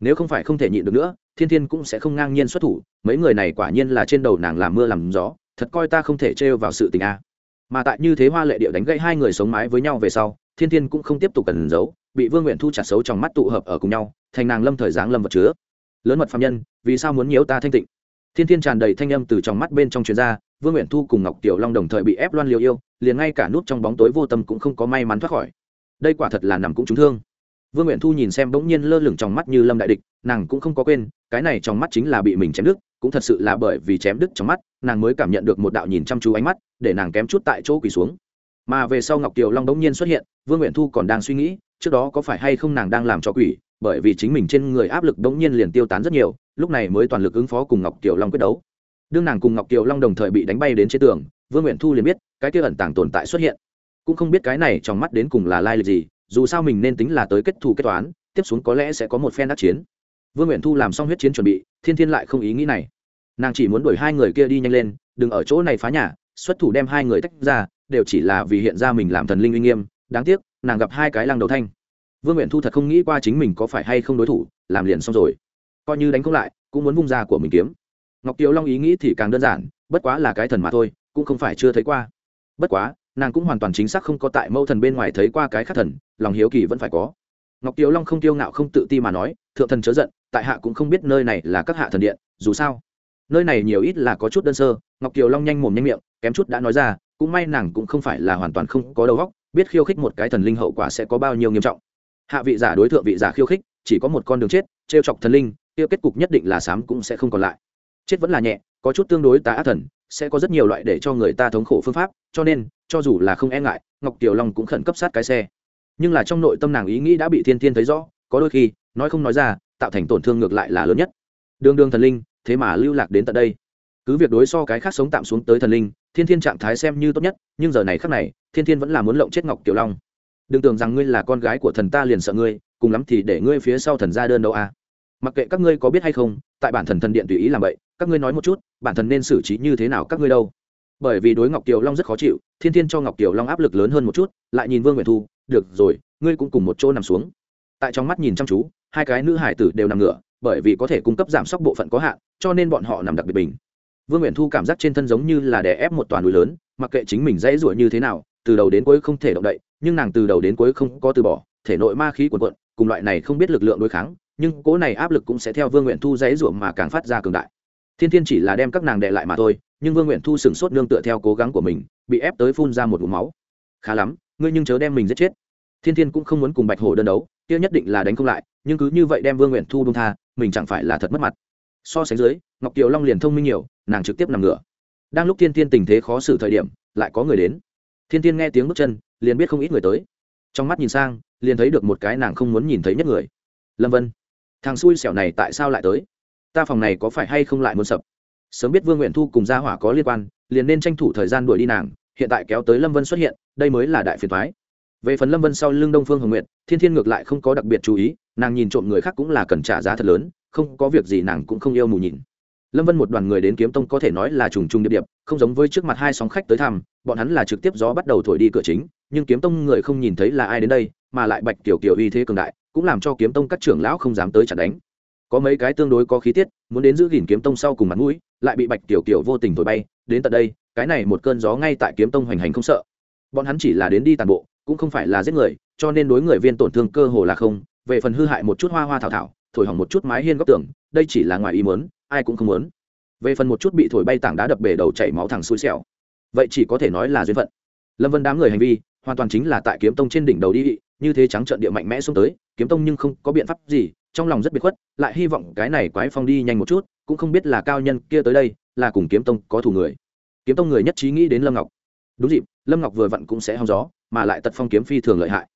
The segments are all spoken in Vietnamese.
nếu không phải không thể nhịn được nữa, thiên thiên cũng sẽ không ngang nhiên xuất thủ, mấy người này quả nhiên là trên đầu nàng làm mưa làm gió, thật coi ta không thể trêu vào sự tình a. Mà tại như thế hoa lệ địa đánh gãy hai người sống mái với nhau về sau, thiên thiên cũng không tiếp tục cần giấu, bị vương nguyện thu chặt xấu trong mắt tụ hợp ở cùng nhau, thành nàng lâm thời giáng lâm vật chứa. Lớn mật phạm nhân, vì sao muốn nhiễu ta thanh tịnh? Thiên thiên tràn đầy thanh âm từ trong mắt bên trong chuyên gia vương nguyện thu cùng ngọc tiểu long đồng thời bị ép loan liều yêu, liền ngay cả nút trong bóng tối vô tâm cũng không có may mắn thoát khỏi. Đây quả thật là nằm cũng trúng thương vương nguyện thu nhìn xem bỗng nhiên lơ lửng trong mắt như lâm đại địch, nàng cũng không có quên, cái này trong mắt chính là bị mình chém đứt, cũng thật sự là bởi vì chém đứt trong mắt, nàng mới cảm nhận được một đạo nhìn chăm chú ánh mắt, để nàng kém chút tại chỗ quỳ xuống. Mà về sau ngọc kiều long bỗng nhiên xuất hiện, vương nguyện thu còn đang suy nghĩ, trước đó có phải hay không nàng đang làm cho quỷ, bởi vì chính mình trên người áp lực bỗng nhiên liền tiêu tán rất nhiều, lúc này mới toàn lực ứng phó cùng ngọc kiều long quyết đấu. Đương nàng cùng ngọc kiều long đồng thời bị đánh bay đến trên tường, vương nguyện thu liền biết, cái kia ẩn tàng tồn tại xuất hiện. Cũng không biết cái này trong mắt đến cùng là lai lịch gì dù sao mình nên tính là tới kết thù kết toán, tiếp xuống có lẽ sẽ có một phen đắc chiến. Vương nguyện thu làm xong huyết chiến chuẩn bị, thiên thiên lại không ý nghĩ này. Nàng chỉ muốn đuổi hai người kia đi nhanh lên, đừng ở chỗ này phá nhà, xuất thủ đem hai người tách ra, đều chỉ là vì hiện ra mình làm thần linh uy nghiêm, đáng tiếc, nàng gặp hai cái lăng đầu thanh. Vương nguyện thu thật không nghĩ qua chính mình có phải hay không đối thủ, làm liền xong rồi. Coi như đánh không lại, cũng muốn vung ra của mình kiếm. Ngọc kiều long ý nghĩ thì càng đơn giản, bất quá là cái thần mà thôi, cũng không phải chưa thấy qua. Bất quá, nàng cũng hoàn toàn chính xác không có tại mâu thần bên ngoài thấy qua cái khác thần lòng hiếu kỳ vẫn phải có. Ngọc tiếu long không tiêu ngạo không tự ti mà nói, thượng thần chớ giận, tại hạ cũng không biết nơi này là các hạ thần điện, dù sao, nơi này nhiều ít là có chút đơn sơ. Ngọc kiều long nhanh mồm nhanh miệng, kém chút đã nói ra, cũng may nàng cũng không phải là hoàn toàn không có đầu óc, biết khiêu khích một cái thần linh hậu quả sẽ có bao nhiêu nghiêm trọng. Hạ vị giả đối tượng vị giả khiêu khích, chỉ có một con đường chết, trêu chọc thần linh, kia kết cục nhất định là sám cũng sẽ không còn lại. Chết vẫn là nhẹ, có chút tương đối tá ác thần, sẽ có rất nhiều loại để cho người ta thống khổ phương pháp, cho nên, cho dù là không e ngại, ngọc kiều long cũng khẩn cấp sát cái xe nhưng là trong nội tâm nàng ý nghĩ đã bị thiên thiên thấy rõ, có đôi khi, nói không nói ra, tạo thành tổn thương ngược lại là lớn nhất. Đường đường thần linh, thế mà lưu lạc đến tận đây. Cứ việc đối so cái khác sống tạm xuống tới thần linh, thiên thiên trạng thái xem như tốt nhất, nhưng giờ này khác này, thiên thiên vẫn là muốn lộng chết ngọc tiểu long. Đừng tưởng rằng ngươi là con gái của thần ta liền sợ ngươi, cùng lắm thì để ngươi phía sau thần ra đơn đâu à. Mặc kệ các ngươi có biết hay không, tại bản thần thần điện tùy ý làm vậy, các ngươi nói một chút, bản thần nên xử trí như thế nào các ngươi đâu. Bởi vì đối ngọc tiểu long rất khó chịu, thiên thiên cho ngọc tiểu long áp lực lớn hơn một chút, lại nhìn vương nguyện thu được rồi, ngươi cũng cùng một chỗ nằm xuống. Tại trong mắt nhìn chăm chú, hai cái nữ hải tử đều nằm ngửa, bởi vì có thể cung cấp giảm sốc bộ phận có hạn, cho nên bọn họ nằm đặc biệt bình. Vương nguyện thu cảm giác trên thân giống như là đè ép một toàn núi lớn, mặc kệ chính mình dãy ruổi như thế nào, từ đầu đến cuối không thể động đậy, nhưng nàng từ đầu đến cuối không có từ bỏ, thể nội ma khí quần quận cùng loại này không biết lực lượng đối kháng, nhưng cố này áp lực cũng sẽ theo vương nguyện thu dãy ruộng mà càng phát ra cường đại. Thiên thiên chỉ là đem các nàng đệ lại mà thôi, nhưng vương nguyện thu sửng sốt nương tựa theo cố gắng của mình, bị ép tới phun ra một vùng máu. Khá lắm ngươi nhưng chớ đem mình giết chết. Thiên thiên cũng không muốn cùng bạch hổ đơn đấu, kia nhất định là đánh không lại, nhưng cứ như vậy đem vương nguyện thu bông tha, mình chẳng phải là thật mất mặt. So sánh dưới, ngọc kiều long liền thông minh nhiều, nàng trực tiếp nằm ngửa. Đang lúc thiên thiên tình thế khó xử thời điểm, lại có người đến. Thiên thiên nghe tiếng bước chân, liền biết không ít người tới. Trong mắt nhìn sang, liền thấy được một cái nàng không muốn nhìn thấy nhất người. Lâm vân. Thằng xui xẻo này tại sao lại tới? Ta phòng này có phải hay không lại muốn sập? Sớm biết vương nguyện thu cùng gia hỏa có liên quan, liền nên tranh thủ thời gian đuổi đi nàng hiện tại kéo tới lâm vân xuất hiện, đây mới là đại phiền thoái về phần lâm vân sau lưng đông phương hồng nguyện thiên thiên ngược lại không có đặc biệt chú ý, nàng nhìn trộm người khác cũng là cần trả giá thật lớn, không có việc gì nàng cũng không yêu mù nhìn. Lâm vân một đoàn người đến kiếm tông có thể nói là trùng trùng điệp điệp, không giống với trước mặt hai sóng khách tới thăm, bọn hắn là trực tiếp gió bắt đầu thổi đi cửa chính, nhưng kiếm tông người không nhìn thấy là ai đến đây, mà lại bạch kiểu kiểu uy thế cường đại, cũng làm cho kiếm tông các trưởng lão không dám tới chặt đánh. Có mấy cái tương đối có khí tiết, muốn đến giữ gìn kiếm tông sau cùng mặt mũi, lại bị bạch tiểu kiểu vô tình thổi bay đến tận đây, cái này một cơn gió ngay tại kiếm tông hoành hành không sợ. Bọn hắn chỉ là đến đi tàn bộ, cũng không phải là giết người, cho nên đối người viên tổn thương cơ hồ là không, về phần hư hại một chút hoa hoa thảo thảo, thổi hỏng một chút mái hiên góc tường, đây chỉ là ngoài ý muốn, ai cũng không muốn. Về phần một chút bị thổi bay tảng đá đập bể đầu chảy máu thẳng xui xẻo, vậy chỉ có thể nói là duyên phận. Lâm vân đám người hành vi, hoàn toàn chính là tại kiếm tông trên đỉnh đầu đi, như thế trắng trợn địa mạnh mẽ xuống tới, kiếm tông nhưng không có biện pháp gì, trong lòng rất biệt khuất, lại hy vọng cái này quái phong đi nhanh một chút, cũng không biết là cao nhân kia tới đây là cùng kiếm tông có thủ người. Kiếm tông người nhất trí nghĩ đến lâm ngọc. Đúng dịp, lâm ngọc vừa vặn cũng sẽ hong gió, mà lại tật phong kiếm phi thường lợi hại.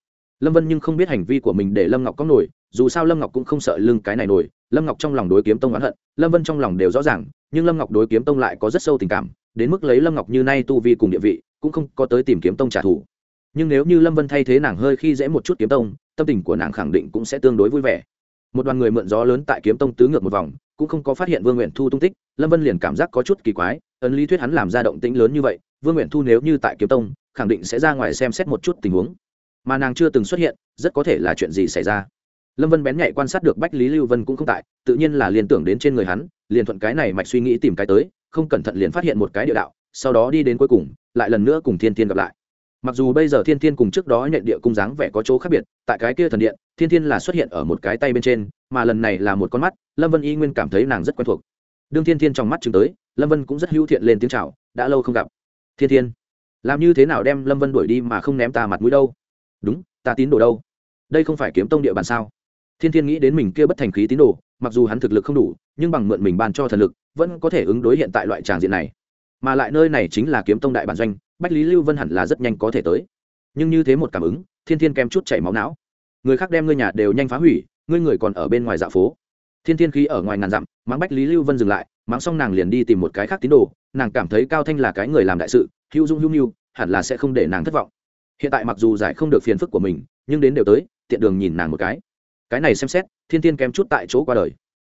Lâm vân nhưng không biết hành vi của mình để lâm ngọc có nổi, dù sao lâm ngọc cũng không sợ lưng cái này nổi, lâm ngọc trong lòng đối kiếm tông oán hận, lâm vân trong lòng đều rõ ràng, nhưng lâm ngọc đối kiếm tông lại có rất sâu tình cảm, đến mức lấy lâm ngọc như nay tu vi cùng địa vị, cũng không có tới tìm kiếm tông trả thù. Nhưng nếu như lâm vân thay thế nàng hơi khi dễ một chút kiếm tông, tâm tình của nàng khẳng định cũng sẽ tương đối vui vẻ. Một đoàn người mượn gió lớn tại kiếm tông tứ ngược một vòng cũng không có phát hiện vương nguyện thu tung tích, lâm vân liền cảm giác có chút kỳ quái, ấn lý thuyết hắn làm ra động tĩnh lớn như vậy, vương nguyện thu nếu như tại kiếm tông, khẳng định sẽ ra ngoài xem xét một chút tình huống. Mà nàng chưa từng xuất hiện, rất có thể là chuyện gì xảy ra. Lâm vân bén nhạy quan sát được bách lý lưu vân cũng không tại, tự nhiên là liên tưởng đến trên người hắn, liền thuận cái này mạch suy nghĩ tìm cái tới, không cẩn thận liền phát hiện một cái địa đạo, sau đó đi đến cuối cùng, lại lần nữa cùng thiên thiên gặp lại mặc dù bây giờ thiên thiên cùng trước đó nhận địa cung dáng vẻ có chỗ khác biệt, tại cái kia thần điện, thiên thiên là xuất hiện ở một cái tay bên trên, mà lần này là một con mắt, lâm vân y nguyên cảm thấy nàng rất quen thuộc. Đương thiên thiên trong mắt chừng tới, lâm vân cũng rất hữu thiện lên tiếng c h à o đã lâu không gặp. Thiên thiên, làm như thế nào đem lâm vân đuổi đi mà không ném ta mặt mũi đâu? Đúng, ta tín đồ đâu? Đây không phải kiếm tông địa bàn sao? Thiên thiên nghĩ đến mình kia bất thành khí tín đồ, mặc dù hắn thực lực không đủ, nhưng bằng mượn mình ban cho thần lực, vẫn có thể ứng đối hiện tại loại tràng diện này mà lại nơi này chính là kiếm tông đại bản doanh, bách lý lưu vân hẳn là rất nhanh có thể tới. Nhưng như thế một cảm ứng, thiên thiên kem chút chảy máu não. Người khác đem ngươi nhà đều nhanh phá hủy, ngươi người còn ở bên ngoài dạ phố. Thiên thiên khí ở ngoài ngàn dặm, mắng bách lý lưu vân dừng lại, mắng xong nàng liền đi tìm một cái khác tín đồ, nàng cảm thấy cao thanh là cái người làm đại sự, hữu dung hữu mưu, hẳn là sẽ không để nàng thất vọng. Hiện tại mặc dù giải không được phiền phức của mình, nhưng đến đều tới, tiện đường nhìn nàng một cái. Cái này xem xét, thiên thiên kém chút tại chỗ qua đời.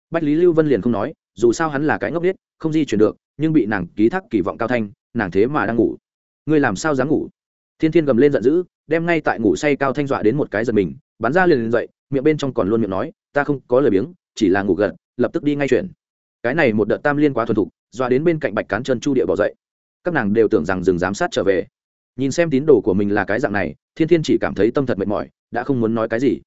Bách lý lưu vân liền không nói, dù sao hắn là cái ngốc biết không di chuyển được nhưng bị nàng ký thác kỳ vọng cao thanh, nàng thế mà đang ngủ. Ngươi làm sao dám ngủ? Thiên thiên gầm lên giận dữ, đem ngay tại ngủ say cao thanh dọa đến một cái giật mình, bắn ra liền dậy, miệng bên trong còn luôn miệng nói, ta không có lời biếng, chỉ là ngủ gật, lập tức đi ngay chuyển cái này một đợt tam liên quá thuần thục, dọa đến bên cạnh bạch cán chân chu địa bỏ dậy. Các nàng đều tưởng rằng dừng giám sát trở về. Nhìn xem tín đồ của mình là cái dạng này, thiên thiên chỉ cảm thấy tâm thật mệt mỏi, đã không muốn nói cái gì.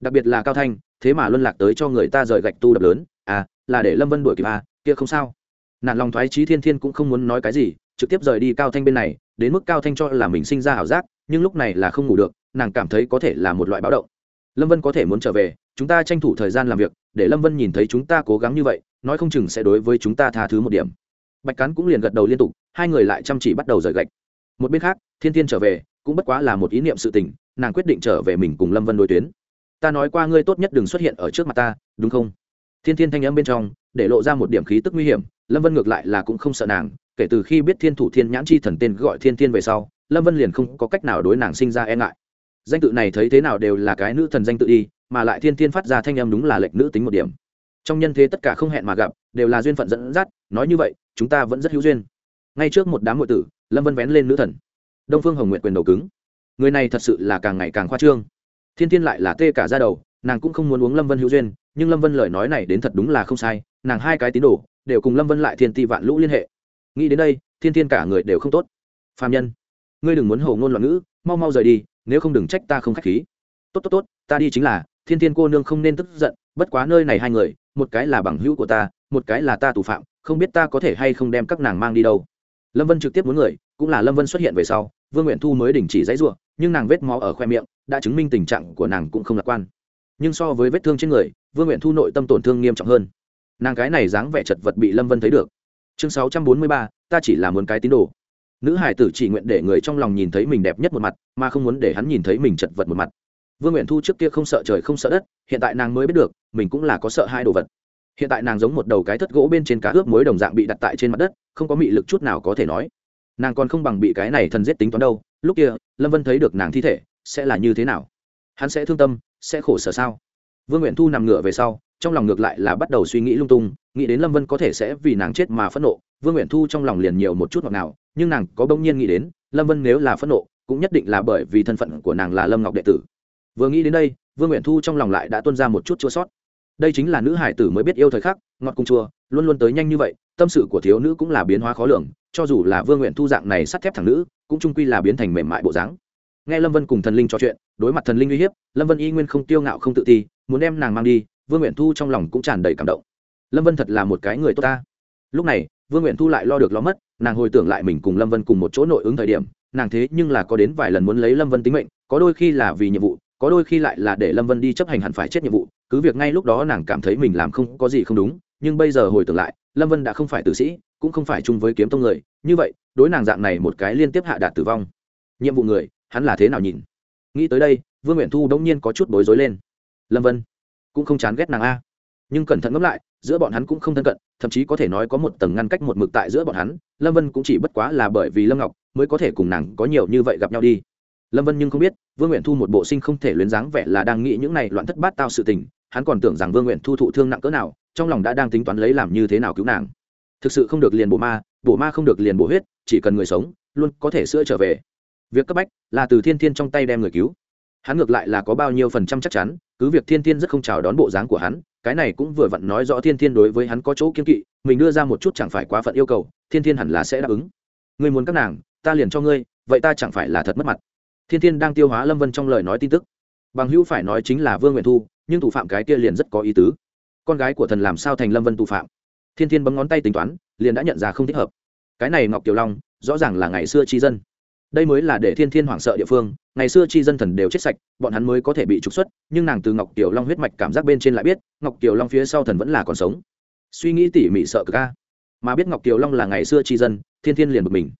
Đặc biệt là cao thanh, thế mà luân lạc tới cho người ta rời gạch tu đập lớn. À là để lâm vân đuổi kịp à kia không sao nạn lòng thoái trí thiên thiên cũng không muốn nói cái gì, trực tiếp rời đi cao thanh bên này, đến mức cao thanh cho là mình sinh ra ảo giác, nhưng lúc này là không ngủ được, nàng cảm thấy có thể là một loại báo động. Lâm vân có thể muốn trở về, chúng ta tranh thủ thời gian làm việc, để lâm vân nhìn thấy chúng ta cố gắng như vậy, nói không chừng sẽ đối với chúng ta tha thứ một điểm. Bạch cán cũng liền gật đầu liên tục, hai người lại chăm chỉ bắt đầu rời gạch. Một bên khác, thiên thiên trở về, cũng bất quá là một ý niệm sự tình, nàng quyết định trở về mình cùng lâm vân đối tuyến. Ta nói qua ngươi tốt nhất đừng xuất hiện ở trước mặt ta, đúng không? Thiên thiên thanh âm bên trong để lộ ra một điểm khí tức nguy hiểm, lâm vân ngược lại là cũng không sợ nàng, kể từ khi biết thiên thủ thiên nhãn chi thần tên gọi thiên thiên về sau, lâm vân liền không có cách nào đối nàng sinh ra e ngại. Danh tự này thấy thế nào đều là cái nữ thần danh tự đi, mà lại thiên thiên phát ra thanh âm đúng là lệch nữ tính một điểm. Trong nhân thế tất cả không hẹn mà gặp, đều là duyên phận dẫn dắt, nói như vậy, chúng ta vẫn rất hữu duyên. Ngay trước một đám ngụy tử, lâm vân vén lên nữ thần. Đông phương hồng nguyện quyền đầu cứng. Người này thật sự là càng ngày càng khoa trương. Thiên thiên lại là tê cả ra đầu nàng cũng không muốn uống lâm vân hữu duyên, nhưng lâm vân lời nói này đến thật đúng là không sai, nàng hai cái tín đồ đều cùng lâm vân lại thiên ti vạn lũ liên hệ. Nghĩ đến đây, thiên thiên cả người đều không tốt. Phạm nhân, ngươi đừng muốn hầu ngôn loạn ngữ, mau mau rời đi, nếu không đừng trách ta không k h á c h khí. Tốt tốt tốt, ta đi chính là, thiên thiên cô nương không nên tức giận, bất quá nơi này hai người, một cái là bằng hữu của ta, một cái là ta tù phạm, không biết ta có thể hay không đem các nàng mang đi đâu. Lâm vân trực tiếp muốn người, cũng là lâm vân xuất hiện về sau, vương nguyện thu mới đình chỉ dãy r u ộ n nhưng nàng vết máu ở khoe miệng, đã chứng minh tình trạng của nàng cũng không lạc quan nhưng so với vết thương trên người, vương nguyện thu nội tâm tổn thương nghiêm trọng hơn. Nàng cái này dáng vẻ chật vật bị lâm vân thấy được. Chương sáu trăm bốn mươi ba, ta chỉ là muốn cái tín đồ. Nữ hải tử chỉ nguyện để người trong lòng nhìn thấy mình đẹp nhất một mặt, mà không muốn để hắn nhìn thấy mình chật vật một mặt. Vương nguyện thu trước kia không sợ trời không sợ đất, hiện tại nàng mới biết được, mình cũng là có sợ hai đồ vật. Hiện tại nàng giống một đầu cái thất gỗ bên trên cá ướp muối đồng dạng bị đặt tại trên mặt đất, không có mị lực chút nào có thể nói. Nàng còn không bằng bị cái này thần giết tính toán đâu, lúc kia, lâm vân thấy được nàng thi thể, sẽ là như thế nào? Hắn sẽ thương tâm sẽ khổ sở sao? Vương nguyện thu nằm ngửa về sau, trong lòng ngược lại là bắt đầu suy nghĩ lung tung, nghĩ đến lâm vân có thể sẽ vì nàng chết mà phẫn nộ. Vương nguyện thu trong lòng liền nhiều một chút ngọt nào nhưng nàng có bỗng nhiên nghĩ đến, lâm vân nếu là phẫn nộ, cũng nhất định là bởi vì thân phận của nàng là lâm ngọc đệ tử. Vừa nghĩ đến đây, vương nguyện thu trong lòng lại đã tuân ra một chút chua sót. Đây chính là nữ hải tử mới biết yêu thời khắc, ngọt cung chua, luôn luôn tới nhanh như vậy, tâm sự của thiếu nữ cũng là biến hóa khó lường, cho dù là vương nguyện thu dạng này sắt thép thẳng nữ, cũng trung quy là biến thành mềm mại bộ dáng nghe lâm vân cùng thần linh trò chuyện, đối mặt thần linh uy hiếp, lâm vân y nguyên không tiêu ngạo không tự ti, muốn đem nàng mang đi, vương nguyện thu trong lòng cũng tràn đầy cảm động. Lâm vân thật là một cái người tốt ta. Lúc này, vương nguyện thu lại lo được lo mất, nàng hồi tưởng lại mình cùng lâm vân cùng một chỗ nội ứng thời điểm, nàng thế nhưng là có đến vài lần muốn lấy lâm vân tính mệnh, có đôi khi là vì nhiệm vụ, có đôi khi lại là để lâm vân đi chấp hành hẳn phải chết nhiệm vụ, cứ việc ngay lúc đó nàng cảm thấy mình làm không có gì không đúng, nhưng bây giờ hồi tưởng lại, lâm vân đã không phải tử sĩ, cũng không phải chung với kiếm tông người, như vậy, đối nàng dạng này một cái liên tiếp hạ đạt tử vong. Nhiệm vụ người hắn là thế nào nhìn? Nghĩ tới đây, vương nguyện thu đông nhiên có chút bối rối lên. Lâm vân, cũng không chán ghét nàng a. Nhưng cẩn thận ngẫm lại, giữa bọn hắn cũng không thân cận, thậm chí có thể nói có một tầng ngăn cách một mực tại giữa bọn hắn, lâm vân cũng chỉ bất quá là bởi vì lâm ngọc mới có thể cùng nàng có nhiều như vậy gặp nhau đi. Lâm vân nhưng không biết, vương nguyện thu một bộ sinh không thể luyến dáng vẻ là đang nghĩ những này loạn thất bát tao sự tình, hắn còn tưởng rằng vương nguyện thu thụ thương nặng cỡ nào, trong lòng đã đang tính toán lấy làm như thế nào cứu nàng. Thực sự không được liền bổ ma bổ ma không được liền bổ huyết, chỉ cần người sống, luôn có thể sữa trở về việc cấp bách là từ thiên thiên trong tay đem người cứu. Hắn ngược lại là có bao nhiêu phần trăm chắc chắn, cứ việc thiên thiên rất không chào đón bộ dáng của hắn, cái này cũng vừa vặn nói rõ thiên thiên đối với hắn có chỗ kiên kỵ, mình đưa ra một chút chẳng phải quá phận yêu cầu, thiên thiên hẳn là sẽ đáp ứng. Ngươi muốn các nàng, ta liền cho ngươi, vậy ta chẳng phải là thật mất mặt. Thiên thiên đang tiêu hóa lâm vân trong lời nói tin tức. Bằng hữu phải nói chính là vương nguyện thu, nhưng thủ phạm cái kia liền rất có ý tứ. Con gái của thần làm sao thành lâm vân thủ phạm? Thiên thiên bấm ngón tay tính toán, liền đã nhận ra không thích hợp. Cái này ngọc kiều long, rõ ràng là ngày xưa tri dân đây mới là để thiên thiên hoảng sợ địa phương, ngày xưa chi dân thần đều chết sạch, bọn hắn mới có thể bị trục xuất, nhưng nàng từ ngọc kiều long huyết mạch cảm giác bên trên lại biết, ngọc kiều long phía sau thần vẫn là còn sống. Suy nghĩ tỉ mỉ sợ cực ca mà biết ngọc kiều long là ngày xưa chi dân, thiên thiên liền bực mình.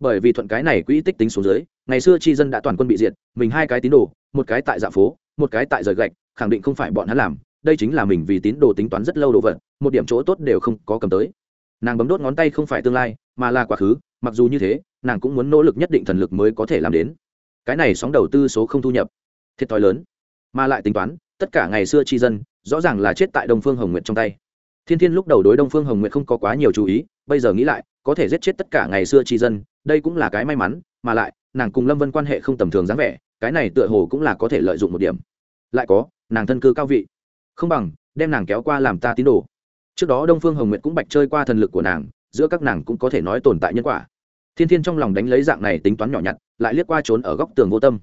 Bởi vì thuận cái này quỹ tích tính xuống dưới, ngày xưa chi dân đã toàn quân bị diệt, mình hai cái tín đồ, một cái tại dạ phố, một cái tại rời gạch, khẳng định không phải bọn hắn làm, đây chính là mình vì tín đồ tính toán rất lâu đồ vật, một điểm chỗ tốt đều không có cầm tới. Nàng bấm đốt ngón tay không phải tương lai, mà là quá khứ, mặc dù như thế nàng cũng muốn nỗ lực nhất định thần lực mới có thể làm đến. Cái này sóng đầu tư số không thu nhập. Thiệt thòi lớn. Mà lại tính toán, tất cả ngày xưa tri dân, rõ ràng là chết tại đông phương hồng nguyệt trong tay. Thiên thiên lúc đầu đối đông phương hồng nguyệt không có quá nhiều chú ý, bây giờ nghĩ lại, có thể giết chết tất cả ngày xưa tri dân, đây cũng là cái may mắn, mà lại, nàng cùng lâm vân quan hệ không tầm thường dáng vẻ, cái này tựa hồ cũng là có thể lợi dụng một điểm. Lại có, nàng thân cư cao vị. Không bằng, đem nàng kéo qua làm ta tín đồ. Trước đó đông phương hồng nguyệt cũng bạch chơi qua thần lực của nàng, giữa các nàng cũng có thể nói tồn tại nhân quả thiên thiên trong lòng đánh lấy dạng này tính toán nhỏ nhặt, lại liếc qua trốn ở góc tường vô tâm.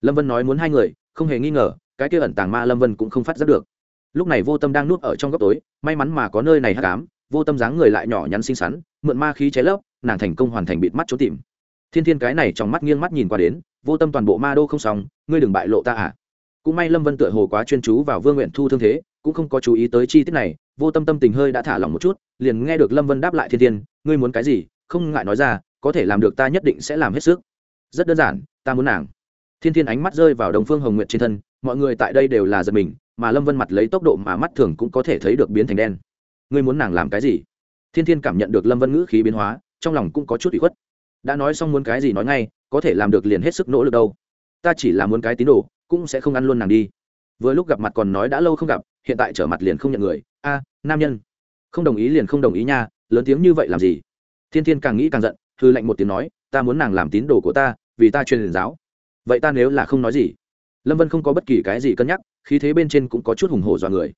Lâm vân nói muốn hai người, không hề nghi ngờ, cái kia ẩn tàng ma lâm vân cũng không phát giác được. Lúc này vô tâm đang nuốt ở trong góc tối, may mắn mà có nơi này hát cám vô tâm dáng người lại nhỏ nhắn xinh xắn, mượn ma khí cháy lấp, nàng thành công hoàn thành bịt mắt trốn tìm. Thiên thiên cái này trong mắt nghiêng mắt nhìn qua đến, vô tâm toàn bộ ma đô không xong, ngươi đừng bại lộ ta à. Cũng may lâm vân tựa hồ quá chuyên chú vào vương nguyện thu thương thế, cũng không có chú ý tới chi tiết này, vô tâm tâm tình hơi đã thả lỏng một chút, liền nghe được lâm vân đáp lại thiên thiên, ngươi muốn cái gì? Không ngại nói ra có thể làm được ta nhất định sẽ làm hết sức. Rất đơn giản, ta muốn nàng. Thiên thiên ánh mắt rơi vào đồng phương hồng nguyệt trên thân, mọi người tại đây đều là giật mình, mà lâm vân mặt lấy tốc độ mà mắt thường cũng có thể thấy được biến thành đen. Ngươi muốn nàng làm cái gì? Thiên thiên cảm nhận được lâm vân ngữ khí biến hóa, trong lòng cũng có chút bị khuất. Đã nói xong muốn cái gì nói ngay, có thể làm được liền hết sức nỗ lực đâu. Ta chỉ là muốn cái tín đồ, cũng sẽ không ăn luôn nàng đi. Vừa lúc gặp mặt còn nói đã lâu không gặp, hiện tại trở mặt liền không nhận người. A, nam nhân. Không đồng ý liền không đồng ý nha, lớn tiếng như vậy làm gì? Thiên thiên càng nghĩ càng giận hư lệnh một tiếng nói, ta muốn nàng làm tín đồ của ta, vì ta truyền giáo. Vậy ta nếu là không nói gì? Lâm vân không có bất kỳ cái gì cân nhắc, khí thế bên trên cũng có chút hùng hổ dọa người.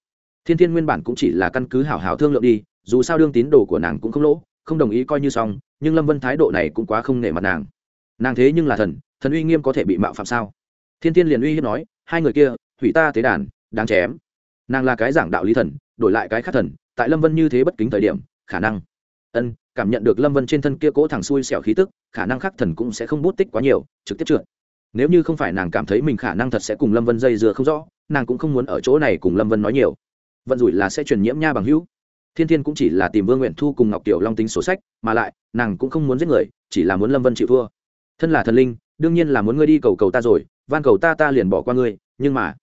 Thiên thiên nguyên bản cũng chỉ là căn cứ hảo hảo thương lượng đi, dù sao đương tín đồ của nàng cũng không lỗ, không đồng ý coi như xong, nhưng lâm vân thái độ này cũng quá không nể mặt nàng. Nàng thế nhưng là thần thần uy nghiêm có thể bị mạo phạm sao? Thiên thiên liền uy hiếp nói, hai người kia, hủy ta tế đàn, đáng chém. Nàng là cái giảng đạo lý thần, đổi lại cái khác thần, tại lâm vân như thế bất kính thời điểm, khả năng, ân cảm nhận được lâm vân trên thân kia cố thẳng xui xẻo khí tức, khả năng khắc thần cũng sẽ không bút tích quá nhiều, trực tiếp trượt. Nếu như không phải nàng cảm thấy mình khả năng thật sẽ cùng lâm vân dây dưa không rõ, nàng cũng không muốn ở chỗ này cùng lâm vân nói nhiều. Vận rủi là sẽ truyền nhiễm nha bằng hữu. Thiên thiên cũng chỉ là tìm vương nguyện thu cùng ngọc tiểu long tính sổ sách, mà lại, nàng cũng không muốn giết người, chỉ là muốn lâm vân chịu thua. Thân là thần linh, đương nhiên là muốn ngươi đi cầu cầu ta rồi, van cầu ta ta liền bỏ qua ngươi, nhưng mà,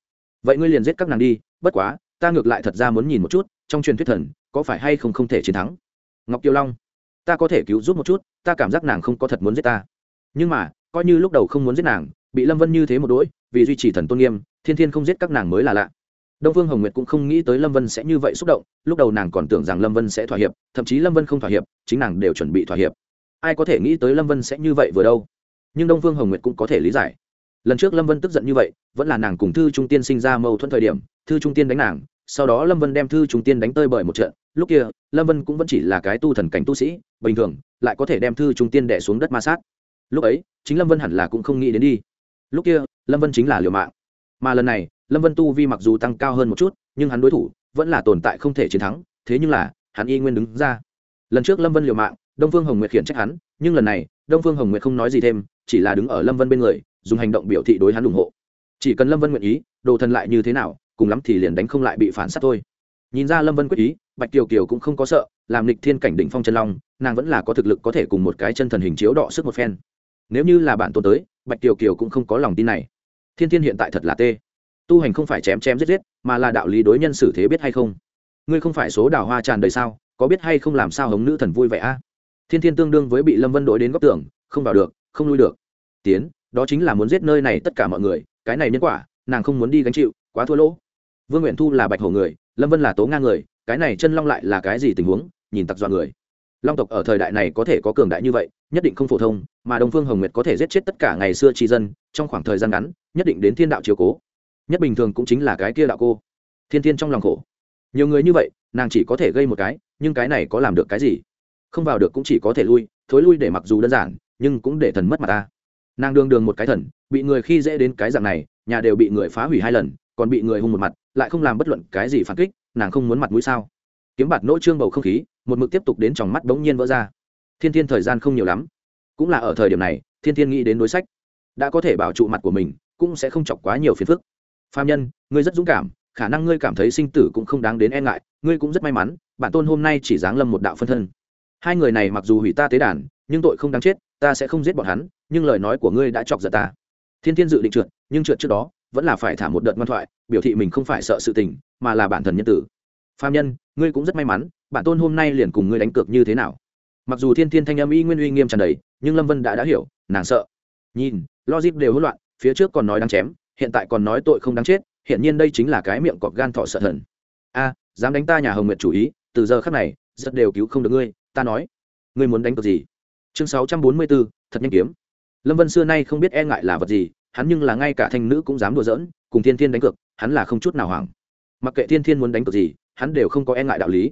vậy ngươi liền giết các nàng đi, bất quá, ta ngược lại thật ra muốn nhìn một chút, trong truyền thuyết thần, có phải hay không không thể chiến thắng? Ngọc tiểu long ta có thể cứu giúp một chút, ta cảm giác nàng không có thật muốn giết ta. Nhưng mà, coi như lúc đầu không muốn giết nàng, bị lâm vân như thế một đỗi, vì duy trì thần tôn nghiêm, thiên thiên không giết các nàng mới là lạ. Đông phương hồng nguyệt cũng không nghĩ tới lâm vân sẽ như vậy xúc động, lúc đầu nàng còn tưởng rằng lâm vân sẽ thỏa hiệp, thậm chí lâm vân không thỏa hiệp, chính nàng đều chuẩn bị thỏa hiệp. Ai có thể nghĩ tới lâm vân sẽ như vậy vừa đâu? Nhưng đông phương hồng nguyệt cũng có thể lý giải. Lần trước lâm vân tức giận như vậy, vẫn là nàng cùng thư trung tiên sinh ra mâu thuẫn thời điểm, thư trung tiên đánh nàng sau đó lâm vân đem thư trung tiên đánh tơi bởi một trận. Lúc kia, lâm vân cũng vẫn chỉ là cái tu thần cảnh tu sĩ, bình thường, lại có thể đem thư trung tiên đẻ xuống đất ma sát. Lúc ấy, chính lâm vân hẳn là cũng không nghĩ đến đi. Lúc kia, lâm vân chính là liều mạng. Mà lần này, lâm vân tu vi mặc dù tăng cao hơn một chút, nhưng hắn đối thủ vẫn là tồn tại không thể chiến thắng, thế nhưng là, hắn y nguyên đứng ra. Lần trước lâm vân liều mạng, đông phương hồng nguyệt khiển trách hắn, nhưng lần này, đông phương hồng nguyệt không nói gì thêm, chỉ là đứng ở lâm vân bên người, dùng hành động biểu thị đối hắn ủng hộ. Chỉ cần lâm vân nguyện ý, đồ thần lại như thế nào cùng lắm thì liền đánh không lại bị phản s á t thôi. Nhìn ra lâm vân quyết ý, bạch kiều kiều cũng không có sợ, làm lịch thiên cảnh đỉnh phong chân long, nàng vẫn là có thực lực có thể cùng một cái chân thần hình chiếu đọ sức một phen. Nếu như là bản tôn tới, bạch kiều kiều cũng không có lòng tin này. Thiên thiên hiện tại thật là tê. Tu hành không phải chém chém giết giết, mà là đạo lý đối nhân xử thế biết hay không? Ngươi không phải số đào hoa tràn đầy sao, có biết hay không làm sao hống nữ thần vui vẻ a? Thiên thiên tương đương với bị lâm vân đổi đến góc tường, không vào được, không lui được. Tiến, đó chính là muốn giết nơi này tất cả mọi người, cái này nhân quả, nàng không muốn đi gánh chịu, quá thua lỗ vương nguyện thu là bạch hổ người, lâm vân là tố nga người, cái này chân long lại là cái gì tình huống, nhìn tặc dọa người. Long tộc ở thời đại này có thể có cường đại như vậy, nhất định không phổ thông, mà đồng phương hồng nguyệt có thể giết chết tất cả ngày xưa tri dân, trong khoảng thời gian ngắn, nhất định đến thiên đạo chiều cố. Nhất bình thường cũng chính là cái kia đạo cô. Thiên thiên trong lòng khổ. Nhiều người như vậy, nàng chỉ có thể gây một cái, nhưng cái này có làm được cái gì? Không vào được cũng chỉ có thể lui, thối lui để mặc dù đơn giản, nhưng cũng để thần mất mặt ta. Nàng đương đường một cái thần, bị người khi dễ đến cái dạng này, nhà đều bị người phá hủy hai lần còn bị người hung một mặt, lại không làm bất luận cái gì phản kích, nàng không muốn mặt mũi sao? Kiếm bạt nỗ trương bầu không khí, một mực tiếp tục đến trong mắt bỗng nhiên vỡ ra. Thiên thiên thời gian không nhiều lắm. Cũng là ở thời điểm này, thiên thiên nghĩ đến đối sách. Đã có thể bảo trụ mặt của mình, cũng sẽ không chọc quá nhiều phiền phức. Phạm nhân, ngươi rất dũng cảm, khả năng ngươi cảm thấy sinh tử cũng không đáng đến e ngại, ngươi cũng rất may mắn, bản tôn hôm nay chỉ giáng lâm một đạo phân thân. Hai người này mặc dù hủy ta tế đàn, nhưng tội không đáng chết, ta sẽ không giết bọn hắn, nhưng lời nói của ngươi đã chọc giận ta. Thiên thiên dự định trượt, nhưng trượt trước đó vẫn là phải thả một đợt ngoan thoại, biểu thị mình không phải sợ sự tình, mà là bản thân nhân tử. Phạm nhân, ngươi cũng rất may mắn, bản tôn hôm nay liền cùng ngươi đánh cược như thế nào? Mặc dù thiên thiên thanh âm y nguyên uy nghiêm tràn đầy, nhưng lâm vân đã đã hiểu, nàng sợ. Nhìn, logic đều hỗn loạn, phía trước còn nói đáng chém, hiện tại còn nói tội không đáng chết hiện nhiên đây chính là cái miệng cọp gan thọ sợ thần. A, dám đánh ta nhà hồng nguyệt chủ ý, từ giờ khắc này, rất đều cứu không được ngươi, ta nói. Ngươi muốn đánh cược gì? Chương sáu trăm bốn mươi bốn, thật nhanh kiếm. Lâm vân xưa nay không biết e ngại là vật gì hắn nhưng là ngay cả thanh nữ cũng dám đùa giỡn, cùng thiên thiên đánh cược, hắn là không chút nào hoảng. Mặc kệ thiên thiên muốn đánh cược gì, hắn đều không có e ngại đạo lý.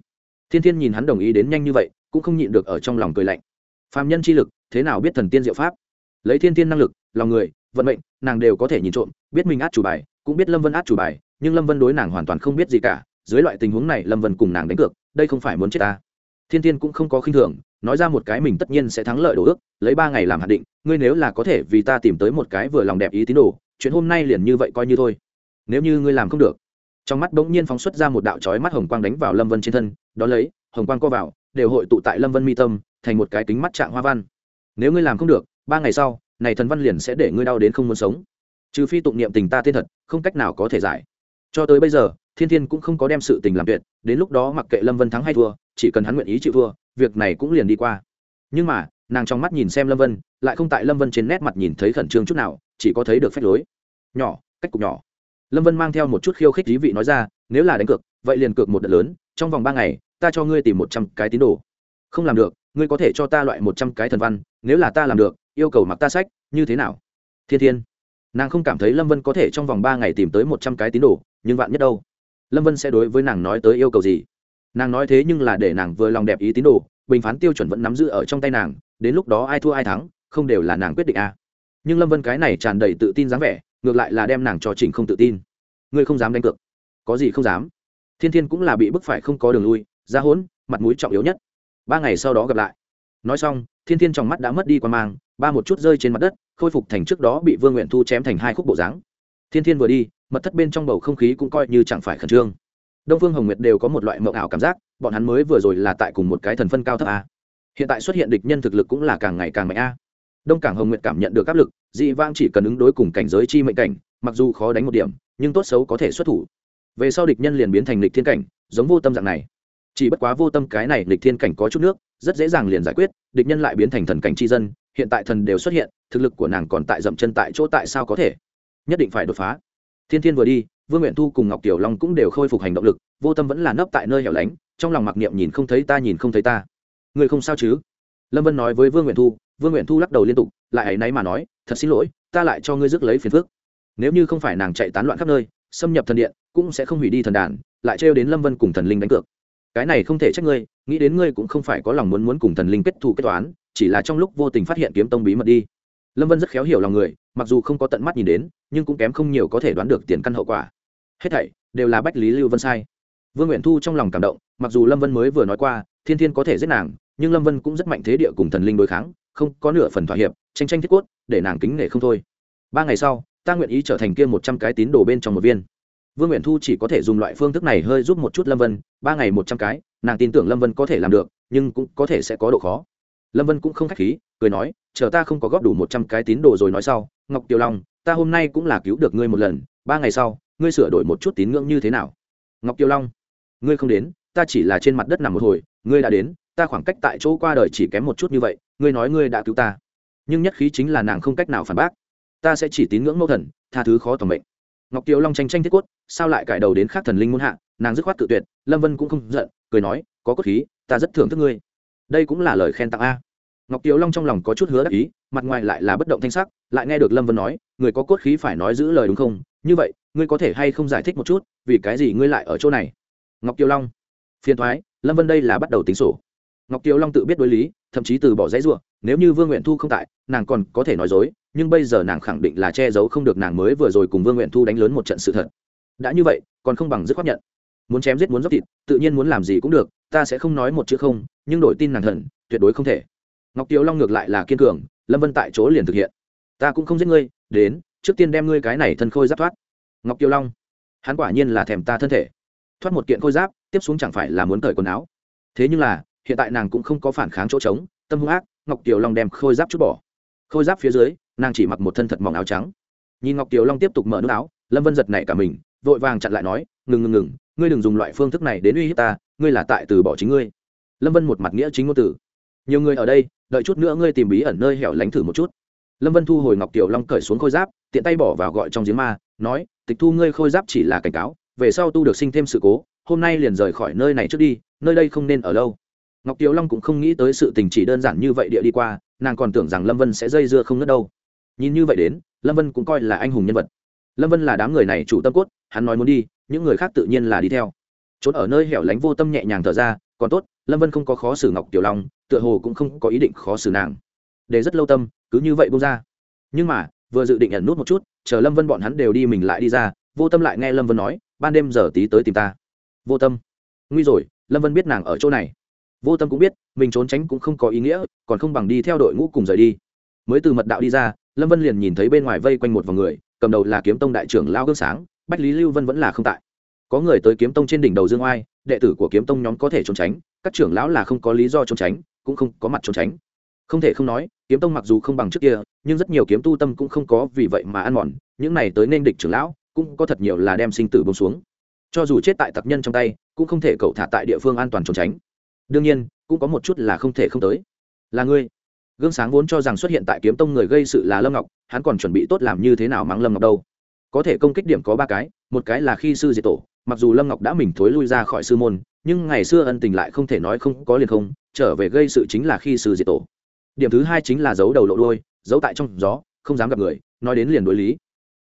Thiên thiên nhìn hắn đồng ý đến nhanh như vậy, cũng không nhịn được ở trong lòng cười lạnh. Phạm nhân chi lực, thế nào biết thần tiên diệu pháp? Lấy thiên thiên năng lực, lòng người, vận mệnh, nàng đều có thể nhìn trộm, biết mình át chủ bài, cũng biết lâm vân át chủ bài, nhưng lâm vân đối nàng hoàn toàn không biết gì cả, dưới loại tình huống này lâm vân cùng nàng đánh cược, đây không phải muốn chết ta thiên Thiên cũng không có khinh thường, nói ra một cái mình tất nhiên sẽ thắng lợi đồ ước, lấy ba ngày làm hạn định, ngươi nếu là có thể vì ta tìm tới một cái vừa lòng đẹp ý tín đồ, chuyện hôm nay liền như vậy coi như thôi. Nếu như ngươi làm không được. Trong mắt bỗng nhiên phóng xuất ra một đạo trói mắt hồng quang đánh vào lâm vân trên thân, đó lấy, hồng quang co vào, đều hội tụ tại lâm vân mi tâm, thành một cái kính mắt trạng hoa văn. Nếu ngươi làm không được, ba ngày sau, này thần văn liền sẽ để ngươi đau đến không muốn sống. Trừ phi tụng niệm tình ta tên thật, không cách nào có thể giải. Cho tới bây giờ, thiên thiên cũng không có đem sự tình làm tuyệt, đến lúc đó mặc kệ lâm vân thắng hay thua chỉ cần hắn nguyện ý chịu thua, việc này cũng liền đi qua. Nhưng mà, nàng trong mắt nhìn xem lâm vân, lại không tại lâm vân trên nét mặt nhìn thấy khẩn trương chút nào, chỉ có thấy được phép lối. Nhỏ, cách cục nhỏ. Lâm vân mang theo một chút khiêu khích dí vị nói ra, nếu là đánh cược, vậy liền cược một đợt lớn, trong vòng ba ngày, ta cho ngươi tìm một trăm cái tín đồ. Không làm được, ngươi có thể cho ta loại một trăm cái thần văn, nếu là ta làm được, yêu cầu mặc ta sách, như thế nào? Thiên thiên. Nàng không cảm thấy lâm vân có thể trong vòng ba ngày tìm tới một trăm cái tín đồ, nhưng vạn nhất đâu? Lâm vân sẽ đối với nàng nói tới yêu cầu gì? Nàng nói thế nhưng là để nàng vừa lòng đẹp ý tín đồ, bình phán tiêu chuẩn vẫn nắm giữ ở trong tay nàng, đến lúc đó ai thua ai thắng, không đều là nàng quyết định à. nhưng lâm vân cái này tràn đầy tự tin dáng vẻ, ngược lại là đem nàng cho trình không tự tin. Ngươi không dám đánh cược. Có gì không dám. Thiên thiên cũng là bị bức phải không có đường lui, ra hốn, mặt mũi trọng yếu nhất. Ba ngày sau đó gặp lại. Nói xong, thiên thiên trong mắt đã mất đi quan mang, ba một chút rơi trên mặt đất, khôi phục thành trước đó bị vương nguyện thu chém thành hai khúc bộ dáng. Thiên thiên vừa đi, mật thất bên trong bầu không khí cũng coi như chẳng phải khẩn trương đông phương hồng nguyệt đều có một loại mộng ảo cảm giác, bọn hắn mới vừa rồi là tại cùng một cái thần phân cao thấp a. Hiện tại xuất hiện địch nhân thực lực cũng là càng ngày càng mạnh a. Đông cảng hồng nguyệt cảm nhận được áp lực, dị vang chỉ cần ứng đối cùng cảnh giới chi mệnh cảnh, mặc dù khó đánh một điểm, nhưng tốt xấu có thể xuất thủ. Về sau địch nhân liền biến thành lịch thiên cảnh, giống vô tâm dạng này. Chỉ bất quá vô tâm cái này lịch thiên cảnh có chút nước, rất dễ dàng liền giải quyết, địch nhân lại biến thành thần cảnh chi dân, hiện tại thần đều xuất hiện, thực lực của nàng còn tại dậm chân tại chỗ tại sao có thể? Nhất định phải đột phá thiên thiên vừa đi, vương nguyện thu cùng ngọc tiểu long cũng đều khôi phục hành động lực, vô tâm vẫn là nấp tại nơi hẻo lánh, trong lòng mặc niệm nhìn không thấy ta, nhìn không thấy ta. Người không sao chứ? Lâm vân nói với vương nguyện thu, vương nguyện thu lắc đầu liên tục, lại ấy náy mà nói, thật xin lỗi, ta lại cho ngươi rước lấy phiền phước nếu như không phải nàng chạy tán loạn khắp nơi, xâm nhập thần điện, cũng sẽ không hủy đi thần đàn, lại trêu đến lâm vân cùng thần linh đánh cược. Cái này không thể trách ngươi, nghĩ đến ngươi cũng không phải có lòng muốn muốn cùng thần linh kết thù kết toán, chỉ là trong lúc vô tình phát hiện kiếm tông bí mật đi lâm vân rất khéo hiểu lòng người, mặc dù không có tận mắt nhìn đến, nhưng cũng kém không nhiều có thể đoán được tiền căn hậu quả. Hết thảy đều là bách lý lưu vân sai. Vương nguyện thu trong lòng cảm động, mặc dù lâm vân mới vừa nói qua, thiên thiên có thể giết nàng, nhưng lâm vân cũng rất mạnh thế địa cùng thần linh đối kháng, không có nửa phần thỏa hiệp, tranh tranh thiết cốt, để nàng kính nể không thôi. Ba ngày sau, ta nguyện ý trở thành kia một trăm cái tín đồ bên trong một viên. Vương nguyện thu chỉ có thể dùng loại phương thức này hơi giúp một chút lâm vân, ba ngày một trăm cái, nàng tin tưởng lâm vân có thể làm được, nhưng cũng có thể sẽ có độ khó. Lâm vân cũng không k h á c h khí cười nói, chờ ta không có góp đủ một trăm cái tín đồ rồi nói sau, ngọc tiểu long, ta hôm nay cũng là cứu được ngươi một lần, ba ngày sau, ngươi sửa đổi một chút tín ngưỡng như thế nào? Ngọc tiểu long, ngươi không đến, ta chỉ là trên mặt đất nằm một hồi, ngươi đã đến, ta khoảng cách tại chỗ qua đời chỉ kém một chút như vậy, ngươi nói ngươi đã cứu ta. Nhưng nhất khí chính là nàng không cách nào phản bác. Ta sẽ chỉ tín ngưỡng mẫu thần, tha thứ khó tầm mệnh. Ngọc kiều long tranh tranh thiết quất sao lại cải đầu đến khác thần linh muôn hạ, nàng dứt khoát tự tuyệt, lâm vân cũng không giận, cười nói, có cốt khí, ta rất thưởng thức ngươi. Đây cũng là lời khen tặng a ngọc kiều long trong lòng có chút hứa đắc ý, mặt ngoài lại là bất động thanh sắc, lại nghe được lâm vân nói, người có cốt khí phải nói giữ lời đúng không? Như vậy, ngươi có thể hay không giải thích một chút, vì cái gì ngươi lại ở chỗ này? Ngọc kiều long. Phiền thoái lâm vân đây là bắt đầu tính sổ. Ngọc kiều long tự biết đối lý, thậm chí từ bỏ giấy ruộng nếu như vương nguyện thu không tại, nàng còn có thể nói dối, nhưng bây giờ nàng khẳng định là che giấu không được nàng mới vừa rồi cùng vương nguyện thu đánh lớn một trận sự thật. Đã như vậy, còn không bằng dứt khoát nhận. Muốn chém giết muốn dốc thịt, tự nhiên muốn làm gì cũng được, ta sẽ không nói một chữ không, nhưng đổi tin nàng thần, tuyệt đối không thể ngọc tiếu long ngược lại là kiên cường, lâm vân tại chỗ liền thực hiện. Ta cũng không giết ngươi, đến, trước tiên đem ngươi cái này thân khôi giáp thoát. Ngọc tiếu long, hắn quả nhiên là thèm ta thân thể. Thoát một kiện khôi giáp, tiếp xuống chẳng phải là muốn cởi quần áo. Thế nhưng là, hiện tại nàng cũng không có phản kháng chỗ trống, tâm hung ác, ngọc tiều long đem khôi giáp chút bỏ. Khôi giáp phía dưới, nàng chỉ mặc một thân thật mỏng áo trắng. Nhìn ngọc tiều long tiếp tục mở nước áo, lâm vân giật nảy cả mình, vội vàng chặn lại nói, ngừng ngừng ngừng, ngươi đừng dùng loại phương thức này đến uy hiếp ta, ngươi là tại từ bỏ chính ngươi. Lâm vân một mặt nghĩa chính ngôn từ nhiều người ở đây, đợi chút nữa ngươi tìm bí ẩn nơi hẻo lánh thử một chút. Lâm vân thu hồi ngọc tiểu long cởi xuống khôi giáp, tiện tay bỏ vào gọi trong giếng ma, nói, tịch thu ngươi khôi giáp chỉ là cảnh cáo, về sau tu được sinh thêm sự cố, hôm nay liền rời khỏi nơi này trước đi, nơi đây không nên ở lâu. Ngọc tiểu long cũng không nghĩ tới sự tình chỉ đơn giản như vậy địa đi qua, nàng còn tưởng rằng lâm vân sẽ dây dưa không nứt đâu. Nhìn như vậy đến, lâm vân cũng coi là anh hùng nhân vật. Lâm vân là đám người này chủ tâm cốt, hắn nói muốn đi, những người khác tự nhiên là đi theo. Trốn ở nơi hẻo lánh vô tâm nhẹ nhàng thở ra, còn tốt, lâm vân không có khó xử ngọc tiểu long tựa hồ cũng không có ý định khó xử nàng. Để rất lâu tâm, cứ như vậy bông ra. Nhưng mà, vừa dự định ẩn nút một chút, chờ lâm vân bọn hắn đều đi mình lại đi ra, vô tâm lại nghe lâm vân nói, ban đêm giờ tí tới tìm ta. Vô tâm. Nguy rồi, lâm vân biết nàng ở chỗ này. Vô tâm cũng biết, mình trốn tránh cũng không có ý nghĩa, còn không bằng đi theo đội ngũ cùng rời đi. Mới từ mật đạo đi ra, lâm vân liền nhìn thấy bên ngoài vây quanh một vòng người, cầm đầu là kiếm tông đại trưởng lao gương sáng, bách lý lưu vân vẫn là không tại. Có người tới kiếm tông trên đỉnh đầu dương oai, đệ tử của kiếm tông nhóm có thể trốn tránh, các trưởng lão là không có lý do trốn tránh cũng không có mặt trốn tránh. Không thể không nói, kiếm tông mặc dù không bằng trước kia, nhưng rất nhiều kiếm tu tâm cũng không có vì vậy mà ăn mòn, những này tới nên địch trưởng lão, cũng có thật nhiều là đem sinh tử bông xuống. Cho dù chết tại tặc nhân trong tay, cũng không thể cậu thả tại địa phương an toàn trốn tránh. Đương nhiên, cũng có một chút là không thể không tới. Là ngươi. Gương sáng vốn cho rằng xuất hiện tại kiếm tông người gây sự là lâm ngọc, hắn còn chuẩn bị tốt làm như thế nào mắng lâm ngọc đâu. Có thể công kích điểm có ba cái, một cái là khi sư diệt tổ, mặc dù lâm ngọc đã mình thối lui ra khỏi sư môn, nhưng ngày xưa ân tình lại không thể nói không có liền không trở về gây sự chính là khi sư diệt tổ. Điểm thứ hai chính là giấu đầu lộ đôi giấu tại trong gió, không dám gặp người, nói đến liền đối lý.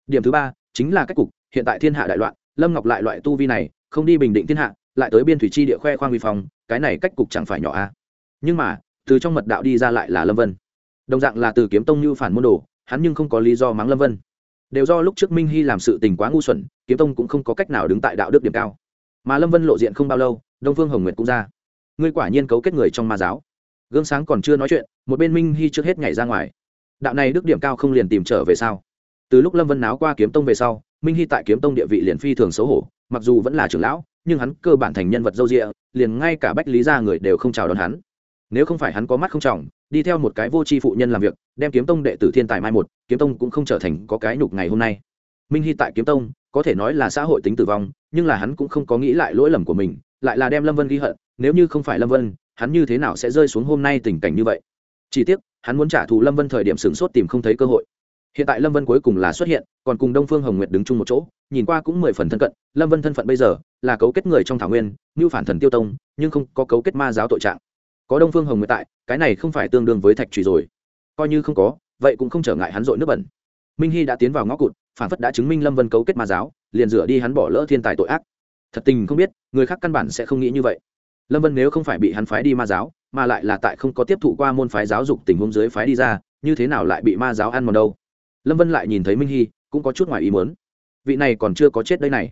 Điểm thứ ba chính là cách cục, hiện tại thiên hạ đại loạn, lâm ngọc lại loại tu vi này, không đi bình định thiên hạ, lại tới biên thủy chi địa khoe khoang vi phong, cái này cách cục chẳng phải nhỏ a nhưng mà, từ trong mật đạo đi ra lại là lâm vân. Đồng dạng là từ kiếm tông như phản môn đồ, hắn nhưng không có lý do mắng lâm vân. Đều do lúc trước minh hy làm sự tình quá ngu xuẩn, kiếm tông cũng không có cách nào đứng tại đạo đức điểm cao. Mà lâm vân lộ diện không bao lâu, đông phương hồng nguyệt cũng ra ngươi quả nhiên cấu kết người trong ma giáo. Gương sáng còn chưa nói chuyện, một bên minh hy trước hết nhảy ra ngoài. Đạo này đức điểm cao không liền tìm trở về sao? Từ lúc lâm vân náo qua kiếm tông về sau, minh hy tại kiếm tông địa vị liền phi thường xấu hổ, mặc dù vẫn là trưởng lão, nhưng hắn cơ bản thành nhân vật dâu rịa liền ngay cả bách lý ra người đều không chào đón hắn. Nếu không phải hắn có mắt không trọng, đi theo một cái vô tri phụ nhân làm việc, đem kiếm tông đệ tử thiên tài mai một, kiếm tông cũng không trở thành có cái nhục ngày hôm nay. Minh hy tại kiếm tông, có thể nói là xã hội tính tử vong, nhưng là hắn cũng không có nghĩ lại lỗi lầm của mình lại là đem lâm vân ghi hận, nếu như không phải lâm vân, hắn như thế nào sẽ rơi xuống hôm nay tình cảnh như vậy? Chỉ tiếc, hắn muốn trả thù lâm vân thời điểm sửng sốt tìm không thấy cơ hội. Hiện tại lâm vân cuối cùng là xuất hiện, còn cùng đông phương hồng nguyệt đứng chung một chỗ, nhìn qua cũng mười phần thân cận. Lâm vân thân phận bây giờ là cấu kết người trong thảo nguyên như phản thần tiêu tông, nhưng không có cấu kết ma giáo tội trạng. Có đông phương hồng nguyệt tại, cái này không phải tương đương với thạch trùy rồi. Coi như không có, vậy cũng không trở ngại hắn dội nước bẩn. Minh hy đã tiến vào ngõ cụt, phản phất đã chứng minh lâm vân cấu kết ma giáo, liền rửa đi hắn bỏ lỡ thiên tài tội ác thật tình không biết, người khác căn bản sẽ không nghĩ như vậy. Lâm vân nếu không phải bị hắn phái đi ma giáo, mà lại là tại không có tiếp thụ qua môn phái giáo dục tình huống dưới phái đi ra, như thế nào lại bị ma giáo ăn mòn đâu? Lâm vân lại nhìn thấy minh hy, cũng có chút ngoài ý muốn. Vị này còn chưa có chết đây này.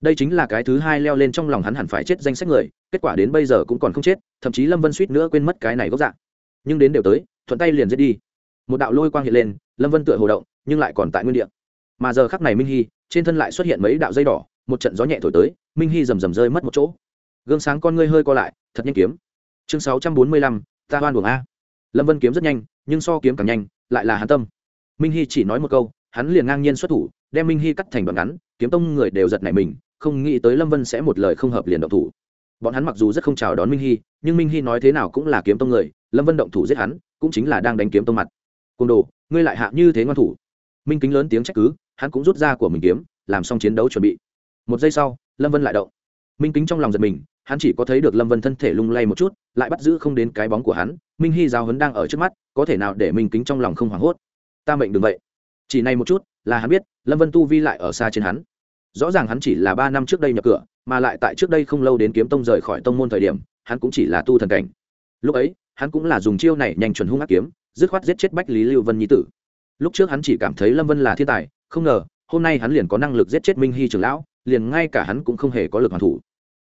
Đây chính là cái thứ hai leo lên trong lòng hắn hẳn phải chết danh sách người, kết quả đến bây giờ cũng còn không chết, thậm chí lâm vân suýt nữa quên mất cái này gốc dạng. Nhưng đến đều tới, thuận tay liền giết đi. Một đạo lôi quang hiện lên, lâm vân tựa hồ động, nhưng lại còn tại nguyên địa. Mà giờ khắc này minh hy, trên thân lại xuất hiện mấy đạo dây đỏ một trận gió nhẹ thổi tới, minh hy rầm rầm rơi mất một chỗ. Gương sáng con ngươi hơi co lại, thật nhanh kiếm. Chương sáu trăm bốn mươi lăm, ta hoan buồng a. Lâm vân kiếm rất nhanh, nhưng so kiếm càng nhanh, lại là hắn tâm. Minh hy chỉ nói một câu, hắn liền ngang nhiên xuất thủ, đem minh hy cắt thành đoạn ngắn, kiếm tông người đều giật nảy mình, không nghĩ tới lâm vân sẽ một lời không hợp liền động thủ. Bọn hắn mặc dù rất không chào đón minh hy, nhưng minh hy nói thế nào cũng là kiếm tông người, lâm vân động thủ giết hắn, cũng chính là đang đánh kiếm tông mặt. Côn đồ, ngươi lại hạ như thế ngoan thủ. Minh kính lớn tiếng trách cứ, hắn cũng rút ra của mình kiếm, làm xong chiến đấu chuẩn bị một giây sau, lâm vân lại động. Minh kính trong lòng giật mình, hắn chỉ có thấy được lâm vân thân thể lung lay một chút, lại bắt giữ không đến cái bóng của hắn. Minh hy giáo hấn đang ở trước mắt, có thể nào để minh kính trong lòng không hoảng hốt? Ta mệnh đừng vậy. Chỉ này một chút, là hắn biết, lâm vân tu vi lại ở xa trên hắn. Rõ ràng hắn chỉ là ba năm trước đây nhập cửa, mà lại tại trước đây không lâu đến kiếm tông rời khỏi tông môn thời điểm, hắn cũng chỉ là tu thần cảnh. Lúc ấy, hắn cũng là dùng chiêu này nhanh chuẩn hung ác kiếm, dứt khoát giết chết bách lý lưu vân nhi tử. Lúc trước hắn chỉ cảm thấy lâm vân là thiên tài, không ngờ, hôm nay hắn liền có năng lực giết chết minh hy trưởng lão liền ngay cả hắn cũng không hề có lực hoàn thủ.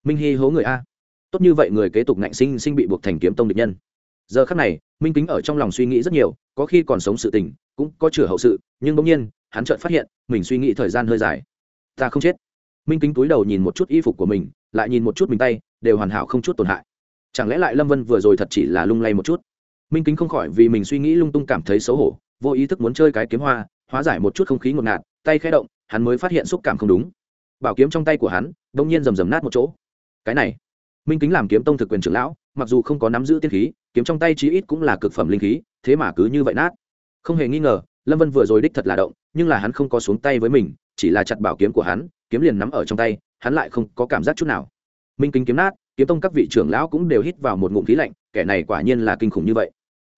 Minh hy hố người a. Tốt như vậy người kế tục ngạnh sinh sinh bị buộc thành kiếm tông địch nhân. Giờ khắc này, minh kính ở trong lòng suy nghĩ rất nhiều, có khi còn sống sự tình, cũng có chửa hậu sự, nhưng bỗng nhiên, hắn chợt phát hiện, mình suy nghĩ thời gian hơi dài. Ta không chết. Minh kính túi đầu nhìn một chút y phục của mình, lại nhìn một chút mình tay, đều hoàn hảo không chút tổn hại. Chẳng lẽ lại lâm vân vừa rồi thật chỉ là lung lay một chút? Minh kính không khỏi vì mình suy nghĩ lung tung cảm thấy xấu hổ, vô ý thức muốn chơi cái kiếm hoa, hóa giải một chút không khí ngột ngạt, tay khẽ động, hắn mới phát hiện xúc cảm không đúng bảo kiếm trong tay của hắn, đông nhiên rầm rầm nát một chỗ. Cái này, minh kính làm kiếm tông thực quyền trưởng lão, mặc dù không có nắm giữ tiên khí, kiếm trong tay chí ít cũng là cực phẩm linh khí, thế mà cứ như vậy nát. Không hề nghi ngờ, lâm vân vừa rồi đích thật là động, nhưng là hắn không có xuống tay với mình, chỉ là chặt bảo kiếm của hắn, kiếm liền nắm ở trong tay, hắn lại không có cảm giác chút nào. Minh kính kiếm nát, kiếm tông các vị trưởng lão cũng đều hít vào một ngụm khí lạnh, kẻ này quả nhiên là kinh khủng như vậy.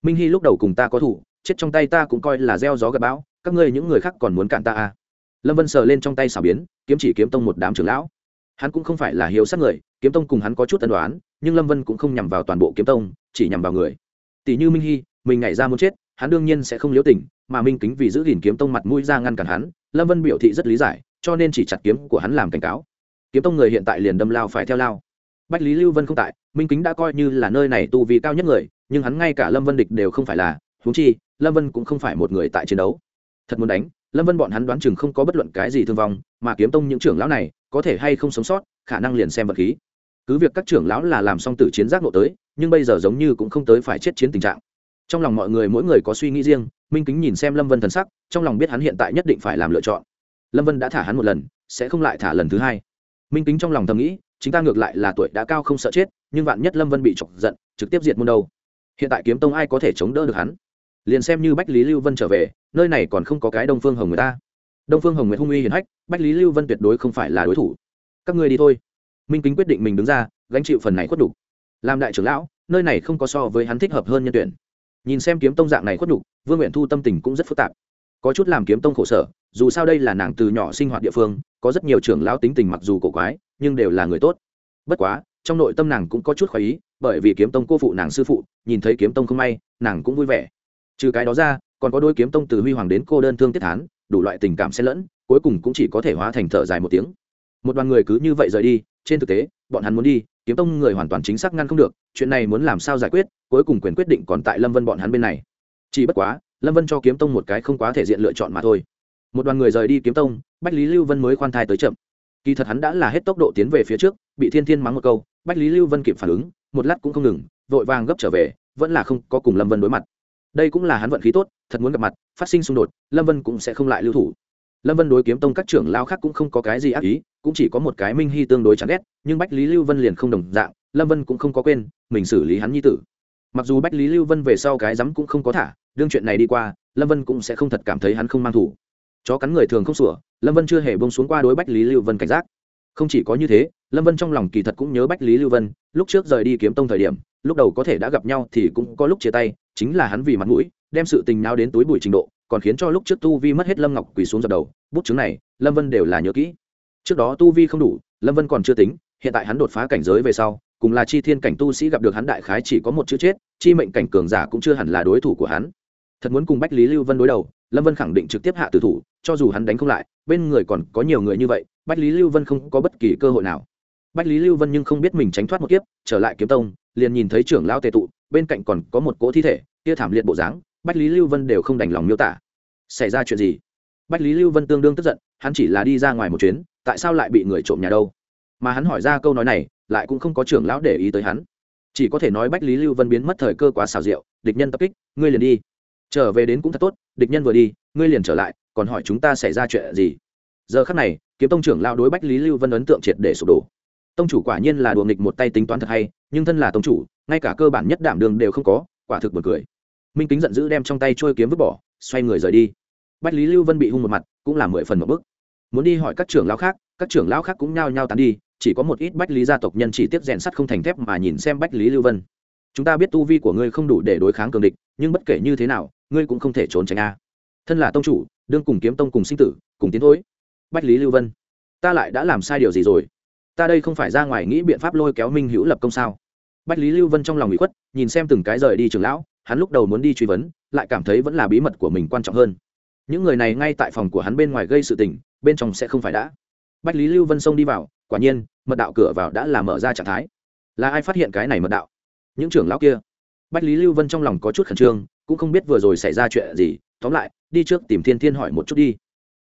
Minh hy lúc đầu cùng ta có thủ, chết trong tay ta cũng coi là gieo gió gặp bão, các ngươi những người khác còn muốn cản ta à. lâm vân sờ lên trong tay xảo biến kiếm chỉ kiếm tông một đám trưởng lão. Hắn cũng không phải là hiếu sát người, kiếm tông cùng hắn có chút tân đoán, nhưng lâm vân cũng không nhằm vào toàn bộ kiếm tông, chỉ nhằm vào người. Tỷ như minh hy, mình nhảy ra muốn chết, hắn đương nhiên sẽ không liếu tình, mà minh kính vì giữ gìn kiếm tông mặt mũi ra ngăn cản hắn, lâm vân biểu thị rất lý giải, cho nên chỉ chặt kiếm của hắn làm cảnh cáo. Kiếm tông người hiện tại liền đâm lao phải theo lao. Bách lý lưu vân không tại, minh kính đã coi như là nơi này tu vì cao nhất người, nhưng hắn ngay cả lâm vân địch đều không phải là húng chi, lâm vân cũng không phải một người tại chiến đấu. Thật muốn đánh lâm vân bọn hắn đoán chừng không có bất luận cái gì thương vong, mà kiếm tông những trưởng lão này, có thể hay không sống sót, khả năng liền xem vật khí. Cứ việc các trưởng lão là làm xong tử chiến giác nộ tới, nhưng bây giờ giống như cũng không tới phải chết chiến tình trạng. Trong lòng mọi người mỗi người có suy nghĩ riêng, minh kính nhìn xem lâm vân thần sắc, trong lòng biết hắn hiện tại nhất định phải làm lựa chọn. Lâm vân đã thả hắn một lần, sẽ không lại thả lần thứ hai. Minh kính trong lòng thầm nghĩ, chính ta ngược lại là tuổi đã cao không sợ chết, nhưng vạn nhất lâm vân bị chọc giận, trực tiếp diệt môn đâu. Hiện tại kiếm tông ai có thể chống đỡ được hắn? Liền xem như bách lý lưu vân trở về, nơi này còn không có cái đông phương hồng người ta. Đông phương hồng nguyệt hung uy hiền hách, bách lý lưu vân tuyệt đối không phải là đối thủ. Các ngươi đi thôi. Minh kính quyết định mình đứng ra, gánh chịu phần này khuất đục làm đại trưởng lão, nơi này không có so với hắn thích hợp hơn nhân tuyển. Nhìn xem kiếm tông dạng này khuất đục vương nguyện thu tâm tình cũng rất phức tạp. Có chút làm kiếm tông khổ sở, dù sao đây là nàng từ nhỏ sinh hoạt địa phương, có rất nhiều trưởng lão tính tình mặc dù cổ quái, nhưng đều là người tốt. Bất quá, trong nội tâm nàng cũng có chút khoái ý, bởi vì kiếm tông cô phụ nàng sư phụ, nhìn thấy kiếm tông không may, nàng cũng vui vẻ trừ cái đó ra, còn có đôi kiếm tông từ huy hoàng đến cô đơn thương tiết thán, đủ loại tình cảm xen lẫn, cuối cùng cũng chỉ có thể hóa thành thở dài một tiếng. Một đoàn người cứ như vậy rời đi, trên thực tế, bọn hắn muốn đi, kiếm tông người hoàn toàn chính xác ngăn không được, chuyện này muốn làm sao giải quyết, cuối cùng quyền quyết định còn tại lâm vân bọn hắn bên này. Chỉ bất quá, lâm vân cho kiếm tông một cái không quá thể diện lựa chọn mà thôi. Một đoàn người rời đi kiếm tông, bách lý lưu vân mới khoan thai tới chậm. Kỳ thật hắn đã là hết tốc độ tiến về phía trước, bị thiên thiên mắng một câu, bách lý lưu vân kịp phản ứng, một lát cũng không ngừng, vội vàng gấp trở về, vẫn là không có cùng lâm vân đối mặt đây cũng là hắn vận khí tốt, thật muốn gặp mặt, phát sinh xung đột, lâm vân cũng sẽ không lại lưu thủ. Lâm vân đối kiếm tông các trưởng lao khác cũng không có cái gì ác ý, cũng chỉ có một cái minh hy tương đối chán ghét, nhưng bách lý lưu vân liền không đồng dạng, lâm vân cũng không có quên, mình xử lý hắn nhi tử. Mặc dù bách lý lưu vân về sau cái rắm cũng không có thả, đương chuyện này đi qua, lâm vân cũng sẽ không thật cảm thấy hắn không mang thủ. Chó cắn người thường không sủa, lâm vân chưa hề bông xuống qua đối bách lý lưu vân cảnh giác. Không chỉ có như thế, lâm vân trong lòng kỳ thật cũng nhớ bách lý lưu vân, lúc trước rời đi kiếm tông thời điểm, lúc đầu có thể đã gặp nhau thì cũng có lúc chia tay chính là hắn vì mặt mũi, đem sự tình nào đến túi bụi trình độ, còn khiến cho lúc trước tu vi mất hết lâm ngọc quỳ xuống dập đầu, bút chứng này, lâm vân đều là nhớ kỹ. Trước đó tu vi không đủ, lâm vân còn chưa tính, hiện tại hắn đột phá cảnh giới về sau, cùng là chi thiên cảnh tu sĩ gặp được hắn đại khái chỉ có một chữ chết, chi mệnh cảnh cường giả cũng chưa hẳn là đối thủ của hắn. Thật muốn cùng bách lý lưu vân đối đầu, lâm vân khẳng định trực tiếp hạ tử thủ, cho dù hắn đánh không lại, bên người còn có nhiều người như vậy, bách lý lưu vân không có bất kỳ cơ hội nào. Bách lý lưu vân nhưng không biết mình tránh thoát một kiếp, trở lại kiếm tông, liền nhìn thấy trưởng lão tề tụ bên cạnh còn có một cỗ thi thể, kia thảm liệt bộ dáng, bách lý lưu vân đều không đành lòng miêu tả. Xảy ra chuyện gì? Bách lý lưu vân tương đương tức giận, hắn chỉ là đi ra ngoài một chuyến, tại sao lại bị người trộm nhà đâu? Mà hắn hỏi ra câu nói này, lại cũng không có trưởng lão để ý tới hắn. Chỉ có thể nói bách lý lưu vân biến mất thời cơ quá xào rượu địch nhân tập kích, ngươi liền đi. Trở về đến cũng thật tốt, địch nhân vừa đi, ngươi liền trở lại, còn hỏi chúng ta xảy ra chuyện gì? Giờ khắc này, kiếm tông trưởng lao đối bách lý lưu vân ấn tượng triệt để sụp đổ tông chủ quả nhiên là đùa nghịch một tay tính toán thật hay, nhưng thân là tông chủ, ngay cả cơ bản nhất đảm đường đều không có, quả thực buồn cười. Minh kính giận dữ đem trong tay trôi kiếm vứt bỏ, xoay người rời đi. Bách lý lưu vân bị hung một mặt, cũng là mười phần một bức. Muốn đi hỏi các trưởng lão khác, các trưởng lão khác cũng nhao nhao tán đi, chỉ có một ít bách lý gia tộc nhân chỉ tiếp rèn sắt không thành thép mà nhìn xem bách lý lưu vân. Chúng ta biết tu vi của ngươi không đủ để đối kháng cường địch, nhưng bất kể như thế nào, ngươi cũng không thể trốn tránh a. Thân là tông chủ, đương cùng kiếm tông cùng sinh tử, cùng tiến thối. Bách lý lưu vân, ta lại đã làm sai điều gì rồi? Ta đây không phải ra ngoài nghĩ biện pháp lôi kéo minh hữu lập công sao? Bách lý lưu vân trong lòng bị khuất, nhìn xem từng cái rời đi trường lão, hắn lúc đầu muốn đi truy vấn, lại cảm thấy vẫn là bí mật của mình quan trọng hơn. Những người này ngay tại phòng của hắn bên ngoài gây sự tình, bên trong sẽ không phải đã. Bách lý lưu vân xông đi vào, quả nhiên, mật đạo cửa vào đã là mở ra trạng thái. Là ai phát hiện cái này mật đạo? Những trưởng lão kia. Bách lý lưu vân trong lòng có chút khẩn trương, cũng không biết vừa rồi xảy ra chuyện gì, tóm lại, đi trước tìm thiên thiên hỏi một chút đi.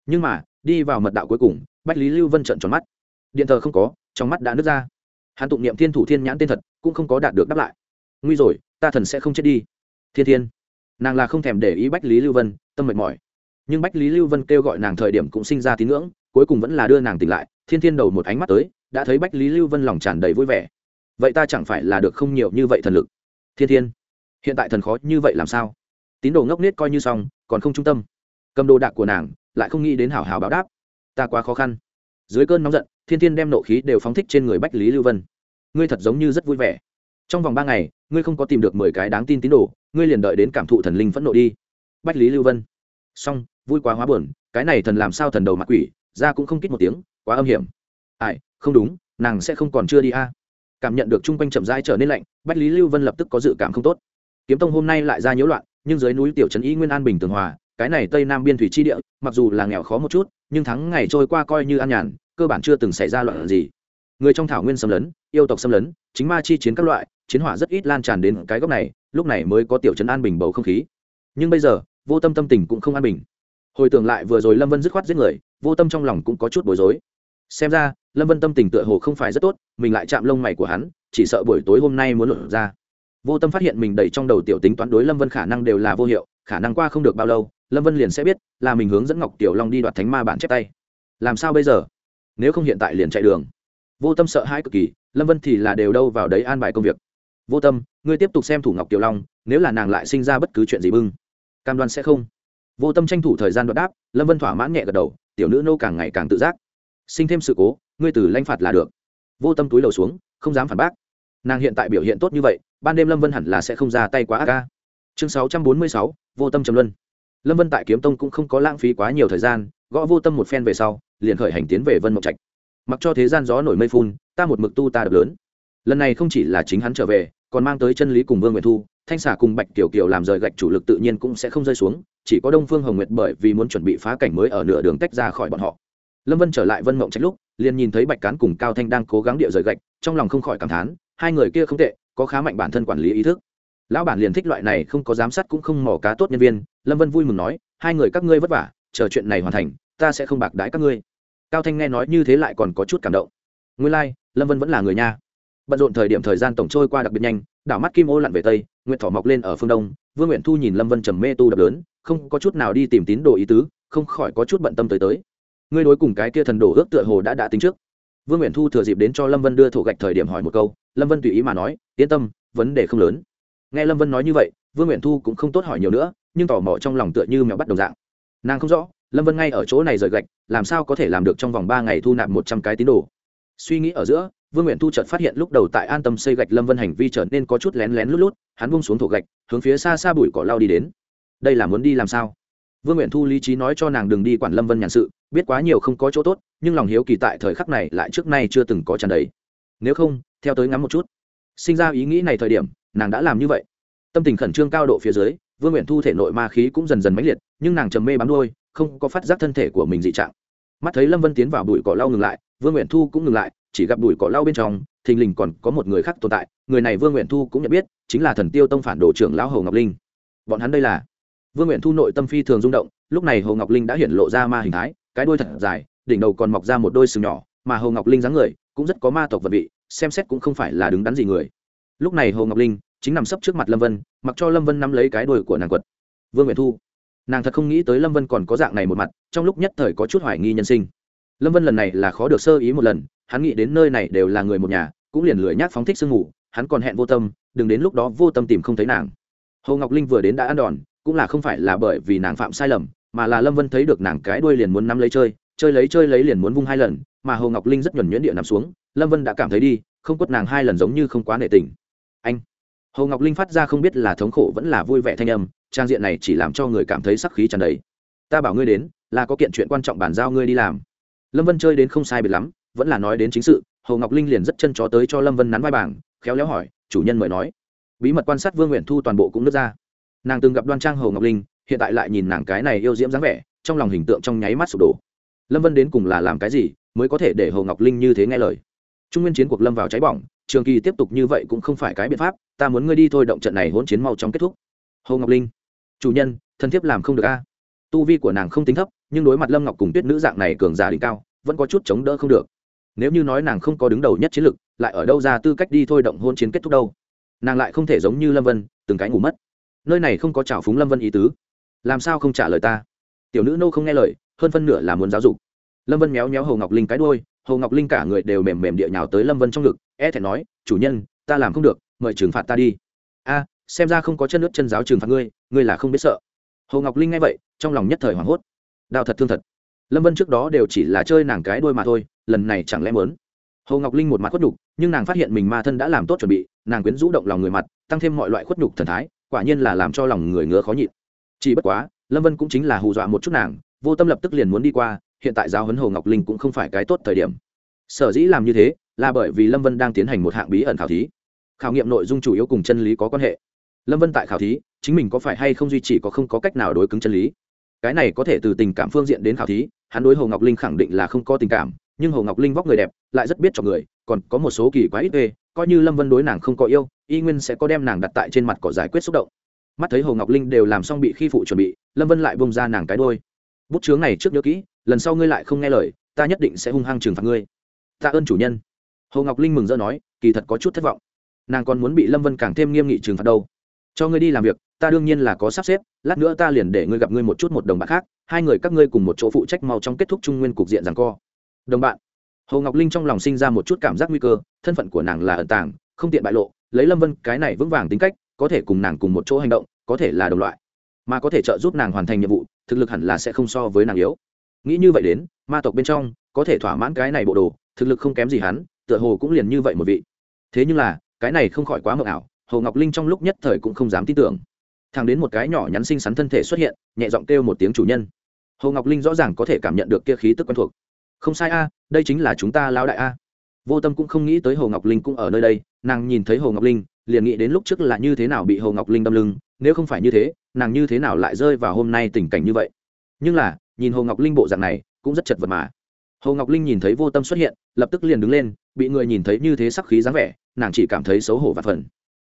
Nhưng mà, đi vào mật đạo cuối cùng, bách lý lưu vân trợn tròn mắt. Điện thờ không có trong mắt đã nứt ra. Hắn tụng niệm thiên thủ thiên nhãn tên thật, cũng không có đạt được đáp lại. Nguy rồi, ta thần sẽ không chết đi. Thiên thiên. Nàng là không thèm để ý bách lý lưu vân, tâm mệt mỏi. Nhưng bách lý lưu vân kêu gọi nàng thời điểm cũng sinh ra tín ngưỡng, cuối cùng vẫn là đưa nàng tỉnh lại. Thiên thiên đầu một ánh mắt tới, đã thấy bách lý lưu vân lòng tràn đầy vui vẻ. Vậy ta chẳng phải là được không nhiều như vậy thần lực? Thiên thiên. Hiện tại thần khó như vậy làm sao? Tín đồ ngốc nết coi như xong, còn không trung tâm. Cầm đồ đạc của nàng, lại không nghĩ đến hảo hảo báo đáp. Ta quá khó khăn. Dưới cơn nóng giận thiên thiên đem nộ khí đều phóng thích trên người bách lý lưu vân. Ngươi thật giống như rất vui vẻ. Trong vòng ba ngày, ngươi không có tìm được mười cái đáng tin tín đồ, ngươi liền đợi đến cảm thụ thần linh phẫn nộ đi. Bách lý lưu vân. Xong, vui quá hóa buồn, cái này thần làm sao thần đầu mặt quỷ, ra cũng không kích một tiếng, quá âm hiểm. Ai, không đúng, nàng sẽ không còn chưa đi a. Cảm nhận được chung quanh chậm rãi trở nên lạnh, bách lý lưu vân lập tức có dự cảm không tốt. Kiếm tông hôm nay lại ra nhiễu loạn, nhưng dưới núi tiểu trấn y nguyên an bình tường hòa, cái này tây nam biên thủy chi địa, mặc dù là nghèo khó một chút nhưng tháng ngày trôi qua coi như an nhàn, cơ bản chưa từng xảy ra loạn gì. Người trong thảo nguyên xâm lấn, yêu tộc xâm lấn, chính ma chi chiến các loại, chiến hỏa rất ít lan tràn đến cái góc này, lúc này mới có tiểu trấn an bình bầu không khí. Nhưng bây giờ, vô tâm tâm tình cũng không an bình. Hồi tưởng lại vừa rồi lâm vân dứt khoát giết người, vô tâm trong lòng cũng có chút bối rối. Xem ra, lâm vân tâm tình tựa hồ không phải rất tốt, mình lại chạm lông mày của hắn, chỉ sợ buổi tối hôm nay muốn luận ra. Vô tâm phát hiện mình đầy trong đầu tiểu tính toán đối lâm vân khả năng đều là vô hiệu, khả năng qua không được bao lâu lâm vân liền sẽ biết là mình hướng dẫn ngọc tiểu long đi đoạt thánh ma bản chép tay làm sao bây giờ nếu không hiện tại liền chạy đường vô tâm sợ hãi cực kỳ lâm vân thì là đều đâu vào đấy an bài công việc vô tâm ngươi tiếp tục xem thủ ngọc tiểu long nếu là nàng lại sinh ra bất cứ chuyện gì bưng cam đoan sẽ không vô tâm tranh thủ thời gian đoạt đáp lâm vân thỏa mãn nhẹ gật đầu tiểu nữ nô càng ngày càng tự giác sinh thêm sự cố ngươi từ lanh phạt là được vô tâm túi đầu xuống không dám phản bác nàng hiện tại biểu hiện tốt như vậy ban đêm lâm vân hẳn là sẽ không ra tay quá ác ca chương sáu trăm bốn mươi sáu, vô tâm trầm luân lâm vân tại kiếm tông cũng không có lãng phí quá nhiều thời gian, gõ vô tâm một phen về sau, liền khởi hành tiến về vân mộng trạch. Mặc cho thế gian gió nổi mây phun, ta một mực tu ta đập lớn. Lần này không chỉ là chính hắn trở về, còn mang tới chân lý cùng vương Nguyệt thu, thanh xả cùng bạch kiều kiều làm rời gạch chủ lực tự nhiên cũng sẽ không rơi xuống, chỉ có đông phương hồng nguyệt bởi vì muốn chuẩn bị phá cảnh mới ở nửa đường tách ra khỏi bọn họ. Lâm vân trở lại vân mộng trách lúc, liền nhìn thấy bạch cán cùng cao thanh đang cố gắng địa rời gạch, trong lòng không khỏi cảm thán, hai người kia không tệ, có khá mạnh bản thân quản lý ý thức lão bản liền thích loại này không có giám sát cũng không mỏ cá tốt nhân viên. Lâm vân vui mừng nói hai người các ngươi vất vả chờ chuyện này hoàn thành ta sẽ không bạc đãi các ngươi. Cao thanh nghe nói như thế lại còn có chút cảm động. Nguyên lai、like, lâm vân vẫn là người nha. Bận rộn thời điểm thời gian tổng trôi qua đặc biệt nhanh đảo mắt kim ô lặn về tây nguyện thỏ mọc lên ở phương đông vương nguyện thu nhìn lâm vân trầm mê tu đập lớn không có chút nào đi tìm tín đồ ý tứ không khỏi có chút bận tâm tới tới. Ngươi đối cùng cái kia thần đồ ước tựa hồ đã đã tính trước. Vương nguyện thu thừa dịp đến cho lâm vân đưa thổ gạch thời điểm hỏi một câu lâm vân tùy ý mà nói yên tâm vấn đề không lớn nghe lâm vân nói như vậy, vương nguyện thu cũng không tốt hỏi nhiều nữa, nhưng tò mò trong lòng tựa như mèo bắt đồng dạng. Nàng không rõ, lâm vân ngay ở chỗ này rời gạch, làm sao có thể làm được trong vòng ba ngày thu nạp một trăm cái tín đồ. Suy nghĩ ở giữa, vương nguyện thu chợt phát hiện lúc đầu tại an tâm xây gạch lâm vân hành vi trở nên có chút lén lén lút lút, hắn bung xuống thổ gạch, hướng phía xa xa bụi cỏ lao đi đến. Đây là muốn đi làm sao? Vương nguyện thu lý trí nói cho nàng đừng đi quản lâm vân nhàn sự, biết quá nhiều không có chỗ tốt, nhưng lòng hiếu kỳ tại thời khắc này lại trước nay chưa từng có tràn đầy. Nếu không, theo tới ngắm một chút. Sinh ra ý nghĩ này thời điểm nàng đã làm như vậy. Tâm tình khẩn trương cao độ phía dưới, vương nguyện thu thể nội ma khí cũng dần dần mãnh liệt, nhưng nàng trầm mê bám đôi không có phát giác thân thể của mình dị trạng. Mắt thấy lâm vân tiến vào bụi cỏ lau ngừng lại, vương nguyện thu cũng ngừng lại, chỉ gặp bụi cỏ lau bên trong, thình lình còn có một người khác tồn tại, người này vương nguyện thu cũng nhận biết, chính là thần tiêu tông phản đồ trưởng lão hầu ngọc linh. Bọn hắn đây là? Vương nguyện thu nội tâm phi thường rung động, lúc này Hầu ngọc linh đã hiện lộ ra ma hình thái, cái đuôi thật dài, đỉnh đầu còn mọc ra một đôi sừng nhỏ, mà Hầu ngọc linh dáng người cũng rất có ma tộc vật vị, xem xét cũng không phải là đứng đắn gì người. Lúc này Hầu ngọc linh chính nằm sấp trước mặt lâm vân, mặc cho lâm vân nắm lấy cái đuôi của nàng quật. Vương nguyện thu, nàng thật không nghĩ tới lâm vân còn có dạng này một mặt, trong lúc nhất thời có chút hoài nghi nhân sinh. Lâm vân lần này là khó được sơ ý một lần, hắn nghĩ đến nơi này đều là người một nhà, cũng liền lười nhác phóng thích sương ngủ hắn còn hẹn vô tâm, đừng đến lúc đó vô tâm tìm không thấy nàng. Hồ ngọc linh vừa đến đã ăn đòn, cũng là không phải là bởi vì nàng phạm sai lầm, mà là lâm vân thấy được nàng cái đuôi liền muốn nắm lấy chơi chơi lấy chơi lấy liền muốn vung hai lần, mà hồ ngọc linh rất nhuẩn nhuyễn địa nằm xuống, lâm vân đã cảm thấy đi, không quất nàng hai lần giống như không quá nệ tình. Anh! Hồ ngọc linh phát ra không biết là thống khổ vẫn là vui vẻ thanh âm, trang diện này chỉ làm cho người cảm thấy sắc khí tràn đầy. Ta bảo ngươi đến, là có kiện chuyện quan trọng bàn giao ngươi đi làm. Lâm vân chơi đến không sai biệt lắm, vẫn là nói đến chính sự, hồ ngọc linh liền rất chân chó tới cho lâm vân nắn vai bảng, khéo léo hỏi, chủ nhân mời nói. Bí mật quan sát vương nguyện thu toàn bộ cũng nứt ra. Nàng từng gặp đoan trang hồ ngọc linh, hiện tại lại nhìn nàng cái này yêu diễm dáng vẻ, trong lòng hình tượng trong nháy mắt sụp đổ. Lâm vân đến cùng là làm cái gì, mới có thể để hồ ngọc linh như thế nghe lời? Trung nguyên chiến cuộc lâm vào cháy bỏng trường kỳ tiếp tục như vậy cũng không phải cái biện pháp, ta muốn ngươi đi thôi, động trận này hỗn chiến mau chóng kết thúc. Hồ ngọc linh, chủ nhân thân thiết làm không được a. Tu vi của nàng không tính thấp, nhưng đối mặt lâm ngọc cùng tuyết nữ dạng này cường giả đỉnh cao, vẫn có chút chống đỡ không được. Nếu như nói nàng không có đứng đầu nhất chiến lực, lại ở đâu ra tư cách đi thôi, động hôn chiến kết thúc đâu? Nàng lại không thể giống như lâm vân, từng cái ngủ mất. Nơi này không có trào phúng lâm vân ý tứ. Làm sao không trả lời ta? Tiểu nữ nô không nghe lời, hơn phân nửa là muốn giáo dục. Lâm vân méo méo hồ ngọc linh cái đôi hồ ngọc linh cả người đều mềm mềm địa nhào tới lâm vân trong ngực e thẹn nói, chủ nhân, ta làm không được, mời trừng phạt ta đi. A, xem ra không có chân nước chân giáo trừng phạt ngươi ngươi là không biết sợ. Hồ ngọc linh nghe vậy, trong lòng nhất thời hoảng hốt. Đào thật thương thật. Lâm vân trước đó đều chỉ là chơi nàng cái đôi mà thôi, lần này chẳng lẽ mớn hồ ngọc linh một mặt khuất nhục, nhưng nàng phát hiện mình ma thân đã làm tốt chuẩn bị, nàng quyến rũ động lòng người mặt, tăng thêm mọi loại khuất nhục thần thái, quả nhiên là làm cho lòng người ngứa khó nhịn. Chỉ bất quá, lâm vân cũng chính là hù dọa một chút nàng, vô tâm lập tức liền muốn đi qua, hiện tại giáo huấn hồ ngọc linh cũng không phải cái tốt thời điểm sở dĩ làm như thế là bởi vì lâm vân đang tiến hành một hạng bí ẩn khảo thí. Khảo nghiệm nội dung chủ yếu cùng chân lý có quan hệ. Lâm vân tại khảo thí, chính mình có phải hay không duy trì có không có cách nào đối cứng chân lý. Cái này có thể từ tình cảm phương diện đến khảo thí, hắn đối hồ ngọc linh khẳng định là không có tình cảm, nhưng hồ ngọc linh vóc người đẹp, lại rất biết cho người, còn có một số kỳ quá ít ê, coi như lâm vân đối nàng không có yêu, y nguyên sẽ có đem nàng đặt tại trên mặt cỏ giải quyết xúc động. Mắt thấy hồ ngọc linh đều làm xong bị khi phụ chuẩn bị, lâm vân lại bông ra nàng cái đôi bút chướng này trước nhớ kỹ, lần sau ngươi lại không nghe lời, ta nhất định sẽ hung hăng trừng phạt ngươi tạ ơn chủ nhân. Hồ ngọc linh mừng rỡ nói, kỳ thật có chút thất vọng. Nàng còn muốn bị lâm vân càng thêm nghiêm nghị trừng phạt đâu. Cho ngươi đi làm việc, ta đương nhiên là có sắp xếp, lát nữa ta liền để ngươi gặp ngươi một chút một đồng bạn khác, hai người các ngươi cùng một chỗ phụ trách mau trong kết thúc trung nguyên cục diện rằng co. Đồng bạn. Hồ ngọc linh trong lòng sinh ra một chút cảm giác nguy cơ, thân phận của nàng là ẩn tàng, không tiện bại lộ, lấy lâm vân cái này vững vàng tính cách, có thể cùng nàng cùng một chỗ hành động, có thể là đồng loại. Mà có thể trợ giúp nàng hoàn thành nhiệm vụ, thực lực hẳn là sẽ không so với nàng yếu. Nghĩ như vậy đến, ma tộc bên trong, có thể thỏa mãn cái này bộ đồ thực lực không kém gì hắn, tựa hồ cũng liền như vậy một vị. Thế nhưng là, cái này không khỏi quá mờ ảo, hồ ngọc linh trong lúc nhất thời cũng không dám tin tưởng. Thằng đến một cái nhỏ nhắn xinh xắn thân thể xuất hiện, nhẹ giọng kêu một tiếng chủ nhân. Hồ ngọc linh rõ ràng có thể cảm nhận được kia khí tức quen thuộc. Không sai a, đây chính là chúng ta lão đại a. Vô tâm cũng không nghĩ tới hồ ngọc linh cũng ở nơi đây, nàng nhìn thấy hồ ngọc linh, liền nghĩ đến lúc trước là như thế nào bị hồ ngọc linh đâm lưng, nếu không phải như thế, nàng như thế nào lại rơi vào hôm nay tình cảnh như vậy. Nhưng là, nhìn hồ ngọc linh bộ dạng này, cũng rất chật vật mà hồ ngọc linh nhìn thấy vô tâm xuất hiện, lập tức liền đứng lên, bị người nhìn thấy như thế sắc khí dáng vẻ, nàng chỉ cảm thấy xấu hổ và phần.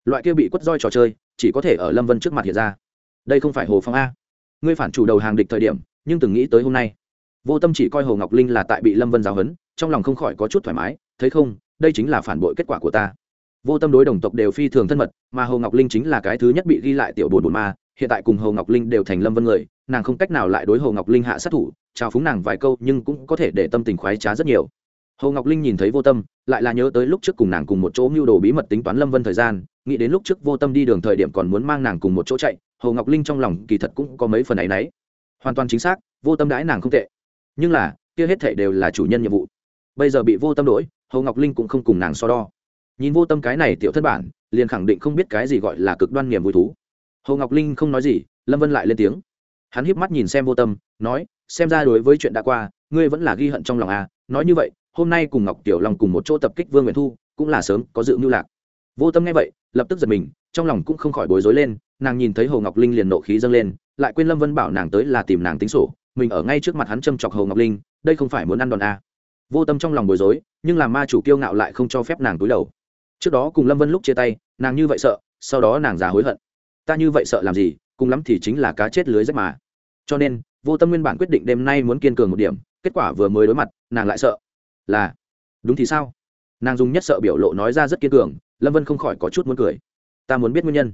Loại kia bị quất roi trò chơi, chỉ có thể ở lâm vân trước mặt hiện ra. Đây không phải hồ phong a. Ngươi phản chủ đầu hàng địch thời điểm, nhưng từng nghĩ tới hôm nay. Vô tâm chỉ coi hồ ngọc linh là tại bị lâm vân giáo hấn trong lòng không khỏi có chút thoải mái, thấy không, đây chính là phản bội kết quả của ta. Vô tâm đối đồng tộc đều phi thường thân mật, mà hồ ngọc linh chính là cái thứ nhất bị ghi lại tiểu bồn bồn ma, hiện tại cùng hồ ngọc linh đều thành lâm vân người nàng không cách nào lại đối hồ ngọc linh hạ sát thủ chào phúng nàng vài câu nhưng cũng có thể để tâm tình khoái trá rất nhiều. Hồ ngọc linh nhìn thấy vô tâm, lại là nhớ tới lúc trước cùng nàng cùng một chỗ mưu đồ bí mật tính toán lâm vân thời gian, nghĩ đến lúc trước vô tâm đi đường thời điểm còn muốn mang nàng cùng một chỗ chạy, hồ ngọc linh trong lòng kỳ thật cũng có mấy phần ấ y n ấ y hoàn toàn chính xác, vô tâm đãi nàng không tệ. Nhưng là, kia hết thể đều là chủ nhân nhiệm vụ. Bây giờ bị vô tâm đổi hồ ngọc linh cũng không cùng nàng so đo. Nhìn vô tâm cái này tiểu thất bản, liền khẳng định không biết cái gì gọi là cực đoan niềm vui thú. Hồ ngọc linh không nói gì, lâm vân lại lên tiếng hắn híp mắt nhìn xem vô tâm, nói, xem ra đối với chuyện đã qua, ngươi vẫn là ghi hận trong lòng à. Nói như vậy, hôm nay cùng ngọc tiểu long cùng một chỗ tập kích vương nguyễn thu, cũng là sớm có dự mưu lạc. Vô tâm nghe vậy, lập tức giật mình, trong lòng cũng không khỏi bối rối lên, nàng nhìn thấy hồ ngọc linh liền nộ khí dâng lên, lại quên lâm vân bảo nàng tới là tìm nàng tính sổ, mình ở ngay trước mặt hắn châm chọc hồ ngọc linh, đây không phải muốn ăn đòn à. vô tâm trong lòng bối rối, nhưng làm ma chủ kiêu ngạo lại không cho phép nàng túi đầu. Trước đó cùng lâm vân lúc chia tay, nàng như vậy sợ, sau đó nàng già hối hận. Ta như vậy sợ làm gì, cùng lắm thì chính là cá chết lưới rách mà cho nên, vô tâm nguyên bản quyết định đêm nay muốn kiên cường một điểm, kết quả vừa mới đối mặt, nàng lại sợ. Là, đúng thì sao? Nàng dùng nhất sợ biểu lộ nói ra rất kiên cường, lâm vân không khỏi có chút muốn cười. Ta muốn biết nguyên nhân.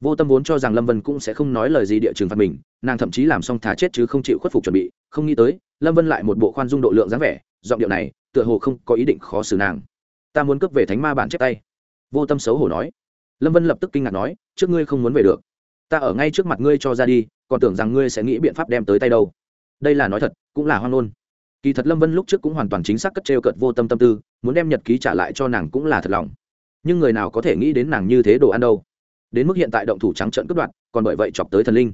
Vô tâm vốn cho rằng lâm vân cũng sẽ không nói lời gì địa trường phạt mình, nàng thậm chí làm xong thả chết chứ không chịu khuất phục chuẩn bị, không nghĩ tới, lâm vân lại một bộ khoan dung độ lượng dáng vẻ, giọng điệu này, tựa hồ không có ý định khó xử nàng. Ta muốn cướp về thánh ma bản chép tay. Vô tâm xấu hổ nói. Lâm vân lập tức kinh ngạc nói, trước ngươi không muốn về được ta ở ngay trước mặt ngươi cho ra đi, còn tưởng rằng ngươi sẽ nghĩ biện pháp đem tới tay đâu. Đây là nói thật, cũng là hoang ngôn. Kỳ thật lâm vân lúc trước cũng hoàn toàn chính xác cất trêu cợt vô tâm tâm tư, muốn đem nhật ký trả lại cho nàng cũng là thật lòng. Nhưng người nào có thể nghĩ đến nàng như thế đồ ăn đâu. Đến mức hiện tại động thủ trắng trận cướp đoạt, còn bởi vậy chọc tới thần linh.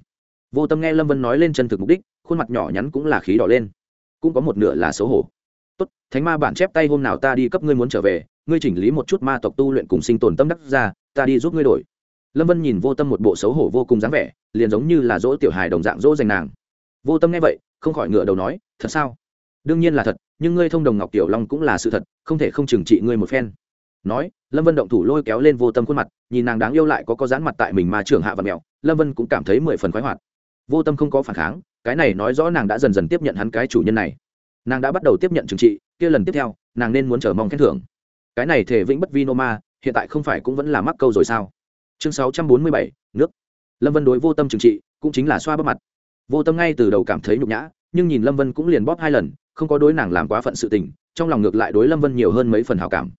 Vô tâm nghe lâm vân nói lên chân thực mục đích, khuôn mặt nhỏ nhắn cũng là khí đỏ lên. Cũng có một nửa là xấu hổ. Tốt, thánh ma bản chép tay hôm nào ta đi cấp ngươi muốn trở về, ngươi chỉnh lý một chút ma tộc tu luyện cùng sinh tồn tâm đắc ra, ta đi giúp ngươi đổi lâm vân nhìn vô tâm một bộ xấu hổ vô cùng dáng vẻ liền giống như là dỗ tiểu hài đồng dạng dỗ dành nàng. Vô tâm nghe vậy không khỏi ngựa đầu nói thật sao? Đương nhiên là thật nhưng ngươi thông đồng ngọc tiểu long cũng là sự thật không thể không trừng trị ngươi một phen. Nói lâm vân động thủ lôi kéo lên vô tâm khuôn mặt nhìn nàng đáng yêu lại có có dán mặt tại mình mà trưởng hạ và mèo, lâm vân cũng cảm thấy mười phần khoái hoạt. Vô tâm không có phản kháng cái này nói rõ nàng đã dần dần tiếp nhận hắn cái chủ nhân này. Nàng đã bắt đầu tiếp nhận trừng trị kia lần tiếp theo nàng nên muốn chờ mong khen thưởng. Cái này thể vĩnh bất vi nô ma hiện tại không phải cũng vẫn là mắc câu rồi sao? Chương sáu trăm bốn mươi bảy, nước. Lâm vân đối vô tâm trừng trị, cũng chính là xoa bóp mặt. Vô tâm ngay từ đầu cảm thấy nhục nhã, nhưng nhìn lâm vân cũng liền bóp hai lần, không có đối nàng làm quá phận sự tình, trong lòng ngược lại đối lâm vân nhiều hơn mấy phần hào cảm.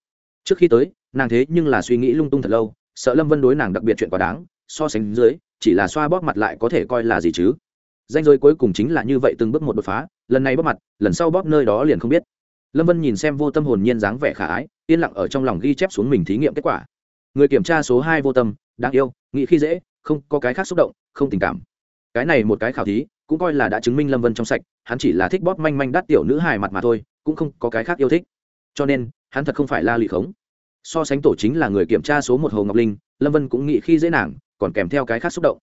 Trước khi tới, nàng thế nhưng là suy nghĩ lung tung thật lâu, sợ lâm vân đối nàng đặc biệt chuyện quá đáng, so sánh dưới, chỉ là xoa bóp mặt lại có thể coi là gì chứ? Danh giới cuối cùng chính là như vậy từng bước một đột phá, lần này bóp mặt, lần sau bóp nơi đó liền không biết. Lâm vân nhìn xem vô tâm hồn nhiên dáng vẻ khả ái, yên lặng ở trong lòng ghi chép xuống mình thí nghiệm kết quả. Người kiểm tra số hai vô tâm đáng yêu, nghĩ khi dễ, không có cái khác xúc động, không tình cảm. Cái này một cái khảo thí, cũng coi là đã chứng minh lâm vân trong sạch, hắn chỉ là thích bóp manh manh đắt tiểu nữ hài mặt mà thôi, cũng không có cái khác yêu thích. Cho nên, hắn thật không phải la lụy khống. So sánh tổ chính là người kiểm tra số một hồ ngọc linh, lâm vân cũng nghĩ khi dễ nàng, còn kèm theo cái khác xúc động.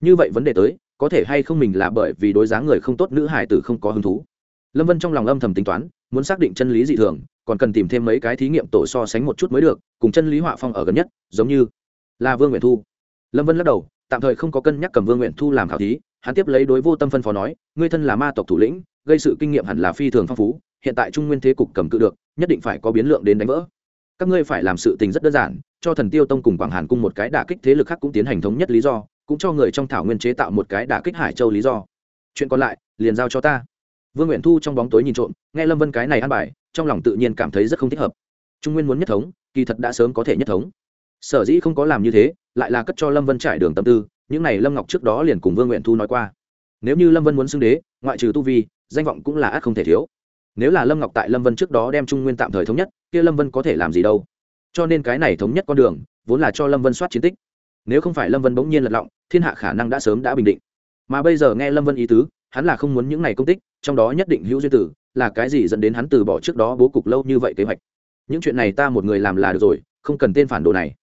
Như vậy vấn đề tới, có thể hay không mình là bởi vì đối giá người không tốt nữ hài tử không có hứng thú. Lâm vân trong lòng âm thầm tính toán, muốn xác định chân lý dị thường, còn cần tìm thêm mấy cái thí nghiệm tổ so sánh một chút mới được, cùng chân lý họa phong ở gần nhất, giống như là vương nguyện thu. Lâm vân lắc đầu, tạm thời không có cân nhắc cầm vương nguyện thu làm khảo thí, hắn tiếp lấy đối vô tâm phân phó nói, ngươi thân là ma tộc thủ lĩnh, gây sự kinh nghiệm hẳn là phi thường phong phú, hiện tại trung nguyên thế cục cầm cự được, nhất định phải có biến lượng đến đánh vỡ. Các ngươi phải làm sự tình rất đơn giản, cho thần tiêu tông cùng quảng hàn cung một cái đả kích thế lực khác cũng tiến hành thống nhất lý do, cũng cho người trong thảo nguyên chế tạo một cái đả kích hải châu lý do. Chuyện còn lại, liền giao cho ta. Vương nguyện thu trong bóng tối nhìn trộm, nghe lâm vân cái này ăn bài, trong lòng tự nhiên cảm thấy rất không thích hợp. Trung nguyên muốn nhất thống, kỳ thật đã sớm có thể nhất thống sở dĩ không có làm như thế, lại là cất cho lâm vân trải đường tâm tư, những này lâm ngọc trước đó liền cùng vương nguyện thu nói qua. Nếu như lâm vân muốn xưng đế, ngoại trừ tu vi, danh vọng cũng là ác không thể thiếu. Nếu là lâm ngọc tại lâm vân trước đó đem trung nguyên tạm thời thống nhất, kia lâm vân có thể làm gì đâu? Cho nên cái này thống nhất con đường, vốn là cho lâm vân soát chiến tích. Nếu không phải lâm vân bỗng nhiên lật lọng, thiên hạ khả năng đã sớm đã bình định. Mà bây giờ nghe lâm vân ý tứ, hắn là không muốn những này công tích, trong đó nhất định hữu duyên tử, là cái gì dẫn đến hắn từ bỏ trước đó bố cục lâu như vậy kế hoạch. Những chuyện này ta một người làm là được rồi, không cần tên phản đồ này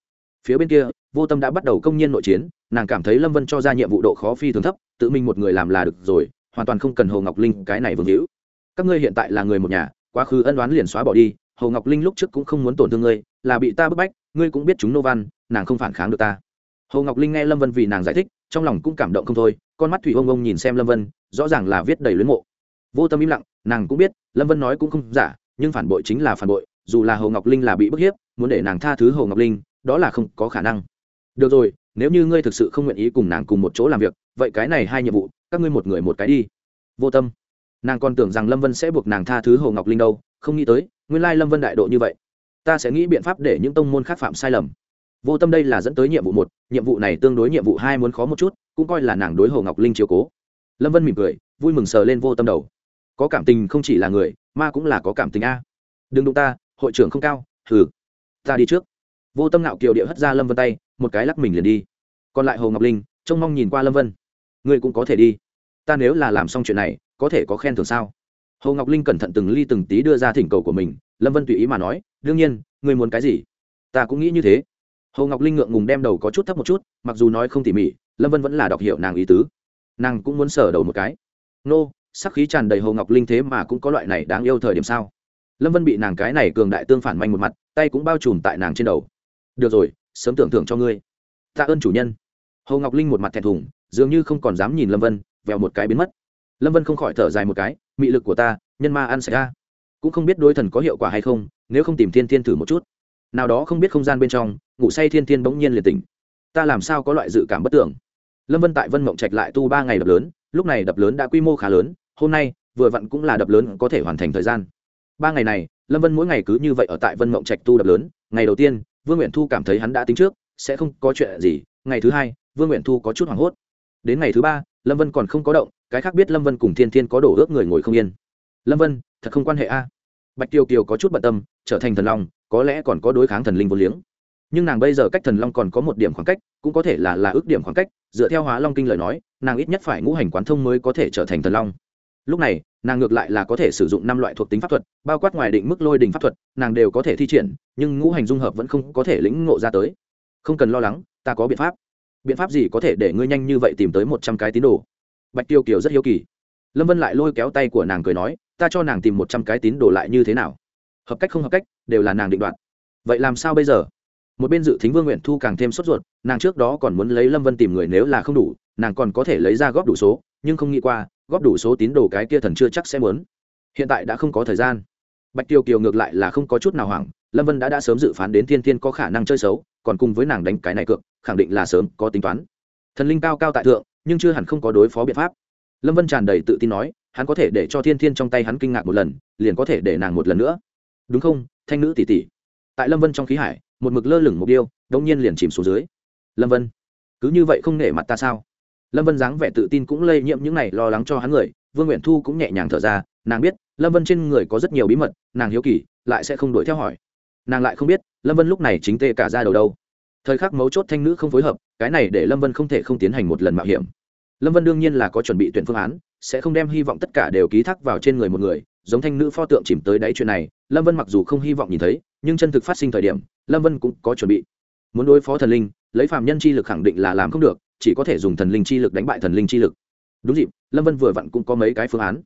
phía bên kia, vô tâm đã bắt đầu công nhiên nội chiến, nàng cảm thấy lâm vân cho ra nhiệm vụ độ khó phi thường thấp, tự mình một người làm là được rồi, hoàn toàn không cần hồ ngọc linh cái này vương hữu. Các ngươi hiện tại là người một nhà, quá khứ ân oán liền xóa bỏ đi, hồ ngọc linh lúc trước cũng không muốn tổn thương ngươi, là bị ta bức bách, ngươi cũng biết chúng nô văn, nàng không phản kháng được ta. Hồ ngọc linh nghe lâm vân vì nàng giải thích, trong lòng cũng cảm động không thôi, con mắt thủy ông ông nhìn xem lâm vân, rõ ràng là viết đầy luyến mộ. Vô tâm im lặng, nàng cũng biết, lâm vân nói cũng không giả, nhưng phản bội chính là phản bội, dù là hồ ngọc linh là bị bức hiếp, muốn để nàng tha thứ hồ ngọc linh đó là không có khả năng. Được rồi, nếu như ngươi thực sự không nguyện ý cùng nàng cùng một chỗ làm việc, vậy cái này hai nhiệm vụ, các ngươi một người một cái đi. Vô tâm. Nàng còn tưởng rằng lâm vân sẽ buộc nàng tha thứ hồ ngọc linh đâu, không nghĩ tới, nguyên lai lâm vân đại độ như vậy. Ta sẽ nghĩ biện pháp để những tông môn khác phạm sai lầm. Vô tâm đây là dẫn tới nhiệm vụ một, nhiệm vụ này tương đối nhiệm vụ hai muốn khó một chút, cũng coi là nàng đối hồ ngọc linh chiều cố. Lâm vân mỉm cười, vui mừng sờ lên vô tâm đầu. Có cảm tình không chỉ là người, ma cũng là có cảm tình a. Đừng đụng ta, hội trưởng không cao thử ta đi trước vô tâm ngạo kiều địa hất ra lâm vân tay một cái lắc mình liền đi còn lại hồ ngọc linh trông mong nhìn qua lâm vân ngươi cũng có thể đi ta nếu là làm xong chuyện này có thể có khen thưởng sao hồ ngọc linh cẩn thận từng ly từng tí đưa ra thỉnh cầu của mình lâm vân tùy ý mà nói đương nhiên ngươi muốn cái gì ta cũng nghĩ như thế hồ ngọc linh ngượng ngùng đem đầu có chút thấp một chút mặc dù nói không tỉ mỉ lâm vân vẫn là đọc hiệu nàng ý tứ nàng cũng muốn sở đầu một cái nô sắc khí tràn đầy hồ ngọc linh thế mà cũng có loại này đáng yêu thời điểm sao lâm vân bị nàng cái này cường đại tương phản manh một mặt tay cũng bao trùm tại nàng trên đầu được rồi, sớm tưởng thưởng cho ngươi. Tạ ơn chủ nhân. Hồ ngọc linh một mặt thẹn thùng, dường như không còn dám nhìn lâm vân, vèo một cái biến mất. Lâm vân không khỏi thở dài một cái, mị lực của ta, nhân ma ăn xảy ra cũng không biết đối thần có hiệu quả hay không, nếu không tìm thiên thiên thử một chút. Nào đó không biết không gian bên trong, ngủ say thiên thiên bỗng nhiên liền tỉnh. Ta làm sao có loại dự cảm bất tưởng? Lâm vân tại vân mộng trạch lại tu ba ngày đập lớn, lúc này đập lớn đã quy mô khá lớn, hôm nay, vừa vặn cũng là đập lớn có thể hoàn thành thời gian. Ba ngày này, lâm vân mỗi ngày cứ như vậy ở tại vân mộng trạch tu đập lớn, ngày đầu tiên vương nguyện thu cảm thấy hắn đã tính trước, sẽ không có chuyện gì, ngày thứ hai, vương nguyện thu có chút hoảng hốt. Đến ngày thứ ba, lâm vân còn không có động, cái khác biết lâm vân cùng thiên thiên có đổ ước người ngồi không yên. Lâm vân, thật không quan hệ a. Bạch tiêu kiều có chút bận tâm, trở thành thần long, có lẽ còn có đối kháng thần linh vô liếng. Nhưng nàng bây giờ cách thần long còn có một điểm khoảng cách, cũng có thể là là ước điểm khoảng cách, dựa theo hóa long kinh lời nói, nàng ít nhất phải ngũ hành quán thông mới có thể trở thành thần long lúc này, nàng ngược lại là có thể sử dụng năm loại thuộc tính pháp thuật, bao quát ngoài định mức lôi đình pháp thuật, nàng đều có thể thi triển, nhưng ngũ hành dung hợp vẫn không có thể lĩnh ngộ ra tới. Không cần lo lắng, ta có biện pháp. Biện pháp gì có thể để ngươi nhanh như vậy tìm tới một trăm cái tín đồ? Bạch tiêu kiều rất hiếu kỳ. Lâm vân lại lôi kéo tay của nàng cười nói, ta cho nàng tìm một trăm cái tín đồ lại như thế nào? Hợp cách không hợp cách, đều là nàng định đoạt. Vậy làm sao bây giờ? Một bên dự thính vương nguyện thu càng thêm sốt ruột, nàng trước đó còn muốn lấy lâm vân tìm người nếu là không đủ, nàng còn có thể lấy ra góp đủ số, nhưng không nghĩ qua góp đủ số tín đồ cái kia thần chưa chắc sẽ muốn. Hiện tại đã không có thời gian. Bạch tiêu kiều ngược lại là không có chút nào hoảng, lâm vân đã đã sớm dự phán đến thiên thiên có khả năng chơi xấu, còn cùng với nàng đánh cái này cược, khẳng định là sớm có tính toán. Thần linh cao cao tại thượng, nhưng chưa hẳn không có đối phó biện pháp. Lâm vân tràn đầy tự tin nói, hắn có thể để cho thiên thiên trong tay hắn kinh ngạc một lần, liền có thể để nàng một lần nữa. Đúng không, thanh nữ tỷ tỷ? Tại lâm vân trong khí hải, một mực lơ lửng mục điêu đông nhiên liền chìm xuống dưới. Lâm vân, cứ như vậy không nể mặt ta sao? Lâm vân dáng vẻ tự tin cũng lây nhiễm những này lo lắng cho hắn người, vương nguyện thu cũng nhẹ nhàng thở ra, nàng biết, lâm vân trên người có rất nhiều bí mật, nàng hiếu kỳ, lại sẽ không đuổi theo hỏi. Nàng lại không biết, lâm vân lúc này chính tê cả ra đầu đâu. Thời khắc mấu chốt thanh nữ không phối hợp, cái này để lâm vân không thể không tiến hành một lần mạo hiểm. Lâm vân đương nhiên là có chuẩn bị tuyển phương án, sẽ không đem hy vọng tất cả đều ký thác vào trên người một người, giống thanh nữ pho tượng chìm tới đáy chuyện này, lâm vân mặc dù không hy vọng nhìn thấy, nhưng chân thực phát sinh thời điểm, lâm vân cũng có chuẩn bị. Muốn đối phó thần linh, lấy phạm nhân chi lực khẳng định là làm không được chỉ có thể dùng thần linh chi lực đánh bại thần linh chi lực. Đúng dịp, lâm vân vừa vặn cũng có mấy cái phương án.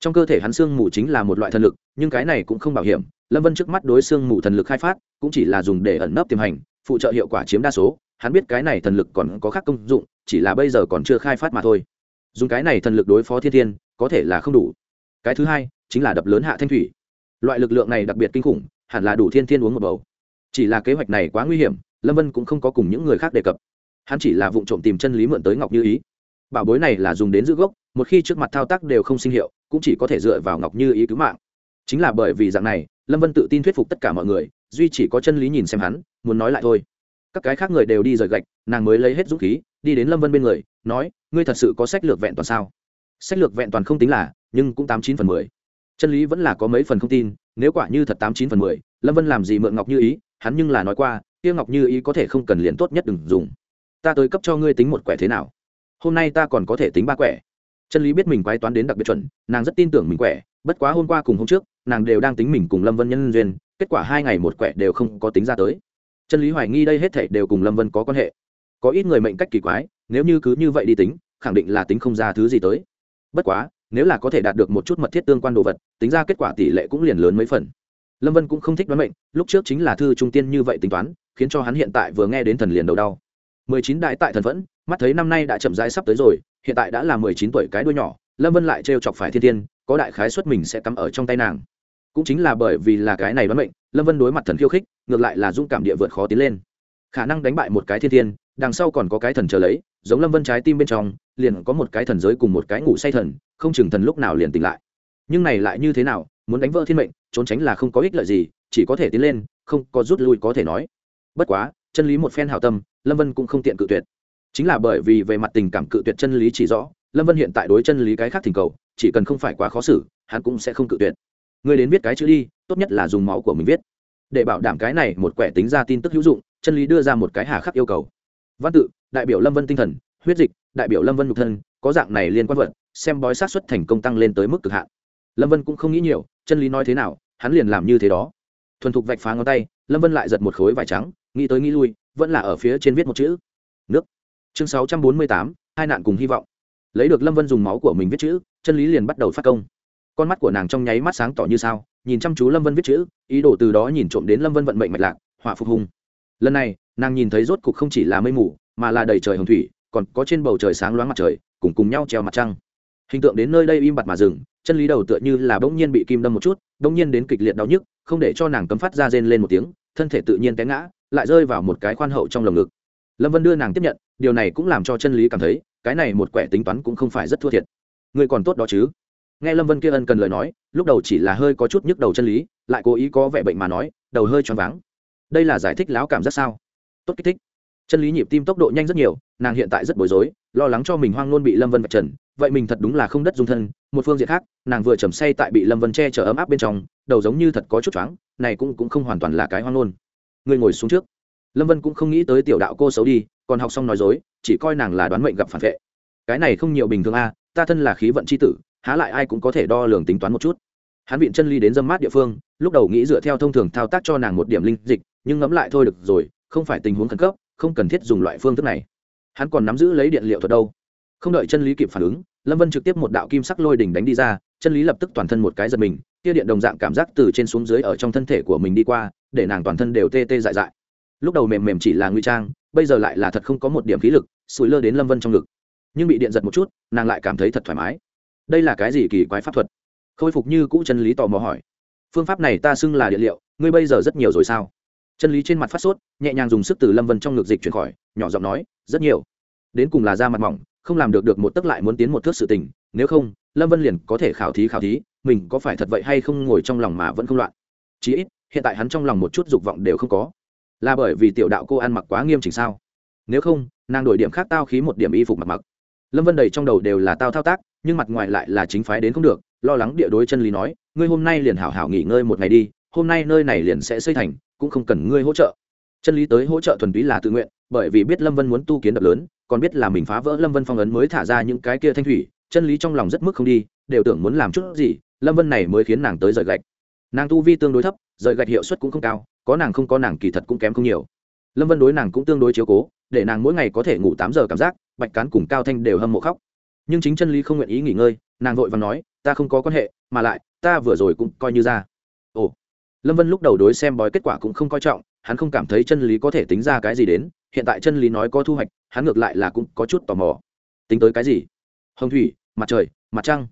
Trong cơ thể hắn xương mù chính là một loại thần lực, nhưng cái này cũng không bảo hiểm. Lâm vân trước mắt đối xương mù thần lực khai phát, cũng chỉ là dùng để ẩn nấp tiềm hành, phụ trợ hiệu quả chiếm đa số. Hắn biết cái này thần lực còn có khác công dụng, chỉ là bây giờ còn chưa khai phát mà thôi. Dùng cái này thần lực đối phó thiên thiên, có thể là không đủ. Cái thứ hai, chính là đập lớn hạ thanh thủy. Loại lực lượng này đặc biệt kinh khủng, hẳn là đủ thiên thiên uống một bầu. Chỉ là kế hoạch này quá nguy hiểm, lâm vân cũng không có cùng những người khác đề cập hắn chỉ là vụ trộm tìm chân lý mượn tới ngọc như ý. Bảo bối này là dùng đến giữ gốc, một khi trước mặt thao tác đều không sinh hiệu, cũng chỉ có thể dựa vào ngọc như ý cứu mạng. Chính là bởi vì dạng này, lâm vân tự tin thuyết phục tất cả mọi người, duy chỉ có chân lý nhìn xem hắn, muốn nói lại thôi. Các cái khác người đều đi rời gạch, nàng mới lấy hết dũng khí, đi đến lâm vân bên người, nói, ngươi thật sự có sách lược vẹn toàn sao? Sách lược vẹn toàn không tính là, nhưng cũng tám chín phần mười. Chân lý vẫn là có mấy phần không tin, nếu quả như thật tám chín phần mười, lâm vân làm gì mượn ngọc như ý, hắn nhưng là nói qua tiêu ngọc như ý có thể không cần liền tốt nhất đừng dùng ta tới cấp cho ngươi tính một quẻ thế nào? Hôm nay ta còn có thể tính ba quẻ. Chân lý biết mình quái toán đến đặc biệt chuẩn, nàng rất tin tưởng mình quẻ, bất quá hôm qua cùng hôm trước, nàng đều đang tính mình cùng lâm vân nhân duyên, kết quả hai ngày một quẻ đều không có tính ra tới. Chân lý hoài nghi đây hết thể đều cùng lâm vân có quan hệ. Có ít người mệnh cách kỳ quái, nếu như cứ như vậy đi tính, khẳng định là tính không ra thứ gì tới. Bất quá, nếu là có thể đạt được một chút mật thiết tương quan đồ vật, tính ra kết quả tỷ lệ cũng liền lớn mấy phần. Lâm vân cũng không thích đoán mệnh, lúc trước chính là thư trung tiên như vậy tính toán, khiến cho hắn hiện tại vừa nghe đến thần liền đầu đau mười chín đại tại thần vẫn, mắt thấy năm nay đã chậm rãi sắp tới rồi, hiện tại đã là mười chín tuổi cái đuôi nhỏ, lâm vân lại trêu chọc phải thiên tiên có đại khái xuất mình sẽ cắm ở trong tay nàng. Cũng chính là bởi vì là cái này đoán mệnh, lâm vân đối mặt thần khiêu khích, ngược lại là dũng cảm địa vượt khó tiến lên. Khả năng đánh bại một cái thiên thiên, đằng sau còn có cái thần chờ lấy, giống lâm vân trái tim bên trong, liền có một cái thần giới cùng một cái ngủ say thần, không chừng thần lúc nào liền tỉnh lại. Nhưng này lại như thế nào, muốn đánh vỡ thiên mệnh, trốn tránh là không có ích lợi gì, chỉ có thể tiến lên, không có rút lui có thể nói. Bất quá, chân lý một phen hảo tâm lâm vân cũng không tiện cự tuyệt. Chính là bởi vì về mặt tình cảm cự tuyệt chân lý chỉ rõ, lâm vân hiện tại đối chân lý cái khác thỉnh cầu, chỉ cần không phải quá khó xử, hắn cũng sẽ không cự tuyệt. Người đến viết cái chữ đi, tốt nhất là dùng máu của mình viết. Để bảo đảm cái này một quẻ tính ra tin tức hữu dụng, chân lý đưa ra một cái hà khắc yêu cầu. Văn tự, đại biểu lâm vân tinh thần, huyết dịch, đại biểu lâm vân nhục thân, có dạng này liên quan vật, xem bói sát xuất thành công tăng lên tới mức cực hạn. Lâm vân cũng không nghĩ nhiều, chân lý nói thế nào, hắn liền làm như thế đó. Thuần thục vạch phá ngón tay, lâm vân lại giật một khối vải trắng nghĩ tới nghĩ lui, vẫn là ở phía trên viết một chữ, nước. Chương sáu trăm bốn mươi tám, hai nạn cùng hy vọng. Lấy được lâm vân dùng máu của mình viết chữ, chân lý liền bắt đầu phát công. Con mắt của nàng trong nháy mắt sáng tỏ như sao, nhìn chăm chú lâm vân viết chữ, ý đồ từ đó nhìn trộm đến lâm vân vận mệnh mạch lạc, họa phục hùng. Lần này, nàng nhìn thấy rốt cục không chỉ là mây mù, mà là đầy trời hồng thủy, còn có trên bầu trời sáng loáng mặt trời, cùng cùng nhau treo mặt trăng. Hình tượng đến nơi đây im bặt mà dừng, chân lý đầu tựa như là bỗng nhiên bị kim đâm một chút, bỗng nhiên đến kịch liệt đau nhức, không để cho nàng cấm phát ra rên lên một tiếng, thân thể tự nhiên té ngã lại rơi vào một cái khoan hậu trong lồng ngực. Lâm vân đưa nàng tiếp nhận, điều này cũng làm cho chân lý cảm thấy, cái này một quẻ tính toán cũng không phải rất thua thiệt. Người còn tốt đó chứ? Nghe lâm vân kia ân cần lời nói, lúc đầu chỉ là hơi có chút nhức đầu chân lý, lại cố ý có vẻ bệnh mà nói, đầu hơi choáng váng. Đây là giải thích láo cảm giác sao? Tốt kích thích. Chân lý nhịp tim tốc độ nhanh rất nhiều, nàng hiện tại rất bối rối, lo lắng cho mình hoang luôn bị lâm vân vạch trần, vậy mình thật đúng là không đất dung thân, một phương diện khác, nàng vừa trầm say tại bị lâm vân che chở ấm áp bên trong, đầu giống như thật có chút choáng, này cũng cũng không hoàn toàn là cái hoang luôn. Ngươi ngồi xuống trước. Lâm vân cũng không nghĩ tới tiểu đạo cô xấu đi, còn học xong nói dối, chỉ coi nàng là đoán mệnh gặp phản vệ. Cái này không nhiều bình thường a, ta thân là khí vận c h i tử, há lại ai cũng có thể đo lường tính toán một chút. Hắn viện chân ly đến dâm mát địa phương, lúc đầu nghĩ dựa theo thông thường thao tác cho nàng một điểm linh dịch, nhưng ngẫm lại thôi được rồi, không phải tình huống khẩn cấp, không cần thiết dùng loại phương thức này. Hắn còn nắm giữ lấy điện liệu thuật đâu. Không đợi chân lý kịp phản ứng, lâm vân trực tiếp một đạo kim sắc lôi đỉnh đánh đi ra chân lý lập tức toàn thân một cái giật mình kia điện đồng dạng cảm giác từ trên xuống dưới ở trong thân thể của mình đi qua, để nàng toàn thân đều tê tê dại dại. Lúc đầu mềm mềm chỉ là nguy trang, bây giờ lại là thật không có một điểm khí lực, sủi lơ đến lâm vân trong ngực. Nhưng bị điện giật một chút, nàng lại cảm thấy thật thoải mái. Đây là cái gì kỳ quái pháp thuật? Khôi phục như cũ chân lý tò mò hỏi. Phương pháp này ta xưng là điện liệu, ngươi bây giờ rất nhiều rồi sao? Chân lý trên mặt phát sốt, nhẹ nhàng dùng sức từ lâm vân trong ngực dịch chuyển khỏi, nhỏ giọng nói, rất nhiều. Đến cùng là da mặt mỏng, không làm được được một tấc lại muốn tiến một thước sự tình nếu không, lâm vân liền có thể khảo thí khảo thí, mình có phải thật vậy hay không ngồi trong lòng mà vẫn không loạn. Chí ít, hiện tại hắn trong lòng một chút dục vọng đều không có. Là bởi vì tiểu đạo cô ăn mặc quá nghiêm chỉnh sao? Nếu không, nàng đổi điểm khác tao khí một điểm y phục mặc mặc. Lâm vân đầy trong đầu đều là tao thao tác, nhưng mặt ngoài lại là chính phái đến không được, lo lắng địa đối chân lý nói, ngươi hôm nay liền hảo hảo nghỉ ngơi một ngày đi, hôm nay nơi này liền sẽ xây thành, cũng không cần ngươi hỗ trợ. Chân lý tới hỗ trợ thuần túy là tự nguyện, bởi vì biết lâm vân muốn tu kiến đập lớn, còn biết là mình phá vỡ lâm vân phong ấn mới thả ra những cái kia thanh thủy chân lý trong lòng rất mức không đi, đều tưởng muốn làm chút gì, lâm vân này mới khiến nàng tới rời gạch. Nàng tu vi tương đối thấp, rời gạch hiệu suất cũng không cao, có nàng không có nàng kỳ thật cũng kém không nhiều. Lâm vân đối nàng cũng tương đối chiếu cố, để nàng mỗi ngày có thể ngủ tám giờ cảm giác, bạch cán cùng cao thanh đều hâm mộ khóc. Nhưng chính chân lý không nguyện ý nghỉ ngơi, nàng vội và nói, ta không có quan hệ, mà lại, ta vừa rồi cũng coi như ra. Ồ. Lâm vân lúc đầu đối xem bói kết quả cũng không coi trọng, hắn không cảm thấy chân lý có thể tính ra cái gì đến, hiện tại chân lý nói có thu hoạch, hắn ngược lại là cũng có chút tò mò. Tính tới cái gì? Hồng thủy mặt trời, mặt trăng.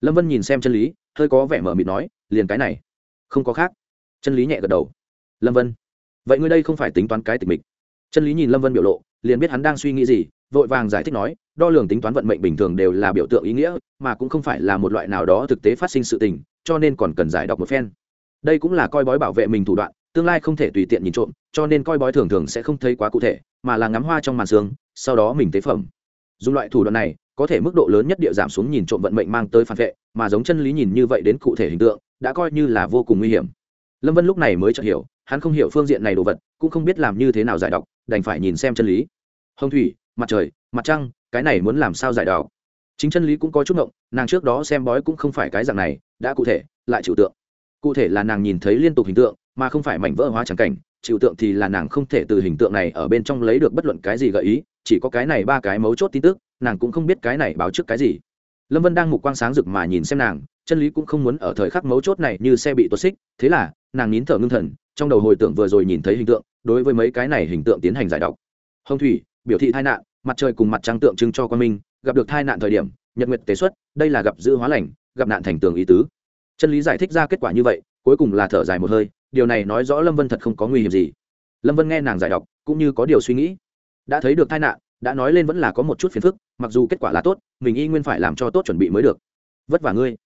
Lâm vân nhìn xem chân lý, hơi có vẻ mở mịt nói, liền cái này. Không có khác. Chân lý nhẹ gật đầu. Lâm vân. Vậy ngươi đây không phải tính toán cái tịch mịch. Chân lý nhìn lâm vân biểu lộ, liền biết hắn đang suy nghĩ gì, vội vàng giải thích nói, đo lường tính toán vận mệnh bình thường đều là biểu tượng ý nghĩa, mà cũng không phải là một loại nào đó thực tế phát sinh sự tình, cho nên còn cần giải đọc một phen. Đây cũng là coi bói bảo vệ mình thủ đoạn, tương lai không thể tùy tiện nhìn trộm, cho nên coi bói thường thường sẽ không thấy quá cụ thể, mà là ngắm hoa trong màn xương sau đó mình tế phẩm dùng loại thủ đoạn này, có thể mức độ lớn nhất địa giảm xuống nhìn trộm vận mệnh mang tới phản vệ, mà giống chân lý nhìn như vậy đến cụ thể hình tượng, đã coi như là vô cùng nguy hiểm. Lâm vân lúc này mới chợt hiểu, hắn không hiểu phương diện này đồ vật, cũng không biết làm như thế nào giải đọc đành phải nhìn xem chân lý. Hồng thủy, mặt trời, mặt trăng, cái này muốn làm sao giải đọc chính chân lý cũng có chút ngộng, nàng trước đó xem bói cũng không phải cái dạng này, đã cụ thể, lại chịu tượng. Cụ thể là nàng nhìn thấy liên tục hình tượng, mà không phải mảnh vỡ hóa trắng cảnh, chịu tượng thì là nàng không thể từ hình tượng này ở bên trong lấy được bất luận cái gì gợi ý chỉ có cái này ba cái mấu chốt tin tức, nàng cũng không biết cái này báo trước cái gì. Lâm vân đang mục quang sáng rực mà nhìn xem nàng, chân lý cũng không muốn ở thời khắc mấu chốt này như xe bị tuột xích, thế là, nàng nín thở ngưng thần, trong đầu hồi tưởng vừa rồi nhìn thấy hình tượng, đối với mấy cái này hình tượng tiến hành giải đọc. Hồng thủy, biểu thị tai nạn, mặt trời cùng mặt trăng tượng trưng cho quan minh, gặp được tai nạn thời điểm, nhật nguyệt tế xuất, đây là gặp dư hóa lành, gặp nạn thành tường ý tứ. Chân lý giải thích ra kết quả như vậy, cuối cùng là thở dài một hơi, điều này nói rõ lâm vân thật không có nguy hiểm gì. Lâm vân nghe nàng giải đọc, cũng như có điều suy nghĩ đã thấy được tai nạn, đã nói lên vẫn là có một chút phiền phức, mặc dù kết quả là tốt, mình y nguyên phải làm cho tốt chuẩn bị mới được. Vất vả ngươi.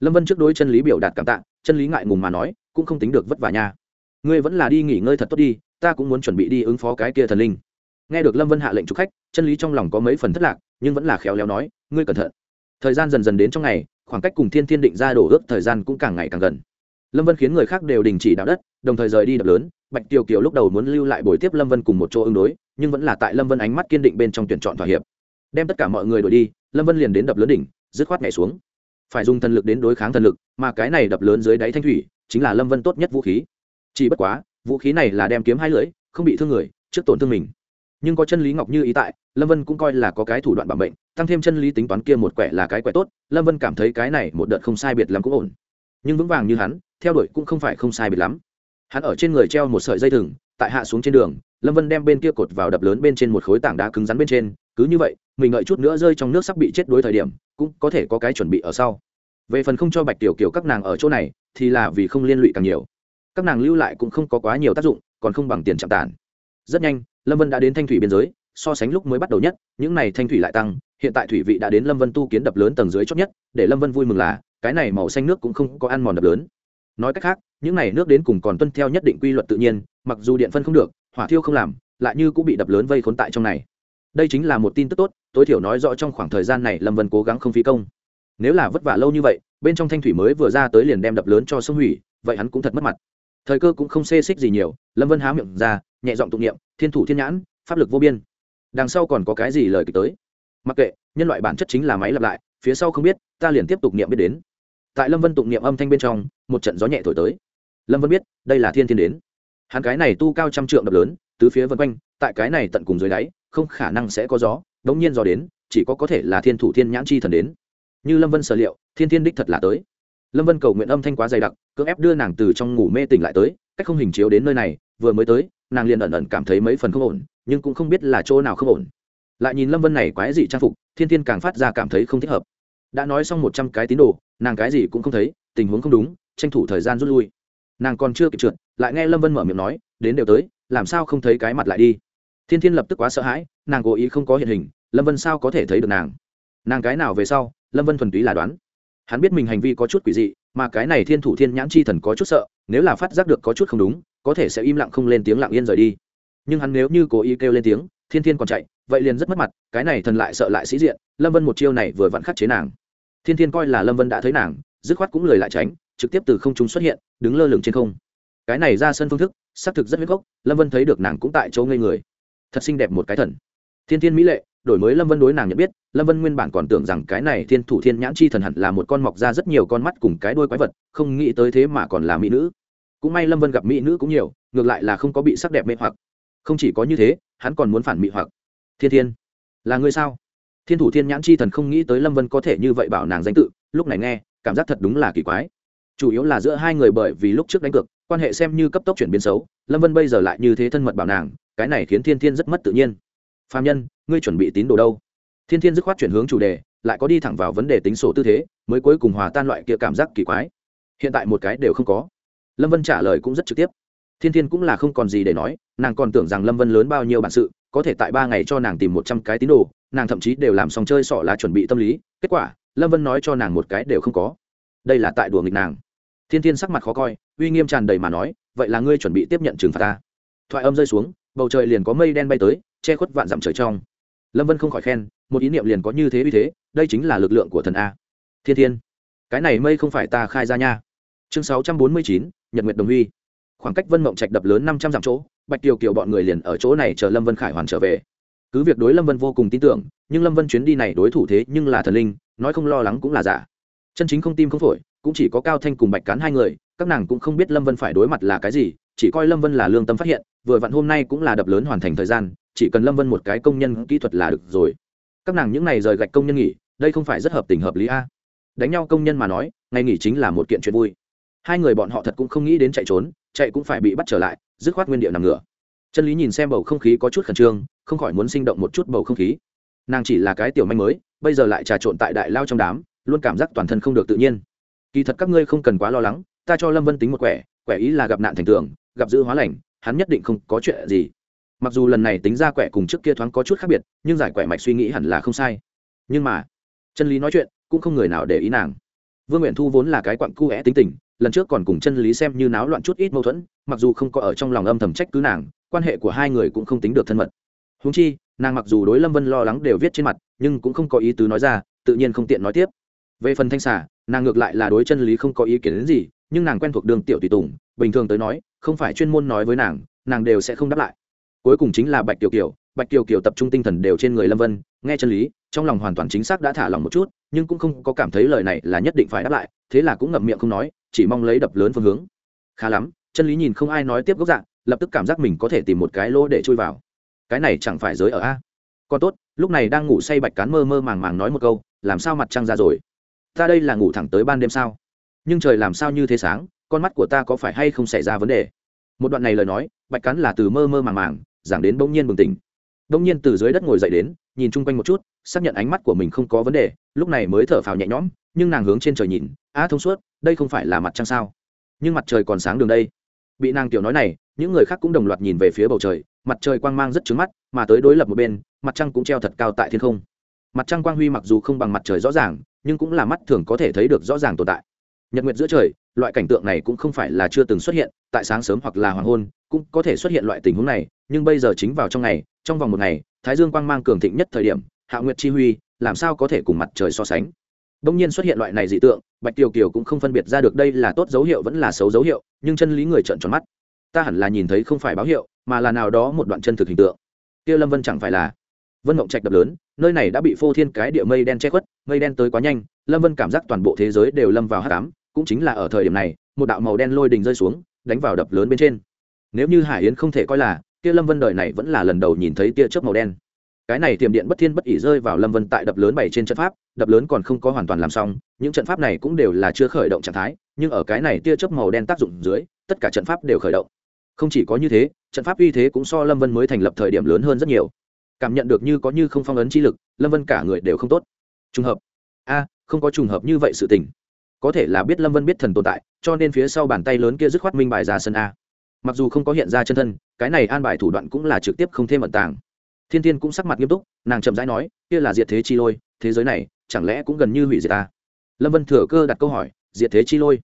Lâm vân trước đối chân lý biểu đạt cảm tạ, chân lý ngại ngùng mà nói, cũng không tính được vất vả nha. Ngươi vẫn là đi nghỉ ngơi thật tốt đi, ta cũng muốn chuẩn bị đi ứng phó cái kia thần linh. Nghe được lâm vân hạ lệnh chụp khách, chân lý trong lòng có mấy phần thất lạc, nhưng vẫn là khéo léo nói, ngươi cẩn thận. Thời gian dần dần đến trong ngày, khoảng cách cùng thiên thiên định ra đổ ước thời gian cũng càng ngày càng gần lâm vân khiến người khác đều đình chỉ đạo đất, đồng thời rời đi đập lớn. Bạch tiêu kiều lúc đầu muốn lưu lại buổi tiếp lâm vân cùng một chỗ ứng đối, nhưng vẫn là tại lâm vân ánh mắt kiên định bên trong tuyển chọn thỏa hiệp. Đem tất cả mọi người đổi đi, lâm vân liền đến đập lớn đỉnh, dứt khoát nhảy xuống. Phải dùng thần lực đến đối kháng thần lực, mà cái này đập lớn dưới đáy thanh thủy, chính là lâm vân tốt nhất vũ khí. Chỉ bất quá, vũ khí này là đem kiếm hai lưỡi, không bị thương người, trước tổn thương mình. Nhưng có chân lý ngọc như ý tại, lâm vân cũng coi là có cái thủ đoạn bảo mệnh, tăng thêm chân lý tính toán kia một quẻ là cái quẻ tốt, lâm vân cảm thấy cái này một đợt không sai biệt lắm cũng ổn. Nhưng vững vàng như hắn theo đuổi cũng không phải không sai biệt lắm. Hắn ở trên người treo một sợi dây thừng, tại hạ xuống trên đường, lâm vân đem bên kia cột vào đập lớn bên trên một khối tảng đá cứng rắn bên trên, cứ như vậy, mình ngợi chút nữa rơi trong nước sắp bị chết đối thời điểm, cũng có thể có cái chuẩn bị ở sau. Về phần không cho bạch tiểu kiều các nàng ở chỗ này, thì là vì không liên lụy càng nhiều. Các nàng lưu lại cũng không có quá nhiều tác dụng, còn không bằng tiền chạm tản rất nhanh, lâm vân đã đến thanh thủy biên giới, so sánh lúc mới bắt đầu nhất, những n à y thanh thủy lại tăng, hiện tại thủy vị đã đến lâm vân tu kiến đập lớn tầng dưới chót nhất, để lâm vân vui mừng là, cái này màu xanh nước cũng không có ăn mòn đập lớn nói cách khác, những n à y nước đến cùng còn tuân theo nhất định quy luật tự nhiên, mặc dù điện phân không được, hỏa thiêu không làm, lại như cũng bị đập lớn vây khốn tại trong này. Đây chính là một tin tức tốt, tối thiểu nói rõ trong khoảng thời gian này lâm vân cố gắng không phí công. Nếu là vất vả lâu như vậy, bên trong thanh thủy mới vừa ra tới liền đem đập lớn cho sông hủy, vậy hắn cũng thật mất mặt. Thời cơ cũng không xê xích gì nhiều, lâm vân há miệng ra, nhẹ giọng tụng niệm, thiên thủ thiên nhãn, pháp lực vô biên. Đằng sau còn có cái gì lời kịch tới? Mặc kệ, nhân loại bản chất chính là máy lặp lại, phía sau không biết, ta liền tiếp tục niệm biết đến. Tại lâm vân tụng niệm âm thanh bên trong một trận gió nhẹ thổi tới. Lâm vân biết, đây là thiên thiên đến. Hắn cái này tu cao trăm trượng đập lớn, tứ phía vân quanh, tại cái này tận cùng dưới đáy, không khả năng sẽ có gió, đống nhiên gió đến, chỉ có có thể là thiên thủ thiên nhãn chi thần đến. Như lâm vân sở liệu, thiên thiên đích thật là tới. Lâm vân cầu nguyện âm thanh quá dày đặc, cưỡng ép đưa nàng từ trong ngủ mê tỉnh lại tới, cách không hình chiếu đến nơi này, vừa mới tới, nàng liền ẩn ẩn cảm thấy mấy phần không ổn, nhưng cũng không biết là chỗ nào không ổn. Lại nhìn lâm vân này quái dị trang phục, thiên thiên càng phát ra cảm thấy không thích hợp. Đã nói xong một trăm cái tín đồ, nàng cái gì cũng không thấy, tình huống không đúng tranh thủ thời gian rút lui. Nàng còn chưa kịp trượt, lại nghe lâm vân mở miệng nói, đến đều tới, làm sao không thấy cái mặt lại đi? Thiên thiên lập tức quá sợ hãi, nàng cố ý không có hiện hình, lâm vân sao có thể thấy được nàng? Nàng cái nào về sau, lâm vân thuần túy là đoán. Hắn biết mình hành vi có chút quỷ dị, mà cái này thiên thủ thiên nhãn chi thần có chút sợ, nếu là phát giác được có chút không đúng, có thể sẽ im lặng không lên tiếng lặng yên rời đi. Nhưng hắn nếu như cố ý kêu lên tiếng, thiên thiên còn chạy, vậy liền rất mất mặt, cái này thần lại sợ lại sĩ diện, lâm vân một chiêu này vừa vặn khắc chế nàng. Thiên thiên coi là lâm vân đã thấy nàng, dứt khoát cũng lời lại tránh trực tiếp từ không trung xuất hiện, đứng lơ lửng trên không. Cái này ra sân phương thức, xác thực rất huyết gốc, lâm vân thấy được nàng cũng tại chỗ ngây người. Thật xinh đẹp một cái thần. Thiên thiên mỹ lệ, đổi mới lâm vân đối nàng nhận biết, lâm vân nguyên bản còn tưởng rằng cái này thiên thủ thiên nhãn chi thần hẳn là một con mọc ra rất nhiều con mắt cùng cái đôi quái vật, không nghĩ tới thế mà còn là mỹ nữ. Cũng may lâm vân gặp mỹ nữ cũng nhiều, ngược lại là không có bị sắc đẹp mê hoặc. Không chỉ có như thế, hắn còn muốn phản mỹ hoặc. Thiên thiên, là người sao? Thiên thủ thiên nhãn chi thần không nghĩ tới lâm vân có thể như vậy bảo nàng danh tự, lúc này nghe, cảm giác thật đúng là kỳ quái chủ yếu là giữa hai người bởi vì lúc trước đánh cược, quan hệ xem như cấp tốc chuyển biến xấu, lâm vân bây giờ lại như thế thân mật bảo nàng, cái này khiến thiên thiên rất mất tự nhiên. Phạm nhân, ngươi chuẩn bị tín đồ đâu? Thiên thiên dứt khoát chuyển hướng chủ đề, lại có đi thẳng vào vấn đề tính sổ tư thế, mới cuối cùng hòa tan loại kia cảm giác kỳ quái. Hiện tại một cái đều không có. Lâm vân trả lời cũng rất trực tiếp. Thiên thiên cũng là không còn gì để nói, nàng còn tưởng rằng lâm vân lớn bao nhiêu bản sự, có thể tại ba ngày cho nàng tìm một trăm cái tín đồ, nàng thậm chí đều làm xong chơi sọ là chuẩn bị tâm lý, kết quả, lâm vân nói cho nàng một cái đều không có. Đây là tại đùa nghịch nàng thiên thiên sắc mặt khó coi, uy nghiêm tràn đầy mà nói, vậy là ngươi chuẩn bị tiếp nhận trừng phạt ta? Thoại âm rơi xuống, bầu trời liền có mây đen bay tới, che khuất vạn dặm trời trong. Lâm vân không khỏi khen, một ý niệm liền có như thế uy thế, đây chính là lực lượng của thần a. Thiên thiên, cái này mây không phải ta khai ra nha. Chương sáu trăm bốn mươi chín, nhật nguyệt đồng huy. Khoảng cách vân mộng trạch đập lớn năm trăm dặm chỗ, bạch kiều kiều bọn người liền ở chỗ này chờ lâm vân khải hoàn trở về. Cứ việc đối lâm vân vô cùng tin tưởng, nhưng lâm vân chuyến đi này đối thủ thế nhưng là thần linh, nói không lo lắng cũng là giả. Chân chính không tim không phổi cũng chỉ có cao thanh cùng bạch cán hai người, các nàng cũng không biết lâm vân phải đối mặt là cái gì, chỉ coi lâm vân là lương tâm phát hiện, vừa vặn hôm nay cũng là đập lớn hoàn thành thời gian, chỉ cần lâm vân một cái công nhân kỹ thuật là được rồi. Các nàng những n à y rời gạch công nhân nghỉ, đây không phải rất hợp tình hợp lý a? Đánh nhau công nhân mà nói, ngày nghỉ chính là một kiện chuyện vui. Hai người bọn họ thật cũng không nghĩ đến chạy trốn, chạy cũng phải bị bắt trở lại, dứt khoát nguyên địa nằm ngửa. Chân lý nhìn xem bầu không khí có chút khẩn trương, không khỏi muốn sinh động một chút bầu không khí. Nàng chỉ là cái tiểu manh mới, bây giờ lại trà trộn tại đại lao trong đám, luôn cảm giác toàn thân không được tự nhiên kỳ thật các ngươi không cần quá lo lắng, ta cho lâm vân tính một quẻ quẻ ý là gặp nạn thành tường, gặp dữ hóa lành, hắn nhất định không có chuyện gì. Mặc dù lần này tính ra quẻ cùng trước kia thoáng có chút khác biệt, nhưng giải quẻ mạch suy nghĩ hẳn là không sai. Nhưng mà, chân lý nói chuyện, cũng không người nào để ý nàng. Vương nguyện thu vốn là cái quặng cu é tính tình, lần trước còn cùng chân lý xem như náo loạn chút ít mâu thuẫn, mặc dù không có ở trong lòng âm thầm trách cứ nàng, quan hệ của hai người cũng không tính được thân mật. Húng chi, nàng mặc dù đối lâm vân lo lắng đều viết trên mặt, nhưng cũng không có ý tứ nói ra, tự nhiên không tiện nói tiếp. Về phần thanh xả nàng ngược lại là đối chân lý không có ý kiến đến gì, nhưng nàng quen thuộc đường tiểu tùy tùng, bình thường tới nói, không phải chuyên môn nói với nàng nàng đều sẽ không đáp lại. Cuối cùng chính là bạch tiểu kiều, bạch tiểu kiều tập trung tinh thần đều trên người lâm vân, nghe chân lý, trong lòng hoàn toàn chính xác đã thả lòng một chút, nhưng cũng không có cảm thấy lời này là nhất định phải đáp lại, thế là cũng ngậm miệng không nói, chỉ mong lấy đập lớn phương hướng. Khá lắm, chân lý nhìn không ai nói tiếp gốc dạng, lập tức cảm giác mình có thể tìm một cái lỗ để chui vào. Cái này chẳng phải giới ở a? Còn tốt, lúc này đang ngủ say bạch cán mơ mơ màng màng nói một câu, làm sao mặt trăng ra rồi? Ta đây là ngủ thẳng tới ban đêm sao? Nhưng trời làm sao như thế sáng, con mắt của ta có phải hay không xảy ra vấn đề? Một đoạn này lời nói, bạch cắn là từ mơ mơ màng màng, giảng đến bỗng nhiên bừng tỉnh. Bỗng nhiên từ dưới đất ngồi dậy đến, nhìn chung quanh một chút, xác nhận ánh mắt của mình không có vấn đề, lúc này mới thở phào nhẹ nhõm, nhưng nàng hướng trên trời nhìn, á, thông suốt, đây không phải là mặt trăng sao? Nhưng mặt trời còn sáng đường đây. Bị nàng tiểu nói này, những người khác cũng đồng loạt nhìn về phía bầu trời, mặt trời quang mang rất trứng mắt, mà tới đối lập một bên, mặt trăng cũng treo thật cao tại thiên không. Mặt trăng quang huy mặc dù không bằng mặt trời rõ ràng nhưng cũng là mắt thường có thể thấy được rõ ràng tồn tại. Nhật nguyệt giữa trời, loại cảnh tượng này cũng không phải là chưa từng xuất hiện, tại sáng sớm hoặc là hoàng hôn, cũng có thể xuất hiện loại tình huống này, nhưng bây giờ chính vào trong ngày, trong vòng một ngày, thái dương quang mang cường thịnh nhất thời điểm, hạ nguyệt chi huy, làm sao có thể cùng mặt trời so sánh? Đông nhiên xuất hiện loại này dị tượng, bạch kiều kiều cũng không phân biệt ra được đây là tốt dấu hiệu vẫn là xấu dấu hiệu, nhưng chân lý người trợn tròn mắt. Ta hẳn là nhìn thấy không phải báo hiệu, mà là nào đó một đoạn chân thực hình tượng. Kia lâm vân chẳng phải là vân mộng trạch đập lớn, nơi này đã bị phô thiên cái địa mây đen che khuất, mây đen tới quá nhanh, lâm vân cảm giác toàn bộ thế giới đều lâm vào h tám cũng chính là ở thời điểm này, một đạo màu đen lôi đình rơi xuống, đánh vào đập lớn bên trên. Nếu như hải yến không thể coi là tia lâm vân đời này vẫn là lần đầu nhìn thấy tia chớp màu đen. Cái này tiềm điện bất thiên bất ỉ rơi vào lâm vân tại đập lớn bảy trên trận pháp, đập lớn còn không có hoàn toàn làm xong, những trận pháp này cũng đều là chưa khởi động trạng thái, nhưng ở cái này tia chớp màu đen tác dụng dưới, tất cả trận pháp đều khởi động. Không chỉ có như thế, trận pháp uy thế cũng so lâm vân mới thành lập thời điểm lớn hơn rất nhiều cảm nhận được như có như không phong ấn chi lực, lâm vân cả người đều không tốt. Trùng hợp. A, không có trùng hợp như vậy sự tình. Có thể là biết lâm vân biết thần tồn tại, cho nên phía sau bàn tay lớn kia dứt khoát minh bài ra sân a. Mặc dù không có hiện ra chân thân, cái này an bài thủ đoạn cũng là trực tiếp không thêm ẩn tàng. Thiên Thiên cũng sắc mặt nghiêm túc, nàng chậm rãi nói, kia là diệt thế chi lôi, thế giới này, chẳng lẽ cũng gần như hủy diệt ta? Lâm vân thừa cơ đặt câu hỏi, diệt thế chi lôi?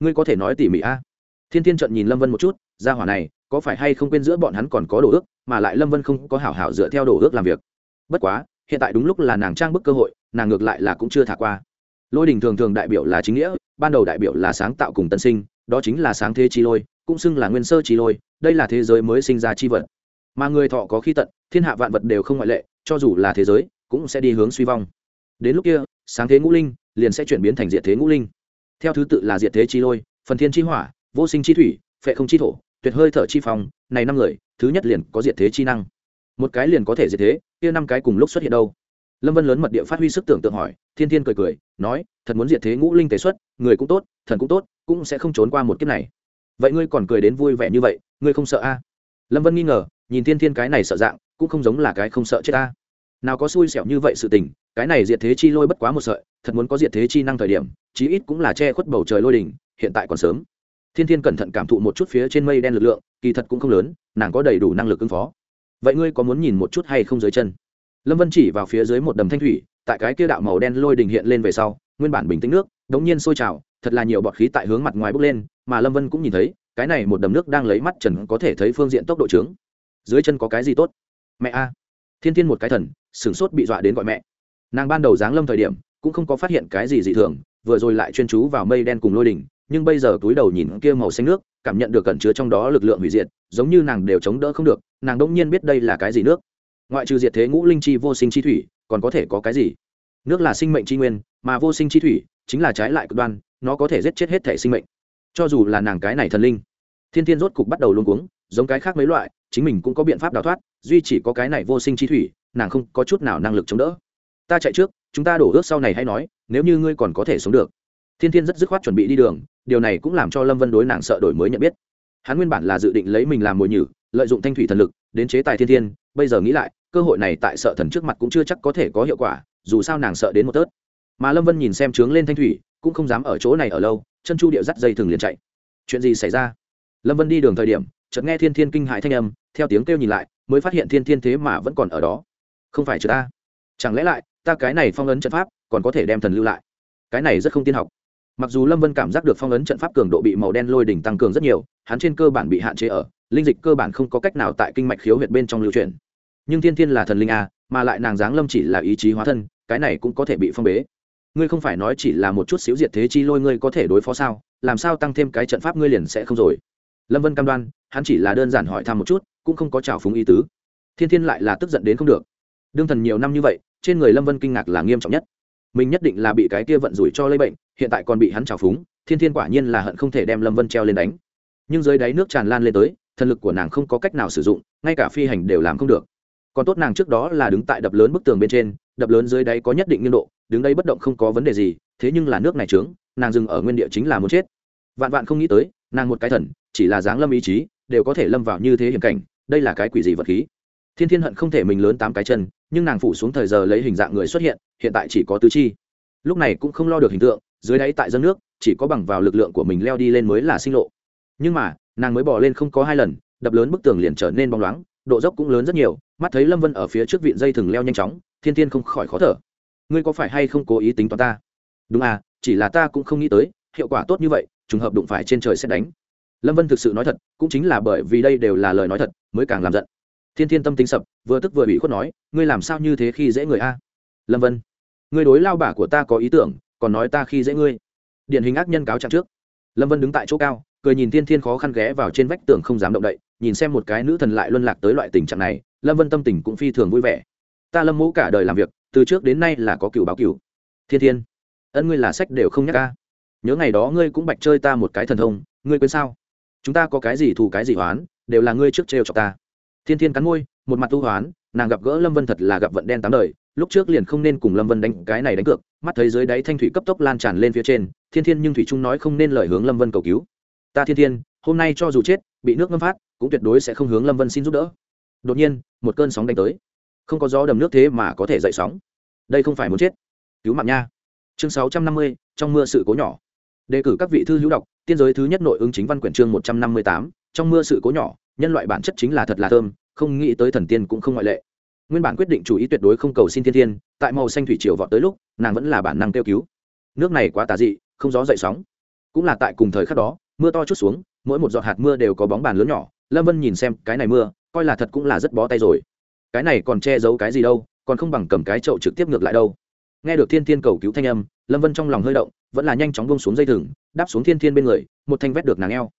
Ngươi có thể nói tỉ mỉ a. Thiên Thiên trận nhìn lâm vân một chút gia hỏa này, có phải hay không quên giữa bọn hắn còn có đồ ước, mà lại lâm vân không có hảo hảo dựa theo đồ ước làm việc? Bất quá, hiện tại đúng lúc là nàng trang bức cơ hội, nàng ngược lại là cũng chưa thả qua. Lôi đình thường thường đại biểu là chính nghĩa, ban đầu đại biểu là sáng tạo cùng tân sinh, đó chính là sáng thế chi lôi, cũng xưng là nguyên sơ chi lôi, đây là thế giới mới sinh ra chi vật. Mà người thọ có khi tận, thiên hạ vạn vật đều không ngoại lệ, cho dù là thế giới, cũng sẽ đi hướng suy vong. Đến lúc kia, sáng thế ngũ linh liền sẽ chuyển biến thành diệt thế ngũ linh. Theo thứ tự là diệt thế chi lôi, phần thiên chi hỏa, vô sinh chi thủy, phệ không chi thổ tuyệt hơi thở chi phòng này năm người, thứ nhất liền có diệt thế chi năng. Một cái liền có thể diệt thế, kia năm cái cùng lúc xuất hiện đâu? Lâm vân lớn mật địa phát huy sức tưởng tượng hỏi, thiên thiên cười cười, nói, thật muốn diệt thế ngũ linh tế xuất, người cũng tốt, thần cũng tốt, cũng sẽ không trốn qua một kiếp này. Vậy ngươi còn cười đến vui vẻ như vậy, ngươi không sợ a? Lâm vân nghi ngờ, nhìn thiên thiên cái này sợ dạng, cũng không giống là cái không sợ chết ta. Nào có xui xẻo như vậy sự tình, cái này diệt thế chi lôi bất quá một sợi, thật muốn có diệt thế chi năng thời điểm, chí ít cũng là che khuất bầu trời lôi đỉnh, hiện tại còn sớm thiên thiên cẩn thận cảm thụ một chút phía trên mây đen lực lượng, kỳ thật cũng không lớn, nàng có đầy đủ năng lực ứng phó. Vậy ngươi có muốn nhìn một chút hay không dưới chân? Lâm vân chỉ vào phía dưới một đầm thanh thủy, tại cái kia đạo màu đen lôi đình hiện lên về sau, nguyên bản bình tĩnh nước, đống nhiên sôi trào, thật là nhiều bọt khí tại hướng mặt ngoài bốc lên, mà lâm vân cũng nhìn thấy, cái này một đầm nước đang lấy mắt trần có thể thấy phương diện tốc độ trướng. Dưới chân có cái gì tốt? Mẹ a. Thiên thiên một cái thần, sửng sốt bị dọa đến gọi mẹ. Nàng ban đầu giáng lâm thời điểm, cũng không có phát hiện cái gì dị thường, vừa rồi lại chuyên chú vào mây đen cùng lôi đỉnh nhưng bây giờ túi đầu nhìn kia màu xanh nước, cảm nhận được cẩn chứa trong đó lực lượng hủy diệt, giống như nàng đều chống đỡ không được, nàng đông nhiên biết đây là cái gì nước. Ngoại trừ diệt thế ngũ linh chi vô sinh chi thủy, còn có thể có cái gì? Nước là sinh mệnh chi nguyên, mà vô sinh chi thủy chính là trái lại cực đoan, nó có thể giết chết hết thể sinh mệnh. Cho dù là nàng cái này thần linh, thiên thiên rốt cục bắt đầu luôn cuống, giống cái khác mấy loại, chính mình cũng có biện pháp đào thoát, duy chỉ có cái này vô sinh chi thủy, nàng không có chút nào năng lực chống đỡ. Ta chạy trước, chúng ta đổ ước sau này hay nói, nếu như ngươi còn có thể sống được. Thiên thiên rất dứt khoát chuẩn bị đi đường điều này cũng làm cho lâm vân đối nàng sợ đổi mới nhận biết hắn nguyên bản là dự định lấy mình làm mồi nhử lợi dụng thanh thủy thần lực đến chế tài thiên thiên bây giờ nghĩ lại cơ hội này tại sợ thần trước mặt cũng chưa chắc có thể có hiệu quả dù sao nàng sợ đến một tớt mà lâm vân nhìn xem trướng lên thanh thủy cũng không dám ở chỗ này ở lâu chân chu điệu dắt dây thừng liền chạy chuyện gì xảy ra lâm vân đi đường thời điểm chợt nghe thiên thiên kinh hại thanh âm theo tiếng kêu nhìn lại mới phát hiện thiên thiên thế mà vẫn còn ở đó không phải chứ ta chẳng lẽ lại ta cái này phong ấn trận pháp còn có thể đem thần lưu lại cái này rất không tiên học mặc dù lâm vân cảm giác được phong ấn trận pháp cường độ bị màu đen lôi đỉnh tăng cường rất nhiều, hắn trên cơ bản bị hạn chế ở, linh dịch cơ bản không có cách nào tại kinh mạch khiếu huyệt bên trong lưu truyền nhưng thiên thiên là thần linh a, mà lại nàng giáng lâm chỉ là ý chí hóa thân, cái này cũng có thể bị phong bế. Ngươi không phải nói chỉ là một chút xíu diệt thế chi lôi ngươi có thể đối phó sao, làm sao tăng thêm cái trận pháp ngươi liền sẽ không rồi? Lâm vân cam đoan, hắn chỉ là đơn giản hỏi thăm một chút, cũng không có trào phúng ý tứ. Thiên thiên lại là tức giận đến không được. Đương thần nhiều năm như vậy, trên người lâm vân kinh ngạc là nghiêm trọng nhất mình nhất định là bị cái kia vận rủi cho lây bệnh, hiện tại còn bị hắn trào phúng, thiên thiên quả nhiên là hận không thể đem lâm vân treo lên đánh. Nhưng dưới đáy nước tràn lan lên tới, thần lực của nàng không có cách nào sử dụng, ngay cả phi hành đều làm không được. Còn tốt nàng trước đó là đứng tại đập lớn bức tường bên trên, đập lớn dưới đáy có nhất định nghiêng độ, đứng đây bất động không có vấn đề gì, thế nhưng là nước này trướng, nàng dừng ở nguyên địa chính là muốn chết. Vạn vạn không nghĩ tới, nàng một cái thần, chỉ là dáng lâm ý chí, đều có thể lâm vào như thế hiểm cảnh, đây là cái quỷ gì vật khí? Thiên thiên hận không thể mình lớn tám cái chân, nhưng nàng phủ xuống thời giờ lấy hình dạng người xuất hiện hiện tại chỉ có tứ chi. Lúc này cũng không lo được hình tượng, dưới đáy tại dân nước, chỉ có bằng vào lực lượng của mình leo đi lên mới là sinh lộ. Nhưng mà, nàng mới bỏ lên không có hai lần, đập lớn bức tường liền trở nên bóng loáng, độ dốc cũng lớn rất nhiều, mắt thấy lâm vân ở phía trước vịn dây thừng leo nhanh chóng, thiên thiên không khỏi khó thở. Ngươi có phải hay không cố ý tính toán ta? Đúng à chỉ là ta cũng không nghĩ tới, hiệu quả tốt như vậy, trùng hợp đụng phải trên trời sẽ đánh. Lâm vân thực sự nói thật, cũng chính là bởi vì đây đều là lời nói thật, mới càng làm giận thiên thiên tâm tính sập, vừa tức vừa bị khuất nói, ngươi làm sao như thế khi dễ người a? Lâm vân, ngươi đối lao bả của ta có ý tưởng, còn nói ta khi dễ ngươi. Điển hình ác nhân cáo trạng trước. Lâm vân đứng tại chỗ cao, cười nhìn thiên thiên khó khăn ghé vào trên vách tường không dám động đậy, nhìn xem một cái nữ thần lại luân lạc tới loại tình trạng này, lâm vân tâm tình cũng phi thường vui vẻ. Ta lâm Mũ cả đời làm việc, từ trước đến nay là có cựu báo cựu. Thiên thiên, ân ngươi là sách đều không nhắc ca nhớ ngày đó ngươi cũng bạch chơi ta một cái thần thông, ngươi quên sao? Chúng ta có cái gì thù cái gì hoán đều là ngươi trước trêu chọc ta thiên thiên cắn môi, một mặt tu hoán, nàng gặp gỡ lâm vân thật là gặp vận đen tám đời, lúc trước liền không nên cùng lâm vân đánh, cái này đánh cược, mắt thấy dưới đáy thanh thủy cấp tốc lan tràn lên phía trên, thiên thiên nhưng thủy trung nói không nên lời hướng lâm vân cầu cứu. Ta thiên thiên, hôm nay cho dù chết, bị nước ngâm phát, cũng tuyệt đối sẽ không hướng lâm vân xin giúp đỡ. Đột nhiên, một cơn sóng đánh tới. Không có gió đầm nước thế mà có thể dậy sóng. Đây không phải muốn chết. Cứu mạng nha. Chương sáu trăm năm mươi, trong mưa sự cố nhỏ. Đề cử các vị thư hữu đọc, tiên giới thứ nhất nội ứng chính văn quyển chương một trăm năm mươi tám, trong mưa sự cố nhỏ nhân loại bản chất chính là thật là thơm, không nghĩ tới thần tiên cũng không ngoại lệ. Nguyên bản quyết định chủ ý tuyệt đối không cầu xin thiên thiên, tại màu xanh thủy triều vọt tới lúc, nàng vẫn là bản năng kêu cứu. Nước này quá tà dị, không gió dậy sóng. Cũng là tại cùng thời khắc đó, mưa to chút xuống, mỗi một giọt hạt mưa đều có bóng bàn lớn nhỏ. Lâm vân nhìn xem, cái này mưa, coi là thật cũng là rất bó tay rồi. Cái này còn che giấu cái gì đâu, còn không bằng cầm cái chậu trực tiếp ngược lại đâu. Nghe được thiên thiên cầu cứu thanh âm, lâm vân trong lòng hơi động, vẫn là nhanh chóng bông xuống dây thừng, đáp xuống thiên thiên bên người, một thanh vét được nàng eo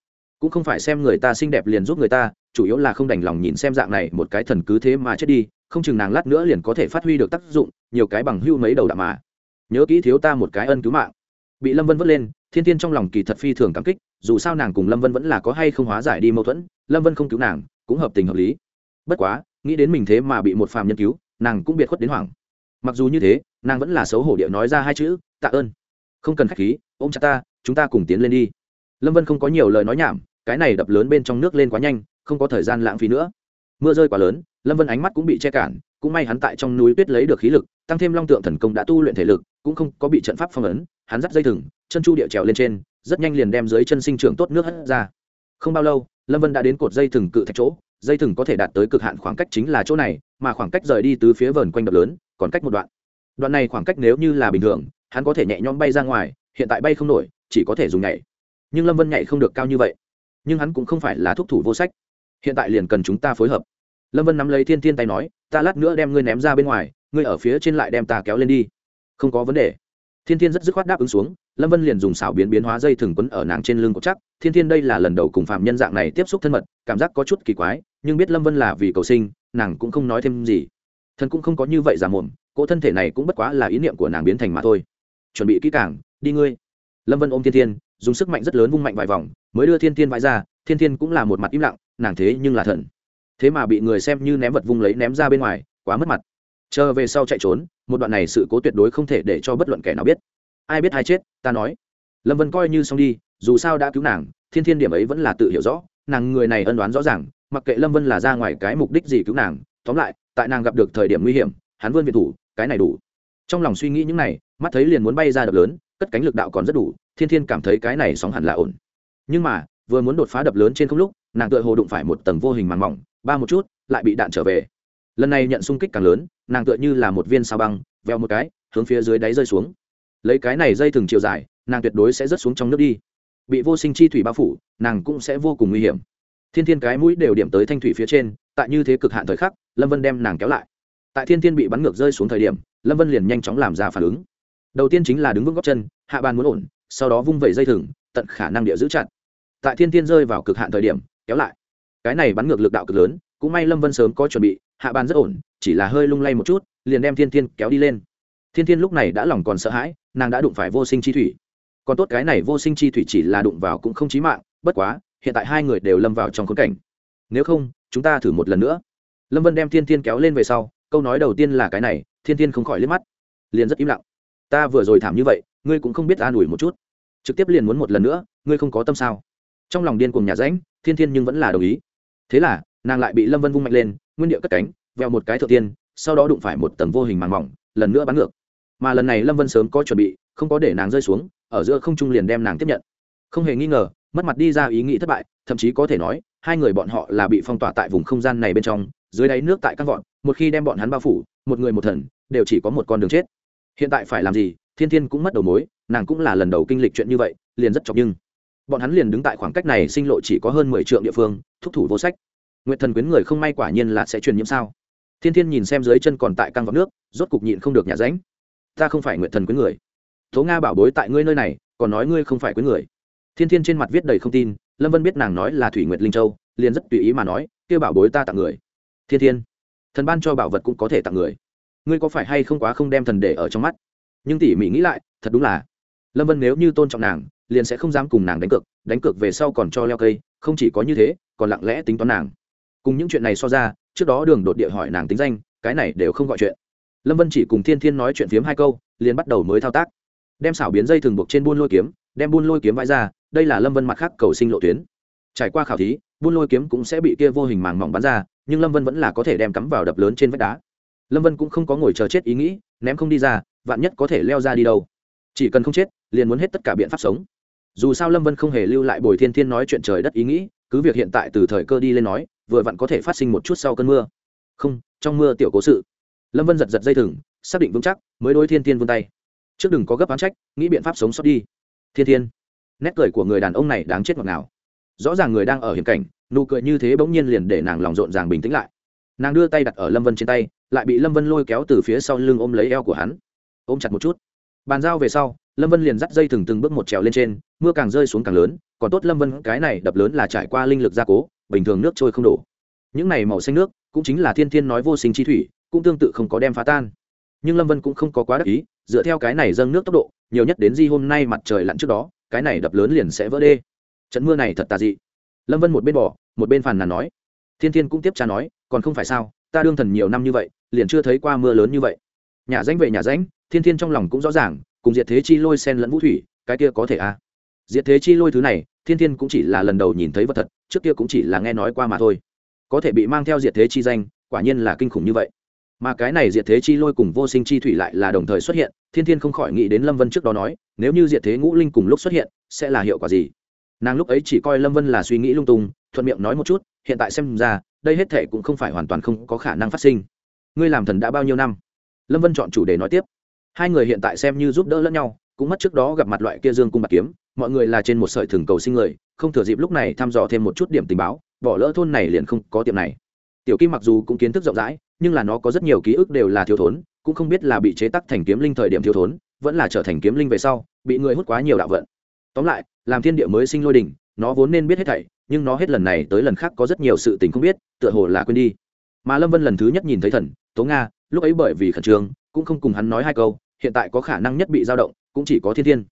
cũng không phải xem người ta xinh đẹp liền giúp người ta, chủ yếu là không đành lòng nhìn xem dạng này một cái thần cứ thế mà chết đi, không chừng nàng lát nữa liền có thể phát huy được tác dụng, nhiều cái bằng hưu mấy đầu đạm mà. Nhớ kỹ thiếu ta một cái ân cứu mạng. Bị lâm vân vất lên, thiên thiên trong lòng kỳ thật phi thường cảm kích, dù sao nàng cùng lâm vân vẫn là có hay không hóa giải đi mâu thuẫn, lâm vân không cứu nàng, cũng hợp tình hợp lý. Bất quá, nghĩ đến mình thế mà bị một phàm nhân cứu, nàng cũng biệt khuất đến hoảng. Mặc dù như thế, nàng vẫn là xấu hổ điệu nói ra hai chữ, tạ ơn. Không cần k h á c h khí, ôm chặt ta, chúng ta cùng tiến lên đi. Lâm vân không có nhiều lời nói nhảm cái này đập lớn bên trong nước lên quá nhanh, không có thời gian lãng phí nữa. Mưa rơi quá lớn, lâm vân ánh mắt cũng bị che cản, cũng may hắn tại trong núi tuyết lấy được khí lực, tăng thêm long tượng thần công đã tu luyện thể lực, cũng không có bị trận pháp phong ấn, hắn dắt dây thừng, chân chu địa trèo lên trên, rất nhanh liền đem dưới chân sinh trưởng tốt nước hất ra. Không bao lâu, lâm vân đã đến cột dây thừng cự thạch chỗ, dây thừng có thể đạt tới cực hạn khoảng cách chính là chỗ này, mà khoảng cách rời đi từ phía vườn quanh đập lớn, còn cách một đoạn. Đoạn này khoảng cách nếu như là bình thường, hắn có thể nhẹ nhõm bay ra ngoài, hiện tại bay không nổi, chỉ có thể dùng nhảy. Nhưng lâm vân nhảy không được cao như vậy nhưng hắn cũng không phải là thúc thủ vô sách. Hiện tại liền cần chúng ta phối hợp. Lâm vân nắm lấy thiên thiên tay nói, ta lát nữa đem ngươi ném ra bên ngoài, ngươi ở phía trên lại đem ta kéo lên đi. Không có vấn đề. Thiên thiên rất dứt khoát đáp ứng xuống, lâm vân liền dùng xảo biến biến hóa dây thừng quấn ở nàng trên lưng cột chắc. Thiên thiên đây là lần đầu cùng phạm nhân dạng này tiếp xúc thân mật, cảm giác có chút kỳ quái, nhưng biết lâm vân là vì cầu sinh, nàng cũng không nói thêm gì. Thần cũng không có như vậy giả mồm, cỗ thân thể này cũng bất quá là ý niệm của nàng biến thành mà thôi. Chuẩn bị kỹ càng, đi ngươi lâm vân ôm thiên thiên, dùng sức mạnh rất lớn vung mạnh vài vòng, mới đưa thiên thiên vãi ra, thiên thiên cũng là một mặt im lặng, nàng thế nhưng là thần. Thế mà bị người xem như ném vật vung lấy ném ra bên ngoài, quá mất mặt. Chờ về sau chạy trốn, một đoạn này sự cố tuyệt đối không thể để cho bất luận kẻ nào biết. Ai biết ai chết, ta nói. Lâm vân coi như xong đi, dù sao đã cứu nàng, thiên thiên điểm ấy vẫn là tự hiểu rõ, nàng người này ân đoán rõ ràng, mặc kệ lâm vân là ra ngoài cái mục đích gì cứu nàng, tóm lại, tại nàng gặp được thời điểm nguy hiểm, hắn vươn việt thủ, cái này đủ. Trong lòng suy nghĩ những này, mắt thấy liền muốn bay ra đập lớn cất cánh lực đạo còn rất đủ, thiên thiên cảm thấy cái này sóng hẳn là ổn. Nhưng mà, vừa muốn đột phá đập lớn trên không lúc, nàng tựa hồ đụng phải một tầng vô hình màng mỏng, ba một chút, lại bị đạn trở về. Lần này nhận xung kích càng lớn, nàng tựa như là một viên sao băng, veo một cái, hướng phía dưới đáy rơi xuống. Lấy cái này dây thừng chiều dài, nàng tuyệt đối sẽ rớt xuống trong nước đi. Bị vô sinh chi thủy bao phủ, nàng cũng sẽ vô cùng nguy hiểm. Thiên thiên cái mũi đều điểm tới thanh thủy phía trên, tại như thế cực hạn thời khắc, lâm vân đem nàng kéo lại. Tại thiên thiên bị bắn ngược rơi xuống thời điểm, lâm vân liền nhanh chóng làm ra phản ứng đầu tiên chính là đứng vững góc chân, hạ bàn muốn ổn, sau đó vung vẩy dây thừng, tận khả năng địa giữ chặt. Tại thiên thiên rơi vào cực hạn thời điểm, kéo lại. Cái này bắn ngược lực đạo cực lớn, cũng may lâm vân sớm có chuẩn bị, hạ bàn rất ổn, chỉ là hơi lung lay một chút, liền đem thiên thiên kéo đi lên. Thiên thiên lúc này đã lòng còn sợ hãi, nàng đã đụng phải vô sinh chi thủy. Còn tốt cái này vô sinh chi thủy chỉ là đụng vào cũng không chí mạng, bất quá, hiện tại hai người đều lâm vào trong khốn cảnh. Nếu không, chúng ta thử một lần nữa. Lâm vân đem thiên thiên kéo lên về sau, câu nói đầu tiên là cái này, thiên thiên không khỏi liếc mắt. Liền rất im lặng ta vừa rồi thảm như vậy, ngươi cũng không biết an ủi một chút. Trực tiếp liền muốn một lần nữa, ngươi không có tâm sao? Trong lòng điên cùng nhà ránh thiên thiên nhưng vẫn là đồng ý. Thế là, nàng lại bị lâm vân vung mạnh lên, nguyên điệu cất cánh vẹo một cái thượng tiên, sau đó đụng phải một tầng vô hình màng mỏng, lần nữa bắn ngược. Mà lần này lâm vân sớm có chuẩn bị, không có để nàng rơi xuống, ở giữa không trung liền đem nàng tiếp nhận. Không hề nghi ngờ, mất mặt đi ra ý nghĩ thất bại, thậm chí có thể nói, hai người bọn họ là bị phong tỏa tại vùng không gian này bên trong, dưới đáy nước tại các vọn một khi đem bọn hắn bao phủ, một người một thần, đều chỉ có một con đường chết hiện tại phải làm gì? Thiên thiên cũng mất đầu mối, nàng cũng là lần đầu kinh lịch chuyện như vậy, liền rất chọc nhưng. Bọn hắn liền đứng tại khoảng cách này sinh lộ chỉ có hơn mười triệu địa phương, thúc thủ vô sách. Nguyện thần quyến người không may quả nhiên là sẽ truyền nhiễm sao? Thiên thiên nhìn xem dưới chân còn tại căng vọng nước, rốt cục nhịn không được nhà ránh. Ta không phải nguyện thần quyến người. Tố nga bảo bối tại ngươi nơi này, còn nói ngươi không phải quyến người. Thiên thiên trên mặt viết đầy không tin, lâm vân biết nàng nói là thủy nguyệt linh châu, liền rất tùy ý mà nói, kêu bảo bối ta tặng người. Thiên thiên, thần ban cho bảo vật cũng có thể tặng người ngươi có phải hay không quá không đem thần để ở trong mắt? Nhưng tỉ mỉ nghĩ lại, thật đúng là. Lâm vân nếu như tôn trọng nàng, liền sẽ không dám cùng nàng đánh cược đánh cược về sau còn cho leo cây, không chỉ có như thế, còn lặng lẽ tính toán nàng. Cùng những chuyện này so ra, trước đó đường đột địa hỏi nàng tính danh, cái này đều không gọi chuyện. Lâm vân chỉ cùng thiên thiên nói chuyện phiếm hai câu, liền bắt đầu mới thao tác. Đem xảo biến dây thường buộc trên buôn lôi kiếm, đem buôn lôi kiếm vãi ra, đây là lâm vân mặt khác cầu sinh lộ tuyến. Trải qua khảo thí, buôn lôi kiếm cũng sẽ bị kia vô hình màng mỏng bắn ra, nhưng lâm vân vẫn là có thể đem cắm vào đập lớn trên vách đá lâm vân cũng không có ngồi chờ chết ý nghĩ, ném không đi ra, vạn nhất có thể leo ra đi đâu. Chỉ cần không chết, liền muốn hết tất cả biện pháp sống. Dù sao lâm vân không hề lưu lại bồi thiên thiên nói chuyện trời đất ý nghĩ, cứ việc hiện tại từ thời cơ đi lên nói, vừa vặn có thể phát sinh một chút sau cơn mưa. Không, trong mưa tiểu cố sự. Lâm vân giật giật dây thừng, xác định vững chắc, mới đôi thiên thiên vươn tay. Trước đừng có gấp án trách, nghĩ biện pháp sống sót đi. Thiên thiên, nét cười của người đàn ông này đáng chết ngọt nào rõ ràng người đang ở hiểm cảnh, nụ cười như thế bỗng nhiên liền để nàng lòng rộn ràng bình tĩnh lại. Nàng đưa tay đặt ở lâm vân trên tay lại bị lâm vân lôi kéo từ phía sau lưng ôm lấy eo của hắn. Ôm chặt một chút. Bàn giao về sau, lâm vân liền dắt dây thừng từng bước một trèo lên trên, mưa càng rơi xuống càng lớn, còn tốt lâm vân cái này đập lớn là trải qua linh lực gia cố, bình thường nước trôi không đổ. Những này màu xanh nước cũng chính là thiên thiên nói vô sinh chi thủy, cũng tương tự không có đem phá tan. Nhưng lâm vân cũng không có quá đắc ý, dựa theo cái này dâng nước tốc độ, nhiều nhất đến di hôm nay mặt trời lặn trước đó, cái này đập lớn liền sẽ vỡ đê. Trận mưa này thật tà dị. Lâm vân một bên bỏ, một bên phàn nàn nói. Thiên thiên cũng tiếp tra nói, còn không phải sao, ta đương thần nhiều năm như vậy liền chưa thấy qua mưa lớn như vậy. Nhà danh về nhà danh thiên thiên trong lòng cũng rõ ràng, cùng diệt thế chi lôi sen lẫn vũ thủy, cái kia có thể a à. diệt thế chi lôi thứ này, thiên thiên cũng chỉ là lần đầu nhìn thấy vật thật, trước kia cũng chỉ là nghe nói qua mà thôi. Có thể bị mang theo diệt thế chi danh, quả nhiên là kinh khủng như vậy. Mà cái này diệt thế chi lôi cùng vô sinh chi thủy lại là đồng thời xuất hiện, thiên thiên không khỏi nghĩ đến lâm vân trước đó nói, nếu như diệt thế ngũ linh cùng lúc xuất hiện, sẽ là hiệu quả gì? Nàng lúc ấy chỉ coi lâm vân là suy nghĩ lung tung, thuận miệng nói một chút, hiện tại xem ra, đây hết thể cũng không phải hoàn toàn không có khả năng phát sinh ngươi làm thần đã bao nhiêu năm? Lâm vân chọn chủ đề nói tiếp. Hai người hiện tại xem như giúp đỡ lẫn nhau, cũng mất trước đó gặp mặt loại kia dương cung bạc kiếm, mọi người là trên một sợi thừng cầu sinh người không thừa dịp lúc này thăm dò thêm một chút điểm tình báo, bỏ lỡ thôn này liền không có tiệm này. Tiểu kim mặc dù cũng kiến thức rộng rãi, nhưng là nó có rất nhiều ký ức đều là thiếu thốn, cũng không biết là bị chế tắc thành kiếm linh thời điểm thiếu thốn, vẫn là trở thành kiếm linh về sau, bị người hút quá nhiều đạo vận. Tóm lại, làm thiên địa mới sinh lôi đình nó vốn nên biết hết thảy, nhưng nó hết lần này tới lần khác có rất nhiều sự tình không biết, tựa hồ là quên đi. Mà lâm vân lần thứ nhất nhìn thấy thần tố nga, lúc ấy bởi vì khẩn trương, cũng không cùng hắn nói hai câu, hiện tại có khả năng nhất bị dao động, cũng chỉ có thiên thiên.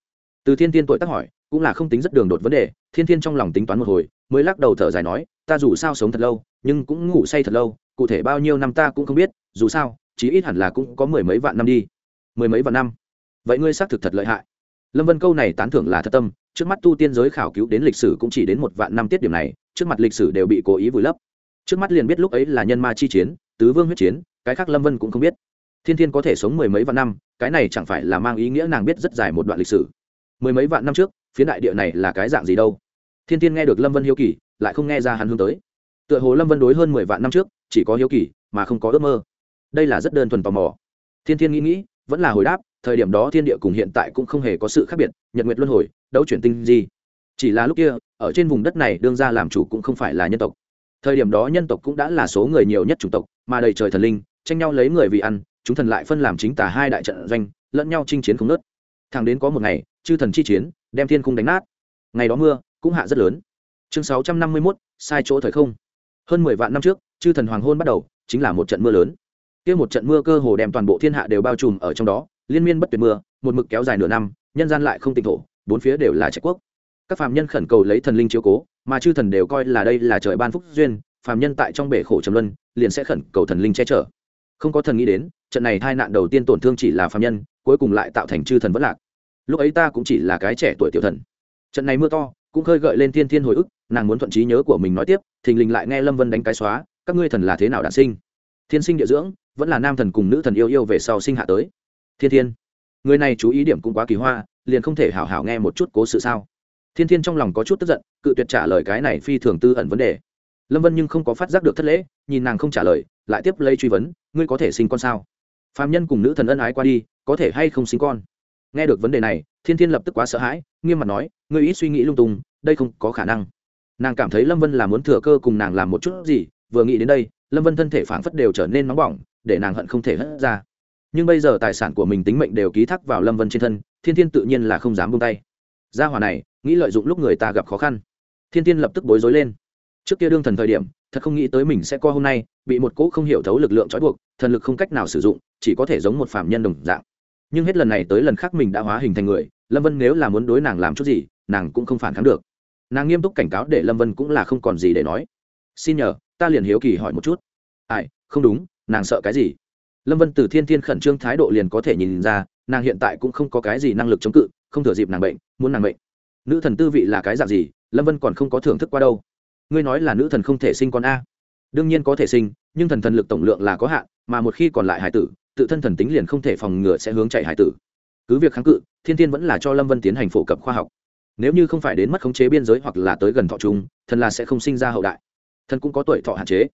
Từ thiên thiên tội tác hỏi, cũng là không tính rất đường đột vấn đề, thiên thiên trong lòng tính toán một hồi, mới lắc đầu thở dài nói, ta dù sao sống thật lâu, nhưng cũng ngủ say thật lâu, cụ thể bao nhiêu năm ta cũng không biết, dù sao, chí ít hẳn là cũng có mười mấy vạn năm đi. Mười mấy vạn năm? Vậy ngươi xác thực thật lợi hại. Lâm vân câu này tán thưởng là thật tâm, trước mắt tu tiên giới khảo cứu đến lịch sử cũng chỉ đến một vạn năm tiết điểm này, trước mặt lịch sử đều bị cố ý vùi lấp trước mắt liền biết lúc ấy là nhân ma chi chiến, tứ vương huyết chiến, cái khác lâm vân cũng không biết. Thiên thiên có thể sống mười mấy vạn năm, cái này chẳng phải là mang ý nghĩa nàng biết rất dài một đoạn lịch sử. Mười mấy vạn năm trước phía đại địa này là cái dạng gì đâu? Thiên thiên nghe được lâm vân hiếu kỳ, lại không nghe ra hắn hướng tới. Tựa hồ lâm vân đối hơn mười vạn năm trước, chỉ có hiếu kỳ, mà không có ước mơ. Đây là rất đơn thuần tò mò. Thiên thiên nghĩ nghĩ, vẫn là hồi đáp, thời điểm đó thiên địa cùng hiện tại cũng không hề có sự khác biệt, nhật nguyệt luân hồi, đấu chuyển tinh gì chỉ là lúc kia, ở trên vùng đất này đương ra làm chủ cũng không phải là nhân tộc thời điểm đó nhân tộc cũng đã là số người nhiều nhất chủng tộc, mà đầy trời thần linh, tranh nhau lấy người vì ăn, chúng thần lại phân làm chính tả hai đại trận doanh, lẫn nhau chinh chiến không nớt thẳng đến có một ngày, chư thần chi chiến, đem thiên khung đánh nát. Ngày đó mưa, cũng hạ rất lớn. Chương sáu trăm năm mươi mốt, sai chỗ thời không. Hơn mười vạn năm trước, chư thần hoàng hôn bắt đầu, chính là một trận mưa lớn. Kia một trận mưa cơ hồ đem toàn bộ thiên hạ đều bao trùm ở trong đó, liên miên bất tuyệt mưa, một mực kéo dài nửa năm, nhân gian lại không tỉnh thổ, bốn phía đều là trạch quốc. Các phạm nhân khẩn cầu lấy thần linh chiếu cố mà chư thần đều coi là đây là trời ban phúc duyên, phàm nhân tại trong bể khổ trầm luân, liền sẽ khẩn cầu thần linh che chở. Không có thần nghĩ đến, trận này tai nạn đầu tiên tổn thương chỉ là phàm nhân, cuối cùng lại tạo thành chư thần vất lạc. Lúc ấy ta cũng chỉ là cái trẻ tuổi tiểu thần. Trận này mưa to, cũng khơi gợi lên thiên thiên hồi ức, nàng muốn thuận trí nhớ của mình nói tiếp, thình lình lại nghe lâm vân đánh cái xóa, các ngươi thần là thế nào đản sinh? Thiên sinh địa dưỡng, vẫn là nam thần cùng nữ thần yêu yêu về sau sinh hạ tới. Thiên thiên, người này chú ý điểm cũng quá kỳ hoa, liền không thể hảo hảo nghe một chút cố sự sao? Thiên thiên trong lòng có chút tức giận, cự tuyệt trả lời cái này phi thường tư ẩn vấn đề. Lâm vân nhưng không có phát giác được thất lễ, nhìn nàng không trả lời, lại tiếp lấy truy vấn, ngươi có thể sinh con sao? Phạm nhân cùng nữ thần ân ái qua đi, có thể hay không sinh con? Nghe được vấn đề này, thiên thiên lập tức quá sợ hãi, nghiêm mặt nói, ngươi ít suy nghĩ lung tung, đây không có khả năng. Nàng cảm thấy lâm vân là muốn thừa cơ cùng nàng làm một chút gì, vừa nghĩ đến đây, lâm vân thân thể phảng phất đều trở nên nóng bỏng, để nàng hận không thể hất ra. Nhưng bây giờ tài sản của mình tính mệnh đều ký thác vào lâm vân trên thân, thiên thiên tự nhiên là không dám buông tay gia hỏa này, nghĩ lợi dụng lúc người ta gặp khó khăn. Thiên tiên lập tức bối rối lên. Trước kia đương thần thời điểm, thật không nghĩ tới mình sẽ co hôm nay, bị một cỗ không hiểu thấu lực lượng trói buộc, thần lực không cách nào sử dụng, chỉ có thể giống một phạm nhân đồng dạng. Nhưng hết lần này tới lần khác mình đã hóa hình thành người, lâm vân nếu là muốn đối nàng làm chút gì, nàng cũng không phản kháng được. Nàng nghiêm túc cảnh cáo để lâm vân cũng là không còn gì để nói. Xin nhờ, ta liền hiếu kỳ hỏi một chút. Ai, không đúng, nàng sợ cái gì? Lâm vân từ thiên thiên khẩn trương thái độ liền có thể nhìn ra, nàng hiện tại cũng không có cái gì năng lực chống cự không thừa dịp nàng bệnh, muốn nàng bệnh. Nữ thần tư vị là cái dạng gì, lâm vân còn không có thưởng thức qua đâu. Ngươi nói là nữ thần không thể sinh con a. Đương nhiên có thể sinh, nhưng thần thần lực tổng lượng là có hạn, mà một khi còn lại hải tử, tự thân thần tính liền không thể phòng ngừa sẽ hướng chạy hải tử. Cứ việc kháng cự, thiên thiên vẫn là cho lâm vân tiến hành phổ cập khoa học. Nếu như không phải đến mất khống chế biên giới hoặc là tới gần thọ chúng thần là sẽ không sinh ra hậu đại. Thần cũng có tuổi thọ hạn chế.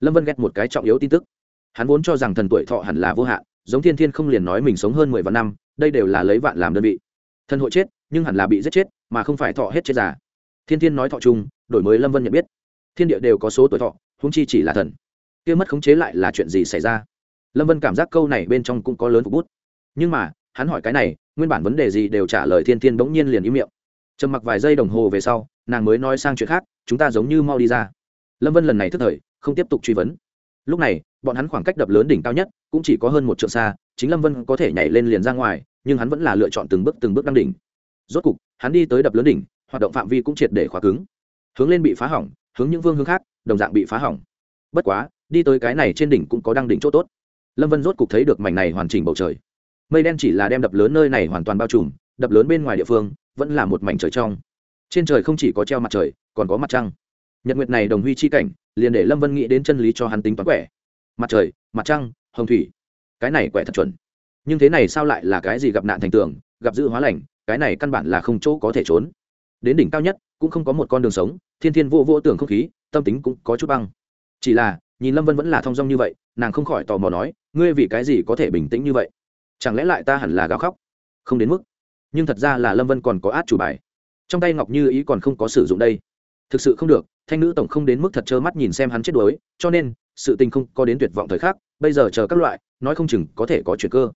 Lâm vân ghét một cái trọng yếu tin tức. Hắn vốn cho rằng thần tuổi thọ hẳn là vô hạn, giống thiên thiên không liền nói mình sống hơn mười vạn năm, đây đều là lấy vạn làm đơn vị thần hội chết, nhưng hẳn là bị giết chết, mà không phải thọ hết chết già. Thiên thiên nói thọ chung, đổi mới lâm vân nhận biết. Thiên địa đều có số tuổi thọ húng chi chỉ là thần. Kia mất khống chế lại là chuyện gì xảy ra? Lâm vân cảm giác câu này bên trong cũng có lớn phục bút. Nhưng mà, hắn hỏi cái này, nguyên bản vấn đề gì đều trả lời thiên thiên bỗng nhiên liền im miệng. Trầm mặc vài giây đồng hồ về sau, nàng mới nói sang chuyện khác, chúng ta giống như mau đi ra. Lâm vân lần này thức thời, không tiếp tục truy vấn. Lúc này, bọn hắn khoảng cách đập lớn đỉnh cao nhất, cũng chỉ có hơn một trượng xa, chính lâm vân có thể nhảy lên liền ra ngoài nhưng hắn vẫn là lựa chọn từng bước từng bước đăng đỉnh. Rốt cục, hắn đi tới đập lớn đỉnh, hoạt động phạm vi cũng triệt để khóa cứng. Hướng lên bị phá hỏng, hướng những vương hướng khác, đồng dạng bị phá hỏng. Bất quá, đi tới cái này trên đỉnh cũng có đăng đỉnh c h ỗ t ố t lâm vân rốt cục thấy được mảnh này hoàn chỉnh bầu trời. Mây đen chỉ là đem đập lớn nơi này hoàn toàn bao trùm, đập lớn bên ngoài địa phương vẫn là một mảnh trời trong. Trên trời không chỉ có treo mặt trời, còn có mặt trăng. Nhật nguyệt này đồng huy chi cảnh, liền để lâm vân nghĩ đến chân lý cho hắn tính toán quẻ. Mặt trời, mặt trăng, hồng thủy. Cái này quẻ thật chuẩn nhưng thế này sao lại là cái gì gặp nạn thành tường, gặp dự hóa lành, cái này căn bản là không chỗ có thể trốn. Đến đỉnh cao nhất, cũng không có một con đường sống, thiên thiên vô vô tưởng không khí, tâm tính cũng có chút băng. Chỉ là, nhìn lâm vân vẫn là thong dong như vậy, nàng không khỏi tò mò nói, ngươi vì cái gì có thể bình tĩnh như vậy? Chẳng lẽ lại ta hẳn là gào khóc? Không đến mức. Nhưng thật ra là lâm vân còn có át chủ bài. Trong tay ngọc như ý còn không có sử dụng đây. Thực sự không được, thanh nữ tổng không đến mức thật trơ mắt nhìn xem hắn chết đuối, cho nên, sự tình không có đến tuyệt vọng thời khắc, bây giờ chờ các loại, nói không chừng có thể có chuyện cơ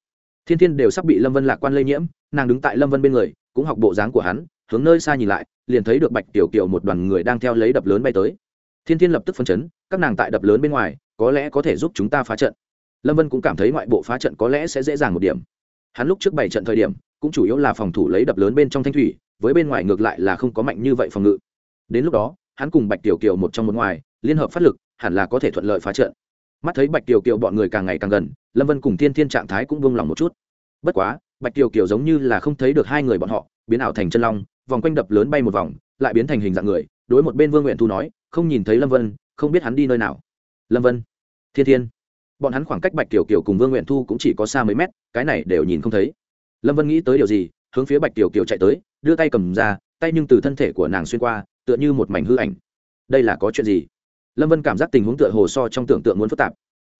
thiên thiên đều sắp bị lâm vân lạc quan lây nhiễm, nàng đứng tại lâm vân bên người, cũng học bộ dáng của hắn, hướng nơi xa nhìn lại, liền thấy được bạch tiểu kiều một đoàn người đang theo lấy đập lớn bay tới. Thiên thiên lập tức phân chấn, các nàng tại đập lớn bên ngoài, có lẽ có thể giúp chúng ta phá trận. Lâm vân cũng cảm thấy ngoại bộ phá trận có lẽ sẽ dễ dàng một điểm. Hắn lúc trước bảy trận thời điểm, cũng chủ yếu là phòng thủ lấy đập lớn bên trong thanh thủy, với bên ngoài ngược lại là không có mạnh như vậy phòng ngự. Đến lúc đó, hắn cùng bạch tiểu kiều một trong một ngoài, liên hợp phát lực, hẳn là có thể thuận lợi phá trận mắt thấy bạch tiểu kiều bọn người càng ngày càng gần, lâm vân cùng thiên thiên trạng thái cũng buông lỏng một chút. Bất quá, bạch tiểu kiều giống như là không thấy được hai người bọn họ, biến ảo thành chân long, vòng quanh đập lớn bay một vòng, lại biến thành hình dạng người, đối một bên vương nguyện thu nói, không nhìn thấy lâm vân, không biết hắn đi nơi nào. Lâm vân, thiên thiên. Bọn hắn khoảng cách bạch tiểu kiều cùng vương nguyện thu cũng chỉ có xa mấy mét, cái này đều nhìn không thấy. Lâm vân nghĩ tới điều gì, hướng phía bạch tiểu kiều chạy tới, đưa tay cầm ra, tay nhưng từ thân thể của nàng xuyên qua, tựa như một mảnh hư ảnh. Đây là có chuyện gì? Lâm vân cảm giác tình huống tựa hồ so trong tưởng tượng muốn phức tạp.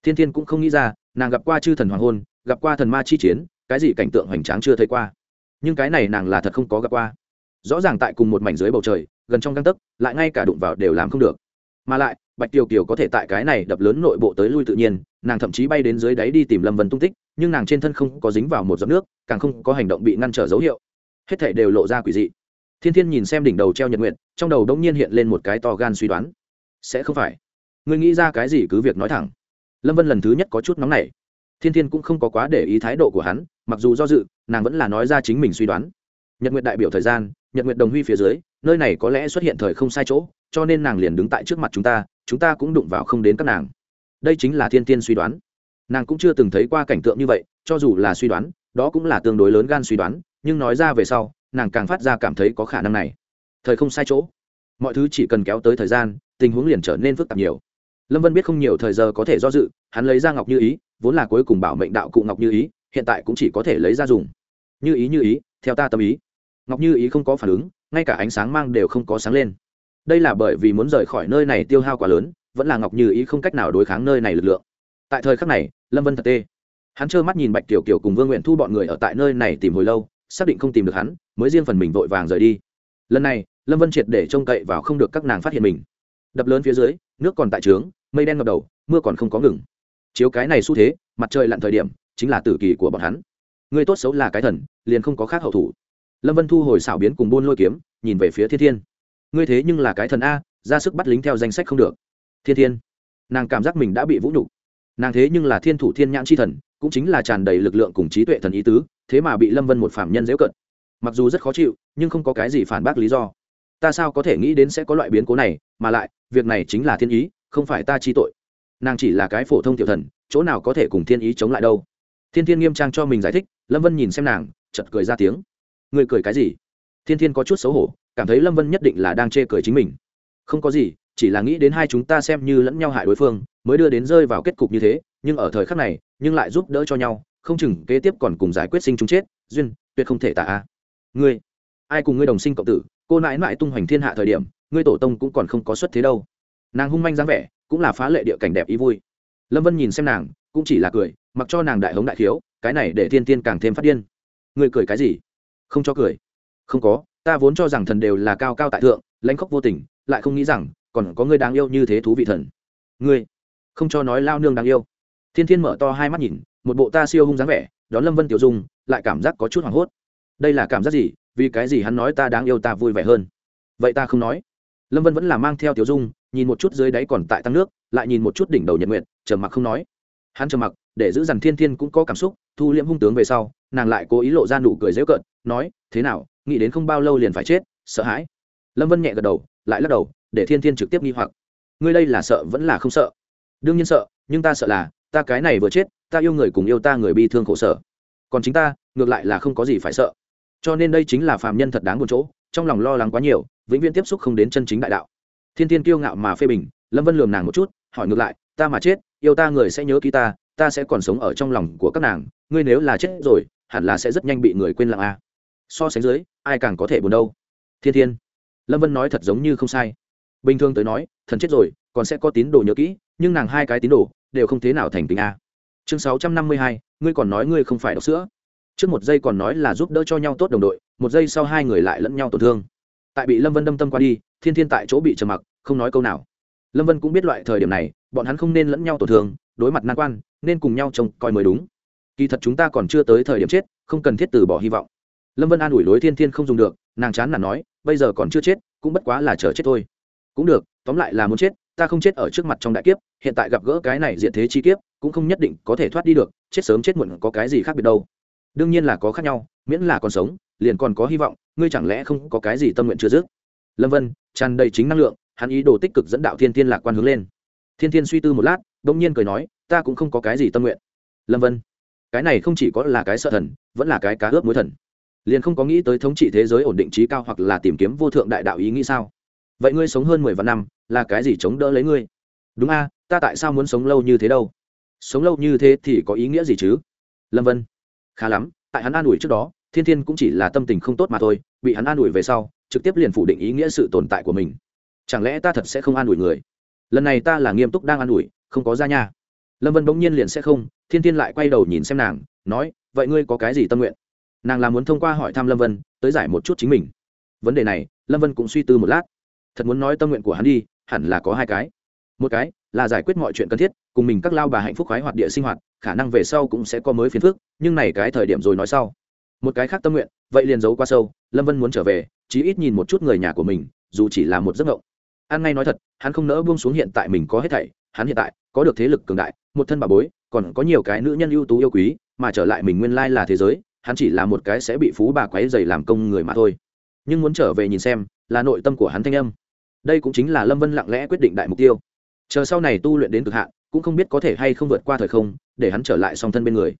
Thiên thiên cũng không nghĩ ra, nàng gặp qua chư thần hoàng hôn, gặp qua thần ma chi chiến, cái gì cảnh tượng hoành tráng chưa thấy qua. Nhưng cái này nàng là thật không có gặp qua. Rõ ràng tại cùng một mảnh dưới bầu trời, gần trong găng tấc, lại ngay cả đụng vào đều làm không được. Mà lại, bạch tiều kiều có thể tại cái này đập lớn nội bộ tới lui tự nhiên, nàng thậm chí bay đến dưới đáy đi tìm lâm vân tung tích, nhưng nàng trên thân không có dính vào một giọt nước, càng không có hành động bị ngăn trở dấu hiệu. Hết thể đều lộ ra quỷ dị. Thiên thiên nhìn xem đỉnh đầu treo nhật nguyện trong đầu đông nhiên hiện lên một cái to gan suy đoán sẽ không phải. Ngươi nghĩ ra cái gì cứ việc nói thẳng. Lâm vân lần thứ nhất có chút nóng nảy. Thiên thiên cũng không có quá để ý thái độ của hắn, mặc dù do dự, nàng vẫn là nói ra chính mình suy đoán. Nhật nguyện đại biểu thời gian, nhật nguyện đồng huy phía dưới, nơi này có lẽ xuất hiện thời không sai chỗ, cho nên nàng liền đứng tại trước mặt chúng ta chúng ta cũng đụng vào không đến các nàng. Đây chính là thiên tiên suy đoán. Nàng cũng chưa từng thấy qua cảnh tượng như vậy, cho dù là suy đoán, đó cũng là tương đối lớn gan suy đoán, nhưng nói ra về sau, nàng càng phát ra cảm thấy có khả năng này. Thời không sai chỗ. Mọi thứ chỉ cần kéo tới thời gian tình huống liền trở nên phức tạp nhiều. Lâm vân biết không nhiều thời giờ có thể do dự, hắn lấy ra ngọc như ý, vốn là cuối cùng bảo mệnh đạo cụ ngọc như ý, hiện tại cũng chỉ có thể lấy ra dùng. Như ý như ý, theo ta tâm ý. Ngọc như ý không có phản ứng, ngay cả ánh sáng mang đều không có sáng lên. Đây là bởi vì muốn rời khỏi nơi này tiêu hao quá lớn, vẫn là ngọc như ý không cách nào đối kháng nơi này lực lượng. Tại thời khắc này, lâm vân thật tê. Hắn trơ mắt nhìn bạch tiểu kiều cùng vương nguyện thu bọn người ở tại nơi này tìm hồi lâu, xác định không tìm được hắn, mới riêng phần mình vội vàng rời đi. Lần này, lâm vân triệt để trông cậy vào không được các nàng phát hiện mình đập lớn phía dưới, nước còn tại trướng, mây đen ngập đầu, mưa còn không có ngừng. Chiếu cái này xu thế, mặt trời lặn thời điểm, chính là tử kỳ của bọn hắn. Người tốt xấu là cái thần, liền không có khác hậu thủ. Lâm vân thu hồi xảo biến cùng buôn lôi kiếm, nhìn về phía thiên thiên. Ngươi thế nhưng là cái thần a, ra sức bắt lính theo danh sách không được. Thiên thiên, nàng cảm giác mình đã bị vũ nhục. Nàng thế nhưng là thiên thủ thiên nhãn c h i thần, cũng chính là tràn đầy lực lượng cùng trí tuệ thần ý tứ, thế mà bị lâm vân một phạm nhân dễu cận. Mặc dù rất khó chịu, nhưng không có cái gì phản bác lý do ta sao có thể nghĩ đến sẽ có loại biến cố này, mà lại, việc này chính là thiên ý, không phải ta chi tội. Nàng chỉ là cái phổ thông tiểu thần, chỗ nào có thể cùng thiên ý chống lại đâu. Thiên thiên nghiêm trang cho mình giải thích, lâm vân nhìn xem nàng chật cười ra tiếng. Người cười cái gì? Thiên thiên có chút xấu hổ, cảm thấy lâm vân nhất định là đang chê cười chính mình. Không có gì, chỉ là nghĩ đến hai chúng ta xem như lẫn nhau hại đối phương, mới đưa đến rơi vào kết cục như thế, nhưng ở thời khắc này, nhưng lại giúp đỡ cho nhau, không chừng kế tiếp còn cùng giải quyết sinh chúng chết, duyên, tuyệt không thể tả a. Ngươi, ai cùng ngươi đồng sinh cộng tử cô nãi nãi tung hoành thiên hạ thời điểm, ngươi tổ tông cũng còn không có xuất thế đâu. Nàng hung manh dáng vẻ, cũng là phá lệ địa cảnh đẹp ý vui. Lâm vân nhìn xem nàng, cũng chỉ là cười, mặc cho nàng đại hống đại khiếu, cái này để thiên tiên càng thêm phát điên. Ngươi cười cái gì? Không cho cười. Không có, ta vốn cho rằng thần đều là cao cao tại thượng, lãnh khóc vô tình, lại không nghĩ rằng, còn có ngươi đáng yêu như thế thú vị thần. Ngươi, không cho nói lao nương đáng yêu. Thiên thiên mở to hai mắt nhìn, một bộ ta siêu hung dáng vẻ, đón lâm vân tiểu dung, lại cảm giác có chút hoảng hốt. Đây là cảm giác gì? Vì cái gì hắn nói ta đáng yêu ta vui vẻ hơn? Vậy ta không nói. Lâm vân vẫn là mang theo tiểu dung, nhìn một chút dưới đáy còn tại tăng nước, lại nhìn một chút đỉnh đầu nhật nguyện trầm mặc không nói. Hắn trầm mặc, để giữ rằng thiên thiên cũng có cảm xúc, thu liễm hung tướng về sau, nàng lại cố ý lộ ra nụ cười dễu cợt, nói, thế nào, nghĩ đến không bao lâu liền phải chết, sợ hãi. Lâm vân nhẹ gật đầu, lại lắc đầu, để thiên thiên trực tiếp nghi hoặc. Ngươi đây là sợ vẫn là không sợ? Đương nhiên sợ, nhưng ta sợ là, ta cái này vừa chết, ta yêu người cùng yêu ta người bi thương khổ sở. Còn chính ta, ngược lại là không có gì phải sợ cho nên đây chính là phàm nhân thật đáng buồn chỗ, trong lòng lo lắng quá nhiều, vĩnh viễn tiếp xúc không đến chân chính đại đạo. Thiên thiên kiêu ngạo mà phê bình, lâm vân lườm nàng một chút, hỏi ngược lại, ta mà chết, yêu ta người sẽ nhớ ký ta ta sẽ còn sống ở trong lòng của các nàng, ngươi nếu là chết rồi, hẳn là sẽ rất nhanh bị người quên lặng a. À. so sánh dưới, ai càng có thể buồn đâu? Thiên thiên. Lâm vân nói thật giống như không sai. Bình thường tới nói, thần chết rồi, còn sẽ có tín đồ nhớ kỹ, nhưng nàng hai cái tín đồ, đều không thế nào thành tình a. Chương sáu trăm năm mươi hai, ngươi còn nói ngươi không phải đọc sữa trước một giây còn nói là giúp đỡ cho nhau tốt đồng đội, một giây sau hai người lại lẫn nhau tổn thương. Tại bị lâm vân đâm tâm qua đi, thiên thiên tại chỗ bị trầm mặc, không nói câu nào. Lâm vân cũng biết loại thời điểm này, bọn hắn không nên lẫn nhau tổn thương, đối mặt nan quan, nên cùng nhau trông coi mới đúng. Kỳ thật chúng ta còn chưa tới thời điểm chết, không cần thiết từ bỏ hy vọng. Lâm vân an ủi lối thiên thiên không dùng được, nàng chán là nói, bây giờ còn chưa chết, cũng bất quá là chờ chết thôi. Cũng được, tóm lại là muốn chết, ta không chết ở trước mặt trong đại kiếp, hiện tại gặp gỡ cái này diện thế chi kiếp, cũng không nhất định có thể thoát đi được, chết sớm chết muộn có cái gì khác biệt đâu đương nhiên là có khác nhau, miễn là còn sống, liền còn có hy vọng, ngươi chẳng lẽ không có cái gì tâm nguyện chưa dứt? Lâm vân, tràn đầy chính năng lượng, hắn ý đồ tích cực dẫn đạo thiên thiên lạc quan hướng lên. Thiên thiên suy tư một lát đ ỗ n g nhiên cười nói, ta cũng không có cái gì tâm nguyện. Lâm vân, cái này không chỉ có là cái sợ thần, vẫn là cái cá ướp mối thần. Liền không có nghĩ tới thống trị thế giới ổn định trí cao hoặc là tìm kiếm vô thượng đại đạo ý nghĩ sao? Vậy ngươi sống hơn mười vạn năm, là cái gì chống đỡ lấy ngươi? Đúng a, ta tại sao muốn sống lâu như thế đâu? Sống lâu như thế thì có ý nghĩa gì chứ? Lâm vân khá lắm, tại hắn an ủi trước đó, thiên thiên cũng chỉ là tâm tình không tốt mà thôi, bị hắn an ủi về sau, trực tiếp liền phủ định ý nghĩa sự tồn tại của mình. Chẳng lẽ ta thật sẽ không an ủi người? Lần này ta là nghiêm túc đang an ủi, không có ra nha. Lâm vân bỗng nhiên liền sẽ không, thiên thiên lại quay đầu nhìn xem nàng, nói, vậy ngươi có cái gì tâm nguyện? Nàng là muốn thông qua hỏi thăm lâm vân, tới giải một chút chính mình. Vấn đề này, lâm vân cũng suy tư một lát. Thật muốn nói tâm nguyện của hắn đi, hẳn là có hai cái. Một cái là giải quyết mọi chuyện cần thiết, cùng mình các lao bà hạnh phúc khoái hoạt địa sinh hoạt, khả năng về sau cũng sẽ có mới phiền phức, nhưng này cái thời điểm rồi nói sau. Một cái khác tâm nguyện, vậy liền giấu qua sâu, lâm vân muốn trở về, chí ít nhìn một chút người nhà của mình, dù chỉ là một giấc mộng. An ngay nói thật, hắn không nỡ buông xuống hiện tại mình có hết thảy, hắn hiện tại có được thế lực cường đại, một thân bà bối, còn có nhiều cái nữ nhân ưu tú yêu quý, mà trở lại mình nguyên lai là thế giới, hắn chỉ là một cái sẽ bị phú bà quấy dày làm công người mà thôi. Nhưng muốn trở về nhìn xem, là nội tâm của hắn thanh âm. Đây cũng chính là lâm vân lặng lẽ quyết định đại mục tiêu chờ sau này tu luyện đến cực hạn, cũng không biết có thể hay không vượt qua thời không, để hắn trở lại song thân bên người.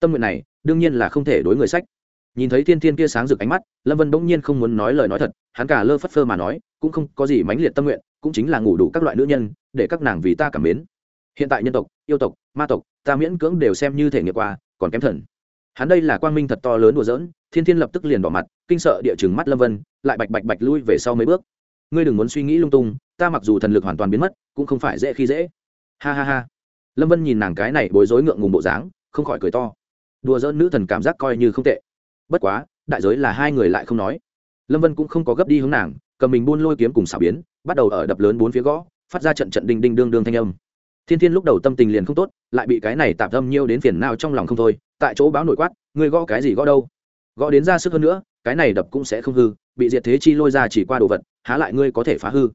Tâm nguyện này, đương nhiên là không thể đối người sách. Nhìn thấy thiên thiên kia sáng rực ánh mắt, lâm vân bỗng nhiên không muốn nói lời nói thật, hắn cả lơ phất phơ mà nói, cũng không có gì mãnh liệt tâm nguyện, cũng chính là ngủ đủ các loại nữ nhân, để các nàng vì ta cảm mến. Hiện tại nhân tộc, yêu tộc, ma tộc, ta miễn cưỡng đều xem như thể nghiệp qua, còn kém thần. Hắn đây là quang minh thật to lớn đùa giỡn, thiên thiên lập tức liền bỏ mặt, kinh sợ địa chừng mắt lâm vân, lại bạch bạch bạch lui về sau mấy bước. Ngươi đừng muốn suy nghĩ lung tung ta mặc dù thần lực hoàn toàn biến mất, cũng không phải dễ khi dễ. Ha ha ha. Lâm vân nhìn nàng cái này bối rối ngượng ngùng bộ dáng, không khỏi cười to. Đùa dỡn nữ thần cảm giác coi như không tệ. Bất quá, đại giới là hai người lại không nói. Lâm vân cũng không có gấp đi hướng nàng, cầm mình buôn lôi kiếm cùng xảo biến, bắt đầu ở đập lớn bốn phía gõ, phát ra trận trận đinh đinh đương đương thanh âm. Thiên thiên lúc đầu tâm tình liền không tốt, lại bị cái này tạp âm nhiêu đến phiền nào trong lòng không thôi, tại chỗ báo nổi quát người gõ cái gì gõ đâu? Gõ đến ra sức hơn nữa, cái này đập cũng sẽ không hư, bị diệt thế chi lôi ra chỉ qua đồ vật, há lại ngươi có thể phá hư?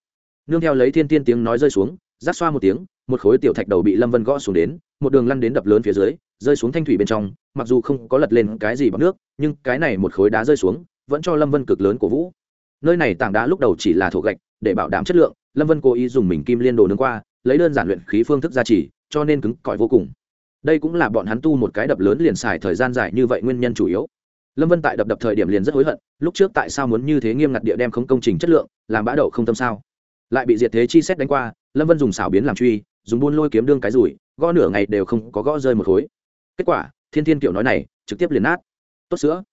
Nương theo lấy thiên tiên tiếng nói rơi xuống rát xoa một tiếng, một khối tiểu thạch đầu bị lâm vân gõ xuống đến, một đường lăn đến đập lớn phía dưới, rơi xuống thanh thủy bên trong, mặc dù không có lật lên cái gì bằng nước, nhưng cái này một khối đá rơi xuống, vẫn cho lâm vân cực lớn của vũ. Nơi này tảng đá lúc đầu chỉ là thổ gạch, để bảo đảm chất lượng, lâm vân cố ý dùng mình kim liên đồ nướng qua, lấy đơn giản luyện khí phương thức gia trì, cho nên cứng cỏi vô cùng. Đây cũng là bọn hắn tu một cái đập lớn liền xài thời gian dài như vậy nguyên nhân chủ yếu. Lâm vân tại đập đập thời điểm liền rất hối hận, lúc trước tại sao muốn như thế nghiêm ngặt địa đem không công trình chất lượng, làm bã đậu không tâm sao? Lại bị diệt thế chi xét đánh qua, lâm vân dùng xảo biến làm truy, dùng buôn lôi kiếm đương cái rủi, gõ nửa ngày đều không có gõ rơi một khối. Kết quả, thiên thiên kiểu nói này, trực tiếp liền nát. Tốt sữa.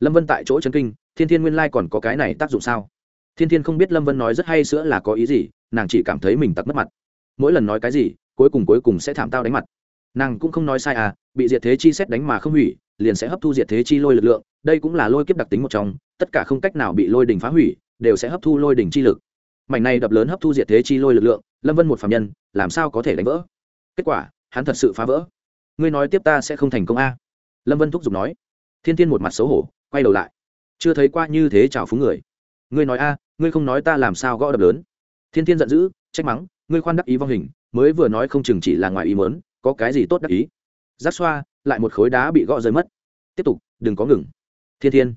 Lâm vân tại chỗ chấn kinh, thiên thiên nguyên lai còn có cái này tác dụng sao? Thiên thiên không biết lâm vân nói rất hay sữa là có ý gì, nàng chỉ cảm thấy mình tặc mất mặt. Mỗi lần nói cái gì, cuối cùng cuối cùng sẽ thảm tao đánh mặt. Nàng cũng không nói sai à bị diệt thế chi xét đánh mà không hủy, liền sẽ hấp thu diệt thế chi lôi lực lượng, đây cũng là lôi kiếp đặc tính một trong, tất cả không cách nào bị lôi đỉnh phá hủy, đều sẽ hấp thu lôi đỉnh chi lực mảnh này đập lớn hấp thu diệt thế chi lôi lực lượng, lâm vân một phạm nhân, làm sao có thể đánh vỡ? Kết quả, hắn thật sự phá vỡ. Ngươi nói tiếp ta sẽ không thành công a? Lâm vân thúc giục nói. Thiên tiên một mặt xấu hổ, quay đầu lại. Chưa thấy qua như thế chào phúng người. Ngươi nói a, ngươi không nói ta làm sao gõ đập lớn? Thiên tiên giận dữ, trách mắng, ngươi khoan đắc ý vong hình, mới vừa nói không chừng chỉ là ngoài ý mớn có cái gì tốt đắc ý? Giác xoa, lại một khối đá bị gõ rơi mất. Tiếp tục, đừng có ngừng. Thiên thiên.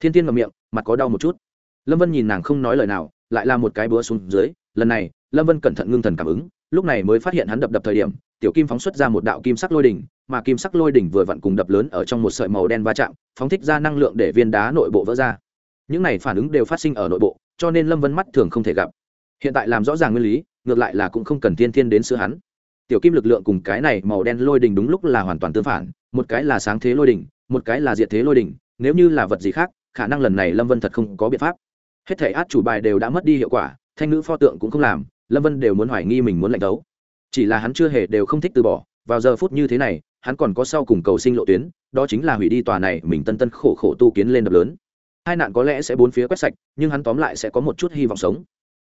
Thiên thiên ngậm miệng, mặt có đau một chút. Lâm vân nhìn nàng không nói lời nào lại là một cái búa xuống dưới, lần này, lâm vân cẩn thận ngưng thần cảm ứng, lúc này mới phát hiện hắn đập đập thời điểm, tiểu kim phóng xuất ra một đạo kim sắc lôi đỉnh, mà kim sắc lôi đỉnh vừa vặn cùng đập lớn ở trong một sợi màu đen va chạm, phóng thích ra năng lượng để viên đá nội bộ vỡ ra. Những này phản ứng đều phát sinh ở nội bộ, cho nên lâm vân mắt thường không thể gặp. Hiện tại làm rõ ràng nguyên lý, ngược lại là cũng không cần thiên thiên đến sữa hắn. Tiểu kim lực lượng cùng cái này màu đen lôi đỉnh đúng lúc là hoàn toàn tương phản, một cái là sáng thế lôi đỉnh, một cái là diệt thế lôi đỉnh, nếu như là vật gì khác, khả năng lần này lâm vân thật không có biện pháp hết thể át chủ bài đều đã mất đi hiệu quả, thanh nữ pho tượng cũng không làm, lâm vân đều muốn hoài nghi mình muốn lạnh đấu. Chỉ là hắn chưa hề đều không thích từ bỏ, vào giờ phút như thế này, hắn còn có sau cùng cầu sinh lộ tuyến, đó chính là hủy đi tòa này mình tân tân khổ khổ tu kiến lên đập lớn. Hai nạn có lẽ sẽ bốn phía quét sạch, nhưng hắn tóm lại sẽ có một chút hy vọng sống.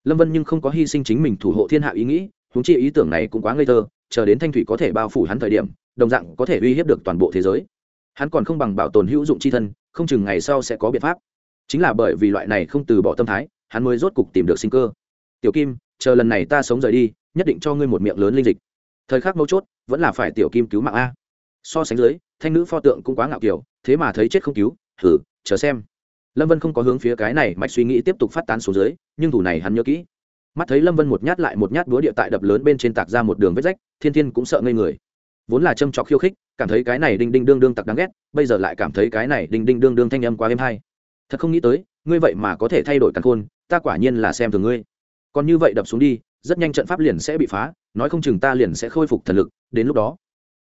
Lâm vân nhưng không có hy sinh chính mình thủ hộ thiên hạ ý nghĩ húng chi ý tưởng này cũng quá ngây thơ, chờ đến thanh thủy có thể bao phủ hắn thời điểm, đồng dạng có thể uy hiếp được toàn bộ thế giới. Hắn còn không bằng bảo tồn hữu dụng c h i thân, không chừng ngày sau sẽ có biện pháp chính là bởi vì loại này không từ bỏ tâm thái, hắn mới rốt cục tìm được sinh cơ. Tiểu kim, chờ lần này ta sống rời đi, nhất định cho ngươi một miệng lớn linh dịch. Thời khắc mấu chốt, vẫn là phải tiểu kim cứu mạng a. So sánh dưới, thanh nữ pho tượng cũng quá ngạo kiểu, thế mà thấy chết không cứu thử chờ xem. Lâm vân không có hướng phía cái này mạch suy nghĩ tiếp tục phát tán xuống dưới, nhưng thủ này hắn nhớ kỹ. Mắt thấy lâm vân một nhát lại một nhát búa địa tại đập lớn bên trên tạc ra một đường vết rách, thiên thiên cũng sợ ngây người. Vốn là châm trọc khiêu khích, cảm thấy cái này đinh đinh đương đương tặc đáng ghét, bây giờ lại cảm thấy cái này đinh đinh đương đương thanh âm quá êm hay thật không nghĩ tới, ngươi vậy mà có thể thay đổi căn khôn, ta quả nhiên là xem thường ngươi. Còn như vậy đập xuống đi, rất nhanh trận pháp liền sẽ bị phá, nói không chừng ta liền sẽ khôi phục thần lực, đến lúc đó.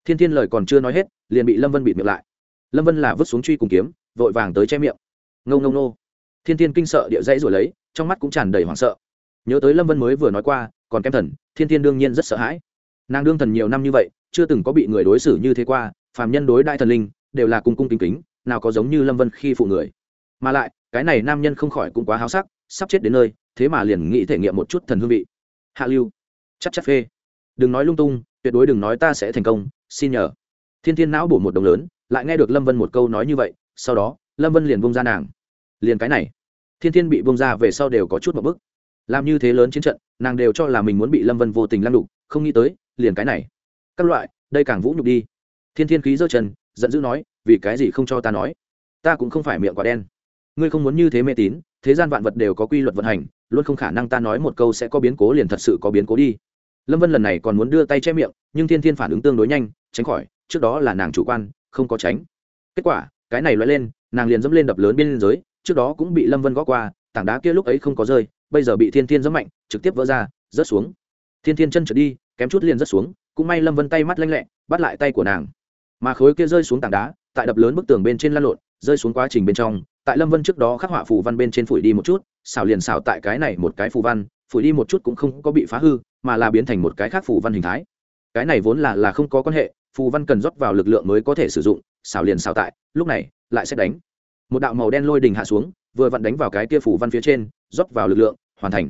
Thiên thiên lời còn chưa nói hết, liền bị lâm vân bịt miệng lại. Lâm vân là vứt xuống truy cùng kiếm, vội vàng tới che miệng. Ngâu ngâu nô thiên thiên kinh sợ địa dãy rồi lấy, trong mắt cũng tràn đầy hoảng sợ. Nhớ tới lâm vân mới vừa nói qua, còn kem thần, thiên thiên đương nhiên rất sợ hãi. Nàng đương thần nhiều năm như vậy, chưa từng có bị người đối xử như thế qua, phàm nhân đối đại thần linh, đều là cung cung kính kính, nào có giống như lâm vân khi phụ người mà lại, cái này nam nhân không khỏi cũng quá háo sắc, sắp chết đến nơi, thế mà liền nghĩ thể nghiệm một chút thần hương vị. Hạ lưu, chắc chắc phê. Đừng nói lung tung, tuyệt đối đừng nói ta sẽ thành công, xin nhờ. Thiên thiên não bổ một đồng lớn, lại nghe được lâm vân một câu nói như vậy, sau đó, lâm vân liền bông ra nàng. Liền cái này. Thiên thiên bị bông ra về sau đều có chút một bức làm như thế lớn chiến trận, nàng đều cho là mình muốn bị lâm vân vô tình lăng đục, không nghĩ tới, liền cái này. Các loại, đây càng vũ nhục đi. Thiên thiên khí giơ chân, giận dữ nói, vì cái gì không cho ta nói? Ta cũng không phải miệng quả đen ngươi không muốn như thế mê tín, thế gian vạn vật đều có quy luật vận hành, luôn không khả năng ta nói một câu sẽ có biến cố liền thật sự có biến cố đi. Lâm vân lần này còn muốn đưa tay che miệng, nhưng thiên thiên phản ứng tương đối nhanh, tránh khỏi, trước đó là nàng chủ quan, không có tránh. Kết quả, cái này loại lên, nàng liền dẫm lên đập lớn bên giới, trước đó cũng bị lâm vân gõ qua, tảng đá kia lúc ấy không có rơi, bây giờ bị thiên thiên dẫm mạnh, trực tiếp vỡ ra, rớt xuống. Thiên thiên chân trượt đi, kém chút liền rớt xuống, cũng may lâm vân tay mắt lanh lẹ, bắt lại tay của nàng. Mà khối kia rơi xuống tảng đá tại đập lớn bức tường bên trên lăn lộn, rơi xuống quá trình bên trong, tại lâm vân trước đó khắc họa phù văn bên trên phủi đi một chút, xảo liền xảo tại cái này một cái phù văn, phủi đi một chút cũng không có bị phá hư, mà là biến thành một cái khác phù văn hình thái. Cái này vốn là là không có quan hệ, phù văn cần rót vào lực lượng mới có thể sử dụng, xảo liền xảo tại, lúc này, lại sẽ đánh. Một đạo màu đen lôi đình hạ xuống, vừa vặn đánh vào cái kia phù văn phía trên, rót vào lực lượng, hoàn thành.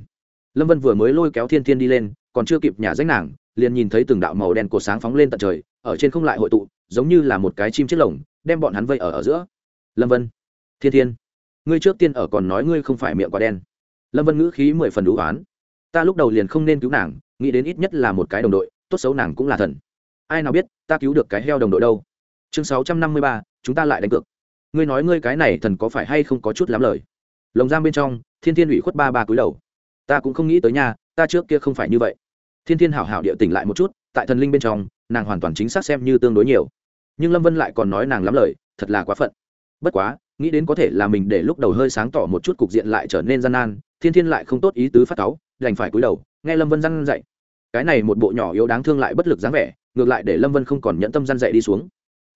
Lâm vân vừa mới lôi kéo thiên thiên đi lên, còn chưa kịp nhả danh nàng, liền nhìn thấy từng đạo màu đen cột sáng phóng lên tận trời, ở trên không lại hội tụ giống như là một cái chim chiếc lồng, đem bọn hắn vây ở ở giữa. Lâm vân, thiên thiên, ngươi trước tiên ở còn nói ngươi không phải miệng quá đen. Lâm vân ngữ khí mười phần đủ oán. Ta lúc đầu liền không nên cứu nàng, nghĩ đến ít nhất là một cái đồng đội, tốt xấu nàng cũng là thần. Ai nào biết, ta cứu được cái heo đồng đội đâu. Chương sáu trăm năm mươi ba, chúng ta lại đánh cược. Ngươi nói ngươi cái này thần có phải hay không có chút lắm lời? Lồng giam bên trong, thiên thiên ủy khuất ba ba cúi đầu. Ta cũng không nghĩ tới nhà ta trước kia không phải như vậy. Thiên thiên hảo hảo địa tỉnh lại một chút, tại thần linh bên trong, nàng hoàn toàn chính xác xem như tương đối nhiều nhưng lâm vân lại còn nói nàng lắm lời thật là quá phận bất quá nghĩ đến có thể là mình để lúc đầu hơi sáng tỏ một chút cục diện lại trở nên gian nan thiên thiên lại không tốt ý tứ phát cáu, đành phải cúi đầu, nghe lâm vân răn dậy cái này một bộ nhỏ yếu đáng thương lại bất lực dáng vẻ, ngược lại để lâm vân không còn nhẫn tâm răn dậy đi xuống.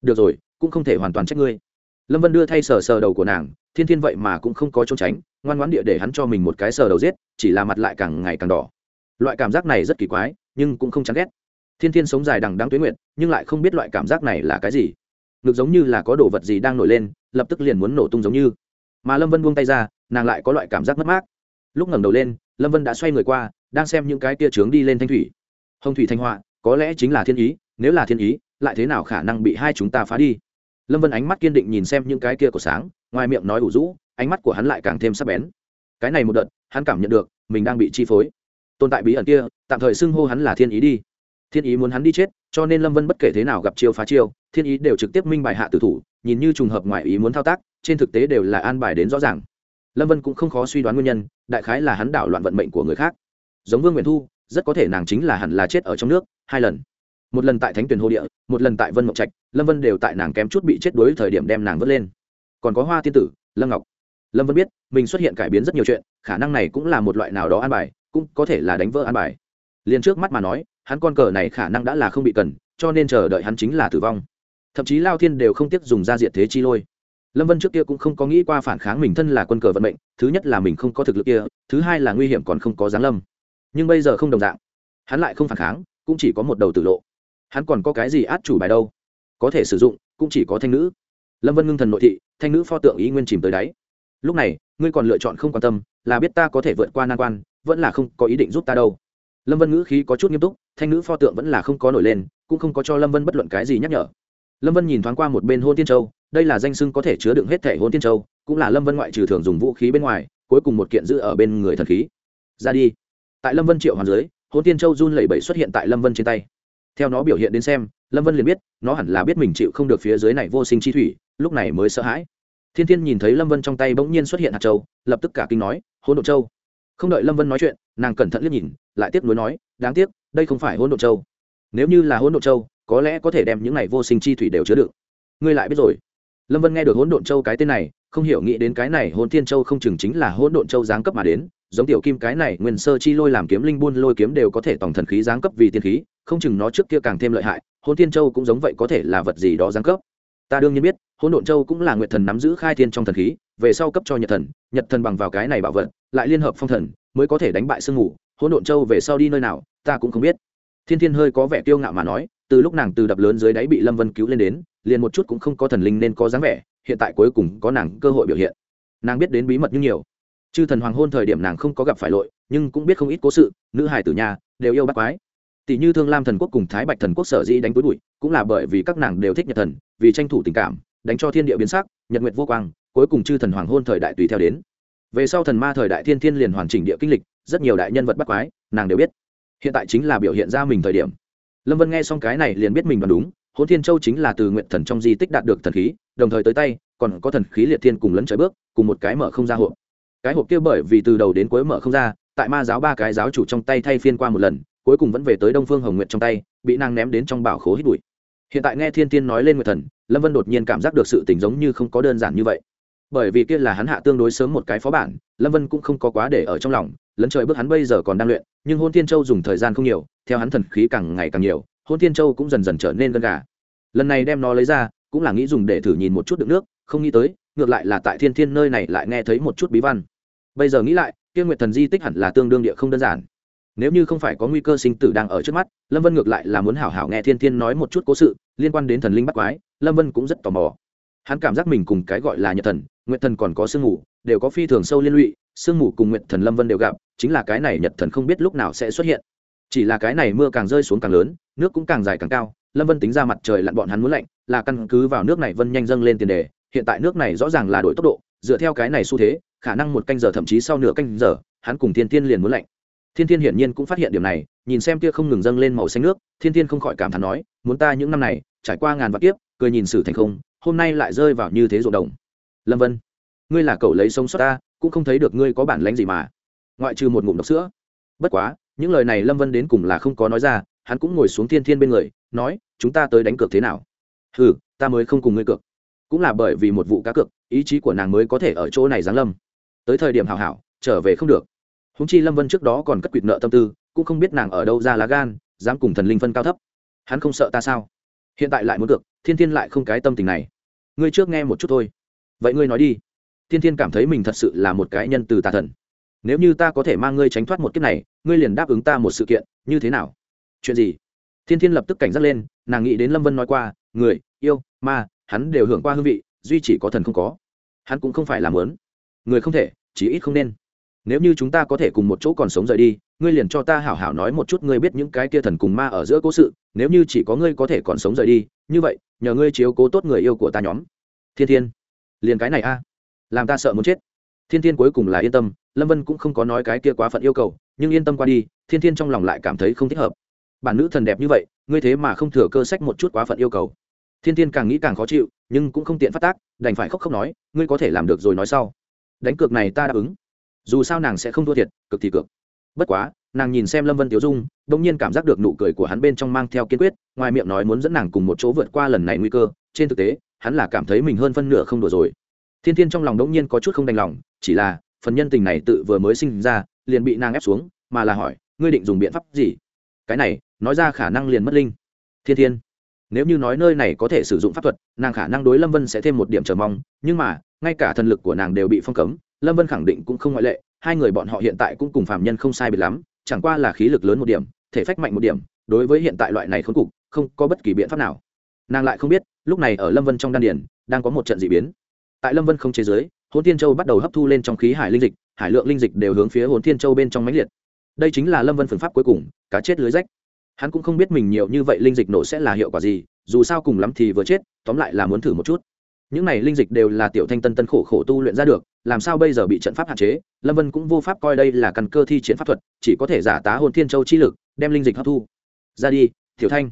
được rồi, cũng không thể hoàn toàn trách ngươi. lâm vân đưa thay sờ sờ đầu của nàng, thiên thiên vậy mà cũng không có trốn tránh, ngoan ngoãn địa để hắn cho mình một cái sờ đầu giết, chỉ là mặt lại càng ngày càng đỏ. loại cảm giác này rất kỳ quái, nhưng cũng không chán ghét thiên thiên sống dài đằng đáng tuyến nguyện nhưng lại không biết loại cảm giác này là cái gì. Ngực giống như là có đồ vật gì đang nổi lên, lập tức liền muốn nổ tung giống như. Mà lâm vân buông tay ra, nàng lại có loại cảm giác mất mát. Lúc ngẩng đầu lên, lâm vân đã xoay người qua, đang xem những cái tia trướng đi lên thanh thủy. Hồng thủy thanh họa, có lẽ chính là thiên ý, nếu là thiên ý, lại thế nào khả năng bị hai chúng ta phá đi? Lâm vân ánh mắt kiên định nhìn xem những cái kia của sáng, ngoài miệng nói ủ rũ, ánh mắt của hắn lại càng thêm sắc bén. Cái này một đợt, hắn cảm nhận được, mình đang bị chi phối. Tồn tại bí ẩn kia, tạm thời xưng hô hắn là thiên ý đi thiên ý muốn hắn đi chết, cho nên lâm vân bất kể thế nào gặp chiêu phá chiêu, thiên ý đều trực tiếp minh bài hạ tử thủ, nhìn như trùng hợp ngoại ý muốn thao tác, trên thực tế đều là an bài đến rõ ràng. Lâm vân cũng không khó suy đoán nguyên nhân, đại khái là hắn đảo loạn vận mệnh của người khác. Giống vương nguyễn thu, rất có thể nàng chính là hẳn là chết ở trong nước, hai lần. Một lần tại thánh tuyền hồ địa, một lần tại vân mộng trạch, lâm vân đều tại nàng kém chút bị chết đuối thời điểm đem nàng vớt lên. Còn có hoa tiên tử, lâm ngọc. Lâm vân biết, mình xuất hiện cải biến rất nhiều chuyện, khả năng này cũng là một loại nào đó an bài, cũng có thể là đánh vỡ an bài. Liền trước mắt mà nói hắn con cờ này khả năng đã là không bị cần, cho nên chờ đợi hắn chính là tử vong. Thậm chí lao thiên đều không tiếc dùng ra diện thế chi lôi. Lâm vân trước kia cũng không có nghĩ qua phản kháng mình thân là quân cờ vận mệnh, thứ nhất là mình không có thực lực kia, thứ hai là nguy hiểm còn không có giáng lâm. Nhưng bây giờ không đồng dạng. Hắn lại không phản kháng, cũng chỉ có một đầu tử lộ. Hắn còn có cái gì át chủ bài đâu? Có thể sử dụng, cũng chỉ có thanh nữ. Lâm vân ngưng thần nội thị, thanh nữ pho tượng ý nguyên chìm tới đáy. Lúc này, ngươi còn lựa chọn không quan tâm, là biết ta có thể vượt qua nan quan, vẫn là không có ý định giúp ta đâu lâm vân ngữ khí có chút nghiêm túc, thanh nữ pho tượng vẫn là không có nổi lên, cũng không có cho lâm vân bất luận cái gì nhắc nhở. Lâm vân nhìn thoáng qua một bên hôn tiên châu, đây là danh sưng có thể chứa đựng hết thể hôn tiên châu, cũng là lâm vân ngoại trừ thường dùng vũ khí bên ngoài, cuối cùng một kiện giữ ở bên người thần khí. Ra đi. Tại lâm vân triệu hoàng dưới, hôn tiên châu run lẩy bẩy xuất hiện tại lâm vân trên tay. Theo nó biểu hiện đến xem, lâm vân liền biết, nó hẳn là biết mình chịu không được phía dưới này vô sinh chi thủy, lúc này mới sợ hãi. Thiên thiên nhìn thấy lâm vân trong tay bỗng nhiên xuất hiện hạt châu, lập tức cả kinh nói hôn độ châu. Không đợi lâm vân nói chuyện nàng cẩn thận liếc nhìn, lại tiếp nối nói, đáng tiếc, đây không phải hôn độn châu. Nếu như là hôn độn châu, có lẽ có thể đem những này vô sinh chi thủy đều chứa đựng. Ngươi lại biết rồi. Lâm vân nghe được hỗn độn châu cái tên này, không hiểu nghĩ đến cái này hôn thiên châu không chừng chính là hỗn độn châu giáng cấp mà đến, giống tiểu kim cái này nguyên sơ chi lôi làm kiếm linh buôn lôi kiếm đều có thể tổng thần khí giáng cấp vì tiên khí, không chừng nó trước kia càng thêm lợi hại hôn thiên châu cũng giống vậy có thể là vật gì đó giáng cấp. Ta đương nhiên biết hôn độn châu cũng là nguyệt thần nắm giữ khai thiên trong thần khí, về sau cấp cho nhật thần nhật thần bằng vào cái này bảo vật, lại liên hợp phong thần mới có thể đánh bại sương ngủ hỗn độn châu về sau đi nơi nào, ta cũng không biết. Thiên thiên hơi có vẻ kiêu ngạo mà nói, từ lúc nàng từ đập lớn dưới đáy bị lâm vân cứu lên đến, liền một chút cũng không có thần linh nên có dáng vẻ, hiện tại cuối cùng có nàng cơ hội biểu hiện. Nàng biết đến bí mật như nhiều. Chư thần hoàng hôn thời điểm nàng không có gặp phải lội nhưng cũng biết không ít cố sự, nữ hải tử nhà, đều yêu bác quái. Tỷ như thương lam thần quốc cùng thái bạch thần quốc sở dĩ đánh túi bụi, cũng là bởi vì các nàng đều thích nhật thần, vì tranh thủ tình cảm, đánh cho thiên địa biến sắc, nhật nguyệt vô quang, cuối cùng chư thần hoàng hôn thời đại tùy theo đến về sau thần ma thời đại thiên thiên liền hoàn chỉnh địa kinh lịch, rất nhiều đại nhân vật bắt quái, nàng đều biết. Hiện tại chính là biểu hiện ra mình thời điểm. Lâm vân nghe xong cái này liền biết mình đoán đúng hôn thiên châu chính là từ nguyện thần trong di tích đạt được thần khí, đồng thời tới tay, còn có thần khí liệt thiên cùng lấn trời bước, cùng một cái mở không ra hộp. Cái hộp kia bởi vì từ đầu đến cuối mở không ra, tại ma giáo ba cái giáo chủ trong tay thay phiên qua một lần, cuối cùng vẫn về tới đông phương hồng nguyện trong tay, bị nàng ném đến trong bảo khố hít bụi. Hiện tại nghe thiên tiên nói lên nguyệt thần, lâm vân đột nhiên cảm giác được sự tình giống như không có đơn giản như vậy bởi vì kia là hắn hạ tương đối sớm một cái phó bản, lâm vân cũng không có quá để ở trong lòng, lấn trời bước hắn bây giờ còn đang luyện, nhưng hôn thiên châu dùng thời gian không nhiều, theo hắn thần khí càng ngày càng nhiều, hôn thiên châu cũng dần dần trở nên gân gà. Lần này đem nó lấy ra, cũng là nghĩ dùng để thử nhìn một chút đựng nước, không nghĩ tới, ngược lại là tại thiên thiên nơi này lại nghe thấy một chút bí văn. Bây giờ nghĩ lại, kia nguyệt thần di tích hẳn là tương đương địa không đơn giản. Nếu như không phải có nguy cơ sinh tử đang ở trước mắt, lâm vân ngược lại là muốn hảo hảo nghe thiên thiên nói một chút cố sự, liên quan đến thần linh bắt quái, lâm vân cũng rất tò mò hắn cảm giác mình cùng cái gọi là nhật thần, nguyệt thần còn có sương mù, đều có phi thường sâu liên lụy, sương mù cùng nguyệt thần lâm vân đều gặp, chính là cái này nhật thần không biết lúc nào sẽ xuất hiện. Chỉ là cái này mưa càng rơi xuống càng lớn, nước cũng càng dài càng cao, lâm vân tính ra mặt trời lặn bọn hắn muốn lạnh, là căn cứ vào nước này vân nhanh dâng lên tiền đề, hiện tại nước này rõ ràng là đổi tốc độ, dựa theo cái này xu thế, khả năng một canh giờ thậm chí sau nửa canh giờ, hắn cùng thiên thiên liền muốn lạnh. Thiên thiên hiển nhiên cũng phát hiện điểm này, nhìn xem kia không ngừng dâng lên màu xanh nước, thiên thiên không khỏi cảm thán nói, muốn ta những năm này, trải qua ngàn vạn kiếp, cười nhìn sử thành không hôm nay lại rơi vào như thế ruộng đồng. Lâm vân, ngươi là cậu lấy sống sót ta, cũng không thấy được ngươi có bản lánh gì mà. Ngoại trừ một ngụm độc sữa. Bất quá, những lời này lâm vân đến cùng là không có nói ra, hắn cũng ngồi xuống thiên thiên bên người, nói, chúng ta tới đánh cược thế nào? Ừ ta mới không cùng ngươi cược. Cũng là bởi vì một vụ cá cược, ý chí của nàng mới có thể ở chỗ này giáng lâm. Tới thời điểm hảo hảo, trở về không được. Húng chi lâm vân trước đó còn cất quỵt nợ tâm tư, cũng không biết nàng ở đâu ra lá gan, dám cùng thần linh phân cao thấp. Hắn không sợ ta sao? Hiện tại lại muốn cược thiên thiên lại không cái tâm tình này. Ngươi trước nghe một chút thôi. Vậy ngươi nói đi. Thiên thiên cảm thấy mình thật sự là một cái nhân từ tà thần. Nếu như ta có thể mang ngươi tránh thoát một kiếp này, ngươi liền đáp ứng ta một sự kiện, như thế nào? Chuyện gì? Thiên thiên lập tức cảnh giác lên, nàng nghĩ đến lâm vân nói qua, người, yêu, ma, hắn đều hưởng qua hương vị, duy chỉ có thần không có. Hắn cũng không phải làm lớn. Người không thể chỉ ít không nên. Nếu như chúng ta có thể cùng một chỗ còn sống rời đi, ngươi liền cho ta hảo hảo nói một chút ngươi biết những cái kia thần cùng ma ở giữa cố sự, nếu như chỉ có ngươi có thể còn sống rời đi như vậy nhờ ngươi chiếu cố tốt người yêu của ta nhóm. Thiên thiên liền cái này a. Làm ta sợ muốn chết. Thiên thiên cuối cùng là yên tâm lâm vân cũng không có nói cái kia quá phận yêu cầu nhưng yên tâm qua đi thiên thiên trong lòng lại cảm thấy không thích hợp. Bản nữ thần đẹp như vậy ngươi thế mà không thừa cơ sách một chút quá phận yêu cầu. Thiên thiên càng nghĩ càng khó chịu nhưng cũng không tiện phát tác đành phải khóc khóc nói ngươi có thể làm được rồi nói sau. Đánh cược này ta đáp ứng. Dù sao nàng sẽ không thua thiệt cực thì cược, bất quá nàng nhìn xem lâm vân tiếu dung đ ỗ n g nhiên cảm giác được nụ cười của hắn bên trong mang theo kiên quyết ngoài miệng nói muốn dẫn nàng cùng một chỗ vượt qua lần này nguy cơ trên thực tế hắn là cảm thấy mình hơn phân nửa không đùa rồi thiên thiên trong lòng đ ỗ n g nhiên có chút không đành lòng chỉ là phần nhân tình này tự vừa mới sinh ra liền bị nàng ép xuống mà là hỏi ngươi định dùng biện pháp gì cái này nói ra khả năng liền mất linh thiên thiên nếu như nói nơi này có thể sử dụng pháp thuật nàng khả năng đối lâm vân sẽ thêm một điểm chờ mong nhưng mà ngay cả thần lực của nàng đều bị phong cấm lâm vân khẳng định cũng không ngoại lệ hai người bọn họ hiện tại cũng cùng phạm nhân không sai biệt lắm chẳng qua là khí lực lớn một điểm, thể phách mạnh một điểm, đối với hiện tại loại này khốn cục, không có bất kỳ biện pháp nào. Nàng lại không biết, lúc này ở lâm vân trong đan Điền, đang có một trận d ị biến. Tại lâm vân không chế giới hồn thiên châu bắt đầu hấp thu lên trong khí hải linh dịch, hải lượng linh dịch đều hướng phía hồn thiên châu bên trong máy liệt. Đây chính là lâm vân phương pháp cuối cùng, cá chết lưới rách. Hắn cũng không biết mình nhiều như vậy linh dịch nổ sẽ là hiệu quả gì, dù sao cùng lắm thì vừa chết, tóm lại là muốn thử một chút. Những này linh dịch đều là tiểu thanh tân tân khổ khổ tu luyện ra được làm sao bây giờ bị trận pháp hạn chế? Lâm vân cũng vô pháp coi đây là căn cơ thi triển pháp thuật, chỉ có thể giả tá hồn thiên châu chi lực, đem linh dịch hấp thu. Ra đi, tiểu thanh.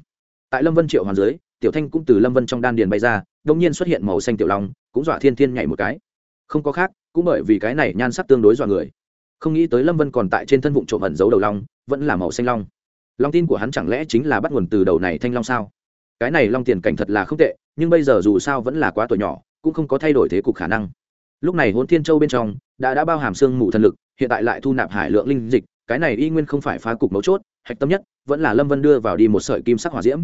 Tại lâm vân triệu hoàng dưới, tiểu thanh cũng từ lâm vân trong đan điền bay ra đông nhiên xuất hiện màu xanh tiểu long, cũng dọa thiên thiên nhảy một cái. Không có khác, cũng bởi vì cái này nhan sắc tương đối dọa người. Không nghĩ tới lâm vân còn tại trên thân vụ trộm ẩn giấu đầu long, vẫn là màu xanh long. Long tin của hắn chẳng lẽ chính là bắt nguồn từ đầu này thanh long sao? Cái này long tiền cảnh thật là không tệ, nhưng bây giờ dù sao vẫn là quá tuổi nhỏ, cũng không có thay đổi thế cục khả năng lúc này hôn thiên châu bên trong đã đã bao hàm xương mù thần lực, hiện tại lại thu nạp hải lượng linh dịch, cái này y nguyên không phải phá cục mấu chốt, hạch tâm nhất vẫn là lâm vân đưa vào đi một sợi kim sắc hỏa diễm.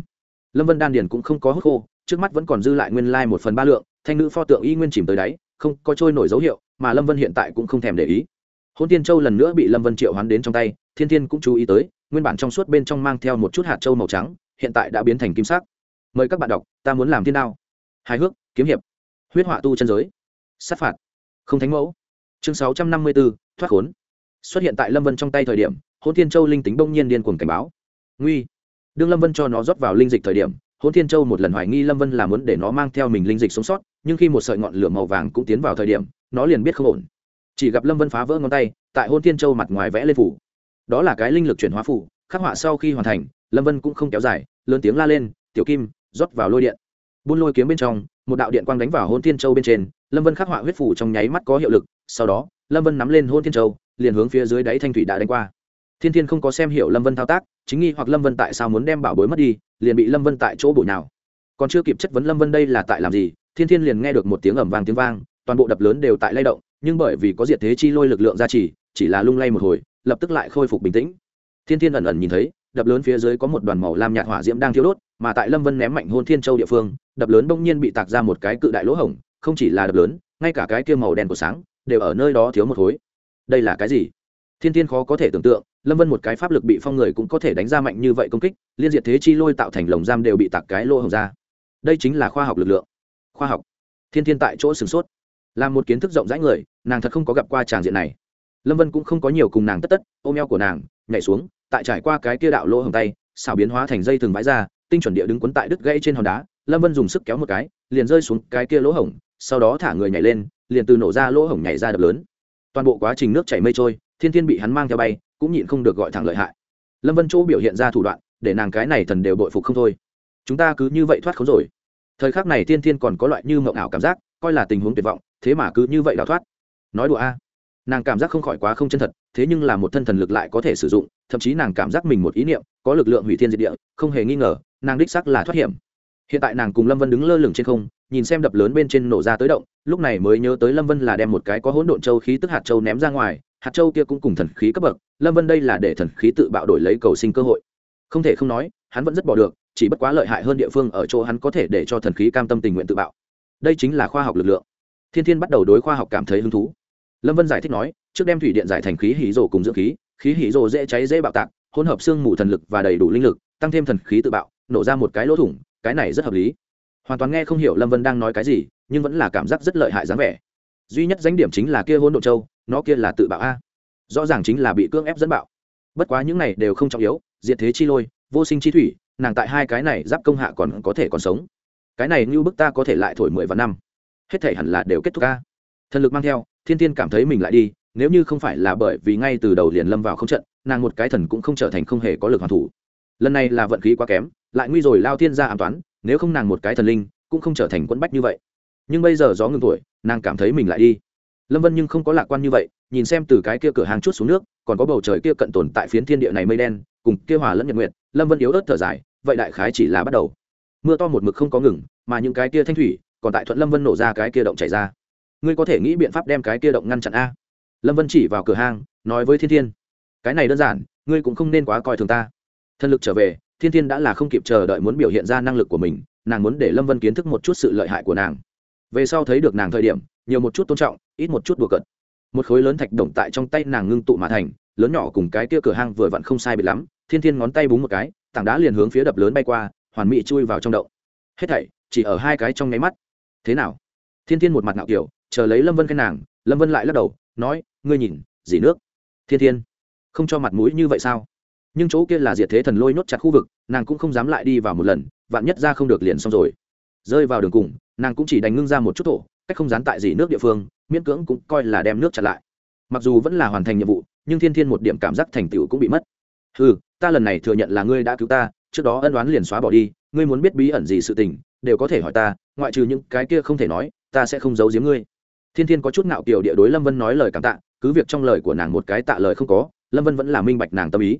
Lâm vân đan điền cũng không có hốc khô, trước mắt vẫn còn dư lại nguyên lai một phần ba lượng, thanh nữ pho tượng y nguyên chìm tới đáy, không có trôi nổi dấu hiệu, mà lâm vân hiện tại cũng không thèm để ý. Hôn tiên châu lần nữa bị lâm vân triệu hoán đến trong tay, thiên thiên cũng chú ý tới, nguyên bản trong suốt bên trong mang theo một chút hạt trâu màu trắng, hiện tại đã biến thành kim sắc. Mời các bạn đọc, ta muốn làm thiên đao. Hài hước, kiếm hiệp. Huyết họa tu chân giới. Sát phạt không thánh mẫu. Chương sáu trăm năm mươi b ố thoát khốn. Xuất hiện tại lâm vân trong tay thời điểm hôn thiên châu linh tính bỗng nhiên điên cuồng cảnh báo. Nguy. Đương lâm vân cho nó rót vào linh dịch thời điểm hôn thiên châu một lần hoài nghi lâm vân là muốn để nó mang theo mình linh dịch sống sót, nhưng khi một sợi ngọn lửa màu vàng cũng tiến vào thời điểm, nó liền biết không ổn. Chỉ gặp lâm vân phá vỡ ngón tay, tại hôn thiên châu mặt ngoài vẽ lên phủ. Đó là cái linh lực chuyển hóa phủ, khắc họa sau khi hoàn thành, lâm vân cũng không kéo dài, lớn tiếng la lên, tiểu kim, rót vào lôi điện. Buôn lôi kiếm bên trong, một đạo điện quang đánh vào hôn thiên châu bên trên lâm vân khắc họa huyết phủ trong nháy mắt có hiệu lực, sau đó, lâm vân nắm lên hôn thiên châu, liền hướng phía dưới đáy thanh thủy đã đánh qua. Thiên thiên không có xem hiểu lâm vân thao tác, chính nghi hoặc lâm vân tại sao muốn đem bảo bối mất đi, liền bị lâm vân tại chỗ bụi nào còn chưa kịp chất vấn lâm vân đây là tại làm gì, thiên thiên liền nghe được một tiếng ẩm vang tiếng vang, toàn bộ đập lớn đều tại lay động, nhưng bởi vì có diệt thế chi lôi lực lượng gia trì, chỉ là lung lay một hồi, lập tức lại khôi phục bình tĩnh. Thiên thiên ẩn ẩn nhìn thấy, đập lớn phía dưới có một đoàn màu lam nhạt hỏa diễm đang thiếu đốt, mà tại lâm vân ném mạnh hôn thiên châu địa phương, đập lớn bỗng nhiên bị tạc ra một cái cự đại lỗ hổng không chỉ là đập lớn, ngay cả cái kia màu đen của sáng đều ở nơi đó thiếu một khối. Đây là cái gì? Thiên thiên khó có thể tưởng tượng, lâm vân một cái pháp lực bị phong người cũng có thể đánh ra mạnh như vậy công kích, liên diệt thế chi lôi tạo thành lồng giam đều bị tạc cái lỗ hổng ra. Đây chính là khoa học lực lượng. Khoa học. Thiên thiên tại chỗ sửng sốt. Là một kiến thức rộng rãi người, nàng thật không có gặp qua tràng diện này. Lâm vân cũng không có nhiều cùng nàng tất tất, ôm eo của nàng, nhảy xuống, tại trải qua cái kia đạo lỗ hồng tay xào biến hóa thành dây thừng vãi ra, tinh chuẩn địa đứng quấn tại đứt gãy trên hòn đá. Lâm vân dùng sức kéo một cái, liền rơi xuống cái kia lỗ hổng sau đó thả người nhảy lên, liền từ nổ ra lỗ hổng nhảy ra đập lớn. Toàn bộ quá trình nước chảy mây trôi, thiên thiên bị hắn mang theo bay, cũng nhịn không được gọi thẳng lợi hại. Lâm vân chỗ biểu hiện ra thủ đoạn, để nàng cái này thần đều bội phục không thôi. Chúng ta cứ như vậy thoát khốn rồi. Thời khắc này thiên thiên còn có loại như mộng ảo cảm giác, coi là tình huống tuyệt vọng, thế mà cứ như vậy đào thoát. Nói đùa a. Nàng cảm giác không khỏi quá không chân thật, thế nhưng là một thân thần lực lại có thể sử dụng, thậm chí nàng cảm giác mình một ý niệm, có lực lượng hủy thiên diệt địa, không hề nghi ngờ, nàng đích sắc là thoát hiểm. Hiện tại nàng cùng lâm vân đứng lơ lửng trên không nhìn xem đập lớn bên trên nổ ra tới động, lúc này mới nhớ tới lâm vân là đem một cái có hỗn độn châu khí tức hạt châu ném ra ngoài, hạt châu kia cũng cùng thần khí cấp bậc, lâm vân đây là để thần khí tự bạo đổi lấy cầu sinh cơ hội. Không thể không nói, hắn vẫn rất bỏ được, chỉ bất quá lợi hại hơn địa phương ở chỗ hắn có thể để cho thần khí cam tâm tình nguyện tự bạo. Đây chính là khoa học lực lượng. Thiên thiên bắt đầu đối khoa học cảm thấy hứng thú. Lâm vân giải thích nói, trước đem thủy điện giải thành khí hỉ rồ cùng dưỡng khí khí hỉ rồ dễ cháy dễ bạo tạc, hỗn hợp xương mù thần lực và đầy đủ linh lực, tăng thêm thần khí tự bạo, nổ ra một cái lỗ thủng, cái này rất hợp lý hoàn toàn nghe không hiểu lâm vân đang nói cái gì, nhưng vẫn là cảm giác rất lợi hại dáng vẻ. Duy nhất danh điểm chính là kia hôn độ châu, nó kia là tự bạo a. Rõ ràng chính là bị cưỡng ép dẫn bạo. Bất quá những này đều không trọng yếu, diệt thế chi lôi, vô sinh chi thủy, nàng tại hai cái này giáp công hạ còn có thể còn sống. Cái này như bức ta có thể lại thổi mười vạn năm. Hết thể hẳn là đều kết thúc ca thần lực mang theo, thiên tiên cảm thấy mình lại đi, nếu như không phải là bởi vì ngay từ đầu liền lâm vào không trận, nàng một cái thần cũng không trở thành không hề có lực hoàn thủ. Lần này là vận khí quá kém lại nguy rồi lao thiên ra an toán nếu không nàng một cái thần linh cũng không trở thành quẫn bách như vậy. Nhưng bây giờ gió ngừng tuổi nàng cảm thấy mình lại đi. Lâm vân nhưng không có lạc quan như vậy nhìn xem từ cái kia cửa hàng chút xuống nước còn có bầu trời kia cận tồn tại phiến thiên địa này mây đen cùng kia hòa lẫn nhật nguyệt lâm vân yếu ớt thở dài vậy đại khái chỉ là bắt đầu. Mưa to một mực không có ngừng mà những cái kia thanh thủy còn tại thuận lâm vân nổ ra cái kia động chảy ra. Ngươi có thể nghĩ biện pháp đem cái kia động ngăn chặn a? Lâm vân chỉ vào cửa hàng, nói với thiên thiên. Cái này đơn giản ngươi cũng không nên quá coi thường ta. Thân lực trở về thiên thiên đã là không kịp chờ đợi muốn biểu hiện ra năng lực của mình, nàng muốn để lâm vân kiến thức một chút sự lợi hại của nàng. Về sau thấy được nàng thời điểm, nhiều một chút tôn trọng, ít một chút đùa cợt. một khối lớn thạch động tại trong tay nàng ngưng tụ mà thành, lớn nhỏ cùng cái kia cửa hang vừa vặn không sai bị lắm, thiên thiên ngón tay búng một cái, tảng đá liền hướng phía đập lớn bay qua, hoàn mỹ chui vào trong động. Hết thảy, chỉ ở hai cái trong nháy mắt. Thế nào? Thiên thiên một mặt ngạo kiểu, chờ lấy lâm vân khen nàng, lâm vân lại lắc đầu, nói, ngươi nhìn dỉ nước. Thiên thiên, không cho mặt mũi như vậy sao? Nhưng chỗ kia là diệt thế thần lôi nhốt chặt khu vực, nàng cũng không dám lại đi vào một lần, vạn nhất ra không được liền xong rồi. Rơi vào đường cùng, nàng cũng chỉ đánh ngưng ra một chút thổ, cách không dán tại gì nước địa phương, miễn cưỡng cũng coi là đem nước chặt lại. Mặc dù vẫn là hoàn thành nhiệm vụ, nhưng thiên thiên một điểm cảm giác thành tựu cũng bị mất. Ừ ta lần này thừa nhận là ngươi đã cứu ta, trước đó ân đoán liền xóa bỏ đi, ngươi muốn biết bí ẩn gì sự tình, đều có thể hỏi ta, ngoại trừ những cái kia không thể nói, ta sẽ không giấu giếm ngươi. Thiên thiên có chút ngạo kiểu địa đối lâm vân nói lời cảm tạ, cứ việc trong lời của nàng một cái tạ lời không có, lâm vân vẫn là minh bạch nàng tâm ý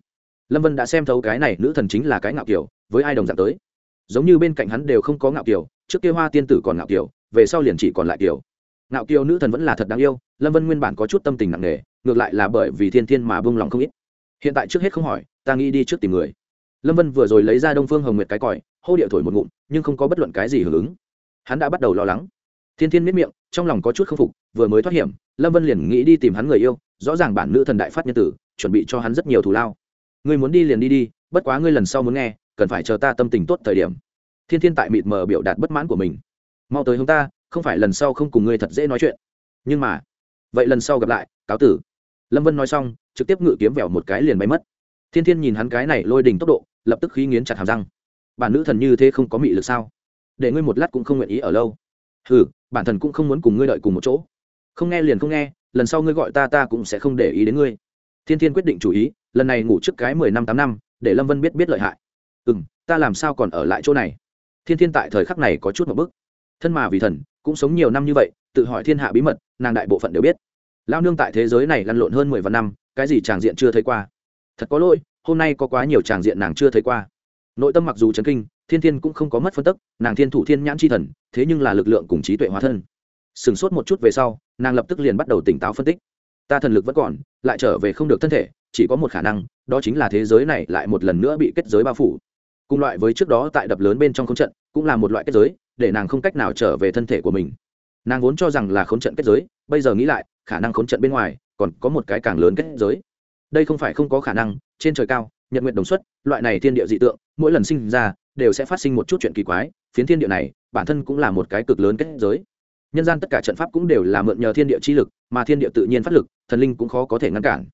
lâm vân đã xem thấu cái này nữ thần chính là cái ngạo kiểu với ai đồng dạng tới. Giống như bên cạnh hắn đều không có ngạo kiểu trước kia hoa tiên tử còn ngạo kiểu về sau liền chỉ còn lại kiểu ngạo kiều nữ thần vẫn là thật đáng yêu, lâm vân nguyên bản có chút tâm tình nặng nề, ngược lại là bởi vì thiên thiên mà bông lòng không ít. Hiện tại trước hết không hỏi, ta nghĩ đi trước tìm người. Lâm vân vừa rồi lấy ra đông phương hồng nguyệt cái còi, hô điệu thổi một ngụm, nhưng không có bất luận cái gì hưởng ứng. Hắn đã bắt đầu lo lắng. Thiên thiên miết miệng, trong lòng có chút k phục, vừa mới thoát hiểm, lâm vân liền nghĩ đi tìm hắn người yêu, rõ ràng bản nữ thần đại phát nhân tử, chuẩn bị cho hắn rất nhiều thù lao ngươi muốn đi liền đi đi, bất quá ngươi lần sau muốn nghe, cần phải chờ ta tâm tình tốt thời điểm. Thiên thiên tại mịt mờ biểu đạt bất mãn của mình. Mau tới hướng ta, không phải lần sau không cùng ngươi thật dễ nói chuyện. Nhưng mà, vậy lần sau gặp lại, cáo tử. Lâm vân nói xong, trực tiếp ngự kiếm vẻo một cái liền bay mất. Thiên thiên nhìn hắn cái này lôi đình tốc độ, lập tức khí nghiến chặt hàm răng. Bản nữ thần như thế không có mị lực sao? Để ngươi một lát cũng không nguyện ý ở lâu. Ừ bản thần cũng không muốn cùng ngươi đợi cùng một chỗ. Không nghe liền không nghe, lần sau ngươi gọi ta ta cũng sẽ không để ý đến ngươi. Thiên thiên quyết định chủ ý lần này ngủ trước cái mười năm tám năm, để lâm vân biết biết lợi hại. Ừ m ta làm sao còn ở lại chỗ này? Thiên thiên tại thời khắc này có chút một bức. Thân mà vì thần, cũng sống nhiều năm như vậy, tự hỏi thiên hạ bí mật, nàng đại bộ phận đều biết. Lao nương tại thế giới này lăn lộn hơn mười vạn năm, cái gì tràng diện chưa thấy qua? Thật có lỗi, hôm nay có quá nhiều tràng diện nàng chưa thấy qua. Nội tâm mặc dù chấn kinh, thiên thiên cũng không có mất phân tức, nàng thiên thủ thiên nhãn c h i thần, thế nhưng là lực lượng cùng trí tuệ hóa thân. Sửng sốt một chút về sau, nàng lập tức liền bắt đầu tỉnh táo phân tích ta thần lực vẫn còn, lại trở về không được thân thể, chỉ có một khả năng, đó chính là thế giới này lại một lần nữa bị kết giới bao phủ. Cùng loại với trước đó tại đập lớn bên trong không trận, cũng là một loại kết giới, để nàng không cách nào trở về thân thể của mình. Nàng vốn cho rằng là khốn trận kết giới, bây giờ nghĩ lại, khả năng khốn trận bên ngoài, còn có một cái càng lớn kết giới. Đây không phải không có khả năng, trên trời cao, nhật nguyện đồng xuất, loại này thiên địa dị tượng, mỗi lần sinh ra, đều sẽ phát sinh một chút chuyện kỳ quái, phiến thiên địa này, bản thân cũng là một cái cực lớn kết giới. Nhân gian tất cả trận pháp cũng đều là mượn nhờ thiên địa chi lực, mà thiên địa tự nhiên phát lực thần linh cũng khó có thể ngăn cản.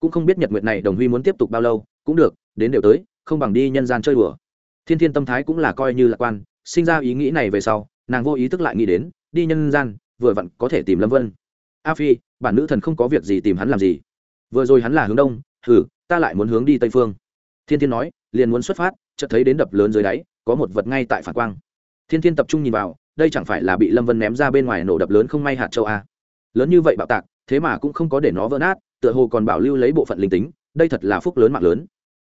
Cũng không biết nhật nguyện này đồng huy muốn tiếp tục bao lâu, cũng được, đến đều tới, không bằng đi nhân gian chơi đùa. Thiên thiên tâm thái cũng là coi như lạc quan, sinh ra ý nghĩ này về sau, nàng vô ý thức lại nghĩ đến, đi nhân gian, vừa vặn có thể tìm lâm vân. A phi, bản nữ thần không có việc gì tìm hắn làm gì. Vừa rồi hắn là hướng đông, hừ, ta lại muốn hướng đi tây phương. Thiên thiên nói, liền muốn xuất phát, chợt thấy đến đập lớn dưới đáy, có một vật ngay tại phản quang. Thiên thiên tập trung nhìn vào, đây chẳng phải là bị lâm vân ném ra bên ngoài nổ đập lớn không may hạt châu a. Lớn như vậy bạo tạc thế mà cũng không có để nó vỡ nát, tựa hồ còn bảo lưu lấy bộ phận linh tính, đây thật là phúc lớn mạng lớn.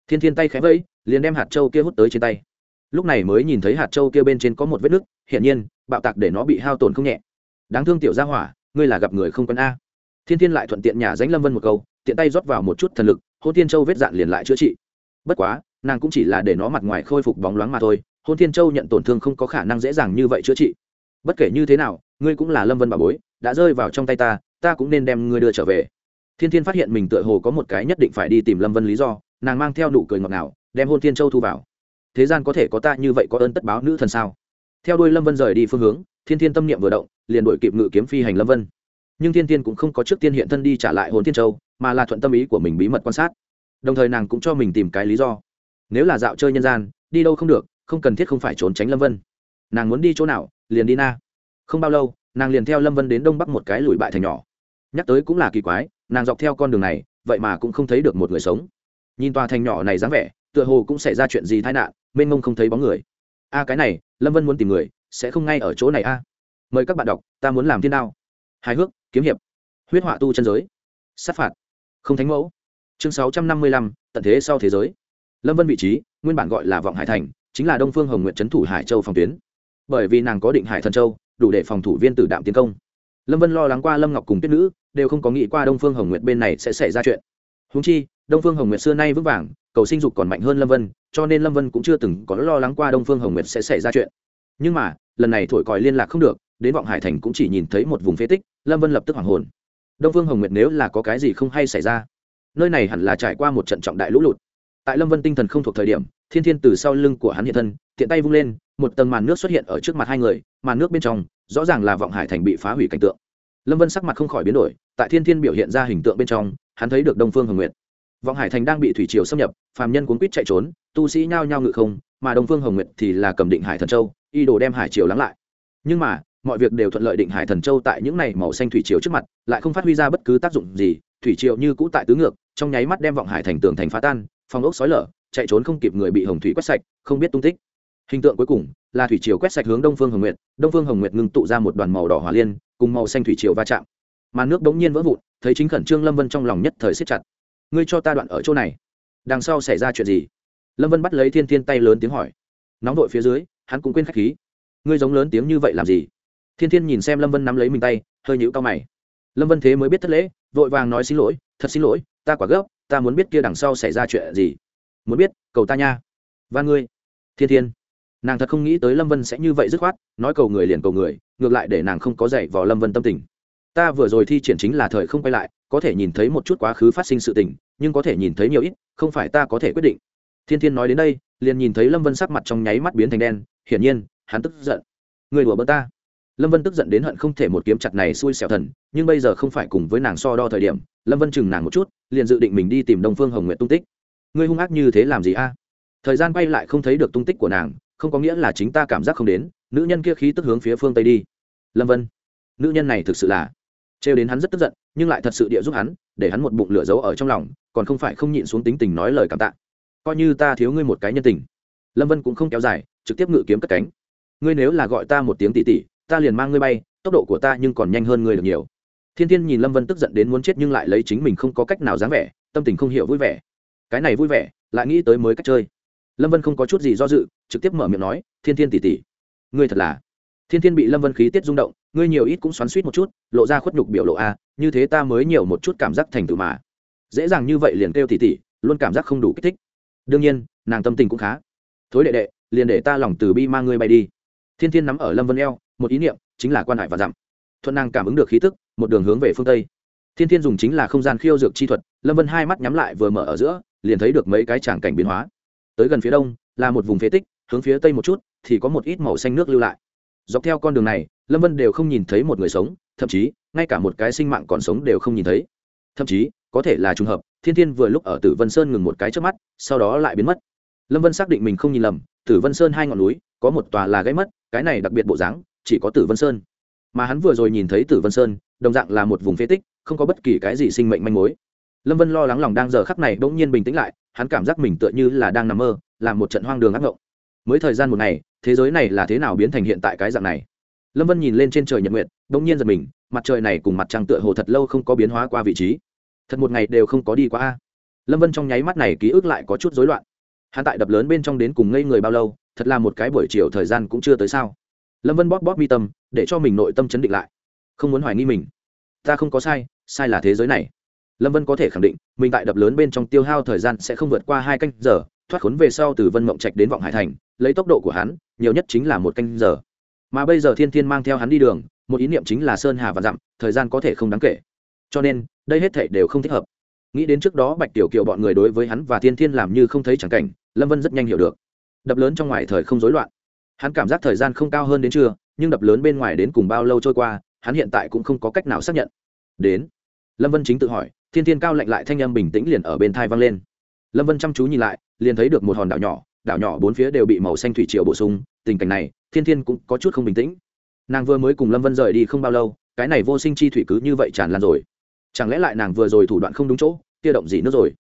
Thiên thiên tay khẽ vẫy, liền đem hạt châu kia hút tới trên tay. Lúc này mới nhìn thấy hạt châu kia bên trên có một vết nứt, hiển nhiên, bạo tạc để nó bị hao tổn không nhẹ. Đáng thương tiểu gia hỏa, ngươi là gặp người không quân a. Thiên thiên lại thuận tiện nhà dánh lâm vân một câu, tiện tay rót vào một chút thần lực, hôn thiên châu vết dạn liền lại chữa trị. Bất quá, nàng cũng chỉ là để nó mặt ngoài khôi phục bóng loáng mà thôi, hôn thiên châu nhận tổn thương không có khả năng dễ dàng như vậy chữa trị. Bất kể như thế nào, ngươi cũng là lâm vân bà bối, đã rơi vào trong tay ta ta cũng nên đem ngươi đưa trở về. Thiên thiên phát hiện mình tựa hồ có một cái nhất định phải đi tìm lâm vân lý do, nàng mang theo nụ cười ngọt ngào, đem hôn thiên châu thu vào. Thế gian có thể có ta như vậy có ơn tất báo nữ thần sao? Theo đuôi lâm vân rời đi phương hướng, thiên thiên tâm niệm vừa động, liền đổi kịp ngự kiếm phi hành lâm vân. Nhưng thiên thiên cũng không có trước tiên hiện thân đi trả lại hồn thiên châu, mà là thuận tâm ý của mình bí mật quan sát. Đồng thời nàng cũng cho mình tìm cái lý do. Nếu là dạo chơi nhân gian, đi đâu không được, không cần thiết không phải trốn tránh lâm vân. Nàng muốn đi chỗ nào, liền đi na. Không bao lâu nàng liền theo lâm vân đến đông bắc một cái lùi bại thành nhỏ. Nhắc tới cũng là kỳ quái, nàng dọc theo con đường này, vậy mà cũng không thấy được một người sống. Nhìn tòa thành nhỏ này dáng vẻ, tựa hồ cũng xảy ra chuyện gì tai nạn, mênh mông không thấy bóng người. A, cái này, lâm vân muốn tìm người, sẽ không ngay ở chỗ này a. Mời các bạn đọc, ta muốn làm thiên đao. Hài hước, kiếm hiệp. Huyết họa tu chân giới. Sát phạt. Không thánh mẫu. Chương sáu trăm năm mươi lăm, tận thế sau thế giới. Lâm vân vị trí, nguyên bản gọi là vọng hải thành, chính là đông phương hồng nguyện trấn thủ hải châu phòng tuyến. Bởi vì nàng có định hải thần châu đủ để phòng thủ viên tử đạm tiến công. Lâm vân lo lắng qua lâm ngọc cùng tuyết nữ, đều không có nghĩ qua đông phương hồng Nguyệt bên này sẽ xảy ra chuyện. Húng chi, đông phương hồng nguyệt xưa nay vững vàng, cầu sinh dục còn mạnh hơn lâm vân, cho nên lâm vân cũng chưa từng có lo lắng qua đông phương hồng nguyệt sẽ xảy ra chuyện. Nhưng mà, lần này thổi còi liên lạc không được, đến vọng hải thành cũng chỉ nhìn thấy một vùng phế tích, lâm vân lập tức hoảng hồn. Đông phương hồng nguyệt nếu là có cái gì không hay xảy ra, nơi này hẳn là trải qua một trận trọng đại lũ lụt. Tại lâm vân tinh thần không thuộc thời điểm thiên thiên từ sau lưng của hắn hiện thân, tiện tay vung lên, một tầng màn nước xuất hiện ở trước mặt hai người, màn nước bên trong, rõ ràng là vọng hải thành bị phá hủy cảnh tượng. Lâm vân sắc mặt không khỏi biến đổi, tại thiên thiên biểu hiện ra hình tượng bên trong, hắn thấy được đông phương hồng nguyệt. Vọng hải thành đang bị thủy triều xâm nhập, phàm nhân cuốn quýt chạy trốn, tu sĩ nhao nhao ngự không, mà đông phương hồng nguyệt thì là cầm định hải thần châu y đồ đem hải triều lắng lại. Nhưng mà, mọi việc đều thuận lợi định hải thần châu tại những này màu xanh thủy triều trước mặt, lại không phát huy ra bất cứ tác dụng gì, thủy triều như cũ tại tứ ngược, trong nháy mắt đem vọng hải thành tường thành phá tan, phong ốc sói lở chạy trốn không kịp người bị hồng thủy quét sạch, không biết tung tích. Hình tượng cuối cùng là thủy triều quét sạch hướng đông phương hồng nguyệt, đông phương hồng nguyệt ngưng tụ ra một đoàn màu đỏ hỏa liên, cùng màu xanh thủy triều va chạm. Mà nước đống nhiên vỡ vụn, thấy chính khẩn trương lâm vân trong lòng nhất thời siết chặt. Ngươi cho ta đoạn ở chỗ này, đằng sau xảy ra chuyện gì? Lâm vân bắt lấy thiên thiên tay lớn tiếng hỏi. Nóng vội phía dưới, hắn cũng quên k h á c h khí. Ngươi giống lớn tiếng như vậy làm gì? Thiên thiên nhìn xem lâm vân nắm lấy mình tay, hơi nhũ cao mày. Lâm vân thế mới biết thất lễ, vội vàng nói xin lỗi, thật xin lỗi, ta quả gấp, ta muốn biết kia đằng sau xảy ra chuyện gì muốn biết, cầu ta nha. Và ngươi, thiên thiên. Nàng thật không nghĩ tới lâm vân sẽ như vậy dứt khoát, nói cầu người liền cầu người, ngược lại để nàng không có dạy vào lâm vân tâm tình. Ta vừa rồi thi triển chính là thời không quay lại, có thể nhìn thấy một chút quá khứ phát sinh sự tình, nhưng có thể nhìn thấy nhiều ít, không phải ta có thể quyết định. Thiên thiên nói đến đây, liền nhìn thấy lâm vân sắc mặt trong nháy mắt biến thành đen, hiển nhiên, hắn tức giận. Người đùa bỡ ta. Lâm vân tức giận đến hận không thể một kiếm chặt này xui xẻo thần, nhưng bây giờ không phải cùng với nàng so đo thời điểm, lâm vân chừng nàng một chút, liền dự định mình đi tìm đông phương hồng nguyện tung tích ngươi hung ác như thế làm gì a? Thời gian quay lại không thấy được tung tích của nàng, không có nghĩa là chính ta cảm giác không đến, nữ nhân kia khí tức hướng phía phương tây đi. Lâm vân, nữ nhân này thực sự là trêu đến hắn rất tức giận, nhưng lại thật sự địa giúp hắn, để hắn một bụng lửa giấu ở trong lòng, còn không phải không nhịn xuống tính tình nói lời cảm tạ. Coi như ta thiếu ngươi một cái nhân tình. Lâm vân cũng không kéo dài, trực tiếp ngự kiếm cất cánh. Ngươi nếu là gọi ta một tiếng tỉ tỉ ta liền mang ngươi bay, tốc độ của ta nhưng còn nhanh hơn ngươi được nhiều. Thiên thiên nhìn lâm vân tức giận đến muốn chết nhưng lại lấy chính mình không có cách nào dáng vẻ, tâm tình không hiểu vui vẻ cái này vui vẻ, lại nghĩ tới mới cách chơi. Lâm vân không có chút gì do dự, trực tiếp mở miệng nói, thiên thiên tỉ tỉ ngươi thật là thiên thiên bị lâm vân khí tiết rung động, ngươi nhiều ít cũng xoắn suýt một chút, lộ ra khuất nhục biểu lộ a, như thế ta mới nhiều một chút cảm giác thành tựu mà. Dễ dàng như vậy liền kêu tỉ tỉ luôn cảm giác không đủ kích thích. Đương nhiên, nàng tâm tình cũng khá. Thối đệ đệ, liền để ta lòng từ bi mang ngươi bay đi. Thiên thiên nắm ở lâm vân eo, một ý niệm chính là quan hải và dặm. Thuận nàng cảm ứng được khí tức, một đường hướng về phương tây. Thiên thiên dùng chính là không gian khiêu dược chi thuật, lâm vân hai mắt nhắm lại vừa mở ở giữa liền thấy được mấy cái tràng cảnh biến hóa. Tới gần phía đông, là một vùng phế tích, hướng phía tây một chút, thì có một ít màu xanh nước lưu lại. Dọc theo con đường này, lâm vân đều không nhìn thấy một người sống, thậm chí, ngay cả một cái sinh mạng còn sống đều không nhìn thấy. Thậm chí, có thể là trùng hợp, thiên thiên vừa lúc ở tử vân sơn ngừng một cái trước mắt, sau đó lại biến mất. Lâm vân xác định mình không nhìn lầm, tử vân sơn hai ngọn núi, có một tòa là gãy mất, cái này đặc biệt bộ dáng, chỉ có tử vân sơn. Mà hắn vừa rồi nhìn thấy tử vân sơn, đồng dạng là một vùng phế tích, không có bất kỳ cái gì sinh mệnh manh mối lâm vân lo lắng lòng đang giờ khắc này bỗng nhiên bình tĩnh lại, hắn cảm giác mình tựa như là đang nằm mơ làm một trận hoang đường ác ngộng. Mới thời gian một ngày, thế giới này là thế nào biến thành hiện tại cái dạng này? Lâm vân nhìn lên trên trời nhật nguyện bỗng nhiên giật mình, mặt trời này cùng mặt trăng tựa hồ thật lâu không có biến hóa qua vị trí. Thật một ngày đều không có đi qua a. Lâm vân trong nháy mắt này ký ức lại có chút rối loạn. Hắn tại đập lớn bên trong đến cùng ngây người bao lâu, thật là một cái buổi chiều thời gian cũng chưa tới sao. Lâm vân bóp bóp mi tâm, để cho mình nội tâm chấn định lại. Không muốn hoài nghi mình. Ta không có sai sai là thế giới này lâm vân có thể khẳng định, mình tại đập lớn bên trong tiêu hao thời gian sẽ không vượt qua hai canh giờ, thoát khốn về sau từ vân mộng trạch đến vọng hải thành, lấy tốc độ của hắn, nhiều nhất chính là một canh giờ. Mà bây giờ thiên thiên mang theo hắn đi đường, một ý niệm chính là sơn hà và dặm, thời gian có thể không đáng kể. Cho nên, đây hết thể đều không thích hợp. Nghĩ đến trước đó bạch tiểu kiều bọn người đối với hắn và thiên thiên làm như không thấy chẳng cảnh, lâm vân rất nhanh hiểu được. Đập lớn trong ngoài thời không rối loạn. Hắn cảm giác thời gian không cao hơn đến trưa, nhưng đập lớn bên ngoài đến cùng bao lâu trôi qua, hắn hiện tại cũng không có cách nào xác nhận. Đến. Lâm vân chính tự hỏi thiên thiên cao lạnh lại thanh âm bình tĩnh liền ở bên thai vang lên. Lâm vân chăm chú nhìn lại, liền thấy được một hòn đảo nhỏ đảo nhỏ bốn phía đều bị màu xanh thủy triều bổ sung, tình cảnh này, thiên thiên cũng có chút không bình tĩnh. Nàng vừa mới cùng lâm vân rời đi không bao lâu, cái này vô sinh chi thủy cứ như vậy tràn lan rồi. Chẳng lẽ lại nàng vừa rồi thủ đoạn không đúng chỗ, kia động gì nữa rồi?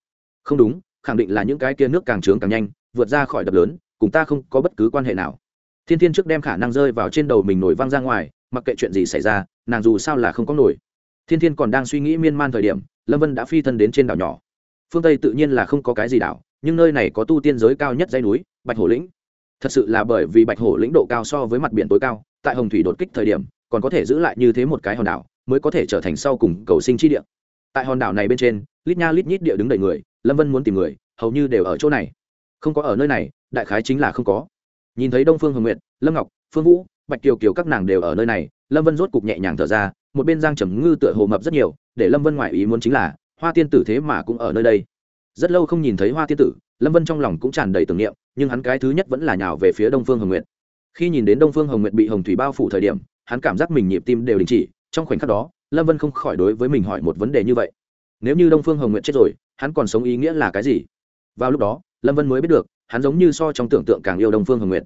Không đúng, khẳng định là những cái kia nước càng trướng càng nhanh, vượt ra khỏi đập lớn, cùng ta không có bất cứ quan hệ nào. Thiên thiên trước đem khả năng rơi vào trên đầu mình nổi văng ra ngoài, mặc kệ chuyện gì xảy ra, nàng dù sao là không có nổi. Thiên thiên còn đang suy nghĩ miên man thời điểm lâm vân đã phi thân đến trên đảo nhỏ phương tây tự nhiên là không có cái gì đảo nhưng nơi này có tu tiên giới cao nhất dãy núi bạch hổ lĩnh thật sự là bởi vì bạch hổ lĩnh độ cao so với mặt biển tối cao tại hồng thủy đột kích thời điểm còn có thể giữ lại như thế một cái hòn đảo mới có thể trở thành sau cùng cầu sinh chi địa tại hòn đảo này bên trên lít nha lít nhít địa đứng đầy người lâm vân muốn tìm người hầu như đều ở chỗ này không có ở nơi này đại khái chính là không có nhìn thấy đông phương hồng nguyệt lâm ngọc phương vũ bạch kiều kiều các nàng đều ở nơi này lâm vân rốt cục nhẹ nhàng thở ra một bên giang trầm ngư tựa hồ mập rất nhiều để lâm vân ngoại ý muốn chính là, hoa tiên tử thế mà cũng ở nơi đây. Rất lâu không nhìn thấy hoa tiên tử, lâm vân trong lòng cũng tràn đầy tưởng niệm, nhưng hắn cái thứ nhất vẫn là nhào về phía đông phương hồng nguyệt. Khi nhìn đến đông phương hồng nguyệt bị hồng thủy bao phủ thời điểm, hắn cảm giác mình nhịp tim đều đình chỉ, trong khoảnh khắc đó, lâm vân không khỏi đối với mình hỏi một vấn đề như vậy. Nếu như đông phương hồng nguyệt chết rồi, hắn còn sống ý nghĩa là cái gì? Vào lúc đó, lâm vân mới biết được, hắn giống như so trong tưởng tượng càng yêu đông phương hồng nguyệt.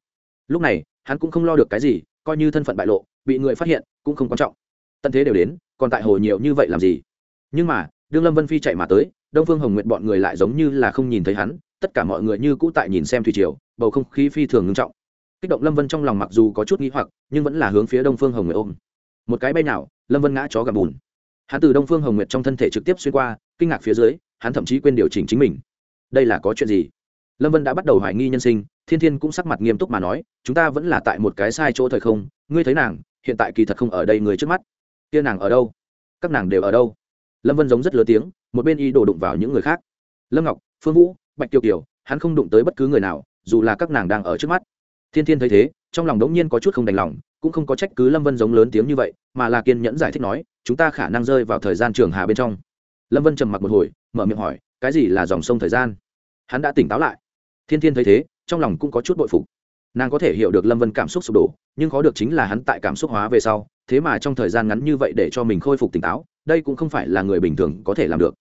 Lúc này, hắn cũng không lo được cái gì, coi như thân phận bại lộ, bị người phát hiện, cũng không quan trọng tận thế đều đến, còn tại hồ nhiều như vậy làm gì? Nhưng mà, đương lâm vân phi chạy mà tới, đông phương hồng nguyện bọn người lại giống như là không nhìn thấy hắn, tất cả mọi người như cũ tại nhìn xem thủy triều, bầu không khí phi thường ngưng trọng. Kích động lâm vân trong lòng mặc dù có chút nghĩ hoặc, nhưng vẫn là hướng phía đông phương hồng nguyện ôm. Một cái bay nào, lâm vân ngã chó gặp bùn. Hắn từ đông phương hồng nguyệt trong thân thể trực tiếp xuyên qua, kinh ngạc phía dưới, hắn thậm chí quên điều chỉnh chính mình. Đây là có chuyện gì? Lâm vân đã bắt đầu hoài nghi nhân sinh, thiên thiên cũng sắc mặt nghiêm túc mà nói, chúng ta vẫn là tại một cái sai chỗ thời không, ngươi thấy nàng, hiện tại kỳ thật không ở đây người trước mắt kia nàng ở đâu? Các nàng đều ở đâu? Lâm vân giống rất lớn tiếng, một bên y đổ đụng vào những người khác. Lâm ngọc, phương vũ, bạch kiều kiều, hắn không đụng tới bất cứ người nào, dù là các nàng đang ở trước mắt. Thiên thiên thấy thế, trong lòng đống nhiên có chút không đành lòng, cũng không có trách cứ lâm vân giống lớn tiếng như vậy, mà là kiên nhẫn giải thích nói, chúng ta khả năng rơi vào thời gian trường hà bên trong. Lâm vân trầm mặc một hồi, mở miệng hỏi, cái gì là dòng sông thời gian? Hắn đã tỉnh táo lại. Thiên thiên thấy thế, trong lòng cũng có chút bội phục nàng có thể hiểu được lâm vân cảm xúc sụp đổ nhưng khó được chính là hắn tại cảm xúc hóa về sau thế mà trong thời gian ngắn như vậy để cho mình khôi phục tỉnh táo đây cũng không phải là người bình thường có thể làm được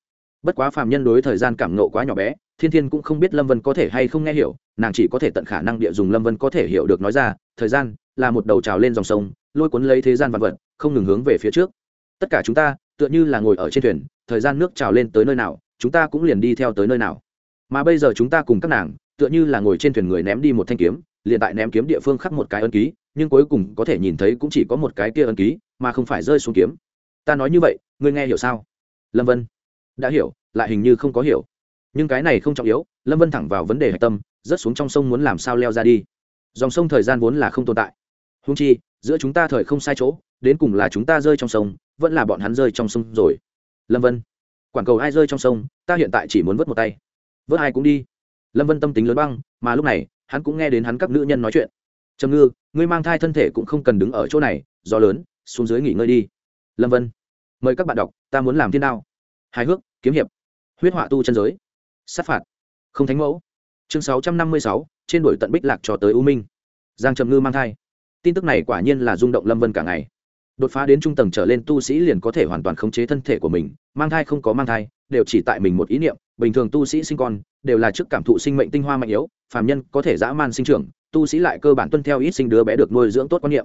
bất quá phàm nhân đối thời gian cảm nộ quá nhỏ bé thiên thiên cũng không biết lâm vân có thể hay không nghe hiểu nàng chỉ có thể tận khả năng địa dùng lâm vân có thể hiểu được nói ra thời gian là một đầu trào lên dòng sông lôi cuốn lấy thế gian vạn vật không ngừng hướng về phía trước tất cả chúng ta tựa như là ngồi ở trên thuyền thời gian nước trào lên tới nơi nào chúng ta cũng liền đi theo tới nơi nào mà bây giờ chúng ta cùng các nàng tựa như là ngồi trên thuyền người ném đi một thanh kiếm liền tại ném kiếm địa phương khắc một cái ân ký, nhưng cuối cùng có thể nhìn thấy cũng chỉ có một cái kia ân ký, mà không phải rơi xuống kiếm. Ta nói như vậy, ngươi nghe hiểu sao? Lâm vân. Đã hiểu, lại hình như không có hiểu. Nhưng cái này không trọng yếu, lâm vân thẳng vào vấn đề hạch tâm, rớt xuống trong sông muốn làm sao leo ra đi. Dòng sông thời gian vốn là không tồn tại. Húng chi, giữa chúng ta thời không sai chỗ, đến cùng là chúng ta rơi trong sông, vẫn là bọn hắn rơi trong sông rồi. Lâm vân. Quản cầu ai rơi trong sông, ta hiện tại chỉ muốn vớt một tay. Vớt ai cũng đi. Lâm vân tâm tính lớn băng, mà lúc này hắn cũng nghe đến hắn các nữ nhân nói chuyện. Trầm ngư, ngươi mang thai thân thể cũng không cần đứng ở chỗ này do lớn, xuống dưới nghỉ ngơi đi. Lâm vân, mời các bạn đọc, ta muốn làm thiên đao. Hài hước, kiếm hiệp, huyết họa tu chân giới. Sát phạt, không thánh mẫu. Chương sáu trăm năm mươi sáu, trên đổi tận bích lạc cho tới u minh. Giang trầm ngư mang thai. Tin tức này quả nhiên là rung động lâm vân cả ngày. Đột phá đến trung tầng trở lên tu sĩ liền có thể hoàn toàn khống chế thân thể của mình, mang thai không có mang thai đều chỉ tại mình một ý niệm, bình thường tu sĩ sinh con đều là trước cảm thụ sinh mệnh tinh hoa mạnh yếu, phàm nhân có thể dã man sinh trưởng, tu sĩ lại cơ bản tuân theo ít sinh đứa bé được nuôi dưỡng tốt quan niệm.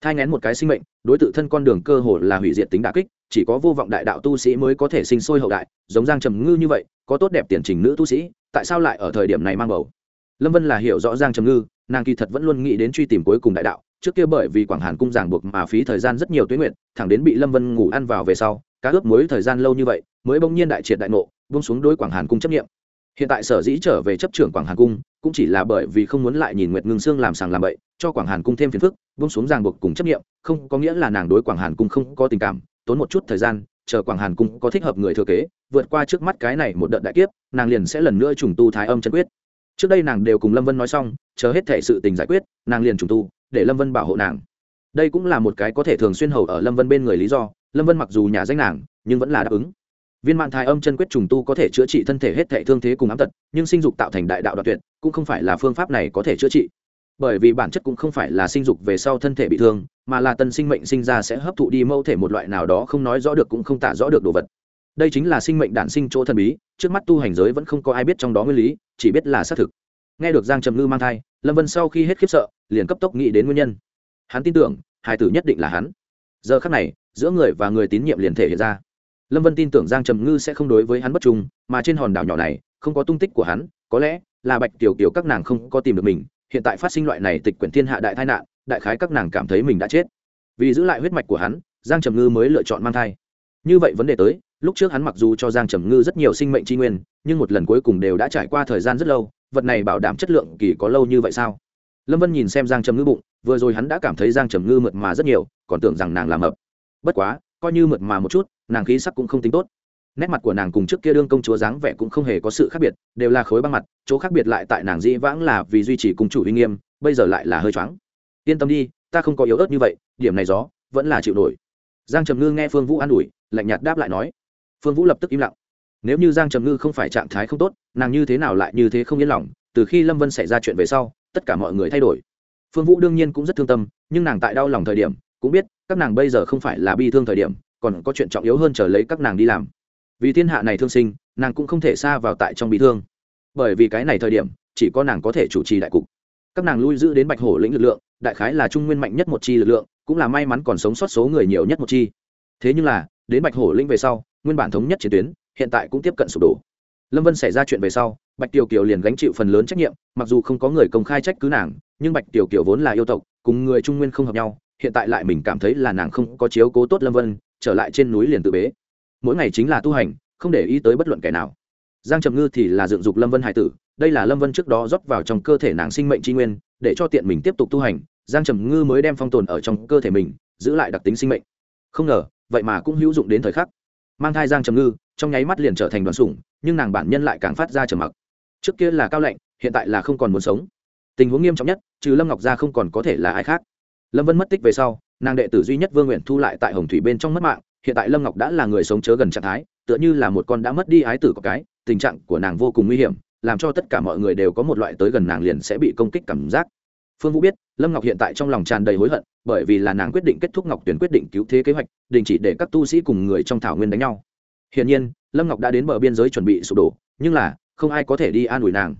Thai ngén một cái sinh mệnh, đối tượng thân con đường cơ hồ là hủy diệt tính đà kích, chỉ có vô vọng đại đạo tu sĩ mới có thể sinh sôi hậu đại, giống giang trầm ngư như vậy, có tốt đẹp tiền trình nữ tu sĩ, tại sao lại ở thời điểm này mang bầu? Lâm vân là hiểu rõ giang trầm ngư, nàng kỳ thật vẫn luôn nghĩ đến truy tìm cuối cùng đại đạo, trước kia bởi vì quảng hàn cung giảng buộc mà phí thời gian rất nhiều tuyến nguyện, thẳng đến bị lâm vân ngủ ăn vào về sau cá ướp muối thời gian lâu như vậy, mới bỗng nhiên đại triệt đại nộ bông xuống đối quảng hàn cung chấp nghiệm hiện tại sở dĩ trở về chấp trưởng quảng hàn cung, cũng chỉ là bởi vì không muốn lại nhìn nguyệt ngưng sương làm sàng làm bậy, cho quảng hàn cung thêm phiền phức bông xuống ràng buộc cùng chấp nghiệm không có nghĩa là nàng đối quảng hàn cung không có tình cảm, tốn một chút thời gian, chờ quảng hàn cung có thích hợp người thừa kế, vượt qua trước mắt cái này một đợt đại kiếp, nàng liền sẽ lần nữa trùng tu thái âm chân quyết. Trước đây nàng đều cùng lâm vân nói xong, chờ hết thể sự tình giải quyết, nàng liền trùng tu, để lâm vân bảo hộ nàng. Đây cũng là một cái có thể thường xuyên hầu ở lâm vân bên người lý do lâm vân mặc dù nhà danh nàng, nhưng vẫn là đáp ứng. Viên mạng thái âm chân quyết trùng tu có thể chữa trị thân thể hết thệ thương thế cùng ám tật, nhưng sinh dục tạo thành đại đạo đoạn tuyệt, cũng không phải là phương pháp này có thể chữa trị. Bởi vì bản chất cũng không phải là sinh dục về sau thân thể bị thương, mà là tân sinh mệnh sinh ra sẽ hấp thụ đi mâu thể một loại nào đó không nói rõ được cũng không tả rõ được đồ vật. Đây chính là sinh mệnh đản sinh chỗ thần bí, trước mắt tu hành giới vẫn không có ai biết trong đó nguyên lý, chỉ biết là xác thực. Nghe được giang trầm ngư mang thai, lâm vân sau khi hết khiếp sợ, liền cấp tốc nghĩ đến nguyên nhân. Hắn tin tưởng hải tử nhất định là hắn giờ khắc này, giữa người và người tín nhiệm liền thể hiện ra. Lâm vân tin tưởng giang trầm ngư sẽ không đối với hắn bất trung, mà trên hòn đảo nhỏ này, không có tung tích của hắn, có lẽ là bạch tiểu kiểu các nàng không có tìm được mình, hiện tại phát sinh loại này tịch quyển thiên hạ đại tai nạn, đại khái các nàng cảm thấy mình đã chết. Vì giữ lại huyết mạch của hắn, giang trầm ngư mới lựa chọn mang thai. Như vậy vấn đề tới, lúc trước hắn mặc dù cho giang trầm ngư rất nhiều sinh mệnh tri nguyên, nhưng một lần cuối cùng đều đã trải qua thời gian rất lâu, vật này bảo đảm chất lượng kỳ có lâu như vậy sao? Lâm vân nhìn xem giang trầm ngư bụng vừa rồi hắn đã cảm thấy giang trầm ngư mượt mà rất nhiều, còn tưởng rằng nàng làm mập. Bất quá, coi như mượt mà một chút, nàng khí sắc cũng không tính tốt. Nét mặt của nàng cùng trước kia đương công chúa dáng vẻ cũng không hề có sự khác biệt, đều là khối băng mặt, chỗ khác biệt lại tại nàng dĩ vãng là vì duy trì cùng chủ uy nghiêm, bây giờ lại là hơi choáng. Yên tâm đi, ta không có yếu ớt như vậy, điểm này gió, vẫn là chịu nổi. Giang trầm ngư nghe phương vũ an ủi, lạnh nhạt đáp lại nói. Phương vũ lập tức im lặng. Nếu như giang trầm ngư không phải trạng thái không tốt, nàng như thế nào lại như thế không yên lòng, từ khi lâm vân xảy ra chuyện về sau, tất cả mọi người thay đổi phương vũ đương nhiên cũng rất thương tâm, nhưng nàng tại đau lòng thời điểm, cũng biết, các nàng bây giờ không phải là bi thương thời điểm, còn có chuyện trọng yếu hơn chờ lấy các nàng đi làm. Vì thiên hạ này thương sinh, nàng cũng không thể xa vào tại trong bị thương. Bởi vì cái này thời điểm, chỉ có nàng có thể chủ trì đại cục. Các nàng lui giữ đến bạch hổ lĩnh lực lượng, đại khái là trung nguyên mạnh nhất một chi lực lượng, cũng là may mắn còn sống sót số người nhiều nhất một chi. Thế nhưng là, đến bạch hổ lĩnh về sau, nguyên bản thống nhất chiến tuyến, hiện tại cũng tiếp cận sụp đổ. Lâm vân xảy ra chuyện về sau, bạch tiểu kiều liền gánh chịu phần lớn trách nhiệm, mặc dù không có người công khai trách cứ nàng nhưng bạch tiểu kiểu vốn là yêu tộc, cùng người trung nguyên không hợp nhau, hiện tại lại mình cảm thấy là nàng không có chiếu cố tốt lâm vân, trở lại trên núi liền tự bế. Mỗi ngày chính là tu hành, không để ý tới bất luận kẻ nào. Giang trầm ngư thì là dựng dục lâm vân hải tử, đây là lâm vân trước đó rót vào trong cơ thể nàng sinh mệnh tri nguyên, để cho tiện mình tiếp tục tu hành, giang trầm ngư mới đem phong tồn ở trong cơ thể mình, giữ lại đặc tính sinh mệnh. Không ngờ, vậy mà cũng hữu dụng đến thời khắc. Mang thai giang trầm ngư, trong nháy mắt liền trở thành đoàn sủng, nhưng nàng bản nhân lại càng phát ra trầm mặc. Trước kia là cao lạnh, hiện tại là không còn muốn sống tình huống nghiêm trọng nhất, trừ lâm ngọc gia không còn có thể là ai khác. Lâm vân mất tích về sau, nàng đệ tử duy nhất vương nguyện thu lại tại hồng thủy bên trong mất mạng, hiện tại lâm ngọc đã là người sống chớ gần trạng thái, tựa như là một con đã mất đi ái tử có cái, tình trạng của nàng vô cùng nguy hiểm, làm cho tất cả mọi người đều có một loại tới gần nàng liền sẽ bị công kích cảm giác. Phương vũ biết, lâm ngọc hiện tại trong lòng tràn đầy hối hận, bởi vì là nàng quyết định kết thúc ngọc tuyển quyết định cứu thế kế hoạch, đình chỉ để các tu sĩ cùng người trong thảo nguyên đánh nhau. Hiển nhiên, lâm ngọc đã đến bờ biên giới chuẩn bị sụp đổ, nhưng là, không ai có thể đi an ủi nàng.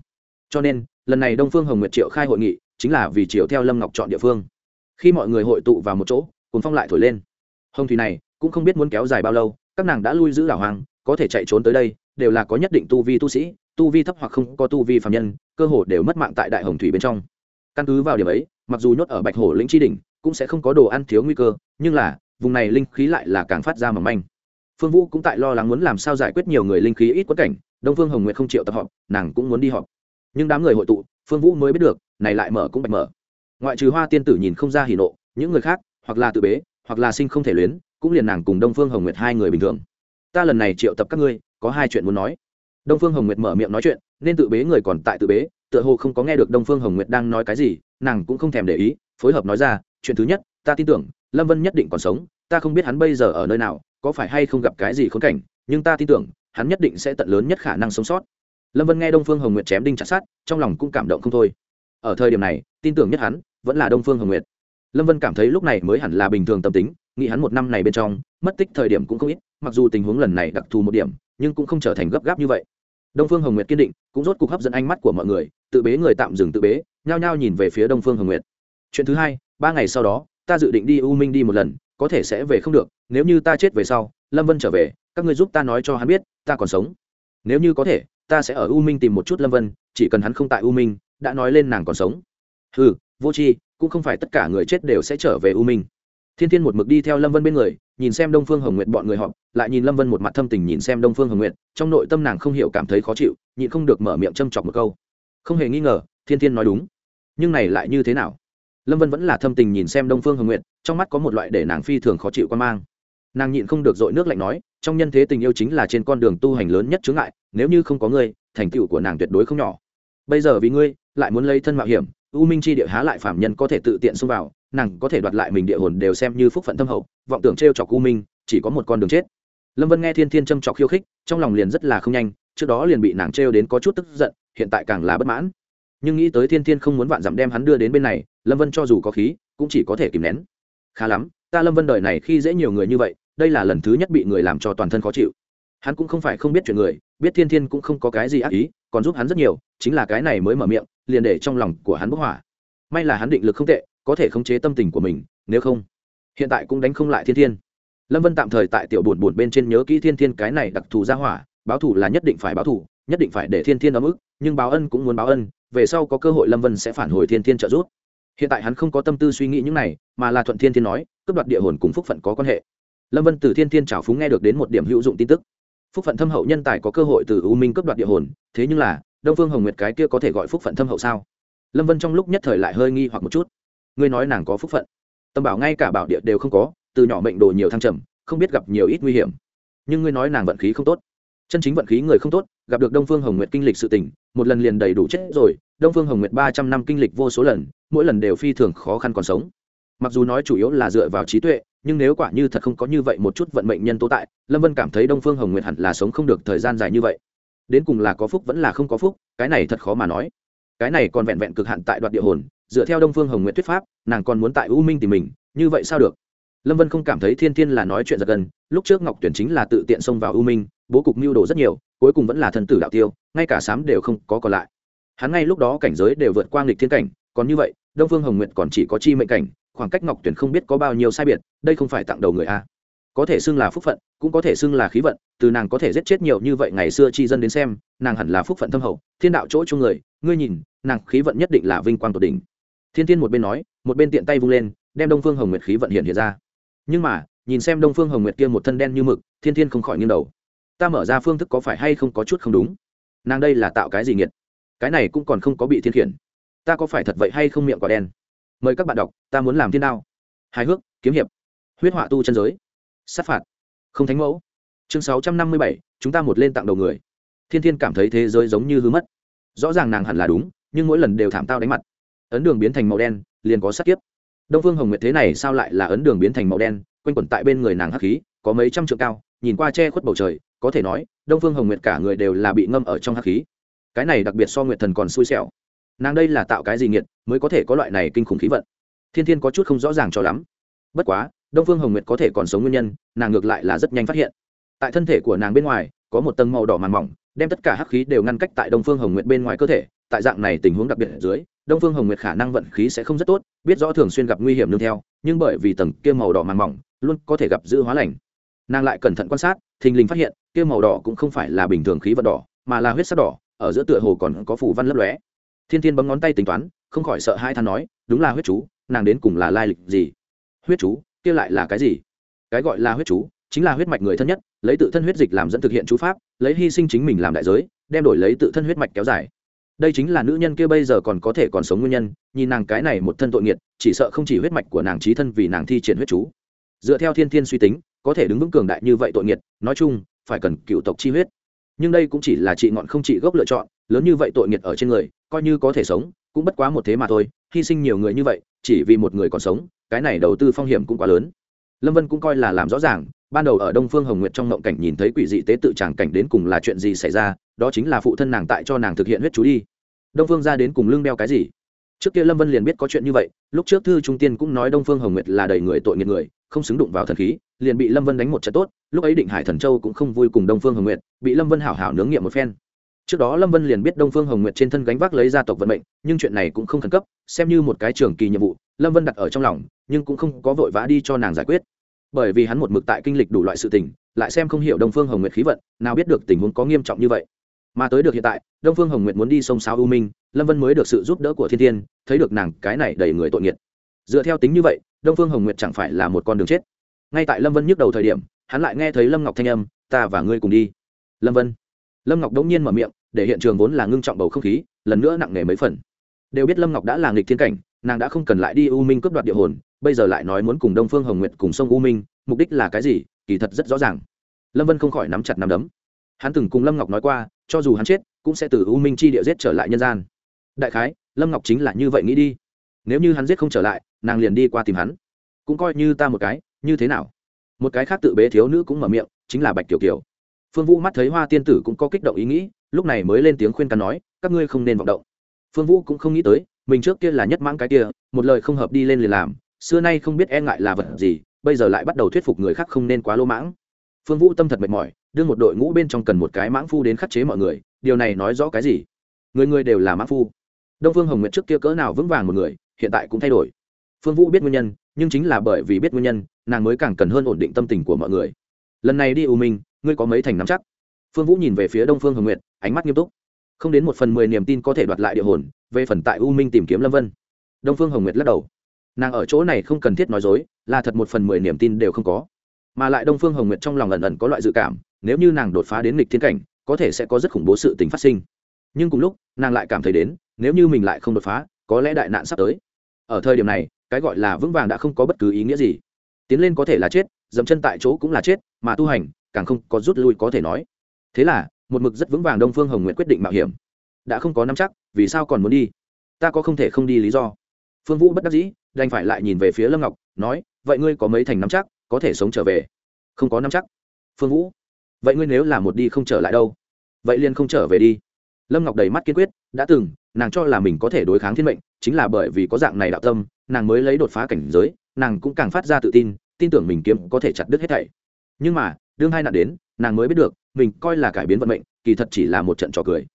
Cho nên lần này đông phương hồng nguyệt triệu khai hội nghị chính là vì triệu theo lâm ngọc chọn địa phương. Khi mọi người hội tụ vào một chỗ cùng phong lại thổi lên. Hồng thủy này cũng không biết muốn kéo dài bao lâu, các nàng đã lui giữ đảo hoàng có thể chạy trốn tới đây, đều là có nhất định tu vi tu sĩ, tu vi thấp hoặc không có tu vi phạm nhân, cơ hồ đều mất mạng tại đại hồng thủy bên trong. Căn cứ vào điểm ấy, mặc dù nhốt ở bạch hổ lĩnh tri đỉnh, cũng sẽ không có đồ ăn thiếu nguy cơ, nhưng là, vùng này linh khí lại là càng phát ra mỏng manh. Phương vũ cũng tại lo lắng muốn làm sao giải quyết nhiều người linh khí ít quất cảnh, đông phương hồng nguyệt không chịu tập họp, nàng cũng muốn đi họp nhưng đám người hội tụ, phương vũ mới biết được, này lại mở cũng bạch mở. Ngoại trừ hoa tiên tử nhìn không ra hỉ nộ, những người khác, hoặc là tự bế, hoặc là sinh không thể luyến, cũng liền nàng cùng đông phương hồng nguyệt hai người bình thường. Ta lần này triệu tập các ngươi, có hai chuyện muốn nói. Đông phương hồng nguyệt mở miệng nói chuyện, nên tự bế người còn tại tự bế, tựa hồ không có nghe được đông phương hồng nguyệt đang nói cái gì, nàng cũng không thèm để ý, phối hợp nói ra, chuyện thứ nhất, ta tin tưởng, lâm vân nhất định còn sống, ta không biết hắn bây giờ ở nơi nào, có phải hay không gặp cái gì khốn cảnh, nhưng ta tin tưởng, hắn nhất định sẽ tận lớn nhất khả năng sống sót lâm vân nghe đông phương hồng nguyệt chém đinh chặt sát trong lòng cũng cảm động không thôi. Ở thời điểm này, tin tưởng nhất hắn, vẫn là đông phương hồng nguyệt. Lâm vân cảm thấy lúc này mới hẳn là bình thường tâm tính, nghĩ hắn một năm này bên trong, mất tích thời điểm cũng không ít, mặc dù tình huống lần này đặc thù một điểm, nhưng cũng không trở thành gấp gáp như vậy. Đông phương hồng nguyệt kiên định, cũng rốt cuộc hấp dẫn ánh mắt của mọi người, tự bế người tạm dừng tự bế, nhao nhao nhìn về phía đông phương hồng nguyệt. Chuyện thứ hai, ba ngày sau đó, ta dự định đi u minh đi một lần, có thể sẽ về không được, nếu như ta chết về sau, lâm vân trở về, các ngươi giúp ta nói cho hắn biết, ta còn sống. Nếu như có thể ta sẽ ở u minh tìm một chút lâm vân, chỉ cần hắn không tại u minh, đã nói lên nàng còn sống. Ừ vô c h i cũng không phải tất cả người chết đều sẽ trở về u minh. Thiên thiên một mực đi theo lâm vân bên người, nhìn xem đông phương hồng nguyện bọn người họ lại nhìn lâm vân một mặt thâm tình nhìn xem đông phương hồng nguyện trong nội tâm nàng không hiểu cảm thấy khó chịu, nhịn không được mở miệng châm chọc một câu. Không hề nghi ngờ, thiên thiên nói đúng. Nhưng này lại như thế nào? Lâm vân vẫn là thâm tình nhìn xem đông phương hồng nguyện trong mắt có một loại để nàng phi thường khó chịu quan mang. Nàng nhịn không được dội nước lạnh nói, trong nhân thế tình yêu chính là trên con đường tu hành lớn nhất chướng ngại nếu như không có ngươi, thành tựu của nàng tuyệt đối không nhỏ. Bây giờ vì ngươi, lại muốn lấy thân mạo hiểm, u minh chi địa há lại phạm nhân có thể tự tiện xông vào, nàng có thể đoạt lại mình địa hồn đều xem như phúc phận thâm hậu, vọng tưởng t r e o chọc u minh, chỉ có một con đường chết. Lâm vân nghe thiên thiên châm chọc khiêu khích, trong lòng liền rất là không nhanh, trước đó liền bị nàng trêu đến có chút tức giận, hiện tại càng là bất mãn. Nhưng nghĩ tới thiên thiên không muốn vạn dặm đem hắn đưa đến bên này, lâm vân cho dù có khí, cũng chỉ có thể kìm nén. Khá lắm, ta lâm vân đời này khi dễ nhiều người như vậy, đây là lần thứ nhất bị người làm cho toàn thân khó chịu. Hắn cũng không phải không biết chuyện người biết thiên thiên cũng không có cái gì ác ý, còn giúp hắn rất nhiều, chính là cái này mới mở miệng, liền để trong lòng của hắn bốc hỏa. May là hắn định lực không tệ, có thể khống chế tâm tình của mình, nếu không, hiện tại cũng đánh không lại thiên thiên. Lâm vân tạm thời tại tiểu buồn buồn bên trên nhớ kỹ thiên thiên cái này đặc thù ra hỏa, báo thù là nhất định phải báo thù, nhất định phải để thiên thiên ấm ức, nhưng báo ân cũng muốn báo ân, về sau có cơ hội lâm vân sẽ phản hồi thiên thiên trợ giúp. Hiện tại hắn không có tâm tư suy nghĩ những này, mà là thuận thiên thiên nói, cướp đoạt địa hồn cùng phúc phận có quan hệ. Lâm vân từ thiên thiên trào phúng nghe được đến một điểm hữu dụng tin tức phúc phận thâm hậu nhân tài có cơ hội từ u minh cướp đoạt địa hồn thế nhưng là đông phương hồng nguyệt cái kia có thể gọi phúc phận thâm hậu sao? Lâm vân trong lúc nhất thời lại hơi nghi hoặc một chút. Ngươi nói nàng có phúc phận. Tâm bảo ngay cả bảo địa đều không có từ nhỏ mệnh đồ nhiều thăng trầm không biết gặp nhiều ít nguy hiểm. Nhưng ngươi nói nàng vận khí không tốt. Chân chính vận khí người không tốt gặp được đông phương hồng nguyệt kinh lịch sự tỉnh, một lần liền đầy đủ chết rồi đông phương hồng nguyệt ba trăm năm kinh lịch vô số lần mỗi lần đều phi thường khó khăn còn sống. Mặc dù nói chủ yếu là dựa vào trí tuệ nhưng nếu quả như thật không có như vậy một chút vận mệnh nhân tố tại, lâm vân cảm thấy đông phương hồng nguyệt hẳn là sống không được thời gian dài như vậy. Đến cùng là có phúc vẫn là không có phúc, cái này thật khó mà nói. Cái này còn vẹn vẹn cực hạn tại đoạt địa hồn, dựa theo đông phương hồng Nguyệt thuyết pháp, nàng còn muốn tại u minh tìm mình, như vậy sao được? Lâm vân không cảm thấy thiên thiên là nói chuyện giật gần lúc trước ngọc tuyển chính là tự tiện xông vào u minh, bố cục mưu đồ rất nhiều, cuối cùng vẫn là thần tử đạo tiêu, ngay cả sám đều không có còn lại. Hắn ngay lúc đó cảnh giới đều vượt qua nghịch thiên cảnh, còn như vậy, đông phương hồng Nguyệt còn chỉ có chi mệnh cảnh khoảng cách ngọc tuyển không biết có bao nhiêu sai biệt, đây không phải tặng đầu người a. Có thể xưng là phúc phận, cũng có thể xưng là khí vận, từ nàng có thể giết chết nhiều như vậy ngày xưa chi dân đến xem, nàng hẳn là phúc phận thâm hậu, thiên đạo chỗ chung người, ngươi nhìn, nàng khí vận nhất định là vinh quang tột đỉnh. Thiên thiên một bên nói, một bên tiện tay vung lên, đem đông phương hồng nguyệt khí vận hiện hiện ra. Nhưng mà, nhìn xem đông phương hồng nguyệt kia một thân đen như mực, thiên thiên không khỏi nghiêng đầu. Ta mở ra phương thức có phải hay không có chút không đúng? Nàng đây là tạo cái gì nghiệt? Cái này cũng còn không có bị thiên khiển. Ta có phải thật vậy hay không miệng quả đen? Mời các bạn đọc, ta muốn làm thiên đao. Hài hước, kiếm hiệp. Huyết họa tu chân giới. Sát phạt. Không thánh mẫu. Chương sáu trăm năm mươi bảy, chúng ta một lên tặng đầu người. Thiên thiên cảm thấy thế giới giống như hư mất. Rõ ràng nàng hẳn là đúng, nhưng mỗi lần đều thảm tao đánh mặt. Ấn đường biến thành màu đen, liền có sát kiếp. Đông phương hồng nguyệt thế này sao lại là ấn đường biến thành màu đen? Quanh quẩn tại bên người nàng hắc khí, có mấy trăm trượng cao, nhìn qua che khuất bầu trời, có thể nói, đông phương hồng nguyệt cả người đều là bị ngâm ở trong hắc khí. Cái này đặc biệt so nguyệt thần còn xui xẻo nàng đây là tạo cái gì nghiệt, mới có thể có loại này kinh khủng khí vận? Thiên thiên có chút không rõ ràng cho lắm. Bất quá, đông phương hồng nguyệt có thể còn sống nguyên nhân, nàng ngược lại là rất nhanh phát hiện. Tại thân thể của nàng bên ngoài, có một tầng màu đỏ màn mỏng, đem tất cả hắc khí đều ngăn cách tại đông phương hồng nguyệt bên ngoài cơ thể. Tại dạng này tình huống đặc biệt ở dưới, đông phương hồng nguyệt khả năng vận khí sẽ không rất tốt, biết rõ thường xuyên gặp nguy hiểm nương theo, nhưng bởi vì tầng kia màu đỏ màng mỏng, luôn có thể gặp giữ hóa lành. Nàng lại cẩn thận quan sát, thình lình phát hiện, kia màu đỏ cũng không phải là bình thường khí vận đỏ, mà là huyết sắc đỏ, ở giữa tựa hồ còn có phủ văn lấp lóe thiên thiên bấm ngón tay tính toán, không khỏi sợ hai than nói, đúng là huyết chú, nàng đến cùng là lai lịch gì? Huyết chú, kia lại là cái gì? Cái gọi là huyết chú, chính là huyết mạch người thân nhất, lấy tự thân huyết dịch làm dẫn thực hiện chú pháp, lấy hy sinh chính mình làm đại giới, đem đổi lấy tự thân huyết mạch kéo dài. Đây chính là nữ nhân kia bây giờ còn có thể còn sống nguyên nhân, nhìn nàng cái này một thân tội nghiệt, chỉ sợ không chỉ huyết mạch của nàng trí thân vì nàng thi triển huyết chú. Dựa theo thiên thiên suy tính, có thể đứng vững cường đại như vậy tội nghiệt, nói chung, phải cần cựu tộc chi huyết. Nhưng đây cũng chỉ là trị ngọn không trị gốc lựa chọn, lớn như vậy tội nghiệt ở trên người coi như có thể sống, cũng bất quá một thế mà thôi, hy sinh nhiều người như vậy, chỉ vì một người còn sống, cái này đầu tư phong hiểm cũng quá lớn. Lâm vân cũng coi là làm rõ ràng, ban đầu ở đông phương hồng nguyệt trong ngộng cảnh nhìn thấy quỷ dị tế tự tràng cảnh đến cùng là chuyện gì xảy ra, đó chính là phụ thân nàng tại cho nàng thực hiện huyết chú đi. Đông phương ra đến cùng lưng đeo cái gì? Trước kia lâm vân liền biết có chuyện như vậy, lúc trước thư trung tiên cũng nói đông phương hồng nguyệt là đầy người tội nghiệt người, không xứng đụng vào thần khí, liền bị lâm vân đánh một trận tốt, lúc ấy định hải thần châu cũng không vui cùng đông phương hồng nguyệt, bị lâm vân hảo hảo nướng nghiệm một phen trước đó lâm vân liền biết đông phương hồng nguyệt trên thân gánh vác lấy gia tộc vận mệnh, nhưng chuyện này cũng không khẩn cấp, xem như một cái trường kỳ nhiệm vụ, lâm vân đặt ở trong lòng, nhưng cũng không có vội vã đi cho nàng giải quyết. Bởi vì hắn một mực tại kinh lịch đủ loại sự tình, lại xem không hiểu đông phương hồng nguyệt khí vận, nào biết được tình huống có nghiêm trọng như vậy. Mà tới được hiện tại, đông phương hồng nguyệt muốn đi sông sao u minh, lâm vân mới được sự giúp đỡ của thiên thiên, thấy được nàng cái này đầy người tội nghiệt. Dựa theo tính như vậy, đông phương hồng nguyệt chẳng phải là một con đường chết. Ngay tại lâm vân nhức đầu thời điểm, hắn lại nghe thấy lâm ngọc thanh âm, ta và ngươi cùng đi. Lâm vân lâm ngọc đống nhiên mở miệng, để hiện trường vốn là ngưng trọng bầu không khí, lần nữa nặng nề mấy phần. Đều biết lâm ngọc đã là nghịch thiên cảnh, nàng đã không cần lại đi u minh cướp đoạt địa hồn, bây giờ lại nói muốn cùng đông phương hồng nguyệt cùng sông u minh, mục đích là cái gì, kỳ thật rất rõ ràng. Lâm vân không khỏi nắm chặt nắm đấm. Hắn từng cùng lâm ngọc nói qua, cho dù hắn chết, cũng sẽ từ u minh chi địa giết trở lại nhân gian. Đại khái, lâm ngọc chính là như vậy nghĩ đi. Nếu như hắn giết không trở lại, nàng liền đi qua tìm hắn. Cũng coi như ta một cái, như thế nào? Một cái khác tự bế thiếu nữ cũng mở miệng, chính là bạch kiều kiều phương vũ mắt thấy hoa tiên tử cũng có kích động ý nghĩ, lúc này mới lên tiếng khuyên can nói, các ngươi không nên vọng động. Phương vũ cũng không nghĩ tới, mình trước kia là nhất mãng cái kia, một lời không hợp đi lên liền làm, xưa nay không biết e ngại là vật gì, bây giờ lại bắt đầu thuyết phục người khác không nên quá lô mãng. Phương vũ tâm thật mệt mỏi, đưa một đội ngũ bên trong cần một cái mãng phu đến khắc chế mọi người, điều này nói rõ cái gì? Người người đều là mãng phu. Đông phương hồng nguyệt trước kia cỡ nào vững vàng một người, hiện tại cũng thay đổi. Phương vũ biết nguyên nhân, nhưng chính là bởi vì biết nguyên nhân, nàng mới càng cần hơn ổn định tâm tình của mọi người. Lần này đi u minh ngươi có mấy thành nắm chắc? Phương vũ nhìn về phía đông phương hồng nguyệt, ánh mắt nghiêm túc. Không đến một phần mười niềm tin có thể đoạt lại địa hồn, về phần tại u minh tìm kiếm lâm vân. Đông phương hồng nguyệt lắc đầu. Nàng ở chỗ này không cần thiết nói dối, là thật một phần mười niềm tin đều không có. Mà lại đông phương hồng nguyệt trong lòng ẩn ẩn có loại dự cảm, nếu như nàng đột phá đến lịch thiên cảnh, có thể sẽ có rất khủng bố sự tình phát sinh. Nhưng cùng lúc, nàng lại cảm thấy đến, nếu như mình lại không đột phá, có lẽ đại nạn sắp tới. Ở thời điểm này, cái gọi là vững vàng đã không có bất cứ ý nghĩa gì. Tiến lên có thể là chết dẫm chân tại chỗ cũng là chết, mà tu hành càng không có rút lui có thể nói. Thế là, một mực rất vững vàng đông phương hồng nguyện quyết định mạo hiểm. Đã không có nắm chắc, vì sao còn muốn đi? Ta có không thể không đi lý do. Phương vũ bất đắc dĩ, đành phải lại nhìn về phía lâm ngọc, nói, vậy ngươi có mấy thành nắm chắc, có thể sống trở về? Không có nắm chắc. Phương vũ, vậy ngươi nếu là một đi không trở lại đâu, vậy liền không trở về đi. Lâm ngọc đầy mắt kiên quyết, đã từng, nàng cho là mình có thể đối kháng thiên mệnh, chính là bởi vì có dạng này đạo tâm, nàng mới lấy đột phá cảnh giới, nàng cũng càng phát ra tự tin tin tưởng mình kiếm có thể chặt đứt hết thảy. Nhưng mà đương hai nạn đến, nàng mới biết được, mình coi là cải biến vận mệnh, kỳ thật chỉ là một trận trò cười.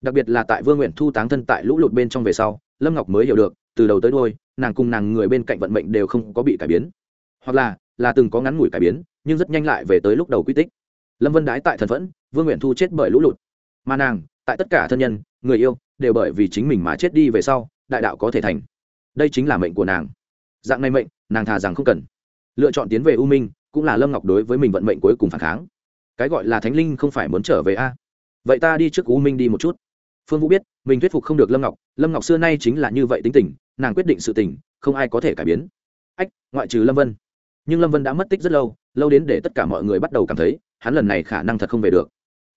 Đặc biệt là tại vương nguyện thu táng thân tại lũ lụt bên trong về sau, lâm ngọc mới hiểu được, từ đầu tới đôi nàng cùng nàng người bên cạnh vận mệnh đều không có bị cải biến. Hoặc là là từng có ngắn ngủi cải biến, nhưng rất nhanh lại về tới lúc đầu quy tích. Lâm vân đái tại thần phẫn, vương nguyện thu chết bởi lũ lụt. Mà nàng, tại tất cả thân nhân, người yêu, đều bởi vì chính mình mà chết đi về sau, đại đạo có thể thành. Đây chính là mệnh của nàng. Dạng này mệnh, nàng thà rằng không cần. Lựa chọn tiến về u minh cũng là lâm ngọc đối với mình vận mệnh cuối cùng phản kháng. Cái gọi là thánh linh không phải muốn trở về a? Vậy ta đi trước u minh đi một chút. Phương vũ biết, mình thuyết phục không được lâm ngọc. Lâm ngọc xưa nay chính là như vậy tính tình, nàng quyết định sự tình, không ai có thể cải biến. Ách, ngoại trừ lâm vân. Nhưng lâm vân đã mất tích rất lâu lâu đến để tất cả mọi người bắt đầu cảm thấy, hắn lần này khả năng thật không về được.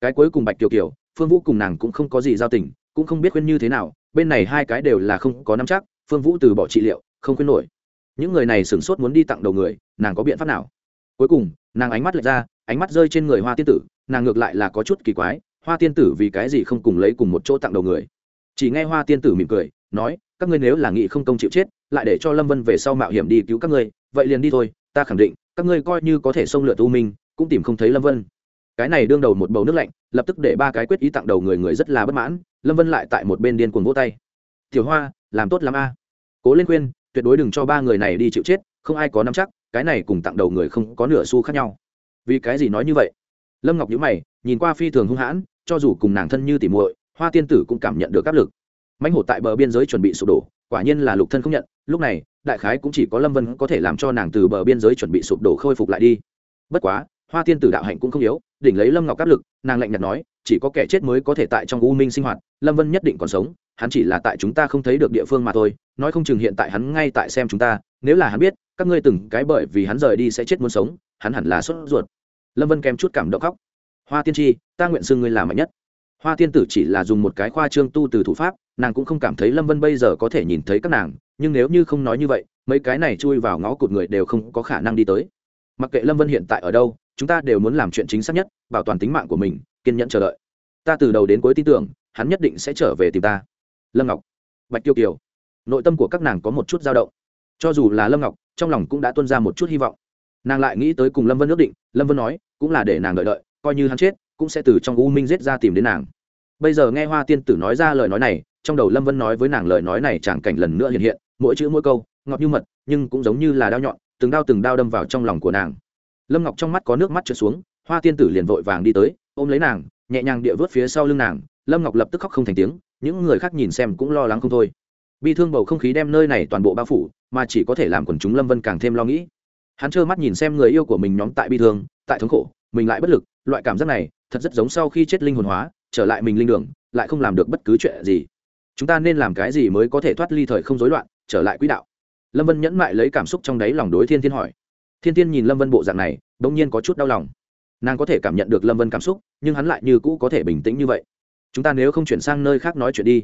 Cái cuối cùng bạch kiều kiều, phương vũ cùng nàng cũng không có gì giao tình, cũng không biết khuyên như thế nào, bên này hai cái đều là không có nắm chắc, phương vũ từ bỏ trị liệu, không khuyên nổi. Những người này sửng sốt muốn đi tặng đầu người, nàng có biện pháp nào? Cuối cùng, nàng ánh mắt lệch ra, ánh mắt rơi trên người hoa tiên tử, nàng ngược lại là có chút kỳ quái, hoa tiên tử vì cái gì không cùng lấy cùng một chỗ tặng đầu người? Chỉ nghe hoa tiên tử mỉm cười, nói, các ngươi nếu là nghị không công chịu chết, lại để cho lâm vân về sau mạo hiểm đi cứu các ngươi, vậy liền đi thôi, ta khẳng định, các ngươi coi như có thể xông lượt u minh, cũng tìm không thấy lâm vân. Cái này đương đầu một bầu nước lạnh, lập tức để ba cái quyết ý tặng đầu người người rất là bất mãn, lâm vân lại tại một bên điên cuồng vỗ tay. Tiểu hoa, làm tốt lắm a. Cố lên khuyên, tuyệt đối đừng cho ba người này đi chịu chết không ai có nắm chắc, cái này cùng tặng đầu người không có nửa xu khác nhau. Vì cái gì nói như vậy? Lâm ngọc nhữ mày, nhìn qua phi thường hung hãn, cho dù cùng nàng thân như tỉ muội, hoa tiên tử cũng cảm nhận được áp lực. Mãnh hổ tại bờ biên giới chuẩn bị sụp đổ, quả nhiên là lục thân không nhận, lúc này, đại khái cũng chỉ có lâm vân có thể làm cho nàng từ bờ biên giới chuẩn bị sụp đổ khôi phục lại đi. Bất quá, hoa tiên tử đạo hạnh cũng không yếu, đỉnh lấy lâm ngọc áp lực, nàng lạnh nhạt nói, chỉ có kẻ chết mới có thể tại trong u minh sinh hoạt, lâm vân nhất định còn sống, hắn chỉ là tại chúng ta không thấy được địa phương mà thôi, nói không chừng hiện tại hắn ngay tại xem chúng ta nếu là hắn biết, các ngươi từng cái bởi vì hắn rời đi sẽ chết muốn sống, hắn hẳn là sốt ruột. Lâm vân kèm chút cảm động khóc. Hoa tiên tri ta nguyện xưng ngươi là mạnh nhất. Hoa tiên tử chỉ là dùng một cái khoa trương tu từ thủ pháp, nàng cũng không cảm thấy lâm vân bây giờ có thể nhìn thấy các nàng, nhưng nếu như không nói như vậy, mấy cái này chui vào ngõ cụt người đều không có khả năng đi tới. Mặc kệ lâm vân hiện tại ở đâu, chúng ta đều muốn làm chuyện chính xác nhất, bảo toàn tính mạng của mình, kiên nhẫn chờ đợi. Ta từ đầu đến cuối tin tưởng, hắn nhất định sẽ trở về tìm ta. Lâm ngọc, bạch tiêu kiều. Nội tâm của các nàng có một chút dao động cho dù là lâm ngọc trong lòng cũng đã tuân ra một chút hy vọng nàng lại nghĩ tới cùng lâm vân ước định lâm vân nói cũng là để nàng đợi đợi coi như hắn chết cũng sẽ từ trong u minh giết ra tìm đến nàng bây giờ nghe hoa tiên tử nói ra lời nói này trong đầu lâm vân nói với nàng lời nói này chẳng cảnh lần nữa hiện hiện mỗi chữ mỗi câu ngọt như mật nhưng cũng giống như là đao nhọn từng đao từng đao đâm vào trong lòng của nàng lâm ngọc trong mắt có nước mắt trượt xuống hoa tiên tử liền vội vàng đi tới ôm lấy nàng nhẹ nhàng địa vớt phía sau lưng nàng lâm ngọc lập tức khóc không thành tiếng những người khác nhìn xem cũng lo lắng không thôi bi thương bầu không khí đem nơi này toàn bộ bao phủ mà chỉ có thể làm quần chúng lâm vân càng thêm lo nghĩ. Hắn trơ mắt nhìn xem người yêu của mình nhóm tại bi thương, tại thống khổ, mình lại bất lực, loại cảm giác này thật rất giống sau khi chết linh hồn hóa, trở lại mình linh đường, lại không làm được bất cứ chuyện gì. Chúng ta nên làm cái gì mới có thể thoát ly thời không rối loạn, trở lại quỹ đạo? Lâm vân nhẫn mại lấy cảm xúc trong đáy lòng đối thiên thiên hỏi. Thiên thiên nhìn lâm vân bộ dạng này đ ỗ n g nhiên có chút đau lòng. Nàng có thể cảm nhận được lâm vân cảm xúc, nhưng hắn lại như cũ có thể bình tĩnh như vậy. Chúng ta nếu không chuyển sang nơi khác nói chuyện đi.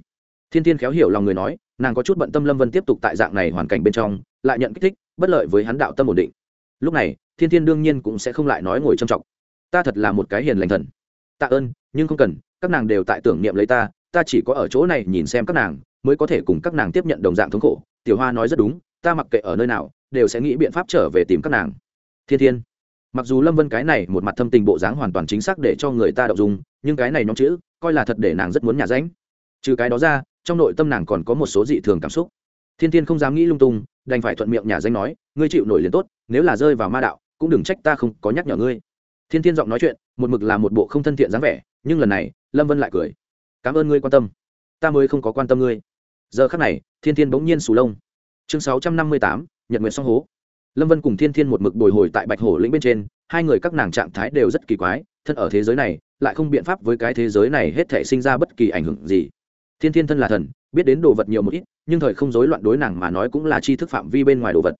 Thiên thiên khéo hiểu lòng người nói nàng có chút bận tâm lâm vân tiếp tục tại dạng này hoàn cảnh bên trong, lại nhận kích thích, bất lợi với hắn đạo tâm ổn định. Lúc này, thiên thiên đương nhiên cũng sẽ không lại nói ngồi trầm trọng. Ta thật là một cái hiền lành thần. Tạ ơn, nhưng không cần, các nàng đều tại tưởng niệm lấy ta ta chỉ có ở chỗ này nhìn xem các nàng, mới có thể cùng các nàng tiếp nhận đồng dạng thống khổ. Tiểu hoa nói rất đúng, ta mặc kệ ở nơi nào, đều sẽ nghĩ biện pháp trở về tìm các nàng. Thiên thiên, mặc dù lâm vân cái này một mặt thâm tình bộ dáng hoàn toàn chính xác để cho người ta đậu dùng nhưng cái này nhóm chữ, coi là thật để nàng rất muốn nhà ránh. Trừ cái đó ra trong nội tâm nàng còn có một số dị thường cảm xúc. Thiên thiên không dám nghĩ lung tung, đành phải thuận miệng nhà danh nói, ngươi chịu nổi liền tốt, nếu là rơi vào ma đạo, cũng đừng trách ta không có nhắc nhở ngươi. Thiên thiên giọng nói chuyện, một mực là một bộ không thân thiện dáng vẻ, nhưng lần này, lâm vân lại cười. Cảm ơn ngươi quan tâm. Ta mới không có quan tâm ngươi. Giờ khắc này, thiên thiên bỗng nhiên sù lông. Chương sáu trăm năm mươi tám, nhật nguyện song hố. Lâm vân cùng thiên thiên một mực bồi hồi tại bạch hổ lĩnh bên trên, hai người các nàng trạng thái đều rất kỳ quái, thân ở thế giới này, lại không biện pháp với cái thế giới này hết thể sinh ra bất kỳ ảnh hưởng gì thiên thiên thân là thần, biết đến đồ vật nhiều một ít, nhưng thời không rối loạn đối nàng mà nói cũng là tri thức phạm vi bên ngoài đồ vật.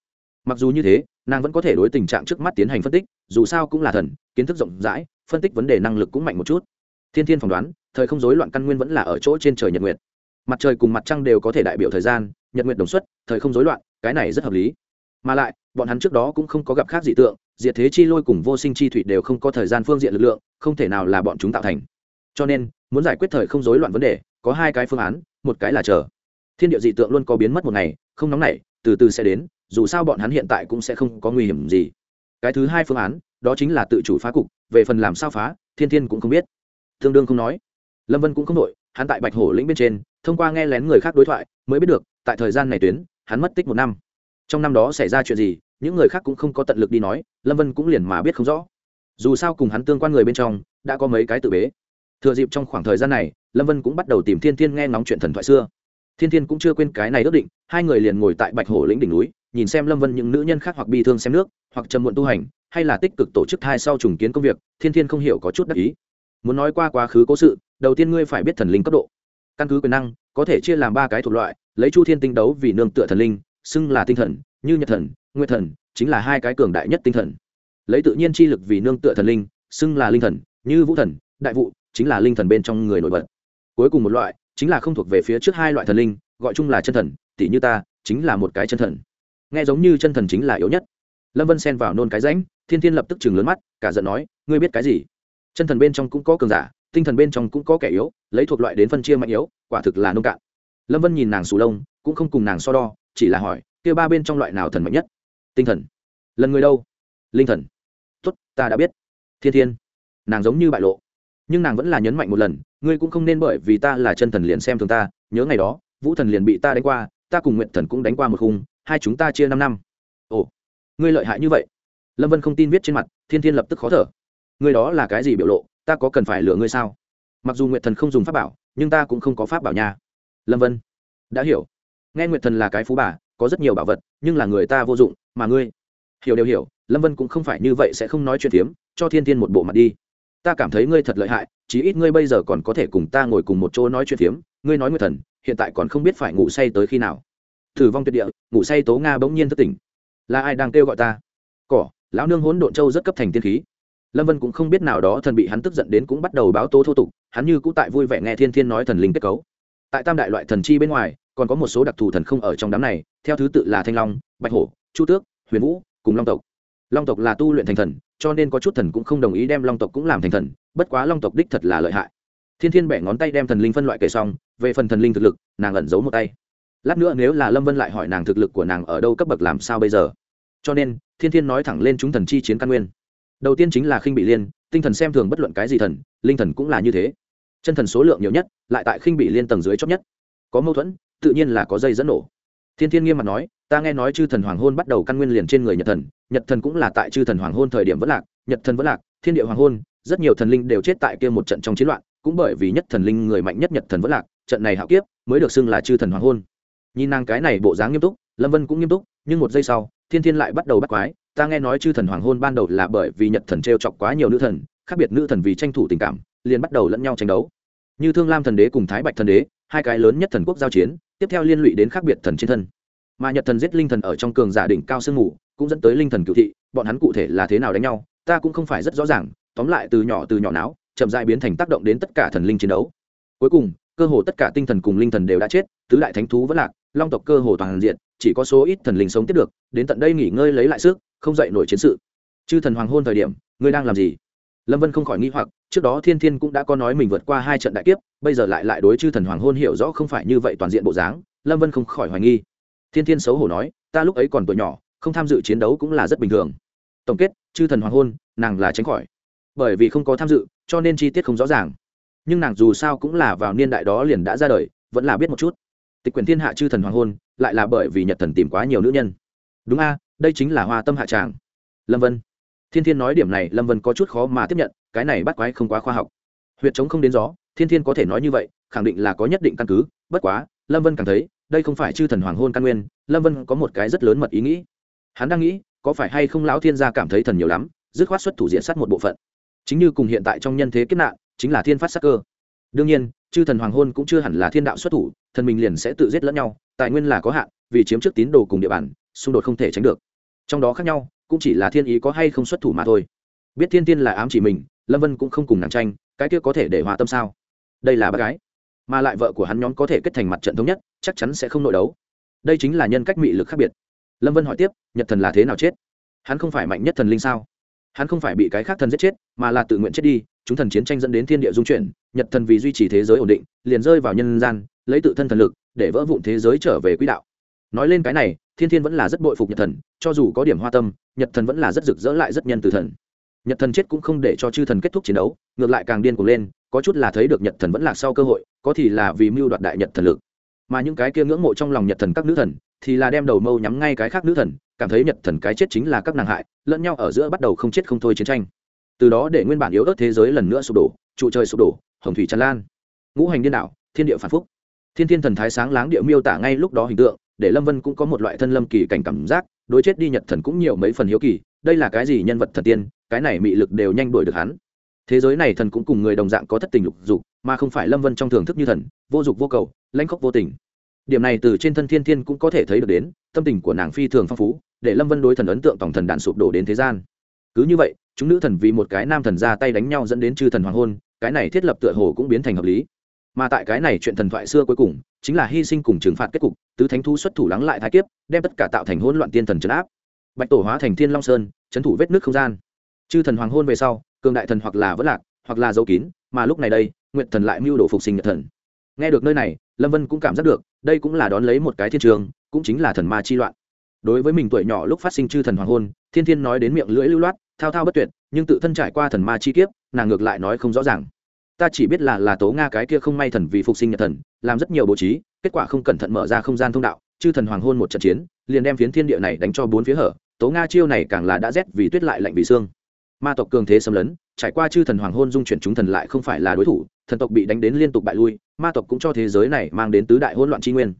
Mặc dù như thế, nàng vẫn có thể đối tình trạng trước mắt tiến hành phân tích, dù sao cũng là thần, kiến thức rộng rãi, phân tích vấn đề năng lực cũng mạnh một chút. Thiên thiên phỏng đoán, thời không rối loạn căn nguyên vẫn là ở chỗ trên trời nhật nguyệt. Mặt trời cùng mặt trăng đều có thể đại biểu thời gian, nhật nguyệt đồng xuất, thời không rối loạn, cái này rất hợp lý. Mà lại, bọn hắn trước đó cũng không có gặp khác dị tượng, diệt thế chi lôi cùng vô sinh chi thủy đều không có thời gian phương diện lực lượng, không thể nào là bọn chúng tạo thành. Cho nên muốn giải quyết thời không rối loạn vấn đề, có hai cái phương án, một cái là chờ. Thiên địa dị tượng luôn có biến mất một ngày, không nóng nảy, từ từ sẽ đến, dù sao bọn hắn hiện tại cũng sẽ không có nguy hiểm gì. Cái thứ hai phương án, đó chính là tự chủ phá cục, về phần làm sao phá, thiên thiên cũng không biết. Tương đương không nói. Lâm vân cũng không đội hắn tại bạch hổ lĩnh bên trên, thông qua nghe lén người khác đối thoại, mới biết được, tại thời gian này tuyến, hắn mất tích một năm. Trong năm đó xảy ra chuyện gì, những người khác cũng không có tận lực đi nói, lâm vân cũng liền mà biết không rõ. Dù sao cùng hắn tương quan người bên trong, đã có mấy cái tự bế thừa dịp trong khoảng thời gian này, lâm vân cũng bắt đầu tìm thiên thiên nghe ngóng chuyện thần thoại xưa. Thiên thiên cũng chưa quên cái này ước định, hai người liền ngồi tại bạch hổ lĩnh đỉnh núi, nhìn xem lâm vân những nữ nhân khác hoặc bi thương xem nước, hoặc trầm muộn tu hành, hay là tích cực tổ chức thai sau trùng kiến công việc, thiên thiên không hiểu có chút đắc ý. Muốn nói qua quá khứ cố sự, đầu tiên ngươi phải biết thần linh cấp độ. Căn cứ quyền năng, có thể chia làm ba cái thuộc loại, lấy chu thiên tinh đấu vì nương tựa thần linh, xưng là tinh thần, như nhật thần, nguyệt thần, chính là hai cái cường đại nhất tinh thần. Lấy tự nhiên chi lực vì nương tựa thần linh, xưng là linh thần, như vũ thần, đại vụ chính là linh thần bên trong người nổi bật. Cuối cùng một loại, chính là không thuộc về phía trước hai loại thần linh, gọi chung là chân thần tỷ như ta, chính là một cái chân thần. Nghe giống như chân thần chính là yếu nhất. Lâm vân xen vào nôn cái rãnh, thiên thiên lập tức chừng lớn mắt, cả giận nói, ngươi biết cái gì? Chân thần bên trong cũng có cường giả, tinh thần bên trong cũng có kẻ yếu, lấy thuộc loại đến phân chia mạnh yếu, quả thực là nông cạn. Lâm vân nhìn nàng sù lông, cũng không cùng nàng so đo, chỉ là hỏi, kia ba bên trong loại nào thần mạnh nhất? Tinh thần. Lần người đâu? Linh thần. Tốt, ta đã biết. Thiên thiên. Nàng giống như bại lộ nhưng nàng vẫn là nhấn mạnh một lần, ngươi cũng không nên bởi vì ta là chân thần liền xem thường ta, nhớ ngày đó, vũ thần liền bị ta đánh qua, ta cùng nguyện thần cũng đánh qua một khung, hai chúng ta chia năm năm. Ồ, ngươi lợi hại như vậy. Lâm vân không tin viết trên mặt, thiên thiên lập tức khó thở. Ngươi đó là cái gì biểu lộ, ta có cần phải lừa ngươi sao? Mặc dù nguyện thần không dùng pháp bảo, nhưng ta cũng không có pháp bảo nhà. lâm vân, đã hiểu. Nghe nguyện thần là cái phú bà, có rất nhiều bảo vật, nhưng là người ta vô dụng, mà ngươi. Hiểu, đều hiểu. Lâm vân cũng không phải như vậy sẽ không nói chuyện phiếm, cho thiên thiên một bộ mặt đi ta cảm thấy ngươi thật lợi hại, chí ít ngươi bây giờ còn có thể cùng ta ngồi cùng một chỗ nói chuyện phiếm, ngươi nói nguyệt thần, hiện tại còn không biết phải ngủ say tới khi nào. Thử vong tuyệt địa, ngủ say tố nga bỗng nhiên thất tỉnh. Là ai đang kêu gọi ta? Cỏ, lão nương hỗn độn châu rất cấp thành tiên khí. Lâm vân cũng không biết nào đó thần bị hắn tức giận đến cũng bắt đầu báo tố thô tục, hắn như cũng tại vui vẻ nghe thiên thiên nói thần linh kết cấu. Tại tam đại loại thần chi bên ngoài, còn có một số đặc thù thần không ở trong đám này, theo thứ tự là thanh long, bạch hổ, chu tước, huyền vũ, cùng long tộc. Long tộc là tu luyện thành thần cho nên có chút thần cũng không đồng ý đem long tộc cũng làm thành thần, bất quá long tộc đích thật là lợi hại. Thiên thiên bẻ ngón tay đem thần linh phân loại kể xong, về phần thần linh thực lực, nàng ẩn giấu một tay. Lát nữa nếu là lâm vân lại hỏi nàng thực lực của nàng ở đâu cấp bậc làm sao bây giờ? Cho nên, thiên thiên nói thẳng lên chúng thần chi chiến căn nguyên. Đầu tiên chính là khinh bị liên, tinh thần xem thường bất luận cái gì thần, linh thần cũng là như thế. Chân thần số lượng nhiều nhất, lại tại khinh bị liên tầng dưới chót nhất. Có mâu thuẫn, tự nhiên là có dây dẫn nổ thiên thiên nghiêm mặt nói, ta nghe nói chư thần hoàng hôn bắt đầu căn nguyên liền trên người nhật thần nhật thần cũng là tại chư thần hoàng hôn thời điểm vẫn lạc, nhật thần vẫn lạc, thiên địa hoàng hôn, rất nhiều thần linh đều chết tại kia một trận trong chiến loạn, cũng bởi vì nhất thần linh người mạnh nhất nhật thần vẫn lạc, trận này hạo kiếp mới được xưng là chư thần hoàng hôn. Nhìn nàng cái này bộ dáng nghiêm túc, lâm vân cũng nghiêm túc, nhưng một giây sau, thiên thiên lại bắt đầu bắt quái, ta nghe nói chư thần hoàng hôn ban đầu là bởi vì nhật thần t r e o chọc quá nhiều nữ thần, khác biệt nữ thần vì tranh thủ tình cảm, liền bắt đầu lẫn nhau tranh đấu như thương lam thần đế cùng thái bạch thần đế, hai cái lớn nhất thần quốc giao chiến, tiếp theo liên lụy đến khác biệt thần trên thân. Mà nhật thần giết linh thần ở trong cường giả đỉnh cao sương mù, cũng dẫn tới linh thần cựu thị, bọn hắn cụ thể là thế nào đánh nhau, ta cũng không phải rất rõ ràng, tóm lại từ nhỏ từ nhỏ não chậm dại biến thành tác động đến tất cả thần linh chiến đấu. Cuối cùng, cơ hồ tất cả tinh thần cùng linh thần đều đã chết, tứ đại thánh thú vẫn lạc, long tộc cơ hồ toàn diện, chỉ có số ít thần linh sống tiếp được, đến tận đây nghỉ ngơi lấy lại sức, không dậy nổi chiến sự. Chư thần hoàng hôn thời điểm, ngươi đang làm gì? Lâm vân không khỏi nghi hoặc, trước đó thiên thiên cũng đã có nói mình vượt qua hai trận đại kiếp, bây giờ lại lại đối chư thần hoàng hôn hiểu rõ không phải như vậy toàn diện bộ dáng, lâm vân không khỏi hoài nghi. Thiên thiên xấu hổ nói, ta lúc ấy còn tuổi nhỏ, không tham dự chiến đấu cũng là rất bình thường. Tổng kết, chư thần hoàng hôn, nàng là tránh khỏi. Bởi vì không có tham dự, cho nên chi tiết không rõ ràng. Nhưng nàng dù sao cũng là vào niên đại đó liền đã ra đời, vẫn là biết một chút. Tịch quyền thiên hạ chư thần hoàng hôn, lại là bởi vì nhật thần tìm quá nhiều nữ nhân. Đúng a, đây chính là hoa tâm hạ tràng. Lâm vân thiên thiên nói điểm này, lâm vân có chút khó mà tiếp nhận, cái này bắt quái không quá khoa học. Huyệt chống không đến gió, thiên thiên có thể nói như vậy, khẳng định là có nhất định căn cứ, bất quá, lâm vân cảm thấy, đây không phải chư thần hoàng hôn căn nguyên, lâm vân có một cái rất lớn mật ý nghĩ. Hắn đang nghĩ, có phải hay không lão thiên gia cảm thấy thần nhiều lắm, dứt khoát xuất thủ diện sát một bộ phận. Chính như cùng hiện tại trong nhân thế kết nạn, chính là thiên phát sắc cơ. Đương nhiên, chư thần hoàng hôn cũng chưa hẳn là thiên đạo xuất thủ, thần mình liền sẽ tự giết lẫn nhau, tài nguyên là có hạn, vì chiếm trước tín đồ cùng địa bàn, xung đột không thể tránh được. Trong đó khác nhau cũng chỉ là thiên ý có hay không xuất thủ mà thôi. Biết thiên tiên là ám chỉ mình, lâm vân cũng không cùng nàng tranh, cái kia có thể để hòa tâm sao? Đây là bác gái. Mà lại vợ của hắn nhóm có thể kết thành mặt trận thống nhất, chắc chắn sẽ không nội đấu. Đây chính là nhân cách mị lực khác biệt. Lâm vân hỏi tiếp, nhật thần là thế nào chết? Hắn không phải mạnh nhất thần linh sao? Hắn không phải bị cái khác thần giết chết, mà là tự nguyện chết đi, chúng thần chiến tranh dẫn đến thiên địa dung chuyển, nhật thần vì duy trì thế giới ổn định, liền rơi vào nhân gian, lấy tự thân thần lực, để vỡ vụn thế giới trở về quỹ đạo. Nói lên cái này thiên thiên vẫn là rất bội phục nhật thần, cho dù có điểm hoa tâm, nhật thần vẫn là rất rực rỡ lại rất nhân từ thần. Nhật thần chết cũng không để cho chư thần kết thúc chiến đấu, ngược lại càng điên cuồng lên, có chút là thấy được nhật thần vẫn lạc sau cơ hội, có thì là vì mưu đoạt đại nhật thần lực. Mà những cái kia ngưỡng mộ trong lòng nhật thần các nữ thần, thì là đem đầu mâu nhắm ngay cái khác nữ thần, cảm thấy nhật thần cái chết chính là các nàng hại, lẫn nhau ở giữa bắt đầu không chết không thôi chiến tranh. Từ đó để nguyên bản yếu ớt thế giới lần nữa sụp đổ, trụ trời sụp đổ, hồng thủy tràn lan. Ngũ hành điên đảo, thiên địa phản phúc. Thiên thiên thần thái sáng láng địa miêu tả ngay lúc đó hình tượng để lâm vân cũng có một loại thân lâm kỳ cảnh cảm giác, đối chết đi nhật thần cũng nhiều mấy phần hiếu kỳ, đây là cái gì nhân vật thần tiên, cái này mị lực đều nhanh đuổi được hắn. Thế giới này thần cũng cùng người đồng dạng có thất tình lục dục, mà không phải lâm vân trong thưởng thức như thần, vô dục vô cầu, lãnh khóc vô tình. Điểm này từ trên thân thiên thiên cũng có thể thấy được đến, tâm tình của nàng phi thường phong phú, để lâm vân đối thần ấn tượng tổng thần đạn sụp đổ đến thế gian. Cứ như vậy, chúng nữ thần vì một cái nam thần ra tay đánh nhau dẫn đến chư thần hoàng hôn, cái này thiết lập tựa hồ cũng biến thành hợp lý mà tại cái này chuyện thần thoại xưa cuối cùng, chính là hy sinh cùng trừng phạt kết cục, tứ thánh thu xuất thủ lắng lại thái kiếp, đem tất cả tạo thành hỗn loạn tiên thần trấn áp. Bạch tổ hóa thành thiên long sơn, trấn thủ vết nước không gian. Chư thần hoàng hôn về sau, cường đại thần hoặc là vất lạc, hoặc là dấu kín, mà lúc này đây nguyện thần lại mưu đồ phục sinh nhật thần. Nghe được nơi này, lâm vân cũng cảm giác được, đây cũng là đón lấy một cái thiên trường, cũng chính là thần ma chi loạn. Đối với mình tuổi nhỏ lúc phát sinh chư thần hoàng hôn, thiên thiên nói đến miệng lưỡi lưu loát, thao thao bất tuyệt, nhưng tự thân trải qua thần ma chi kiếp, nàng ngược lại nói không rõ ràng ta chỉ biết là là tố nga cái kia không may thần vì phục sinh nhật thần, làm rất nhiều bố trí, kết quả không cẩn thận mở ra không gian thông đạo, chư thần hoàng hôn một trận chiến, liền đem phiến thiên địa này đánh cho bốn phía hở, tố nga chiêu này càng là đã rét vì tuyết lại lạnh vì xương. Ma tộc cường thế xâm lấn, trải qua chư thần hoàng hôn dung chuyển chúng thần lại không phải là đối thủ, thần tộc bị đánh đến liên tục bại lui, ma tộc cũng cho thế giới này mang đến tứ đại hỗn loạn tri nguyên.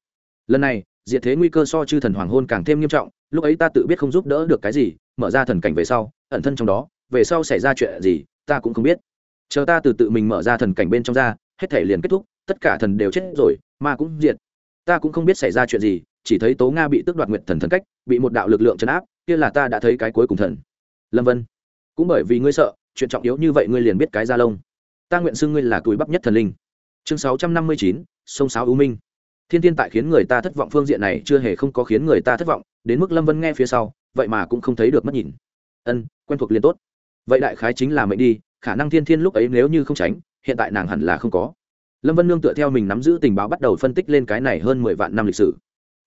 Lần này, diệt thế nguy cơ so chư thần hoàng hôn càng thêm nghiêm trọng, lúc ấy ta tự biết không giúp đỡ được cái gì, mở ra thần cảnh về sau, ẩn thân trong đó, về sau xảy ra chuyện gì, ta cũng không biết chờ ta từ tự mình mở ra thần cảnh bên trong ra, hết thể liền kết thúc, tất cả thần đều chết rồi, ma cũng diệt. Ta cũng không biết xảy ra chuyện gì, chỉ thấy tố nga bị tước đoạt nguyện thần thần cách, bị một đạo lực lượng chấn áp, kia là ta đã thấy cái cuối cùng thần. Lâm vân, cũng bởi vì ngươi sợ, chuyện trọng yếu như vậy ngươi liền biết cái ra lông. Ta nguyện xưng ngươi là túi bắp nhất thần linh. Chương sáu trăm năm mươi chín, sông sáo ưu minh. Thiên thiên tại khiến người ta thất vọng phương diện này chưa hề không có khiến người ta thất vọng, đến mức lâm vân nghe phía sau, vậy mà cũng không thấy được mất nhìn. Ân, quen thuộc liền tốt. Vậy đại khái chính là mệnh đi khả năng thiên thiên lúc ấy nếu như không tránh, hiện tại nàng hẳn là không có. Lâm vân nương tựa theo mình nắm giữ tình báo bắt đầu phân tích lên cái này hơn mười vạn năm lịch sử.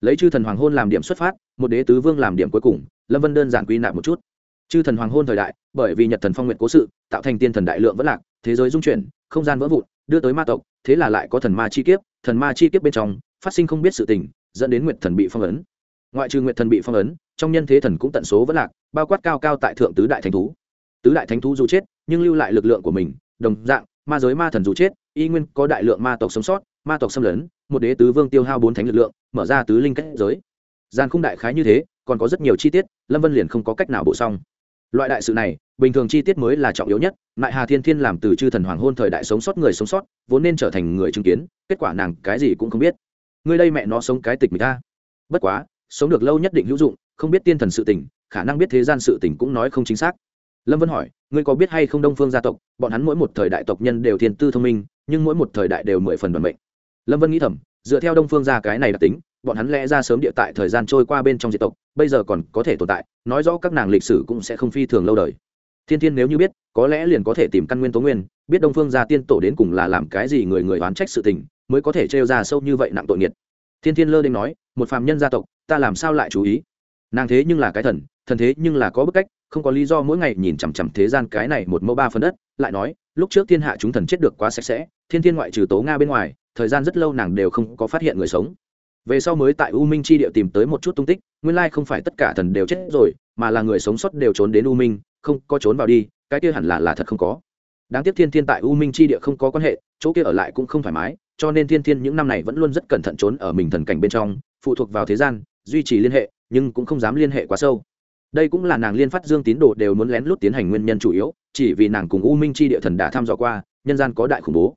Lấy chư thần hoàng hôn làm điểm xuất phát, một đế tứ vương làm điểm cuối cùng, lâm vân đơn giản quy nạp một chút. Chư thần hoàng hôn thời đại, bởi vì nhật thần phong nguyện cố sự, tạo thành tiên thần đại lượng vẫn lạc, thế giới dung chuyển, không gian vỡ vụn, đưa tới ma tộc, thế là lại có thần ma chi kiếp, thần ma chi kiếp bên trong, phát sinh không biết sự tình, dẫn đến nguyện thần bị phong ấn. Ngoại trừ nguyện thần bị phong ấn, trong nhân thế thần cũng tận số vẫn lạc, bao quát cao cao tại thượng tứ đại thánh thú. Tứ đại thánh thú dù chết nhưng lưu lại lực lượng của mình, đồng dạng, ma giới ma thần dù chết, y nguyên có đại lượng ma tộc sống sót, ma tộc xâm lấn, một đế tứ vương tiêu hao bốn thánh lực lượng, mở ra tứ linh kết giới. Gian khung đại khái như thế, còn có rất nhiều chi tiết, lâm vân liền không có cách nào bổ xong loại đại sự này, bình thường chi tiết mới là trọng yếu nhất, nại hà thiên thiên làm từ chư thần hoàng hôn thời đại sống sót người sống sót, vốn nên trở thành người chứng kiến, kết quả nàng cái gì cũng không biết. Người đây mẹ nó sống cái tịch mình ta bất quá, sống được lâu nhất định hữu dụng, không biết tiên thần sự tình, khả năng biết thế gian sự tình cũng nói không chính xác lâm vân hỏi, ngươi có biết hay không đông phương gia tộc? Bọn hắn mỗi một thời đại tộc nhân đều thiên tư thông minh, nhưng mỗi một thời đại đều mười phần vận mệnh. Lâm vân nghĩ thầm, dựa theo đông phương gia cái này đặc tính, bọn hắn lẽ ra sớm địa tại thời gian trôi qua bên trong diệt tộc, bây giờ còn có thể tồn tại, nói rõ các nàng lịch sử cũng sẽ không phi thường lâu đời. Thiên thiên nếu như biết, có lẽ liền có thể tìm căn nguyên tố nguyên, biết đông phương gia tiên tổ đến cùng là làm cái gì người người oán trách sự tình, mới có thể trêu ra sâu như vậy nặng tội nghiệt. Thiên thiên lơ đ nói, một phàm nhân gia tộc, ta làm sao lại chú ý? Nàng thế nhưng là cái thần thần thế nhưng là có bức cách không có lý do mỗi ngày nhìn chằm chằm thế gian cái này một mẫu ba phần đất, lại nói, lúc trước thiên hạ chúng thần chết được quá sạch sẽ, thiên thiên ngoại trừ tố nga bên ngoài, thời gian rất lâu nàng đều không có phát hiện người sống. Về sau mới tại u minh chi địa tìm tới một chút tung tích, nguyên lai không phải tất cả thần đều chết rồi, mà là người sống sót đều trốn đến u minh, không có trốn vào đi, cái kia hẳn là là thật không có. Đáng tiếc thiên thiên tại u minh chi địa không có quan hệ, chỗ kia ở lại cũng không thoải mái, cho nên thiên thiên những năm này vẫn luôn rất cẩn thận trốn ở mình thần cảnh bên trong, phụ thuộc vào thế gian, duy trì liên hệ, nhưng cũng không dám liên hệ quá sâu đây cũng là nàng liên phát dương tín đồ đều muốn lén lút tiến hành nguyên nhân chủ yếu, chỉ vì nàng cùng u minh chi địa thần đã thăm dò qua, nhân gian có đại khủng bố.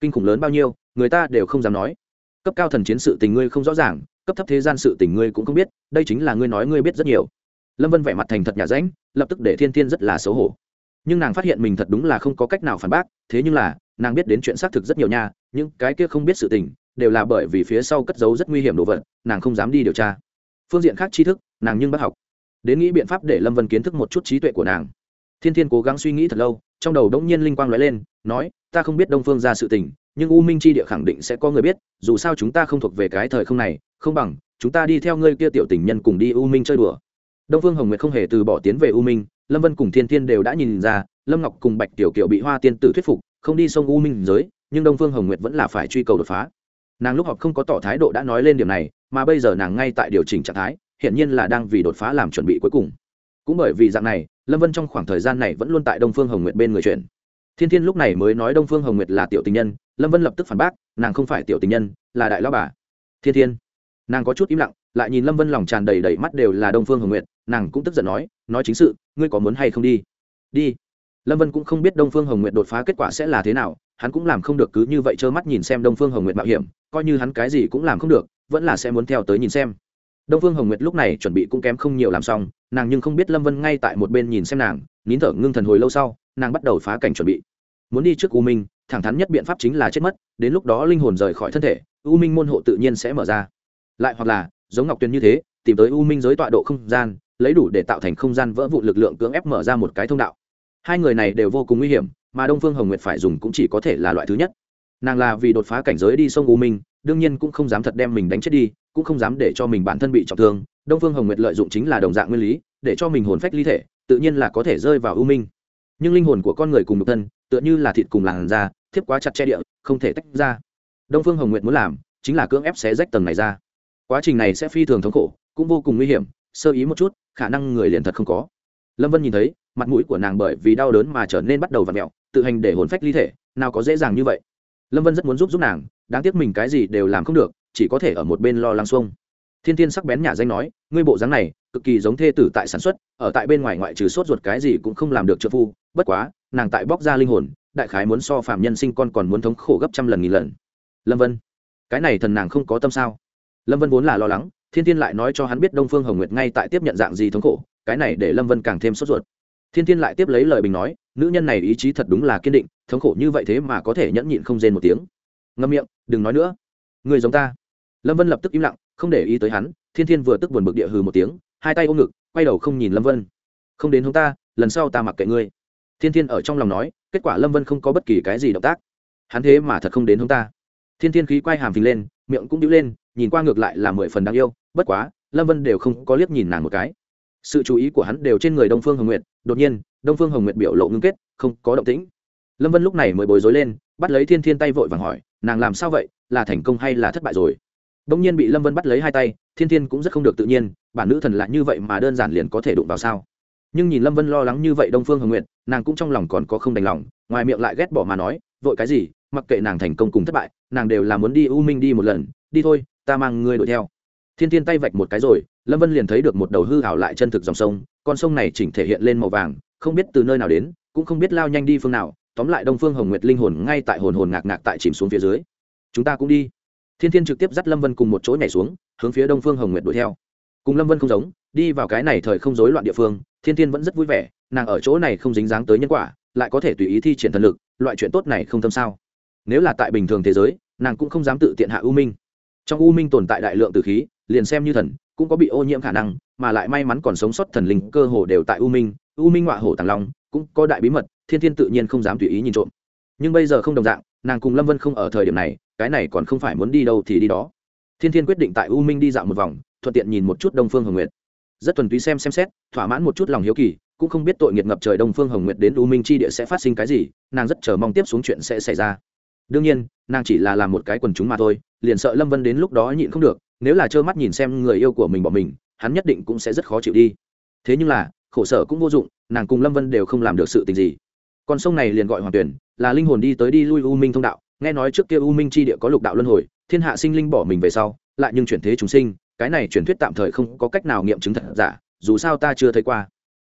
Kinh khủng lớn bao nhiêu, người ta đều không dám nói. Cấp cao thần chiến sự tình ngươi không rõ ràng, cấp thấp thế gian sự tình ngươi cũng không biết, đây chính là ngươi nói ngươi biết rất nhiều. Lâm vân vẻ mặt thành thật nhà ránh, lập tức để thiên thiên rất là xấu hổ. Nhưng nàng phát hiện mình thật đúng là không có cách nào phản bác, thế nhưng là, nàng biết đến chuyện xác thực rất nhiều nha nhưng cái kia không biết sự tình, đều là bởi vì phía sau cất giấu rất nguy hiểm đồ vật, nàng không dám đi điều tra. Phương diện khác tri thức, nàng nhưng bắt học đến nghĩ biện pháp để lâm vân kiến thức một chút trí tuệ của nàng. Thiên thiên cố gắng suy nghĩ thật lâu, trong đầu đống nhiên linh quang nói lên, nói, ta không biết đông phương ra sự tình, nhưng u minh c h i địa khẳng định sẽ có người biết, dù sao chúng ta không thuộc về cái thời không này, không bằng, chúng ta đi theo ngươi kia tiểu tình nhân cùng đi u minh chơi đùa. Đông phương hồng nguyệt không hề từ bỏ tiến về u minh, lâm vân cùng thiên thiên đều đã nhìn ra, lâm ngọc cùng bạch tiểu kiều bị hoa tiên tử thuyết phục, không đi sông u minh giới, nhưng đông phương hồng nguyệt vẫn là phải truy cầu đột phá. Nàng lúc họp không có tỏ thái độ đã nói lên điểm này, mà bây giờ nàng ngay tại điều chỉnh trạng thái hiện nhiên là đang vì đột phá làm chuẩn bị cuối cùng. Cũng bởi vì dạng này, lâm vân trong khoảng thời gian này vẫn luôn tại đông phương hồng nguyệt bên người chuyện. Thiên thiên lúc này mới nói đông phương hồng nguyệt là tiểu tình nhân, lâm vân lập tức phản bác, nàng không phải tiểu tình nhân, là đại lao bà. Thiên thiên, nàng có chút im lặng, lại nhìn lâm vân lòng tràn đầy đầy mắt đều là đông phương hồng nguyệt, nàng cũng tức giận nói nói chính sự, ngươi có muốn hay không đi? Đi. Lâm vân cũng không biết đông phương hồng nguyệt đột phá kết quả sẽ là thế nào, hắn cũng làm không được cứ như vậy trơ mắt nhìn xem đông phương hồng nguyệt mạo hiểm, coi như hắn cái gì cũng làm không được, vẫn là sẽ muốn theo tới nhìn xem đông phương hồng nguyệt lúc này chuẩn bị cũng kém không nhiều làm xong, nàng nhưng không biết lâm vân ngay tại một bên nhìn xem nàng, nín thở ngưng thần hồi lâu sau, nàng bắt đầu phá cảnh chuẩn bị. Muốn đi trước u minh, thẳng thắn nhất biện pháp chính là chết mất, đến lúc đó linh hồn rời khỏi thân thể, u minh môn hộ tự nhiên sẽ mở ra. Lại hoặc là, giống ngọc tuyền như thế, tìm tới u minh giới tọa độ không gian, lấy đủ để tạo thành không gian vỡ vụ lực lượng cưỡng ép mở ra một cái thông đạo. Hai người này đều vô cùng nguy hiểm, mà đông phương hồng nguyệt phải dùng cũng chỉ có thể là loại thứ nhất. Nàng là vì đột phá cảnh giới đi sông u minh, đương nhiên cũng không dám thật đem mình đánh chết đi cũng không dám để cho mình bản thân bị trọng thương, đông phương hồng nguyệt lợi dụng chính là đồng dạng nguyên lý, để cho mình hồn phách ly thể, tự nhiên là có thể rơi vào ưu minh. Nhưng linh hồn của con người cùng một thân, tựa như là thịt cùng làn da, thiếp quá chặt che địa, không thể tách ra. Đông phương hồng nguyệt muốn làm, chính là cưỡng ép xé rách tầng này ra. Quá trình này sẽ phi thường thống khổ, cũng vô cùng nguy hiểm, sơ ý một chút, khả năng người liền thật không có. Lâm vân nhìn thấy, mặt mũi của nàng bởi vì đau đớn mà trở nên bắt đầu v ặ mẹo, tự hành để hồn phách ly thể, nào có dễ dàng như vậy. Lâm vân rất muốn giúp giúp nàng, đáng tiếc mình cái gì đều làm không được chỉ có thể ở một bên lo lắng xuông. Thiên thiên sắc bén nhà danh nói, ngươi bộ dáng này, cực kỳ giống thê tử tại sản xuất, ở tại bên ngoài ngoại trừ sốt ruột cái gì cũng không làm được trợ phu, bất quá, nàng tại bóc ra linh hồn, đại khái muốn so phạm nhân sinh con còn muốn thống khổ gấp trăm lần nghìn lần. Lâm vân, cái này thần nàng không có tâm sao? Lâm vân vốn là lo lắng, thiên thiên lại nói cho hắn biết đông phương hồng nguyệt ngay tại tiếp nhận dạng gì thống khổ, cái này để lâm vân càng thêm sốt ruột. Thiên thiên lại tiếp lấy lời bình nói, nữ nhân này ý chí thật đúng là kiên định, thống khổ như vậy thế mà có thể nhẫn nhịn không rên một tiếng. Ngâm miệng, đừng nói nữa người giống ta. Lâm vân lập tức im lặng, không để ý tới hắn, thiên thiên vừa tức buồn bực địa hừ một tiếng, hai tay ôm ngực, quay đầu không nhìn lâm vân. Không đến hông ta, lần sau ta mặc kệ ngươi. Thiên thiên ở trong lòng nói, kết quả lâm vân không có bất kỳ cái gì động tác. Hắn thế mà thật không đến hông ta. Thiên thiên khí quay hàm phình lên, miệng cũng đĩu lên, nhìn qua ngược lại là mười phần đáng yêu, bất quá, lâm vân đều không có liếc nhìn nàng một cái. Sự chú ý của hắn đều trên người đông phương hồng nguyệt, đột nhiên, đông phương hồng nguyệt biểu lộ ngưng kết, không có động tĩnh. Lâm vân lúc này mới bối rối lên, bắt lấy thiên thiên tay vội vàng hỏi, nàng làm sao vậy là thành công hay là thất bại rồi. Đông nhiên bị lâm vân bắt lấy hai tay, thiên thiên cũng rất không được tự nhiên, bản nữ thần là như vậy mà đơn giản liền có thể đụng vào sao? Nhưng nhìn lâm vân lo lắng như vậy đông phương hồng nguyệt, nàng cũng trong lòng còn có không đành lòng, ngoài miệng lại ghét bỏ mà nói, vội cái gì, mặc kệ nàng thành công cùng thất bại, nàng đều là muốn đi u minh đi một lần, đi thôi, ta mang ngươi đuổi theo. Thiên thiên tay vạch một cái rồi, lâm vân liền thấy được một đầu hư hảo lại chân thực dòng sông, con sông này chỉnh thể hiện lên màu vàng, không biết từ nơi nào đến, cũng không biết lao nhanh đi phương nào, tóm lại đông phương hồng nguyệt linh hồn ngay tại hồn hồn ngạc ngạc tại chìm xuống phía dưới chúng ta cũng đi. Thiên thiên trực tiếp dắt lâm vân cùng một chỗ nhảy xuống, hướng phía đông phương hồng nguyệt đuổi theo. Cùng lâm vân không giống, đi vào cái này thời không rối loạn địa phương, thiên thiên vẫn rất vui vẻ, nàng ở chỗ này không dính dáng tới nhân quả, lại có thể tùy ý thi triển thần lực, loại chuyện tốt này không tâm sao. Nếu là tại bình thường thế giới, nàng cũng không dám tự tiện hạ u minh. Trong u minh tồn tại đại lượng từ khí, liền xem như thần, cũng có bị ô nhiễm khả năng, mà lại may mắn còn sống sót thần linh cơ hồ đều tại u minh u minh ngoại hổ tàng long, cũng có đại bí mật, thiên thiên tự nhiên không dám tùy ý nhìn trộm. Nhưng bây giờ không đồng dạng, nàng cùng lâm vân không ở thời điểm này cái này còn không phải muốn đi đâu thì đi đó. Thiên thiên quyết định tại u minh đi dạo một vòng, thuận tiện nhìn một chút đông phương hồng nguyệt. Rất thuần túy xem xem xét, thỏa mãn một chút lòng hiếu kỳ, cũng không biết tội nghiệt ngập trời đông phương hồng nguyệt đến u minh chi địa sẽ phát sinh cái gì, nàng rất chờ mong tiếp xuống chuyện sẽ xảy ra. Đương nhiên, nàng chỉ là làm một cái quần chúng mà thôi, liền sợ lâm vân đến lúc đó nhịn không được, nếu là trơ mắt nhìn xem người yêu của mình bỏ mình, hắn nhất định cũng sẽ rất khó chịu đi. Thế nhưng là, khổ sở cũng vô dụng, nàng cùng lâm vân đều không làm được sự tình gì. Con sông này liền gọi hoàng tuyển là linh hồn đi tới đi lui u minh thông đạo nghe nói trước kia u minh chi địa có lục đạo luân hồi, thiên hạ sinh linh bỏ mình về sau, lại nhưng chuyển thế chúng sinh, cái này truyền thuyết tạm thời không có cách nào nghiệm chứng thật giả, dù sao ta chưa thấy qua.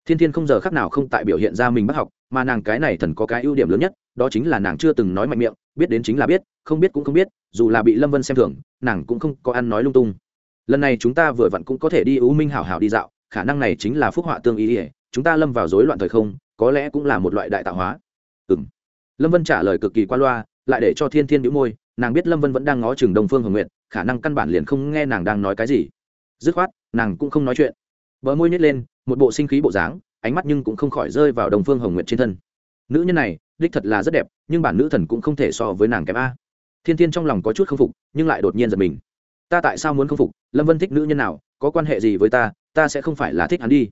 Thiên thiên không giờ khác nào không tại biểu hiện ra mình bắt học, mà nàng cái này thần có cái ưu điểm lớn nhất, đó chính là nàng chưa từng nói mạnh miệng, biết đến chính là biết, không biết cũng không biết, dù là bị lâm vân xem thường, nàng cũng không có ăn nói lung tung. Lần này chúng ta vừa vặn cũng có thể đi ưu minh hảo hảo đi dạo, khả năng này chính là phúc họa tương ý ỉa chúng ta lâm vào rối loạn thời không, có lẽ cũng là một loại đại tạo hóa. Ừ m lâm vân trả lời cực kỳ qua loa lại để cho thiên thiên đĩu môi, nàng biết lâm vân vẫn đang ngó chừng đông phương hồng nguyện khả năng căn bản liền không nghe nàng đang nói cái gì. Dứt khoát, nàng cũng không nói chuyện. Bờ môi nhét lên, một bộ sinh khí bộ dáng, ánh mắt nhưng cũng không khỏi rơi vào đồng phương hồng nguyện trên thân. Nữ nhân này, đích thật là rất đẹp, nhưng bản nữ thần cũng không thể so với nàng kém a. Thiên thiên trong lòng có chút k phục, nhưng lại đột nhiên giật mình. Ta tại sao muốn k phục? Lâm vân thích nữ nhân nào? Có quan hệ gì với ta? Ta sẽ không phải là thích hắn đi.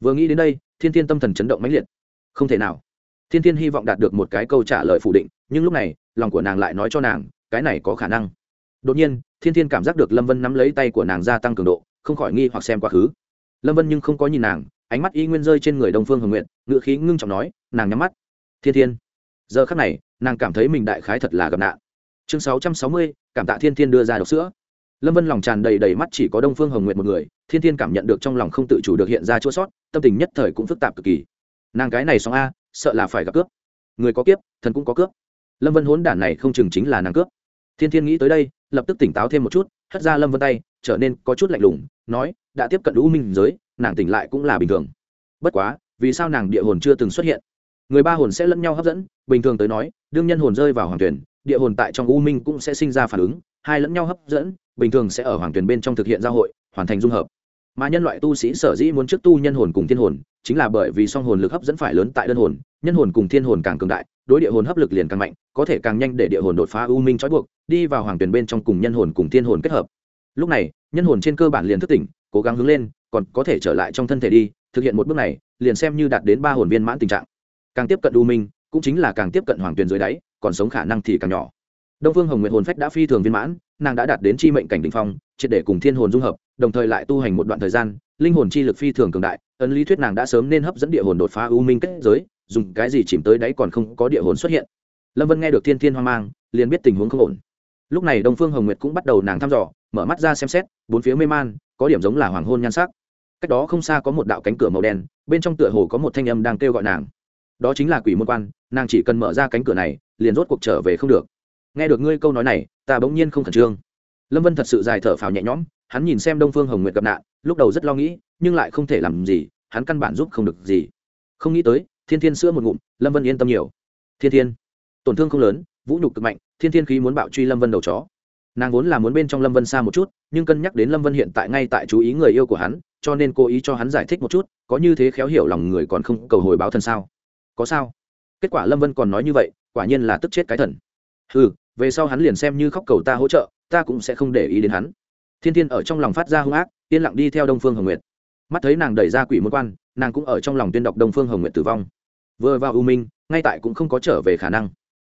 Vừa nghĩ đến đây, thiên thiên tâm thần chấn động mãnh liệt. Không thể nào. Thiên thiên hy vọng đạt được một cái câu trả lời phủ định, nhưng lúc này lòng của nàng lại nói cho nàng, cái này có khả năng. Đột nhiên, thiên thiên cảm giác được lâm vân nắm lấy tay của nàng gia tăng cường độ, không khỏi nghi hoặc xem quá khứ. Lâm vân nhưng không có nhìn nàng, ánh mắt y nguyên rơi trên người đông phương hồng nguyện ngựa khí ngưng trọng nói, nàng nhắm mắt. Thiên thiên. Giờ khắc này, nàng cảm thấy mình đại khái thật là gặp nạn. Chương sáu trăm sáu mươi, cảm tạ thiên thiên đưa ra độc sữa. Lâm vân lòng tràn đầy đầy mắt chỉ có đông phương hồng nguyện một người, thiên thiên cảm nhận được trong lòng không tự chủ được hiện ra chua sót, tâm tình nhất thời cũng phức tạp cực kỳ. Nàng cái này xong a, sợ là phải gặp cướp. Người có kiếp, thần cũng có cướp lâm vân hốn đản này không chừng chính là nàng cướp. Thiên thiên nghĩ tới đây, lập tức tỉnh táo thêm một chút, hất ra lâm vân tay, trở nên có chút lạnh lùng, nói, đã tiếp cận u minh giới, nàng tỉnh lại cũng là bình thường. Bất quá, vì sao nàng địa hồn chưa từng xuất hiện? Người ba hồn sẽ lẫn nhau hấp dẫn, bình thường tới nói, đương nhân hồn rơi vào hoàng tuyển, địa hồn tại trong u minh cũng sẽ sinh ra phản ứng, hai lẫn nhau hấp dẫn, bình thường sẽ ở hoàng tuyển bên trong thực hiện giao hội, hoàn thành dung hợp. Mà nhân loại tu sĩ sở dĩ muốn trước tu nhân hồn cùng thiên hồn, chính là bởi vì song hồn lực hấp dẫn phải lớn tại đơn hồn nhân hồn cùng thiên hồn càng cường đại, đối địa hồn hấp lực liền càng mạnh, có thể càng nhanh để địa hồn đột phá u minh trói buộc, đi vào hoàng tuyển bên trong cùng nhân hồn cùng thiên hồn kết hợp. Lúc này, nhân hồn trên cơ bản liền thức tỉnh, cố gắng hướng lên, còn có thể trở lại trong thân thể đi, thực hiện một bước này, liền xem như đạt đến ba hồn viên mãn tình trạng. Càng tiếp cận u minh, cũng chính là càng tiếp cận hoàng tuyển dưới đáy, còn sống khả năng thì càng nhỏ. Đông phương hồng nguyệt hồn phách đã phi thường viên mãn, nàng đã đạt đến chi mệnh cảnh đ ỉ n h phong, triệt để cùng thiên hồn dung hợp, đồng thời lại tu hành một đoạn thời gian, linh hồn chi lực phi thường cường đại, ấn lý thuyết nàng đã sớm nên hấp dẫn địa hồn đột phá u minh kết giới dùng cái gì chìm tới đấy còn không có địa hồn xuất hiện. Lâm vân nghe được thiên thiên hoang mang, liền biết tình huống không ổn. Lúc này đông phương hồng nguyệt cũng bắt đầu nàng thăm dò, mở mắt ra xem xét, bốn phía mê man, có điểm giống là hoàng hôn nhan sắc. Cách đó không xa có một đạo cánh cửa màu đen, bên trong tựa hồ có một thanh âm đang kêu gọi nàng. Đó chính là quỷ môn quan, nàng chỉ cần mở ra cánh cửa này, liền rốt cuộc trở về không được. Nghe được ngươi câu nói này, ta bỗng nhiên không khẩn trương. Lâm vân thật sự dài thở phào nhẹ nhõm, hắn nhìn xem đông phương hồng nguyệt gặp nạn, lúc đầu rất lo nghĩ, nhưng lại không thể làm gì, hắn căn bản giúp không được gì. Không nghĩ tới thiên thiên sữa một ngụm, lâm vân yên tâm nhiều. Thiên thiên, tổn thương không lớn, vũ nhục cực mạnh, thiên thiên khí muốn bạo truy lâm vân đầu chó. Nàng vốn là muốn bên trong lâm vân xa một chút, nhưng cân nhắc đến lâm vân hiện tại ngay tại chú ý người yêu của hắn, cho nên cố ý cho hắn giải thích một chút, có như thế khéo hiểu lòng người còn không cầu hồi báo thần sao? Có sao? Kết quả lâm vân còn nói như vậy, quả nhiên là tức chết cái thần. Ừ về sau hắn liền xem như khóc cầu ta hỗ trợ, ta cũng sẽ không để ý đến hắn. Thiên thiên ở trong lòng phát ra hung ác, yên lặng đi theo đông phương hồng nguyệt. Mắt thấy nàng đẩy ra quỷ môn quan, nàng cũng ở trong lòng tuyên đọc đông phương hồng nguyệt tử vong vừa vào u minh, ngay tại cũng không có trở về khả năng.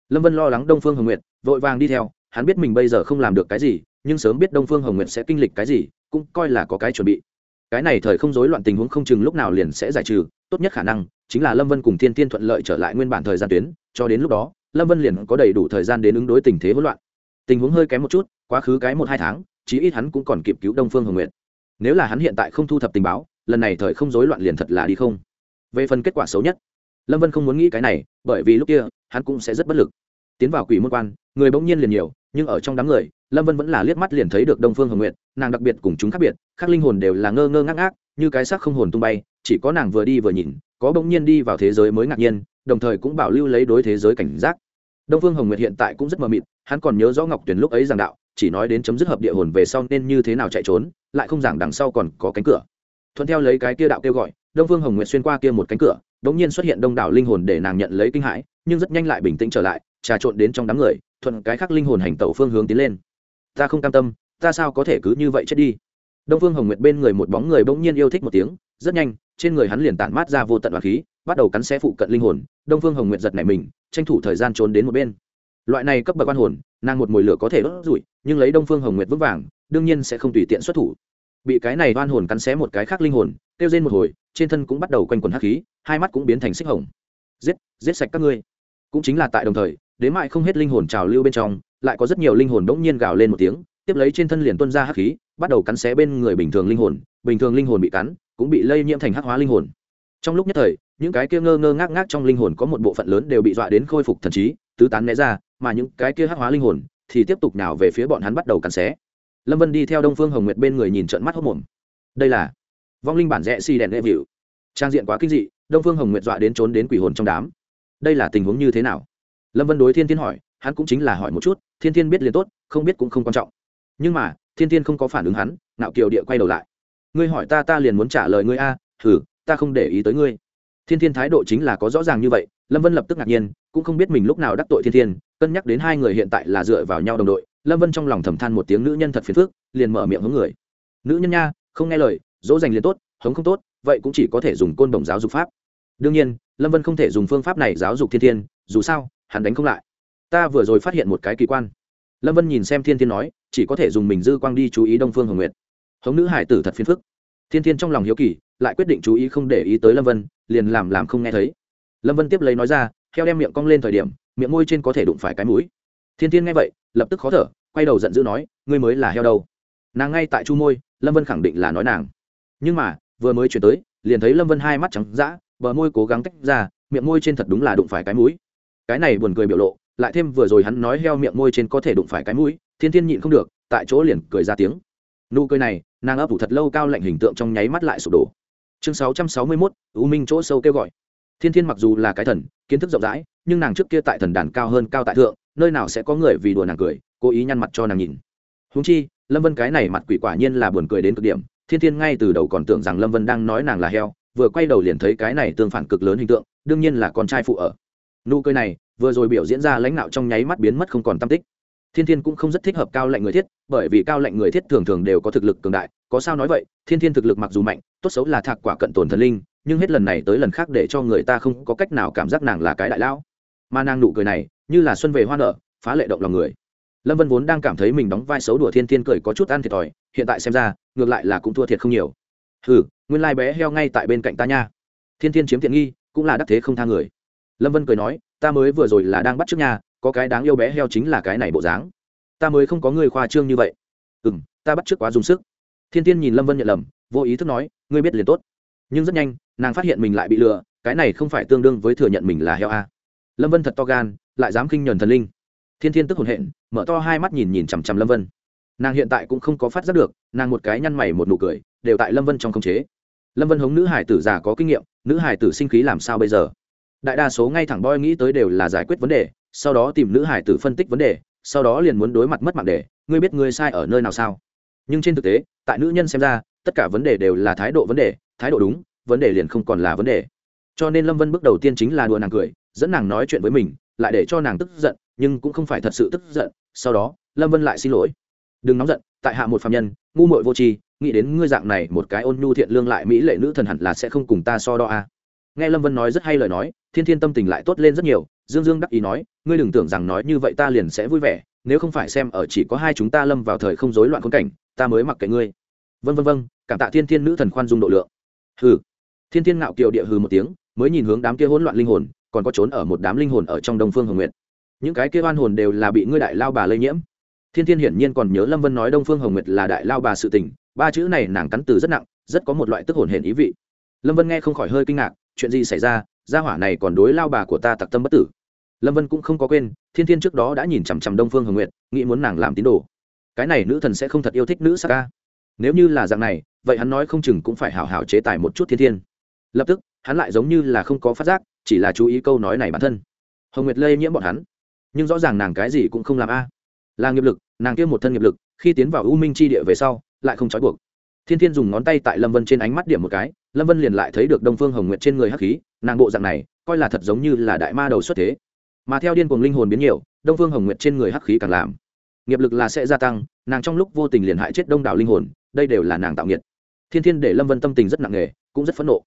Lâm vân lo lắng đông phương hồng nguyệt, vội vàng đi theo, hắn biết mình bây giờ không làm được cái gì, nhưng sớm biết đông phương hồng nguyệt sẽ kinh lịch cái gì, cũng coi là có cái chuẩn bị. Cái này thời không rối loạn tình huống không chừng lúc nào liền sẽ giải trừ, tốt nhất khả năng chính là lâm vân cùng thiên tiên thuận lợi trở lại nguyên bản thời gian tuyến, cho đến lúc đó, lâm vân liền có đầy đủ thời gian đến ứng đối tình thế hỗn loạn. Tình huống hơi kém một chút, quá khứ cái một hai tháng, chí ít hắn cũng còn kịp cứu đông phương hồng nguyệt. Nếu là hắn hiện tại không thu thập tình báo, lần này thời không rối loạn liền thật là đi không. Về phần kết quả xấu nhất lâm vân không muốn nghĩ cái này, bởi vì lúc kia, hắn cũng sẽ rất bất lực. Tiến vào quỷ môn quan, người bỗng nhiên liền nhiều, nhưng ở trong đám người, lâm vân vẫn là liếc mắt liền thấy được đông phương hồng nguyện nàng đặc biệt cùng chúng khác biệt khác linh hồn đều là ngơ ngơ ngác ngác, như cái xác không hồn tung bay, chỉ có nàng vừa đi vừa nhìn, có bỗng nhiên đi vào thế giới mới ngạc nhiên, đồng thời cũng bảo lưu lấy đối thế giới cảnh giác. Đông phương hồng nguyệt hiện tại cũng rất mờ mịt, hắn còn nhớ rõ ngọc tuyền lúc ấy giảng đạo, chỉ nói đến chấm dứt hợp địa hồn về sau nên như thế nào chạy trốn, lại không giảng đằng sau còn có cánh cửa. Thuận theo lấy cái kia đạo kêu gọi, đông phương hồng nguyệt xuyên qua kia một cánh cửa bỗng nhiên xuất hiện đông đảo linh hồn để nàng nhận lấy kinh hãi, nhưng rất nhanh lại bình tĩnh trở lại, trà trộn đến trong đám người, thuận cái khác linh hồn hành tẩu phương hướng tiến lên. Ta không cam tâm, ta sao có thể cứ như vậy chết đi? Đông phương hồng nguyệt bên người một bóng người bỗng nhiên yêu thích một tiếng, rất nhanh, trên người hắn liền tản mát ra vô tận và khí, bắt đầu cắn xé phụ cận linh hồn. Đông phương hồng nguyệt giật nảy mình, tranh thủ thời gian trốn đến một bên. Loại này cấp bậc quan hồn, nàng một mồi lửa có thể đốt rủi, nhưng lấy đông phương hồng nguyệt vững vàng, đương nhiên sẽ không tùy tiện xuất thủ bị cái này oan hồn cắn xé một cái khác linh hồn, kêu rên một hồi, trên thân cũng bắt đầu quanh quần hắc khí, hai mắt cũng biến thành xích hồng. Giết giết sạch các ngươi. Cũng chính là tại đồng thời, đến mại không hết linh hồn trào lưu bên trong, lại có rất nhiều linh hồn đ nhiên gào lên một tiếng, tiếp lấy trên thân liền tuân ra hắc khí, bắt đầu cắn xé bên người bình thường linh hồn, bình thường linh hồn bị cắn, cũng bị lây nhiễm thành hắc hóa linh hồn. Trong lúc nhất thời, những cái kia ngơ ngơ ngác ngác trong linh hồn có một bộ phận lớn đều bị dọa đến khôi phục thần trí, tứ tán né ra, mà những cái kia hắc hóa linh hồn thì tiếp tục nào về phía bọn hắn bắt đầu cắn xé lâm vân đi theo đông phương hồng nguyệt bên người nhìn trận mắt hốc mồm. Đây là vong linh bản rẽ xì đèn đệ vịu trang diện quá kinh dị, đông phương hồng nguyệt dọa đến trốn đến quỷ hồn trong đám. Đây là tình huống như thế nào? Lâm vân đối thiên thiên hỏi, hắn cũng chính là hỏi một chút, thiên thiên biết liền tốt, không biết cũng không quan trọng. Nhưng mà, thiên thiên không có phản ứng hắn, nạo kiều địa quay đầu lại. Ngươi hỏi ta ta liền muốn trả lời ngươi a thử ta không để ý tới ngươi. Thiên thiên thái độ chính là có rõ ràng như vậy, lâm vân lập tức ngạc nhiên, cũng không biết mình lúc nào đắc tội thiên thiên, cân nhắc đến hai người hiện tại là dựa vào nhau đồng đội lâm vân trong lòng thầm than một tiếng nữ nhân thật phiền phức, liền mở miệng hướng người. Nữ nhân nha, không nghe lời, dỗ dành liền tốt, hống không tốt, vậy cũng chỉ có thể dùng côn đồng giáo dục pháp. Đương nhiên, lâm vân không thể dùng phương pháp này giáo dục thiên thiên, dù sao, hắn đánh không lại. Ta vừa rồi phát hiện một cái kỳ quan. Lâm vân nhìn xem thiên thiên nói, chỉ có thể dùng mình dư quang đi chú ý đông phương hồng nguyệt. Hống nữ hải tử thật phiền phức. Thiên thiên trong lòng hiếu kỳ, lại quyết định chú ý không để ý tới lâm vân, liền làm làm không nghe thấy. Lâm vân tiếp lấy nói ra theo đem miệng cong lên thời điểm, miệng môi trên có thể đụng phải cái mũi thiên thiên nghe vậy, lập tức khó thở, quay đầu giận dữ nói, ngươi mới là heo đâu? Nàng ngay tại chu môi, lâm vân khẳng định là nói nàng. Nhưng mà, vừa mới chuyển tới, liền thấy lâm vân hai mắt trắng d ã bờ môi cố gắng tách ra, miệng môi trên thật đúng là đụng phải cái mũi. Cái này buồn cười biểu lộ, lại thêm vừa rồi hắn nói heo miệng môi trên có thể đụng phải cái mũi, thiên thiên nhịn không được, tại chỗ liền cười ra tiếng. Nụ cười này, nàng ấp ủ thật lâu cao lạnh hình tượng trong nháy mắt lại sụp đổ. Chương sáu trăm sáu mươi mốt, u minh chỗ sâu kêu gọi. Thiên thiên mặc dù là cái thần, kiến thức rộng rãi, nhưng nàng trước kia tại thần đàn cao hơn cao tại thượng nơi nào sẽ có người vì đùa nàng cười, cố ý nhăn mặt cho nàng nhìn. Húng chi, lâm vân cái này mặt quỷ quả nhiên là buồn cười đến cực điểm, thiên thiên ngay từ đầu còn tưởng rằng lâm vân đang nói nàng là heo, vừa quay đầu liền thấy cái này tương phản cực lớn hình tượng, đương nhiên là con trai phụ ở. Nụ cười này, vừa rồi biểu diễn ra lãnh đạo trong nháy mắt biến mất không còn tam tích. Thiên thiên cũng không rất thích hợp cao lệnh người thiết, bởi vì cao lệnh người thiết thường thường đều có thực lực cường đại, có sao nói vậy, thiên thiên thực lực mặc dù mạnh, tốt xấu là thạc quả cận tồn thần linh, nhưng hết lần này tới lần khác để cho người ta không có cách nào cảm giác nàng là cái đại lão. Mà nàng nụ cười này như là xuân về hoa nở, phá lệ động lòng người. Lâm vân vốn đang cảm thấy mình đóng vai xấu đùa thiên thiên cười có chút ăn thiệt thòi, hiện tại xem ra, ngược lại là cũng thua thiệt không nhiều. Hừ, nguyên lai bé heo ngay tại bên cạnh ta nha. Thiên thiên chiếm tiện nghi, cũng là đắc thế không tha người. Lâm vân cười nói, ta mới vừa rồi là đang bắt trước nhà, có cái đáng yêu bé heo chính là cái này bộ dáng. Ta mới không có người khoa trương như vậy. Ừ m ta bắt trước quá dùng sức. Thiên tiên nhìn lâm vân nhận lầm, vô ý thức nói, ngươi biết liền tốt. Nhưng rất nhanh, nàng phát hiện mình lại bị lừa, cái này không phải tương đương với thừa nhận mình là heo a lâm vân thật to gan, lại dám khinh nhuần thần linh. Thiên thiên tức hồn hện, mở to hai mắt nhìn nhìn chằm chằm lâm vân. Nàng hiện tại cũng không có phát giác được, nàng một cái nhăn mày một nụ cười, đều tại lâm vân trong khống chế. Lâm vân hống nữ hải tử già có kinh nghiệm, nữ hải tử sinh khí làm sao bây giờ? Đại đa số ngay thẳng boy nghĩ tới đều là giải quyết vấn đề, sau đó tìm nữ hải tử phân tích vấn đề, sau đó liền muốn đối mặt mất mạng đề ngươi biết ngươi sai ở nơi nào sao? Nhưng trên thực tế, tại nữ nhân xem ra, tất cả vấn đề đều là thái độ vấn đề, thái độ đúng, vấn đề liền không còn là vấn đề cho nên lâm vân bước đầu tiên chính là đùa nàng cười, dẫn nàng nói chuyện với mình, lại để cho nàng tức giận, nhưng cũng không phải thật sự tức giận, sau đó, lâm vân lại xin lỗi. Đừng nóng giận, tại hạ một phạm nhân, ngu muội vô tri, nghĩ đến ngươi dạng này một cái ôn nhu thiện lương lại mỹ lệ nữ thần hẳn là sẽ không cùng ta so đo a. À. nghe lâm vân nói rất hay lời nói, thiên thiên tâm tình lại tốt lên rất nhiều, dương dương đắc ý nói, ngươi đừng tưởng rằng nói như vậy ta liền sẽ vui vẻ, nếu không phải xem ở chỉ có hai chúng ta lâm vào thời không rối loạn khốn cảnh, ta mới mặc kệ ngươi. Vân vân vân, cảm tạ thiên thiên nữ thần khoan dung độ lượng. Hừ. Thiên thiên ngạo kiều địa hừ một tiếng mới nhìn hướng đám kia hỗn loạn linh hồn, còn có trốn ở một đám linh hồn ở trong đông phương hồng nguyệt. Những cái kia oan hồn đều là bị ngươi đại lao bà lây nhiễm. Thiên thiên hiển nhiên còn nhớ lâm vân nói đông phương hồng nguyệt là đại lao bà sự tình, ba chữ này nàng cắn từ rất nặng, rất có một loại tức hồn hển ý vị. Lâm vân nghe không khỏi hơi kinh ngạc, chuyện gì xảy ra, gia hỏa này còn đối lao bà của ta tặc tâm bất tử. Lâm vân cũng không có quên, thiên thiên trước đó đã nhìn chằm chằm đông phương hồng nguyệt, nghĩ muốn nàng làm tín đồ. Cái này nữ thần sẽ không thật yêu thích nữ saka. ca. Nếu như là dạng này, vậy hắn nói không chừng cũng phải hảo hảo chế tài một chút thiên thiên. Lập tức hắn lại giống như là không có phát giác, chỉ là chú ý câu nói này bản thân. Hồng nguyệt lây nhiễm bọn hắn. Nhưng rõ ràng nàng cái gì cũng không làm a. Là nghiệp lực, nàng kia một thân nghiệp lực, khi tiến vào u minh chi địa về sau, lại không trói buộc. Thiên thiên dùng ngón tay tại lâm vân trên ánh mắt điểm một cái, lâm vân liền lại thấy được đông phương hồng nguyệt trên người hắc khí, nàng bộ dạng này, coi là thật giống như là đại ma đầu xuất thế. Mà theo điên cuồng linh hồn biến nhiều, đông phương hồng nguyệt trên người hắc khí càng làm. Nghiệp lực là sẽ gia tăng, nàng trong lúc vô tình liền hại chết đông đảo linh hồn, đây đều là nàng tạo nghiệt. Thiên thiên để lâm vân tâm tình rất nặng nề, cũng rất phẫn nộ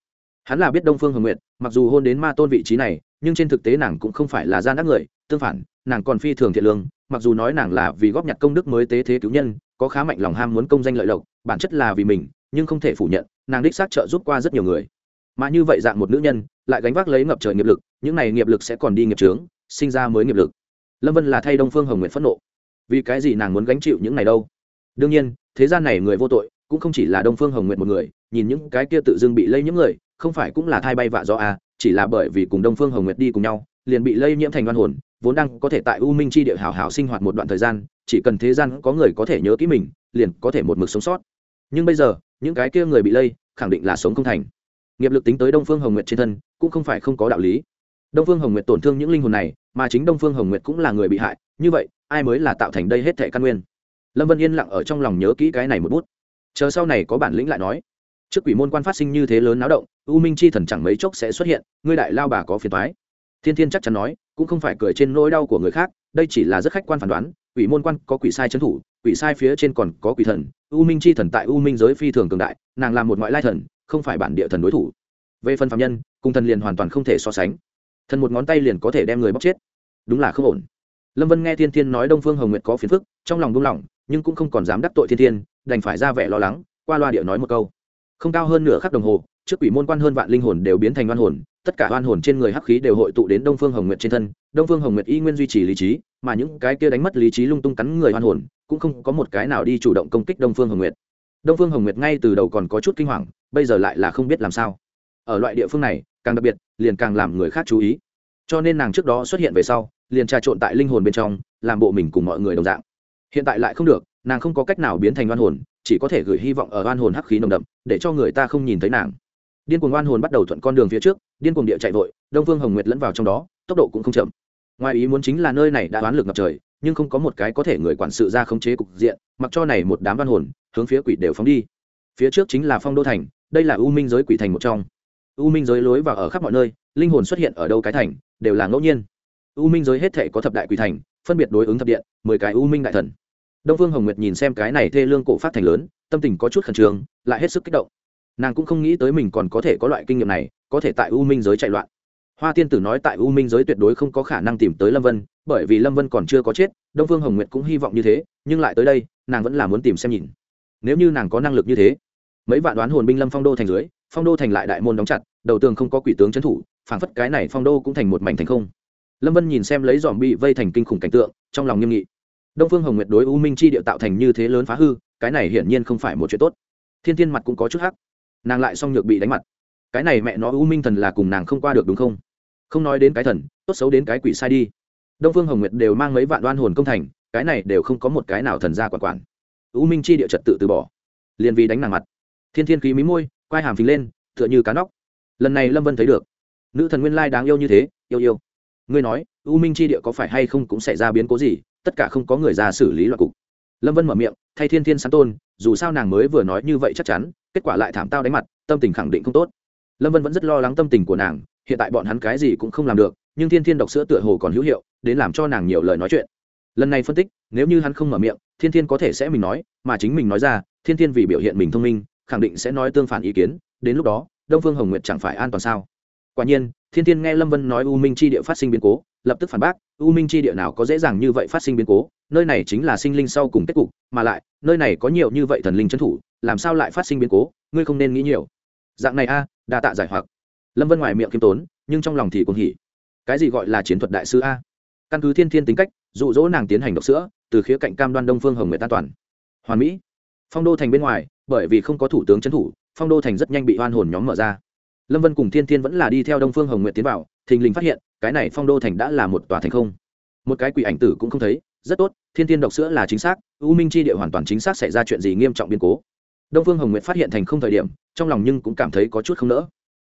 hắn là biết đông phương hồng nguyệt, mặc dù hôn đến ma tôn vị trí này, nhưng trên thực tế nàng cũng không phải là gian ác người, tương phản, nàng còn phi thường thiện lương, mặc dù nói nàng là vì góp nhặt công đức mới tế thế cứu nhân, có khá mạnh lòng ham muốn công danh lợi lộc, bản chất là vì mình, nhưng không thể phủ nhận, nàng đích xác trợ giúp qua rất nhiều người. Mà như vậy dạng một nữ nhân, lại gánh vác lấy ngập trời nghiệp lực, những này nghiệp lực sẽ còn đi nghiệp trướng sinh ra mới nghiệp lực. Lâm vân là thay đông phương hồng nguyện phẫn nộ. Vì cái gì nàng muốn gánh chịu những này đâu? Đương nhiên, thế gian này người vô tội cũng không chỉ là đông phương hồng nguyện một người nhìn những cái kia tự dưng bị lây nhiễm người không phải cũng là thai bay vạ do a à, chỉ là bởi vì cùng đông phương hồng nguyệt đi cùng nhau liền bị lây nhiễm thành oan hồn vốn đang có thể tại u minh chi địa hảo hảo sinh hoạt một đoạn thời gian chỉ cần thế gian có người có thể nhớ kỹ mình liền có thể một mực sống sót. Nhưng bây giờ những cái kia người bị lây khẳng định là sống không thành. Nghiệp lực tính tới đông phương hồng nguyệt trên thân cũng không phải không có đạo lý. Đông phương hồng nguyệt tổn thương những linh hồn này mà chính đông phương hồng nguyệt cũng là người bị hại như vậy ai mới là tạo thành đây hết thẻ căn nguyên? Lâm vân yên lặng ở trong lòng nhớ kỹ cái này một bút chờ sau này có bản lĩnh lại nói. Trước quỷ môn quan phát sinh như thế lớn náo động, u minh chi thần chẳng mấy chốc sẽ xuất hiện, ngươi đại lao bà có phiền thoái thiên thiên chắc chắn nói, cũng không phải cười trên nỗi đau của người khác, đây chỉ là rất khách quan phán đoán, quỷ môn quan có quỷ sai trấn thủ, quỷ sai phía trên còn có quỷ thần, u minh chi thần tại u minh giới phi thường cường đại, nàng là một ngoại lai thần, không phải bản địa thần đối thủ. Về phần phạm nhân, cùng thần liền hoàn toàn không thể so sánh. Thần một ngón tay liền có thể đem người bóc chết. Đúng là không ổn. Lâm vân nghe thiên thiên nói đông phương hồng nguyệt có phiền phức, trong lòng buông lòng nhưng cũng không còn dám đắc tội thiên thiên, đành phải ra vẻ lo lắng, qua loa địa nói một câu. Không cao hơn nửa khắc đồng hồ, trước quỷ môn quan hơn vạn linh hồn đều biến thành oan hồn, tất cả oan hồn trên người hắc khí đều hội tụ đến đông phương hồng nguyệt trên thân. Đông phương hồng nguyệt y nguyên duy trì lý trí, mà những cái kia đánh mất lý trí lung tung cắn người oan hồn, cũng không có một cái nào đi chủ động công kích đông phương hồng nguyệt. Đông phương hồng nguyệt ngay từ đầu còn có chút kinh hoàng, bây giờ lại là không biết làm sao. Ở loại địa phương này, càng đặc biệt, liền càng làm người khác chú ý. Cho nên nàng trước đó xuất hiện về sau, liền trà trộn tại linh hồn bên trong, làm bộ mình cùng mọi người đồng dạng hiện tại lại không được, nàng không có cách nào biến thành oan hồn, chỉ có thể gửi hy vọng ở oan hồn hắc khí nồng đậm, để cho người ta không nhìn thấy nàng. Điên cuồng oan hồn bắt đầu thuận con đường phía trước, điên cuồng địa chạy vội, đông vương hồng nguyệt lẫn vào trong đó, tốc độ cũng không chậm. Ngoài ý muốn chính là nơi này đã đoán lực ngập trời, nhưng không có một cái có thể người quản sự ra khống chế cục diện, mặc cho này một đám oan hồn, hướng phía quỷ đều phóng đi. Phía trước chính là phong đô thành, đây là u minh giới quỷ thành một trong. U minh giới lối vào ở khắp mọi nơi, linh hồn xuất hiện ở đâu cái thành, đều là ngẫu nhiên. U minh giới hết thể có thập đại quỷ thành phân biệt đối ứng thập điện, mười cái u minh đại thần. Đông phương hồng nguyệt nhìn xem cái này thê lương cổ phát thành lớn, tâm tình có chút khẩn trương, lại hết sức kích động. Nàng cũng không nghĩ tới mình còn có thể có loại kinh nghiệm này, có thể tại u minh giới chạy loạn. Hoa tiên tử nói tại u minh giới tuyệt đối không có khả năng tìm tới lâm vân, bởi vì lâm vân còn chưa có chết, đông phương hồng nguyệt cũng hy vọng như thế, nhưng lại tới đây, nàng vẫn là muốn tìm xem nhìn. Nếu như nàng có năng lực như thế, mấy vạn đoán hồn binh lâm phong đô thành dưới, phong đô thành lại đại môn đóng chặt, đầu tường không có quỷ tướng trấn thủ, phảng phất cái này phong đô cũng thành một mảnh thành không lâm vân nhìn xem lấy dòm bị vây thành kinh khủng cảnh tượng, trong lòng nghiêm nghị. Đông phương hồng nguyệt đối u minh chi địa tạo thành như thế lớn phá hư, cái này hiển nhiên không phải một chuyện tốt. Thiên thiên mặt cũng có chút hắc. Nàng lại xong nhược bị đánh mặt. Cái này mẹ nó u minh thần là cùng nàng không qua được đúng không? Không nói đến cái thần, tốt xấu đến cái quỷ sai đi. Đông phương hồng nguyệt đều mang mấy vạn đoan hồn công thành, cái này đều không có một cái nào thần ra quản quản. U minh chi địa trật tự từ bỏ. Liền vì đánh nàng mặt. Thiên thiên khí mí môi, quai hàm phình lên, tựa như cá nóc. Lần này lâm vân thấy được. Nữ thần nguyên lai đáng yêu như thế, yêu yêu ngươi nói, u minh chi địa có phải hay không cũng xảy ra biến cố gì, tất cả không có người ra xử lý loại cục. Lâm vân mở miệng, thay thiên thiên sáng tôn, dù sao nàng mới vừa nói như vậy chắc chắn, kết quả lại thảm tao đánh mặt, tâm tình khẳng định không tốt. Lâm vân vẫn rất lo lắng tâm tình của nàng, hiện tại bọn hắn cái gì cũng không làm được, nhưng thiên thiên độc sữa tựa hồ còn hữu hiệu, đến làm cho nàng nhiều lời nói chuyện. Lần này phân tích, nếu như hắn không mở miệng, thiên thiên có thể sẽ mình nói, mà chính mình nói ra, thiên thiên vì biểu hiện mình thông minh, khẳng định sẽ nói tương phản ý kiến, đến lúc đó, đông phương hồng nguyệt chẳng phải an toàn sao? Quả nhiên thiên thiên nghe lâm vân nói u minh chi địa phát sinh biến cố, lập tức phản bác, u minh chi địa nào có dễ dàng như vậy phát sinh biến cố, nơi này chính là sinh linh sau cùng kết cục, mà lại, nơi này có nhiều như vậy thần linh trấn thủ, làm sao lại phát sinh biến cố, ngươi không nên nghĩ nhiều. Dạng này a, đa tạ giải hoặc. Lâm vân ngoài miệng kiêm tốn, nhưng trong lòng thì cũng hỉ. Cái gì gọi là chiến thuật đại sư a? Căn cứ thiên thiên tính cách, dụ dỗ nàng tiến hành độc sữa, từ khía cạnh cam đoan đông phương hồng nguyệt an toàn. Hoàn mỹ. Phong đô thành bên ngoài, bởi vì không có thủ tướng trấn thủ, phong đô thành rất nhanh bị hoan hồn nhóm mở ra lâm vân cùng thiên thiên vẫn là đi theo đông phương hồng nguyệt tiến vào, thình lình phát hiện, cái này phong đô thành đã là một tòa thành không. Một cái quỷ ảnh tử cũng không thấy, rất tốt, thiên thiên độc sữa là chính xác, u minh chi địa hoàn toàn chính xác xảy ra chuyện gì nghiêm trọng biến cố. Đông phương hồng nguyệt phát hiện thành không thời điểm, trong lòng nhưng cũng cảm thấy có chút không nỡ.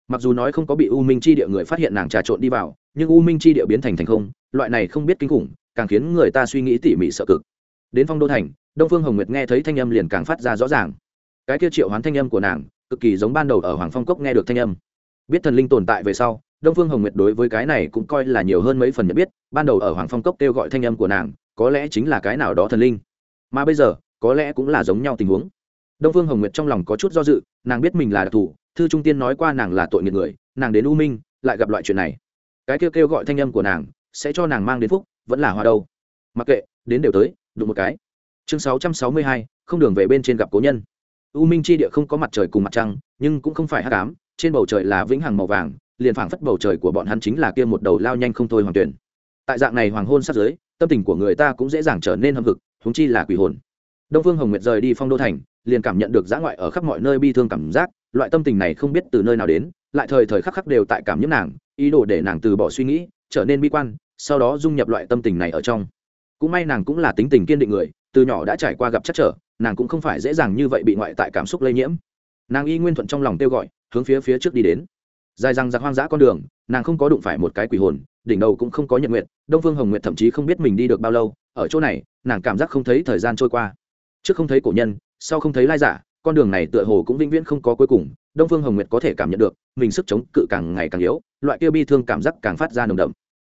Mặc dù nói không có bị u minh chi địa người phát hiện nàng trà trộn đi vào, nhưng u minh chi địa biến thành thành không, loại này không biết kinh khủng, càng khiến người ta suy nghĩ tỉ mỉ sợ cực. Đến phong đô thành, đông phương hồng nguyệt nghe thấy thanh âm liền càng phát ra rõ ràng. Cái kia triệu hoán thanh âm của nàng cực kỳ giống ban đầu ở hoàng phong cốc nghe được thanh âm. Biết thần linh tồn tại về sau, đông phương hồng nguyệt đối với cái này cũng coi là nhiều hơn mấy phần nhận biết, ban đầu ở hoàng phong cốc kêu gọi thanh âm của nàng, có lẽ chính là cái nào đó thần linh. Mà bây giờ, có lẽ cũng là giống nhau tình huống. Đông phương hồng nguyệt trong lòng có chút do dự, nàng biết mình là đặc thù, thư trung tiên nói qua nàng là tội nghiệp người, nàng đến u minh, lại gặp loại chuyện này. Cái kêu kêu gọi thanh âm của nàng, sẽ cho nàng mang đến phúc, vẫn là hoa đâu. Mặc kệ, đến đều tới, đụng một cái. Chương sáu trăm sáu mươi hai, không đường về bên trên gặp cố nhân u minh chi địa không có mặt trời cùng mặt trăng nhưng cũng không phải hát cám trên bầu trời là vĩnh hằng màu vàng liền phảng phất bầu trời của bọn hắn chính là kia một đầu lao nhanh không thôi hoàng tuyển. Tại dạng này hoàng hôn sát dưới, tâm tình của người ta cũng dễ dàng trở nên hâm hực húng chi là quỷ hồn. Đông phương hồng nguyệt rời đi phong đô thành liền cảm nhận được giã ngoại ở khắp mọi nơi bi thương cảm giác loại tâm tình này không biết từ nơi nào đến lại thời thời khắc khắc đều tại cảm nhiễm nàng ý đồ để nàng từ bỏ suy nghĩ trở nên bi quan sau đó dung nhập loại tâm tình này ở trong. Cũng may nàng cũng là tính tình kiên định người từ nhỏ đã trải qua gặp chắc trở, nàng cũng không phải dễ dàng như vậy bị ngoại tại cảm xúc lây nhiễm. Nàng y nguyên thuận trong lòng kêu gọi, hướng phía phía trước đi đến. Dài răng giặc hoang dã con đường, nàng không có đụng phải một cái quỷ hồn, đỉnh đầu cũng không có nhận nguyện đông phương hồng nguyện thậm chí không biết mình đi được bao lâu, ở chỗ này, nàng cảm giác không thấy thời gian trôi qua. Trước không thấy cổ nhân, sau không thấy lai giả, con đường này tựa hồ cũng vĩnh viễn không có cuối cùng, đông phương hồng nguyệt có thể cảm nhận được, mình sức chống cự càng ngày càng yếu, loại kia bi thương cảm giác càng phát ra nồng đậm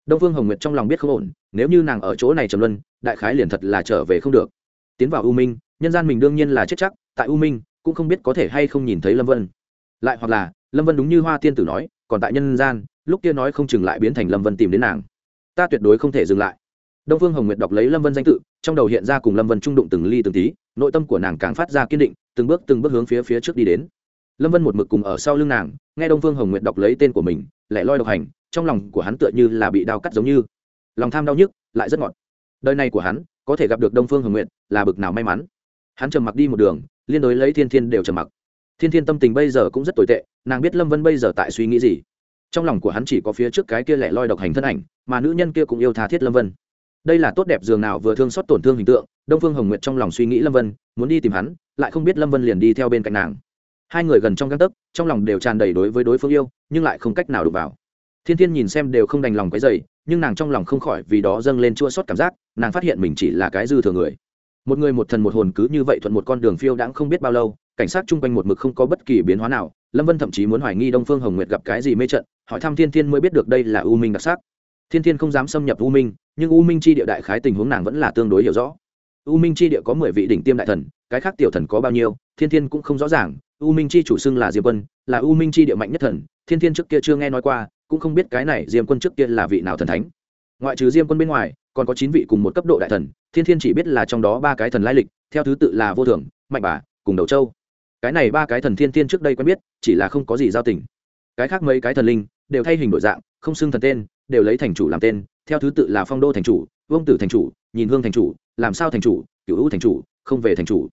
đông phương hồng nguyệt trong lòng biết không ổn, nếu như nàng ở chỗ này trầm luân, đại khái liền thật là trở về không được. Tiến vào u minh, nhân gian mình đương nhiên là chết chắc, tại u minh, cũng không biết có thể hay không nhìn thấy lâm vân. Lại hoặc là, lâm vân đúng như hoa tiên tử nói, còn tại nhân gian, lúc kia nói không chừng lại biến thành lâm vân tìm đến nàng. Ta tuyệt đối không thể dừng lại. Đông phương hồng nguyệt đọc lấy lâm vân danh tự, trong đầu hiện ra cùng lâm vân trung đụng từng ly từng tí, nội tâm của nàng càng phát ra kiên định, từng bước từng bước hướng phía phía trước đi đến. Lâm vân một mực cùng ở sau lưng nàng, nghe đông phương hồng nguyệt đọc lấy tên của mình lại loi độc hành trong lòng của hắn tựa như là bị đau cắt giống như. Lòng tham đau nhức, lại rất ngọt. Đời này của hắn, có thể gặp được đông phương hồng nguyệt, là bực nào may mắn. Hắn trầm mặc đi một đường, liên đối lấy thiên thiên đều trầm mặc. Thiên thiên tâm tình bây giờ cũng rất tồi tệ, nàng biết lâm vân bây giờ tại suy nghĩ gì. Trong lòng của hắn chỉ có phía trước cái kia lẻ loi độc hành thân ảnh, mà nữ nhân kia cũng yêu tha thiết lâm vân. Đây là tốt đẹp dường nào vừa thương xót tổn thương hình tượng, đông phương hồng nguyệt trong lòng suy nghĩ lâm vân, muốn đi tìm hắn, lại không biết lâm vân liền đi theo bên cạnh nàng. Hai người gần trong găng tấc, trong lòng đều tràn đầy đối với đối phương yêu, nhưng lại không cách nào đụng vào thiên thiên nhìn xem đều không đành lòng cái dày nhưng nàng trong lòng không khỏi vì đó dâng lên chua sót cảm giác, nàng phát hiện mình chỉ là cái dư thừa người. Một người một thần một hồn cứ như vậy thuận một con đường phiêu đãng không biết bao lâu, cảnh sát chung quanh một mực không có bất kỳ biến hóa nào, lâm vân thậm chí muốn hoài nghi đông phương hồng nguyệt gặp cái gì mê trận, hỏi thăm thiên thiên mới biết được đây là u minh đặc sắc. Thiên thiên không dám xâm nhập u minh, nhưng u minh c h i địa đại khái tình huống nàng vẫn là tương đối hiểu rõ. U minh c h i địa có mười vị đỉnh tiêm đại thần, cái khác tiểu thần có bao nhiêu, thiên thiên cũng không rõ ràng, u minh c h i chủ xưng là diệp quân, là u minh c h i địa mạnh nhất thần, thiên thiên trước kia chưa nghe nói qua cũng không biết cái này diêm quân trước kia là vị nào thần thánh. Ngoại trừ diêm quân bên ngoài, còn có chín vị cùng một cấp độ đại thần, thiên thiên chỉ biết là trong đó ba cái thần lai lịch, theo thứ tự là vô thường mạnh bà, cùng đầu châu. Cái này ba cái thần thiên thiên trước đây quen biết, chỉ là không có gì giao tình. Cái khác mấy cái thần linh đều thay hình đổi dạng, không xưng thần tên, đều lấy thành chủ làm tên, theo thứ tự là phong đô thành chủ, vương tử thành chủ, nhìn hương thành chủ, làm sao thành chủ cựu hữu thành chủ, không về thành chủ.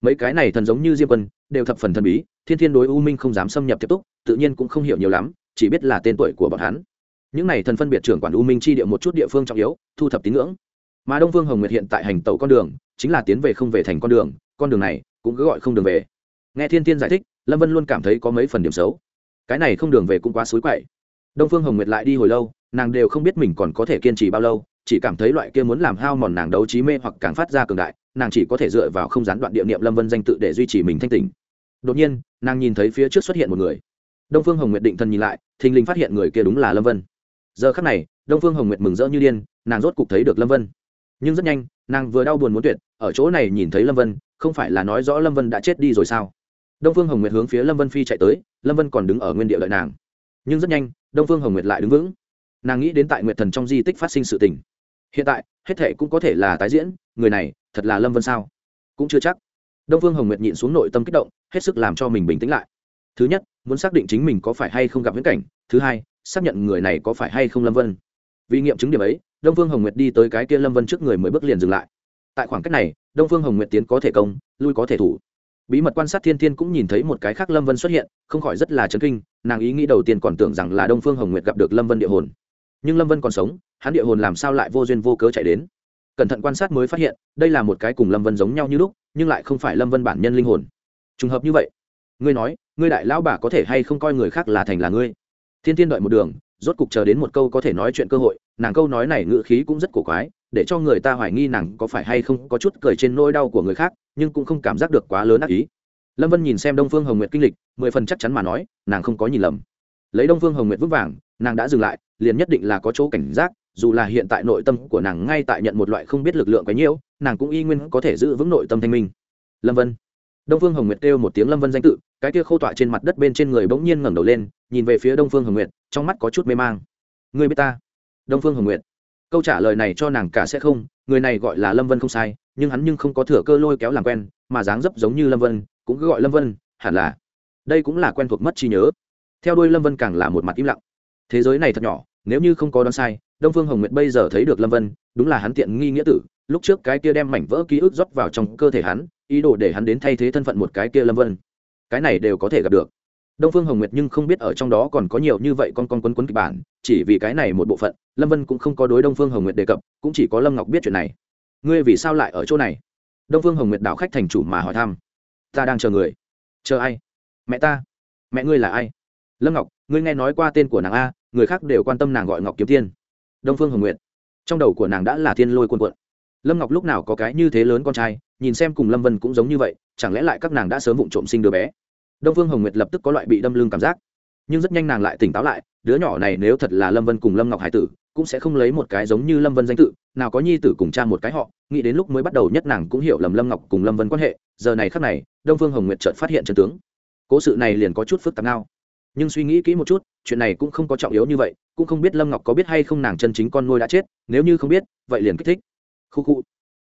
Mấy cái này thần giống như diêm quân, đều thập phần thần bí, thiên thiên đối u minh không dám xâm nhập tiếp tục, tự nhiên cũng không hiểu nhiều lắm chỉ biết là tên tuổi của bọn hắn. Những này thần phân biệt trưởng quản u minh chi địa một chút địa phương trọng yếu, thu thập tín ngưỡng. Mà đông vương hồng nguyệt hiện tại hành tàu con đường, chính là tiến về không về thành con đường con đường này cũng cứ gọi không đường về. Nghe thiên thiên giải thích, lâm vân luôn cảm thấy có mấy phần điểm xấu. Cái này không đường về cũng quá xối quậy. Đông phương hồng nguyệt lại đi hồi lâu, nàng đều không biết mình còn có thể kiên trì bao lâu, chỉ cảm thấy loại kia muốn làm hao mòn nàng đấu trí mê hoặc càng phát ra cường đại, nàng chỉ có thể dựa vào không gián đoạn địa niệm lâm vân danh tự để duy trì mình thanh tình đột nhiên, nàng nhìn thấy phía trước xuất hiện một người đông phương hồng nguyệt định thần nhìn lại, thình lình phát hiện người kia đúng là lâm vân. Giờ khắc này, đông phương hồng nguyệt mừng rỡ như điên, nàng rốt cục thấy được lâm vân. Nhưng rất nhanh, nàng vừa đau buồn muốn tuyệt, ở chỗ này nhìn thấy lâm vân, không phải là nói rõ lâm vân đã chết đi rồi sao? Đông phương hồng nguyệt hướng phía lâm vân phi chạy tới, lâm vân còn đứng ở nguyên địa lợi nàng. Nhưng rất nhanh, đông phương hồng nguyệt lại đứng vững. Nàng nghĩ đến tại nguyệt thần trong di tích phát sinh sự tình. Hiện tại, hết thệ cũng có thể là tái diễn, người này, thật là lâm vân sao? Cũng chưa chắc. Đông phương hồng nguyệt nhịn xuống nội tâm kích động, hết sức làm cho mình bình tĩnh lại. Thứ nhất muốn xác định chính mình có phải hay không gặp viễn cảnh. Thứ hai, xác nhận người này có phải hay không lâm vân. Vì nghiệm chứng điểm ấy, đông phương hồng nguyệt đi tới cái kia lâm vân trước người mới bước liền dừng lại. Tại khoảng cách này, đông phương hồng nguyệt tiến có thể công, lui có thể thủ. Bí mật quan sát thiên thiên cũng nhìn thấy một cái khác lâm vân xuất hiện, không khỏi rất là chấn kinh, nàng ý nghĩ đầu tiên còn tưởng rằng là đông phương hồng nguyệt gặp được lâm vân địa hồn. Nhưng lâm vân còn sống, hắn địa hồn làm sao lại vô duyên vô cớ chạy đến? Cẩn thận quan sát mới phát hiện, đây là một cái cùng lâm vân giống nhau như lúc, nhưng lại không phải lâm vân bản nhân linh hồn. Trùng hợp như vậy, ngươi nói ngươi đại lão bà có thể hay không coi người khác là thành là ngươi? Thiên thiên đợi một đường, rốt cục chờ đến một câu có thể nói chuyện cơ hội, nàng câu nói này ngữ khí cũng rất cổ quái, để cho người ta hoài nghi nàng có phải hay không có chút cười trên nỗi đau của người khác, nhưng cũng không cảm giác được quá lớn ác ý. Lâm vân nhìn xem đông phương hồng nguyệt kinh lịch, mười phần chắc chắn mà nói, nàng không có nhìn lầm. Lấy đông phương hồng nguyệt vững vàng, nàng đã dừng lại, liền nhất định là có chỗ cảnh giác, dù là hiện tại nội tâm của nàng ngay tại nhận một loại không biết lực lượng quấy nhiễu, nàng cũng y nguyên có thể giữ vững nội tâm thanh minh. Lâm vân. Đông phương hồng nguyệt kêu một tiếng lâm vân danh tự cái kia khô tọa trên mặt đất bên trên người bỗng nhiên ngẩng đầu lên, nhìn về phía đông phương hồng nguyệt, trong mắt có chút mê mang. Người biết ta? Đông phương hồng nguyệt. Câu trả lời này cho nàng cả sẽ không, người này gọi là lâm vân không sai, nhưng hắn nhưng không có thừa cơ lôi kéo làm quen, mà dáng dấp giống như lâm vân, cũng cứ gọi lâm vân, hẳn là. Đây cũng là quen thuộc mất trí nhớ. Theo đuôi lâm vân càng là một mặt im lặng. Thế giới này thật nhỏ, nếu như không có đoán sai, đông phương hồng nguyệt bây giờ thấy được lâm vân, đúng là hắn tiện nghi nghĩa tử, lúc trước cái kia đem mảnh vỡ ký ức rót vào trong cơ thể hắn, ý đồ để hắn đến thay thế thân phận một cái kia lâm vân cái này đều có thể gặp được. Đông phương hồng nguyệt nhưng không biết ở trong đó còn có nhiều như vậy con con quấn quấn kịch bản, chỉ vì cái này một bộ phận, lâm vân cũng không có đối đông phương hồng nguyệt đề cập, cũng chỉ có lâm ngọc biết chuyện này. Ngươi vì sao lại ở chỗ này? Đông phương hồng nguyệt đảo khách thành chủ mà hỏi thăm. Ta đang chờ người. Chờ ai? Mẹ ta. Mẹ ngươi là ai? Lâm ngọc, ngươi nghe nói qua tên của nàng a, người khác đều quan tâm nàng gọi ngọc kiếm thiên đông phương hồng nguyệt. Trong đầu của nàng đã là thiên lôi quân quận lâm ngọc lúc nào có cái như thế lớn con trai, nhìn xem cùng lâm vân cũng giống như vậy, chẳng lẽ lại các nàng đã sớm vụng trộm sinh đứa bé? Đông phương hồng nguyệt lập tức có loại bị đâm lưng cảm giác. Nhưng rất nhanh nàng lại tỉnh táo lại, đứa nhỏ này nếu thật là lâm vân cùng lâm ngọc hải tử, cũng sẽ không lấy một cái giống như lâm vân danh tự, nào có nhi tử cùng cha một cái họ, nghĩ đến lúc mới bắt đầu nhất nàng cũng hiểu lầm lâm ngọc cùng lâm vân quan hệ, giờ này khắc này, đông phương hồng nguyệt chợt phát hiện chân tướng. Cố sự này liền có chút phức tạp nào. Nhưng suy nghĩ kỹ một chút, chuyện này cũng không có trọng yếu như vậy, cũng không biết lâm ngọc có biết hay không nàng chân chính con nuôi đã chết, nếu như không biết, vậy liền kích thích. Khu khu.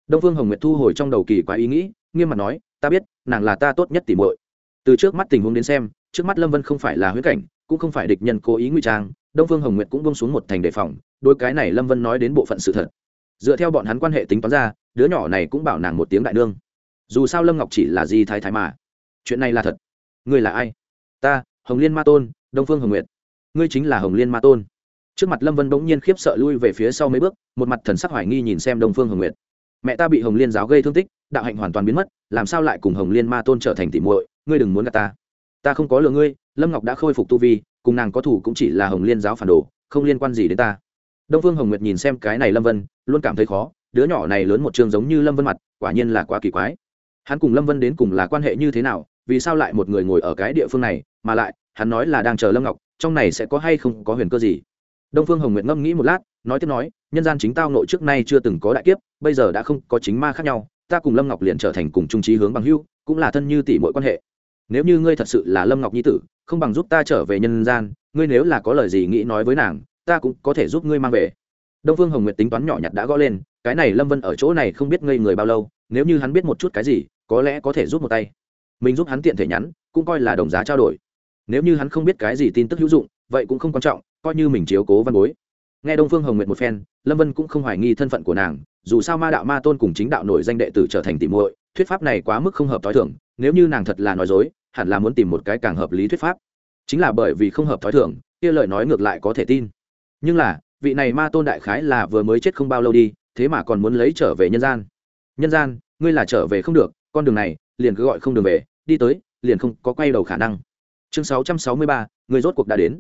Đông phương hồng nguyệt thu hồi trong đầu kỳ quá ý nghĩ, nghiêm mặt nói, ta biết, nàng là ta tốt nhất tỉ muội từ trước mắt tình huống đến xem, trước mắt lâm vân không phải là huyết cảnh, cũng không phải địch nhân cố ý ngụy trang, đông phương hồng nguyệt cũng bông xuống một thành đề phòng đôi cái này lâm vân nói đến bộ phận sự thật. Dựa theo bọn hắn quan hệ tính toán ra, đứa nhỏ này cũng bảo nàng một tiếng đại nương. Dù sao lâm ngọc chỉ là di thái thái mà. Chuyện này là thật. Ngươi là ai? Ta, hồng liên ma tôn, đông phương hồng nguyệt. Ngươi chính là hồng liên ma tôn. Trước mặt lâm vân bỗng nhiên khiếp sợ lui về phía sau mấy bước, một mặt thần sắc hoài nghi nhìn xem đông phương hồng nguyệt. Mẹ ta bị hồng liên giáo gây thương tích, đạo hạnh hoàn toàn biến mất, làm sao lại cùng hồng liên ma tôn trở thành tỉ muội? Ngươi đừng muốn gạt ta. Ta không có lừa ngươi, lâm ngọc đã khôi phục tu vi, cùng nàng có thủ cũng chỉ là hồng liên giáo phản đồ, không liên quan gì đến ta. Đông phương hồng nguyệt nhìn xem cái này lâm vân, luôn cảm thấy khó, đứa nhỏ này lớn một trường giống như lâm vân mặt, quả nhiên là quá kỳ quái. Hắn cùng lâm vân đến cùng là quan hệ như thế nào, vì sao lại một người ngồi ở cái địa phương này, mà lại, hắn nói là đang chờ lâm ngọc, trong này sẽ có hay không có huyền cơ gì? Đông phương hồng nguyệt ngâm nghĩ một lát, nói tiếp nói, nhân gian chính tao nội trước nay chưa từng có đại kiếp, bây giờ đã không có chính ma khác nhau, ta cùng lâm ngọc liền trở thành cùng trung trí hướng bằng hưu cũng là thân như tỷ muội quan hệ nếu như ngươi thật sự là lâm ngọc nhi tử, không bằng giúp ta trở về nhân gian, ngươi nếu là có lời gì nghĩ nói với nàng, ta cũng có thể giúp ngươi mang về. Đông phương hồng nguyệt tính toán nhỏ nhặt đã gõ lên, cái này lâm vân ở chỗ này không biết ngây người bao lâu, nếu như hắn biết một chút cái gì, có lẽ có thể giúp một tay. Mình giúp hắn tiện thể nhắn, cũng coi là đồng giá trao đổi. Nếu như hắn không biết cái gì tin tức hữu dụng, vậy cũng không quan trọng, coi như mình chiếu cố văn bối. Nghe đông phương hồng nguyệt một phen, lâm vân cũng không hoài nghi thân phận của nàng, dù sao ma đạo ma tôn cùng chính đạo nổi danh đệ tử trở thành tỷ muội, thuyết pháp này quá mức không hợp t h o i thưởng nếu như nàng thật là nói dối hẳn là muốn tìm một cái càng hợp lý thuyết pháp. Chính là bởi vì không hợp thói thường, kia lời nói ngược lại có thể tin. Nhưng là, vị này ma tôn đại khái là vừa mới chết không bao lâu đi, thế mà còn muốn lấy trở về nhân gian. Nhân gian, ngươi là trở về không được, con đường này, liền cứ gọi không đường về, đi tới, liền không có quay đầu khả năng. Chương sáu trăm sáu mươi ba, người rốt cuộc đã đến.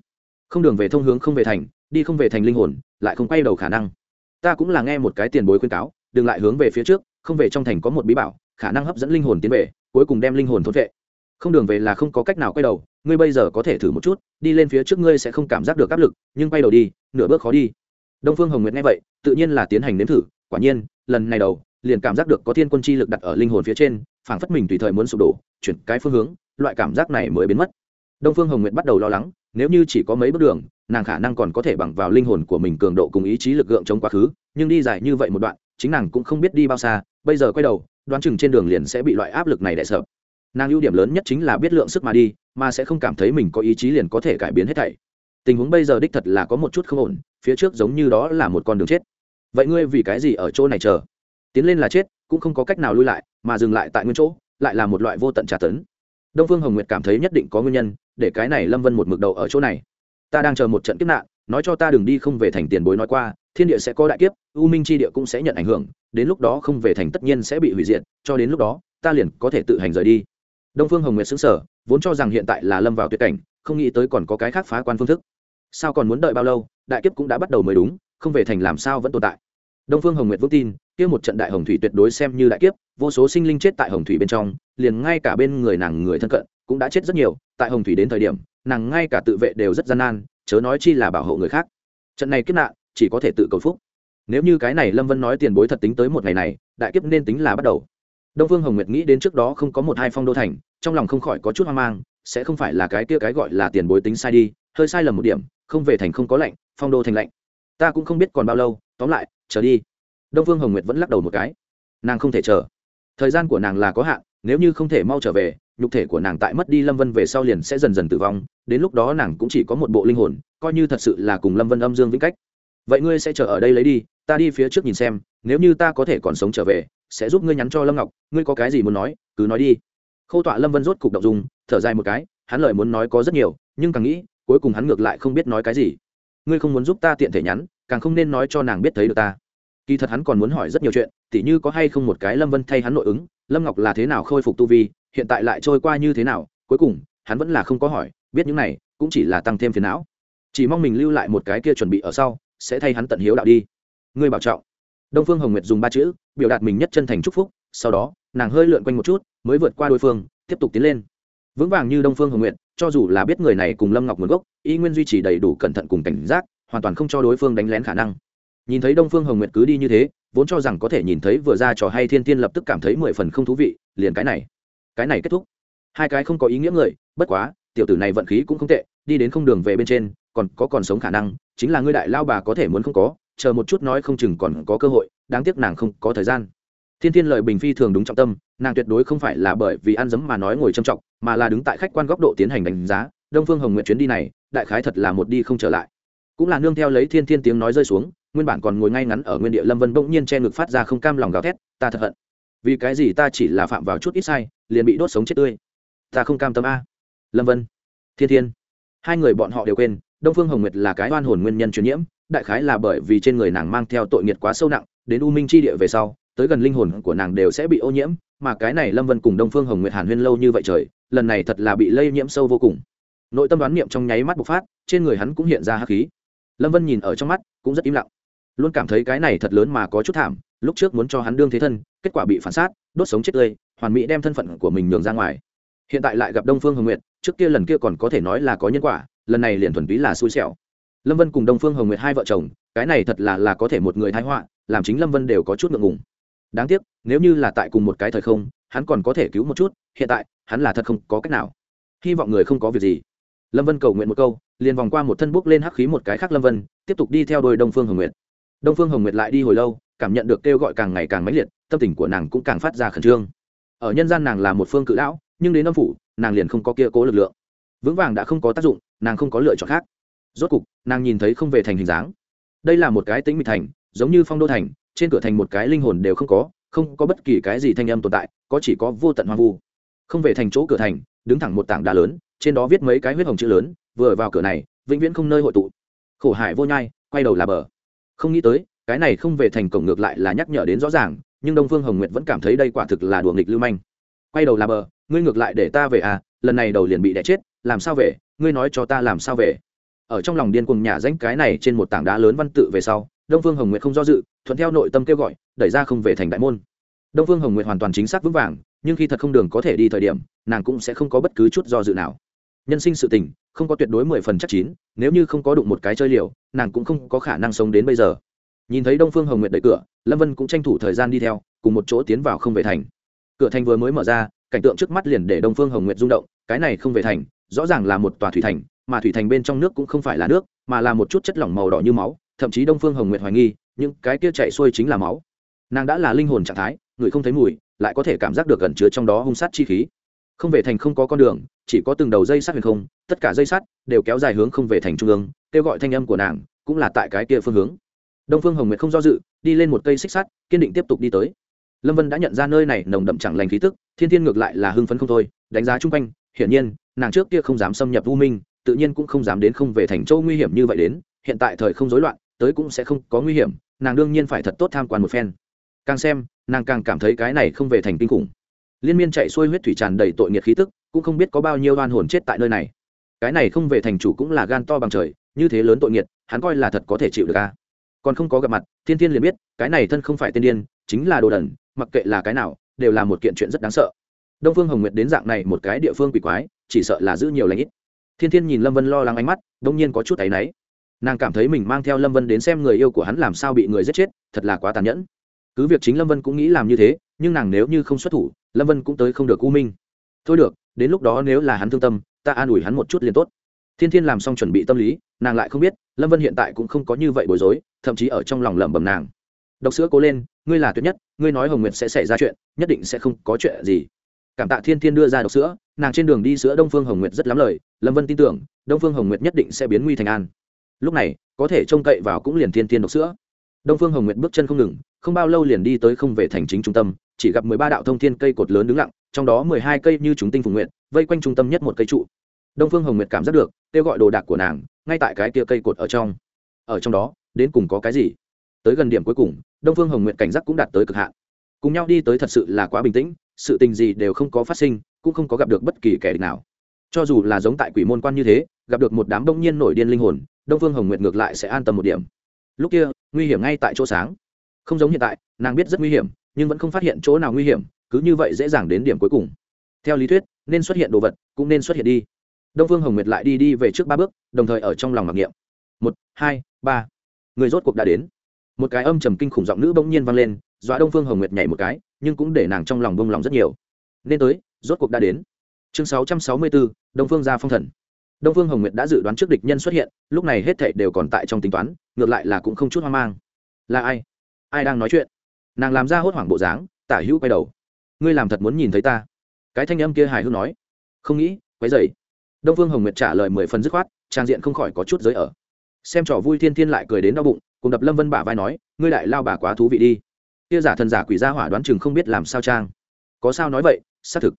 Không đường về thông hướng không về thành, đi không về thành linh hồn, lại không quay đầu khả năng. Ta cũng là nghe một cái tiền bối khuyên cáo, đừng lại hướng về phía trước, không về trong thành có một bí bảo, khả năng hấp dẫn linh hồn tiến về, cuối cùng đem linh hồn thốt vệ không đường về là không có cách nào quay đầu, ngươi bây giờ có thể thử một chút, đi lên phía trước ngươi sẽ không cảm giác được áp lực, nhưng quay đầu đi, nửa bước khó đi. Đông phương hồng nguyệt nghe vậy, tự nhiên là tiến hành nếm thử, quả nhiên, lần này đầu, liền cảm giác được có thiên quân chi lực đặt ở linh hồn phía trên, phảng phất mình tùy thời muốn sụp đổ, chuyển cái phương hướng, loại cảm giác này mới biến mất. Đông phương hồng nguyệt bắt đầu lo lắng, nếu như chỉ có mấy bước đường, nàng khả năng còn có thể bằng vào linh hồn của mình cường độ cùng ý chí lực lượng chống quá khứ, nhưng đi dài như vậy một đoạn, chính nàng cũng không biết đi bao xa, bây giờ quay đầu, đoán chừng trên đường liền sẽ bị loại áp lực này đè sợ nàng ưu điểm lớn nhất chính là biết lượng sức mà đi, mà sẽ không cảm thấy mình có ý chí liền có thể cải biến hết thảy. Tình huống bây giờ đích thật là có một chút không ổn, phía trước giống như đó là một con đường chết. Vậy ngươi vì cái gì ở chỗ này chờ? Tiến lên là chết, cũng không có cách nào lui lại, mà dừng lại tại nguyên chỗ, lại là một loại vô tận trả tấn. Đông phương hồng nguyệt cảm thấy nhất định có nguyên nhân, để cái này lâm vân một mực đầu ở chỗ này. Ta đang chờ một trận kiếp nạn, nói cho ta đừng đi không về thành tiền bối nói qua, thiên địa sẽ có đại kiếp, u minh c h i địa cũng sẽ nhận ảnh hưởng, đến lúc đó không về thành tất nhiên sẽ bị hủy diệt, cho đến lúc đó, ta liền có thể tự hành rời đi đông phương hồng nguyệt xứng sở vốn cho rằng hiện tại là lâm vào tuyệt cảnh, không nghĩ tới còn có cái khác phá quan phương thức. Sao còn muốn đợi bao lâu, đại kiếp cũng đã bắt đầu mới đúng, không về thành làm sao vẫn tồn tại. Đông phương hồng nguyệt vững tin, kia một trận đại hồng thủy tuyệt đối xem như đại kiếp, vô số sinh linh chết tại hồng thủy bên trong, liền ngay cả bên người nàng người thân cận cũng đã chết rất nhiều, tại hồng thủy đến thời điểm, nàng ngay cả tự vệ đều rất gian nan, chớ nói chi là bảo hộ người khác. Trận này kiếp nạn, chỉ có thể tự cầu phúc. Nếu như cái này lâm vân nói tiền bối thật tính tới một ngày này, đại kiếp nên tính là bắt đầu. Đông phương hồng nguyệt nghĩ đến trước đó không có một hai phong đô thành trong lòng không khỏi có chút hoang mang, sẽ không phải là cái kia cái gọi là tiền bối tính sai đi, hơi sai lầm một điểm, không về thành không có lạnh, phong đô thành lạnh. Ta cũng không biết còn bao lâu, tóm lại, chờ đi. Đông phương hồng nguyệt vẫn lắc đầu một cái. Nàng không thể chờ. Thời gian của nàng là có hạn, nếu như không thể mau trở về, nhục thể của nàng tại mất đi lâm vân về sau liền sẽ dần dần tử vong, đến lúc đó nàng cũng chỉ có một bộ linh hồn, coi như thật sự là cùng lâm vân âm dương vĩnh cách. Vậy ngươi sẽ chờ ở đây lấy đi, ta đi phía trước nhìn xem, nếu như ta có thể còn sống trở về, sẽ giúp ngươi nhắn cho lâm ngọc, ngươi có cái gì muốn nói, cứ nói đi khâu tọa lâm vân rốt cục động dung, thở dài một cái, hắn lời muốn nói có rất nhiều, nhưng càng nghĩ, cuối cùng hắn ngược lại không biết nói cái gì. Ngươi không muốn giúp ta tiện thể nhắn, càng không nên nói cho nàng biết thấy được ta. Kỳ thật hắn còn muốn hỏi rất nhiều chuyện, tỉ như có hay không một cái lâm vân thay hắn nội ứng, lâm ngọc là thế nào khôi phục tu vi, hiện tại lại trôi qua như thế nào, cuối cùng, hắn vẫn là không có hỏi, biết những này, cũng chỉ là tăng thêm phiền não. Chỉ mong mình lưu lại một cái kia chuẩn bị ở sau, sẽ thay hắn tận hiếu đạo đi. Ngươi bảo trọng. Đông phương hồng nguyệt dùng ba chữ, biểu đạt mình nhất chân thành chúc phúc sau đó, nàng hơi lượn quanh một chút, mới vượt qua đối phương, tiếp tục tiến lên. Vững vàng như đông phương hồng nguyệt, cho dù là biết người này cùng lâm ngọc nguồn gốc, y nguyên duy trì đầy đủ cẩn thận cùng cảnh giác, hoàn toàn không cho đối phương đánh lén khả năng. Nhìn thấy đông phương hồng nguyệt cứ đi như thế, vốn cho rằng có thể nhìn thấy vừa ra trò hay thiên tiên lập tức cảm thấy mười phần không thú vị, liền cái này. Cái này kết thúc. Hai cái không có ý nghĩa người, bất quá, tiểu tử này vận khí cũng không tệ, đi đến không đường về bên trên, còn có còn sống khả năng, chính là ngươi đại lao bà có thể muốn không có, chờ một chút nói không chừng còn có cơ hội, đáng tiếc nàng không có thời gian thiên thiên lợi bình phi thường đúng trọng tâm, nàng tuyệt đối không phải là bởi vì ăn dấm mà nói ngồi trầm trọng, mà là đứng tại khách quan góc độ tiến hành đánh giá, đông phương hồng nguyện chuyến đi này, đại khái thật là một đi không trở lại. Cũng là nương theo lấy thiên thiên tiếng nói rơi xuống, nguyên bản còn ngồi ngay ngắn ở nguyên địa lâm vân bỗng nhiên che ngực phát ra không cam lòng gào thét, ta thật hận. Vì cái gì ta chỉ là phạm vào chút ít sai, liền bị đốt sống chết tươi. Ta không cam tâm a. Lâm vân, thiên thiên. Hai người bọn họ đều quên, đông phương hồng nguyệt là cái oan hồn nguyên nhân truyền nhiễm, đại khái là bởi vì trên người nàng mang theo tội nghiệt quá sâu nặng, đến u minh chi địa về sau tới gần linh hồn của nàng đều sẽ bị ô nhiễm, mà cái này lâm vân cùng đông phương hồng nguyệt hàn huyên lâu như vậy trời, lần này thật là bị lây nhiễm sâu vô cùng. Nội tâm đoán niệm trong nháy mắt bộc phát, trên người hắn cũng hiện ra hắc khí. Lâm vân nhìn ở trong mắt, cũng rất im lặng. Luôn cảm thấy cái này thật lớn mà có chút thảm, lúc trước muốn cho hắn đương thế thân, kết quả bị phản sát đốt sống chết tươi, hoàn mỹ đem thân phận của mình nhường ra ngoài. Hiện tại lại gặp đông phương hồng nguyệt, trước kia lần kia còn có thể nói là có nhân quả, lần này liền thuần túy là xui xẻo. Lâm vân cùng đông phương hồng nguyệt hai vợ chồng, cái này thật là là có thể một người thái họa, làm chính lâm vân đều có chút ngượng ngùng đáng tiếc, nếu như là tại cùng một cái thời không, hắn còn có thể cứu một chút, hiện tại, hắn là thật không có cách nào. Hy vọng người không có việc gì. Lâm vân cầu nguyện một câu, liền vòng qua một thân bốc lên hắc khí một cái khác lâm vân, tiếp tục đi theo đôi đông phương hồng nguyệt. Đông phương hồng nguyệt lại đi hồi lâu, cảm nhận được kêu gọi càng ngày càng mãnh liệt, tâm tình của nàng cũng càng phát ra khẩn trương. Ở nhân gian nàng là một phương cự lão, nhưng đến âm phủ, nàng liền không có kia cố lực lượng. Vững vàng đã không có tác dụng, nàng không có lựa chọn khác. Rốt cục, nàng nhìn thấy không về thành hình dáng. Đây là một cái tính mịch thành, giống như phong đô thành trên cửa thành một cái linh hồn đều không có không có bất kỳ cái gì thanh âm tồn tại, có chỉ có vô tận hoang vu. Không về thành chỗ cửa thành, đứng thẳng một tảng đá lớn, trên đó viết mấy cái huyết hồng chữ lớn, vừa vào cửa này, vĩnh viễn không nơi hội tụ. Khổ hải vô nhai, quay đầu là bờ. Không nghĩ tới, cái này không về thành cổng ngược lại là nhắc nhở đến rõ ràng, nhưng đông phương hồng nguyệt vẫn cảm thấy đây quả thực là đùa nghịch lưu manh. Quay đầu là bờ, ngươi ngược lại để ta về à lần này đầu liền bị đẻ chết, làm sao về, ngươi nói cho ta làm sao về. Ở trong lòng điên cuồng nhà danh cái này trên một tảng đá lớn văn tự về sau đông phương hồng nguyệt không do dự, thuận theo nội tâm kêu gọi, đẩy ra không về thành đại môn. Đông phương hồng nguyệt hoàn toàn chính xác vững vàng, nhưng khi thật không đường có thể đi thời điểm, nàng cũng sẽ không có bất cứ chút do dự nào. Nhân sinh sự tình, không có tuyệt đối mười phần chắc chín, nếu như không có đụng một cái chơi liều, nàng cũng không có khả năng sống đến bây giờ. Nhìn thấy đông phương hồng nguyệt đẩy cửa, lâm vân cũng tranh thủ thời gian đi theo, cùng một chỗ tiến vào không về thành. Cửa thành vừa mới mở ra, cảnh tượng trước mắt liền để đông phương hồng nguyệt rung động, cái này không về thành, rõ ràng là một tòa thủy thành, mà thủy thành bên trong nước cũng không phải là nước, mà là một chút chất lỏng màu đỏ như máu thậm chí đông phương hồng nguyệt hoài nghi, những cái kia chạy xuôi chính là máu. Nàng đã là linh hồn trạng thái, người không thấy mùi, lại có thể cảm giác được gần chứa trong đó hung sát chi khí. Không về thành không có con đường, chỉ có từng đầu dây sắt huyền không, tất cả dây sắt đều kéo dài hướng không về thành trung ương, kêu gọi thanh âm của nàng, cũng là tại cái kia phương hướng. Đông phương hồng nguyệt không do dự, đi lên một cây xích sắt, kiên định tiếp tục đi tới. Lâm vân đã nhận ra nơi này nồng đậm chẳng lành khí tức, thiên thiên ngược lại là hưng phấn không thôi, đánh giá chung quanh, hiển nhiên, nàng trước kia không dám xâm nhập u minh, tự nhiên cũng không dám đến không về thành châu nguy hiểm như vậy đến, hiện tại thời không rối loạn tới cũng sẽ không có nguy hiểm, nàng đương nhiên phải thật tốt tham quan một phen. Càng xem, nàng càng cảm thấy cái này không về thành kinh khủng. Liên miên chạy xuôi huyết thủy tràn đầy tội nghiệt khí tức, cũng không biết có bao nhiêu oan hồn chết tại nơi này. Cái này không về thành chủ cũng là gan to bằng trời, như thế lớn tội nghiệt, hắn coi là thật có thể chịu được a. Còn không có gặp mặt, thiên thiên liền biết, cái này thân không phải tên điên, chính là đồ đần, mặc kệ là cái nào, đều là một kiện chuyện rất đáng sợ. Đông phương hồng nguyệt đến dạng này một cái địa phương quỷ quái, chỉ sợ là giữ nhiều lãnh ít. Thiên thiên nhìn lâm vân lo lắng ánh mắt, đông nhiên có chút áy náy nàng cảm thấy mình mang theo lâm vân đến xem người yêu của hắn làm sao bị người giết chết, thật là quá tàn nhẫn. Cứ việc chính lâm vân cũng nghĩ làm như thế, nhưng nàng nếu như không xuất thủ, lâm vân cũng tới không được u minh. Thôi được, đến lúc đó nếu là hắn thương tâm, ta an ủi hắn một chút liền tốt. Thiên thiên làm xong chuẩn bị tâm lý, nàng lại không biết, lâm vân hiện tại cũng không có như vậy bối rối, thậm chí ở trong lòng lẩm bẩm nàng. Đọc sữa cố lên, ngươi là tuyệt nhất, ngươi nói hồng nguyệt sẽ xảy ra chuyện, nhất định sẽ không có chuyện gì. Cảm tạ thiên thiên đưa ra đọc sữa, nàng trên đường đi sữa đông phương hồng nguyệt rất lắm lời, lâm vân tin tưởng, đông phương hồng nguyệt nhất định sẽ biến nguy thành an lúc này, có thể trông cậy vào cũng liền thiên thiên độc sữa. Đông phương hồng nguyệt bước chân không ngừng, không bao lâu liền đi tới không về thành chính trung tâm, chỉ gặp mười ba đạo thông thiên cây cột lớn đứng lặng, trong đó mười hai cây như chúng tinh phùng nguyện, vây quanh trung tâm nhất một cây trụ. Đông phương hồng nguyệt cảm giác được, kêu gọi đồ đạc của nàng, ngay tại cái kia cây cột ở trong. Ở trong đó, đến cùng có cái gì? Tới gần điểm cuối cùng, đông phương hồng nguyệt cảnh giác cũng đạt tới cực hạn. Cùng nhau đi tới thật sự là quá bình tĩnh, sự tình gì đều không có phát sinh, cũng không có gặp được bất kỳ kẻ địch nào. Cho dù là giống tại quỷ môn quan như thế, gặp được một đám đông nhiên nổi điên linh hồn đông phương hồng nguyệt ngược lại sẽ an tâm một điểm. Lúc kia, nguy hiểm ngay tại chỗ sáng. Không giống hiện tại, nàng biết rất nguy hiểm, nhưng vẫn không phát hiện chỗ nào nguy hiểm, cứ như vậy dễ dàng đến điểm cuối cùng. Theo lý thuyết, nên xuất hiện đồ vật, cũng nên xuất hiện đi. Đông phương hồng nguyệt lại đi đi về trước ba bước, đồng thời ở trong lòng mặc niệm. Một, hai, ba. Người rốt cuộc đã đến. Một cái âm trầm kinh khủng giọng nữ bỗng nhiên vang lên, dọa đông phương hồng nguyệt nhảy một cái, nhưng cũng để nàng trong lòng bông lòng rất nhiều. Nên tới, rốt cuộc đã đến. Chương sáu trăm sáu mươi bốn đông phương Ra phong thần đông phương hồng nguyệt đã dự đoán trước địch nhân xuất hiện, lúc này hết thảy đều còn tại trong tính toán, ngược lại là cũng không chút hoang mang. Là ai? Ai đang nói chuyện? Nàng làm ra hốt hoảng bộ dáng, tả hữu quay đầu. Ngươi làm thật muốn nhìn thấy ta? Cái thanh âm kia hài hước nói. Không nghĩ, quấy dậy đông phương hồng nguyệt trả lời mười phần dứt khoát, trang diện không khỏi có chút giới ở. Xem trò vui thiên thiên lại cười đến đau bụng, cùng đập lâm vân bả vai nói, ngươi lại lao bà quá thú vị đi. Kia giả thần giả quỷ gia hỏa đoán chừng không biết làm sao trang. Có sao nói vậy, xác thực.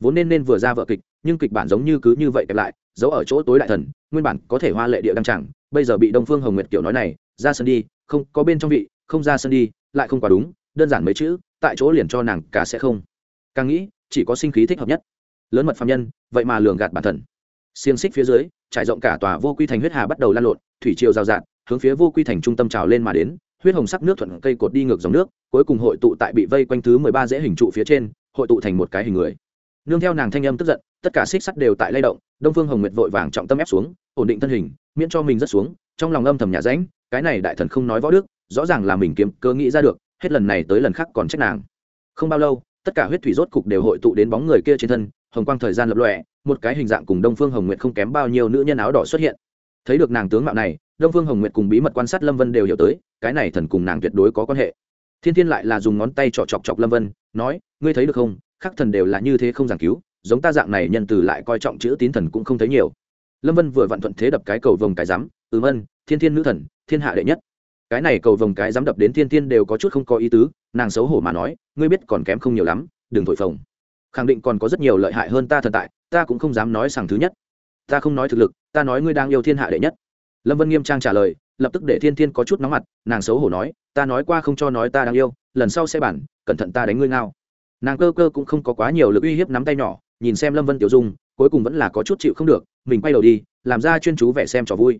Vốn nên nên vừa ra vợ kịch, nhưng kịch bản giống như cứ như vậy kẹp lại giấu ở chỗ tối đại thần, nguyên bản có thể hoa lệ địa đăng chẳng, bây giờ bị đông phương hồng nguyệt kiểu nói này, ra sân đi, không, có bên trong vị, không ra sân đi, lại không quá đúng, đơn giản mấy chữ, tại chỗ liền cho nàng cả sẽ không. Càng nghĩ, chỉ có sinh khí thích hợp nhất. Lớn mật phạm nhân, vậy mà lường gạt bản thần. Xiềng xích phía dưới, trải rộng cả tòa vô quy thành huyết hà bắt đầu lan lộn, thủy triều rào rạt, hướng phía vô quy thành trung tâm trào lên mà đến, huyết hồng sắc nước thuận cây cột đi ngược dòng nước, cuối cùng hội tụ tại bị vây quanh thứ mười ba dễ hình trụ phía trên, hội tụ thành một cái hình người. Nương theo nàng thanh âm tức giận tất cả xích sắt đều tại lay động, đông phương hồng nguyệt vội vàng trọng tâm ép xuống, ổn định thân hình, miễn cho mình rất xuống, trong lòng âm thầm nhà ránh cái này đại thần không nói võ đức, rõ ràng là mình kiếm cơ nghĩ ra được, hết lần này tới lần khác còn trách nàng. Không bao lâu, tất cả huyết thủy rốt cục đều hội tụ đến bóng người kia trên thân, hồng quang thời gian lập lọe một cái hình dạng cùng đông phương hồng nguyệt không kém bao nhiêu nữ nhân áo đỏ xuất hiện. Thấy được nàng tướng mạo này, đông phương hồng nguyệt cùng bí mật quan sát lâm vân đều hiểu tới, cái này thần cùng nàng tuyệt đối có quan hệ. Thiên thiên lại là dùng ngón tay trọ chọc chọc lâm vân, nói, ngươi thấy được không? Khắc thần đều là như thế không giảng cứu giống ta dạng này nhân từ lại coi trọng chữ tín thần cũng không thấy nhiều. Lâm vân vừa vặn thuận thế đập cái cầu vồng cái rắm ừm mân thiên thiên nữ thần, thiên hạ đệ nhất. Cái này cầu vồng cái dám đập đến thiên thiên đều có chút không có ý tứ, nàng xấu hổ mà nói, ngươi biết còn kém không nhiều lắm, đừng thổi phồng. Khẳng định còn có rất nhiều lợi hại hơn ta thần tại, ta cũng không dám nói rằng thứ nhất. Ta không nói thực lực, ta nói ngươi đang yêu thiên hạ đệ nhất. Lâm vân nghiêm trang trả lời, lập tức để thiên thiên có chút nóng mặt, nàng xấu hổ nói, ta nói qua không cho nói ta đang yêu, lần sau sẽ bản, cẩn thận ta đánh ngươi ngao. Nàng cơ cơ cũng không có quá nhiều lực uy hiếp nắm tay nhỏ nhìn xem lâm vân tiểu dung, cuối cùng vẫn là có chút chịu không được, mình quay đầu đi, làm ra chuyên chú vẻ xem trò vui.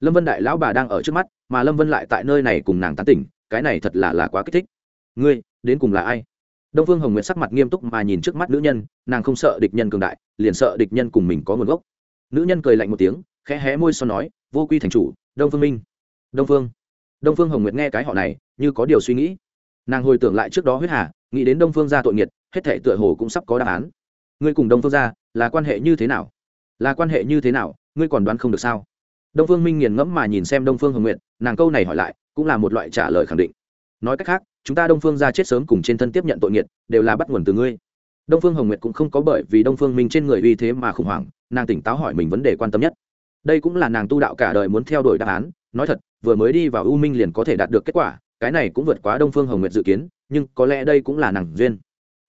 Lâm vân đại lão bà đang ở trước mắt, mà lâm vân lại tại nơi này cùng nàng tán tỉnh, cái này thật là là quá kích thích. Ngươi, đến cùng là ai? Đông phương hồng nguyệt sắc mặt nghiêm túc mà nhìn trước mắt nữ nhân, nàng không sợ địch nhân cường đại, liền sợ địch nhân cùng mình có nguồn gốc. Nữ nhân cười lạnh một tiếng, khẽ hé môi so nói, vô quy thành chủ, đông phương minh. Đông phương. Đông phương hồng nguyệt nghe cái họ này, như có điều suy nghĩ. Nàng hồi tưởng lại trước đó huyết hà, nghĩ đến đông phương gia tội nghiệt, hết thể tựa hồ cũng sắp có đáp án ngươi cùng đông phương gia là quan hệ như thế nào? Là quan hệ như thế nào, ngươi còn đoán không được sao? Đông phương minh nghiền ngẫm mà nhìn xem đông phương hồng nguyệt, nàng câu này hỏi lại, cũng là một loại trả lời khẳng định. Nói cách khác, chúng ta đông phương ra chết sớm cùng trên thân tiếp nhận tội nghiệt, đều là bắt nguồn từ ngươi. Đông phương hồng nguyệt cũng không có bởi vì đông phương minh trên người uy thế mà khủng hoảng, nàng tỉnh táo hỏi mình vấn đề quan tâm nhất. Đây cũng là nàng tu đạo cả đời muốn theo đuổi đáp án, nói thật, vừa mới đi vào u minh liền có thể đạt được kết quả, cái này cũng vượt quá đông phương hồng nguyệt dự kiến, nhưng có lẽ đây cũng là nàng duyên.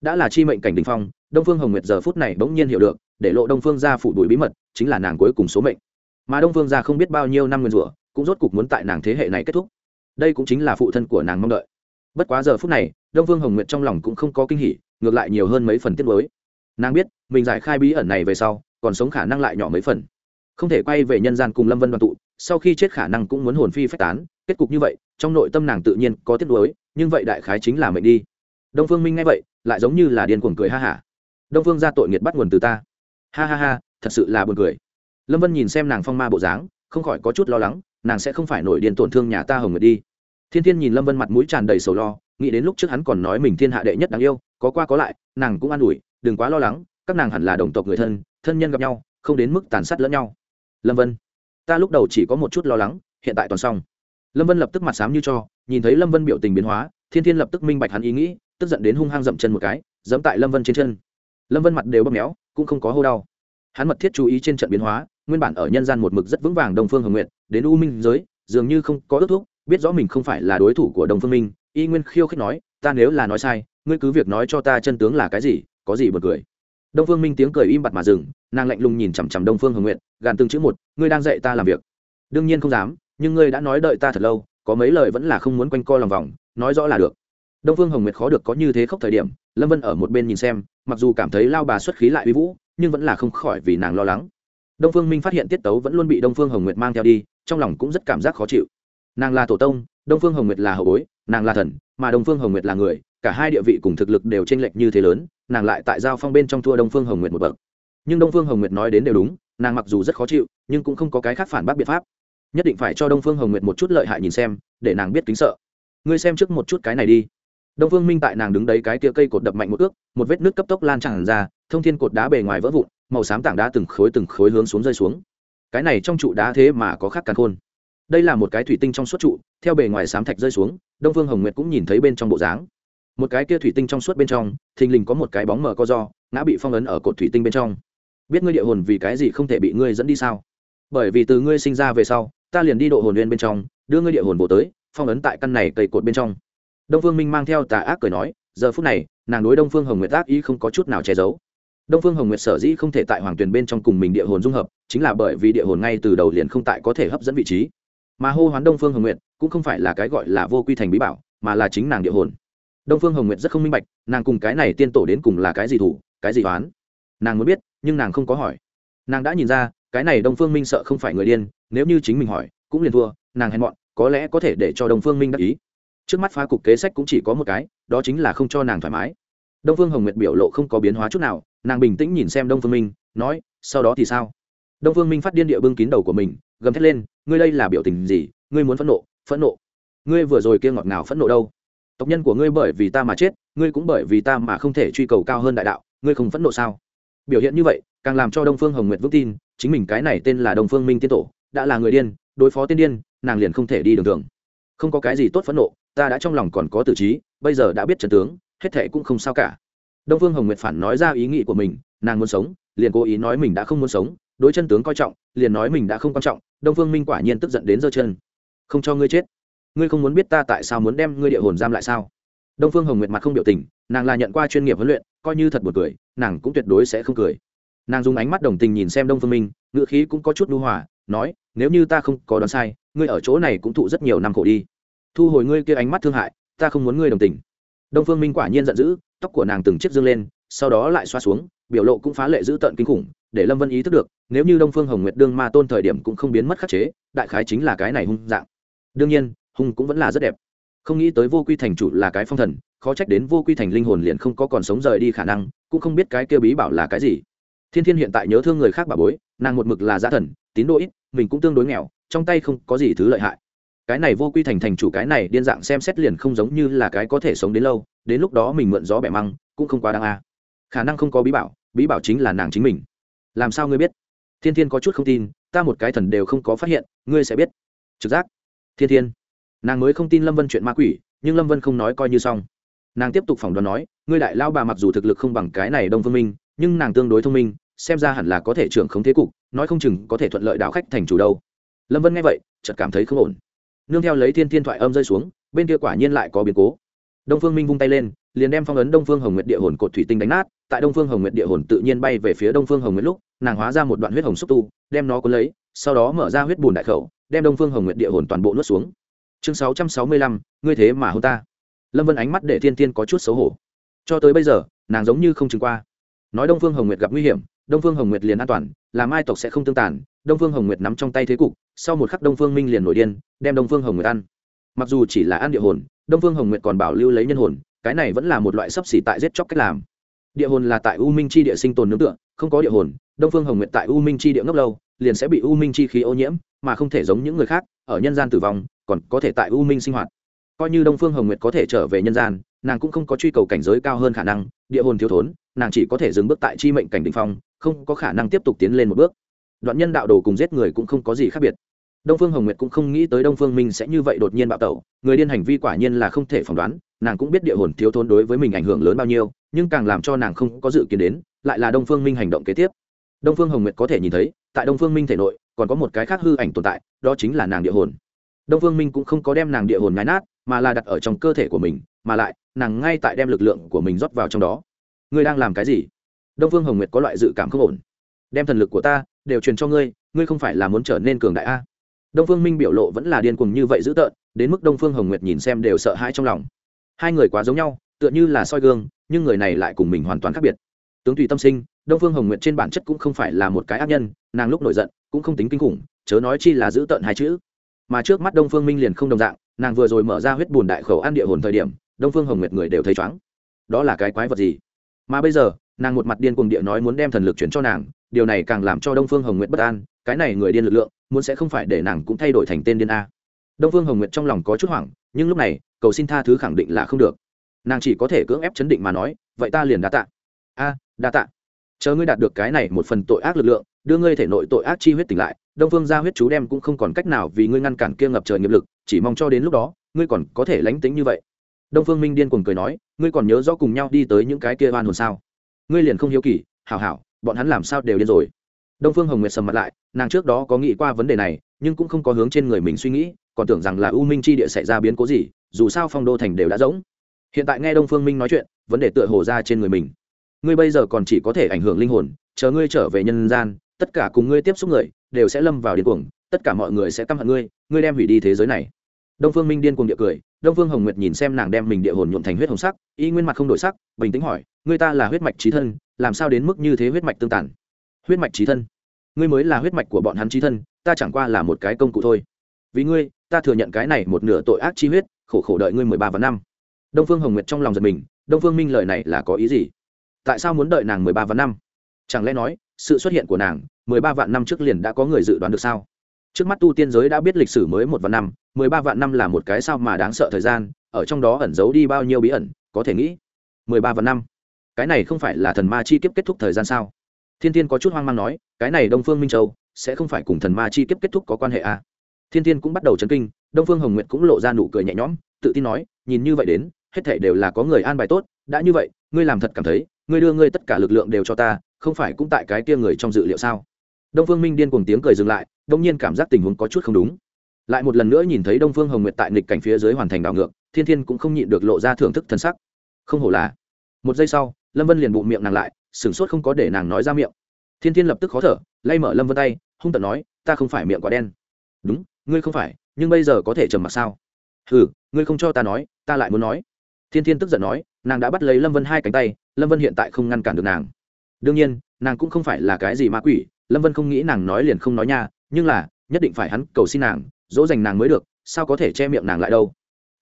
Đã là chi mệnh cảnh đình phong đông phương hồng nguyệt giờ phút này bỗng nhiên hiểu được, để lộ đông phương ra phụ đuổi bí mật, chính là nàng cuối cùng số mệnh. Mà đông phương ra không biết bao nhiêu năm nguyên rủa, cũng rốt cục muốn tại nàng thế hệ này kết thúc. Đây cũng chính là phụ thân của nàng mong đợi. Bất quá giờ phút này, đông phương hồng nguyệt trong lòng cũng không có kinh hỉ, ngược lại nhiều hơn mấy phần tiết mới nàng biết, mình giải khai bí ẩn này về sau, còn sống khả năng lại nhỏ mấy phần. Không thể quay về nhân gian cùng lâm vân đoàn tụ, sau khi chết khả năng cũng muốn hồn phi phách tán, kết cục như vậy, trong nội tâm nàng tự nhiên có tiếc nuối, nhưng vậy đại khái chính là mệnh đi. Đông phương minh nghe vậy, lại giống như là điên cuồng cười ha hả đông phương ra tội nghiệt bắt nguồn từ ta. Ha ha ha, thật sự là buồn cười. Lâm vân nhìn xem nàng phong ma bộ dáng, không khỏi có chút lo lắng, nàng sẽ không phải nổi điên tổn thương nhà ta hồng nguyệt đi. Thiên thiên nhìn lâm vân mặt mũi tràn đầy sầu lo, nghĩ đến lúc trước hắn còn nói mình thiên hạ đệ nhất đáng yêu, có qua có lại, nàng cũng an ủi, đừng quá lo lắng, các nàng hẳn là đồng tộc người thân thân nhân gặp nhau, không đến mức tàn sát lẫn nhau. Lâm vân, ta lúc đầu chỉ có một chút lo lắng, hiện tại toàn xong. Lâm vân lập tức mặt sám như cho, nhìn thấy lâm vân biểu tình biến hóa, thiên thiên lập tức minh bạch hắn ý nghĩ, tức giận đến hung hăng dậm chân một cái dẫm tại lâm vân trên chân lâm vân mặt đều bóp méo cũng không có hô đau hắn mật thiết chú ý trên trận biến hóa nguyên bản ở nhân gian một mực rất vững vàng đông phương hồng nguyện đến u minh giới dường như không có ước thúc biết rõ mình không phải là đối thủ của đông phương minh y nguyên khiêu khích nói ta nếu là nói sai ngươi cứ việc nói cho ta chân tướng là cái gì có gì bật cười đông phương minh tiếng cười im bặt mà dừng nàng lạnh lùng nhìn chằm chằm đông phương hồng nguyện gàn từng chữ một ngươi đang dạy ta làm việc đương nhiên không dám nhưng ngươi đã nói đợi ta thật lâu có mấy lời vẫn là không muốn quanh co lòng vòng nói rõ là được đông phương hồng nguyệt khó được có như thế khóc thời điểm lâm vân ở một bên nhìn xem mặc dù cảm thấy lao bà xuất khí lại uy vũ, nhưng vẫn là không khỏi vì nàng lo lắng. Đông phương minh phát hiện tiết tấu vẫn luôn bị đông phương hồng nguyệt mang theo đi, trong lòng cũng rất cảm giác khó chịu. Nàng là tổ tông, đông phương hồng nguyệt là hậu bối, nàng là thần, mà đông phương hồng nguyệt là người, cả hai địa vị cùng thực lực đều t r ê n lệch như thế lớn, nàng lại tại giao phong bên trong thua đông phương hồng nguyệt một bậc. Nhưng đông phương hồng nguyệt nói đến đều đúng, nàng mặc dù rất khó chịu, nhưng cũng không có cái khác phản bác biện pháp. Nhất định phải cho đông phương hồng nguyệt một chút lợi hại nhìn xem, để nàng biết kính sợ. Ngươi xem trước một chút cái này đi đông phương minh tại nàng đứng đấy cái kia cây cột đập mạnh một ước, một vết nước cấp tốc lan tràn ra, thông thiên cột đá bề ngoài vỡ vụn, màu xám tảng đá từng khối từng khối hướng xuống rơi xuống. Cái này trong trụ đá thế mà có khắc càn khôn. Đây là một cái thủy tinh trong suốt trụ, theo bề ngoài xám thạch rơi xuống, đông phương hồng nguyệt cũng nhìn thấy bên trong bộ dáng. Một cái kia thủy tinh trong suốt bên trong, thình lình có một cái bóng mờ co do, ngã bị phong ấn ở cột thủy tinh bên trong. Biết ngươi địa hồn vì cái gì không thể bị ngươi dẫn đi sao? Bởi vì từ ngươi sinh ra về sau, ta liền đi độ hồn nguyên bên trong, đưa ngươi địa hồn bộ tới, phong ấn tại căn này cây cột bên trong đông phương minh mang theo tà ác cười nói giờ phút này nàng đối đông phương hồng nguyệt ác ý không có chút nào che giấu. Đông phương hồng nguyệt sở dĩ không thể tại hoàng tuyền bên trong cùng mình địa hồn dung hợp chính là bởi vì địa hồn ngay từ đầu liền không tại có thể hấp dẫn vị trí. Mà hô hoán đông phương hồng nguyệt cũng không phải là cái gọi là vô quy thành bí bảo mà là chính nàng địa hồn. Đông phương hồng nguyệt rất không minh bạch nàng cùng cái này tiên tổ đến cùng là cái gì thủ cái gì oán, nàng muốn biết nhưng nàng không có hỏi. Nàng đã nhìn ra cái này đông phương minh sợ không phải người điên nếu như chính mình hỏi cũng liền thua nàng hèn mọn có lẽ có thể để cho đông phương minh đắc ý trước mắt phá cục kế sách cũng chỉ có một cái, đó chính là không cho nàng thoải mái. Đông phương hồng nguyệt biểu lộ không có biến hóa chút nào, nàng bình tĩnh nhìn xem đông phương minh, nói, sau đó thì sao? Đông phương minh phát điên địa bưng kín đầu của mình, gầm thét lên, ngươi đây là biểu tình gì? Ngươi muốn phẫn nộ phẫn nộ. Ngươi vừa rồi kia ngọt ngào phẫn nộ đâu? Tộc nhân của ngươi bởi vì ta mà chết, ngươi cũng bởi vì ta mà không thể truy cầu cao hơn đại đạo, ngươi không phẫn nộ sao? Biểu hiện như vậy, càng làm cho đông phương hồng nguyệt vững tin, chính mình cái này tên là đông phương minh tiên tổ, đã là người điên, đối phó tiên điên, nàng liền không thể đi đường thường không có cái gì tốt phẫn nộ, ta đã trong lòng còn có tử trí, bây giờ đã biết trần tướng, hết thệ cũng không sao cả. Đông phương hồng nguyệt phản nói ra ý nghĩ của mình, nàng muốn sống, liền cố ý nói mình đã không muốn sống, đối chân tướng coi trọng, liền nói mình đã không quan trọng, đông phương minh quả nhiên tức giận đến giơ chân. Không cho ngươi chết. Ngươi không muốn biết ta tại sao muốn đem ngươi địa hồn giam lại sao? Đông phương hồng nguyệt mặt không biểu tình, nàng là nhận qua chuyên nghiệp huấn luyện, coi như thật buồn cười, nàng cũng tuyệt đối sẽ không cười. Nàng dùng ánh mắt đồng tình nhìn xem đông phương minh, ngữ khí cũng có chút đu hòa, nói, nếu như ta không có đoán sai ngươi ở chỗ này cũng thụ rất nhiều năm khổ đi. Thu hồi ngươi kia ánh mắt thương hại, ta không muốn ngươi đồng tình. Đông phương minh quả nhiên giận dữ, tóc của nàng từng chiếc dương lên, sau đó lại xoa xuống, biểu lộ cũng phá lệ dữ tợn kinh khủng, để lâm vân ý thức được, nếu như đông phương hồng nguyệt đương ma tôn thời điểm cũng không biến mất khắc chế, đại khái chính là cái này hung dạng. Đương nhiên, hung cũng vẫn là rất đẹp. Không nghĩ tới vô quy thành chủ là cái phong thần, khó trách đến vô quy thành linh hồn liền không có còn sống rời đi khả năng, cũng không biết cái kia bí bảo là cái gì. Thiên thiên hiện tại nhớ thương người khác bà bối, nàng một mực là gia thần, tín đồ ít, mình cũng tương đối nghèo trong tay không có gì thứ lợi hại. Cái này vô quy thành thành chủ cái này điên dạng xem xét liền không giống như là cái có thể sống đến lâu, đến lúc đó mình mượn gió bẻ măng, cũng không quá đáng a. Khả năng không có bí bảo bí bảo chính là nàng chính mình. Làm sao ngươi biết? Thiên thiên có chút không tin, ta một cái thần đều không có phát hiện, ngươi sẽ biết. Trực giác. Thiên thiên. Nàng mới không tin lâm vân chuyện ma quỷ, nhưng lâm vân không nói coi như xong. Nàng tiếp tục phỏng đoán nói, ngươi đại lao bà mặc dù thực lực không bằng cái này đông phương minh, nhưng nàng tương đối thông minh, xem ra hẳn là có thể trưởng không thế cục, nói không chừng có thể thuận lợi đảo khách thành chủ đâu lâm vân nghe vậy chợt cảm thấy không ổn nương theo lấy thiên thiên thoại âm rơi xuống bên kia quả nhiên lại có biến cố đông phương minh vung tay lên liền đem phong ấn đông phương hồng nguyệt địa hồn cột thủy tinh đánh nát tại đông phương hồng nguyệt địa hồn tự nhiên bay về phía đông phương hồng nguyệt lúc nàng hóa ra một đoạn huyết hồng xúc tu đem nó cuốn lấy sau đó mở ra huyết bùn đại khẩu đem đông phương hồng nguyệt địa hồn toàn bộ nuốt xuống chương sáu trăm sáu mươi lăm ngươi thế mà hôn ta lâm vân ánh mắt để thiên thiên có chút xấu hổ cho tới bây giờ nàng giống như không chứng qua nói đông phương hồng nguyệt gặp nguy hiểm đông phương hồng nguyệt liền an toàn làm ai tộc sẽ không tương tàn, đông phương hồng nguyệt nắm trong tay thế cục, sau một khắc đông phương minh liền nổi điên, đem đông phương hồng nguyệt ăn. Mặc dù chỉ là ăn địa hồn, đông phương hồng nguyệt còn bảo lưu lấy nhân hồn, cái này vẫn là một loại sấp xỉ tại giết chóc cách làm. Địa hồn là tại u minh chi địa sinh tồn nướng tựa, không có địa hồn, đông phương hồng nguyệt tại u minh chi địa ngốc lâu, liền sẽ bị u minh chi khí ô nhiễm, mà không thể giống những người khác, ở nhân gian tử vong, còn có thể tại u minh sinh hoạt. Coi như đông phương hồng nguyệt có thể trở về nhân gian, nàng cũng không có truy cầu cảnh giới cao hơn khả năng, địa hồn thiếu thốn nàng chỉ có thể dừng bước tại chi mệnh cảnh đ ỉ n h phong, không có khả năng tiếp tục tiến lên một bước. Đoạn nhân đạo đồ cùng giết người cũng không có gì khác biệt. Đông phương hồng nguyệt cũng không nghĩ tới đông phương minh sẽ như vậy đột nhiên bạo tẩu. Người điên hành vi quả nhiên là không thể phỏng đoán, nàng cũng biết địa hồn thiếu thốn đối với mình ảnh hưởng lớn bao nhiêu, nhưng càng làm cho nàng không có dự kiến đến, lại là đông phương minh hành động kế tiếp. Đông phương hồng nguyệt có thể nhìn thấy, tại đông phương minh thể nội, còn có một cái khác hư ảnh tồn tại, đó chính là nàng địa hồn. Đông phương minh cũng không có đem nàng địa hồn nhái nát, mà là đặt ở trong cơ thể của mình, mà lại, nàng ngay tại đem lực lượng của mình rót vào trong đó ngươi đang làm cái gì? Đông phương hồng nguyệt có loại dự cảm không ổn. Đem thần lực của ta đều truyền cho ngươi ngươi không phải là muốn trở nên cường đại a? Đông phương minh biểu lộ vẫn là điên cuồng như vậy dữ tợn, đến mức đông phương hồng nguyệt nhìn xem đều sợ hãi trong lòng. Hai người quá giống nhau, tựa như là soi gương, nhưng người này lại cùng mình hoàn toàn khác biệt. Tướng tùy tâm sinh, đông phương hồng nguyệt trên bản chất cũng không phải là một cái ác nhân, nàng lúc nổi giận, cũng không tính kinh khủng, chớ nói chi là giữ tợn hai chữ. Mà trước mắt đông phương minh liền không đồng dạng, nàng vừa rồi mở ra huyết bùn đại khẩu ăn địa hồn thời điểm, đông phương hồng nguyệt người đều thấy chóng đó là cái quái vật gì? Mà bây giờ, nàng một mặt điên cuồng địa nói muốn đem thần lực chuyển cho nàng, điều này càng làm cho đông phương hồng nguyệt bất an, cái này người điên lực lượng, muốn sẽ không phải để nàng cũng thay đổi thành tên điên a. Đông phương hồng nguyệt trong lòng có chút hoảng, nhưng lúc này, cầu xin tha thứ khẳng định là không được. Nàng chỉ có thể cưỡng ép chấn định mà nói, vậy ta liền đa tạ. A, đa tạ. Chờ ngươi đạt được cái này một phần tội ác lực lượng, đưa ngươi thể nội tội ác chi huyết tỉnh lại, đông phương gia huyết chú đem cũng không còn cách nào vì ngươi ngăn cản kia ngập trời nghiệp lực, chỉ mong cho đến lúc đó, ngươi còn có thể lánh tính như vậy đông phương minh điên cuồng cười nói, ngươi còn nhớ rõ cùng nhau đi tới những cái kia oan hồn sao? Ngươi liền không hiếu kỳ, hảo hảo, bọn hắn làm sao đều điên rồi. Đông phương hồng nguyệt sầm mặt lại, nàng trước đó có nghĩ qua vấn đề này, nhưng cũng không có hướng trên người mình suy nghĩ, còn tưởng rằng là u minh chi địa xảy ra biến cố gì, dù sao phong đô thành đều đã rỗng. Hiện tại nghe đông phương minh nói chuyện, vấn đề tựa hồ ra trên người mình. Ngươi bây giờ còn chỉ có thể ảnh hưởng linh hồn, chờ ngươi trở về nhân gian, tất cả cùng ngươi tiếp xúc người, đều sẽ lâm vào điên cuồng, tất cả mọi người sẽ căm hận ngươi ngươi đem hủy đi thế giới này đông phương minh điên cuồng địa cười, đông phương hồng nguyệt nhìn xem nàng đem mình địa hồn nhuộm thành huyết hồng sắc, y nguyên mặt không đổi sắc, bình tĩnh hỏi, ngươi ta là huyết mạch trí thân, làm sao đến mức như thế huyết mạch tương tàn? Huyết mạch trí thân? Ngươi mới là huyết mạch của bọn hắn trí thân, ta chẳng qua là một cái công cụ thôi. Vì ngươi, ta thừa nhận cái này một nửa tội ác chi huyết, khổ khổ đợi ngươi mười ba và năm. Đông phương hồng nguyệt trong lòng giật mình, đông phương minh lời này là có ý gì? Tại sao muốn đợi nàng mười ba và năm? Chẳng lẽ nói, sự xuất hiện của nàng, mười ba vạn năm trước liền đã có người dự đoán được sao? Trước mắt tu tiên giới đã biết lịch sử mới một vạn năm mười ba vạn năm là một cái sao mà đáng sợ thời gian, ở trong đó ẩn giấu đi bao nhiêu bí ẩn, có thể nghĩ. mười ba vạn năm. Cái này không phải là thần ma chi kiếp kết thúc thời gian sao? Thiên thiên có chút hoang mang nói, cái này đông phương minh châu, sẽ không phải cùng thần ma chi kiếp kết thúc có quan hệ à. thiên thiên cũng bắt đầu chấn kinh, đông phương hồng nguyệt cũng lộ ra nụ cười nhẹ nhõm, tự tin nói, nhìn như vậy đến, hết thể đều là có người an bài tốt, đã như vậy, ngươi làm thật cảm thấy, ngươi đưa ngươi tất cả lực lượng đều cho ta, không phải cũng tại cái kia người trong dự liệu sao? Đông phương minh điên cùng tiếng cười dừng lại, đông nhiên cảm giác tình huống có chút không đúng lại một lần nữa nhìn thấy đông phương hồng nguyệt tại nghịch cảnh phía dưới hoàn thành đảo ngược, thiên thiên cũng không nhịn được lộ ra thưởng thức thân sắc. Không hổ là, một giây sau, lâm vân liền bụng miệng nàng lại, sửng sốt không có để nàng nói ra miệng. Thiên thiên lập tức khó thở, lay mở lâm vân tay, hung tận nói, ta không phải miệng quá đen. Đúng, ngươi không phải, nhưng bây giờ có thể trầm mặc sao? Ừ ngươi không cho ta nói, ta lại muốn nói. Thiên thiên tức giận nói, nàng đã bắt lấy lâm vân hai cánh tay, lâm vân hiện tại không ngăn cản được nàng. Đương nhiên, nàng cũng không phải là cái gì ma quỷ, lâm vân không nghĩ nàng nói liền không nói nha, nhưng là, nhất định phải hắn cầu xin nàng dỗ dành nàng mới được, sao có thể che miệng nàng lại đâu?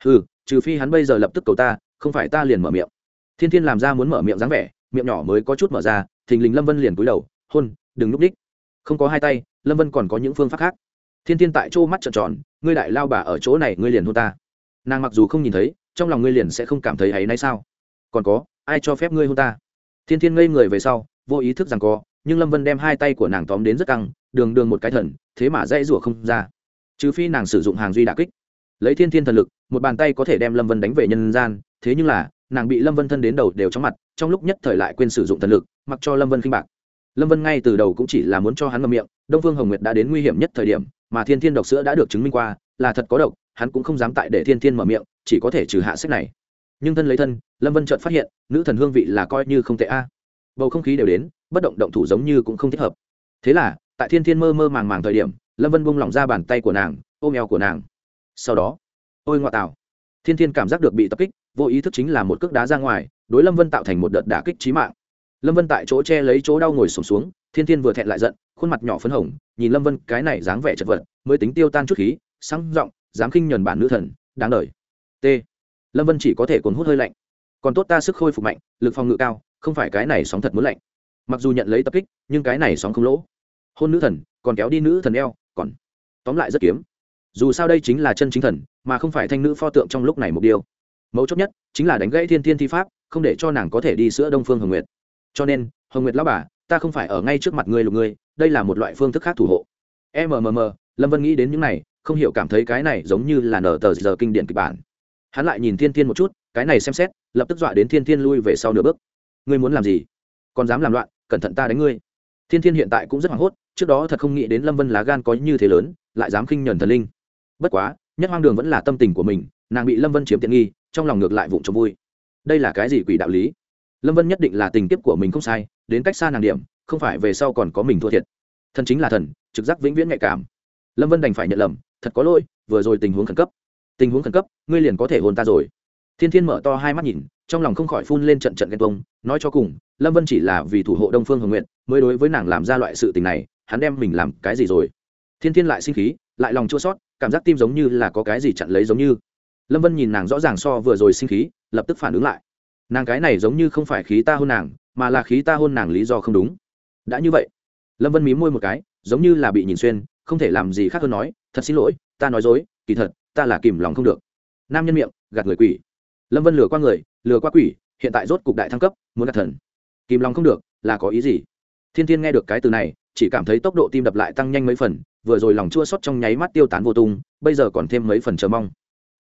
Ừ trừ phi hắn bây giờ lập tức cầu ta, không phải ta liền mở miệng. Thiên thiên làm ra muốn mở miệng dáng vẻ, miệng nhỏ mới có chút mở ra, thình lình lâm vân liền cúi đầu, hôn, đừng núp đích. Không có hai tay, lâm vân còn có những phương pháp khác. Thiên thiên tại chỗ mắt trợn tròn, ngươi đại lao bà ở chỗ này, ngươi liền hôn ta. Nàng mặc dù không nhìn thấy, trong lòng ngươi liền sẽ không cảm thấy hay nay sao? Còn có, ai cho phép ngươi hôn ta? Thiên thiên ngây người về sau, vô ý thức rằng có, nhưng lâm vân đem hai tay của nàng tóm đến rất căng, đường đường một cái thần, thế mà dãy rủa không ra trừ phi nàng sử dụng hàng duy đà kích. Lấy thiên thiên thần lực, một bàn tay có thể đem lâm vân đánh về nhân gian, thế nhưng là, nàng bị lâm vân thân đến đầu đều chóng mặt, trong lúc nhất thời lại quên sử dụng thần lực, mặc cho lâm vân khinh bạc. Lâm vân ngay từ đầu cũng chỉ là muốn cho hắn ngậm miệng, đông vương hồng nguyệt đã đến nguy hiểm nhất thời điểm, mà thiên thiên độc sữa đã được chứng minh qua, là thật có độc, hắn cũng không dám tại để thiên thiên mở miệng, chỉ có thể trừ hạ sách này. Nhưng thân lấy thân, lâm vân chợt phát hiện, nữ thần hương vị là coi như không tệ a. Bầu không khí đều đến, bất động động thủ giống như cũng không thích hợp. Thế là, tại thiên thiên mơ mơ màng màng thời điểm lâm vân bung lỏng ra bàn tay của nàng ôm eo của nàng. Sau đó ôi ngoại tạo thiên thiên cảm giác được bị tập kích vô ý thức chính là một cước đá ra ngoài đối lâm vân tạo thành một đợt đả kích trí mạng. Lâm vân tại chỗ che lấy chỗ đau ngồi sùng xuống, xuống thiên thiên vừa thẹn lại giận khuôn mặt nhỏ phấn hồng nhìn lâm vân cái này dáng vẻ chật vật mới tính tiêu tan chút khí sáng r ộ n g dám khinh nhuần bản nữ thần đáng đ t. Lâm vân chỉ có thể cuốn hút hơi lạnh. Còn tốt ta sức khôi phục mạnh lực phòng ngự cao không phải cái này sóng thật muốn lạnh. Mặc dù nhận lấy tập kích nhưng cái này sóng không lỗ. Hôn nữ thần còn kéo đi nữ thần eo còn tóm lại rất kiếm. Dù sao đây chính là chân chính thần, mà không phải thanh nữ pho tượng trong lúc này mục tiêu. Mấu chốt nhất chính là đánh gãy thiên thiên thi pháp, không để cho nàng có thể đi sữa đông phương hồng nguyệt. Cho nên, hồng nguyệt lao bà, ta không phải ở ngay trước mặt ngươi lục ngươi, đây là một loại phương thức khác thủ hộ. Mmm lâm vân nghĩ đến những này, không hiểu cảm thấy cái này giống như là nở tờ giờ kinh điển kịch bản. Hắn lại nhìn thiên thiên một chút, cái này xem xét, lập tức dọa đến thiên thiên lui về sau nửa bước. Ngươi muốn làm gì? Còn dám làm loạn, cẩn thận ta đánh ngươi thiên thiên hiện tại cũng rất hoảng hốt, trước đó thật không nghĩ đến lâm vân lá gan có như thế lớn, lại dám khinh nhuần thần linh. Bất quá, nhất hoang đường vẫn là tâm tình của mình, nàng bị lâm vân chiếm tiện nghi, trong lòng ngược lại vụng trộm vui. Đây là cái gì quỷ đạo lý? Lâm vân nhất định là tình kiếp của mình không sai, đến cách xa nàng điểm, không phải về sau còn có mình thua thiệt. Thần chính là thần, trực giác vĩnh viễn nhạy cảm. Lâm vân đành phải nhận lầm, thật có lỗi, vừa rồi tình huống khẩn cấp. Tình huống khẩn cấp, ngươi liền có thể hôn ta rồi thiên thiên mở to hai mắt nhìn, trong lòng không khỏi phun lên trận trận ghen tuông, nói cho cùng, lâm vân chỉ là vì thủ hộ đông phương hồng nguyện mới đối với nàng làm ra loại sự tình này, hắn đem mình làm cái gì rồi? Thiên thiên lại sinh khí, lại lòng chua sót cảm giác tim giống như là có cái gì chặn lấy giống như. Lâm vân nhìn nàng rõ ràng so vừa rồi sinh khí, lập tức phản ứng lại. Nàng cái này giống như không phải khí ta hôn nàng, mà là khí ta hôn nàng lý do không đúng. Đã như vậy, lâm vân mí môi một cái, giống như là bị nhìn xuyên, không thể làm gì khác hơn nói, thật xin lỗi, ta nói dối, kỳ thật, ta là kìm lòng không được. Nam nhân miệng, gạt người quỷ lâm vân lừa qua người, lừa qua quỷ, hiện tại rốt cục đại thăng cấp, muốn đặt thần. Kìm lòng không được, là có ý gì? Thiên thiên nghe được cái từ này, chỉ cảm thấy tốc độ tim đập lại tăng nhanh mấy phần, vừa rồi lòng chua xót trong nháy mắt tiêu tán vô tung, bây giờ còn thêm mấy phần chờ mong.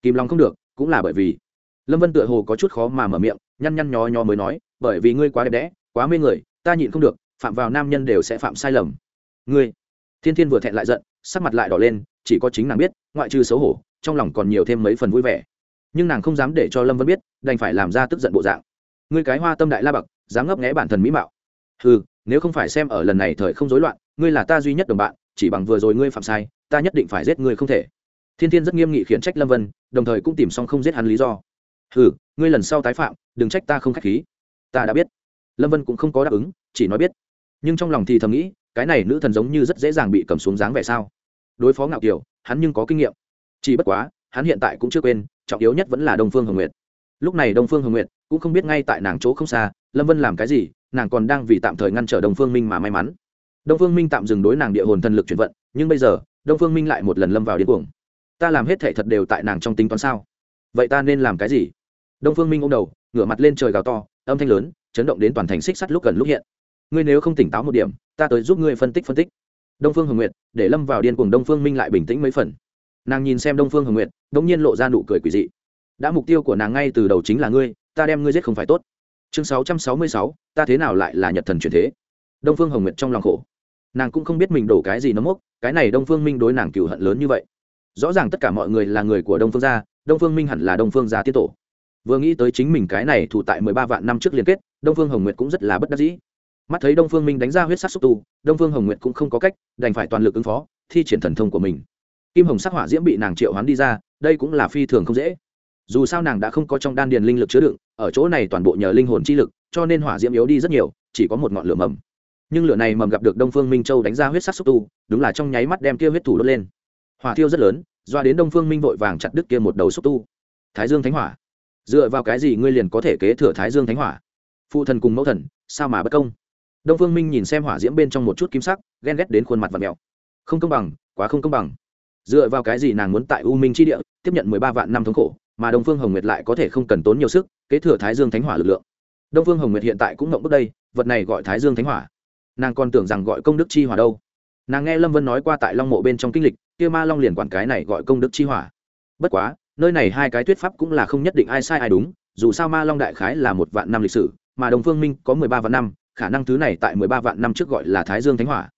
Kìm lòng không được, cũng là bởi vì lâm vân tựa hồ có chút khó mà mở miệng, nhăn nhăn nhó nhó mới nói, bởi vì ngươi quá đẹp đẽ, quá mê người, ta nhịn không được, phạm vào nam nhân đều sẽ phạm sai lầm. Ngươi? Thiên thiên vừa thẹn lại giận, sắc mặt lại đỏ lên, chỉ có chính nàng biết, ngoại trừ xấu hổ, trong lòng còn nhiều thêm mấy phần vui vẻ nhưng nàng không dám để cho lâm vân biết đành phải làm ra tức giận bộ dạng ngươi cái hoa tâm đại la bậc dám ngấp nghẽ bản thân mỹ mạo ừ nếu không phải xem ở lần này thời không rối loạn ngươi là ta duy nhất đồng bạn chỉ bằng vừa rồi ngươi phạm sai ta nhất định phải giết ngươi không thể thiên thiên rất nghiêm nghị khiển trách lâm vân đồng thời cũng tìm xong không giết hắn lý do ừ ngươi lần sau tái phạm đừng trách ta không k h á c h khí ta đã biết lâm vân cũng không có đáp ứng chỉ nói biết nhưng trong lòng thì thầm nghĩ cái này nữ thần giống như rất dễ dàng bị cầm xuống dáng vẻ sao đối phó ngạo kiều hắn nhưng có kinh nghiệm chỉ bất quá hắn hiện tại cũng chưa quên trọng yếu nhất vẫn là đông phương hồng nguyệt. Lúc này đông phương hồng nguyệt cũng không biết ngay tại nàng chỗ không xa, lâm vân làm cái gì, nàng còn đang vì tạm thời ngăn trở đông phương minh mà may mắn. Đông phương minh tạm dừng đối nàng địa hồn thần lực chuyển vận, nhưng bây giờ, đông phương minh lại một lần lâm vào điên cuồng. Ta làm hết thể thật đều tại nàng trong tính toán sao? Vậy ta nên làm cái gì? Đông phương minh ô m đầu, ngửa mặt lên trời gào to, âm thanh lớn, chấn động đến toàn thành xích sắt lúc gần lúc hiện. Ngươi nếu không tỉnh táo một điểm, ta tới giúp ngươi phân tích phân tích. Đông phương hồng nguyệt, để lâm vào điên cuồng đông phương minh lại bình tĩnh mấy phần nàng nhìn xem đông phương hồng nguyệt, đ ỗ n g nhiên lộ ra nụ cười quỷ dị. Đã mục tiêu của nàng ngay từ đầu chính là ngươi, ta đem ngươi giết không phải tốt. Chương sáu trăm sáu mươi sáu, ta thế nào lại là nhật thần truyền thế? Đông phương hồng nguyệt trong lòng khổ. Nàng cũng không biết mình đổ cái gì nấm mốc, cái này đông phương minh đối nàng cựu hận lớn như vậy. Rõ ràng tất cả mọi người là người của đông phương gia, đông phương minh hẳn là đông phương gia tiết tổ. Vừa nghĩ tới chính mình cái này thủ tại mười ba vạn năm trước liên kết, đông phương hồng nguyệt cũng rất là bất đắc dĩ. Mắt thấy đông phương minh đánh ra huyết sắc xúc tu, đông phương hồng nguyệt cũng không có cách, đành phải toàn lực ứng phó, thi triển thần thông của mình kim hồng sắc hỏa diễm bị nàng triệu hoán đi ra, đây cũng là phi thường không dễ. Dù sao nàng đã không có trong đan điền linh lực chứa đựng, ở chỗ này toàn bộ nhờ linh hồn chi lực, cho nên hỏa diễm yếu đi rất nhiều, chỉ có một ngọn lửa mầm. Nhưng lửa này mầm gặp được đông phương minh châu đánh ra huyết sắc xúc tu, đúng là trong nháy mắt đem kia huyết thủ đốt lên. Hỏa thiêu rất lớn, doa đến đông phương minh vội vàng chặt đứt kia một đầu xúc tu. Thái dương thánh hỏa, dựa vào cái gì ngươi liền có thể kế thừa thái dương thánh hỏa? Phụ thần cùng mẫu thần, sao mà bất công? Đông phương minh nhìn xem hỏa diễm bên trong một chút kim sắc, ghen ghét đến khuôn mặt và mẹo. không công bằng, quá không công bằng dựa vào cái gì nàng muốn tại u minh tri địa, tiếp nhận mười ba vạn năm thống khổ, mà đông phương hồng nguyệt lại có thể không cần tốn nhiều sức, kế thừa thái dương thánh hỏa lực lượng. Đông phương hồng nguyệt hiện tại cũng ngộng bước đây, vật này gọi thái dương thánh hỏa. Nàng còn tưởng rằng gọi công đức chi hỏa đâu. Nàng nghe lâm vân nói qua tại long mộ bên trong kinh lịch, kia ma long liền quản cái này gọi công đức chi hỏa. Bất quá, nơi này hai cái thuyết pháp cũng là không nhất định ai sai ai đúng, dù sao ma long đại khái là một vạn năm lịch sử, mà đồng phương minh có mười ba vạn năm, khả năng thứ này tại mười ba vạn năm trước gọi là thái dương thánh hỏa.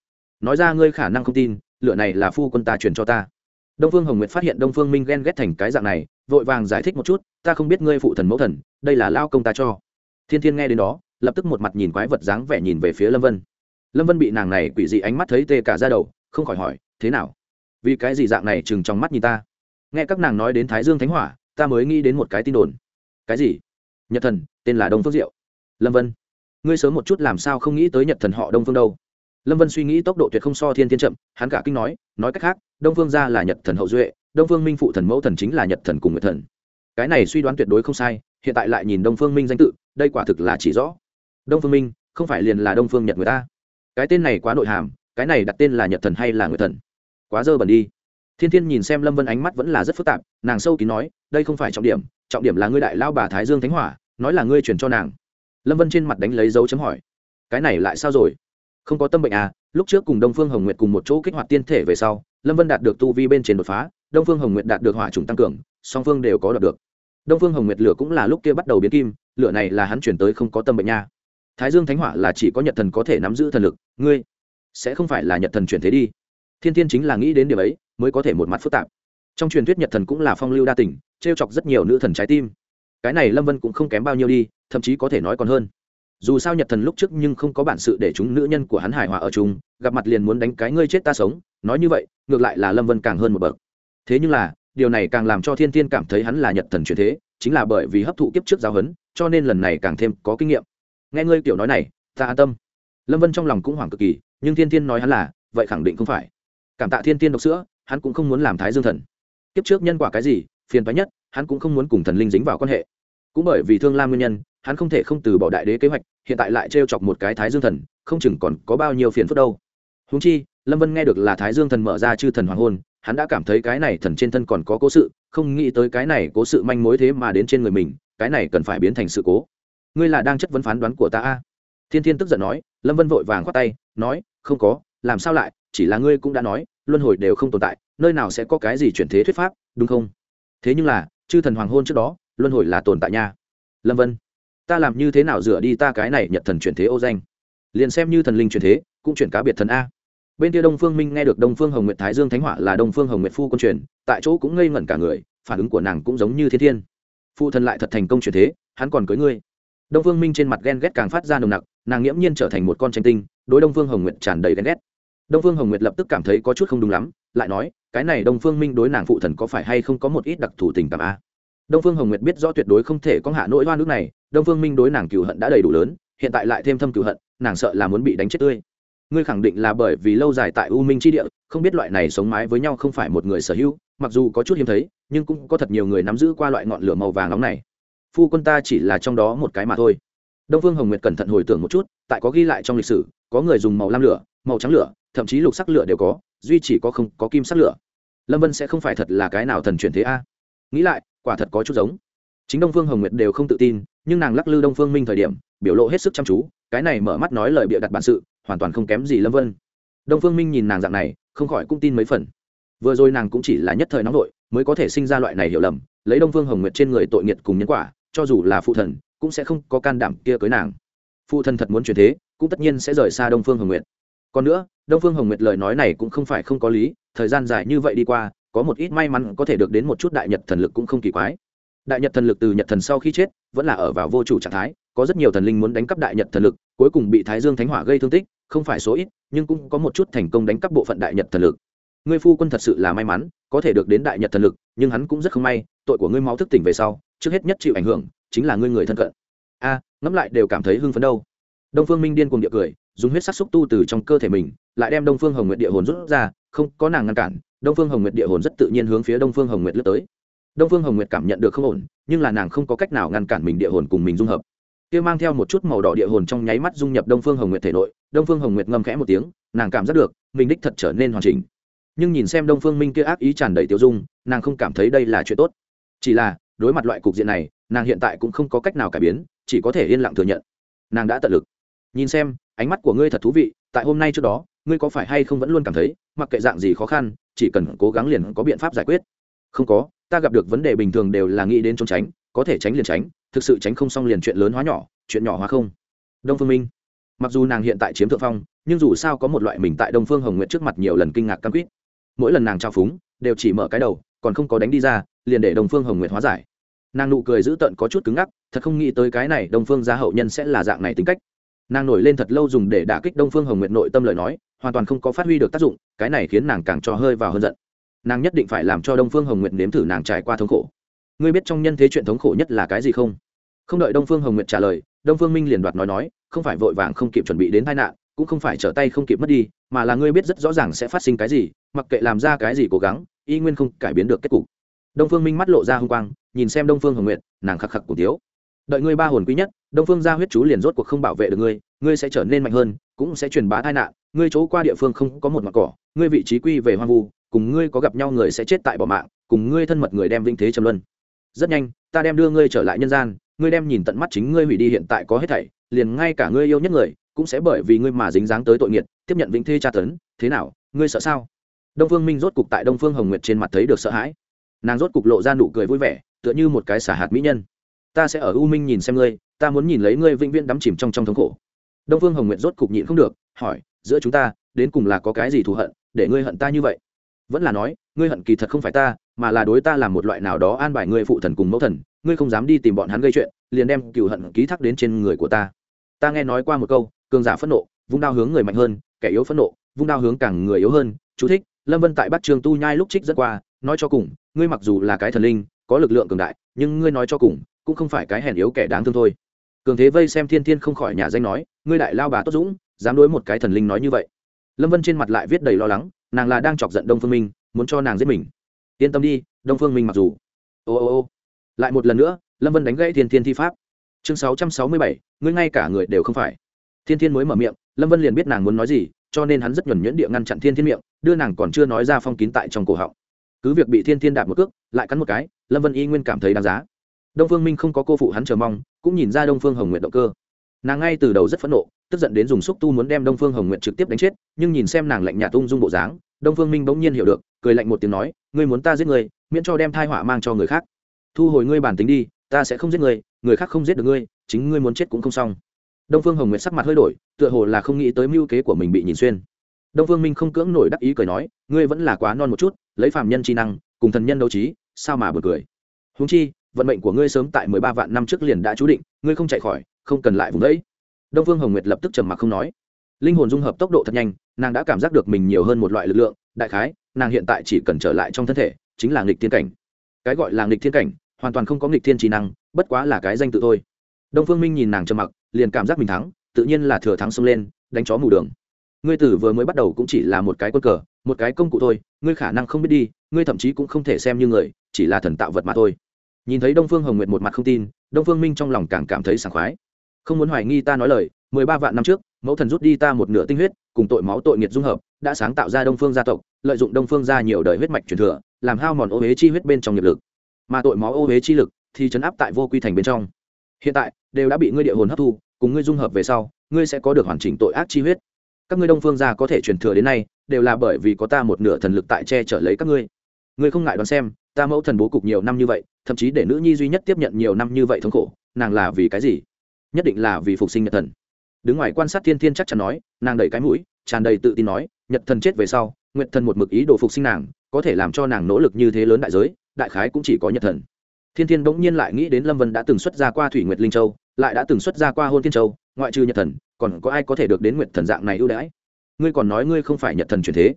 Nói ra ngươi khả năng không tin lựa này là phu quân ta truyền cho ta đông phương hồng nguyệt phát hiện đông phương minh ghen ghét thành cái dạng này, vội vàng giải thích một chút, ta không biết ngươi phụ thần mẫu thần, đây là lao công ta cho. Thiên thiên nghe đến đó, lập tức một mặt nhìn quái vật dáng vẻ nhìn về phía lâm vân. Lâm vân bị nàng này quỷ dị ánh mắt thấy tê cả ra đầu, không khỏi hỏi, thế nào? Vì cái gì dạng này chừng trong mắt nhìn ta? Nghe các nàng nói đến thái dương thánh hỏa, ta mới nghĩ đến một cái tin đồn. Cái gì? Nhật thần, tên là đông phước diệu. Lâm vân, ngươi sớm một chút làm sao không nghĩ tới nhật thần họ đông phương đâu? Lâm vân suy nghĩ tốc độ tuyệt không so thiên thiên chậm, hắn cả kinh nói nói cách khác đông phương gia là nhật thần hậu duệ, đông phương minh phụ thần mẫu thần chính là nhật thần cùng nguyệt thần. Cái này suy đoán tuyệt đối không sai, hiện tại lại nhìn đông phương minh danh tự, đây quả thực là chỉ rõ. Đông phương minh, không phải liền là đông phương nhật người ta. Cái tên này quá nội hàm, cái này đặt tên là nhật thần hay là nguyệt thần? Quá dơ bẩn đi. Thiên thiên nhìn xem lâm vân ánh mắt vẫn là rất phức tạp, nàng sâu kín nói, đây không phải trọng điểm trọng điểm là ngươi đại lao bà thái dương thánh hỏa, nói là ngươi truyền cho nàng. Lâm vân trên mặt đánh lấy dấu chấm hỏi, cái này lại sao rồi? Không có tâm bệnh à lúc trước cùng đông phương hồng nguyệt cùng một chỗ kích hoạt tiên thể về sau lâm vân đạt được tu vi bên trên đột phá, đông phương hồng nguyệt đạt được hỏa trùng tăng cường, song phương đều có đạt được. Đông phương hồng nguyệt lửa cũng là lúc kia bắt đầu biến kim, lửa này là hắn chuyển tới không có tâm bệnh nha. Thái dương thánh hỏa là chỉ có nhật thần có thể nắm giữ thần lực, ngươi sẽ không phải là nhật thần chuyển thế đi. Thiên thiên chính là nghĩ đến điều ấy, mới có thể một mặt phức tạp. Trong truyền thuyết nhật thần cũng là phong lưu đa tình t r e o chọc rất nhiều nữ thần trái tim. Cái này lâm vân cũng không kém bao nhiêu đi, thậm chí có thể nói còn hơn. Dù sao nhật thần lúc trước nhưng không có bản sự để chúng nữ nhân của hắn hài hòa ở chung, gặp mặt liền muốn đánh cái ngươi chết ta sống nói như vậy, ngược lại là lâm vân càng hơn một bậc. Thế nhưng là, điều này càng làm cho thiên thiên cảm thấy hắn là nhật thần truyền thế, chính là bởi vì hấp thụ kiếp trước giáo huấn, cho nên lần này càng thêm có kinh nghiệm. Nghe ngươi kiểu nói này, ta an tâm. Lâm vân trong lòng cũng hoảng cực kỳ, nhưng thiên thiên nói hắn là, vậy khẳng định không phải. Cảm tạ thiên thiên độc sữa, hắn cũng không muốn làm thái dương thần. Kiếp trước nhân quả cái gì, phiền toái nhất, hắn cũng không muốn cùng thần linh dính vào quan hệ. Cũng bởi vì thương lam nguyên nhân, hắn không thể không từ bỏ đại đế kế hoạch, hiện tại lại t chọc một cái thái dương thần, không chừng còn có bao nhiêu phiền phức đâu. Húng chi lâm vân nghe được là thái dương thần mở ra chư thần hoàng hôn, hắn đã cảm thấy cái này thần trên thân còn có cố sự, không nghĩ tới cái này cố sự manh mối thế mà đến trên người mình, cái này cần phải biến thành sự cố. Ngươi là đang chất vấn phán đoán của ta a? Thiên thiên tức giận nói, lâm vân vội vàng khoát tay, nói, không có, làm sao lại, chỉ là ngươi cũng đã nói, luân hồi đều không tồn tại, nơi nào sẽ có cái gì chuyển thế thuyết pháp, đúng không? Thế nhưng là, chư thần hoàng hôn trước đó, luân hồi là tồn tại nha. Lâm vân, ta làm như thế nào rửa đi ta cái này Nhật thần chuyển thế ô danh? Liền xem như thần linh chuyển thế, cũng chuyển cá biệt thần a bên kia đông phương minh nghe được đông phương hồng nguyệt thái dương thánh hỏa là đông phương hồng nguyệt phu quân truyền, tại chỗ cũng ngây ngẩn cả người, phản ứng của nàng cũng giống như thiên thiên. Phụ thần lại thật thành công truyền thế, hắn còn cưới ngươi. Đông phương minh trên mặt ghen ghét càng phát ra nồng nặc, nàng nghiễm nhiên trở thành một con tranh tinh, đối đông phương hồng nguyệt tràn đầy ghen ghét. Đông phương hồng nguyệt lập tức cảm thấy có chút không đúng lắm, lại nói, cái này đông phương minh đối nàng phụ thần có phải hay không có một ít đặc thù tình cảm a đông phương hồng nguyệt biết rõ tuyệt đối không thể có hạ nỗi hoa nước này, đông phương minh đối nàng cựu hận đã đầy đủ lớn, hiện tại lại thêm thâm cựu hận, nàng sợ là muốn bị đánh chết tươi ngươi khẳng định là bởi vì lâu dài tại u minh tri địa, không biết loại này sống mái với nhau không phải một người sở hữu, mặc dù có chút hiếm thấy, nhưng cũng có thật nhiều người nắm giữ qua loại ngọn lửa màu vàng nóng này. Phu quân ta chỉ là trong đó một cái mà thôi. Đông phương hồng nguyệt cẩn thận hồi tưởng một chút, tại có ghi lại trong lịch sử, có người dùng màu lam lửa, màu trắng lửa, thậm chí lục sắc lửa đều có, duy chỉ có không có kim sắc lửa. Lâm vân sẽ không phải thật là cái nào thần chuyển thế a. Nghĩ lại, quả thật có chút giống. Chính đông phương hồng nguyệt đều không tự tin, nhưng nàng lắc lư đông phương minh thời điểm, biểu lộ hết sức chăm chú, cái này mở mắt nói lời bịa đặt bản sự hoàn toàn không kém gì lâm vân. Đông phương minh nhìn nàng dạng này, không khỏi cũng tin mấy phần. Vừa rồi nàng cũng chỉ là nhất thời nóng vội, mới có thể sinh ra loại này hiểu lầm, lấy đông phương hồng nguyệt trên người tội nghiệt cùng nhân quả, cho dù là phụ thần, cũng sẽ không có can đảm kia cưới nàng. Phụ thần thật muốn chuyển thế, cũng tất nhiên sẽ rời xa đông phương hồng nguyệt. Còn nữa, đông phương hồng nguyệt lời nói này cũng không phải không có lý, thời gian dài như vậy đi qua, có một ít may mắn có thể được đến một chút đại nhật thần lực cũng không kỳ quái. Đại nhật thần lực từ nhật thần sau khi chết, vẫn là ở vào vô chủ trạng thái, có rất nhiều thần linh muốn đánh cắp đại nhật thần lực, cuối cùng bị thái dương thánh hỏa gây thương tích không phải số ít, nhưng cũng có một chút thành công đánh cắp bộ phận đại nhật thần lực. Ngươi phu quân thật sự là may mắn, có thể được đến đại nhật thần lực, nhưng hắn cũng rất không may, tội của ngươi máu thức tỉnh về sau, trước hết nhất chịu ảnh hưởng, chính là ngươi người thân cận. A, ngẫm lại đều cảm thấy hưng phấn đâu. Đông phương minh điên cùng địa cười, dùng huyết sắc xúc tu từ trong cơ thể mình, lại đem đông phương hồng nguyệt địa hồn rút ra, không, có nàng ngăn cản, đông phương hồng nguyệt địa hồn rất tự nhiên hướng phía đông phương hồng nguyệt lướt tới. Đông phương hồng nguyệt cảm nhận được không ổn, nhưng là nàng không có cách nào ngăn cản mình địa hồn cùng mình dung hợp kia mang theo một chút màu đỏ địa hồn trong nháy mắt dung nhập đông phương hồng nguyệt thể nội, đông phương hồng nguyệt ngâm khẽ một tiếng, nàng cảm giác được, mình đích thật trở nên hoàn chỉnh. Nhưng nhìn xem đông phương minh kia ác ý tràn đầy tiêu dung, nàng không cảm thấy đây là chuyện tốt. Chỉ là, đối mặt loại cục diện này, nàng hiện tại cũng không có cách nào cải biến, chỉ có thể yên lặng thừa nhận. Nàng đã tận lực. Nhìn xem, ánh mắt của ngươi thật thú vị, tại hôm nay trước đó, ngươi có phải hay không vẫn luôn cảm thấy, mặc kệ dạng gì khó khăn, chỉ cần cố gắng liền có biện pháp giải quyết. Không có, ta gặp được vấn đề bình thường đều là nghĩ đến trốn tránh có thể tránh liền tránh, thực sự tránh không xong liền chuyện lớn hóa nhỏ, chuyện nhỏ hóa không. Đông phương minh, mặc dù nàng hiện tại chiếm thượng phong, nhưng dù sao có một loại mình tại đông phương hồng nguyệt trước mặt nhiều lần kinh ngạc cam quýt. Mỗi lần nàng trao phúng, đều chỉ mở cái đầu, còn không có đánh đi ra, liền để đông phương hồng nguyệt hóa giải. Nàng nụ cười dữ tợn có chút cứng ngắc, thật không nghĩ tới cái này đông phương gia hậu nhân sẽ là dạng này tính cách. Nàng nổi lên thật lâu dùng để đả kích đông phương hồng nguyệt nội tâm lời nói, hoàn toàn không có phát huy được tác dụng, cái này khiến nàng càng cho hơi vào hơn giận. Nàng nhất định phải làm cho đông phương hồng nguyệt nếm thử nàng trải qua thống khổ ngươi biết trong nhân thế chuyện thống khổ nhất là cái gì không? Không đợi đông phương hồng nguyệt trả lời, đông phương minh liền đoạt nói nói, không phải vội vàng không kịp chuẩn bị đến tai nạn, cũng không phải trở tay không kịp mất đi, mà là ngươi biết rất rõ ràng sẽ phát sinh cái gì, mặc kệ làm ra cái gì cố gắng, y nguyên không cải biến được kết cục. Đông phương minh mắt lộ ra h u n g quang, nhìn xem đông phương hồng nguyệt, nàng khắc khắc cổ tiếu đợi ngươi ba hồn quý nhất, đông phương gia huyết chú liền rốt cuộc không bảo vệ được ngươi ngươi sẽ trở nên mạnh hơn, cũng sẽ truyền bá tai nạn, ngươi chỗ qua địa phương không có một mặt cỏ, ngươi vị trí quy về hoang vu, cùng ngươi có gặp nhau người sẽ chết tại bỏ mạng, cùng ngươi thân mật người đem vinh thế trầm luân rất nhanh, ta đem đưa ngươi trở lại nhân gian, ngươi đem nhìn tận mắt chính ngươi hủy đi hiện tại có hết thảy, liền ngay cả ngươi yêu nhất người, cũng sẽ bởi vì ngươi mà dính dáng tới tội nghiệt, tiếp nhận vĩnh thê tra tấn, thế nào, ngươi sợ sao? Đông phương minh rốt cục tại đông phương hồng nguyệt trên mặt thấy được sợ hãi. Nàng rốt cục lộ ra nụ cười vui vẻ, tựa như một cái xả hạt mỹ nhân. Ta sẽ ở u minh nhìn xem ngươi, ta muốn nhìn lấy ngươi vĩnh viễn đắm chìm trong trong thống khổ. Đông phương hồng nguyệt rốt cục nhịn không được, hỏi, giữa chúng ta, đến cùng là có cái gì thù hận, để ngươi hận ta như vậy? Vẫn là nói, ngươi hận kỳ thật không phải ta mà là đối ta làm một loại nào đó an bài ngươi phụ thần cùng mẫu thần, ngươi không dám đi tìm bọn hắn gây chuyện, liền đem cựu hận ký thác đến trên người của ta. Ta nghe nói qua một câu, cường giả phẫn nộ, vung đao hướng người mạnh hơn, kẻ yếu phẫn nộ, vung đao hướng càng người yếu hơn. Chú thích, lâm vân tại bắc trường tu nhai lúc trích dẫn qua, nói cho cùng, ngươi mặc dù là cái thần linh, có lực lượng cường đại, nhưng ngươi nói cho cùng, cũng không phải cái hèn yếu kẻ đáng thương thôi. Cường thế vây xem thiên thiên không khỏi nhà danh nói, ngươi đại lao bà tốt dũng, dám đối một cái thần linh nói như vậy. Lâm vân trên mặt lại viết đầy lo lắng, nàng là đang chọc giận đông phương minh, muốn cho nàng giết mình yên tâm đi, đông phương minh mặc dù. Ô ô ô. Lại một lần nữa, lâm vân đánh gãy thiên thiên thi pháp. Chương sáu trăm sáu mươi bảy, ngươi ngay cả người đều không phải. Thiên thiên mới mở miệng, lâm vân liền biết nàng muốn nói gì, cho nên hắn rất nhuẩn nhuyễn địa ngăn chặn thiên thiên miệng, đưa nàng còn chưa nói ra phong kín tại trong cổ họng. Cứ việc bị thiên thiên đạp một cước, lại cắn một cái, lâm vân y nguyên cảm thấy đáng giá. Đông phương minh không có cô phụ hắn chờ mong, cũng nhìn ra đông phương hồng nguyện động cơ. Nàng ngay từ đầu rất phẫn nộ, tức giận đến dùng xúc tu muốn đem đông phương hồng nguyện trực tiếp đánh chết, nhưng nhìn xem nàng lạnh nhạt tung dung bộ dáng, đông phương minh bỗng nhiên hiểu được, cười lạnh một tiếng nói ngươi muốn ta giết người miễn cho đem thai họa mang cho người khác. Thu hồi ngươi bản tính đi, ta sẽ không giết người người khác không giết được ngươi, chính ngươi muốn chết cũng không xong. Đông phương hồng nguyệt sắc mặt hơi đổi, tựa hồ là không nghĩ tới mưu kế của mình bị nhìn xuyên. Đông phương minh không cưỡng nổi đắc ý cười nói, ngươi vẫn là quá non một chút, lấy phàm nhân chi năng, cùng thần nhân đấu trí, sao mà bật cười. Húng chi, vận mệnh của ngươi sớm tại mười ba vạn năm trước liền đã chú định, ngươi không chạy khỏi, không cần lại vùng đấy. Đông phương hồng nguyệt lập tức trầm mặc không nói. Linh hồn dung hợp tốc độ thật nhanh, nàng đã cảm giác được mình nhiều hơn một loại lực lượng, đại khái nàng hiện tại chỉ cần trở lại trong thân thể, chính là nghịch thiên cảnh. Cái gọi là nghịch thiên cảnh, hoàn toàn không có nghịch thiên trí năng, bất quá là cái danh tự thôi. Đông phương minh nhìn nàng trầm mặc, liền cảm giác mình thắng, tự nhiên là thừa thắng xông lên, đánh chó mù đường. Ngươi tử vừa mới bắt đầu cũng chỉ là một cái quân cờ, một cái công cụ thôi, ngươi khả năng không biết đi, ngươi thậm chí cũng không thể xem như người, chỉ là thần tạo vật mà thôi. Nhìn thấy đông phương hồng nguyệt một mặt không tin, đông phương minh trong lòng càng cảm thấy sảng khoái. Không muốn hoài nghi ta nói lời, mười ba vạn năm trước, mẫu thần rút đi ta một nửa tinh huyết cùng tội máu tội nghiệt dung hợp, đã sáng tạo ra đông phương gia tộc, lợi dụng đông phương gia nhiều đời huyết mạch truyền thừa, làm hao mòn ô huế chi huyết bên trong nghiệp lực. Mà tội máu ô huế chi lực thì chấn áp tại vô quy thành bên trong. Hiện tại, đều đã bị ngươi địa hồn hấp thu, cùng ngươi dung hợp về sau, ngươi sẽ có được hoàn chỉnh tội ác chi huyết. Các ngươi đông phương gia có thể truyền thừa đến nay, đều là bởi vì có ta một nửa thần lực tại che chở lấy các ngươi. Ngươi không ngại đoán xem, ta mẫu thần bố cục nhiều năm như vậy, thậm chí để nữ nhi duy nhất tiếp nhận nhiều năm như vậy thống khổ, nàng là vì cái gì? Nhất định là vì phục sinh nhật thần. Đứng ngoài quan sát thiên thiên chắc chắn nói nàng đẩy cái mũi, tràn đầy tự tin nói, nhật thần chết về sau, nguyệt thần một mực ý đồ phục sinh nàng, có thể làm cho nàng nỗ lực như thế lớn đại giới, đại khái cũng chỉ có nhật thần. Thiên thiên bỗng nhiên lại nghĩ đến lâm vân đã từng xuất ra qua thủy nguyệt linh châu, lại đã từng xuất ra qua hôn thiên châu, ngoại trừ nhật thần, còn có ai có thể được đến nguyệt thần dạng này ưu đãi? Ngươi còn nói ngươi không phải nhật thần truyền thế.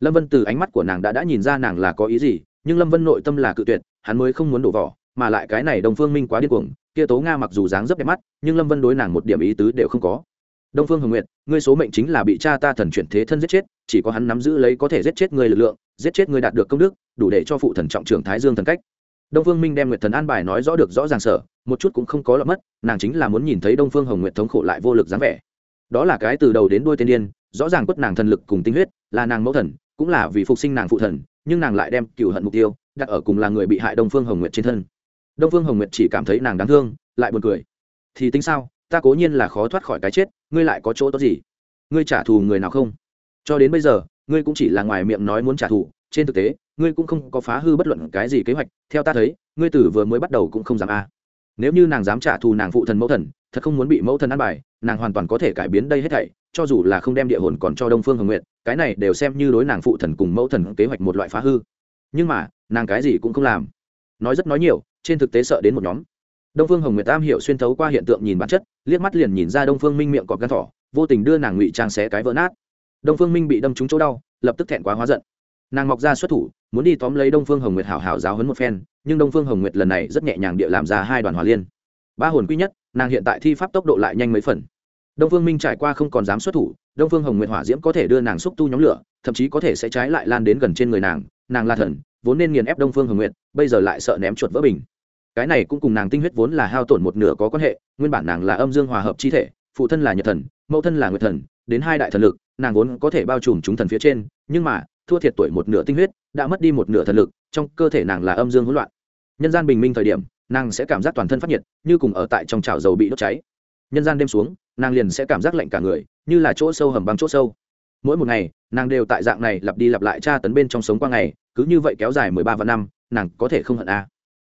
Lâm vân từ ánh mắt của nàng đã đã nhìn ra nàng là có ý gì, nhưng lâm vân nội tâm là cự tuyệt, hắn mới không muốn đổ vỏ, mà lại cái này đồng phương minh quá điên cuồng, kia tố nga mặc dù dáng dấp đẹp mắt, nhưng lâm vân đối nàng một điểm ý tứ đều không có đông phương hồng nguyệt, ngươi số mệnh chính là bị cha ta thần chuyển thế thân giết chết, chỉ có hắn nắm giữ lấy có thể giết chết người lực lượng, giết chết người đạt được công đức, đủ để cho phụ thần trọng trưởng thái dương thần cách. Đông phương minh đem nguyệt thần an bài nói rõ được rõ ràng sở, một chút cũng không có lọt mất, nàng chính là muốn nhìn thấy đông phương hồng nguyệt thống khổ lại vô lực dáng vẻ. Đó là cái từ đầu đến đuôi tên điên, rõ ràng quất nàng thần lực cùng tinh huyết, là nàng mẫu thần, cũng là vì phục sinh nàng phụ thần, nhưng nàng lại đem cựu hận mục tiêu đặt ở cùng là người bị hại đông phương hồng nguyệt trên thân. Đông phương hồng nguyệt chỉ cảm thấy nàng đáng thương, lại buồn cười. Thì tính sao? Ta cố nhiên là khó thoát khỏi cái chết, ngươi lại có chỗ tốt gì? Ngươi trả thù người nào không? Cho đến bây giờ, ngươi cũng chỉ là ngoài miệng nói muốn trả thù, trên thực tế, ngươi cũng không có phá hư bất luận cái gì kế hoạch, theo ta thấy, ngươi tử vừa mới bắt đầu cũng không dám a. Nếu như nàng dám trả thù nàng phụ thần mẫu thần, thật không muốn bị mẫu thần ăn bài, nàng hoàn toàn có thể cải biến đây hết thảy, cho dù là không đem địa hồn còn cho đông phương hồng nguyện cái này đều xem như đối nàng phụ thần cùng mẫu thần kế hoạch một loại phá hư. Nhưng mà, nàng cái gì cũng không làm. Nói rất nói nhiều, trên thực tế sợ đến một nhóm đông phương hồng nguyệt tam hiểu xuyên thấu qua hiện tượng nhìn bản chất, liếc mắt liền nhìn ra đông phương minh miệng cọp gan thỏ, vô tình đưa nàng ngụy trang xé cái vỡ nát. Đông phương minh bị đâm trúng chỗ đau, lập tức thẹn quá hóa giận. Nàng mọc ra xuất thủ, muốn đi tóm lấy đông phương hồng nguyệt hảo hảo giáo hấn một phen, nhưng đông phương hồng nguyệt lần này rất nhẹ nhàng địa làm ra hai đoàn hòa liên. Ba hồn quy nhất, nàng hiện tại thi pháp tốc độ lại nhanh mấy phần. Đông phương minh trải qua không còn dám xuất thủ, đông phương hồng nguyệt hỏa diễm có thể đưa nàng xúc tu nhóm lửa, thậm chí có thể sẽ trái lại lan đến gần trên người nàng. Nàng là thần, vốn nên nghiền ép đông phương hồng nguyệt, bây giờ lại sợ ném chuột vỡ bình cái này cũng cùng nàng tinh huyết vốn là hao tổn một nửa có quan hệ, nguyên bản nàng là âm dương hòa hợp chi thể, phụ thân là nhật thần, mẫu thân là nguyệt thần, đến hai đại thần lực, nàng vốn có thể bao trùm chúng thần phía trên, nhưng mà, thua thiệt tuổi một nửa tinh huyết, đã mất đi một nửa thần lực, trong cơ thể nàng là âm dương hỗn loạn. Nhân gian bình minh thời điểm, nàng sẽ cảm giác toàn thân phát nhiệt, như cùng ở tại trong chảo dầu bị đốt cháy. Nhân gian đêm xuống, nàng liền sẽ cảm giác lạnh cả người, như là chỗ sâu hầm băng chỗ sâu. Mỗi một ngày, nàng đều tại dạng này lặp đi lặp lại tra tấn bên trong sống qua ngày, cứ như vậy kéo dài mười ba vạn năm, nàng có thể không hận a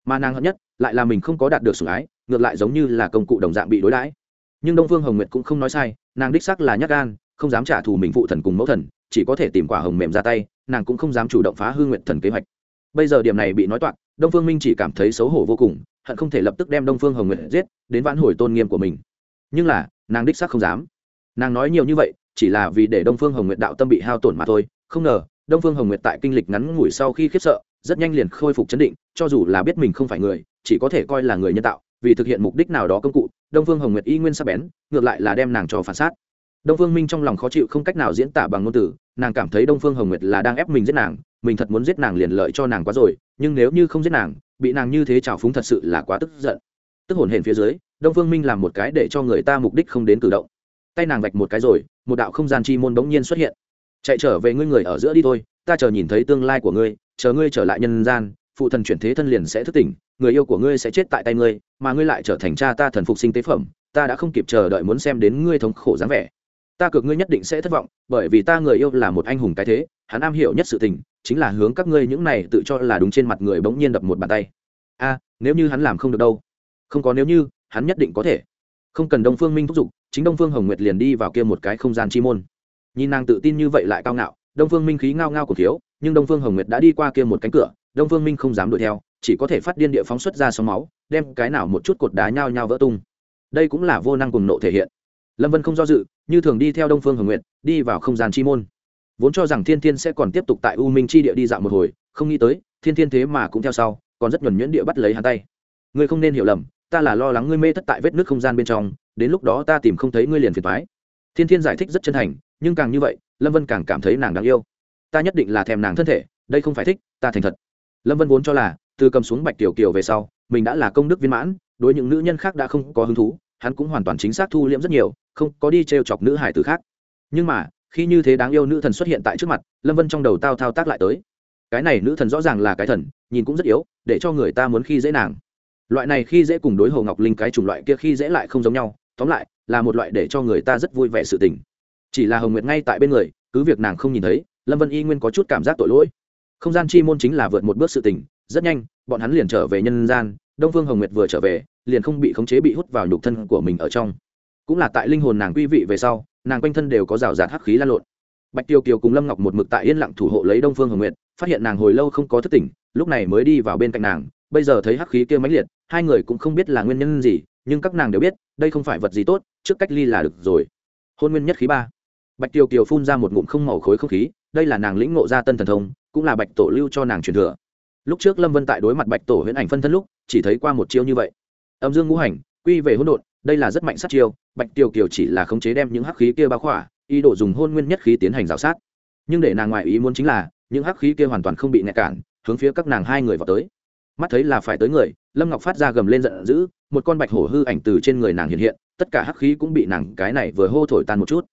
mà nàng hận nhất lại là mình không có đạt được sủng ái, ngược lại giống như là công cụ đồng dạng bị đối đãi. Nhưng đông phương hồng nguyệt cũng không nói sai, nàng đích xác là nhát gan, không dám trả thù mình phụ thần cùng mẫu thần, chỉ có thể tìm quả hồng mềm ra tay, nàng cũng không dám chủ động phá hư nguyện thần kế hoạch. Bây giờ điểm này bị nói toạc, đông phương minh chỉ cảm thấy xấu hổ vô cùng, hận không thể lập tức đem đông phương hồng nguyệt giết, đến vãn hồi tôn nghiêm của mình. Nhưng là, nàng đích xác không dám. Nàng nói nhiều như vậy, chỉ là vì để đông phương hồng nguyệt đạo tâm bị hao tổn mà thôi, không ngờ, đông phương hồng nguyệt tại kinh lịch ngắn ngủi sau khi khiếp sợ, rất nhanh liền khôi phục chấn định, cho dù là biết mình không phải người chỉ có thể coi là người nhân tạo, vì thực hiện mục đích nào đó công cụ, đông phương hồng nguyệt y nguyên sắp bén, ngược lại là đem nàng cho phản sát. Đông phương minh trong lòng khó chịu không cách nào diễn tả bằng ngôn từ, nàng cảm thấy đông phương hồng nguyệt là đang ép mình giết nàng, mình thật muốn giết nàng liền lợi cho nàng quá rồi, nhưng nếu như không giết nàng, bị nàng như thế trào phúng thật sự là quá tức giận. Tức hồn hển phía dưới, đông phương minh làm một cái để cho người ta mục đích không đến cử động. Tay nàng vạch một cái rồi, một đạo không gian chi môn bỗng nhiên xuất hiện. Chạy trở về ngươi người ở giữa đi thôi, ta chờ nhìn thấy tương lai của ngươi, chờ ngươi trở lại nhân gian phụ thần chuyển thế thân liền sẽ thức tỉnh, người yêu của ngươi sẽ chết tại tay ngươi, mà ngươi lại trở thành cha ta thần phục sinh tế phẩm, ta đã không kịp chờ đợi muốn xem đến ngươi thống khổ dáng vẻ. Ta cược ngươi nhất định sẽ thất vọng, bởi vì ta người yêu là một anh hùng cái thế, hắn am hiểu nhất sự tình, chính là hướng các ngươi những này tự cho là đúng trên mặt người bỗng nhiên đập một bàn tay. A, nếu như hắn làm không được đâu? Không có nếu như, hắn nhất định có thể. Không cần đông phương minh thúc giục, chính đông phương hồng nguyệt liền đi vào kia một cái không gian chi môn. Nhìn nàng tự tin như vậy lại cao ngạo, đông phương minh khí ngao ngao cổ thiếu, nhưng đông phương hồng nguyệt đã đi qua kia một cánh cửa đông Vương minh không dám đuổi theo, chỉ có thể phát điên địa phóng xuất ra sóng máu, đem cái nào một chút cột đá nhao nhao vỡ tung. Đây cũng là vô năng cùng nộ thể hiện. Lâm vân không do dự, như thường đi theo đông phương hồng nguyệt, đi vào không gian chi môn. Vốn cho rằng thiên thiên sẽ còn tiếp tục tại u minh chi địa đi dạo một hồi, không nghĩ tới, thiên thiên thế mà cũng theo sau, còn rất nhuẩn nhuyễn địa bắt lấy hắn tay. Ngươi không nên hiểu lầm, ta là lo lắng ngươi mê thất tại vết nước không gian bên trong, đến lúc đó ta tìm không thấy ngươi liền phiền thoái thiên thiên giải thích rất chân thành, nhưng càng như vậy, lâm vân càng cảm thấy nàng đáng yêu. Ta nhất định là thèm nàng thân thể, đây không phải thích, ta thành thật lâm vân vốn cho là, từ cầm xuống bạch tiểu kiều về sau, mình đã là công đức viên mãn, đối những nữ nhân khác đã không có hứng thú, hắn cũng hoàn toàn chính xác thu liễm rất nhiều, không có đi t r e o chọc nữ hải tử khác. Nhưng mà, khi như thế đáng yêu nữ thần xuất hiện tại trước mặt, lâm vân trong đầu tao thao tác lại tới. Cái này nữ thần rõ ràng là cái thần, nhìn cũng rất yếu, để cho người ta muốn khi dễ nàng. Loại này khi dễ cùng đối hồ ngọc linh cái chủng loại kia khi dễ lại không giống nhau, tóm lại, là một loại để cho người ta rất vui vẻ sự tình. Chỉ là hồng nguyệt ngay tại bên người, cứ việc nàng không nhìn thấy, lâm vân y nguyên có chút cảm giác tội lỗi không gian chi môn chính là vượt một bước sự tình, rất nhanh, bọn hắn liền trở về nhân gian, đông phương hồng nguyệt vừa trở về, liền không bị khống chế bị hút vào nhục thân của mình ở trong. Cũng là tại linh hồn nàng quý vị về sau, nàng quanh thân đều có rào rạt hắc khí lan lộn. Bạch tiêu kiều cùng lâm ngọc một mực tại yên lặng thủ hộ lấy đông phương hồng nguyệt, phát hiện nàng hồi lâu không có thất tỉnh, lúc này mới đi vào bên cạnh nàng, bây giờ thấy hắc khí kia mãnh liệt, hai người cũng không biết là nguyên nhân gì, nhưng các nàng đều biết, đây không phải vật gì tốt, trước cách ly là được rồi. Hôn nguyên nhất khí ba. Bạch tiêu kiều phun ra một ngụm không màu khối không khí, đây là nàng lĩnh ngộ ra tân thần thông cũng là bạch tổ lưu cho nàng truyền thừa. Lúc trước lâm vân tại đối mặt bạch tổ huyễn ảnh phân thân lúc, chỉ thấy qua một chiêu như vậy. Âm dương ngũ hành, quy về hỗn độn, đây là rất mạnh sát chiêu, bạch tiêu kiều chỉ là khống chế đem những hắc khí kia bao khỏa, ý đồ dùng hôn nguyên nhất khí tiến hành rào sát. Nhưng để nàng ngoại ý muốn chính là, những hắc khí kia hoàn toàn không bị nhạy cản, hướng phía các nàng hai người vào tới. Mắt thấy là phải tới người, lâm ngọc phát ra gầm lên giận dữ, một con bạch hổ hư ảnh từ trên người nàng hiện hiện, tất cả hắc khí cũng bị nàng cái này vừa hô thổi tan một chút.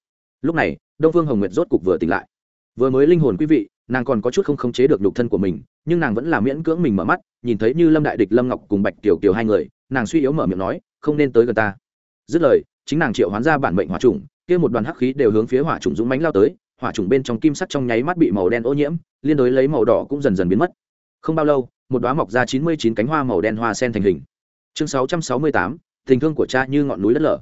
Lúc này, đông phương hồng nguyệt rốt cục vừa tỉnh lại. Vừa mới linh hồn quý vị nàng còn có chút không khống chế được nhục thân của mình, nhưng nàng vẫn là miễn cưỡng mình mở mắt, nhìn thấy như lâm đại địch, lâm ngọc cùng bạch tiểu kiều hai người, nàng suy yếu mở miệng nói, không nên tới gần ta. Dứt lời, chính nàng triệu hoán ra bản mệnh hỏa trùng, kia một đoàn hắc khí đều hướng phía hỏa trùng dũng mánh lao tới, hỏa trùng bên trong kim sắt trong nháy mắt bị màu đen ô nhiễm, liên đối lấy màu đỏ cũng dần dần biến mất. Không bao lâu, một đoá mọc ra chín mươi chín cánh hoa màu đen hoa sen thành hình. Chương sáu trăm sáu mươi tám, tình thương của cha như ngọn núi đất lở.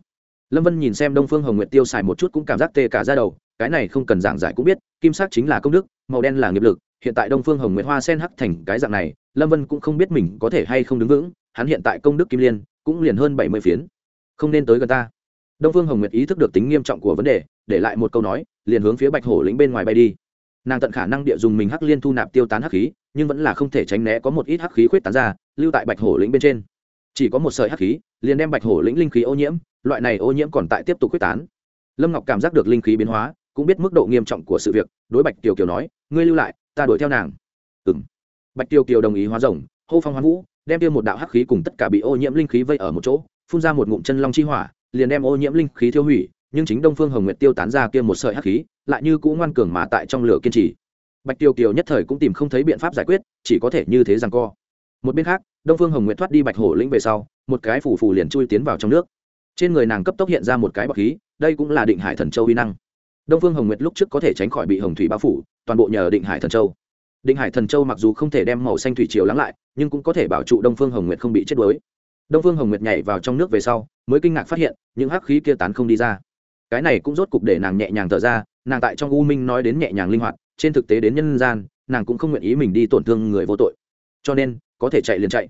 Lâm vân nhìn xem đông phương hồng nguyệt tiêu xài một chút cũng cảm giác tê cả ra đầu, cái này không cần giảng giải cũng biết kim sắc chính là công đức, màu đen là nghiệp lực, hiện tại đông phương hồng nguyệt hoa sen hắc thành cái dạng này, lâm vân cũng không biết mình có thể hay không đứng vững, hắn hiện tại công đức kim liên, cũng liền hơn bảy mươi phiến. Không nên tới gần ta. Đông phương hồng nguyệt ý thức được tính nghiêm trọng của vấn đề, để lại một câu nói, liền hướng phía bạch hổ lĩnh bên ngoài bay đi. Nàng tận khả năng địa dùng mình hắc liên thu nạp tiêu tán hắc khí, nhưng vẫn là không thể tránh né có một ít hắc khí khuyết tán ra, lưu tại bạch hổ lĩnh bên trên. Chỉ có một sợi hắc khí, liền đem bạch hổ lĩnh linh khí ô nhiễm, loại này ô nhiễm còn tại tiếp tục khuyết tán. Lâm ngọc cảm giác được linh khí biến hóa cũng biết mức độ nghiêm trọng của sự việc, đối bạch tiểu kiều nói, ngươi lưu lại, ta đuổi theo nàng. Ừng bạch tiểu kiều đồng ý hóa rồng, hô phong hoán vũ, đem tiêu một đạo hắc khí cùng tất cả bị ô nhiễm linh khí vây ở một chỗ, phun ra một ngụm chân long chi hỏa, liền đem ô nhiễm linh khí tiêu hủy, nhưng chính đông phương hồng nguyệt tiêu tán ra kia một sợi hắc khí, lại như cũ ngoan cường mà tại trong lửa kiên trì. Bạch tiêu kiều nhất thời cũng tìm không thấy biện pháp giải quyết, chỉ có thể như thế rằng co. Một bên khác, đông phương hồng nguyệt thoát đi bạch hổ lĩnh về sau, một cái phủ phủ liền chui tiến vào trong nước. Trên người nàng cấp tốc hiện ra một cái bọc khí, đây cũng là định hải thần châu uy năng đông phương hồng nguyệt lúc trước có thể tránh khỏi bị hồng thủy bao phủ, toàn bộ nhờ định hải thần châu. Định hải thần châu mặc dù không thể đem màu xanh thủy triều lắng lại, nhưng cũng có thể bảo trụ đông phương hồng nguyệt không bị chết đuối. Đông phương hồng nguyệt nhảy vào trong nước về sau, mới kinh ngạc phát hiện, những hắc khí kia tán không đi ra. Cái này cũng rốt cục để nàng nhẹ nhàng thở ra, nàng tại trong u minh nói đến nhẹ nhàng linh hoạt, trên thực tế đến nhân gian, nàng cũng không nguyện ý mình đi tổn thương người vô tội. Cho nên, có thể chạy liền chạy.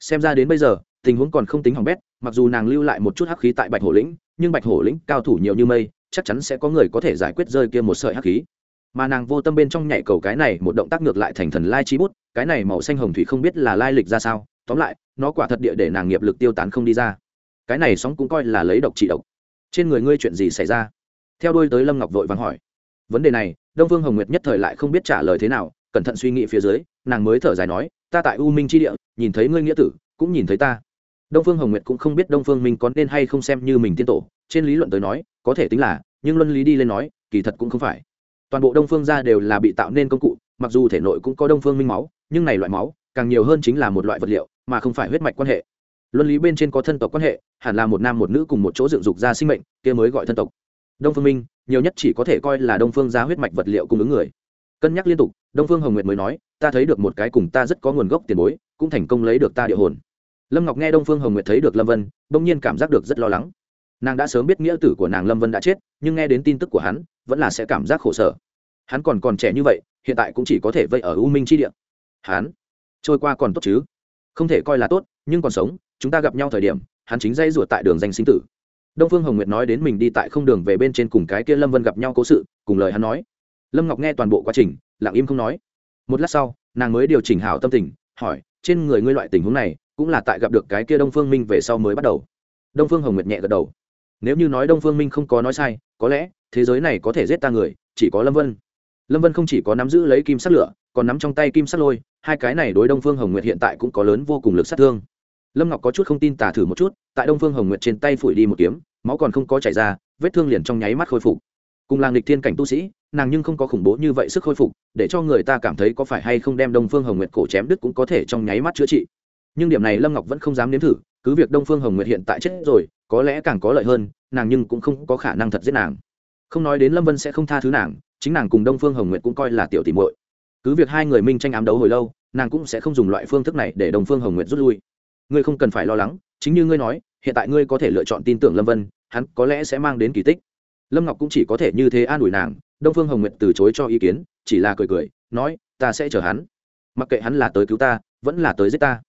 Xem ra đến bây giờ, tình huống còn không tính hỏng bét, mặc dù nàng lưu lại một chút hắc khí tại bạch hổ lĩnh, nhưng bạch hổ lĩnh cao thủ nhiều như mây chắc chắn sẽ có người có thể giải quyết rơi kia một sợi hắc khí. Mà nàng vô tâm bên trong nhảy cầu cái này, một động tác ngược lại thành thần lai chi bút, cái này màu xanh hồng thủy không biết là lai lịch ra sao, tóm lại, nó quả thật địa để nàng nghiệp lực tiêu tán không đi ra. Cái này sóng cũng coi là lấy độc trị độc. Trên người ngươi chuyện gì xảy ra? Theo đuôi tới lâm ngọc vội vàng hỏi. Vấn đề này, đông phương hồng nguyệt nhất thời lại không biết trả lời thế nào, cẩn thận suy nghĩ phía dưới, nàng mới thở dài nói, ta tại u minh tri địa, nhìn thấy ngươi nghĩa tử, cũng nhìn thấy ta đông phương hồng nguyệt cũng không biết đông phương minh có nên hay không xem như mình tiên tổ, trên lý luận tới nói, có thể tính là, nhưng luân lý đi lên nói, kỳ thật cũng không phải. Toàn bộ đông phương gia đều là bị tạo nên công cụ, mặc dù thể nội cũng có đông phương minh máu, nhưng này loại máu, càng nhiều hơn chính là một loại vật liệu, mà không phải huyết mạch quan hệ. Luân lý bên trên có thân tộc quan hệ, hẳn là một nam một nữ cùng một chỗ dựng dục ra sinh mệnh, kia mới gọi thân tộc. Đông phương minh, nhiều nhất chỉ có thể coi là đông phương gia huyết mạch vật liệu cung ứng người. Cân nhắc liên tục, đông phương hồng nguyệt mới nói, ta thấy được một cái cùng ta rất có nguồn gốc tiền bối, cũng thành công lấy được ta địa hồn lâm ngọc nghe đông phương hồng nguyệt thấy được lâm vân, bỗng nhiên cảm giác được rất lo lắng. Nàng đã sớm biết nghĩa tử của nàng lâm vân đã chết, nhưng nghe đến tin tức của hắn, vẫn là sẽ cảm giác khổ sở. Hắn còn còn trẻ như vậy, hiện tại cũng chỉ có thể vây ở u minh chi địa. Hắn, trôi qua còn tốt chứ? Không thể coi là tốt, nhưng còn sống, chúng ta gặp nhau thời điểm, hắn chính dây ruột tại đường danh sinh tử. Đông phương hồng nguyệt nói đến mình đi tại không đường về bên trên cùng cái kia lâm vân gặp nhau cố sự, cùng lời hắn nói. Lâm ngọc nghe toàn bộ quá trình, lặng im không nói. Một lát sau, nàng mới điều chỉnh hảo tâm tình, hỏi, trên người ngươi loại tình huống này cũng là tại gặp được cái kia đông phương minh về sau mới bắt đầu. Đông phương hồng nguyệt nhẹ gật đầu. Nếu như nói đông phương minh không có nói sai, có lẽ thế giới này có thể giết ta người, chỉ có lâm vân. Lâm vân không chỉ có nắm giữ lấy kim sắt lửa, còn nắm trong tay kim sắt lôi, hai cái này đối đông phương hồng nguyệt hiện tại cũng có lớn vô cùng lực sát thương. Lâm ngọc có chút không tin tả thử một chút, tại đông phương hồng nguyệt trên tay phủi đi một kiếm, máu còn không có chảy ra, vết thương liền trong nháy mắt khôi phục. Cùng làng lịch thiên cảnh tu sĩ, nàng nhưng không có khủng bố như vậy sức khôi phục, để cho người ta cảm thấy có phải hay không đem đông phương hồng nguyệt cổ chém đứt cũng có thể trong nháy mắt chữa trị nhưng điểm này lâm ngọc vẫn không dám nếm thử, cứ việc đông phương hồng nguyệt hiện tại chết rồi, có lẽ càng có lợi hơn, nàng nhưng cũng không có khả năng thật giết nàng. Không nói đến lâm vân sẽ không tha thứ nàng, chính nàng cùng đông phương hồng nguyệt cũng coi là tiểu tìm muội. Cứ việc hai người minh tranh ám đấu hồi lâu, nàng cũng sẽ không dùng loại phương thức này để đông phương hồng nguyệt rút lui. Ngươi không cần phải lo lắng, chính như ngươi nói, hiện tại ngươi có thể lựa chọn tin tưởng lâm vân, hắn có lẽ sẽ mang đến kỳ tích. Lâm ngọc cũng chỉ có thể như thế an ủi nàng, đông phương hồng nguyệt từ chối cho ý kiến, chỉ là cười cười, nói, ta sẽ chờ hắn. Mặc kệ hắn là tới cứu ta, vẫn là tới giết ta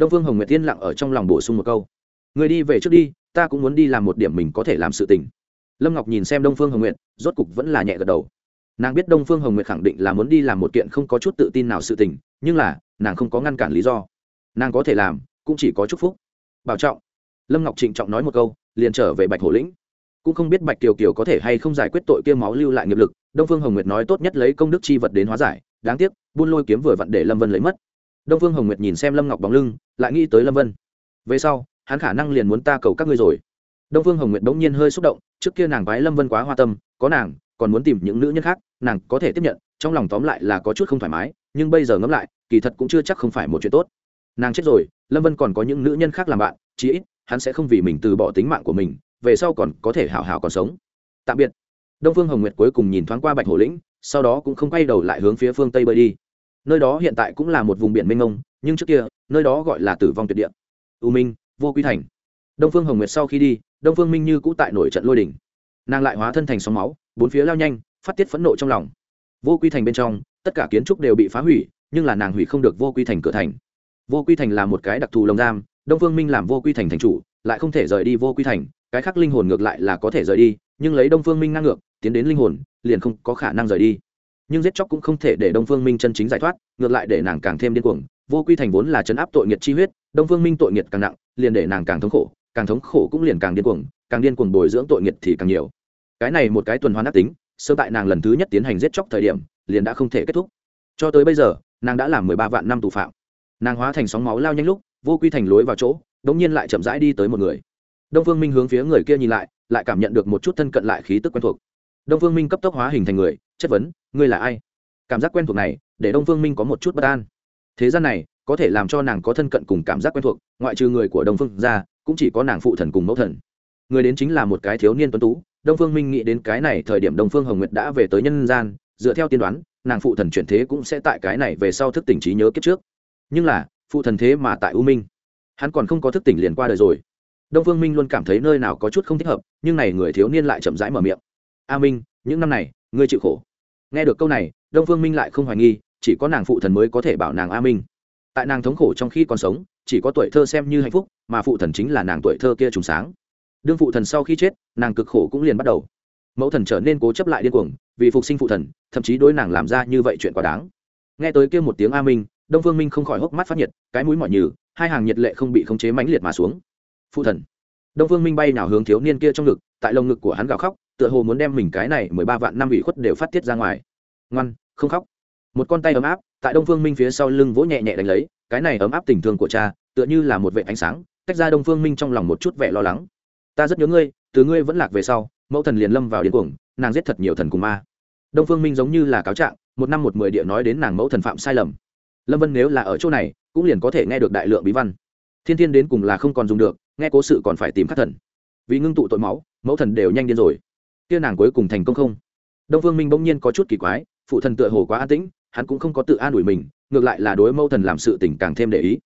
đông phương hồng nguyệt tiên lặng ở trong lòng bổ sung một câu. Người đi về trước đi, ta cũng muốn đi làm một điểm mình có thể làm sự tình. Lâm ngọc nhìn xem đông phương hồng nguyệt, rốt cục vẫn là nhẹ gật đầu. Nàng biết đông phương hồng nguyệt khẳng định là muốn đi làm một kiện không có chút tự tin nào sự tình, nhưng là, nàng không có ngăn cản lý do. Nàng có thể làm, cũng chỉ có chúc phúc. Bảo trọng. Lâm ngọc trịnh trọng nói một câu, liền trở về bạch hổ lĩnh. Cũng không biết bạch kiều kiều có thể hay không giải quyết tội kia máu lưu lại nghiệp lực, đông phương hồng nguyệt nói tốt nhất lấy công đức chi vật đến hóa giải, đáng tiếc, buôn lôi kiếm vừa vặn để lâm vân lấy mất đông phương hồng nguyệt nhìn xem lâm ngọc bóng lưng, lại nghĩ tới lâm vân. Về sau, hắn khả năng liền muốn ta cầu các ngươi rồi. Đông phương hồng nguyệt bỗng nhiên hơi xúc động, trước kia nàng bái lâm vân quá hoa tâm, có nàng, còn muốn tìm những nữ nhân khác, nàng có thể tiếp nhận, trong lòng tóm lại là có chút không thoải mái, nhưng bây giờ ngẫm lại, kỳ thật cũng chưa chắc không phải một chuyện tốt. Nàng chết rồi, lâm vân còn có những nữ nhân khác làm bạn, chí ít, hắn sẽ không vì mình từ bỏ tính mạng của mình, về sau còn có thể hào hào còn sống. Tạm biệt. Đông phương hồng nguyệt cuối cùng nhìn thoáng qua bạch hổ lĩnh, sau đó cũng không quay đầu lại hướng phía phương tây bơi đi nơi đó hiện tại cũng là một vùng biển mênh mông, nhưng trước kia, nơi đó gọi là tử vong tuyệt địa. U minh, vô quy thành. Đông phương hồng nguyệt sau khi đi, đông phương minh như cũ tại nổi trận lôi đỉnh. Nàng lại hóa thân thành sóng máu, bốn phía lao nhanh, phát tiết phẫn nộ trong lòng. Vô quy thành bên trong, tất cả kiến trúc đều bị phá hủy, nhưng là nàng hủy không được vô quy thành cửa thành. Vô quy thành là một cái đặc thù lồng giam, đông phương minh làm vô quy thành thành chủ, lại không thể rời đi vô quy thành, cái khác linh hồn ngược lại là có thể rời đi, nhưng lấy đông phương minh ngang ngược, tiến đến linh hồn, liền không có khả năng rời đi nhưng giết chóc cũng không thể để đông phương minh chân chính giải thoát, ngược lại để nàng càng thêm điên cuồng. Vô quy thành vốn là chấn áp tội nghiệt chi huyết, đông phương minh tội nghiệt càng nặng, liền để nàng càng thống khổ, càng thống khổ cũng liền càng điên cuồng, càng điên cuồng bồi dưỡng tội nghiệt thì càng nhiều. Cái này một cái tuần hoàn ác tính sơ tại nàng lần thứ nhất tiến hành giết chóc thời điểm, liền đã không thể kết thúc. Cho tới bây giờ, nàng đã làm mười ba vạn năm tù phạm. Nàng hóa thành sóng máu lao nhanh lúc, vô quy thành lối vào chỗ đ ỗ n g nhiên lại chậm rãi đi tới một người. Đông phương minh hướng phía người kia nhìn lại lại cảm nhận được một chút thân cận lại khí tức quen thuộc đông phương minh cấp tốc hóa hình thành người, chất vấn, ngươi là ai? Cảm giác quen thuộc này, để đông phương minh có một chút bất an. Thế gian này, có thể làm cho nàng có thân cận cùng cảm giác quen thuộc, ngoại trừ người của đông phương ra, cũng chỉ có nàng phụ thần cùng mẫu thần. Người đến chính là một cái thiếu niên tuấn tú, đông phương minh nghĩ đến cái này thời điểm đông phương hồng nguyệt đã về tới nhân gian, dựa theo tiên đoán, nàng phụ thần chuyển thế cũng sẽ tại cái này về sau thức tỉnh trí nhớ kiếp trước. Nhưng là, phụ thần thế mà tại u minh. Hắn còn không có thức tỉnh liền qua đời rồi. Đông phương minh luôn cảm thấy nơi nào có chút không thích hợp, nhưng này người thiếu niên lại chậm rãi mở miệng a minh, những năm này, ngươi chịu khổ. Nghe được câu này, đông phương minh lại không hoài nghi, chỉ có nàng phụ thần mới có thể bảo nàng a minh. Tại nàng thống khổ trong khi còn sống, chỉ có tuổi thơ xem như hạnh phúc, mà phụ thần chính là nàng tuổi thơ kia trùng sáng. Đương phụ thần sau khi chết, nàng cực khổ cũng liền bắt đầu. Mẫu thần trở nên cố chấp lại điên cuồng, vì phục sinh phụ thần, thậm chí đối nàng làm ra như vậy chuyện quá đáng. Nghe tới kia một tiếng a minh, đông phương minh không khỏi hốc mắt phát nhiệt, cái mũi mỏi nhừ, hai hàng nhiệt lệ không bị khống chế mãnh liệt mà xuống. Phụ thần. Đông phương minh bay nào hướng thiếu niên kia trong ngực, tại lồng ngực của hắn gào khóc tựa hồ muốn đem mình cái này mười ba vạn năm ủy khuất đều phát tiết ra ngoài. Ngoan, không khóc. Một con tay ấm áp, tại đông phương minh phía sau lưng vỗ nhẹ nhẹ đánh lấy, cái này ấm áp tình thương của cha, tựa như là một vệ ánh sáng, tách ra đông phương minh trong lòng một chút vẻ lo lắng. Ta rất nhớ ngươi, từ ngươi vẫn lạc về sau, mẫu thần liền lâm vào điên cuồng, nàng giết thật nhiều thần cùng ma. Đông phương minh giống như là cáo trạng, một năm một mười địa nói đến nàng mẫu thần phạm sai lầm. Lâm vân nếu là ở chỗ này, cũng liền có thể nghe được đại lượng bí văn. Thiên thiên đến cùng là không còn dùng được, nghe cố sự còn phải tìm khắc thần. Vì ngưng tụ tội máu, mẫu thần đều nhanh điên rồi kia nàng cuối cùng thành công không? Đông phương minh bỗng nhiên có chút kỳ quái, phụ thần tựa hồ quá an tĩnh, hắn cũng không có tự an ủi mình, ngược lại là đối mâu thần làm sự tình càng thêm để ý.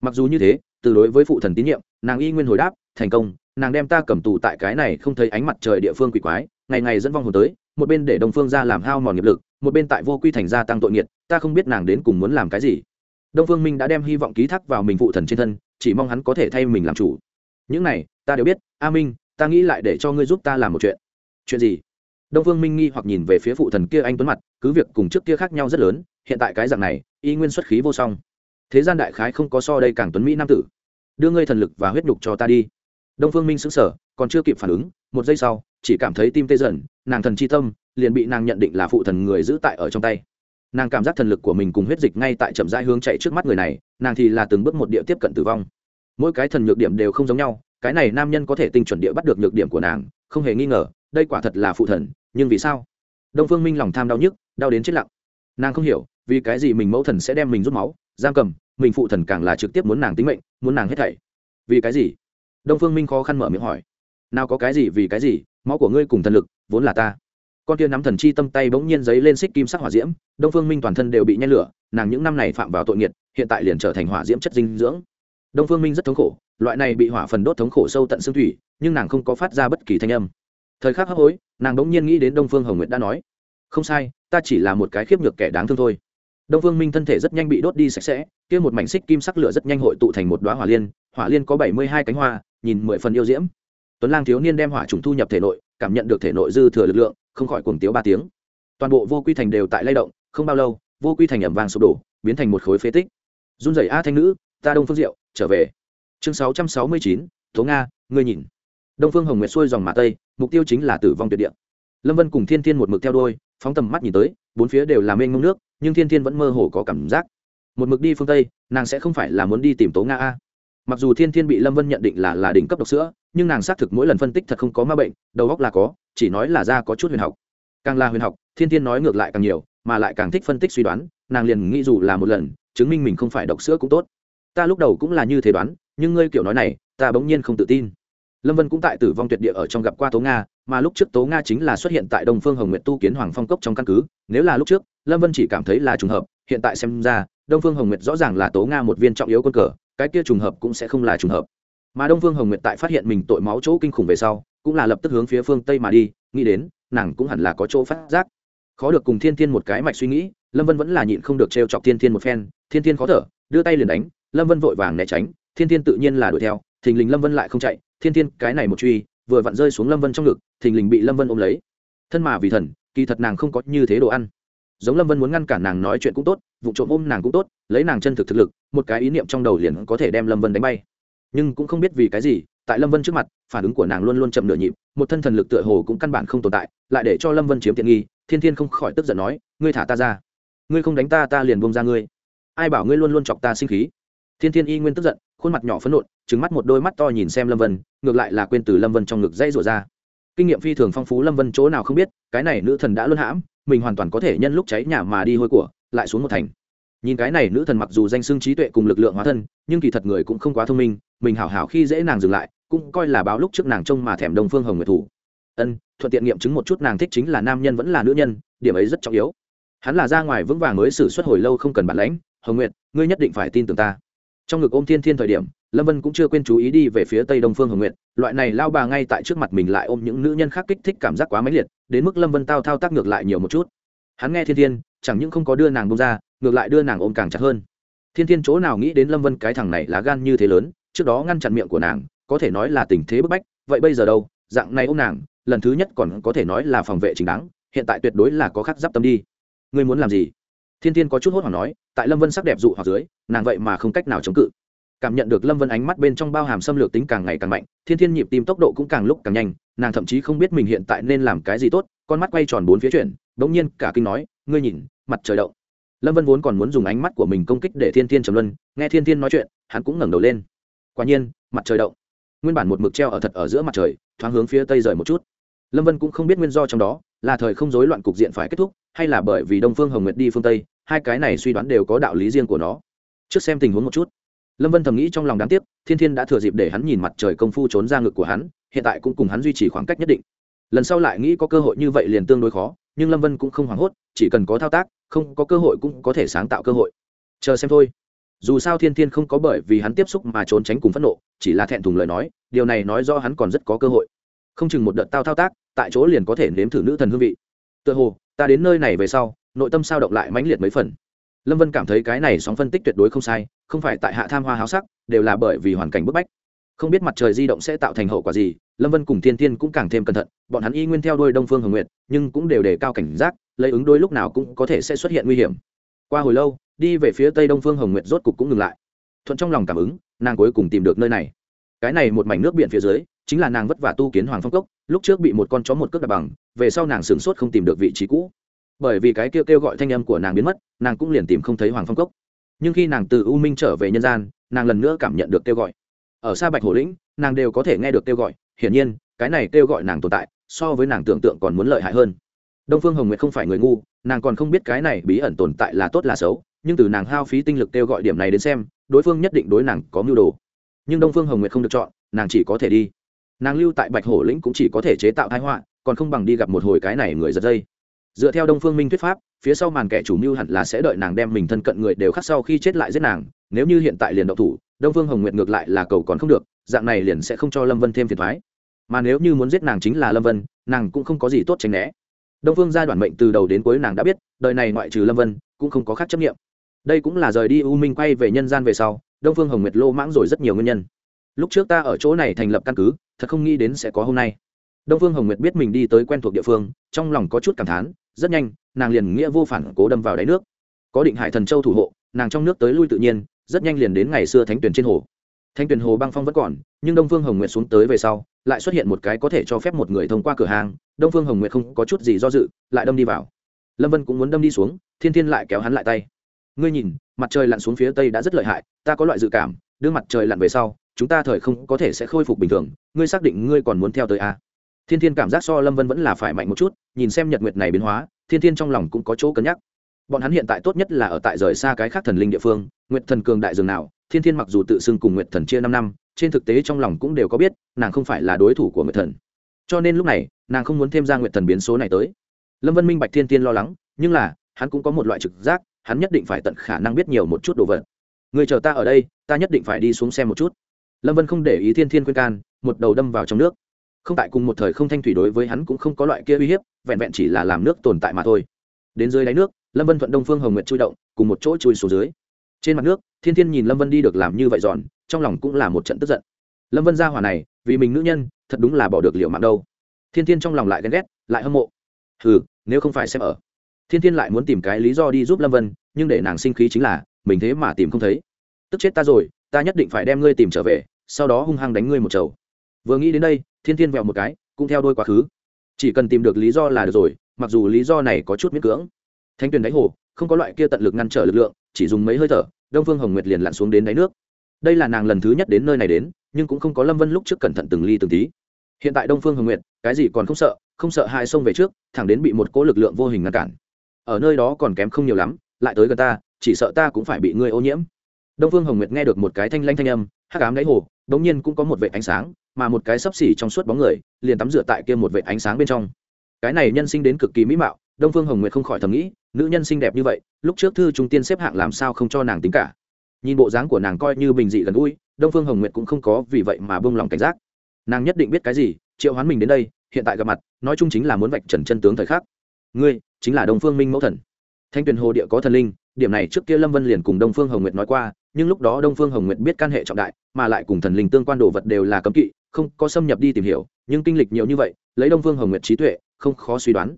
Mặc dù như thế, từ đối với phụ thần tín nhiệm, nàng y nguyên hồi đáp, thành công, nàng đem ta cầm tù tại cái này không thấy ánh mặt trời địa phương quỷ quái, ngày ngày dẫn vong hồn tới, một bên để đông phương ra làm hao mòn nghiệp lực, một bên tại vô quy thành gia tăng tội nghiệt, ta không biết nàng đến cùng muốn làm cái gì. Đông phương minh đã đem hy vọng ký thác vào mình phụ thần trên thân, chỉ mong hắn có thể thay mình làm chủ. Những này, ta đều biết, a minh, ta nghĩ lại để cho ngươi giúp ta làm một chuyện chuyện gì? Đông phương minh nghi hoặc nhìn về phía phụ thần kia anh tuấn mặt, cứ việc cùng trước kia khác nhau rất lớn, hiện tại cái dạng này, y nguyên xuất khí vô song. Thế gian đại khái không có so đây càng tuấn mỹ nam tử. Đưa ngươi thần lực và huyết nhục cho ta đi. Đông phương minh xứng sở còn chưa kịp phản ứng, một giây sau, chỉ cảm thấy tim tê dần, nàng thần chi tâm liền bị nàng nhận định là phụ thần người giữ tại ở trong tay. Nàng cảm giác thần lực của mình cùng huyết dịch ngay tại chậm rãi hướng chạy trước mắt người này, nàng thì là từng bước một địa tiếp cận tử vong. Mỗi cái thần nhược điểm đều không giống nhau, cái này nam nhân có thể tinh chuẩn địa bắt được nhược điểm của nàng, không hề nghi ngờ đây quả thật là phụ thần, nhưng vì sao? Đông phương minh lòng tham đau nhức, đau đến chết lặng. Nàng không hiểu, vì cái gì mình mẫu thần sẽ đem mình rút máu, giam cầm, mình phụ thần càng là trực tiếp muốn nàng tính mệnh, muốn nàng hết thảy. Vì cái gì? Đông phương minh khó khăn mở miệng hỏi. Nào có cái gì vì cái gì, máu của ngươi cùng thần lực, vốn là ta. Con kia nắm thần chi tâm tay bỗng nhiên giấy lên xích kim sắc hỏa diễm, đông phương minh toàn thân đều bị nhen lửa, nàng những năm này phạm vào tội nghiệt, hiện tại liền trở thành hỏa diễm chất dinh dưỡng. Đông phương minh rất thống khổ, loại này bị hỏa phần đốt thống khổ sâu tận xương thủy, nhưng nàng không có phát ra bất kỳ thanh âm thời khắc hấp hối, nàng bỗng nhiên nghĩ đến đông phương hồng nguyệt đã nói, không sai, ta chỉ là một cái khiếp nhược kẻ đáng thương thôi. Đông phương minh thân thể rất nhanh bị đốt đi sạch sẽ, kia một mảnh xích kim sắc lửa rất nhanh hội tụ thành một đoá hỏa liên hỏa liên có bảy mươi hai cánh hoa, nhìn mười phần yêu diễm. Tuấn lang thiếu niên đem hỏa trùng thu nhập thể nội, cảm nhận được thể nội dư thừa lực lượng, không khỏi cuồng tiếu ba tiếng. Toàn bộ vô quy thành đều tại lay động, không bao lâu, vô quy thành ẩm vàng sụp đổ, biến thành một khối phế tích. Run rẩy a thanh nữ, ta đông phương diệu, trở về. Chương sáu trăm sáu mươi chín, tố nga, ngươi nhìn đông phương hồng nguyệt xuôi dòng mà tây, mục tiêu chính là tử vong tuyệt địa. Lâm vân cùng thiên thiên một mực theo đôi phóng tầm mắt nhìn tới, bốn phía đều là mênh mông nước, nhưng thiên thiên vẫn mơ hồ có cảm giác. Một mực đi phương tây, nàng sẽ không phải là muốn đi tìm tố nga a. Mặc dù thiên thiên bị lâm vân nhận định là là đỉnh cấp độc sữa, nhưng nàng xác thực mỗi lần phân tích thật không có ma bệnh, đầu óc là có, chỉ nói là ra có chút huyền học. Càng là huyền học, thiên thiên nói ngược lại càng nhiều, mà lại càng thích phân tích suy đoán, nàng liền nghĩ dù là một lần, chứng minh mình không phải độc sữa cũng tốt. Ta lúc đầu cũng là như thế đoán, nhưng ngươi kiểu nói này, ta bỗng nhiên không tự tin lâm vân cũng tại tử vong tuyệt địa ở trong gặp qua tố nga, mà lúc trước tố nga chính là xuất hiện tại đông phương hồng nguyệt tu kiến hoàng phong cốc trong căn cứ. Nếu là lúc trước, lâm vân chỉ cảm thấy là trùng hợp, hiện tại xem ra, đông phương hồng nguyệt rõ ràng là tố nga một viên trọng yếu quân cờ, cái kia trùng hợp cũng sẽ không là trùng hợp. Mà đông phương hồng nguyệt tại phát hiện mình tội máu chỗ kinh khủng về sau, cũng là lập tức hướng phía phương tây mà đi, nghĩ đến, nàng cũng hẳn là có chỗ phát giác. Khó được cùng thiên thiên một cái mạch suy nghĩ, lâm vân vẫn là nhịn không được t chọc thiên thiên một phen. Thiên thiên khó thở, đưa tay liền đánh, lâm vân vội vàng né tránh, thiên thiên tự nhiên là đuổi theo, thình lình lâm vân lại không chạy thiên thiên, cái này một truy, vừa vặn rơi xuống lâm vân trong ngực, thình lình bị lâm vân ôm lấy. Thân mà vì thần, kỳ thật nàng không có như thế đồ ăn. Giống lâm vân muốn ngăn cản nàng nói chuyện cũng tốt, vụ trộm ôm nàng cũng tốt, lấy nàng chân thực thực lực, một cái ý niệm trong đầu liền có thể đem lâm vân đánh bay. Nhưng cũng không biết vì cái gì, tại lâm vân trước mặt, phản ứng của nàng luôn luôn chậm nửa nhịp, một thân thần lực tựa hồ cũng căn bản không tồn tại, lại để cho lâm vân chiếm tiện nghi, thiên thiên không khỏi tức giận nói, ngươi thả ta ra. Ngươi không đánh ta ta liền bông ra ngươi. Ai bảo ngươi luôn luôn chọc ta sinh khí? Thiên thiên y nguyên tức giận khuôn mặt nhỏ phấn nộn trứng mắt một đôi mắt to nhìn xem lâm vân, ngược lại là quên từ lâm vân trong ngực dây rủa ra. Kinh nghiệm phi thường phong phú lâm vân chỗ nào không biết, cái này nữ thần đã luân hãm, mình hoàn toàn có thể nhân lúc cháy nhà mà đi hôi của, lại xuống một thành. Nhìn cái này nữ thần mặc dù danh xưng trí tuệ cùng lực lượng hóa thân, nhưng kỳ thật người cũng không quá thông minh, mình hảo hảo khi dễ nàng dừng lại, cũng coi là báo lúc trước nàng trông mà thèm đông phương hồng nguyệt thủ. Ân, thuận tiện nghiệm chứng một chút nàng thích chính là nam nhân vẫn là nữ nhân, điểm ấy rất trọng yếu. Hắn là ra ngoài vững vàng mới xử suất hồi lâu không cần bản lãnh, hồng nguyệt, ngươi nhất định phải tin tưởng ta trong ngực ôm thiên thiên thời điểm, lâm vân cũng chưa quên chú ý đi về phía tây đông phương hồng nguyệt, loại này lao bà ngay tại trước mặt mình lại ôm những nữ nhân khác kích thích cảm giác quá mãnh liệt, đến mức lâm vân tao thao tác ngược lại nhiều một chút. Hắn nghe thiên thiên, chẳng những không có đưa nàng bông ra, ngược lại đưa nàng ôm càng chặt hơn. Thiên thiên chỗ nào nghĩ đến lâm vân cái thằng này lá gan như thế lớn, trước đó ngăn chặn miệng của nàng, có thể nói là tình thế bức bách, vậy bây giờ đâu, dạng này ôm nàng, lần thứ nhất còn có thể nói là phòng vệ chính đáng, hiện tại tuyệt đối là có khắc giáp tâm đi. Ngươi muốn làm gì? Thiên thiên có chút hốt hoảng nói, tại lâm vân sắc đẹp dụ hoặc dưới, nàng vậy mà không cách nào chống cự. Cảm nhận được lâm vân ánh mắt bên trong bao hàm xâm lược tính càng ngày càng mạnh, thiên thiên nhịp tim tốc độ cũng càng lúc càng nhanh, nàng thậm chí không biết mình hiện tại nên làm cái gì tốt, con mắt quay tròn bốn phía chuyển đ ỗ n g nhiên cả kinh nói, ngươi nhìn, mặt trời động. Lâm vân vốn còn muốn dùng ánh mắt của mình công kích để thiên thiên trầm luân, nghe thiên thiên nói chuyện, hắn cũng ngẩng đầu lên. Quả nhiên, mặt trời động. Nguyên bản một mực treo ở thật ở giữa mặt trời, thoáng hướng phía tây rời một chút. Lâm vân cũng không biết nguyên do trong đó là thời không rối loạn cục diện phải kết thúc, hay là bởi vì đông phương hồng nguyệt đi phương tây, hai cái này suy đoán đều có đạo lý riêng của nó. Trước xem tình huống một chút. Lâm vân thầm nghĩ trong lòng đáng tiếc, thiên thiên đã thừa dịp để hắn nhìn mặt trời công phu trốn ra ngực của hắn, hiện tại cũng cùng hắn duy trì khoảng cách nhất định. Lần sau lại nghĩ có cơ hội như vậy liền tương đối khó, nhưng lâm vân cũng không hoảng hốt, chỉ cần có thao tác, không có cơ hội cũng có thể sáng tạo cơ hội. Chờ xem thôi. Dù sao thiên thiên không có bởi vì hắn tiếp xúc mà trốn tránh cùng phẫn nộ, chỉ là thẹn thùng lời nói, điều này nói do hắn còn rất có cơ hội không chừng một đợt tao thao tác, tại chỗ liền có thể nếm thử nữ thần hương vị. Tựa hồ, ta đến nơi này về sau, nội tâm sao động lại mãnh liệt mấy phần. Lâm vân cảm thấy cái này sóng phân tích tuyệt đối không sai, không phải tại hạ tham hoa háo sắc, đều là bởi vì hoàn cảnh bức bách. Không biết mặt trời di động sẽ tạo thành hậu quả gì, lâm vân cùng thiên thiên cũng càng thêm cẩn thận, bọn hắn y nguyên theo đôi đông phương hồng nguyệt, nhưng cũng đều đề cao cảnh giác, lấy ứng đôi lúc nào cũng có thể sẽ xuất hiện nguy hiểm. Qua hồi lâu, đi về phía tây đông phương hồng nguyệt rốt cục cũng ngừng lại. Thuận trong lòng cảm ứng, nàng cuối cùng tìm được nơi này. Cái này một mảnh nước biển phía dưới chính là nàng vất vả tu kiến hoàng phong cốc, lúc trước bị một con chó một cước đạp bằng, về sau nàng sửng sốt không tìm được vị trí cũ. Bởi vì cái kêu kêu gọi thanh âm của nàng biến mất, nàng cũng liền tìm không thấy hoàng phong cốc. Nhưng khi nàng từ u minh trở về nhân gian, nàng lần nữa cảm nhận được kêu gọi. Ở xa bạch hồ lĩnh, nàng đều có thể nghe được kêu gọi, hiển nhiên, cái này kêu gọi nàng tồn tại, so với nàng tưởng tượng còn muốn lợi hại hơn. Đông phương hồng nguyệt không phải người ngu, nàng còn không biết cái này bí ẩn tồn tại là tốt là xấu, nhưng từ nàng hao phí tinh lực kêu gọi điểm này đến xem, đối phương nhất định đối nàng có mưu đồ. Nhưng đông phương hồng nguyệt không được chọn, nàng chỉ có thể đi nàng lưu tại bạch hổ lĩnh cũng chỉ có thể chế tạo thái họa, còn không bằng đi gặp một hồi cái này người giật dây. Dựa theo đông phương minh thuyết pháp, phía sau màn kẻ chủ mưu hẳn là sẽ đợi nàng đem mình thân cận người đều khắc sau khi chết lại giết nàng, nếu như hiện tại liền độc thủ, đông phương hồng nguyệt ngược lại là cầu còn không được, dạng này liền sẽ không cho lâm vân thêm phiền thoái mà nếu như muốn giết nàng chính là lâm vân, nàng cũng không có gì tốt tránh né. Đông phương gia đoạn mệnh từ đầu đến cuối nàng đã biết, đời này ngoại trừ lâm vân, cũng không có khác chấp nghiệm đây cũng là rời đi u minh quay về nhân gian về sau, đông phương hồng nguyệt lô mãng rồi rất nhiều nguyên nhân. Lúc trước ta ở chỗ này thành lập căn cứ thật không nghĩ đến sẽ có hôm nay. Đông phương hồng nguyệt biết mình đi tới quen thuộc địa phương, trong lòng có chút cảm thán, rất nhanh, nàng liền nghĩa vô phản cố đâm vào đáy nước. Có định hải thần châu thủ hộ, nàng trong nước tới lui tự nhiên, rất nhanh liền đến ngày xưa thánh tuyển trên hồ. Thánh tuyển hồ băng phong vẫn còn, nhưng đông phương hồng nguyệt xuống tới về sau, lại xuất hiện một cái có thể cho phép một người thông qua cửa hàng, đông phương hồng nguyệt không có chút gì do dự, lại đâm đi vào. Lâm vân cũng muốn đâm đi xuống, thiên thiên lại kéo hắn lại tay. Ngươi nhìn, mặt trời lặn xuống phía tây đã rất lợi hại, ta có loại dự cảm, đưa mặt trời lặn về sau chúng ta thời không có thể sẽ khôi phục bình thường, ngươi xác định ngươi còn muốn theo tới a à? thiên thiên cảm giác so lâm vân vẫn là phải mạnh một chút, nhìn xem nhật nguyệt này biến hóa, thiên thiên trong lòng cũng có chỗ cân nhắc. Bọn hắn hiện tại tốt nhất là ở tại rời xa cái khác thần linh địa phương, nguyệt thần cường đại dường nào, thiên thiên mặc dù tự xưng cùng nguyệt thần chia năm năm, trên thực tế trong lòng cũng đều có biết, nàng không phải là đối thủ của nguyệt thần. Cho nên lúc này, nàng không muốn thêm ra Nguyệt thần biến số này tới. Lâm vân minh bạch thiên tiên lo lắng, nhưng là, hắn cũng có một loại trực giác, hắn nhất định phải tận khả năng biết nhiều một chút đồ vật. Người chờ ta ở đây, ta nhất định phải đi xuống xem một chút lâm vân không để ý thiên thiên khuyên can, một đầu đâm vào trong nước. Không tại cùng một thời không thanh thủy đối với hắn cũng không có loại kia uy hiếp, vẹn vẹn chỉ là làm nước tồn tại mà thôi. Đến dưới đáy nước, lâm vân thuận đông phương hồng nguyệt chui động, cùng một chỗ chui xuống dưới. Trên mặt nước, thiên thiên nhìn lâm vân đi được làm như vậy giòn, trong lòng cũng là một trận tức giận. Lâm vân ra hỏa này, vì mình nữ nhân, thật đúng là bỏ được liệu mạng đâu. Thiên thiên trong lòng lại ghen ghét, lại hâm mộ. Ừ nếu không phải xem ở. Thiên thiên lại muốn tìm cái lý do đi giúp lâm vân, nhưng để nàng sinh khí chính là, mình thế mà tìm không thấy. Tức chết ta rồi, ta nhất định phải đem ngươi tìm trở về sau đó hung hăng đánh ngươi một chầu. Vừa nghĩ đến đây, thiên thiên vẹo một cái, cũng theo đôi quá khứ. Chỉ cần tìm được lý do là được rồi, mặc dù lý do này có chút miễn cưỡng. Thanh tuyền đánh hồ, không có loại kia tận lực ngăn trở lực lượng, chỉ dùng mấy hơi thở, đông phương hồng nguyệt liền lặn xuống đến đáy nước. Đây là nàng lần thứ nhất đến nơi này đến, nhưng cũng không có lâm vân lúc trước cẩn thận từng ly từng tí. Hiện tại đông phương hồng nguyệt, cái gì còn không sợ không sợ hai sông về trước, thẳng đến bị một cỗ lực lượng vô hình ngăn cản. Ở nơi đó còn kém không nhiều lắm, lại tới gần ta, chỉ sợ ta cũng phải bị ngươi ô nhiễm. Đông phương hồng nguyệt nghe được một cái thanh lanh thanh âm, hắc ám đáy hồ đ ỗ n g nhiên cũng có một vệ ánh sáng, mà một cái sấp xỉ trong suốt bóng người, liền tắm rửa tại kia một vệ ánh sáng bên trong. Cái này nhân sinh đến cực kỳ mỹ mạo, đông phương hồng nguyệt không khỏi thầm nghĩ, nữ nhân xinh đẹp như vậy, lúc trước thư trung tiên xếp hạng làm sao không cho nàng tính cả. Nhìn bộ dáng của nàng coi như bình dị gần gũi, đông phương hồng nguyệt cũng không có vì vậy mà bông lòng cảnh giác. Nàng nhất định biết cái gì, triệu hoán mình đến đây, hiện tại gặp mặt, nói chung chính là muốn vạch trần chân tướng thời khắc. Ngươi, chính là đông phương minh mẫu thần. Thanh tuyền hồ địa có thần linh, điểm này trước kia lâm vân liền cùng đông phương hồng nguyệt nói qua nhưng lúc đó đông phương hồng nguyệt biết căn hệ trọng đại, mà lại cùng thần linh tương quan đồ vật đều là cấm kỵ, không có xâm nhập đi tìm hiểu, nhưng kinh lịch nhiều như vậy, lấy đông phương hồng nguyệt trí tuệ, không khó suy đoán.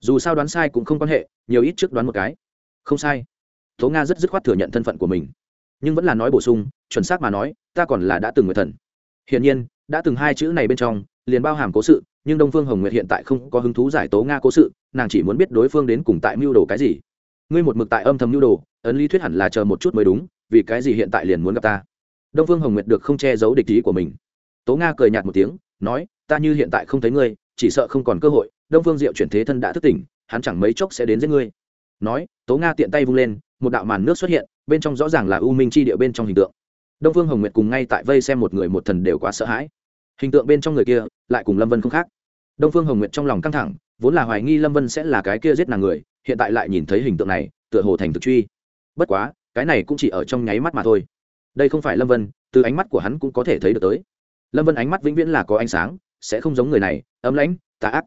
Dù sao đoán sai cũng không quan hệ, nhiều ít trước đoán một cái. Không sai. Tố nga rất dứt khoát thừa nhận thân phận của mình. Nhưng vẫn là nói bổ sung, chuẩn xác mà nói, ta còn là đã từng người thần. Hiển nhiên, đã từng hai chữ này bên trong, liền bao hàm cố sự, nhưng đông phương hồng nguyệt hiện tại không có hứng thú giải tố nga cố sự, nàng chỉ muốn biết đối phương đến cùng tại mưu đồ cái gì. Ngươi một mực tại âm thầm mưu đồ, ấn lý thuyết hẳn là chờ một chút mới đúng vì cái gì hiện tại liền muốn gặp ta? Đông phương hồng nguyệt được không che giấu địch ý của mình. Tố nga cười nhạt một tiếng, nói, ta như hiện tại không thấy ngươi, chỉ sợ không còn cơ hội, đông phương diệu chuyển thế thân đã thức tỉnh, hắn chẳng mấy chốc sẽ đến giết ngươi. Nói, tố nga tiện tay vung lên, một đạo màn nước xuất hiện, bên trong rõ ràng là u minh chi địa bên trong hình tượng. Đông phương hồng nguyệt cùng ngay tại vây xem một người một thần đều quá sợ hãi. Hình tượng bên trong người kia, lại cùng lâm vân không khác. Đông phương hồng nguyệt trong lòng căng thẳng, vốn là hoài nghi lâm vân sẽ là cái kia giết nàng người, hiện tại lại nhìn thấy hình tượng này, tựa hồ thành thực truy. Bất quá cái này cũng chỉ ở trong nháy mắt mà thôi. Đây không phải lâm vân, từ ánh mắt của hắn cũng có thể thấy được tới. Lâm vân ánh mắt vĩnh viễn là có ánh sáng, sẽ không giống người này, ấm lãnh, tà ác.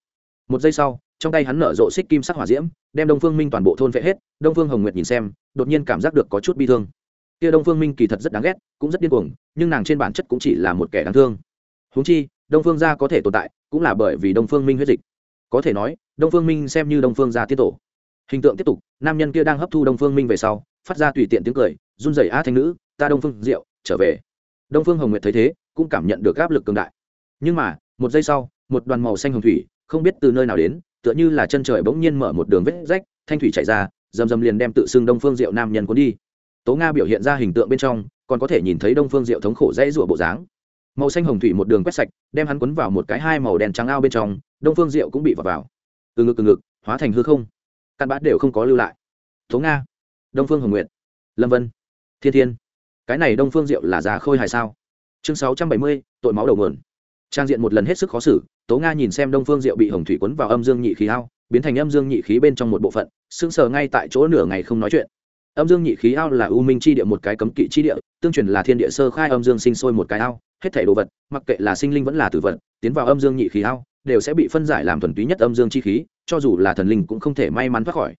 Một giây sau, trong tay hắn nở rộ xích kim sắc hỏa diễm, đem đông phương minh toàn bộ thôn vệ hết, đông phương hồng nguyệt nhìn xem, đột nhiên cảm giác được có chút bi thương. Kia đông phương minh kỳ thật rất đáng ghét, cũng rất điên cuồng, nhưng nàng trên bản chất cũng chỉ là một kẻ đáng thương. Húng chi, đông phương gia có thể tồn tại, cũng là bởi vì đông phương minh huyết dịch. Có thể nói, đông phương minh xem như đông phương gia tiết tổ. Hình tượng tiếp tục, nam nhân kia đang hấp thu đông phương minh về sau phát ra tùy tiện tiếng cười, run rẩy a thanh nữ, ta đông phương diệu trở về. Đông phương hồng nguyệt thấy thế, cũng cảm nhận được áp lực cường đại. Nhưng mà, một giây sau, một đoàn màu xanh hồng thủy, không biết từ nơi nào đến, tựa như là chân trời bỗng nhiên mở một đường vết rách, thanh thủy chạy ra dầm dầm liền đem tự xưng đông phương diệu nam nhân cuốn đi. Tố nga biểu hiện ra hình tượng bên trong, còn có thể nhìn thấy đông phương diệu thống khổ dãy rủa bộ dáng. Màu xanh hồng thủy một đường quét sạch, đem hắn quấn vào một cái hai màu đen trắng ao bên trong, đông phương diệu cũng bị vào vào. Từ ngực từ ngực, hóa thành hư không. Căn bát đều không có lưu lại. Tố nga đông phương hồng Nguyệt, lâm vân thiên thiên. Cái này đông phương diệu là già khôi hài sao? Chương sáu trăm bảy mươi tội máu đầu nguồn. Trang diện một lần hết sức khó xử tố nga nhìn xem đông phương diệu bị hồng thủy quấn vào âm dương nhị khí ao biến thành âm dương nhị khí bên trong một bộ phận sững sờ ngay tại chỗ nửa ngày không nói chuyện. Âm dương nhị khí ao là u minh chi địa một cái cấm kỵ chi địa tương truyền là thiên địa sơ khai âm dương sinh sôi một cái ao hết thể đồ vật mặc kệ là sinh linh vẫn là tử vật tiến vào âm dương nhị khí ao đều sẽ bị phân giải làm thuần túy nhất âm dương chi khí cho dù là thần linh cũng không thể may mắn thoát khỏi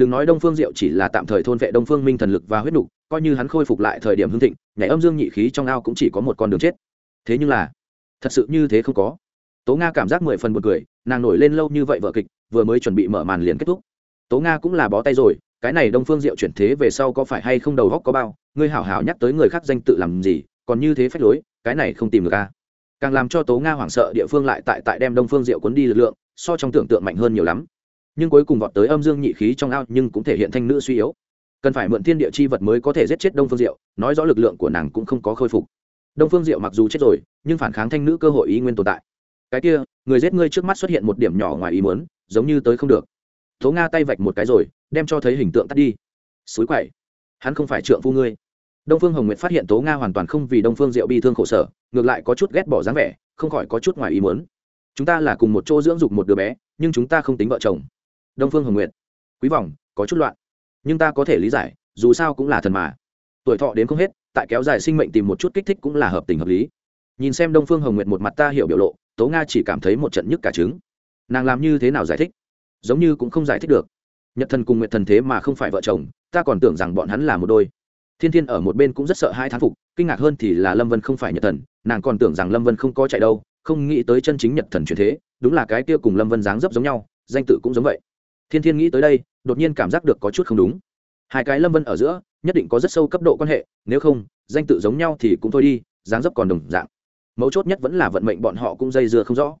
đừng nói đông phương diệu chỉ là tạm thời thôn vệ đông phương minh thần lực và huyết nục, coi như hắn khôi phục lại thời điểm hưng thịnh, nhảy âm dương nhị khí trong ao cũng chỉ có một con đường chết. Thế nhưng là, thật sự như thế không có. Tố nga cảm giác mười phần một cười, nàng nổi lên lâu như vậy vợ kịch, vừa mới chuẩn bị mở màn liền kết thúc. Tố nga cũng là bó tay rồi, cái này đông phương diệu chuyển thế về sau có phải hay không đầu góc có bao, ngươi hảo hảo nhắc tới người khác danh tự làm gì, còn như thế phách lối, cái này không tìm được ca càng làm cho tố nga hoảng sợ địa phương lại tại tại đem đông phương diệu cuốn đi lực lượng, so trong tưởng tượng mạnh hơn nhiều lắm nhưng cuối cùng vọt tới âm dương nhị khí trong ao nhưng cũng thể hiện thanh nữ suy yếu. Cần phải mượn thiên địa chi vật mới có thể giết chết đông phương diệu, nói rõ lực lượng của nàng cũng không có khôi phục. Đông phương diệu mặc dù chết rồi, nhưng phản kháng thanh nữ cơ hội ý nguyên tồn tại. Cái kia, người giết ngươi trước mắt xuất hiện một điểm nhỏ ngoài ý muốn, giống như tới không được. Tố nga tay vạch một cái rồi, đem cho thấy hình tượng tắt đi. Suối quậy. Hắn không phải trượng phu ngươi. Đông phương hồng nguyệt phát hiện tố nga hoàn toàn không vì đông phương diệu bi thương khổ sở, ngược lại có chút ghét bỏ dáng vẻ, không khỏi có chút ngoài ý muốn. Chúng ta là cùng một chỗ dưỡng dục một đứa bé, nhưng chúng ta không tính vợ chồng đông phương hồng nguyện quý vọng, có chút loạn. Nhưng ta có thể lý giải, dù sao cũng là thần mà. Tuổi thọ đến không hết, tại kéo dài sinh mệnh tìm một chút kích thích cũng là hợp tình hợp lý. Nhìn xem đông phương hồng nguyệt một mặt ta hiểu biểu lộ, tố nga chỉ cảm thấy một trận nhức cả trứng. Nàng làm như thế nào giải thích? Giống như cũng không giải thích được. Nhật thần cùng nguyệt thần thế mà không phải vợ chồng, ta còn tưởng rằng bọn hắn là một đôi. Thiên thiên ở một bên cũng rất sợ hai thán phục, kinh ngạc hơn thì là lâm vân không phải nhật thần, nàng còn tưởng rằng lâm vân không có chạy đâu, không nghĩ tới chân chính nhật thần chuyển thế, đúng là cái kia cùng lâm vân dáng dấp giống nhau, danh tự cũng giống vậy thiên thiên nghĩ tới đây, đột nhiên cảm giác được có chút không đúng. Hai cái lâm vân ở giữa, nhất định có rất sâu cấp độ quan hệ, nếu không, danh tự giống nhau thì cũng thôi đi, dáng dấp còn đồng dạng. Mấu chốt nhất vẫn là vận mệnh bọn họ cũng dây dưa không rõ.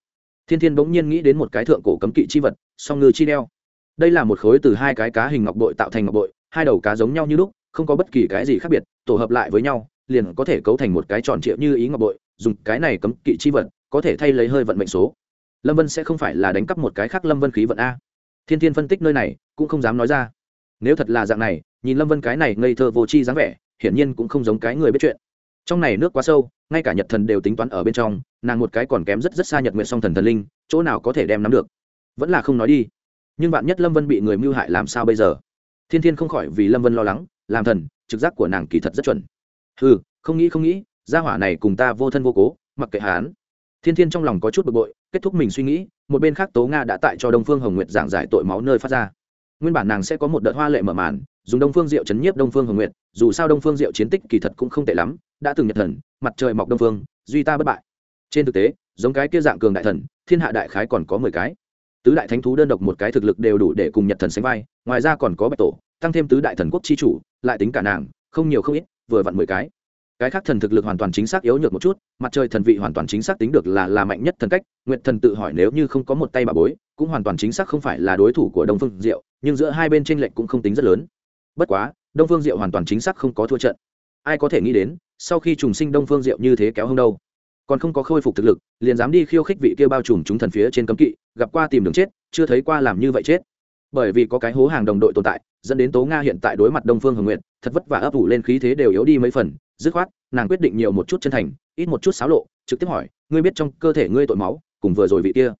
Thiên thiên bỗng nhiên nghĩ đến một cái thượng cổ cấm kỵ chi vật, song ngư chi đeo. Đây là một khối từ hai cái cá hình ngọc bội tạo thành ngọc bội, hai đầu cá giống nhau như lúc, không có bất kỳ cái gì khác biệt, tổ hợp lại với nhau, liền có thể cấu thành một cái tròn triệu như ý ngọc bội, dùng cái này cấm kỵ chi vật có thể thay lấy hơi vận mệnh số. Lâm vân sẽ không phải là đánh cắp một cái khác lâm vân khí vận a thiên thiên phân tích nơi này, cũng không dám nói ra. Nếu thật là dạng này, nhìn lâm vân cái này ngây thơ vô tri dáng vẻ, hiển nhiên cũng không giống cái người biết chuyện. Trong này nước quá sâu, ngay cả nhật thần đều tính toán ở bên trong, nàng một cái còn kém rất rất xa nhật nguyện song thần thần linh, chỗ nào có thể đem nắm được. Vẫn là không nói đi. Nhưng bạn nhất lâm vân bị người mưu hại làm sao bây giờ? Thiên thiên không khỏi vì lâm vân lo lắng, làm thần, trực giác của nàng kỳ thật rất chuẩn. Ừ không nghĩ không nghĩ, gia hỏa này cùng ta vô thân vô cố, mặc kệ hán thiên thiên trong lòng có chút bực bội, kết thúc mình suy nghĩ, một bên khác tố nga đã tại cho đông phương hồng nguyệt giảng giải tội máu nơi phát ra. Nguyên bản nàng sẽ có một đợt hoa lệ mở màn, dùng đông phương diệu chấn nhiếp đông phương hồng nguyệt, dù sao đông phương diệu chiến tích kỳ thật cũng không tệ lắm, đã từng nhật thần, mặt trời mọc đông phương, duy ta bất bại. Trên thực tế, giống cái kia dạng cường đại thần, thiên hạ đại khái còn có mười cái. Tứ đại thánh thú đơn độc một cái thực lực đều đủ để cùng nhật thần sánh vai, ngoài ra còn có bạch tổ, tăng thêm tứ đại thần quốc chi chủ, lại tính cả nàng, không nhiều không ít, vừa vặn mười cái cái khác thần thực lực hoàn toàn chính xác yếu nhược một chút, mặt trời thần vị hoàn toàn chính xác tính được là là mạnh nhất thần cách nguyện thần tự hỏi nếu như không có một tay bà bối, cũng hoàn toàn chính xác không phải là đối thủ của đông phương diệu, nhưng giữa hai bên tranh lệch cũng không tính rất lớn. Bất quá, đông phương diệu hoàn toàn chính xác không có thua trận. Ai có thể nghĩ đến, sau khi trùng sinh đông phương diệu như thế kéo hông đâu. Còn không có khôi phục thực lực, liền dám đi khiêu khích vị kia bao trùm chúng thần phía trên cấm kỵ, gặp qua tìm đường chết, chưa thấy qua làm như vậy chết. Bởi vì có cái hố hàng đồng đội tồn tại, dẫn đến tố nga hiện tại đối mặt đông phương hồng nguyện thật vất vả ấp ủ lên khí thế đều yếu đi mấy phần dứt khoát, nàng quyết định nhiều một chút chân thành, ít một chút xáo lộ, trực tiếp hỏi, ngươi biết trong cơ thể ngươi tội máu, cùng vừa rồi vị kia,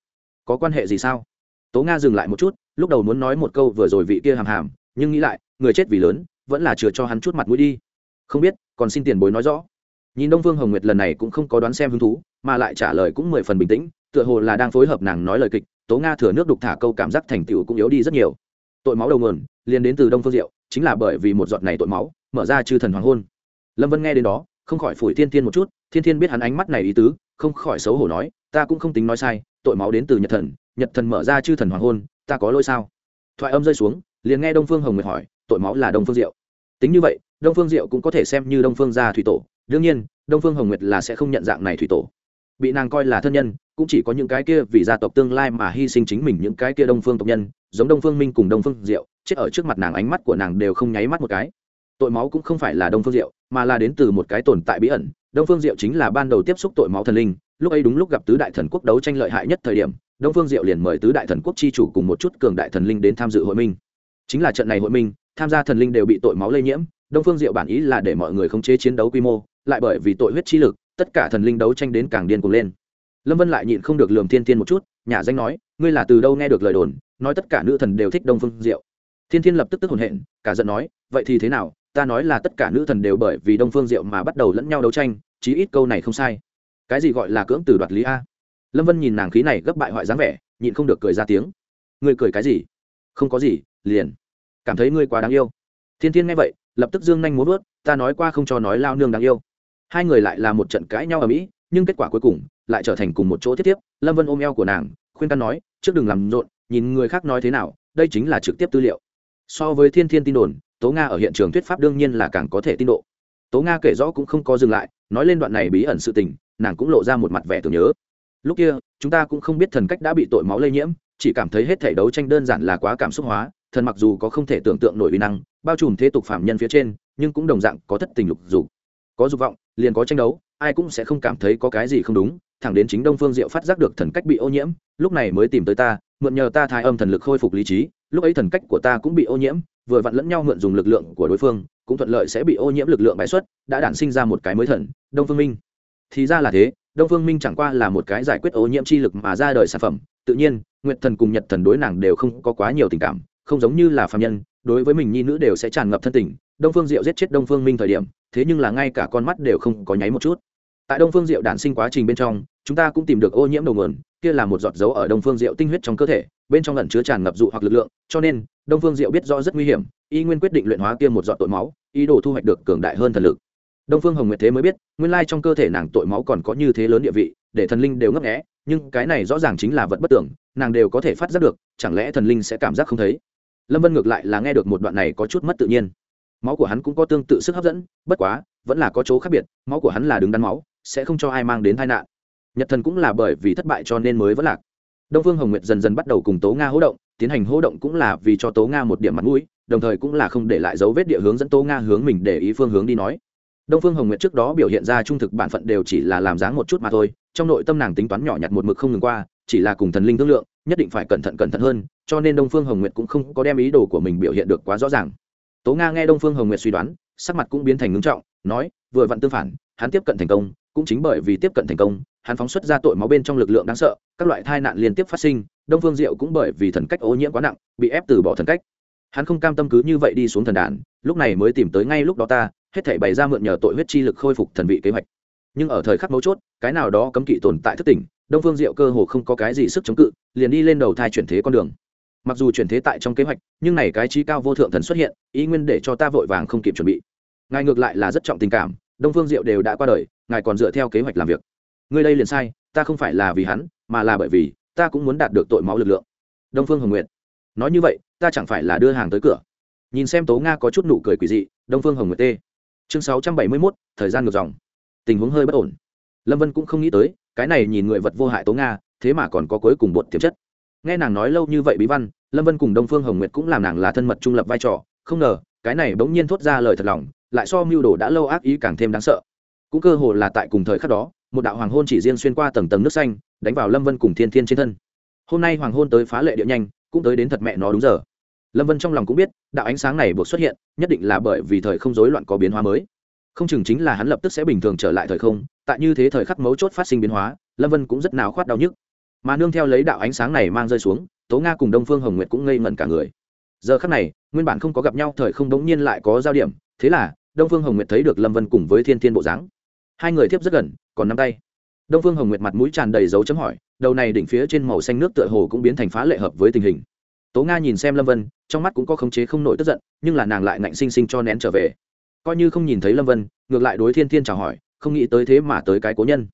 có quan hệ gì sao? Tố nga dừng lại một chút, lúc đầu muốn nói một câu vừa rồi vị kia hàm hàm, nhưng nghĩ lại, người chết vì lớn, vẫn là chừa cho hắn chút mặt mũi đi. Không biết, còn xin tiền bối nói rõ. Nhìn đông Vương hồng nguyệt lần này cũng không có đoán xem hứng thú, mà lại trả lời cũng mười phần bình tĩnh, tựa hồ là đang phối hợp nàng nói lời kịch, tố nga thừa nước đục thả câu cảm giác thành tựu cũng yếu đi rất nhiều. Tội máu đầu nguồn, liền đến từ đông phương diệu, chính là bởi vì một giọt này tội máu, mở ra chư thần hoàng hôn lâm vân nghe đến đó, không khỏi phủi thiên thiên một chút, thiên thiên biết hắn ánh mắt này ý tứ, không khỏi xấu hổ nói, ta cũng không tính nói sai, tội máu đến từ nhật thần nhật thần mở ra chư thần hoàng hôn, ta có lỗi sao? Thoại âm rơi xuống, liền nghe đông phương hồng nguyệt hỏi, tội máu là đông phương diệu? Tính như vậy, đông phương diệu cũng có thể xem như đông phương gia thủy tổ, đương nhiên, đông phương hồng nguyệt là sẽ không nhận dạng này thủy tổ. Bị nàng coi là thân nhân, cũng chỉ có những cái kia vì gia tộc tương lai mà hy sinh chính mình những cái kia đông phương tộc nhân, giống đông phương minh cùng đông phương diệu, chết ở trước mặt nàng ánh mắt của nàng đều không nháy mắt một cái tội máu cũng không phải là đông phương diệu, mà là đến từ một cái tồn tại bí ẩn. Đông phương diệu chính là ban đầu tiếp xúc tội máu thần linh, lúc ấy đúng lúc gặp tứ đại thần quốc đấu tranh lợi hại nhất thời điểm, đông phương diệu liền mời tứ đại thần quốc chi chủ cùng một chút cường đại thần linh đến tham dự hội minh. Chính là trận này hội minh, tham gia thần linh đều bị tội máu lây nhiễm, đông phương diệu bản ý là để mọi người khống chế chiến đấu quy mô, lại bởi vì tội huyết chi lực, tất cả thần linh đấu tranh đến càng điên cuồng lên. Lâm vân lại nhịn không được lườm thiên thiên một chút nhà danh nói, ngươi là từ đâu nghe được lời đồn, nói tất cả nữ thần đều thích đông phương diệu. Thiên thiên lập tức tức hồn hện, cả giận nói, vậy thì thế nào ta nói là tất cả nữ thần đều bởi vì đông phương diệu mà bắt đầu lẫn nhau đấu tranh, chí ít câu này không sai. Cái gì gọi là cưỡng từ đoạt lý a? Lâm vân nhìn nàng khí này gấp bại hoại dáng vẻ, nhịn không được cười ra tiếng. Ngươi cười cái gì? Không có gì, liền. Cảm thấy ngươi quá đáng yêu. Thiên thiên nghe vậy, lập tức dương nhanh muốn vớt, ta nói qua không cho nói lao nương đáng yêu. Hai người lại là một trận cãi nhau ở mỹ, nhưng kết quả cuối cùng lại trở thành cùng một chỗ thiết tiếp. Lâm vân ôm eo của nàng, khuyên can nói, trước đừng làm rộn, nhìn người khác nói thế nào, đây chính là trực tiếp tư liệu. So với thiên thiên tin đồn tố nga ở hiện trường thuyết pháp đương nhiên là càng có thể tin độ. Tố nga kể rõ cũng không có dừng lại, nói lên đoạn này bí ẩn sự tình, nàng cũng lộ ra một mặt vẻ tưởng nhớ. Lúc kia, chúng ta cũng không biết thần cách đã bị tội máu lây nhiễm, chỉ cảm thấy hết thể đấu tranh đơn giản là quá cảm xúc hóa, thần mặc dù có không thể tưởng tượng nổi uy năng, bao trùm thế tục phạm nhân phía trên, nhưng cũng đồng dạng có thất tình lục dục. Có dục vọng, liền có tranh đấu, ai cũng sẽ không cảm thấy có cái gì không đúng, thẳng đến chính đông phương diệu phát giác được thần cách bị ô nhiễm, lúc này mới tìm tới ta, mượn nhờ ta thái âm thần lực khôi phục lý trí, lúc ấy thần cách của ta cũng bị ô nhiễm vừa vặn lẫn nhau mượn dùng lực lượng của đối phương, cũng thuận lợi sẽ bị ô nhiễm lực lượng bài xuất, đã đản sinh ra một cái mới thần, đông phương minh. Thì ra là thế, đông phương minh chẳng qua là một cái giải quyết ô nhiễm chi lực mà ra đời sản phẩm, tự nhiên, nguyệt thần cùng nhật thần đối nàng đều không có quá nhiều tình cảm, không giống như là phạm nhân, đối với mình nhi nữ đều sẽ tràn ngập thân tình, đông phương diệu giết chết đông phương minh thời điểm, thế nhưng là ngay cả con mắt đều không có nháy một chút. Tại đông phương diệu đản sinh quá trình bên trong, chúng ta cũng tìm được ô nhiễm đầu nguồn, kia là một giọt dấu ở đông phương diệu tinh huyết trong cơ thể, bên trong lẩn chứa tràn ngập dụ hoặc lực lượng, cho nên đông phương diệu biết rõ rất nguy hiểm, y nguyên quyết định luyện hóa kia một giọt tội máu, ý đồ thu hoạch được cường đại hơn thần lực. Đông phương hồng nguyệt thế mới biết, nguyên lai trong cơ thể nàng tội máu còn có như thế lớn địa vị, để thần linh đều ngấp nghẽ nhưng cái này rõ ràng chính là vật bất tưởng nàng đều có thể phát giác được, chẳng lẽ thần linh sẽ cảm giác không thấy? Lâm vân ngược lại là nghe được một đoạn này có chút mất tự nhiên. Máu của hắn cũng có tương tự sức hấp dẫn, bất quá, vẫn là có chỗ khác biệt, máu của hắn là đứng đắn máu, sẽ không cho ai mang đến tai nạn. Nhật thần cũng là bởi vì thất bại cho nên mới vẫn lạc. Đông phương hồng nguyệt dần dần bắt đầu cùng tố nga hỗ động tiến hành hô động cũng là vì cho tố nga một điểm mặt mũi, đồng thời cũng là không để lại dấu vết địa hướng dẫn tố nga hướng mình để ý phương hướng đi nói. Đông phương hồng nguyệt trước đó biểu hiện ra trung thực bản phận đều chỉ là làm dáng một chút mà thôi, trong nội tâm nàng tính toán nhỏ nhặt một mực không ngừng qua, chỉ là cùng thần linh thương lượng, nhất định phải cẩn thận cẩn thận hơn, cho nên đông phương hồng nguyệt cũng không có đem ý đồ của mình biểu hiện được quá rõ ràng. Tố nga nghe đông phương hồng nguyệt suy đoán, sắc mặt cũng biến thành ngưng trọng, nói, vừa vặn tương phản, hắn tiếp cận thành công cũng chính bởi vì tiếp cận thành công, hắn phóng xuất ra tội máu bên trong lực lượng đáng sợ, các loại tai nạn liên tiếp phát sinh, đông phương diệu cũng bởi vì thần cách ô nhiễm quá nặng, bị ép từ bỏ thần cách. Hắn không cam tâm cứ như vậy đi xuống thần đàn, lúc này mới tìm tới ngay lúc đó ta, hết thảy bày ra mượn nhờ tội huyết chi lực khôi phục thần vị kế hoạch. Nhưng ở thời khắc mấu chốt, cái nào đó cấm kỵ tồn tại thất tỉnh, đông phương diệu cơ hồ không có cái gì sức chống cự, liền đi lên đầu thai chuyển thế con đường. Mặc dù chuyển thế tại trong kế hoạch, nhưng này cái trí cao vô thượng thần xuất hiện, ý nguyên để cho ta vội vàng không kịp chuẩn bị. Ngài ngược lại là rất trọng tình cảm đông phương diệu đều đã qua đời, ngài còn dựa theo kế hoạch làm việc. Ngươi đây liền sai, ta không phải là vì hắn, mà là bởi vì, ta cũng muốn đạt được tội máu lực lượng. Đông phương hồng nguyện nói như vậy, ta chẳng phải là đưa hàng tới cửa. Nhìn xem tố nga có chút nụ cười quỷ dị, đông phương hồng nguyệt tê. Chương sáu trăm bảy mươi mốt, thời gian ngược dòng. Tình huống hơi bất ổn. Lâm vân cũng không nghĩ tới, cái này nhìn người vật vô hại tố nga, thế mà còn có cuối cùng bột tiềm chất. Nghe nàng nói lâu như vậy bí văn, lâm vân cùng đông phương hồng nguyệt cũng làm nàng là thân mật trung lập vai trò. Không ngờ, cái này bỗng nhiên thốt ra lời thật lòng lại so mưu đồ đã lâu ác ý càng thêm đáng sợ. Cũng cơ hồ là tại cùng thời khắc đó, một đạo hoàng hôn chỉ riêng xuyên qua tầng tầng nước xanh, đánh vào lâm vân cùng thiên thiên trên thân. Hôm nay hoàng hôn tới phá lệ địa nhanh, cũng tới đến thật mẹ nó đúng giờ. Lâm vân trong lòng cũng biết, đạo ánh sáng này buộc xuất hiện, nhất định là bởi vì thời không rối loạn có biến hóa mới. Không chừng chính là hắn lập tức sẽ bình thường trở lại thời không, tại như thế thời khắc mấu chốt phát sinh biến hóa, lâm vân cũng rất nào khoát đau nhức. Mà nương theo lấy đạo ánh sáng này mang rơi xuống, tố nga cùng đông phương hồng nguyệt cũng ngây ngẩn cả người. Giờ khắc này, nguyên bản không có gặp nhau thời không đống nhiên lại có giao điểm, thế là đông phương hồng nguyệt thấy được lâm vân cùng với thiên thiên bộ dáng. Hai người tiếp rất gần, còn nắm tay. Đông phương hồng nguyệt mặt mũi tràn đầy dấu chấm hỏi, đầu này đỉnh phía trên màu xanh nước tựa hồ cũng biến thành phá lệ hợp với tình hình. Tố nga nhìn xem lâm vân, trong mắt cũng có khống chế không nổi tức giận, nhưng là nàng lại ngạnh sinh sinh cho nén trở về. Coi như không nhìn thấy lâm vân, ngược lại đối thiên thiên chào hỏi, không nghĩ tới thế mà tới cái cố nhân.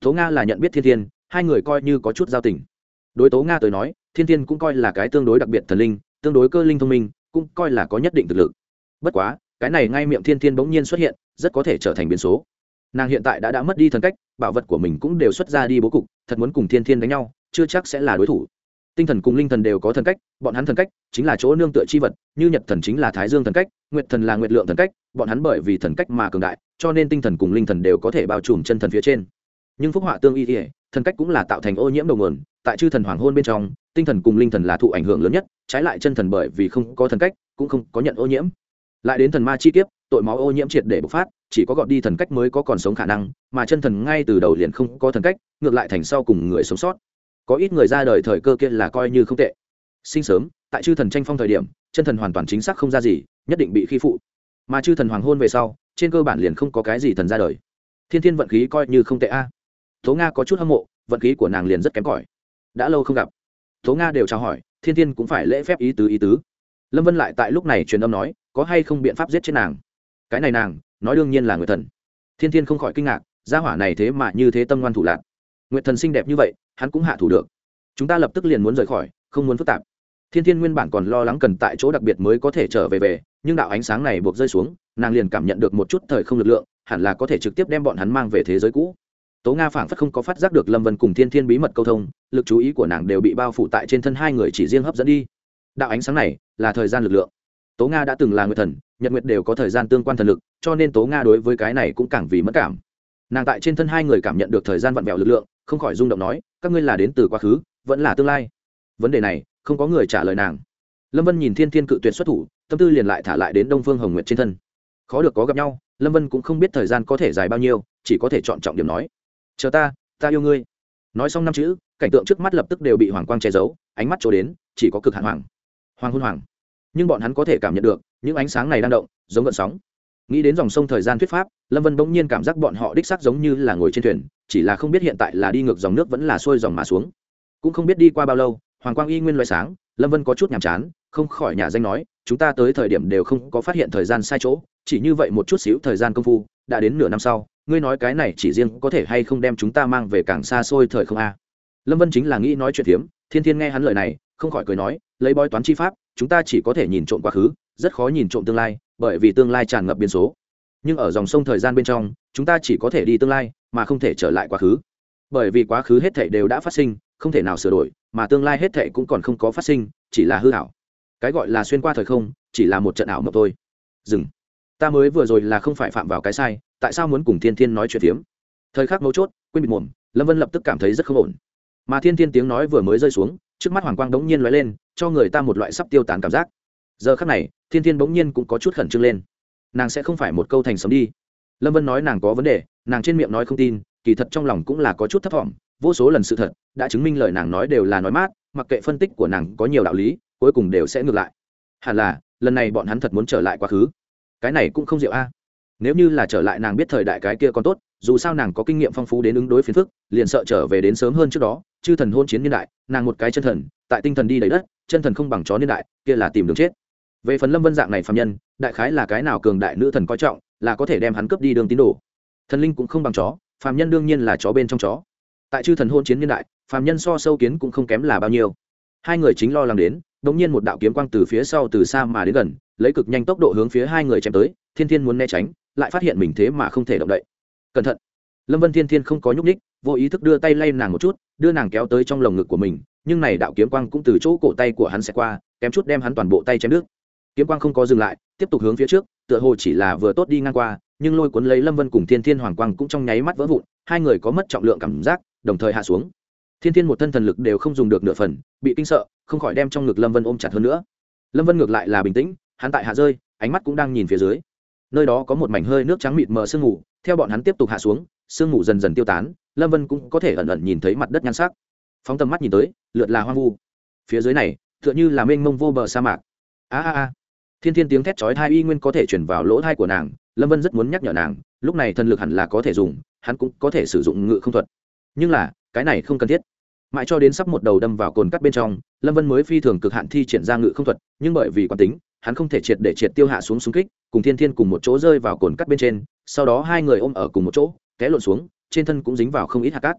Tố nga là nhận biết thiên thiên, hai người coi như có chút giao tình. Đối tố nga tới nói, thiên thiên cũng coi là cái tương đối đặc biệt thần linh, tương đối cơ linh thông minh, cũng coi là có nhất định thực lực. Bất quá cái này ngay miệng thiên thiên bỗng nhiên xuất hiện, rất có thể trở thành biến số. Nàng hiện tại đã đã mất đi thần cách, bảo vật của mình cũng đều xuất ra đi bố cục, thật muốn cùng thiên thiên đánh nhau, chưa chắc sẽ là đối thủ. Tinh thần cùng linh thần đều có thần cách, bọn hắn thần cách chính là chỗ nương tựa chi vật, như nhật thần chính là thái dương thần cách, nguyệt thần là nguyệt lượng thần cách, bọn hắn bởi vì thần cách mà cường đại, cho nên tinh thần cùng linh thần đều có thể bao trùm chân thần phía trên. Nhưng phúc họa tương y ỉa thần cách cũng là tạo thành ô nhiễm đầu nguồn, tại chư thần hoàng hôn bên trong, tinh thần cùng linh thần là thụ ảnh hưởng lớn nhất, trái lại chân thần bởi vì không có thần cách, cũng không có nhận ô nhiễm lại đến thần ma chi kiếp, tội máu ô nhiễm triệt để bộc phát, chỉ có gọt đi thần cách mới có còn sống khả năng, mà chân thần ngay từ đầu liền không có thần cách, ngược lại thành sau cùng người sống sót. Có ít người ra đời thời cơ kia là coi như không tệ. Sinh sớm, tại chư thần tranh phong thời điểm, chân thần hoàn toàn chính xác không ra gì, nhất định bị khi phụ. Mà chư thần hoàng hôn về sau, trên cơ bản liền không có cái gì thần ra đời. Thiên thiên vận khí coi như không tệ a. À. tố nga có chút hâm mộ, vận khí của nàng liền rất kém cỏi. Đã lâu không gặp. Tố nga đều chào hỏi, thiên thiên cũng phải lễ phép ý tứ ý tứ. Lâm vân lại tại lúc này truyền âm nói có hay không biện pháp giết chết nàng? Cái này nàng, nói đương nhiên là người thần. Thiên thiên không khỏi kinh ngạc, gia hỏa này thế mà như thế tâm ngoan thủ lạc nguyệt thần xinh đẹp như vậy, hắn cũng hạ thủ được. Chúng ta lập tức liền muốn rời khỏi, không muốn phức tạp. Thiên thiên nguyên bản còn lo lắng cần tại chỗ đặc biệt mới có thể trở về về, nhưng đạo ánh sáng này buộc rơi xuống, nàng liền cảm nhận được một chút thời không lực lượng, hẳn là có thể trực tiếp đem bọn hắn mang về thế giới cũ. Tố nga phảng phất không có phát giác được lâm vân cùng thiên thiên bí mật câu thông, lực chú ý của nàng đều bị bao phủ tại trên thân hai người chỉ riêng hấp dẫn đi. Đạo ánh sáng này là thời gian lực lượng tố nga đã từng là người thần, nhật nguyệt đều có thời gian tương quan thần lực, cho nên tố nga đối với cái này cũng càng vì mất cảm. Nàng tại trên thân hai người cảm nhận được thời gian vặn vẹo lực lượng, không khỏi rung động nói, các ngươi là đến từ quá khứ, vẫn là tương lai. Vấn đề này, không có người trả lời nàng. Lâm vân nhìn thiên thiên cự tuyệt xuất thủ, tâm tư liền lại thả lại đến đông phương hồng nguyệt trên thân. Khó được có gặp nhau, lâm vân cũng không biết thời gian có thể dài bao nhiêu, chỉ có thể chọn trọng điểm nói, chờ ta ta yêu ngươi. Nói xong năm chữ, cảnh tượng trước mắt lập tức đều bị hoàng quang che giấu, ánh mắt trổ đến, chỉ có cực hạn hoàng. Hoàng hôn hoàng nhưng bọn hắn có thể cảm nhận được, những ánh sáng này đang động, giống gợn sóng. Nghĩ đến dòng sông thời gian thuyết pháp, lâm vân bỗng nhiên cảm giác bọn họ đích xác giống như là ngồi trên thuyền, chỉ là không biết hiện tại là đi ngược dòng nước vẫn là xuôi dòng mà xuống. Cũng không biết đi qua bao lâu, hoàng quang y nguyên loại sáng, lâm vân có chút nhàm chán, không khỏi nhà danh nói, chúng ta tới thời điểm đều không có phát hiện thời gian sai chỗ, chỉ như vậy một chút xíu thời gian công phu, đã đến nửa năm sau, ngươi nói cái này chỉ riêng có thể hay không đem chúng ta mang về càng xa xôi thời không a? Lâm vân chính là nghĩ nói chuyện hiếm thiên thiên nghe hắn lời này không khỏi cười nói, lấy bói toán chi pháp, chúng ta chỉ có thể nhìn trộm quá khứ, rất khó nhìn trộm tương lai, bởi vì tương lai tràn ngập biến số. Nhưng ở dòng sông thời gian bên trong, chúng ta chỉ có thể đi tương lai, mà không thể trở lại quá khứ. Bởi vì quá khứ hết thể đều đã phát sinh, không thể nào sửa đổi, mà tương lai hết thể cũng còn không có phát sinh, chỉ là hư ảo. Cái gọi là xuyên qua thời không, chỉ là một trận ảo mộng thôi. Dừng. Ta mới vừa rồi là không phải phạm vào cái sai, tại sao muốn cùng thiên thiên nói chuyện phiếm? Thời khắc mấu chốt, quên bịt mồm, lâm vân lập tức cảm thấy rất không ổn. Mà thiên thiên tiếng nói vừa mới rơi xuống trước mắt hoàng quang đống nhiên lóe lên, cho người ta một loại sắp tiêu tán cảm giác. Giờ khắc này, thiên thiên bỗng nhiên cũng có chút khẩn trương lên. Nàng sẽ không phải một câu thành sống đi. Lâm vân nói nàng có vấn đề, nàng trên miệng nói không tin, kỳ thật trong lòng cũng là có chút thấp t vô số lần sự thật đã chứng minh lời nàng nói đều là nói mát, mặc kệ phân tích của nàng có nhiều đạo lý, cuối cùng đều sẽ ngược lại. Hẳn là, lần này bọn hắn thật muốn trở lại quá khứ. Cái này cũng không diệu a nếu như là trở lại nàng biết thời đại cái kia còn tốt, dù sao nàng có kinh nghiệm phong phú đến ứng đối phiền phức, liền sợ trở về đến sớm hơn trước đó, chư thần hôn chiến niên đại, nàng một cái chân thần, tại tinh thần đi đầy đất, chân thần không bằng chó niên đại, kia là tìm đường chết. Về phần lâm vân dạng này phạm nhân, đại khái là cái nào cường đại nữ thần coi trọng, là có thể đem hắn cướp đi đường tín đồ. Thần linh cũng không bằng chó phạm nhân đương nhiên là chó bên trong chó. Tại chư thần hôn chiến niên đại phạm nhân so sâu kiến cũng không kém là bao nhiêu. Hai người chính lo lắng đến đ ỗ n g nhiên một đạo kiếm quang từ phía sau từ xa mà đến gần, lấy cực nhanh tốc độ hướng phía hai người chém tới, thiên thiên muốn né tránh lại phát hiện mình thế mà không thể động đậy. Cẩn thận. Lâm vân thiên thiên không có nhúc ních vô ý thức đưa tay lay nàng một chút, đưa nàng kéo tới trong lồng ngực của mình, nhưng này đạo kiếm quang cũng từ chỗ cổ tay của hắn sẽ qua, kém chút đem hắn toàn bộ tay chém nước kiếm quang không có dừng lại, tiếp tục hướng phía trước, tựa hồ chỉ là vừa tốt đi ngang qua, nhưng lôi cuốn lấy lâm vân cùng thiên thiên hoàng quang cũng trong nháy mắt vỡ vụn, hai người có mất trọng lượng cảm giác, đồng thời hạ xuống. Thiên thiên một thân thần lực đều không dùng được nửa phần, bị kinh sợ, không khỏi đem trong ngực lâm vân ôm chặt hơn nữa. Lâm vân ngược lại là bình tĩnh, hắn tại hạ rơi, ánh mắt cũng đang nhìn phía dưới nơi đó có một mảnh hơi nước trắng mịt mờ sương mù, theo bọn hắn tiếp tục hạ xuống, sương mù dần dần tiêu tán, lâm vân cũng có thể ẩn ẩn nhìn thấy mặt đất nhan sắc. Phóng tầm mắt nhìn tới, lượt là hoang vu. Phía dưới này, tựa như là mênh mông vô bờ sa mạc. A a a. Thiên thiên tiếng thét chói thai y nguyên có thể chuyển vào lỗ thai của nàng, lâm vân rất muốn nhắc nhở nàng, lúc này thần lực hẳn là có thể dùng, hắn cũng có thể sử dụng ngự không thuật. Nhưng là, cái này không cần thiết. Mãi cho đến sắp một đầu đâm vào cồn cắt bên trong, lâm vân mới phi thường cực hạn thi triển ra ngự không thuật, nhưng bởi vì quán tính hắn không thể triệt để triệt tiêu hạ xuống xung kích, cùng thiên thiên cùng một chỗ rơi vào cồn cắt bên trên, sau đó hai người ôm ở cùng một chỗ, té lộn xuống, trên thân cũng dính vào không ít hạt cát.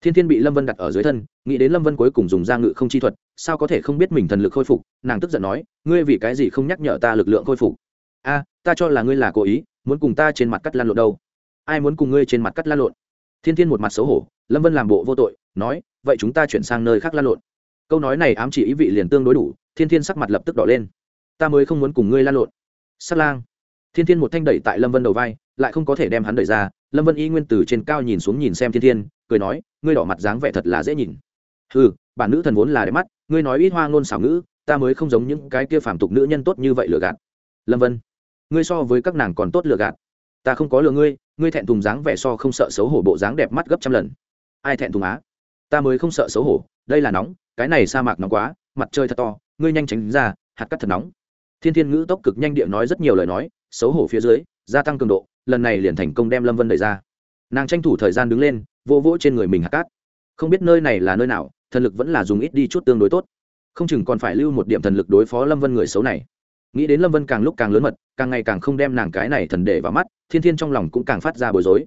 Thiên thiên bị lâm vân đặt ở dưới thân, nghĩ đến lâm vân cuối cùng dùng ra ngự không chi thuật, sao có thể không biết mình thần lực khôi phục, nàng tức giận nói, ngươi vì cái gì không nhắc nhở ta lực lượng khôi phục? A, ta cho là ngươi là cố ý, muốn cùng ta trên mặt cắt lan lộn đâu. Ai muốn cùng ngươi trên mặt cắt lan lộn? Thiên thiên một mặt xấu hổ, lâm vân làm bộ vô tội, nói, vậy chúng ta chuyển sang nơi khác lan lộn. Câu nói này ám chỉ ý vị liền tương đối đủ, thiên thiên sắc mặt lập tức đỏ lên ta mới không muốn cùng ngươi lan lộn. Sát lang. Thiên thiên một thanh đẩy tại lâm vân đầu vai, lại không có thể đem hắn đẩy ra. Lâm vân y nguyên từ trên cao nhìn xuống nhìn xem thiên thiên, cười nói, ngươi đỏ mặt dáng vẻ thật là dễ nhìn. Ừ bản nữ thần vốn là đẹp mắt, ngươi nói ít hoa ngôn xảo ngữ, ta mới không giống những cái kia phản tục nữ nhân tốt như vậy lừa gạt. Lâm vân, ngươi so với các nàng còn tốt lừa gạt. Ta không có lừa ngươi ngươi thẹn thùng dáng vẻ so không sợ xấu hổ bộ dáng đẹp mắt gấp trăm lần. Ai thẹn thùng á? Ta mới không sợ xấu hổ, đây là nóng, cái này sa mạc nóng quá, mặt trời thật to, ngươi nhanh tránh ra, hạt cắt thật nóng thiên thiên ngữ tốc cực nhanh địa nói rất nhiều lời nói, xấu hổ phía dưới, gia tăng cường độ, lần này liền thành công đem lâm vân đẩy ra. Nàng tranh thủ thời gian đứng lên vô vỗ trên người mình hạt cát. Không biết nơi này là nơi nào, thần lực vẫn là dùng ít đi chút tương đối tốt. Không chừng còn phải lưu một điểm thần lực đối phó lâm vân người xấu này. Nghĩ đến lâm vân càng lúc càng lớn mật, càng ngày càng không đem nàng cái này thần để vào mắt, thiên thiên trong lòng cũng càng phát ra bối rối.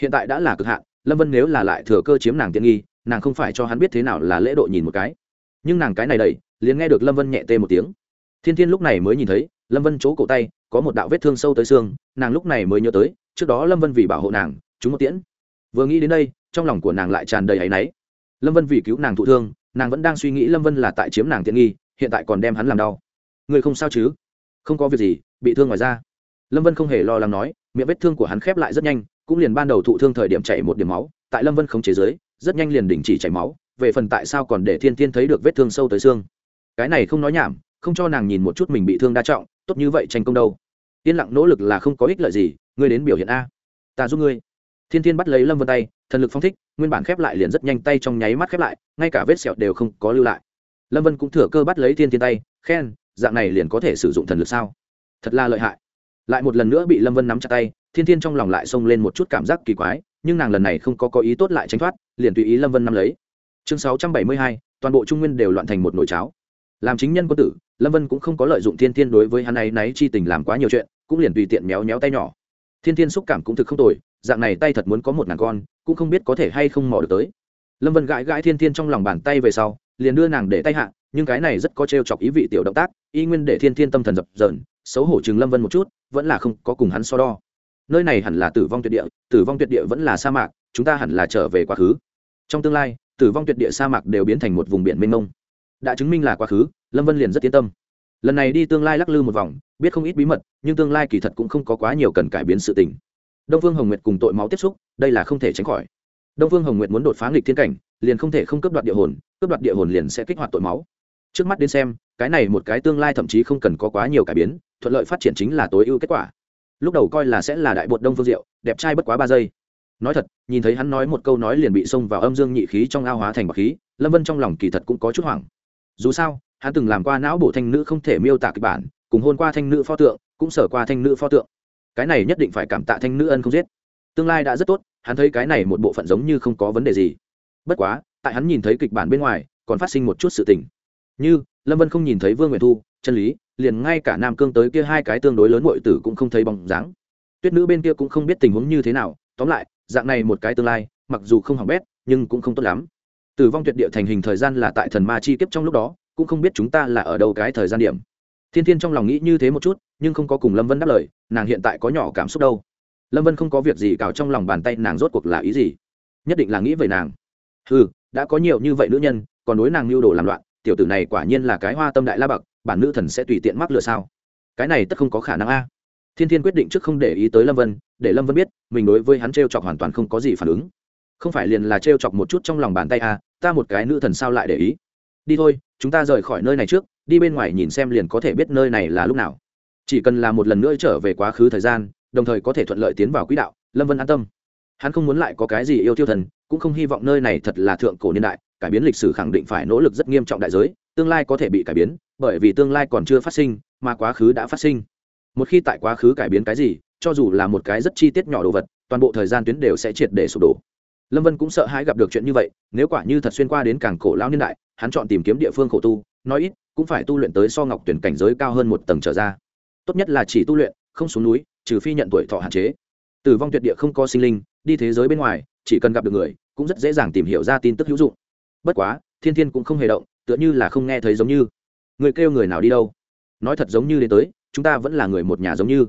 Hiện tại đã là cực hạn, lâm vân nếu là lại thừa cơ chiếm nàng tiện nghi, nàng không phải cho hắn biết thế nào là lễ độ nhìn một cái. Nhưng nàng cái này đầy liền nghe được lâm vân nhẹ tê một tiếng thiên thiên lúc này mới nhìn thấy, lâm vân chỗ cổ tay, có một đạo vết thương sâu tới xương, nàng lúc này mới nhớ tới, trước đó lâm vân vì bảo hộ nàng, chúng một tiễn. Vừa nghĩ đến đây, trong lòng của nàng lại tràn đầy áy náy. Lâm vân vì cứu nàng thụ thương, nàng vẫn đang suy nghĩ lâm vân là tại chiếm nàng tiện nghi, hiện tại còn đem hắn làm đau. Người không sao chứ? Không có việc gì, bị thương ngoài ra lâm vân không hề lo lắng nói, miệng vết thương của hắn khép lại rất nhanh, cũng liền ban đầu thụ thương thời điểm chảy một điểm máu, tại lâm vân không chế giới, rất nhanh liền đình chỉ chảy máu, về phần tại sao còn để thiên thiên thấy được vết thương sâu tới xương. Cái này không nói nhảm không cho nàng nhìn một chút mình bị thương đa trọng, tốt như vậy tranh công đâu. Yên lặng nỗ lực là không có ích lợi gì, ngươi đến biểu hiện a. Ta giúp ngươi. Thiên thiên bắt lấy lâm vân tay, thần lực phong thích, nguyên bản khép lại liền rất nhanh tay trong nháy mắt khép lại, ngay cả vết sẹo đều không có lưu lại. Lâm vân cũng thừa cơ bắt lấy thiên thiên tay, khen, dạng này liền có thể sử dụng thần lực sao? Thật là lợi hại. Lại một lần nữa bị lâm vân nắm chặt tay, thiên thiên trong lòng lại xông lên một chút cảm giác kỳ quái, nhưng nàng lần này không có có ý tốt lại tránh thoát, liền tùy ý lâm vân nắm lấy. Chương sáu trăm bảy mươi hai, toàn bộ trung nguyên đều loạn thành một nồi cháo làm chính nhân quân tử, lâm vân cũng không có lợi dụng thiên thiên đối với hắn ấy náy chi tình làm quá nhiều chuyện, cũng liền tùy tiện méo méo tay nhỏ. Thiên thiên xúc cảm cũng thực không tồi, dạng này tay thật muốn có một ngàn con, cũng không biết có thể hay không mò được tới. Lâm vân gãi gãi thiên thiên trong lòng bàn tay về sau, liền đưa nàng để tay hạ, nhưng cái này rất có t r e o chọc ý vị tiểu động tác, y nguyên để thiên thiên tâm thần dập dờn, xấu hổ chừng lâm vân một chút, vẫn là không có cùng hắn so đo. Nơi này hẳn là tử vong tuyệt địa, tử vong tuyệt địa vẫn là sa mạc, chúng ta hẳn là trở về quá khứ. Trong tương lai, tử vong tuyệt địa sa mạc đều biến thành một vùng biển mênh mông đã chứng minh là quá khứ, lâm vân liền rất yên tâm. Lần này đi tương lai lắc lư một vòng, biết không ít bí mật, nhưng tương lai kỳ thật cũng không có quá nhiều cần cải biến sự tình. Đông phương hồng nguyệt cùng tội máu tiếp xúc, đây là không thể tránh khỏi. Đông phương hồng nguyệt muốn đột phá nghịch thiên cảnh, liền không thể không cấp đoạt địa hồn cấp đoạt địa hồn liền sẽ kích hoạt tội máu. Trước mắt đến xem, cái này một cái tương lai thậm chí không cần có quá nhiều cải biến, thuận lợi phát triển chính là tối ưu kết quả. Lúc đầu coi là sẽ là đại bột đông phương diệu, đẹp trai bất quá ba giây. Nói thật, nhìn thấy hắn nói một câu nói liền bị xông vào âm dương nhị khí trong ao hóa thành bọc khí, lâm vân trong lòng kỳ thật cũng có chút hoảng dù sao, hắn từng làm qua não bộ thanh nữ không thể miêu tả kịch bản, cùng hôn qua thanh nữ pho tượng, cũng sở qua thanh nữ pho tượng. Cái này nhất định phải cảm tạ thanh nữ ân không giết. Tương lai đã rất tốt, hắn thấy cái này một bộ phận giống như không có vấn đề gì. Bất quá, tại hắn nhìn thấy kịch bản bên ngoài, còn phát sinh một chút sự tình. Như, lâm vân không nhìn thấy vương nguyện thu, chân lý, liền ngay cả nam cương tới kia hai cái tương đối lớn m tử cũng không thấy bóng dáng. Tuyết nữ bên kia cũng không biết tình huống như thế nào, tóm lại, dạng này một cái tương lai, mặc dù không hỏng bét, nhưng cũng không tốt lắm tử vong tuyệt địa thành hình thời gian là tại thần ma chi kiếp trong lúc đó, cũng không biết chúng ta là ở đâu cái thời gian điểm. Thiên thiên trong lòng nghĩ như thế một chút, nhưng không có cùng lâm vân đáp lời, nàng hiện tại có nhỏ cảm xúc đâu. Lâm vân không có việc gì cào trong lòng bàn tay nàng rốt cuộc là ý gì? Nhất định là nghĩ về nàng. Ừ đã có nhiều như vậy nữ nhân, còn đối nàng mưu đồ làm loạn, tiểu tử này quả nhiên là cái hoa tâm đại la bậc, bản nữ thần sẽ tùy tiện mắc lựa sao? Cái này tất không có khả năng a. Thiên thiên quyết định trước không để ý tới lâm vân, để lâm vân biết, mình đối với hắn t r e o chọc hoàn toàn không có gì phản ứng không phải liền là t r e o chọc một chút trong lòng bàn tay à? ta một cái nữ thần sao lại để ý? Đi thôi, chúng ta rời khỏi nơi này trước, đi bên ngoài nhìn xem liền có thể biết nơi này là lúc nào. Chỉ cần là một lần nữa trở về quá khứ thời gian, đồng thời có thể thuận lợi tiến vào quỹ đạo, lâm vân an tâm. Hắn không muốn lại có cái gì yêu tiêu thần, cũng không hy vọng nơi này thật là thượng cổ niên đại, cải biến lịch sử khẳng định phải nỗ lực rất nghiêm trọng đại giới, tương lai có thể bị cải biến, bởi vì tương lai còn chưa phát sinh, mà quá khứ đã phát sinh. Một khi tại quá khứ cải biến cái gì, cho dù là một cái rất chi tiết nhỏ đồ vật, toàn bộ thời gian tuyến đều sẽ triệt để sụp đổ lâm vân cũng sợ hãi gặp được chuyện như vậy, nếu quả như thật xuyên qua đến cảng cổ lao niên đại, hắn chọn tìm kiếm địa phương khổ tu, nói ít, cũng phải tu luyện tới so ngọc tuyển cảnh giới cao hơn một tầng trở ra. Tốt nhất là chỉ tu luyện, không xuống núi, trừ phi nhận tuổi thọ hạn chế. Tử vong tuyệt địa không có sinh linh, đi thế giới bên ngoài, chỉ cần gặp được người, cũng rất dễ dàng tìm hiểu ra tin tức hữu dụng. Bất quá, thiên thiên cũng không hề động, tựa như là không nghe thấy giống như. Người kêu người nào đi đâu? Nói thật giống như đến tới, chúng ta vẫn là người một nhà giống như.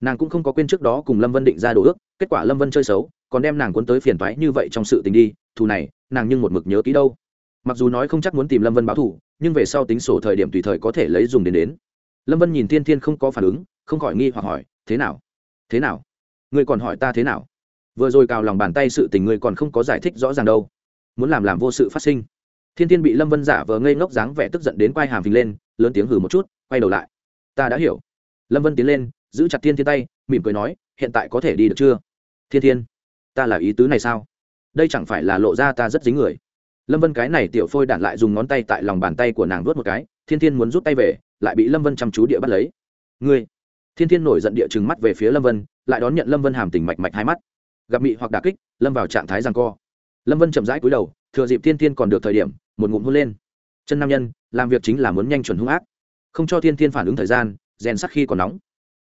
Nàng cũng không có quên trước đó cùng lâm vân định ra đồ ước, kết quả lâm vân chơi xấu còn đem nàng cuốn tới phiền toái như vậy trong sự tình đi, thù này, nàng nhưng một mực nhớ kỹ đâu. Mặc dù nói không chắc muốn tìm lâm vân báo thù, nhưng về sau tính sổ thời điểm tùy thời có thể lấy dùng đến đến. Lâm vân nhìn thiên thiên không có phản ứng, không khỏi nghi hoặc hỏi, thế nào? Thế nào? Ngươi còn hỏi ta thế nào? Vừa rồi cào lòng bàn tay sự tình ngươi còn không có giải thích rõ ràng đâu. Muốn làm làm vô sự phát sinh. Thiên thiên bị lâm vân giả vờ ngây ngốc dáng vẻ tức giận đến quai hàm phình lên, lớn tiếng hừ một chút, quay đầu lại. Ta đã hiểu. Lâm vân tiến lên, giữ chặt thiên thiên tay, mỉm cười nói, hiện tại có thể đi được chưa? Thiên thiên ta là ý tứ này sao? Đây chẳng phải là lộ ra ta rất dính người. Lâm vân cái này tiểu phôi đản lại dùng ngón tay tại lòng bàn tay của nàng vớt một cái, thiên thiên muốn rút tay về, lại bị lâm vân chăm chú địa bắt lấy. Ngươi! Thiên thiên nổi giận địa chừng mắt về phía lâm vân, lại đón nhận lâm vân hàm tình mạch mạch hai mắt. Gặp mị hoặc đà kích, lâm vào trạng thái rằng co. Lâm vân chậm rãi cúi đầu, thừa dịp thiên thiên còn được thời điểm, một ngụm hôn lên. Chân nam nhân, làm việc chính là muốn nhanh chuẩn hung ác. Không cho thiên thiên phản ứng thời gian, rèn sắc khi còn nóng.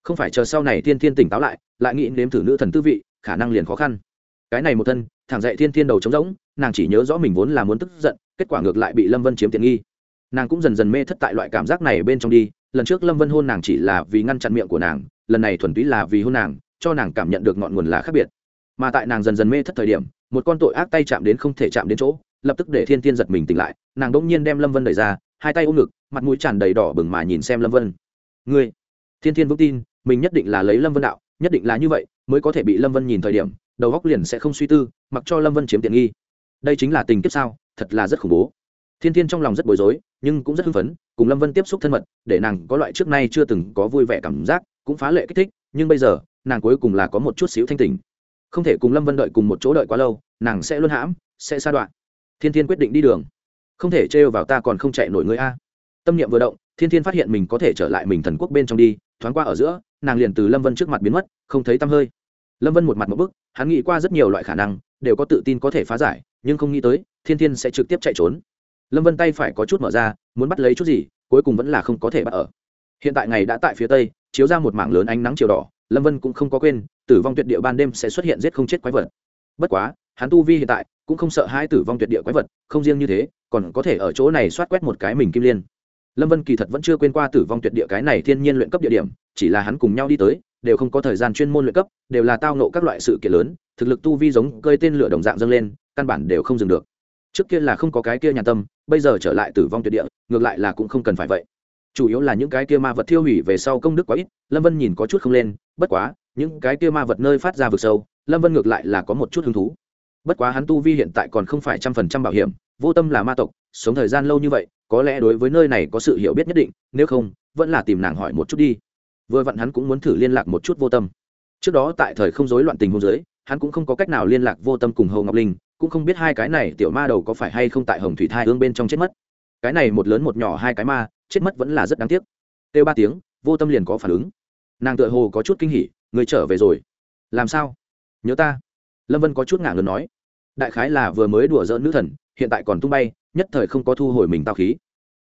Không phải chờ sau này thiên thiên tỉnh táo lại lại nghĩ nếm thử nữ thần tư vị, khả năng liền khó khăn cái này một thân, thẳng dậy thiên thiên đầu trống rỗng, nàng chỉ nhớ rõ mình vốn là muốn tức giận, kết quả ngược lại bị lâm vân chiếm tiện nghi. Nàng cũng dần dần mê thất tại loại cảm giác này bên trong đi, lần trước lâm vân hôn nàng chỉ là vì ngăn chặn miệng của nàng, lần này thuần túy là vì hôn nàng, cho nàng cảm nhận được ngọn nguồn là khác biệt. Mà tại nàng dần dần mê thất thời điểm, một con tội ác tay chạm đến không thể chạm đến chỗ, lập tức để thiên tiên giật mình tỉnh lại, nàng đ nhiên đem lâm vân đẩy ra, hai tay ôm ngực, mặt mũi tràn đầy đỏ bừng mà nhìn xem lâm vân. Ngươi! Thiên thiên vững tin, mình nhất định là lấy lâm vân đạo, nhất định là như vậy, mới có thể bị lâm vân nhìn thời điểm đầu góc liền sẽ không suy tư, mặc cho lâm vân chiếm tiện nghi. Đây chính là tình kiếp sao, thật là rất khủng bố. Thiên thiên trong lòng rất bối rối, nhưng cũng rất hưng phấn, cùng lâm vân tiếp xúc thân mật, để nàng có loại trước nay chưa từng có vui vẻ cảm giác, cũng phá lệ kích thích, nhưng bây giờ, nàng cuối cùng là có một chút xíu thanh tình không thể cùng lâm vân đợi cùng một chỗ đợi quá lâu, nàng sẽ luôn hãm, sẽ sa đoạn. Thiên thiên quyết định đi đường. Không thể trêu vào ta còn không chạy nổi người a. Tâm niệm vừa động, thiên thiên phát hiện mình có thể trở lại mình thần quốc bên trong đi, thoáng qua ở giữa, nàng liền từ lâm vân trước mặt biến mất, không thấy tăm hơi. Lâm vân một mặt một bức hắn nghĩ qua rất nhiều loại khả năng, đều có tự tin có thể phá giải, nhưng không nghĩ tới, thiên thiên sẽ trực tiếp chạy trốn. Lâm vân tay phải có chút mở ra, muốn bắt lấy chút gì, cuối cùng vẫn là không có thể bắt ở. Hiện tại ngày đã tại phía tây, chiếu ra một mảng lớn ánh nắng chiều đỏ, lâm vân cũng không có quên, tử vong tuyệt địa ban đêm sẽ xuất hiện giết không chết quái vật. Bất quá, hắn tu vi hiện tại cũng không sợ hai tử vong tuyệt địa quái vật, không riêng như thế, còn có thể ở chỗ này soát quét một cái mình kim liên. Lâm vân kỳ thật vẫn chưa quên qua tử vong tuyệt địa cái này thiên nhiên luyện cấp địa điểm, chỉ là hắn cùng nhau đi tới đều không có thời gian chuyên môn luyện cấp, đều là tao nộ các loại sự kiện lớn, thực lực tu vi giống cơi tên lửa đồng dạng dâng lên, căn bản đều không dừng được. Trước kia là không có cái kia nhà tâm, bây giờ trở lại tử vong tuyệt địa, ngược lại là cũng không cần phải vậy. Chủ yếu là những cái kia ma vật thiêu hủy về sau công đức quá ít, lâm vân nhìn có chút không lên, bất quá, những cái kia ma vật nơi phát ra vực sâu, lâm vân ngược lại là có một chút hứng thú. Bất quá hắn tu vi hiện tại còn không phải trăm phần trăm bảo hiểm, vô tâm là ma tộc, sống thời gian lâu như vậy, có lẽ đối với nơi này có sự hiểu biết nhất định, nếu không, vẫn là tìm nàng hỏi một chút đi vừa vặn hắn cũng muốn thử liên lạc một chút vô tâm. Trước đó tại thời không rối loạn tình hôn giới hắn cũng không có cách nào liên lạc vô tâm cùng hầu ngọc linh, cũng không biết hai cái này tiểu ma đầu có phải hay không tại hồng thủy thai hương bên trong chết mất. Cái này một lớn một nhỏ hai cái ma, chết mất vẫn là rất đáng tiếc. Têu ba tiếng, vô tâm liền có phản ứng. Nàng tựa hồ có chút kinh hỉ, người trở về rồi. Làm sao? Nhớ ta. Lâm vân có chút ngả ngớn nói. Đại khái là vừa mới đùa dỡn nữ thần, hiện tại còn tung bay, nhất thời không có thu hồi mình tao khí.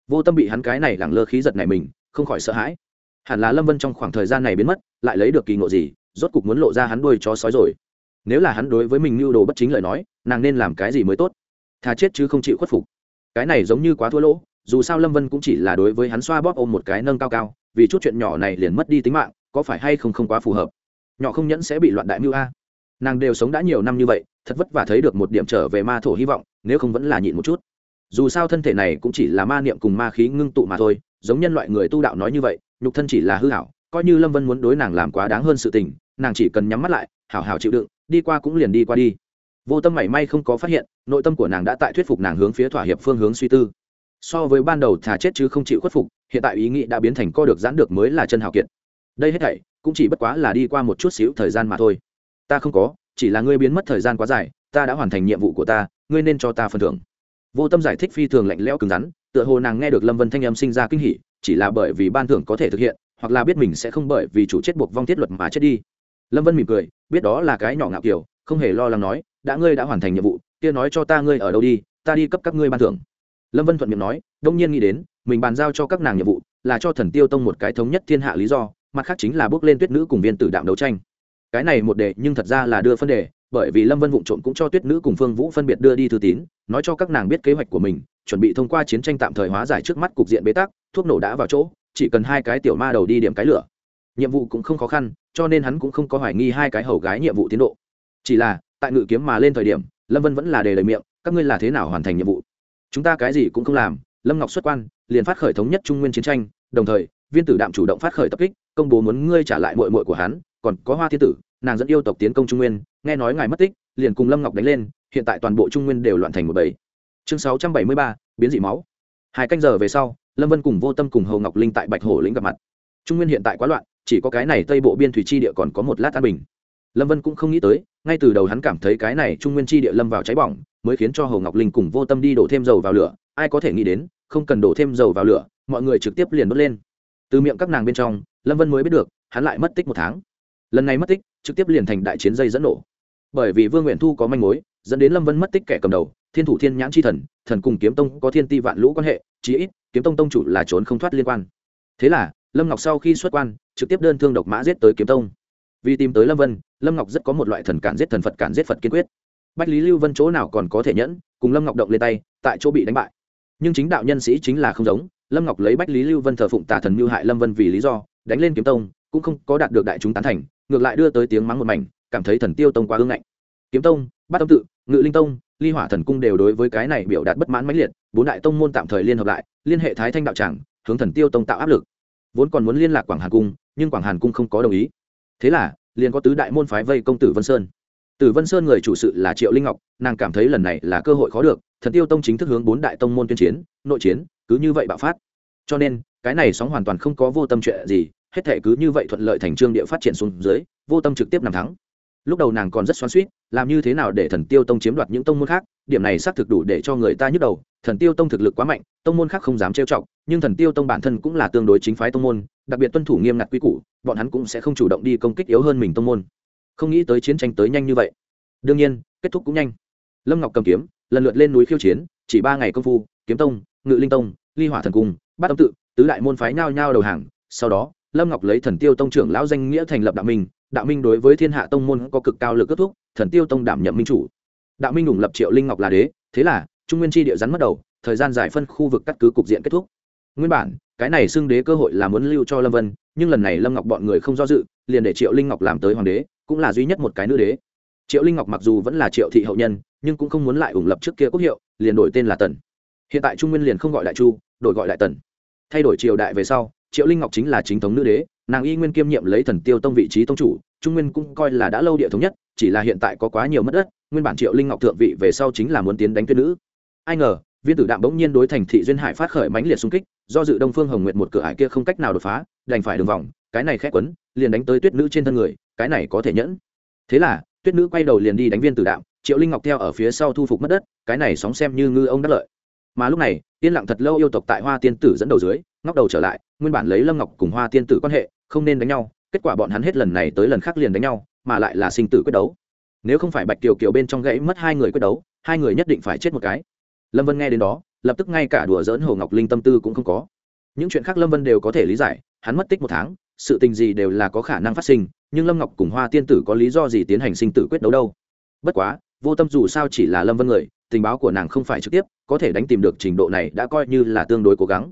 Vô tâm bị hắn cái này lẳng lơ khí giật này mình, không khỏi sợ hãi hẳn là lâm vân trong khoảng thời gian này biến mất, lại lấy được kỳ ngộ gì, rốt cục muốn lộ ra hắn đuôi chó sói rồi. Nếu là hắn đối với mình mưu đồ bất chính lời nói, nàng nên làm cái gì mới tốt? Thà chết chứ không chịu khuất phục. Cái này giống như quá thua lỗ, dù sao lâm vân cũng chỉ là đối với hắn xoa bóp ôm một cái nâng cao cao, vì chút chuyện nhỏ này liền mất đi tính mạng, có phải hay không không quá phù hợp? Nhỏ không nhẫn sẽ bị loạn đại mưu a. Nàng đều sống đã nhiều năm như vậy, thật vất vả thấy được một điểm trở về ma thổ hy vọng, nếu không vẫn là nhịn một chút. Dù sao thân thể này cũng chỉ là ma niệm cùng ma khí ngưng tụ mà thôi, giống nhân loại người tu đạo nói như vậy nhục thân chỉ là hư hảo, coi như lâm vân muốn đối nàng làm quá đáng hơn sự tình, nàng chỉ cần nhắm mắt lại, hảo hảo chịu đựng, đi qua cũng liền đi qua đi. Vô tâm mảy may không có phát hiện, nội tâm của nàng đã tại thuyết phục nàng hướng phía thỏa hiệp phương hướng suy tư. So với ban đầu thà chết chứ không chịu khuất phục, hiện tại ý nghĩ đã biến thành co được giãn được mới là chân hào kiệt. Đây hết thảy, cũng chỉ bất quá là đi qua một chút xíu thời gian mà thôi. Ta không có, chỉ là ngươi biến mất thời gian quá dài, ta đã hoàn thành nhiệm vụ của ta, ngươi nên cho ta phần thưởng. Vô tâm giải thích phi thường lạnh lẽo cứng rắn, tựa hồ nàng nghe được lâm vân thanh âm sinh ra kinh hỉ chỉ là bởi vì ban thưởng có thể thực hiện, hoặc là biết mình sẽ không bởi vì chủ chết buộc vong thiết luật mà chết đi. Lâm vân mỉm cười, biết đó là cái nhỏ ngạo kiểu, không hề lo lắng nói, đã ngươi đã hoàn thành nhiệm vụ, kia nói cho ta ngươi ở đâu đi, ta đi cấp các ngươi ban thưởng. Lâm vân thuận miệng nói, đông nhiên nghĩ đến, mình bàn giao cho các nàng nhiệm vụ, là cho thần tiêu tông một cái thống nhất thiên hạ lý do, mặt khác chính là bước lên tuyết nữ cùng viên tử đạm đấu tranh. Cái này một đề nhưng thật ra là đưa phân đề, bởi vì lâm vân vụng trộm cũng cho tuyết nữ cùng phương vũ phân biệt đưa đi thư tín, nói cho các nàng biết kế hoạch của mình chuẩn bị thông qua chiến tranh tạm thời hóa giải trước mắt cục diện bế tắc, thuốc nổ đã vào chỗ, chỉ cần hai cái tiểu ma đầu đi điểm cái lửa. Nhiệm vụ cũng không khó khăn, cho nên hắn cũng không có hoài nghi hai cái hầu gái nhiệm vụ tiến độ. Chỉ là, tại ngự kiếm mà lên thời điểm, lâm vân vẫn là đề lời miệng, các ngươi là thế nào hoàn thành nhiệm vụ? Chúng ta cái gì cũng không làm, lâm ngọc xuất quan, liền phát khởi thống nhất trung nguyên chiến tranh, đồng thời, viên tử đạm chủ động phát khởi tập kích, công bố muốn ngươi trả lại mội mội của hắn, còn có hoa thiên tử, nàng dẫn yêu tộc tiến công trung nguyên, nghe nói ngài mất tích, liền cùng lâm ngọc đánh lên, hiện tại toàn bộ trung nguyên đều loạn thành một bầy chương sáu trăm bảy mươi ba, biến dị máu. Hai canh giờ về sau, lâm vân cùng vô tâm cùng hầu ngọc linh tại bạch hổ lĩnh gặp mặt. Trung nguyên hiện tại quá loạn, chỉ có cái này tây bộ biên thủy chi địa còn có một lát an bình. Lâm vân cũng không nghĩ tới, ngay từ đầu hắn cảm thấy cái này trung nguyên chi địa lâm vào cháy bỏng, mới khiến cho hầu ngọc linh cùng vô tâm đi đổ thêm dầu vào lửa. Ai có thể nghĩ đến, không cần đổ thêm dầu vào lửa, mọi người trực tiếp liền đốt lên. Từ miệng các nàng bên trong, lâm vân mới biết được, hắn lại mất tích một tháng. Lần này mất tích, trực tiếp liền thành đại chiến dây dẫn nổ. Bởi vì vương nguyện thu có manh mối dẫn đến lâm vân mất tích kẻ cầm đầu thiên thủ thiên nhãn c h i thần thần cùng kiếm tông có thiên ti vạn lũ quan hệ chí ít kiếm tông tông chủ là trốn không thoát liên quan thế là lâm ngọc sau khi xuất quan trực tiếp đơn thương độc mã giết tới kiếm tông vì tìm tới lâm vân lâm ngọc rất có một loại thần cản giết thần phật cản giết phật kiên quyết bách lý lưu vân chỗ nào còn có thể nhẫn cùng lâm ngọc động lên tay tại chỗ bị đánh bại nhưng chính đạo nhân sĩ chính là không giống lâm ngọc lấy bách lý lưu vân thờ phụng tà thần mưu hại lâm vân vì lý do đánh lên kiếm tông cũng không có đạt được đại chúng tán thành ngược lại đưa tới tiếng mắng một mảnh cảm thấy thần tiêu tông quá hương ngạnh kiếm tông, bát tâm tự, ngự linh tông, ly hỏa thần cung đều đối với cái này biểu đạt bất mãn mãnh liệt, bốn đại tông môn tạm thời liên hợp lại, liên hệ thái thanh đạo tràng, hướng thần tiêu tông tạo áp lực. Vốn còn muốn liên lạc quảng hàn cung, nhưng quảng hàn cung không có đồng ý. Thế là, liền có tứ đại môn phái vây công tử vân sơn. Tử vân sơn người chủ sự là triệu linh ngọc, nàng cảm thấy lần này là cơ hội khó được, thần tiêu tông chính thức hướng bốn đại tông môn tuyên chiến, nội chiến, cứ như vậy bạo phát. Cho nên, cái này sóng hoàn toàn không có vô tâm chuyện gì, hết thể cứ như vậy thuận lợi thành trương địa phát triển xuống dưới, vô tâm trực tiếp nằm thắng lúc đầu nàng còn rất xoắn suýt làm như thế nào để thần tiêu tông chiếm đoạt những tông môn khác, điểm này xác thực đủ để cho người ta nhức đầu, thần tiêu tông thực lực quá mạnh, tông môn khác không dám trêu chọc, nhưng thần tiêu tông bản thân cũng là tương đối chính phái tông môn, đặc biệt tuân thủ nghiêm ngặt quy củ, bọn hắn cũng sẽ không chủ động đi công kích yếu hơn mình tông môn. Không nghĩ tới chiến tranh tới nhanh như vậy. Đương nhiên, kết thúc cũng nhanh. Lâm ngọc cầm kiếm, lần lượt lên núi khiêu chiến, chỉ ba ngày công phu, kiếm tông, ngự linh tông, ly hỏa thần cung, bát tâm tự, tứ đại môn phái nhao nhao đầu hàng. Sau đó, lâm ngọc lấy thần tiêu tông trưởng lão danh nghĩa thành lập đạo minh đạo minh đối với thiên hạ tông môn có cực cao lực kết thúc, thần tiêu tông đảm nhậm minh chủ. Đạo minh ủng lập triệu linh ngọc là đế, thế là, trung nguyên tri địa rắn mất đầu, thời gian giải phân khu vực cắt cứ cục diện kết thúc. Nguyên bản, cái này xưng đế cơ hội là muốn lưu cho lâm vân, nhưng lần này lâm ngọc bọn người không do dự, liền để triệu linh ngọc làm tới hoàng đế, cũng là duy nhất một cái nữ đế. Triệu linh ngọc mặc dù vẫn là triệu thị hậu nhân, nhưng cũng không muốn lại ủng lập trước kia quốc hiệu, liền đổi tên là tần. Hiện tại trung nguyên liền không gọi đại chu, đổi gọi đại tần. Thay đổi triều đại về sau, triệu linh ngọc chính là chính thống nữ đế nàng y nguyên kiêm nhiệm lấy thần tiêu tông vị trí tông chủ, trung nguyên cũng coi là đã lâu địa thống nhất, chỉ là hiện tại có quá nhiều mất đất, nguyên bản triệu linh ngọc thượng vị về sau chính là muốn tiến đánh tuyết nữ. Ai ngờ, viên tử đạm bỗng nhiên đối thành thị duyên hải phát khởi mãnh liệt xung kích, do dự đông phương hồng nguyệt một cửa ải kia không cách nào đột phá, đành phải đường vòng, cái này khét quấn, liền đánh tới tuyết nữ trên thân người, cái này có thể nhẫn. Thế là, tuyết nữ quay đầu liền đi đánh viên tử đạm, triệu linh ngọc theo ở phía sau thu phục mất đất, cái này sóng xem như ngư ông đắc lợi. Mà lúc này, yên lặng thật lâu yêu tộc tại hoa tiên tử dẫn đầu dưới, ngóc đầu trở lại, nguyên bản lấy lâm ngọc cùng hoa tiên tử quan hệ không nên đánh nhau, kết quả bọn hắn hết lần này tới lần khác liền đánh nhau, mà lại là sinh tử quyết đấu. Nếu không phải bạch kiều kiều bên trong gãy mất hai người quyết đấu, hai người nhất định phải chết một cái. Lâm vân nghe đến đó, lập tức ngay cả đùa dỡn hồ ngọc linh tâm tư cũng không có. Những chuyện khác lâm vân đều có thể lý giải, hắn mất tích một tháng, sự tình gì đều là có khả năng phát sinh, nhưng lâm ngọc cùng hoa tiên tử có lý do gì tiến hành sinh tử quyết đấu đâu? Bất quá, vô tâm dù sao chỉ là lâm vân người, tình báo của nàng không phải trực tiếp, có thể đánh tìm được trình độ này đã coi như là tương đối cố gắng.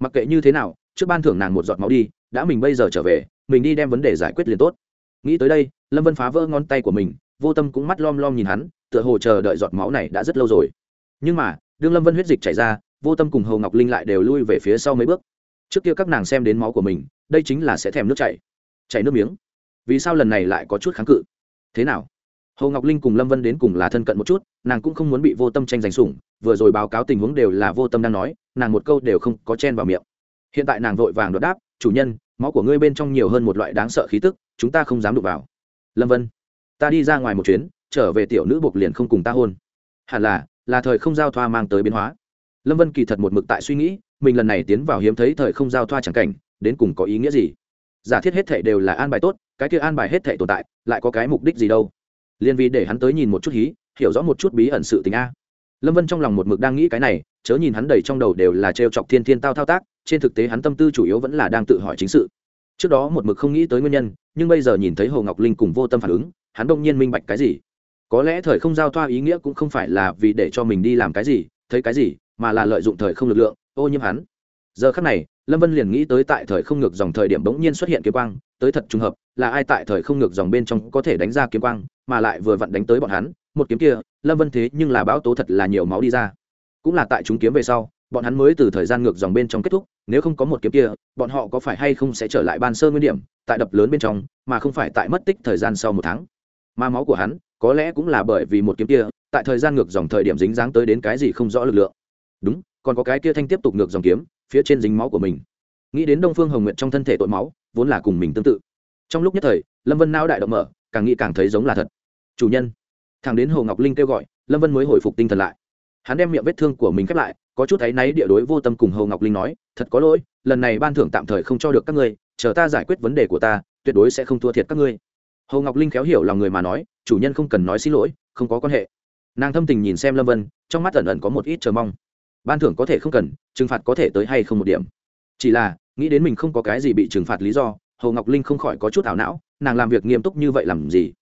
Mặc kệ như thế nào, trước ban thưởng nàng một giọt máu đi đã mình bây giờ trở về, mình đi đem vấn đề giải quyết liền tốt. Nghĩ tới đây, lâm vân phá vỡ ngón tay của mình, vô tâm cũng mắt lom lom nhìn hắn, tựa hồ chờ đợi giọt máu này đã rất lâu rồi. Nhưng mà, đương lâm vân huyết dịch chảy ra, vô tâm cùng hồ ngọc linh lại đều lui về phía sau mấy bước. Trước kia các nàng xem đến máu của mình, đây chính là sẽ thèm nước chảy. Chảy nước miếng. Vì sao lần này lại có chút kháng cự? Thế nào? Hồ ngọc linh cùng lâm vân đến cùng là thân cận một chút, nàng cũng không muốn bị vô tâm tranh giành sủng, vừa rồi báo cáo tình huống đều là vô tâm đang nói, nàng một câu đều không có chen vào miệng. Hiện tại nàng vội vàng đột đáp chủ nhân, máu của ngươi bên trong nhiều hơn một loại đáng sợ khí tức, chúng ta không dám đụng vào. Lâm vân, ta đi ra ngoài một chuyến, trở về tiểu nữ buộc liền không cùng ta hôn. Hẳn là là thời không giao thoa mang tới biến hóa. Lâm vân kỳ thật một mực tại suy nghĩ, mình lần này tiến vào hiếm thấy thời không giao thoa chẳng cảnh, đến cùng có ý nghĩa gì? Giả thiết hết thệ đều là an bài tốt, cái kia an bài hết thệ tồn tại, lại có cái mục đích gì đâu? Liên vì để hắn tới nhìn một chút hí, hiểu rõ một chút bí ẩn sự tình a. Lâm vân trong lòng một mực đang nghĩ cái này, chớ nhìn hắn đầy trong đầu đều là trêu chọc thiên thiên tao thao tác trên thực tế hắn tâm tư chủ yếu vẫn là đang tự hỏi chính sự. Trước đó một mực không nghĩ tới nguyên nhân, nhưng bây giờ nhìn thấy hồ ngọc linh cùng vô tâm phản ứng, hắn đông nhiên minh bạch cái gì. Có lẽ thời không giao thoa ý nghĩa cũng không phải là vì để cho mình đi làm cái gì, thấy cái gì, mà là lợi dụng thời không lực lượng, ô nhiễm hắn. Giờ khắc này, lâm vân liền nghĩ tới tại thời không ngược dòng thời điểm bỗng nhiên xuất hiện kiếm quang, tới thật trùng hợp, là ai tại thời không ngược dòng bên trong có thể đánh ra kiếm quang, mà lại vừa vặn đánh tới bọn hắn, một kiếm kia, lâm vân thế nhưng là báo tố thật là nhiều máu đi ra. Cũng là tại chúng kiếm về sau, bọn hắn mới từ thời gian ngược dòng bên trong kết thúc nếu không có một kiếm kia, bọn họ có phải hay không sẽ trở lại ban sơ nguyên điểm, tại đập lớn bên trong, mà không phải tại mất tích thời gian sau một tháng? Mà máu của hắn, có lẽ cũng là bởi vì một kiếm kia, tại thời gian ngược dòng thời điểm dính dáng tới đến cái gì không rõ lực lượng. Đúng, còn có cái kia thanh tiếp tục ngược dòng kiếm, phía trên dính máu của mình. Nghĩ đến đông phương hồng nguyện trong thân thể tội máu, vốn là cùng mình tương tự. Trong lúc nhất thời, lâm vân não đại động mở, càng nghĩ càng thấy giống là thật. Chủ nhân. Thằng đến hồ ngọc linh kêu gọi, lâm vân mới hồi phục tinh thần lại. Hắn đem miệng vết thương của mình khép lại có chút thấy náy địa đối vô tâm cùng hồ ngọc linh nói, thật có lỗi, lần này ban thưởng tạm thời không cho được các ngươi, chờ ta giải quyết vấn đề của ta, tuyệt đối sẽ không thua thiệt các ngươi. Hồ ngọc linh khéo hiểu lòng người mà nói, chủ nhân không cần nói xin lỗi, không có quan hệ. Nàng thâm tình nhìn xem lâm vân, trong mắt ẩn ẩn có một ít chờ mong. Ban thưởng có thể không cần, trừng phạt có thể tới hay không một điểm. Chỉ là, nghĩ đến mình không có cái gì bị trừng phạt lý do, hồ ngọc linh không khỏi có chút ảo não, nàng làm việc nghiêm túc như vậy làm gì?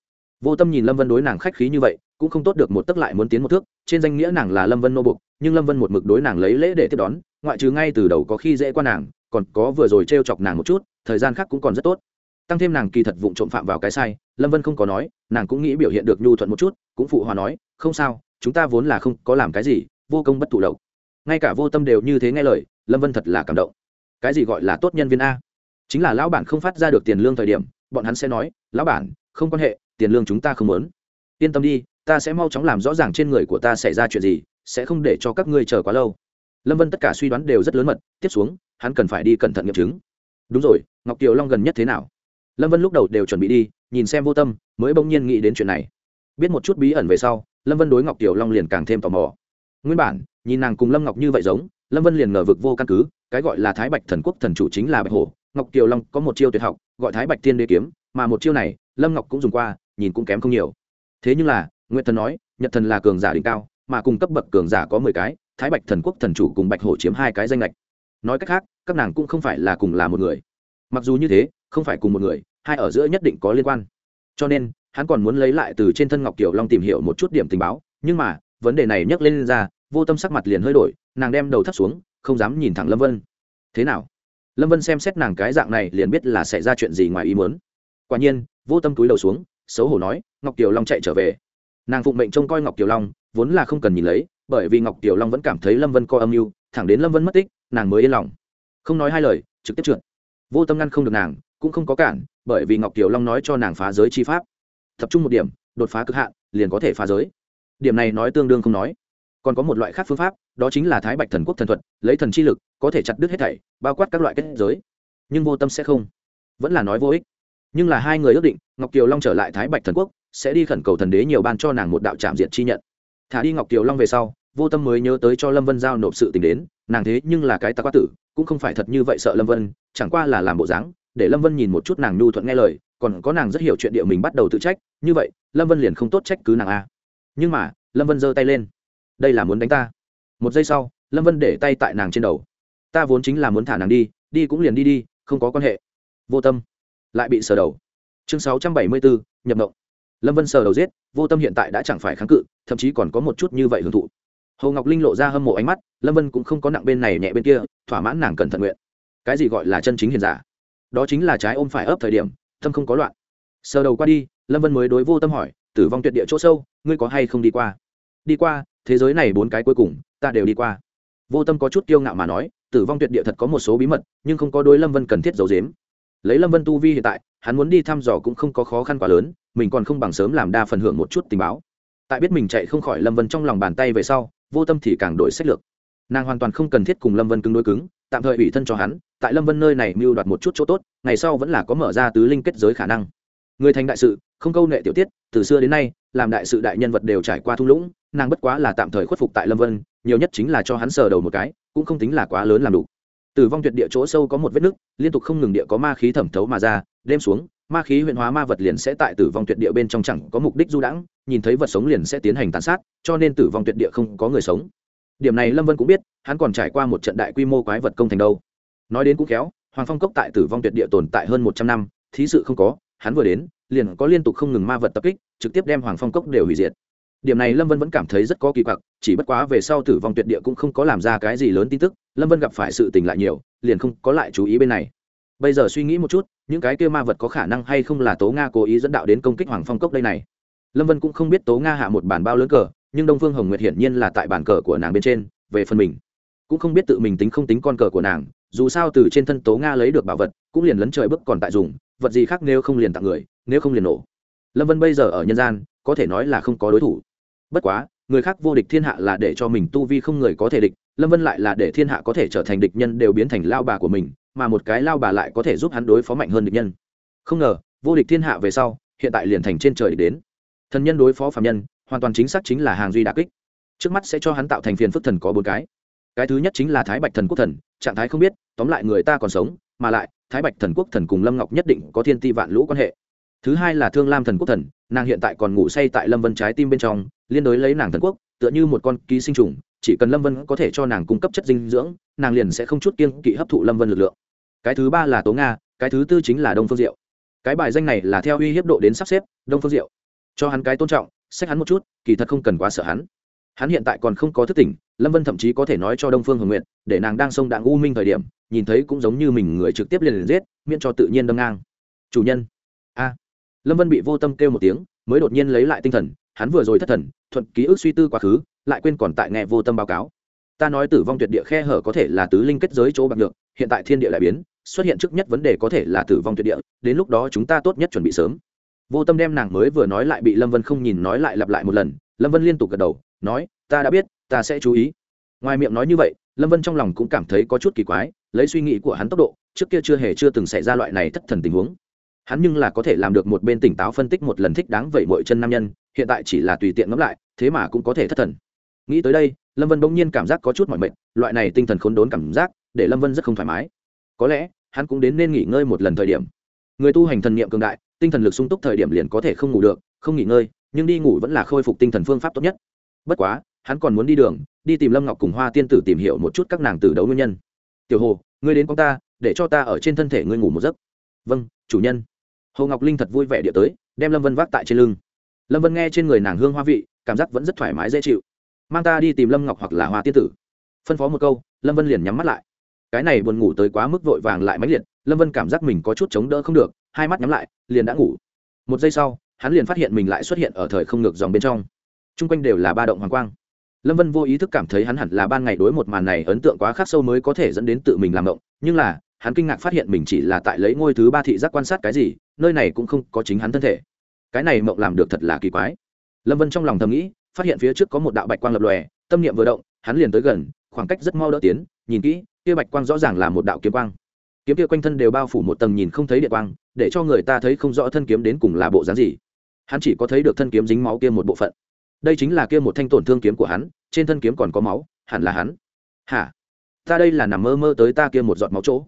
Vô tâm nhìn lâm vân đối nàng khách khí như vậy, cũng không tốt được một tấc lại muốn tiến một thước, trên danh nghĩa nàng là lâm vân nô bục nhưng lâm vân một mực đối nàng lấy lễ để tiếp đón, ngoại trừ ngay từ đầu có khi dễ qua nàng, còn có vừa rồi t r e o chọc nàng một chút, thời gian khác cũng còn rất tốt. Tăng thêm nàng kỳ thật vụng trộm phạm vào cái sai, lâm vân không có nói, nàng cũng nghĩ biểu hiện được nhu thuận một chút, cũng phụ hòa nói, không sao, chúng ta vốn là không có làm cái gì, vô công bất thụ lộc ngay cả vô tâm đều như thế nghe lời, lâm vân thật là cảm động. Cái gì gọi là tốt nhân viên a? Chính là lão bản không phát ra được tiền lương thời điểm, bọn hắn sẽ nói, lão bản, không quan hệ tiền lương chúng ta không muốn. Yên tâm đi, ta sẽ mau chóng làm rõ ràng trên người của ta xảy ra chuyện gì, sẽ không để cho các ngươi chờ quá lâu. Lâm vân tất cả suy đoán đều rất lớn mật, tiếp xuống, hắn cần phải đi cẩn thận nghiệm chứng. Đúng rồi, ngọc kiều long gần nhất thế nào? Lâm vân lúc đầu đều chuẩn bị đi, nhìn xem vô tâm, mới bỗng nhiên nghĩ đến chuyện này. Biết một chút bí ẩn về sau, lâm vân đối ngọc kiều long liền càng thêm tò mò. Nguyên bản, nhìn nàng cùng lâm ngọc như vậy giống, lâm vân liền ngờ vực vô căn cứ, cái gọi là thái bạch thần quốc thần chủ chính là bạch hổ. Ngọc kiều long có một chiêu tuyệt học, gọi thái bạch tiên đế kiếm, mà một chiêu này, lâm ngọc cũng dùng qua nhìn cũng kém không nhiều. Thế nhưng là nguyện thần nói nhật thần là cường giả đỉnh cao mà cùng cấp bậc cường giả có mười cái thái bạch thần quốc thần chủ cùng bạch hổ chiếm hai cái danh lệch nói cách khác các nàng cũng không phải là cùng là một người. Mặc dù như thế không phải cùng một người hai ở giữa nhất định có liên quan. Cho nên hắn còn muốn lấy lại từ trên thân ngọc kiều long tìm hiểu một chút điểm tình báo nhưng mà vấn đề này nhắc lên, lên ra vô tâm sắc mặt liền hơi đổi nàng đem đầu thắt xuống không dám nhìn thẳng lâm vân. Thế nào? Lâm vân xem xét nàng cái dạng này liền biết là xảy ra chuyện gì ngoài ý muốn. Quả nhiên vô tâm túi đầu xuống xấu hổ nói, ngọc kiều long chạy trở về. Nàng phụng mệnh trông coi ngọc kiều long, vốn là không cần nhìn lấy, bởi vì ngọc kiều long vẫn cảm thấy lâm vân coi âm mưu, thẳng đến lâm vân mất tích, nàng mới yên lòng. Không nói hai lời, trực tiếp trượt. Vô tâm ngăn không được nàng, cũng không có cản, bởi vì ngọc kiều long nói cho nàng phá giới chi pháp. Tập trung một điểm, đột phá cực hạn, liền có thể phá giới. Điểm này nói tương đương không nói. Còn có một loại khác phương pháp, đó chính là thái bạch thần quốc thần thuật, lấy thần chi lực, có thể chặt đứt hết thảy, bao quát các loại kết giới. Nhưng vô tâm sẽ không. Vẫn là nói vô ích nhưng là hai người ước định, ngọc kiều long trở lại thái bạch thần quốc, sẽ đi khẩn cầu thần đế nhiều ban cho nàng một đạo trạm diện chi nhận. Thả đi ngọc kiều long về sau, vô tâm mới nhớ tới cho lâm vân giao nộp sự tình đến, nàng thế nhưng là cái ta quá tử, cũng không phải thật như vậy sợ lâm vân, chẳng qua là làm bộ dáng, để lâm vân nhìn một chút nàng nhu thuận nghe lời, còn có nàng rất hiểu chuyện địa mình bắt đầu tự trách, như vậy, lâm vân liền không tốt trách cứ nàng a. Nhưng mà, lâm vân giơ tay lên. Đây là muốn đánh ta. Một giây sau, lâm vân để tay tại nàng trên đầu. Ta vốn chính là muốn thả nàng đi đi cũng liền đi đi, không có quan hệ. Vô tâm lại bị sờ đầu. Chương sáu trăm bảy mươi bốn nhập mộng lâm vân sờ đầu giết, vô tâm hiện tại đã chẳng phải kháng cự, thậm chí còn có một chút như vậy hưởng thụ. Hồ ngọc linh lộ ra hâm mộ ánh mắt, lâm vân cũng không có nặng bên này nhẹ bên kia, thỏa mãn nàng cần thận nguyện. Cái gì gọi là chân chính hiền giả? Đó chính là trái ôm phải ấp thời điểm, tâm không có loạn. Sờ đầu qua đi, lâm vân mới đối vô tâm hỏi, tử vong tuyệt địa chỗ sâu, ngươi có hay không đi qua? Đi qua, thế giới này bốn cái cuối cùng, ta đều đi qua. Vô tâm có chút kiêu ngạo mà nói, tử vong tuyệt địa thật có một số bí mật, nhưng không có đối lâm vân cần thiết giấu dếm lấy lâm vân tu vi hiện tại, hắn muốn đi thăm dò cũng không có khó khăn quá lớn, mình còn không bằng sớm làm đa phần hưởng một chút tình báo. Tại biết mình chạy không khỏi lâm vân trong lòng bàn tay về sau, vô tâm thì càng đổi sách lược. Nàng hoàn toàn không cần thiết cùng lâm vân cứng đối cứng, tạm thời ủy thân cho hắn, tại lâm vân nơi này mưu đoạt một chút chỗ tốt, ngày sau vẫn là có mở ra tứ linh kết giới khả năng. Người thành đại sự, không câu nệ tiểu tiết, từ xưa đến nay, làm đại sự đại nhân vật đều trải qua thung lũng, nàng bất quá là tạm thời khuất phục tại lâm vân, nhiều nhất chính là cho hắn sờ đầu một cái, cũng không tính là quá lớn làm đủ tử vong tuyệt địa chỗ sâu có một vết nứt, liên tục không ngừng địa có ma khí thẩm thấu mà ra, đêm xuống, ma khí huyện hóa ma vật liền sẽ tại tử vong tuyệt địa bên trong chẳng có mục đích du đãng, nhìn thấy vật sống liền sẽ tiến hành tàn sát, cho nên tử vong tuyệt địa không có người sống. Điểm này lâm vân cũng biết, hắn còn trải qua một trận đại quy mô quái vật công thành đâu. Nói đến cũng khéo, hoàng phong cốc tại tử vong tuyệt địa tồn tại hơn một trăm năm, thí sự không có, hắn vừa đến, liền có liên tục không ngừng ma vật tập kích, trực tiếp đem hoàng phong cốc đều hủy diệt điểm này lâm vân vẫn cảm thấy rất có kỳ quặc, chỉ bất quá về sau tử vong tuyệt địa cũng không có làm ra cái gì lớn tin tức, lâm vân gặp phải sự tình lại nhiều, liền không có lại chú ý bên này. Bây giờ suy nghĩ một chút, những cái kia ma vật có khả năng hay không là tố nga cố ý dẫn đạo đến công kích hoàng phong cốc đây này? Lâm vân cũng không biết tố nga hạ một bản bao lớn cờ, nhưng đông phương hồng nguyệt hiển nhiên là tại bản cờ của nàng bên trên, về phần mình. Cũng không biết tự mình tính không tính con cờ của nàng, dù sao từ trên thân tố nga lấy được bảo vật, cũng liền lấn trời bước còn tại dùng, vật gì khác nếu không liền tặng người, nếu không liền nổ. Lâm vân bây giờ ở nhân gian, có thể nói là không có đối thủ bất quá, người khác vô địch thiên hạ là để cho mình tu vi không người có thể địch, lâm vân lại là để thiên hạ có thể trở thành địch nhân đều biến thành lao bà của mình, mà một cái lao bà lại có thể giúp hắn đối phó mạnh hơn địch nhân. Không ngờ, vô địch thiên hạ về sau, hiện tại liền thành trên trời địch đến. Thần nhân đối phó phạm nhân, hoàn toàn chính xác chính là hàng duy đà kích. Trước mắt sẽ cho hắn tạo thành phiền phức thần có bốn cái. Cái thứ nhất chính là thái bạch thần quốc thần, trạng thái không biết, tóm lại người ta còn sống, mà lại, thái bạch thần quốc thần cùng lâm ngọc nhất định có thiên ti vạn lũ quan hệ. Thứ hai là thương lam thần quốc thần, nàng hiện tại còn ngủ say tại lâm vân trái tim bên trong liên đối lấy nàng thần quốc, tựa như một con ký sinh trùng, chỉ cần lâm vân có thể cho nàng cung cấp chất dinh dưỡng, nàng liền sẽ không chút kiêng kỵ hấp thụ lâm vân lực lượng. Cái thứ ba là tố nga, cái thứ tư chính là đông phương diệu. Cái bài danh này là theo uy hiếp độ đến sắp xếp, đông phương diệu. Cho hắn cái tôn trọng, xét hắn một chút, kỳ thật không cần quá sợ hắn. Hắn hiện tại còn không có thức tỉnh, lâm vân thậm chí có thể nói cho đông phương hồng nguyện để nàng đang sông đạn u minh thời điểm, nhìn thấy cũng giống như mình người trực tiếp liền liền giết, miễn cho tự nhiên đâm ngang. Chủ nhân. A. Lâm vân bị vô tâm kêu một tiếng, mới đột nhiên lấy lại tinh thần hắn vừa rồi thất thần, thuận ký ức suy tư quá khứ, lại quên còn tại nghe vô tâm báo cáo. Ta nói tử vong tuyệt địa khe hở có thể là tứ linh kết giới chỗ bạc được hiện tại thiên địa lại biến, xuất hiện trước nhất vấn đề có thể là tử vong tuyệt địa, đến lúc đó chúng ta tốt nhất chuẩn bị sớm. Vô tâm đem nàng mới vừa nói lại bị lâm vân không nhìn nói lại lặp lại một lần, lâm vân liên tục gật đầu, nói, ta đã biết, ta sẽ chú ý. Ngoài miệng nói như vậy, lâm vân trong lòng cũng cảm thấy có chút kỳ quái, lấy suy nghĩ của hắn tốc độ, trước kia chưa hề chưa từng xảy ra loại này thất thần tình huống hắn nhưng là có thể làm được một bên tỉnh táo phân tích một lần thích đáng vậy mọi chân nam nhân, hiện tại chỉ là tùy tiện ngẫm lại, thế mà cũng có thể thất thần. Nghĩ tới đây, lâm vân bỗng nhiên cảm giác có chút mỏi mệt, loại này tinh thần khốn đốn cảm giác, để lâm vân rất không thoải mái. Có lẽ, hắn cũng đến nên nghỉ ngơi một lần thời điểm. Người tu hành thần niệm cường đại, tinh thần lực sung túc thời điểm liền có thể không ngủ được, không nghỉ ngơi, nhưng đi ngủ vẫn là khôi phục tinh thần phương pháp tốt nhất. Bất quá, hắn còn muốn đi đường, đi tìm lâm ngọc cùng hoa tiên tử tìm hiểu một chút các nàng tử đấu nguyên nhân. Tiểu hồ, ngươi đến con ta, để cho ta ở trên thân thể ngươi ngủ một giấc. Vâng chủ nhân hồ ngọc linh thật vui vẻ địa tới, đem lâm vân vác tại trên lưng. Lâm vân nghe trên người nàng hương hoa vị, cảm giác vẫn rất thoải mái dễ chịu. Mang ta đi tìm lâm ngọc hoặc là hoa tiên tử. Phân phó một câu, lâm vân liền nhắm mắt lại. Cái này buồn ngủ tới quá mức vội vàng lại mãnh liệt, lâm vân cảm giác mình có chút chống đỡ không được, hai mắt nhắm lại, liền đã ngủ. Một giây sau, hắn liền phát hiện mình lại xuất hiện ở thời không ngược dòng bên trong. T r u n g quanh đều là ba động hoàng quang. Lâm vân vô ý thức cảm thấy hắn hẳn là ban ngày đối một màn này ấn tượng quá khắc sâu mới có thể dẫn đến tự mình làm động nhưng là hắn kinh ngạc phát hiện mình chỉ là tại lấy ngôi thứ ba thị giác quan sát cái gì, nơi này cũng không có chính hắn thân thể. Cái này mộng làm được thật là kỳ quái. Lâm vân trong lòng thầm nghĩ, phát hiện phía trước có một đạo bạch quang lập lòe, tâm niệm vừa động, hắn liền tới gần, khoảng cách rất mau đỡ tiến, nhìn kỹ, kia bạch quang rõ ràng là một đạo kiếm quang. Kiếm kia quanh thân đều bao phủ một tầng nhìn không thấy điện quang, để cho người ta thấy không rõ thân kiếm đến cùng là bộ dáng gì. Hắn chỉ có thấy được thân kiếm dính máu kia một bộ phận. Đây chính là kia một thanh tổn thương kiếm của hắn, trên thân kiếm còn có máu, hẳn là hắn. Hả? Ta đây là nằm mơ mơ tới ta kia một giọt máu chỗ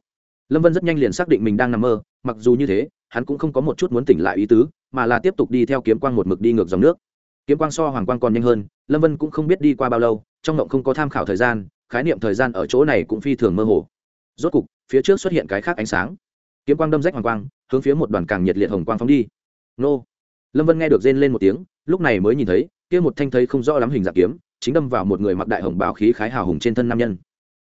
lâm vân rất nhanh liền xác định mình đang nằm mơ, mặc dù như thế, hắn cũng không có một chút muốn tỉnh lại ý tứ, mà là tiếp tục đi theo kiếm quang một mực đi ngược dòng nước. Kiếm quang so hoàng quang còn nhanh hơn, lâm vân cũng không biết đi qua bao lâu, trong ngộng không có tham khảo thời gian, khái niệm thời gian ở chỗ này cũng phi thường mơ hồ. Rốt cục, phía trước xuất hiện cái khác ánh sáng. Kiếm quang đâm rách hoàng quang, hướng phía một đoàn càng nhiệt liệt hồng quang phóng đi. Nô. Lâm vân nghe được rên lên một tiếng, lúc này mới nhìn thấy, kia một thanh thấy không rõ lắm hình dạng kiếm, chính đâm vào một người mặc đại hồng bào khí khái hào hùng trên thân nam nhân.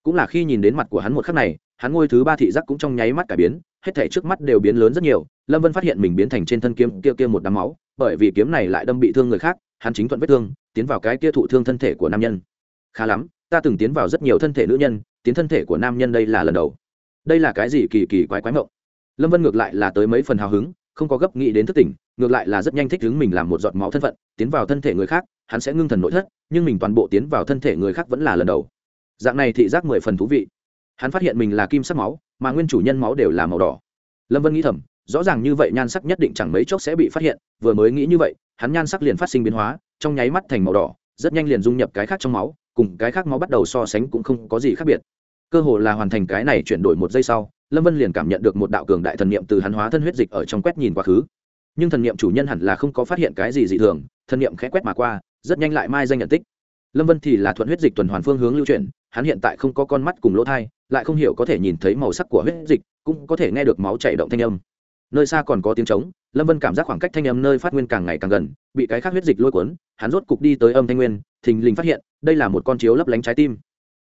Cũng là khi nhìn đến mặt của hắn một khắc này hắn ngôi thứ ba thị giác cũng trong nháy mắt cải biến, hết thảy trước mắt đều biến lớn rất nhiều. Lâm vân phát hiện mình biến thành trên thân kiếm kia kia một đám máu, bởi vì kiếm này lại đâm bị thương người khác, hắn chính thuận vết thương, tiến vào cái kia thụ thương thân thể của nam nhân. Khá lắm, ta từng tiến vào rất nhiều thân thể nữ nhân, tiến thân thể của nam nhân đây là lần đầu. Đây là cái gì kỳ kỳ quái quái mộng? Lâm vân ngược lại là tới mấy phần hào hứng, không có gấp nghĩ đến thức tỉnh, ngược lại là rất nhanh thích hứng mình làm một giọt máu thân phận, tiến vào thân thể người khác, hắn sẽ ngưng thần nội thất, nhưng mình toàn bộ tiến vào thân thể người khác vẫn là lần đầu. Dạng này thị giác mười phần thú vị hắn phát hiện mình là kim sắc máu, mà nguyên chủ nhân máu đều là màu đỏ. Lâm vân nghĩ thầm, rõ ràng như vậy nhan sắc nhất định chẳng mấy chốc sẽ bị phát hiện, vừa mới nghĩ như vậy, hắn nhan sắc liền phát sinh biến hóa, trong nháy mắt thành màu đỏ, rất nhanh liền dung nhập cái khác trong máu, cùng cái khác máu bắt đầu so sánh cũng không có gì khác biệt. Cơ hồ là hoàn thành cái này chuyển đổi một giây sau, lâm vân liền cảm nhận được một đạo cường đại thần niệm từ hắn hóa thân huyết dịch ở trong quét nhìn quá khứ. Nhưng thần niệm chủ nhân hẳn là không có phát hiện cái gì dị thường, thần niệm khẽ quét mà qua, rất nhanh lại mai danh nhận tích. Lâm vân thì là thuận huyết dịch tuần hoàn phương hướng lưu chuyển, hắn hiện tại không có con mắt cùng lỗ thai lại không hiểu có thể nhìn thấy màu sắc của huyết dịch, cũng có thể nghe được máu chảy động thanh âm. Nơi xa còn có tiếng trống, lâm vân cảm giác khoảng cách thanh âm nơi phát nguyên càng ngày càng gần, bị cái khác huyết dịch lôi cuốn, hắn rốt cục đi tới âm thanh nguyên, thình lình phát hiện, đây là một con chiếu lấp lánh trái tim.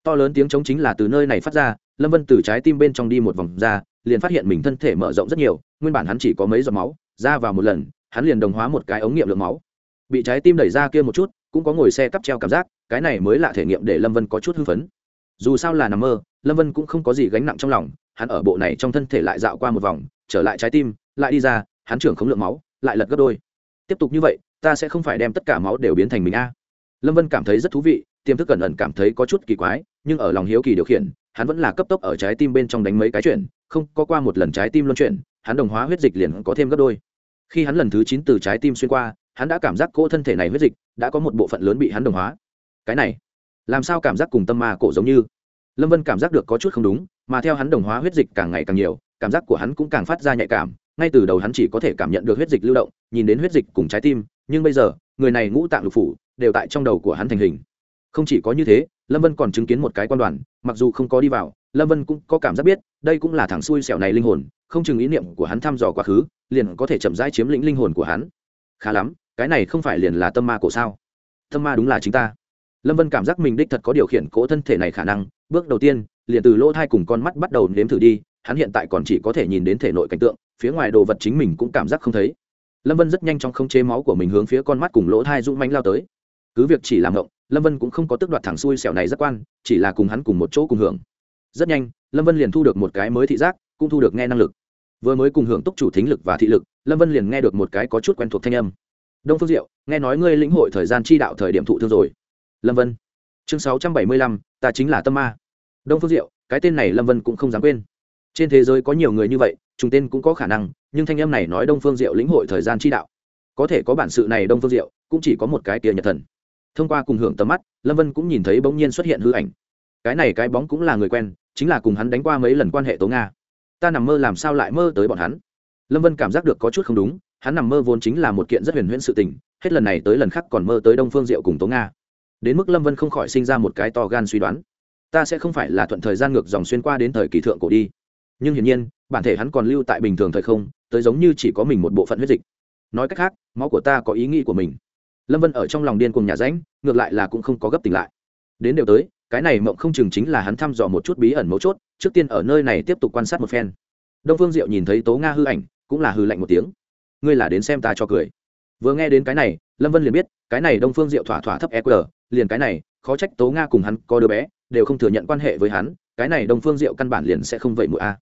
To lớn tiếng trống chính là từ nơi này phát ra, lâm vân từ trái tim bên trong đi một vòng ra, liền phát hiện mình thân thể mở rộng rất nhiều, nguyên bản hắn chỉ có mấy giọt máu, ra vào một lần, hắn liền đồng hóa một cái ống nghiệm lượng máu. Bị trái tim đẩy ra kia một chút, cũng có ngồi xe cắp treo cảm giác, cái này mới là thể nghiệm để lâm vân có chút hưng phấn. Dù sao là nằm mơ lâm vân cũng không có gì gánh nặng trong lòng, hắn ở bộ này trong thân thể lại dạo qua một vòng, trở lại trái tim, lại đi ra, hắn trưởng không lượng máu, lại lật gấp đôi. Tiếp tục như vậy, ta sẽ không phải đem tất cả máu đều biến thành mình a. Lâm vân cảm thấy rất thú vị, tiềm thức cẩn ẩn cảm thấy có chút kỳ quái, nhưng ở lòng hiếu kỳ điều khiển, hắn vẫn là cấp tốc ở trái tim bên trong đánh mấy cái chuyển, không có qua một lần trái tim luân chuyển, hắn đồng hóa huyết dịch liền có thêm gấp đôi. Khi hắn lần thứ chín từ trái tim xuyên qua, hắn đã cảm giác cỗ thân thể này huyết dịch, đã có một bộ phận lớn bị hắn đồng hóa. Cái này, làm sao cảm giác cùng tâm ma cổ giống như? Lâm vân cảm giác được có chút không đúng, mà theo hắn đồng hóa huyết dịch càng ngày càng nhiều, cảm giác của hắn cũng càng phát ra nhạy cảm, ngay từ đầu hắn chỉ có thể cảm nhận được huyết dịch lưu động, nhìn đến huyết dịch cùng trái tim, nhưng bây giờ, người này ngũ tạng lục phủ, đều tại trong đầu của hắn thành hình. Không chỉ có như thế, lâm vân còn chứng kiến một cái quan đoàn, mặc dù không có đi vào, lâm vân cũng có cảm giác biết, đây cũng là thằng xui xẻo này linh hồn, không chừng ý niệm của hắn thăm dò quá khứ, liền có thể chậm rãi chiếm lĩnh linh hồn của hắn. Khá lắm, cái này không phải liền là tâm ma cổ sao? Tâm ma đúng là chính ta lâm vân cảm giác mình đích thật có điều khiển cỗ thân thể này khả năng. Bước đầu tiên, liền từ lỗ thai cùng con mắt bắt đầu nếm thử đi. Hắn hiện tại còn chỉ có thể nhìn đến thể nội cảnh tượng, phía ngoài đồ vật chính mình cũng cảm giác không thấy. Lâm vân rất nhanh trong không chế máu của mình hướng phía con mắt cùng lỗ thai dũng mánh lao tới. Cứ việc chỉ làm ngộng, lâm vân cũng không có tức đoạt thẳng xuôi xẻo này rất quan, chỉ là cùng hắn cùng một chỗ cùng hưởng. Rất nhanh, lâm vân liền thu được một cái mới thị giác, cũng thu được nghe năng lực. Vừa mới cùng hưởng túc chủ thính lực và thị lực, lâm vân liền nghe được một cái có chút quen thuộc thanh âm. Đông phương diệu, nghe nói ngươi lĩnh hội thời gian chi đạo thời điểm thụ thương rồi lâm vân. Chương sáu trăm bảy mươi lăm, ta chính là tâm ma. Đông phương diệu, cái tên này lâm vân cũng không dám quên. Trên thế giới có nhiều người như vậy, trùng tên cũng có khả năng, nhưng thanh em này nói đông phương diệu lĩnh hội thời gian chi đạo. Có thể có bản sự này đông phương diệu cũng chỉ có một cái tia nhật thần. Thông qua cùng hưởng tầm mắt, lâm vân cũng nhìn thấy bỗng nhiên xuất hiện hư ảnh. Cái này cái bóng cũng là người quen, chính là cùng hắn đánh qua mấy lần quan hệ tố nga. Ta nằm mơ làm sao lại mơ tới bọn hắn? Lâm vân cảm giác được có chút không đúng, hắn nằm mơ vốn chính là một kiện rất huyền huyễn sự tình, hết lần này tới lần khác còn mơ tới đông phương diệu cùng tố nga đến mức lâm vân không khỏi sinh ra một cái to gan suy đoán. Ta sẽ không phải là thuận thời gian ngược dòng xuyên qua đến thời kỳ thượng cổ đi. Nhưng hiển nhiên, bản thể hắn còn lưu tại bình thường thời không, tới giống như chỉ có mình một bộ phận huyết dịch. Nói cách khác, máu của ta có ý nghĩ của mình. Lâm vân ở trong lòng điên cùng nhà ránh ngược lại là cũng không có gấp tỉnh lại. Đến đều tới, cái này mộng không chừng chính là hắn thăm dò một chút bí ẩn mấu chốt, trước tiên ở nơi này tiếp tục quan sát một phen. Đông phương diệu nhìn thấy tố nga hư ảnh, cũng là hư lạnh một tiếng. Ngươi là đến xem ta cho cười. Vừa nghe đến cái này, lâm vân liền biết, cái này đông phương diệu thỏa thỏa thấp eq liền cái này, khó trách tố nga cùng hắn có đứa bé, đều không thừa nhận quan hệ với hắn, cái này đông phương diệu căn bản liền sẽ không vậy mội a.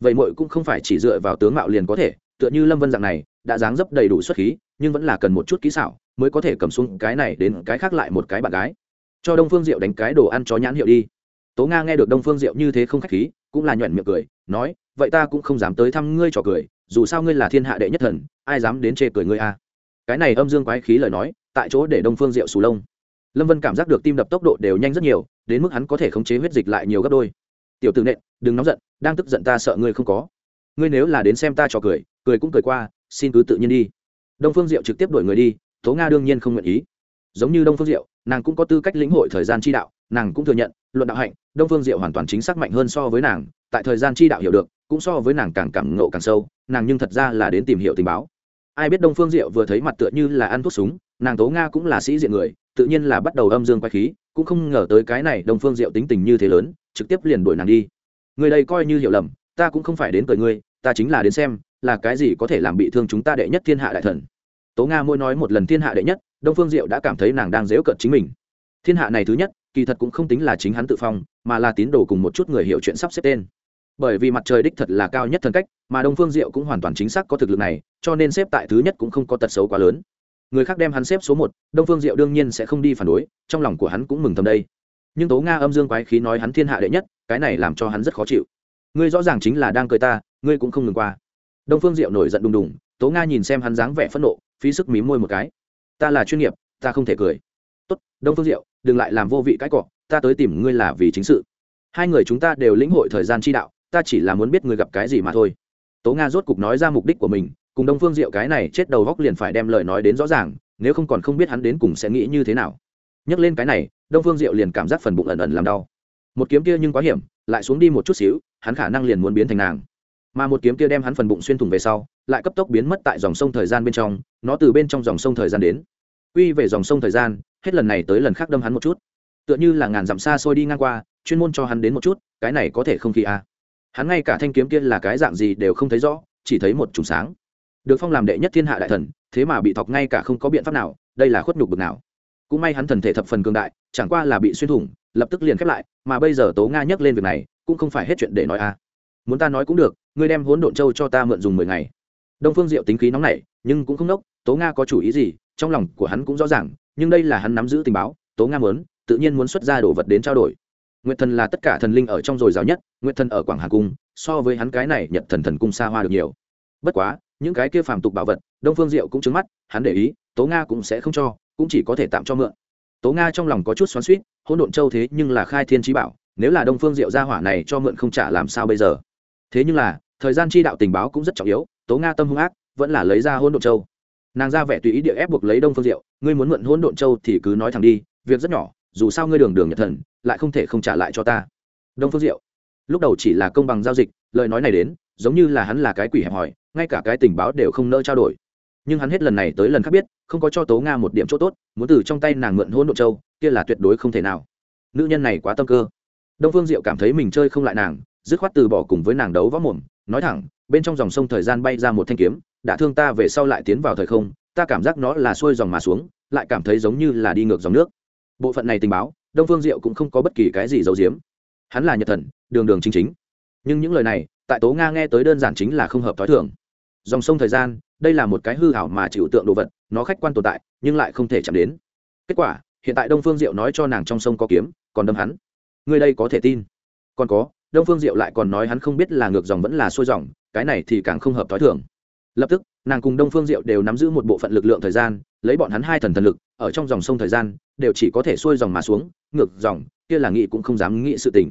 Vậy mội cũng không phải chỉ dựa vào tướng mạo liền có thể, tựa như lâm vân dạng này, đã dáng dấp đầy đủ xuất khí, nhưng vẫn là cần một chút kỹ xảo mới có thể cầm xuống cái này đến cái khác lại một cái bạn gái. Cho đông phương diệu đánh cái đồ ăn chó nhãn hiệu đi. Tố nga nghe được đông phương diệu như thế không khách khí, cũng là nhuận miệng cười, nói, vậy ta cũng không dám tới thăm ngươi trò cười, dù sao ngươi là thiên hạ đệ nhất thần, ai dám đến chê cười ngươi a? Cái này âm dương quái khí lời nói, tại chỗ để đông phương diệu sù lông lâm vân cảm giác được tim đập tốc độ đều nhanh rất nhiều, đến mức hắn có thể khống chế huyết dịch lại nhiều gấp đôi. Tiểu tử nện, đừng nóng giận, đang tức giận ta sợ ngươi không có. Ngươi nếu là đến xem ta trò cười cười cũng cười qua, xin cứ tự nhiên đi. Đông phương diệu trực tiếp đuổi người đi, tố nga đương nhiên không nguyện ý. Giống như đông phương diệu, nàng cũng có tư cách lĩnh hội thời gian chi đạo, nàng cũng thừa nhận, luận đạo hạnh, đông phương diệu hoàn toàn chính xác mạnh hơn so với nàng, tại thời gian chi đạo hiểu được, cũng so với nàng càng cảm ngộ càng sâu, nàng nhưng thật ra là đến tìm hiểu tình báo. Ai biết đông phương diệu vừa thấy mặt tựa như là ăn thuốc súng, nàng tố nga cũng là sĩ diện người tự nhiên là bắt đầu âm dương quay khí, cũng không ngờ tới cái này đông phương diệu tính tình như thế lớn, trực tiếp liền đuổi nàng đi. Người đây coi như hiểu lầm, ta cũng không phải đến cười ngươi, ta chính là đến xem, là cái gì có thể làm bị thương chúng ta đệ nhất thiên hạ đại thần. Tố nga mỗi nói một lần thiên hạ đệ nhất, đông phương diệu đã cảm thấy nàng đang dễu cận chính mình. Thiên hạ này thứ nhất, kỳ thật cũng không tính là chính hắn tự phong, mà là tín đồ cùng một chút người hiểu chuyện sắp xếp tên. Bởi vì mặt trời đích thật là cao nhất thần cách, mà đông phương diệu cũng hoàn toàn chính xác có thực lực này, cho nên xếp tại thứ nhất cũng không có tật xấu quá lớn người khác đem hắn xếp số một, đông phương diệu đương nhiên sẽ không đi phản đối, trong lòng của hắn cũng mừng thầm đây. Nhưng tố nga âm dương quái khí nói hắn thiên hạ đệ nhất, cái này làm cho hắn rất khó chịu. Ngươi rõ ràng chính là đang cười ta, ngươi cũng không ngừng qua. Đông phương diệu nổi giận đùng đùng, tố nga nhìn xem hắn dáng vẻ phẫn nộ, phí sức mím môi một cái. Ta là chuyên nghiệp, ta không thể cười. Tốt, đông phương diệu, đừng lại làm vô vị cãi cọ, ta tới tìm ngươi là vì chính sự. Hai người chúng ta đều lĩnh hội thời gian chi đạo, ta chỉ là muốn biết ngươi gặp cái gì mà thôi. Tố nga rốt cục nói ra mục đích của mình cùng đông phương diệu cái này chết đầu góc liền phải đem lời nói đến rõ ràng, nếu không còn không biết hắn đến cùng sẽ nghĩ như thế nào. Nhắc lên cái này, đông phương diệu liền cảm giác phần bụng ẩn ẩn làm đau. Một kiếm kia nhưng quá hiểm, lại xuống đi một chút xíu, hắn khả năng liền muốn biến thành nàng. Mà một kiếm kia đem hắn phần bụng xuyên thủng về sau, lại cấp tốc biến mất tại dòng sông thời gian bên trong, nó từ bên trong dòng sông thời gian đến. Quy về dòng sông thời gian, hết lần này tới lần khác đâm hắn một chút. Tựa như là ngàn dặm xa xôi đi ngang qua, chuyên môn cho hắn đến một chút, cái này có thể không khí à. hắn ngay cả thanh kiếm kia là cái dạng gì đều không thấy rõ, chỉ thấy một trùng sáng được phong làm đệ nhất thiên hạ đại thần, thế mà bị thọc ngay cả không có biện pháp nào, đây là khuất nhục bực nào. Cũng may hắn thần thể thập phần cường đại, chẳng qua là bị xuyên thủng, lập tức liền khép lại, mà bây giờ tố nga nhắc lên việc này, cũng không phải hết chuyện để nói à. Muốn ta nói cũng được, ngươi đem hỗn độn châu cho ta mượn dùng mười ngày. Đông phương diệu tính khí nóng nảy, nhưng cũng không nốc, tố nga có chủ ý gì, trong lòng của hắn cũng rõ ràng, nhưng đây là hắn nắm giữ tình báo, tố nga muốn, tự nhiên muốn xuất ra đồ vật đến trao đổi. Nguyệt thần là tất cả thần linh ở trong dồi dào nhất, nguyệt thần ở quảng hà cung, so với hắn cái này nhật thần thần cung xa hoa được nhiều. Bất quá những cái kia phàm tục bảo vật, đông phương diệu cũng trứng mắt, hắn để ý, tố nga cũng sẽ không cho, cũng chỉ có thể tạm cho mượn. Tố nga trong lòng có chút xoắn suýt hỗn độn châu thế nhưng là khai thiên trí bảo, nếu là đông phương diệu ra hỏa này cho mượn không trả làm sao bây giờ? Thế nhưng là, thời gian chi đạo tình báo cũng rất trọng yếu, tố nga tâm hung ác, vẫn là lấy ra hỗn độn châu. Nàng ra vẻ tùy ý địa ép buộc lấy đông phương diệu, ngươi muốn mượn hỗn độn châu thì cứ nói thẳng đi, việc rất nhỏ, dù sao ngươi đường đường nhật thần, lại không thể không trả lại cho ta. Đông phương diệu lúc đầu chỉ là công bằng giao dịch, lời nói này đến giống như là hắn là cái quỷ hẹp hòi, ngay cả cái tình báo đều không nỡ trao đổi. Nhưng hắn hết lần này tới lần khác biết, không có cho tố nga một điểm chỗ tốt, muốn từ trong tay nàng mượn hôn độ châu, kia là tuyệt đối không thể nào. Nữ nhân này quá tâm cơ. Đông phương diệu cảm thấy mình chơi không lại nàng, dứt khoát từ bỏ cùng với nàng đấu võ mồm, nói thẳng, bên trong dòng sông thời gian bay ra một thanh kiếm, đã thương ta về sau lại tiến vào thời không, ta cảm giác nó là xuôi dòng mà xuống, lại cảm thấy giống như là đi ngược dòng nước. Bộ phận này tình báo, đông phương diệu cũng không có bất kỳ cái gì giấu giếm. Hắn là nhật thần, đường đường chính chính. Nhưng những lời này tại tố nga nghe tới đơn giản chính là không hợp t h o i thường. Dòng sông thời gian, đây là một cái hư hảo mà chịu tượng đồ vật, nó khách quan tồn tại, nhưng lại không thể chạm đến. Kết quả, hiện tại đông phương diệu nói cho nàng trong sông có kiếm, còn đâm hắn. Người đây có thể tin? Còn có, đông phương diệu lại còn nói hắn không biết là ngược dòng vẫn là xuôi dòng, cái này thì càng không hợp t h o i thường. Lập tức, nàng cùng đông phương diệu đều nắm giữ một bộ phận lực lượng thời gian, lấy bọn hắn hai thần thần lực, ở trong dòng sông thời gian, đều chỉ có thể xuôi dòng mà xuống, ngược dòng, kia là nghĩ cũng không dám nghĩ sự tình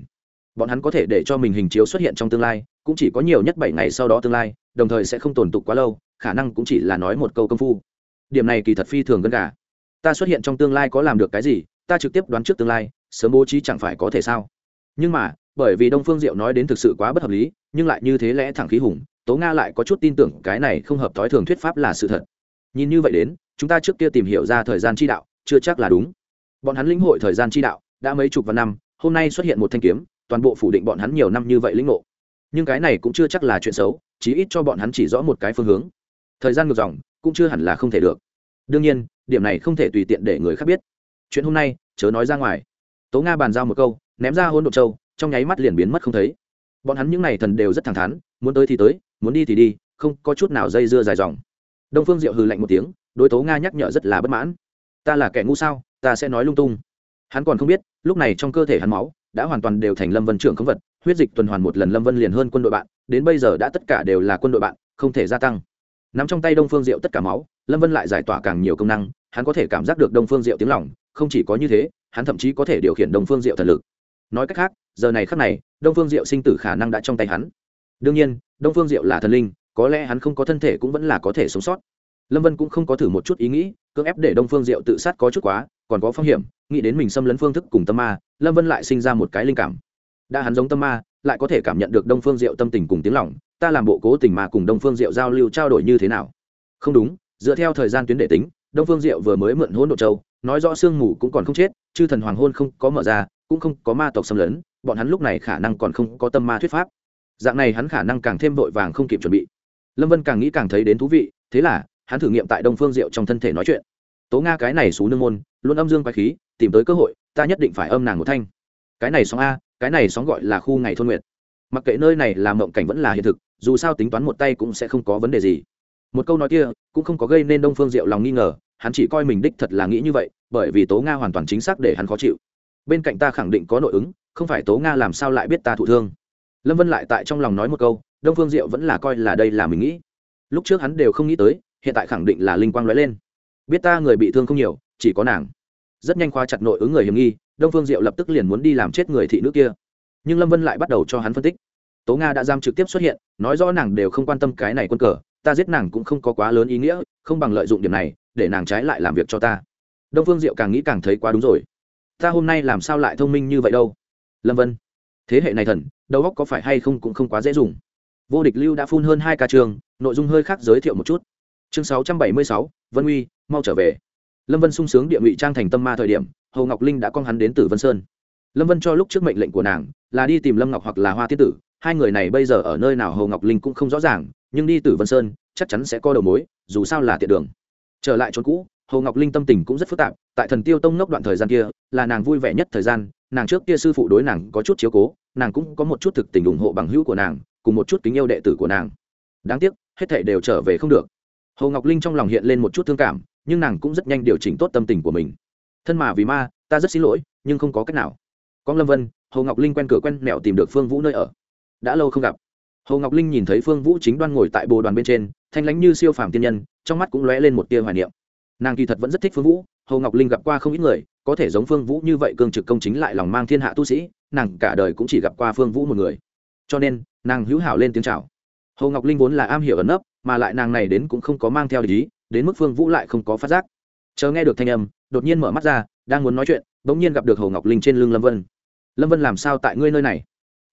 bọn hắn có thể để cho mình hình chiếu xuất hiện trong tương lai, cũng chỉ có nhiều nhất bảy ngày sau đó tương lai, đồng thời sẽ không tồn tục quá lâu, khả năng cũng chỉ là nói một câu công phu. Điểm này kỳ thật phi thường gần cả ta xuất hiện trong tương lai có làm được cái gì, ta trực tiếp đoán trước tương lai, sớm bố trí chẳng phải có thể sao? Nhưng mà, bởi vì đông phương diệu nói đến thực sự quá bất hợp lý, nhưng lại như thế lẽ thẳng khí hùng, tố nga lại có chút tin tưởng cái này không hợp thói thường thuyết pháp là sự thật. Nhìn như vậy đến, chúng ta trước kia tìm hiểu ra thời gian chi đạo, chưa chắc là đúng. Bọn hắn lĩnh hội thời gian chi đạo, đã mấy chục vạn năm, hôm nay xuất hiện một thanh kiếm toàn bộ phủ định bọn hắn nhiều năm như vậy lĩnh ngộ. Nhưng cái này cũng chưa chắc là chuyện xấu, chí ít cho bọn hắn chỉ rõ một cái phương hướng. Thời gian ngược dòng, cũng chưa hẳn là không thể được. Đương nhiên, điểm này không thể tùy tiện để người khác biết. Chuyện hôm nay, chớ nói ra ngoài. Tố nga bàn giao một câu, ném ra hôn độ châu, trong nháy mắt liền biến mất không thấy. Bọn hắn những n à y thần đều rất thẳng thắn, muốn tới thì tới, muốn đi thì đi, không có chút nào dây dưa dài dòng. Đông phương diệu hừ lạnh một tiếng, đối tố nga nhắc nhở rất là bất mãn. Ta là kẻ ngu sao, ta sẽ nói lung tung. Hắn còn không biết, lúc này trong cơ thể hắn máu đã hoàn toàn đều thành lâm vân trưởng không vật, huyết dịch tuần hoàn một lần lâm vân liền hơn quân đội bạn, đến bây giờ đã tất cả đều là quân đội bạn, không thể gia tăng. N ắ m trong tay đông phương diệu tất cả máu, lâm vân lại giải tỏa càng nhiều công năng, hắn có thể cảm giác được đông phương diệu tiếng lòng, không chỉ có như thế, hắn thậm chí có thể điều khiển đông phương diệu thần lực. Nói cách khác, giờ này khác này, đông phương diệu sinh tử khả năng đã trong tay hắn. Đương nhiên, đông phương diệu là thần linh, có lẽ hắn không có thân thể cũng vẫn là có thể sống sót lâm vân cũng không có thử một chút ý nghĩ, cưỡng ép để đông phương diệu tự sát có chút quá, còn có phong hiểm, nghĩ đến mình xâm lấn phương thức cùng tâm ma, lâm vân lại sinh ra một cái linh cảm. Đã hắn giống tâm ma, lại có thể cảm nhận được đông phương diệu tâm tình cùng tiếng lòng, ta làm bộ cố tình mà cùng đông phương diệu giao lưu trao đổi như thế nào? Không đúng, dựa theo thời gian tuyến đệ tính, đông phương diệu vừa mới mượn hôn độ châu, nói rõ sương mù cũng còn không chết, chư thần hoàng hôn không có mở ra, cũng không có ma tộc xâm lấn, bọn hắn lúc này khả năng còn không có tâm ma thuyết pháp. Dạng này hắn khả năng càng thêm vội vàng không kịp chuẩn bị. Lâm vân càng nghĩ càng thấy đến thú vị, thế là hắn thử nghiệm tại đông phương diệu trong thân thể nói chuyện. Tố nga cái này xú nương môn, luôn âm dương quái khí, tìm tới cơ hội, ta nhất định phải âm nàng một thanh. Cái này sóng a, cái này sóng gọi là khu ngày thôn nguyện mặc kệ nơi này là mộng cảnh vẫn là hiện thực, dù sao tính toán một tay cũng sẽ không có vấn đề gì. Một câu nói kia, cũng không có gây nên đông phương diệu lòng nghi ngờ, hắn chỉ coi mình đích thật là nghĩ như vậy, bởi vì tố nga hoàn toàn chính xác để hắn khó chịu. Bên cạnh ta khẳng định có nội ứng, không phải tố nga làm sao lại biết ta thụ thương. Lâm vân lại tại trong lòng nói một câu, đông phương diệu vẫn là coi là đây là mình nghĩ. Lúc trước hắn đều không nghĩ tới hiện tại khẳng định là linh quang lóe lên. Biết ta người bị thương không nhiều, chỉ có nàng. Rất nhanh khoa chặt nội ứng người hiểm nghi, đông phương diệu lập tức liền muốn đi làm chết người thị nữ kia. Nhưng lâm vân lại bắt đầu cho hắn phân tích. Tố nga đã giam trực tiếp xuất hiện, nói rõ nàng đều không quan tâm cái này quân cờ, ta giết nàng cũng không có quá lớn ý nghĩa, không bằng lợi dụng điểm này, để nàng trái lại làm việc cho ta. Đông phương diệu càng nghĩ càng thấy quá đúng rồi. Ta hôm nay làm sao lại thông minh như vậy đâu? Lâm vân. Thế hệ này thần, đầu óc có phải hay không cũng không quá dễ dùng. Vô địch lưu đã phun hơn hai ca trường, nội dung hơi khác giới thiệu một chút chương sáu trăm bảy mươi sáu, vân uy, mau trở về. Lâm vân sung sướng địa ngụy trang thành tâm ma thời điểm, hồ ngọc linh đã con hắn đến Tử vân sơn. Lâm vân cho lúc trước mệnh lệnh của nàng là đi tìm lâm ngọc hoặc là hoa tiết tử. Hai người này bây giờ ở nơi nào hồ ngọc linh cũng không rõ ràng, nhưng đi Tử vân sơn chắc chắn sẽ có đầu mối, dù sao là tiện đường. Trở lại chỗ cũ, hồ ngọc linh tâm tình cũng rất phức tạp, tại thần tiêu tông ngốc đoạn thời gian kia, là nàng vui vẻ nhất thời gian, nàng trước kia sư phụ đối nàng có chút chiếu cố, nàng cũng có một chút thực tình ủng hộ bằng hữu của nàng, cùng một chút kính yêu đệ tử của nàng. Đáng tiếc, hết thảy đều trở về không được hồ ngọc linh trong lòng hiện lên một chút thương cảm, nhưng nàng cũng rất nhanh điều chỉnh tốt tâm tình của mình. Thân mà vì ma, ta rất xin lỗi, nhưng không có cách nào. Con lâm vân, hồ ngọc linh quen cửa quen mẹo tìm được phương vũ nơi ở. Đã lâu không gặp. Hồ ngọc linh nhìn thấy phương vũ chính đoan ngồi tại bồ đoàn bên trên, thanh lãnh như siêu phàm tiên nhân, trong mắt cũng lóe lên một tia hoài niệm. Nàng kỳ thật vẫn rất thích phương vũ, hồ ngọc linh gặp qua không ít người, có thể giống phương vũ như vậy cương trực công chính lại lòng mang thiên hạ tu sĩ, nàng cả đời cũng chỉ gặp qua phương vũ một người. Cho nên, nàng hữu hảo lên tiếng chào hồ ngọc linh vốn là am hiểu ẩn nấp, mà lại nàng này đến cũng không có mang theo lý, đến mức phương vũ lại không có phát giác. Chờ nghe được thanh âm, đột nhiên mở mắt ra, đang muốn nói chuyện, bỗng nhiên gặp được hồ ngọc linh trên lưng lâm vân. Lâm vân làm sao tại ngươi nơi này?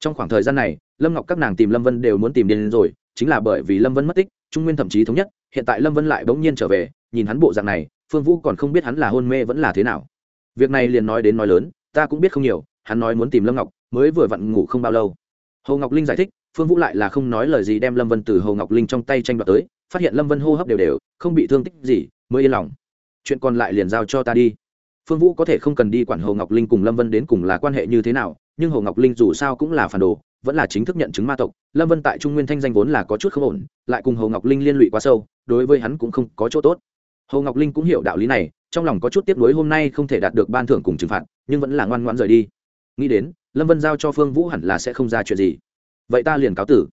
Trong khoảng thời gian này, lâm ngọc các nàng tìm lâm vân đều muốn tìm đến rồi, chính là bởi vì lâm vân mất tích, trung nguyên thậm chí thống nhất, hiện tại lâm vân lại bỗng nhiên trở về, nhìn hắn bộ dạng này, phương vũ còn không biết hắn là hôn mê vẫn là thế nào. Việc này liền nói đến nói lớn, ta cũng biết không nhiều, hắn nói muốn tìm lâm ngọc, mới vừa vặn ngủ không bao lâu. Hồ ngọc linh giải thích phương vũ lại là không nói lời gì đem lâm vân từ hồ ngọc linh trong tay tranh đoạt tới, phát hiện lâm vân hô hấp đều đều, không bị thương tích gì, mới yên lòng. Chuyện còn lại liền giao cho ta đi. Phương vũ có thể không cần đi quản hồ ngọc linh cùng lâm vân đến cùng là quan hệ như thế nào, nhưng hồ ngọc linh dù sao cũng là phản đồ, vẫn là chính thức nhận chứng ma tộc. Lâm vân tại trung nguyên thanh danh vốn là có chút không ổn, lại cùng hồ ngọc linh liên lụy quá sâu, đối với hắn cũng không có chỗ tốt. Hồ ngọc linh cũng hiểu đạo lý này, trong lòng có chút tiếp nối hôm nay không thể đạt được ban thưởng cùng trừng phạt, nhưng vẫn là ngoan ngoãn rời đi. Nghĩ đến, lâm vân giao cho phương vũ hẳn là sẽ không ra chuyện gì vậy ta liền cáo tử.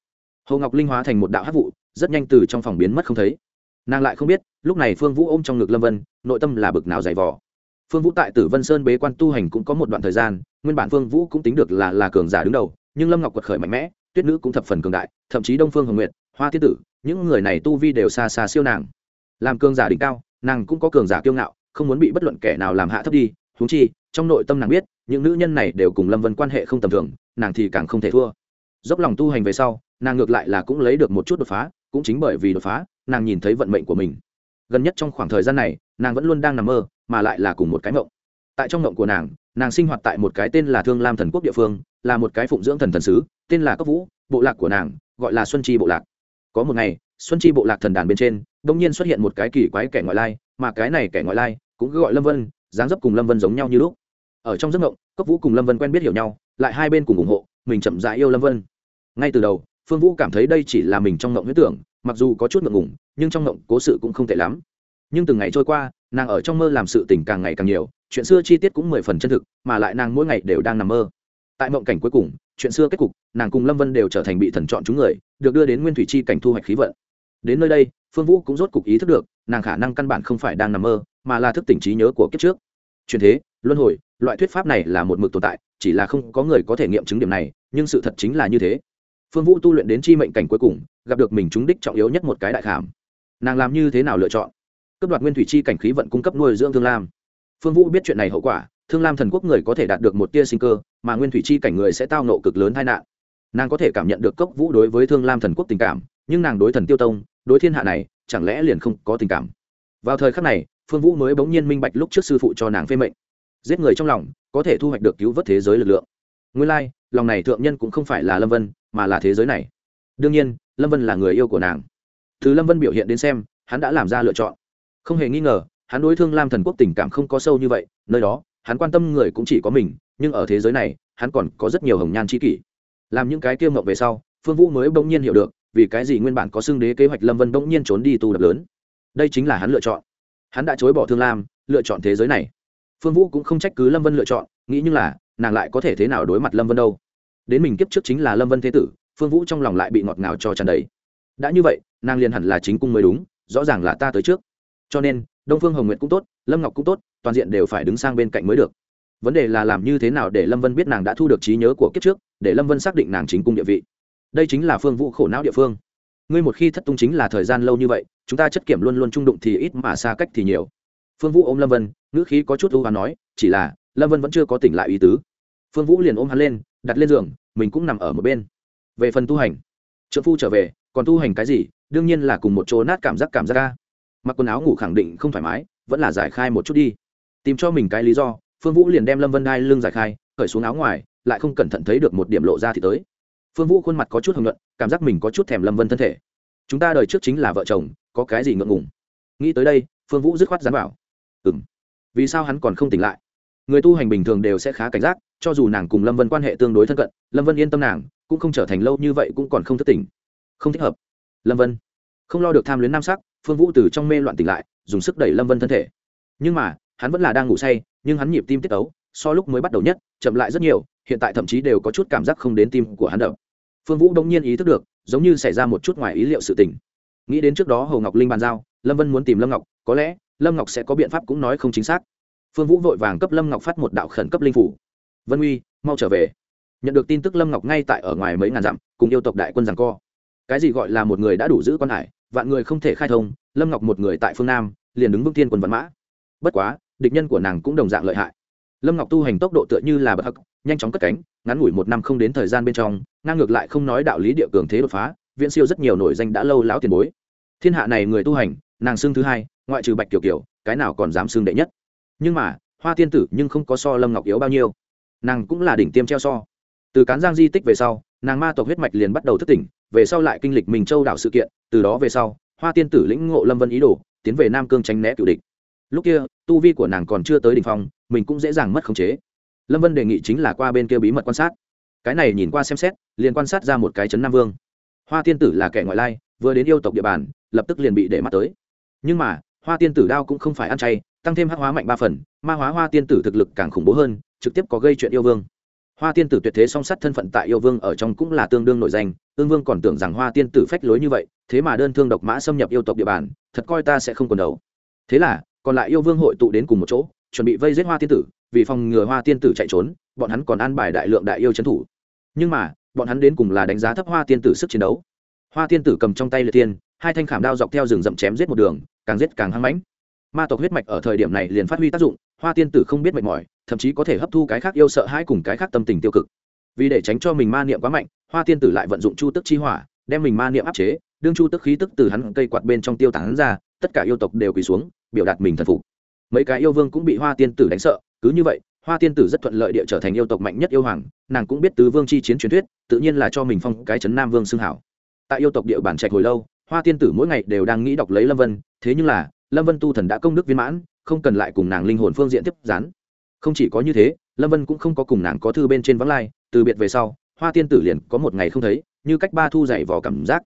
Hồ ngọc linh hóa thành một đạo hát vụ, rất nhanh từ trong phòng biến mất không thấy. Nàng lại không biết, lúc này phương vũ ôm trong ngực lâm vân, nội tâm là bực nào dày vò. Phương vũ tại tử vân sơn bế quan tu hành cũng có một đoạn thời gian, nguyên bản phương vũ cũng tính được là là cường giả đứng đầu, nhưng lâm ngọc quật khởi mạnh mẽ, tuyết nữ cũng thập phần cường đại, thậm chí đông phương hồng nguyệt, hoa thiên tử, những người này tu vi đều xa xa siêu nàng. Làm cường giả đỉnh cao, nàng cũng có cường giả kiêu ngạo, không muốn bị bất luận kẻ nào làm hạ thấp đi thú chi, trong nội tâm nàng biết, những nữ nhân này đều cùng lâm vân quan hệ không tầm thường, nàng thì càng không thể thua dốc lòng tu hành về sau, nàng ngược lại là cũng lấy được một chút đột phá, cũng chính bởi vì đột phá, nàng nhìn thấy vận mệnh của mình. Gần nhất trong khoảng thời gian này, nàng vẫn luôn đang nằm mơ, mà lại là cùng một cái mộng. Tại trong mộng của nàng nàng sinh hoạt tại một cái tên là thương lam thần quốc địa phương, là một cái phụng dưỡng thần thần sứ, tên là cấp vũ, bộ lạc của nàng, gọi là xuân chi bộ lạc. Có một ngày, xuân chi bộ lạc thần đàn bên trên đông nhiên xuất hiện một cái kỳ quái kẻ ngoại lai, mà cái này kẻ ngoại lai cũng cứ gọi lâm vân, dáng dấp cùng lâm vân giống nhau như lúc. Ở trong giấc mộng cấp vũ cùng lâm vân quen biết hiểu nhau, lại hai bên cùng ủng hộ, mình chậm dại yêu lâm vân ngay từ đầu, phương vũ cảm thấy đây chỉ là mình trong ngộng huyết tưởng, mặc dù có chút ngượng ngủng nhưng trong ngộng cố sự cũng không tệ lắm. Nhưng từng ngày trôi qua, nàng ở trong mơ làm sự tình càng ngày càng nhiều, chuyện xưa chi tiết cũng mười phần chân thực, mà lại nàng mỗi ngày đều đang nằm mơ. Tại mộng cảnh cuối cùng, chuyện xưa kết cục, nàng cùng lâm vân đều trở thành bị thần chọn chúng người, được đưa đến nguyên thủy chi cảnh thu hoạch khí vận. Đến nơi đây, phương vũ cũng rốt cục ý thức được, nàng khả năng căn bản không phải đang nằm mơ, mà là thức tỉnh trí nhớ của kiếp trước. Truyền thế, luân hồi, loại thuyết pháp này là một mực tồn tại, chỉ là không có người có thể nghiệm chứng điểm này, nhưng sự thật chính là như thế phương vũ tu luyện đến chi mệnh cảnh cuối cùng gặp được mình trúng đích trọng yếu nhất một cái đại khảm. Nàng làm như thế nào lựa chọn? Cấp đoạt nguyên thủy chi cảnh khí vận cung cấp nuôi dưỡng thương lam. Phương vũ biết chuyện này hậu quả thương lam thần quốc người có thể đạt được một tia sinh cơ mà nguyên thủy chi cảnh người sẽ tao nộ cực lớn tai nạn. Nàng có thể cảm nhận được cốc vũ đối với thương lam thần quốc tình cảm nhưng nàng đối thần tiêu tông đối thiên hạ này chẳng lẽ liền không có tình cảm? Vào thời khắc này phương vũ mới bỗng nhiên minh bạch lúc trước sư phụ cho nàng phê mệnh. Giết người trong lòng có thể thu hoạch được cứu vớt thế giới lực lượng. Nguyên lai, lòng này thượng nhân cũng không phải là lâm vân mà là thế giới này. Đương nhiên, lâm vân là người yêu của nàng. Thứ lâm vân biểu hiện đến xem, hắn đã làm ra lựa chọn. Không hề nghi ngờ, hắn đối thương lam thần quốc tình cảm không có sâu như vậy, nơi đó, hắn quan tâm người cũng chỉ có mình, nhưng ở thế giới này, hắn còn có rất nhiều hồng nhan c kỷ. Làm những cái tiêu mộng về sau, phương vũ mới bỗng nhiên hiểu được, vì cái gì nguyên bản có xưng đế kế hoạch lâm vân bỗng nhiên trốn đi tu đập lớn. Đây chính là hắn lựa chọn. Hắn đã chối bỏ thương lam, lựa chọn thế giới này. Phương vũ cũng không trách cứ lâm vân lựa chọn, nghĩ như là, nàng lại có thể thế nào đối mặt lâm vân đâu? Đến mình kiếp trước chính là lâm vân thế tử, phương vũ trong lòng lại bị ngọt ngào cho tràn đầy. Đã như vậy, nàng liền hẳn là chính cung mới đúng, rõ ràng là ta tới trước. Cho nên, đông phương hồng nguyệt cũng tốt, lâm ngọc cũng tốt, toàn diện đều phải đứng sang bên cạnh mới được. Vấn đề là làm như thế nào để lâm vân biết nàng đã thu được trí nhớ của kiếp trước, để lâm vân xác định nàng chính cung địa vị. Đây chính là phương vũ khổ não địa phương. Ngươi một khi thất tung chính là thời gian lâu như vậy, chúng ta chất kiểm luôn luôn trung đụng thì ít mà xa cách thì nhiều. Phương vũ ôm lâm vân, ngữ khí có chút ưu hoán nói, chỉ là, lâm vân vẫn chưa có tỉnh lại ý tứ. Phương vũ liền ôm hắn lên, đặt lên giường mình cũng nằm ở một bên. Về phần tu hành trợ phu trở về, còn tu hành cái gì? Đương nhiên là cùng một chỗ nát cảm giác cảm giác ca mặc quần áo ngủ khẳng định không thoải mái, vẫn là giải khai một chút đi. Tìm cho mình cái lý do, phương vũ liền đem lâm vân đai lưng giải khai khởi xuống áo ngoài, lại không cẩn thận thấy được một điểm lộ ra thì tới. Phương vũ khuôn mặt có chút hồng luận cảm giác mình có chút thèm lâm vân thân thể. Chúng ta đời trước chính là vợ chồng, có cái gì ngượng ngùng? Nghĩ tới đây, phương vũ dứt khoát dán vào. Ừ m vì sao hắn còn không tỉnh lại? Người tu hành bình thường đều sẽ khá cảnh giác cho dù nàng cùng lâm vân quan hệ tương đối thân cận, lâm vân yên tâm nàng, cũng không trở thành lâu như vậy cũng còn không thất tỉnh không thích hợp. Lâm vân. Không lo được tham luyến nam sắc, phương vũ từ trong mê loạn tỉnh lại, dùng sức đẩy lâm vân thân thể. Nhưng mà, hắn vẫn là đang ngủ say, nhưng hắn nhịp tim tiết ấu so lúc mới bắt đầu nhất, chậm lại rất nhiều, hiện tại thậm chí đều có chút cảm giác không đến tim của hắn đậm phương vũ đông nhiên ý thức được, giống như xảy ra một chút ngoài ý liệu sự tình. Nghĩ đến trước đó hầu ngọc linh bàn giao, lâm vân muốn tìm lâm ngọc, có lẽ, lâm ngọc sẽ có biện pháp cũng nói không chính xác. Phương vũ vội vàng cấp lâm ngọc phát một đạo khẩn cấp linh phủ vân uy, mau trở về. Nhận được tin tức lâm ngọc ngay tại ở ngoài mấy ngàn dặm, cùng yêu tộc đại quân rằng co. Cái gì gọi là một người đã đủ giữ quan hải, vạn người không thể khai thông, lâm ngọc một người tại phương nam, liền đứng vững tiên quân văn mã. Bất quá, địch nhân của nàng cũng đồng dạng lợi hại. Lâm ngọc tu hành tốc độ tựa như là bậc hắc, nhanh chóng cất cánh, ngắn ngủi một năm không đến thời gian bên trong, ngang ngược lại không nói đạo lý địa cường thế đột phá, viễn siêu rất nhiều nổi danh đã lâu lão tiền bối. Thiên hạ này người tu hành, nàng xương thứ hai, ngoại trừ bạch kiểu kiểu cái nào còn dám xương đệ nhất? Nhưng mà, hoa tiên tử nhưng không có so lâm ngọc yếu bao nhiêu nàng cũng là đỉnh tiêm treo so. Từ cán giang di tích về sau, nàng ma tộc huyết mạch liền bắt đầu thức tỉnh, về sau lại kinh lịch mình châu đảo sự kiện, từ đó về sau, hoa tiên tử lĩnh ngộ lâm vân ý đồ, tiến về nam cương tránh né cựu địch. Lúc kia, tu vi của nàng còn chưa tới đ ỉ n h phong, mình cũng dễ dàng mất khống chế. Lâm vân đề nghị chính là qua bên kia bí mật quan sát. Cái này nhìn qua xem xét, liền quan sát ra một cái chấn nam vương. Hoa tiên tử là kẻ ngoại lai, vừa đến yêu tộc địa bàn, lập tức liền bị để mắt tới. Nhưng mà, hoa tiên tử đao cũng không phải ăn chay, tăng thêm hắc hóa mạnh ba phần, ma hóa hoa tiên tử thực lực càng khủng bố hơn trực tiếp có gây chuyện yêu vương. Hoa tiên tử tuyệt thế song sắt thân phận tại yêu vương ở trong cũng là tương đương nổi danh, ương vương còn tưởng rằng hoa tiên tử phách lối như vậy, thế mà đơn thương độc mã xâm nhập yêu tộc địa bàn, thật coi ta sẽ không còn đầu. Thế là, còn lại yêu vương hội tụ đến cùng một chỗ, chuẩn bị vây giết hoa tiên tử, vì phòng ngừa hoa tiên tử chạy trốn, bọn hắn còn an bài đại lượng đại yêu trấn thủ. Nhưng mà, bọn hắn đến cùng là đánh giá thấp hoa tiên tử sức chiến đấu. Hoa tiên tử cầm trong tay liệt tiên hai thanh khảm đao dọc theo rừng rậm chém giết một đường, càng giết càng hăng mãnh ma tộc huyết mạch ở thời điểm này liền phát huy tác dụng, hoa tiên tử không biết mệt mỏi, thậm chí có thể hấp thu cái khác yêu sợ hãi cùng cái khác tâm tình tiêu cực. Vì để tránh cho mình ma niệm quá mạnh, hoa tiên tử lại vận dụng chu tức chi hỏa, đem mình ma niệm áp chế, đương chu tức khí tức từ hắn cây quạt bên trong tiêu tán ra, tất cả yêu tộc đều quỳ xuống, biểu đạt mình thần phục. Mấy cái yêu vương cũng bị hoa tiên tử đánh sợ, cứ như vậy, hoa tiên tử rất thuận lợi địa trở thành yêu tộc mạnh nhất yêu hoàng, nàng cũng biết tứ vương chi chiến truyền thuyết, tự nhiên là cho mình phong cái chấn nam vương xưng hảo. Tại yêu tộc địa bản trạch hồi lâu, hoa tiên tử mỗi ngày đều đang nghĩ đọc lấy lâm vân, thế nhưng là lâm vân tu thần đã công đức viên mãn, không cần lại cùng nàng linh hồn phương diện tiếp gián. Không chỉ có như thế, lâm vân cũng không có cùng nàng có thư bên trên vắng lai, từ biệt về sau, hoa tiên tử liền có một ngày không thấy, như cách ba thu dày vỏ cảm giác.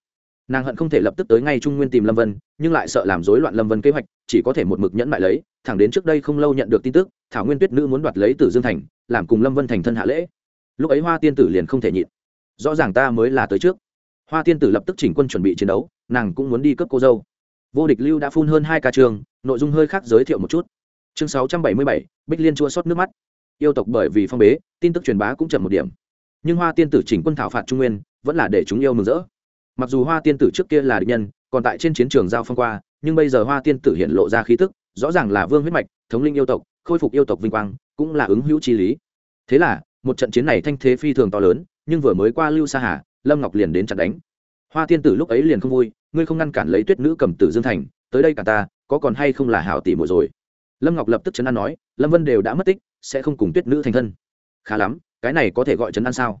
Nàng hận không thể lập tức tới ngay trung nguyên tìm lâm vân, nhưng lại sợ làm rối loạn lâm vân kế hoạch, chỉ có thể một mực nhẫn lại lấy, thẳng đến trước đây không lâu nhận được tin tức, thảo nguyên tuyết nữ muốn đoạt lấy Tử dương thành, làm cùng lâm vân thành thân hạ lễ. Lúc ấy hoa tiên tử liền không thể nhịn. Rõ ràng ta mới là tới trước. Hoa tiên tử lập tức chỉnh quân chuẩn bị chiến đấu, nàng cũng muốn đi cướp cô dâu vô địch lưu đã phun hơn hai ca trường, nội dung hơi khác giới thiệu một chút. Chương sáu trăm bảy mươi bảy, bích liên chua xót nước mắt. Yêu tộc bởi vì phong bế, tin tức truyền bá cũng chậm một điểm. Nhưng hoa tiên tử chỉnh quân thảo phạt trung nguyên, vẫn là để chúng yêu mừng rỡ. Mặc dù hoa tiên tử trước kia là địch nhân, còn tại trên chiến trường giao phong qua, nhưng bây giờ hoa tiên tử hiện lộ ra khí tức, rõ ràng là vương huyết mạch, thống linh yêu tộc, khôi phục yêu tộc vinh quang, cũng là ứng hữu chi lý. Thế là, một trận chiến này thanh thế phi thường to lớn, nhưng vừa mới qua lưu sa hà, lâm ngọc liền đến chặn đánh. Hoa tiên tử lúc ấy liền không vui ngươi không ngăn cản lấy tuyết nữ cầm tử dương thành, tới đây cả ta, có còn hay không là hảo tỷ muội rồi? Lâm ngọc lập tức chấn an nói, lâm vân đều đã mất tích, sẽ không cùng tuyết nữ thành thân. Khá lắm, cái này có thể gọi chấn an sao?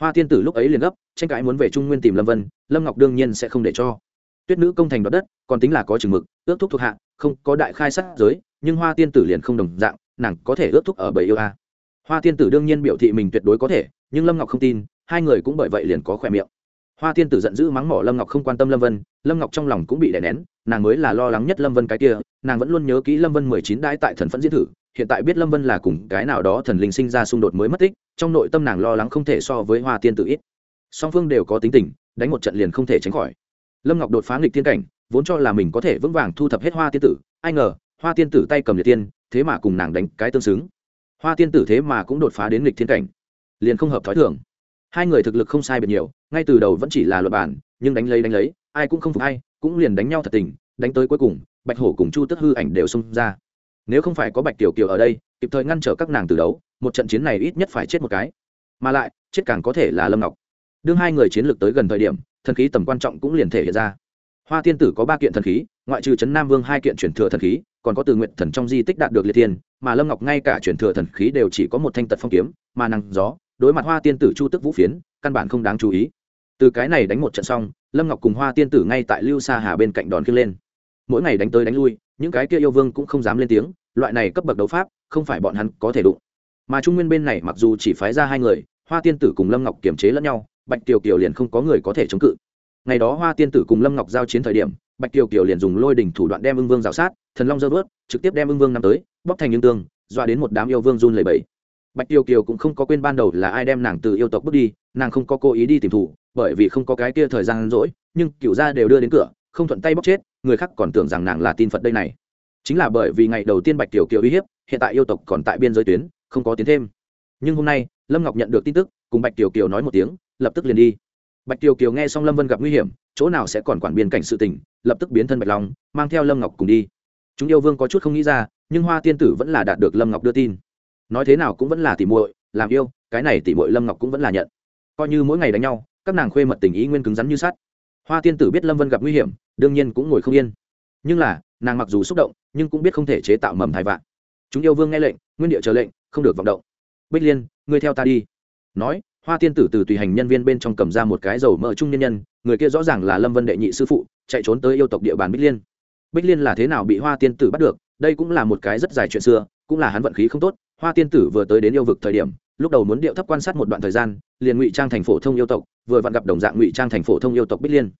Hoa tiên tử lúc ấy liền gấp, tranh cãi muốn về trung nguyên tìm lâm vân, lâm ngọc đương nhiên sẽ không để cho. Tuyết nữ công thành đoạt đất, còn tính là có chừng mực, ước thúc thuộc hạ, không có đại khai sát giới, nhưng hoa tiên tử liền không đồng dạng, nàng có thể ước thúc ở bầy yêu a. Hoa tiên tử đương nhiên biểu thị mình tuyệt đối có thể, nhưng lâm ngọc không tin, hai người cũng bởi vậy liền có khỏe miệng hoa tiên tử giận dữ mắng mỏ lâm ngọc không quan tâm lâm vân, lâm ngọc trong lòng cũng bị đè nén, nàng mới là lo lắng nhất lâm vân cái kia, nàng vẫn luôn nhớ kỹ lâm vân mười chín đãi tại thần phẫn diễn thử, hiện tại biết lâm vân là cùng cái nào đó thần linh sinh ra xung đột mới mất tích, trong nội tâm nàng lo lắng không thể so với hoa tiên tử ít. Song phương đều có tính tình, đánh một trận liền không thể tránh khỏi. Lâm ngọc đột phá nghịch tiên cảnh, vốn cho là mình có thể vững vàng thu thập hết hoa tiên tử, ai ngờ, hoa tiên tử tay cầm liệt tiên, thế mà cùng nàng đánh cái tương xứng. Hoa tiên tử thế mà cũng đột phá đến nghịch thiên cảnh, liền không hợp t h ó i thường hai người thực lực không sai biệt nhiều, ngay từ đầu vẫn chỉ là luật bản, nhưng đánh lấy đánh lấy, ai cũng không phục hay cũng liền đánh nhau thật tình, đánh tới cuối cùng, bạch hổ cùng chu tức hư ảnh đều xông ra. Nếu không phải có bạch tiểu kiều ở đây, kịp thời ngăn trở các nàng từ đấu, một trận chiến này ít nhất phải chết một cái. Mà lại, chết càng có thể là lâm ngọc. Đương hai người chiến lược tới gần thời điểm, thần khí tầm quan trọng cũng liền thể hiện ra. Hoa tiên tử có ba kiện thần khí, ngoại trừ trấn nam vương hai kiện chuyển thừa thần khí, còn có từ nguyện thần trong di tích đạt được liệt thiên, mà lâm ngọc ngay cả chuyển thừa thần khí đều chỉ có một thanh tật phong kiếm, mà năng gió đối mặt hoa tiên tử chu tức vũ phiến, căn bản không đáng chú ý. Từ cái này đánh một trận xong, lâm ngọc cùng hoa tiên tử ngay tại lưu sa hà bên cạnh đòn khiêng lên. Mỗi ngày đánh tới đánh lui, những cái kia yêu vương cũng không dám lên tiếng, loại này cấp bậc đấu pháp, không phải bọn hắn có thể đụng. Mà trung nguyên bên này mặc dù chỉ phái ra hai người, hoa tiên tử cùng lâm ngọc kiềm chế lẫn nhau, bạch kiều kiều liền không có người có thể chống cự. Ngày đó hoa tiên tử cùng lâm ngọc giao chiến thời điểm, bạch kiều kiều liền dùng lôi đỉnh thủ đoạn đem ưng vương rào sát, thần long dơ vớt, trực tiếp đem ưng vương nằm tới bóc thành những tương, dọa đến một đám yêu vương run lầy bẫy bạch Tiêu kiều cũng không có quên ban đầu là ai đem nàng từ yêu tộc bước đi, nàng không có cố ý đi tìm thủ, bởi vì không có cái kia thời gian rỗi, nhưng cựu gia đều đưa đến cửa, không thuận tay bóc chết, người khác còn tưởng rằng nàng là tin phật đây này. Chính là bởi vì ngày đầu tiên bạch Tiêu kiều uy hiếp, hiện tại yêu tộc còn tại biên giới tuyến, không có tiến thêm. Nhưng hôm nay, lâm ngọc nhận được tin tức, cùng bạch Tiêu kiều nói một tiếng, lập tức liền đi. Bạch Tiêu kiều nghe xong lâm vân gặp nguy hiểm, chỗ nào sẽ còn quản biên cảnh sự tình, lập tức biến thân bạch long, mang theo lâm ngọc cùng đi. Chúng yêu vương có chút không nghĩ ra, nhưng hoa tiên tử vẫn là đạt được lâm ngọc đưa tin nói thế nào cũng vẫn là tỉ muội, làm yêu, cái này tỉ muội lâm ngọc cũng vẫn là nhận. Coi như mỗi ngày đánh nhau, các nàng khuê mật tình ý nguyên cứng rắn như sắt. Hoa tiên tử biết lâm vân gặp nguy hiểm, đương nhiên cũng ngồi không yên. Nhưng là, nàng mặc dù xúc động, nhưng cũng biết không thể chế tạo mầm thai vạn. Chúng yêu vương nghe lệnh, nguyên địa chờ lệnh, không được vọng động. Bích liên, ngươi theo ta đi. Nói, hoa tiên tử từ tùy hành nhân viên bên trong cầm ra một cái dầu mỡ trung nhân nhân, người kia rõ ràng là lâm vân đệ nhị sư phụ, chạy trốn tới yêu tộc địa bàn bích liên. Bích liên là thế nào bị hoa tiên tử bắt được, đây cũng là một cái rất dài chuyện xưa, cũng là hắn vận khí không tốt hoa tiên tử vừa tới đến yêu vực thời điểm, lúc đầu muốn điệu thấp quan sát một đoạn thời gian, liền ngụy trang thành phổ thông yêu tộc, vừa vặn gặp đồng dạng ngụy trang thành phổ thông yêu tộc bích liên.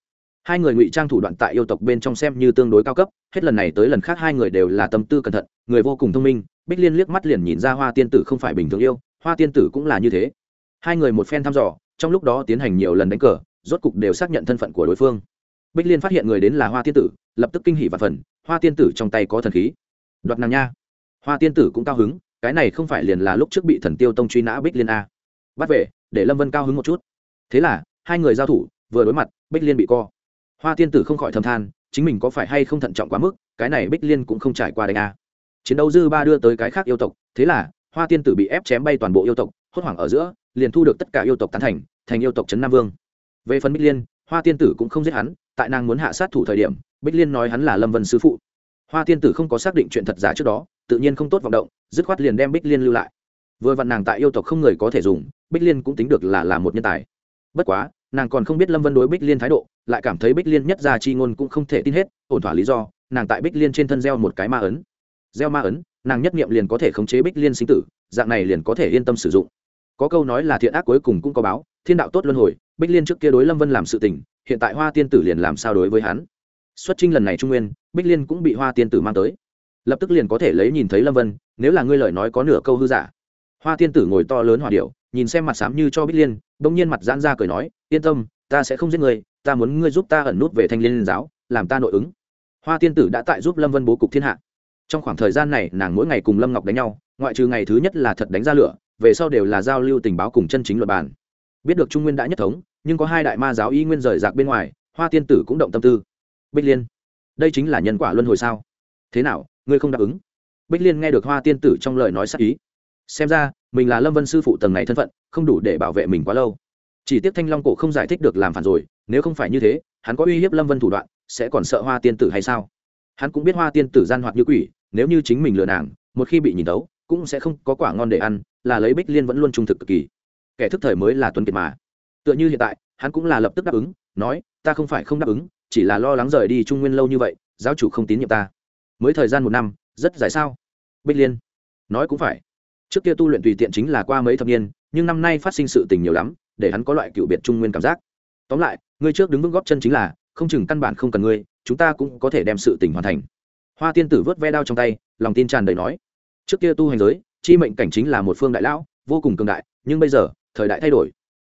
Hai người ngụy trang thủ đoạn tại yêu tộc bên trong xem như tương đối cao cấp, hết lần này tới lần khác hai người đều là tâm tư cẩn thận, người vô cùng thông minh, bích liên liếc mắt liền nhìn ra hoa tiên tử không phải bình thường yêu, hoa tiên tử cũng là như thế. Hai người một phen thăm dò, trong lúc đó tiến hành nhiều lần đánh cờ, rốt cục đều xác nhận thân phận của đối phương. Bích liên phát hiện người đến là hoa tiên tử, lập tức kinh hỉ và phần hoa tiên tử trong tay có thần khí. Đoạt nàng nha. Hoa tiên tử cũng cao hứng cái này không phải liền là lúc trước bị thần tiêu tông truy nã bích liên a. Bắt về, để lâm vân cao hứng một chút. Thế là, hai người giao thủ, vừa đối mặt, bích liên bị co. Hoa tiên tử không khỏi thầm than, chính mình có phải hay không thận trọng quá mức, cái này bích liên cũng không trải qua đánh a. Chiến đấu dư ba đưa tới cái khác yêu tộc, thế là, hoa tiên tử bị ép chém bay toàn bộ yêu tộc, hốt hoảng ở giữa, liền thu được tất cả yêu tộc tán thành thành yêu tộc trấn nam vương. Về phần bích liên, hoa tiên tử cũng không giết hắn, tại nàng muốn hạ sát thủ thời điểm, bích liên nói hắn là lâm vân sư phụ. Hoa tiên tử không có xác định chuyện thật giả trước đó tự nhiên không tốt vọng động, dứt khoát liền đem bích liên lưu lại. Vừa vặn nàng tại yêu tộc không người có thể dùng, bích liên cũng tính được là là một nhân tài. Bất quá, nàng còn không biết lâm vân đối bích liên thái độ, lại cảm thấy bích liên nhất ra chi ngôn cũng không thể tin hết, ổn thỏa lý do, nàng tại bích liên trên thân gieo một cái ma ấn. Gieo ma ấn, nàng nhất nghiệm liền có thể khống chế bích liên sinh tử, dạng này liền có thể yên tâm sử dụng. Có câu nói là thiện ác cuối cùng cũng có báo, thiên đạo tốt luân hồi, bích liên trước kia đối lâm vân làm sự tình, hiện tại hoa tiên tử liền làm sao đối với hắn? Xuất trinh lần này trung nguyên, bích liên cũng bị hoa tiên tử mang tới lập tức liền có thể lấy nhìn thấy lâm vân, nếu là ngươi lời nói có nửa câu hư giả. Hoa tiên tử ngồi to lớn hòa điệu nhìn xem mặt xám như cho bích liên đ ỗ n g nhiên mặt giãn ra cười nói, yên tâm, ta sẽ không giết ngươi, ta muốn ngươi giúp ta ẩn nút về thanh liên giáo, làm ta nội ứng. Hoa tiên tử đã tại giúp lâm vân bố cục thiên hạ. Trong khoảng thời gian này, nàng mỗi ngày cùng lâm ngọc đánh nhau, ngoại trừ ngày thứ nhất là thật đánh ra lửa, về sau đều là giao lưu tình báo cùng chân chính luật bàn. Biết được trung nguyên đã nhất thống, nhưng có hai đại ma giáo y nguyên rời rạc bên ngoài, hoa tiên tử cũng động tâm tư. Bích liên, đây chính là nhân quả luân hồi sao? Thế nào ngươi không đáp ứng. Bích liên nghe được hoa tiên tử trong lời nói sắc ý. Xem ra, mình là lâm vân sư phụ tầng này thân phận, không đủ để bảo vệ mình quá lâu. Chỉ tiếc thanh long cổ không giải thích được làm phản rồi, nếu không phải như thế, hắn có uy hiếp lâm vân thủ đoạn, sẽ còn sợ hoa tiên tử hay sao? Hắn cũng biết hoa tiên tử gian hoạt như quỷ, nếu như chính mình lừa nàng, một khi bị nhìn tấu, cũng sẽ không có quả ngon để ăn, là lấy bích liên vẫn luôn trung thực cực kỳ. Kẻ thức thời mới là tuấn kiệt mà. Tựa như hiện tại, hắn cũng là lập tức đáp ứng, nói, ta không phải không đáp ứng, chỉ là lo lắng rời đi trung nguyên lâu như vậy, giáo chủ không tín nhiệm ta mới thời gian một năm, rất dài sao? Bích liên, nói cũng phải. Trước kia tu luyện tùy tiện chính là qua mấy thập niên, nhưng năm nay phát sinh sự tình nhiều lắm, để hắn có loại cựu biệt trung nguyên cảm giác. Tóm lại, ngươi trước đứng vững góp chân chính là, không chừng căn bản không cần ngươi, chúng ta cũng có thể đem sự tình hoàn thành. Hoa tiên tử vớt ve đao trong tay, lòng tin tràn đầy nói. Trước kia tu hành giới, chi mệnh cảnh chính là một phương đại lão, vô cùng cường đại, nhưng bây giờ, thời đại thay đổi.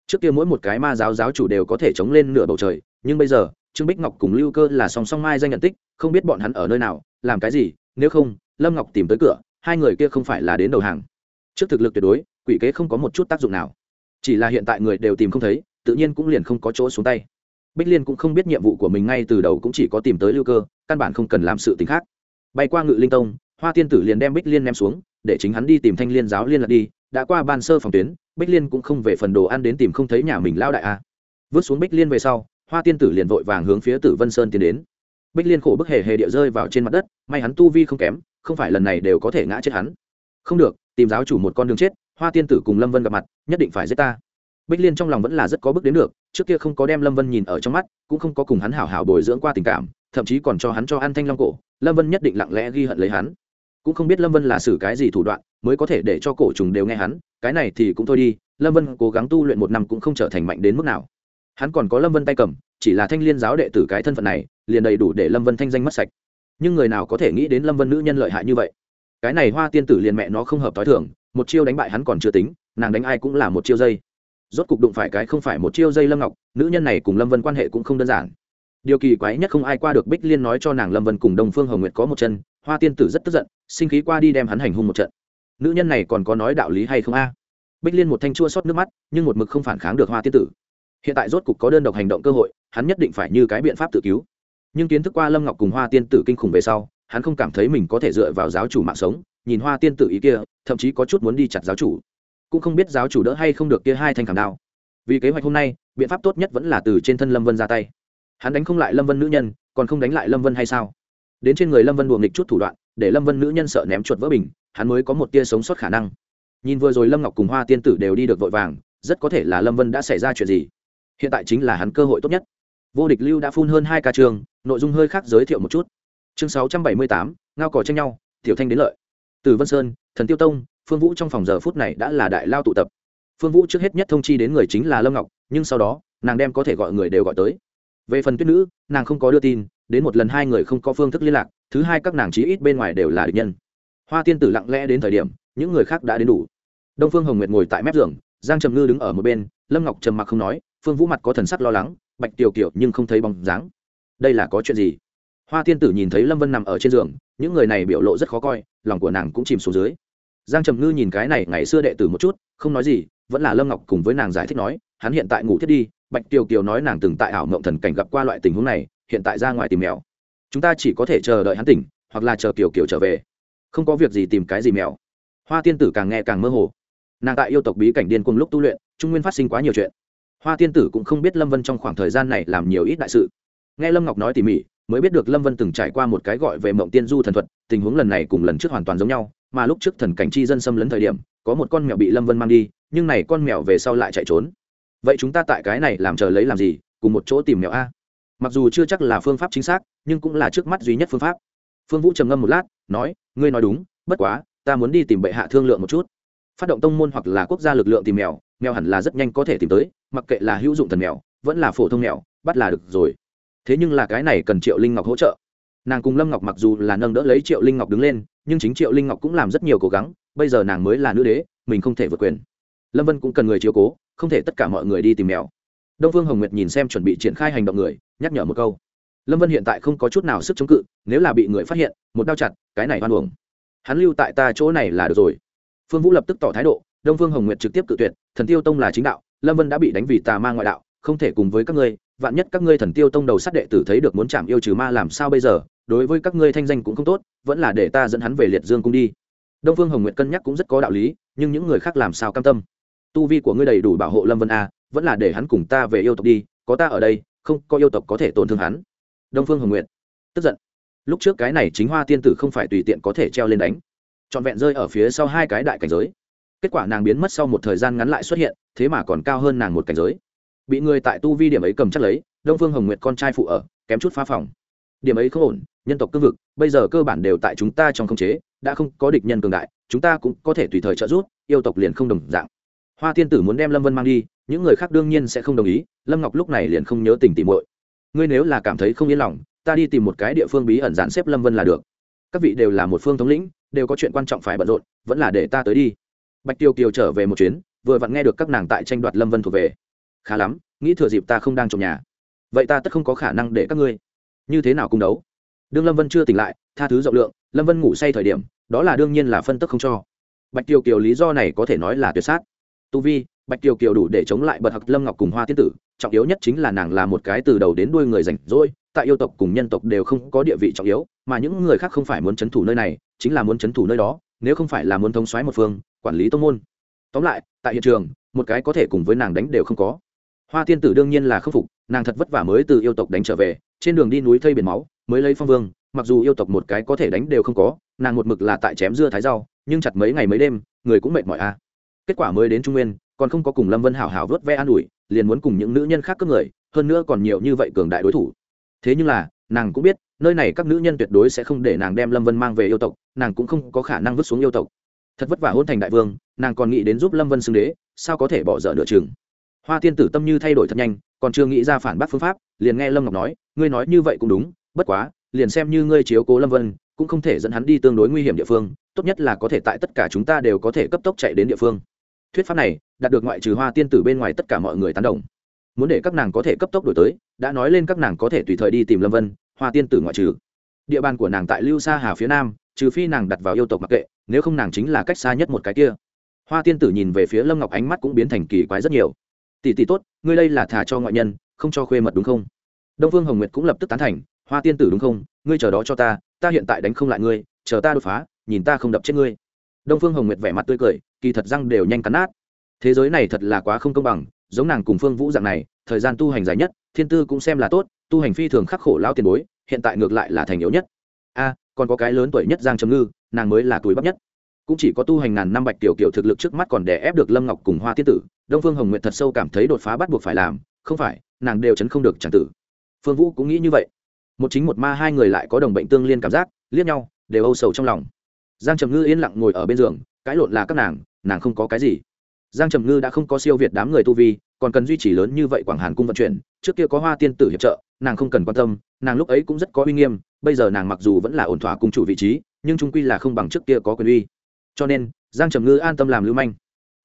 Trước kia mỗi một cái ma giáo giáo chủ đều có thể chống lên nửa bầu trời, nhưng bây giờ trương bích ngọc cùng lưu cơ là song song mai danh nhận tích, không biết bọn hắn ở nơi nào, làm cái gì, nếu không, lâm ngọc tìm tới cửa, hai người kia không phải là đến đầu hàng. Trước thực lực tuyệt đối, quỷ kế không có một chút tác dụng nào. Chỉ là hiện tại người đều tìm không thấy, tự nhiên cũng liền không có chỗ xuống tay. Bích liên cũng không biết nhiệm vụ của mình ngay từ đầu cũng chỉ có tìm tới lưu cơ, căn bản không cần làm sự t ì n h khác. Bay qua ngự linh tông, hoa tiên tử liền đem bích liên ném xuống, để chính hắn đi tìm thanh liên giáo liên lạc đi, đã qua ban sơ phòng tuyến, bích liên cũng không về phần đồ ăn đến tìm không thấy nhà mình lao đại a. Vứt xuống bích liên về sau hoa tiên tử liền vội vàng hướng phía tử vân sơn tiến đến. Bích liên khổ bức hề hề địa rơi vào trên mặt đất, may hắn tu vi không kém, không phải lần này đều có thể ngã chết hắn. Không được, tìm giáo chủ một con đường chết, hoa tiên tử cùng lâm vân gặp mặt, nhất định phải giết ta. Bích liên trong lòng vẫn là rất có bước đến được, trước kia không có đem lâm vân nhìn ở trong mắt, cũng không có cùng hắn hảo hảo bồi dưỡng qua tình cảm, thậm chí còn cho hắn cho ăn thanh long cổ, lâm vân nhất định lặng lẽ ghi hận lấy hắn. Cũng không biết lâm vân là xử cái gì thủ đoạn, mới có thể để cho cổ trùng đều nghe hắn, cái này thì cũng thôi đi, lâm vân cố gắng tu luyện một năm cũng không trở thành mạnh đến mức nào hắn còn có lâm vân tay cầm, chỉ là thanh liên giáo đệ tử cái thân phận này, liền đầy đủ để lâm vân thanh danh mất sạch. Nhưng người nào có thể nghĩ đến lâm vân nữ nhân lợi hại như vậy? Cái này hoa tiên tử liền mẹ nó không hợp t h o i thưởng một chiêu đánh bại hắn còn chưa tính, nàng đánh ai cũng là một chiêu dây. Rốt cục đụng phải cái không phải một chiêu dây lâm ngọc, nữ nhân này cùng lâm vân quan hệ cũng không đơn giản. Điều kỳ quái nhất không ai qua được bích liên nói cho nàng lâm vân cùng đông phương hồng nguyệt có một chân, hoa tiên tử rất tức giận, sinh khí qua đi đem hắn hành hung một trận. Nữ nhân này còn có nói đạo lý hay không a? Bích liên một thanh chua xót nước mắt, nhưng một mực không phản kháng được hoa tiên tử hiện tại rốt cục có đơn độc hành động cơ hội, hắn nhất định phải như cái biện pháp tự cứu. Nhưng kiến thức qua lâm ngọc cùng hoa tiên tử kinh khủng về sau, hắn không cảm thấy mình có thể dựa vào giáo chủ mạng sống, nhìn hoa tiên tử ý kia, thậm chí có chút muốn đi chặt giáo chủ. Cũng không biết giáo chủ đỡ hay không được kia hai thanh khảm đao. Vì kế hoạch hôm nay, biện pháp tốt nhất vẫn là từ trên thân lâm vân ra tay. Hắn đánh không lại lâm vân nữ nhân, còn không đánh lại lâm vân hay sao? Đến trên người lâm vân đùa nghịch chút thủ đoạn, để lâm vân nữ nhân sợ ném chuột vỡ bình, hắn mới có một tia sống sót khả năng. Nhìn vừa rồi lâm ngọc cùng hoa tiên tử đều đi được vội vàng, rất có thể là lâm vân đã xảy ra chuyện gì hiện tại chính là hắn cơ hội tốt nhất. Vô địch lưu đã phun hơn hai ca trường, nội dung hơi khác giới thiệu một chút. Chương sáu trăm bảy mươi tám, ngao cỏ tranh nhau, tiểu thanh đến lợi. Từ vân sơn, thần tiêu tông, phương vũ trong phòng giờ phút này đã là đại lao tụ tập. Phương vũ trước hết nhất thông chi đến người chính là lâm ngọc, nhưng sau đó, nàng đem có thể gọi người đều gọi tới. Về phần tuyết nữ, nàng không có đưa tin, đến một lần hai người không có phương thức liên lạc, thứ hai các nàng chí ít bên ngoài đều là địch nhân. Hoa tiên tử lặng lẽ đến thời điểm, những người khác đã đến đủ. Đông phương hồng nguyệt ngồi tại mép giường, giang trầm ngư đứng ở một bên, lâm ngọc trầm mặc không nói phương vũ mặt có thần sắc lo lắng, bạch tiểu kiểu nhưng không thấy bóng dáng. Đây là có chuyện gì? Hoa tiên tử nhìn thấy lâm vân nằm ở trên giường, những người này biểu lộ rất khó coi, lòng của nàng cũng chìm xuống dưới. Giang trầm ngư nhìn cái này ngày xưa đệ tử một chút, không nói gì, vẫn là lâm ngọc cùng với nàng giải thích nói, hắn hiện tại ngủ thiết đi, bạch tiểu kiều nói nàng từng tại ảo mộng thần cảnh gặp qua loại tình huống này, hiện tại ra ngoài tìm mèo. Chúng ta chỉ có thể chờ đợi hắn tỉnh, hoặc là chờ kiều kiều trở về. Không có việc gì tìm cái gì mèo. Hoa tiên tử càng nghe càng mơ hồ. Nàng tại yêu tộc bí cảnh điên cùng lúc tu luyện, trung nguyên phát sinh quá nhiều chuyện hoa tiên tử cũng không biết lâm vân trong khoảng thời gian này làm nhiều ít đại sự. Nghe lâm ngọc nói tỉ mỉ, mới biết được lâm vân từng trải qua một cái gọi về mộng tiên du thần thuật, tình huống lần này cùng lần trước hoàn toàn giống nhau, mà lúc trước thần cảnh chi dân xâm lấn thời điểm, có một con mèo bị lâm vân mang đi, nhưng này con mèo về sau lại chạy trốn. Vậy chúng ta tại cái này làm chờ lấy làm gì, cùng một chỗ tìm mèo a? Mặc dù chưa chắc là phương pháp chính xác, nhưng cũng là trước mắt duy nhất phương pháp. Phương vũ trầm ngâm một lát, nói, ngươi nói đúng, bất quá, ta muốn đi tìm bệ hạ thương lượng một chút. Phát động tông môn hoặc là quốc gia lực lượng tìm mèo mèo hẳn là rất nhanh có thể tìm tới, mặc kệ là hữu dụng thần mèo, vẫn là phổ thông mèo, bắt là được rồi. Thế nhưng là cái này cần triệu linh ngọc hỗ trợ. Nàng cùng lâm ngọc mặc dù là nâng đỡ lấy triệu linh ngọc đứng lên, nhưng chính triệu linh ngọc cũng làm rất nhiều cố gắng, bây giờ nàng mới là nữ đế, mình không thể vượt quyền. Lâm vân cũng cần người chiếu cố, không thể tất cả mọi người đi tìm mèo. Đông phương hồng nguyệt nhìn xem chuẩn bị triển khai hành động người, nhắc nhở một câu. Lâm vân hiện tại không có chút nào sức chống cự, nếu là bị người phát hiện, một đao chặt, cái này hoan uổng. Hắn lưu tại ta chỗ này là được rồi. Phương vũ lập tức tỏ thái độ đông phương hồng nguyệt trực tiếp cự tuyệt, thần tiêu tông là chính đạo, lâm vân đã bị đánh vì tà ma ngoại đạo, không thể cùng với các ngươi, vạn nhất các ngươi thần tiêu tông đầu sát đệ tử thấy được muốn chạm yêu trừ ma làm sao bây giờ, đối với các ngươi thanh danh cũng không tốt, vẫn là để ta dẫn hắn về liệt dương cung đi. Đông phương hồng nguyệt cân nhắc cũng rất có đạo lý, nhưng những người khác làm sao cam tâm? Tu vi của ngươi đầy đủ bảo hộ lâm vân a vẫn là để hắn cùng ta về yêu tộc đi, có ta ở đây, không có yêu tộc có thể tổn thương hắn. Đông phương hồng nguyệt tức giận. Lúc trước cái này chính hoa tiên tử không phải tùy tiện có thể treo lên đánh. Trọn vẹn rơi ở phía sau hai cái đại cảnh giới kết quả nàng biến mất sau một thời gian ngắn lại xuất hiện, thế mà còn cao hơn nàng một cảnh giới. Bị người tại tu vi điểm ấy cầm chắc lấy, đông phương hồng nguyệt con trai phụ ở, kém chút phá phòng. Điểm ấy không ổn, nhân tộc cương vực, bây giờ cơ bản đều tại chúng ta trong khống chế, đã không có địch nhân cường đại, chúng ta cũng có thể tùy thời trợ giúp, yêu tộc liền không đồng dạng. Hoa tiên tử muốn đem lâm vân mang đi, những người khác đương nhiên sẽ không đồng ý, lâm ngọc lúc này liền không nhớ tình tìm muội. Ngươi nếu là cảm thấy không yên lòng, ta đi tìm một cái địa phương bí ẩn dàn xếp lâm vân là được. Các vị đều là một phương thống lĩnh, đều có chuyện quan trọng phải bận rộn, vẫn là để ta tới đi bạch tiêu kiều trở về một chuyến, vừa vặn nghe được các nàng tại tranh đoạt lâm vân thuộc về. Khá lắm, nghĩ thừa dịp ta không đang trong nhà. Vậy ta tất không có khả năng để các ngươi. Như thế nào cung đấu? Đương lâm vân chưa tỉnh lại, tha thứ rộng lượng, lâm vân ngủ say thời điểm, đó là đương nhiên là phân tức không cho. Bạch tiêu kiều lý do này có thể nói là tuyệt sát. Tu vi, bạch tiêu kiều đủ để chống lại bậc hặc lâm ngọc cùng hoa tiên tử, trọng yếu nhất chính là nàng là một cái từ đầu đến đuôi người rảnh rỗi, tại yêu tộc cùng nhân tộc đều không có địa vị trọng yếu, mà những người khác không phải muốn c h ấ n thủ nơi này, chính là muốn c h ấ n thủ nơi đó, nếu không phải là muốn thống xoáy một phương quản lý tông môn. Tóm lại, tại hiện trường, một cái có thể cùng với nàng đánh đều không có. Hoa tiên tử đương nhiên là khâm phục, nàng thật vất vả mới từ yêu tộc đánh trở về, trên đường đi núi thây biển máu, mới lấy phong vương, mặc dù yêu tộc một cái có thể đánh đều không có, nàng một mực là tại chém dưa thái rau, nhưng chặt mấy ngày mấy đêm, người cũng mệt mỏi a kết quả mới đến trung nguyên, còn không có cùng lâm vân hảo hảo vớt ve an ủi, liền muốn cùng những nữ nhân khác cướp người, hơn nữa còn nhiều như vậy cường đại đối thủ. Thế nhưng là, nàng cũng biết, nơi này các nữ nhân tuyệt đối sẽ không để nàng đem lâm vân mang về yêu tộc, nàng cũng không có khả năng vứt xuống yêu tộc thật vất vả hôn thành đại vương, nàng còn nghĩ đến giúp lâm vân xưng đế, sao có thể bỏ dở nửa chừng? Hoa tiên tử tâm như thay đổi thật nhanh, còn chưa nghĩ ra phản bác phương pháp, liền nghe lâm ngọc nói, ngươi nói như vậy cũng đúng, bất quá, liền xem như ngươi chiếu cố lâm vân, cũng không thể dẫn hắn đi tương đối nguy hiểm địa phương, tốt nhất là có thể tại tất cả chúng ta đều có thể cấp tốc chạy đến địa phương. Thuyết pháp này, đạt được ngoại trừ hoa tiên tử bên ngoài tất cả mọi người tán đồng. Muốn để các nàng có thể cấp tốc đổi tới, đã nói lên các nàng có thể tùy thời đi tìm lâm vân, hoa tiên tử ngoại trừ. Địa bàn của nàng tại lưu sa hà phía nam, trừ phi nàng đặt vào yêu tộc mặc kệ nếu không nàng chính là cách xa nhất một cái kia. Hoa tiên tử nhìn về phía lâm ngọc ánh mắt cũng biến thành kỳ quái rất nhiều. Tỷ tỷ tốt, ngươi đây là thà cho ngoại nhân, không cho khuê mật đúng không? Đông phương hồng nguyệt cũng lập tức tán thành, hoa tiên tử đúng không? Ngươi chờ đó cho ta ta hiện tại đánh không lại ngươi, chờ ta đột phá, nhìn ta không đập chết ngươi. Đông phương hồng nguyệt vẻ mặt tươi cười, kỳ thật răng đều nhanh cắn nát. Thế giới này thật là quá không công bằng, giống nàng cùng phương vũ dạng này, thời gian tu hành dài nhất, thiên tư cũng xem là tốt, tu hành phi thường khắc khổ lao tiền bối, hiện tại ngược lại là thành yếu nhất. A còn có cái lớn tuổi nhất giang trầm ngư, nàng mới là tuổi bắp nhất. Cũng chỉ có tu hành ngàn năm bạch tiểu kiểu thực lực trước mắt còn đè ép được lâm ngọc cùng hoa tiên tử, đông phương hồng nguyện thật sâu cảm thấy đột phá bắt buộc phải làm, không phải, nàng đều chấn không được chẳng tử. Phương vũ cũng nghĩ như vậy. Một chính một ma hai người lại có đồng bệnh tương liên cảm giác, liếc nhau, đều âu sầu trong lòng. Giang trầm ngư yên lặng ngồi ở bên giường, cãi lộn là các nàng nàng không có cái gì. Giang trầm ngư đã không có siêu việt đám người tu vi, còn cần duy trì lớn như vậy quảng hàn cung vận chuyển, trước kia có hoa tiên tử hiệp trợ nàng không cần quan tâm, nàng lúc ấy cũng rất có uy nghiêm, bây giờ nàng mặc dù vẫn là ổn thỏa cung chủ vị trí, nhưng trung quy là không bằng trước kia có quyền uy. Cho nên, giang trầm ngư an tâm làm lưu manh.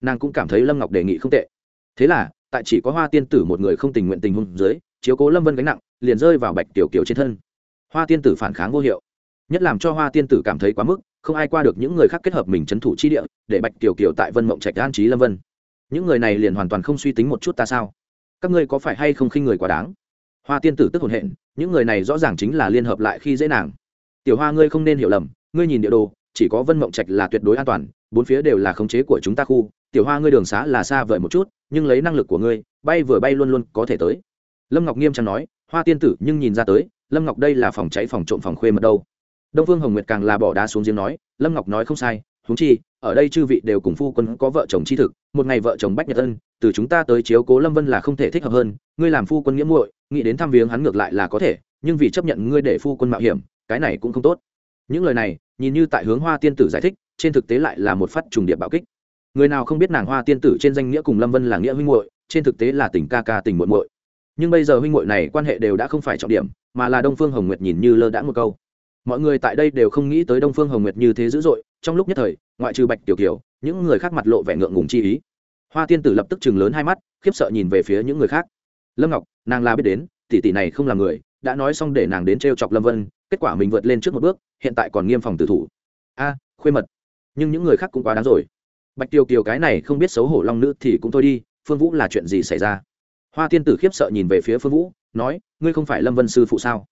Nàng cũng cảm thấy lâm ngọc đề nghị không tệ. Thế là, tại chỉ có hoa tiên tử một người không tình nguyện tình hôn dưới, chiếu cố lâm vân gánh nặng, liền rơi vào bạch tiểu kiều trên thân. Hoa tiên tử phản kháng vô hiệu. Nhất làm cho hoa tiên tử cảm thấy quá mức, không ai qua được những người khác kết hợp mình c h ấ n thủ chi địa, để bạch tiểu kiều tại vân mộng trạch an trí lâm vân. Những người này liền hoàn toàn không suy tính một chút ta sao? Các ngươi có phải hay không khinh người quá đáng? Hoa tiên tử tức hồn hện, những người này rõ ràng chính là liên hợp lại khi dễ nàng. Tiểu hoa ngươi không nên hiểu lầm, ngươi nhìn địa đồ, chỉ có vân mộng trạch là tuyệt đối an toàn, bốn phía đều là khống chế của chúng ta khu. Tiểu hoa ngươi đường xá là xa vời một chút, nhưng lấy năng lực của ngươi, bay vừa bay luôn luôn có thể tới. Lâm ngọc nghiêm trang nói, hoa tiên tử nhưng nhìn ra tới, lâm ngọc đây là phòng cháy, phòng trộm, phòng khuê mật đâu. Đông phương hồng nguyệt càng là bỏ đá xuống giếng nói, lâm ngọc nói không sai húng chi ở đây chư vị đều cùng phu quân có vợ chồng chi thực, một ngày vợ chồng bách nhật ân, từ chúng ta tới chiếu cố lâm vân là không thể thích hợp hơn, ngươi làm phu quân nghĩa muội, nghĩ đến thăm viếng hắn ngược lại là có thể, nhưng vì chấp nhận ngươi để phu quân mạo hiểm, cái này cũng không tốt. Những lời này, nhìn như tại hướng hoa tiên tử giải thích, trên thực tế lại là một phát trùng điệp bạo kích. Người nào không biết nàng hoa tiên tử trên danh nghĩa cùng lâm vân là nghĩa huynh muội, trên thực tế là tình ca ca tình muội muội. Nhưng bây giờ huynh muội này quan hệ đều đã không phải trọng điểm, mà là đông phương hồng nguyệt nhìn như lơ đãng một câu. Mọi người tại đây đều không nghĩ tới đông phương hồng nguyệt như thế dữ dội, trong lúc nhất thời ngoại trừ bạch tiểu kiều, những người khác mặt lộ vẻ ngượng ngùng chi ý. Hoa tiên tử lập tức chừng lớn hai mắt, khiếp sợ nhìn về phía những người khác. Lâm ngọc, nàng la biết đến, tỷ tỷ này không là người, đã nói xong để nàng đến t chọc lâm vân, kết quả mình vượt lên trước một bước, hiện tại còn nghiêm phòng tử thủ. A, khuê mật. Nhưng những người khác cũng quá đáng rồi. Bạch tiêu kiều cái này không biết xấu hổ long nữ thì cũng thôi đi, phương vũ là chuyện gì xảy ra? Hoa tiên tử khiếp sợ nhìn về phía phương vũ, nói, ngươi không phải lâm vân sư phụ sao?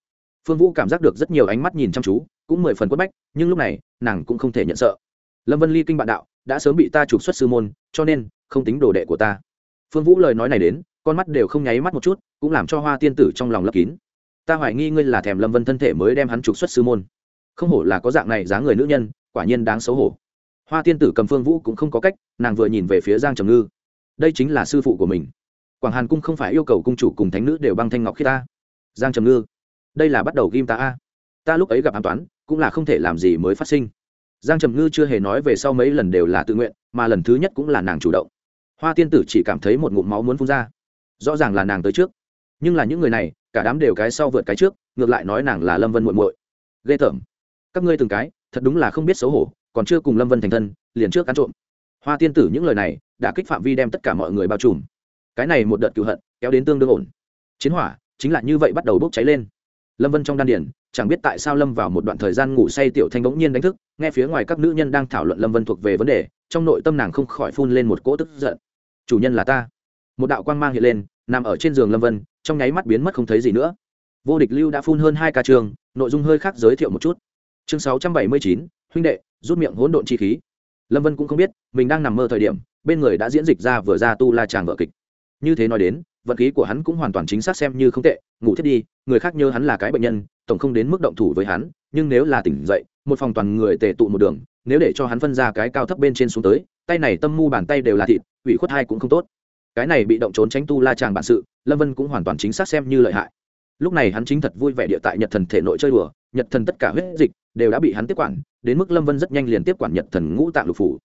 Phương vũ cảm giác được rất nhiều ánh mắt nhìn chăm chú, cũng mười phần quất bách, nhưng lúc này, nàng cũng không thể nhận sợ lâm vân ly kinh bạn đạo, đã sớm bị ta trục xuất sư môn, cho nên, không tính đồ đệ của ta. Phương vũ lời nói này đến, con mắt đều không nháy mắt một chút, cũng làm cho hoa tiên tử trong lòng lấp kín. Ta hoài nghi ngươi là thèm lâm vân thân thể mới đem hắn trục xuất sư môn. Không hổ là có dạng này dáng người nữ nhân, quả nhiên đáng xấu hổ. Hoa tiên tử cầm phương vũ cũng không có cách, nàng vừa nhìn về phía giang trầm ngư. Đây chính là sư phụ của mình. Quảng hàn cung không phải yêu cầu cung chủ cùng thánh nữ đều băng thanh ngọc khi ta. Giang trầm ngư, đây là bắt đầu ghim ta a. Ta lúc ấy gặp an toán, cũng là không thể làm gì mới phát sinh giang trầm ngư chưa hề nói về sau mấy lần đều là tự nguyện, mà lần thứ nhất cũng là nàng chủ động. Hoa tiên tử chỉ cảm thấy một ngụm máu muốn phun ra. Rõ ràng là nàng tới trước. Nhưng là những người này, cả đám đều cái sau vượt cái trước, ngược lại nói nàng là lâm vân muội muội. Ghê tởm. Các ngươi từng cái, thật đúng là không biết xấu hổ, còn chưa cùng lâm vân thành thân, liền trước cán trộm. Hoa tiên tử những lời này, đã kích phạm vi đem tất cả mọi người bao trùm. Cái này một đợt cựu hận, kéo đến tương đương ổn. Chiến hỏa, chính là như vậy bắt đầu bốc cháy lên lâm vân trong đan điển chẳng biết tại sao lâm vào một đoạn thời gian ngủ say tiểu thanh bỗng nhiên đánh thức, nghe phía ngoài các nữ nhân đang thảo luận lâm vân thuộc về vấn đề, trong nội tâm nàng không khỏi phun lên một cỗ tức giận. Chủ nhân là ta. Một đạo quang mang hiện lên, nằm ở trên giường lâm vân, trong nháy mắt biến mất không thấy gì nữa. Vô địch lưu đã phun hơn hai ca trường, nội dung hơi khác giới thiệu một chút. Chương sáu trăm bảy mươi chín, huynh đệ, rút miệng hỗn độn chi khí. Lâm vân cũng không biết, mình đang nằm mơ thời điểm, bên người đã diễn dịch ra vừa ra tu la tràng vợ kịch như thế nói đến, vận khí của hắn cũng hoàn toàn chính xác xem như không tệ, ngủ thiết đi, người khác nhớ hắn là cái bệnh nhân, tổng không đến mức động thủ với hắn, nhưng nếu là tỉnh dậy, một phòng toàn người tề tụ một đường, nếu để cho hắn phân ra cái cao thấp bên trên xuống tới, tay này tâm mu bàn tay đều là thịt, ủy khuất hai cũng không tốt. Cái này bị động trốn tránh tu la tràng bản sự, lâm vân cũng hoàn toàn chính xác xem như lợi hại. Lúc này hắn chính thật vui vẻ địa tại nhật thần thể nội chơi đùa, nhật thần tất cả huyết dịch đều đã bị hắn tiếp quản, đến mức lâm vân rất nhanh liền tiếp quản nhật thần ngũ tạng lục phủ.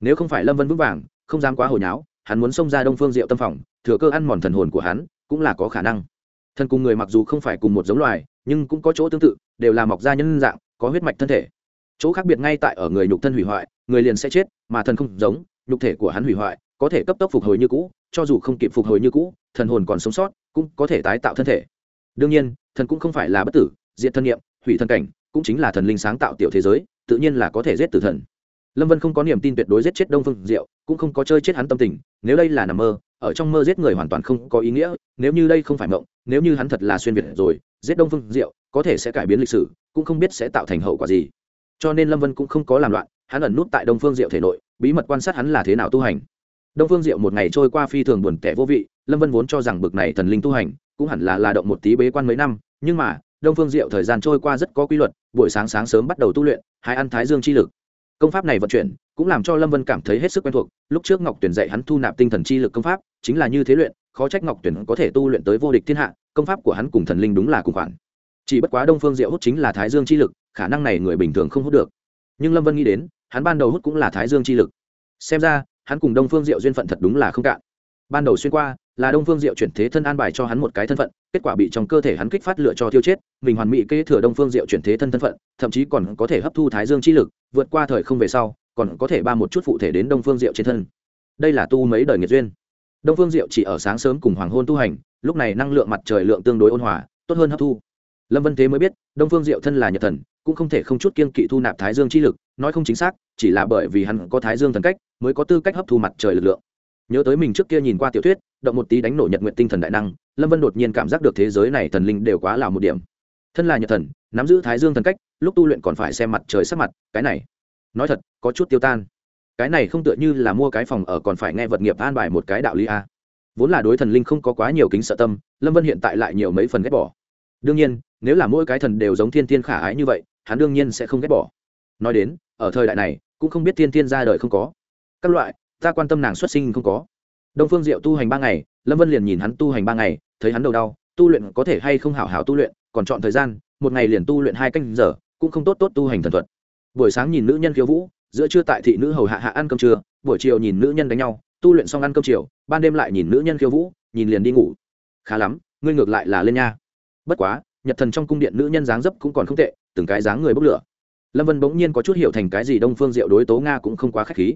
Nếu không phải lâm vân vững vàng, không dám quá hồi nháo, hắn muốn xông ra đông phương diệu tâm phòng thừa cơ ăn mòn thần hồn của hắn, cũng là có khả năng. Thần cùng người mặc dù không phải cùng một giống loài, nhưng cũng có chỗ tương tự, đều là mọc ra nhân dạng, có huyết mạch thân thể. Chỗ khác biệt ngay tại ở người nhục thân hủy hoại, người liền sẽ chết, mà thần không giống, nhục thể của hắn hủy hoại, có thể cấp tốc phục hồi như cũ, cho dù không kịp phục hồi như cũ, thần hồn còn sống sót, cũng có thể tái tạo thân thể. Đương nhiên, thần cũng không phải là bất tử diện thân nhiệm hủy thân cảnh, cũng chính là thần linh sáng tạo tiểu thế giới, tự nhiên là có thể giết tử thần. Lâm vân không có niềm tin tuyệt đối giết chết đông phương diệu, cũng không có chơi chết hắn tâm tình, nếu đây là nằm mơ ở trong mơ giết người hoàn toàn không có ý nghĩa, nếu như đây không phải mộng, nếu như hắn thật là xuyên việt rồi, giết đông phương diệu, có thể sẽ cải biến lịch sử, cũng không biết sẽ tạo thành hậu quả gì. Cho nên lâm vân cũng không có làm loạn, hắn ẩn nút tại đông phương diệu thể nội, bí mật quan sát hắn là thế nào tu hành. Đông phương diệu một ngày trôi qua phi thường buồn tẻ vô vị, lâm vân vốn cho rằng bực này thần linh tu hành, cũng hẳn là là động một tí bế quan mấy năm, nhưng mà, đông phương diệu thời gian trôi qua rất có quy luật, buổi sáng sáng sớm bắt đầu tu luyện, hai ăn thái dương chi lực. Công pháp này vận chuyển cũng làm cho lâm vân cảm thấy hết sức quen thuộc. Lúc trước ngọc tuyển dạy hắn thu nạp tinh thần chi lực công pháp, chính là như thế luyện, khó trách ngọc tuyển có thể tu luyện tới vô địch thiên hạ, công pháp của hắn cùng thần linh đúng là cùng khoản. Chỉ bất quá đông phương diệu hút chính là thái dương chi lực, khả năng này người bình thường không hút được. Nhưng lâm vân nghĩ đến, hắn ban đầu hút cũng là thái dương chi lực. Xem ra, hắn cùng đông phương diệu duyên phận thật đúng là không cạn. Ban đầu xuyên qua, là đông phương diệu chuyển thế thân an bài cho hắn một cái thân phận, kết quả bị trong cơ thể hắn kích phát lựa cho tiêu chết, mình hoàn mỹ kế thừa đông phương diệu chuyển thế thân thân phận, thậm chí còn có thể hấp thu thái dương chi lực, vượt qua thời không về sau còn có thể ba một chút phụ thể đến đông phương diệu trên thân. Đây là tu mấy đời nghiệt duyên. Đông phương diệu chỉ ở sáng sớm cùng hoàng hôn tu hành, lúc này năng lượng mặt trời lượng tương đối ôn hòa, tốt hơn hấp thu. Lâm vân thế mới biết, đông phương diệu thân là nhật thần, cũng không thể không chút kiên kỵ thu nạp thái dương chi lực, nói không chính xác, chỉ là bởi vì hắn có thái dương thần cách, mới có tư cách hấp thu mặt trời lực lượng. Nhớ tới mình trước kia nhìn qua tiểu thuyết, động một tí đánh nổ nhật nguyện tinh thần đại năng, lâm vân đột nhiên cảm giác được thế giới này thần linh đều quá là một điểm. Thân là nhật thần, nắm giữ thái dương thần cách, lúc tu luyện còn phải xem mặt trời sắc mặt, cái này nói thật, có chút tiêu tan. Cái này không tựa như là mua cái phòng ở còn phải nghe vật nghiệp an bài một cái đạo lý a vốn là đối thần linh không có quá nhiều kính sợ tâm, lâm vân hiện tại lại nhiều mấy phần ghét bỏ. Đương nhiên, nếu là mỗi cái thần đều giống thiên thiên khả ái như vậy, hắn đương nhiên sẽ không ghét bỏ. Nói đến, ở thời đại này, cũng không biết thiên thiên ra đời không có. Các loại, ta quan tâm nàng xuất sinh không có. Đông phương diệu tu hành ba ngày, lâm vân liền nhìn hắn tu hành ba ngày, thấy hắn đầu đau, tu luyện có thể hay không hảo hảo tu luyện, còn chọn thời gian, một ngày liền tu luyện hai canh giờ, cũng không tốt tốt tu hành thần thuật buổi sáng nhìn nữ nhân khiêu vũ, giữa trưa tại thị nữ hầu hạ hạ ăn cơm trưa, buổi chiều nhìn nữ nhân đánh nhau, tu luyện xong ăn cơm chiều, ban đêm lại nhìn nữ nhân khiêu vũ, nhìn liền đi ngủ. Khá lắm, ngươi ngược lại là lên nha. Bất quá, nhật thần trong cung điện nữ nhân dáng dấp cũng còn không tệ, từng cái dáng người bốc lửa. Lâm vân bỗng nhiên có chút hiểu thành cái gì đông phương diệu đối tố nga cũng không quá k h á c h khí.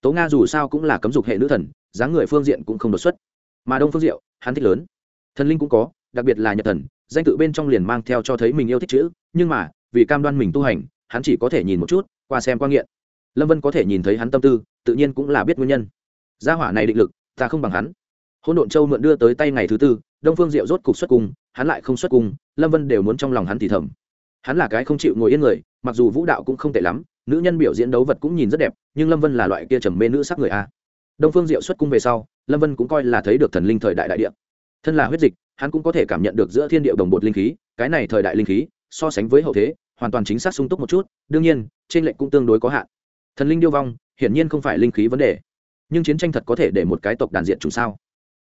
Tố nga dù sao cũng là cấm dục hệ nữ thần, dáng người phương diện cũng không đột xuất. Mà đông phương diệu, hắn thích lớn. Thần linh cũng có, đặc biệt là nhật thần, danh tự bên trong liền mang theo cho thấy mình yêu thích chữ, nhưng mà, vì cam đoan mình tu hành hắn chỉ có thể nhìn một chút, qua xem qua nghiện. Lâm vân có thể nhìn thấy hắn tâm tư, tự nhiên cũng là biết nguyên nhân. Gia hỏa này định lực, ta không bằng hắn. Hôn độn châu mượn đưa tới tay ngày thứ tư, đông phương diệu rốt cục xuất cung, hắn lại không xuất cung, lâm vân đều muốn trong lòng hắn thì thầm. Hắn là cái không chịu ngồi yên người, mặc dù vũ đạo cũng không tệ lắm, nữ nhân biểu diễn đấu vật cũng nhìn rất đẹp, nhưng lâm vân là loại kia trầm mê nữ sắc người a. Đông phương diệu xuất cung về sau, lâm vân cũng coi là thấy được thần linh thời đại đại địa. Thân là huyết dịch, hắn cũng có thể cảm nhận được giữa thiên địa đồng bột linh khí, cái này thời đại linh khí, so sánh với hậu thế hoàn toàn chính xác sung túc một chút, đương nhiên, trên lệnh cũng tương đối có hạn. Thần linh điêu vong, hiển nhiên không phải linh khí vấn đề. Nhưng chiến tranh thật có thể để một cái tộc đàn diện chủ sao?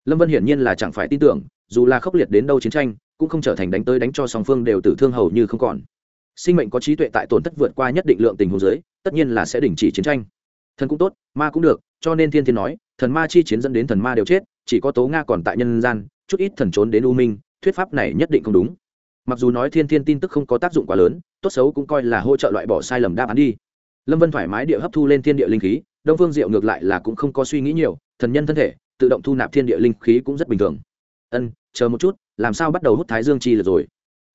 Lâm vân hiển nhiên là chẳng phải tin tưởng, dù là khốc liệt đến đâu chiến tranh, cũng không trở thành đánh tới đánh cho song phương đều tử thương hầu như không còn. Sinh mệnh có trí tuệ tại tổn thất vượt qua nhất định lượng tình huống giới tất nhiên là sẽ đình chỉ chiến tranh. Thần cũng tốt, ma cũng được, cho nên thiên thiên nói, thần ma chi chiến dẫn đến thần ma đều chết, chỉ có tố nga còn tại nhân gian, chút ít thần trốn đến u minh, thuyết pháp này nhất định không đúng mặc dù nói thiên thiên tin tức không có tác dụng quá lớn, tốt xấu cũng coi là hỗ trợ loại bỏ sai lầm đáp án đi. Lâm vân thoải mái địa hấp thu lên thiên địa linh khí, đông phương diệu ngược lại là cũng không có suy nghĩ nhiều, thần nhân thân thể, tự động thu nạp thiên địa linh khí cũng rất bình thường. Ân, chờ một chút, làm sao bắt đầu hút thái dương chi lực rồi?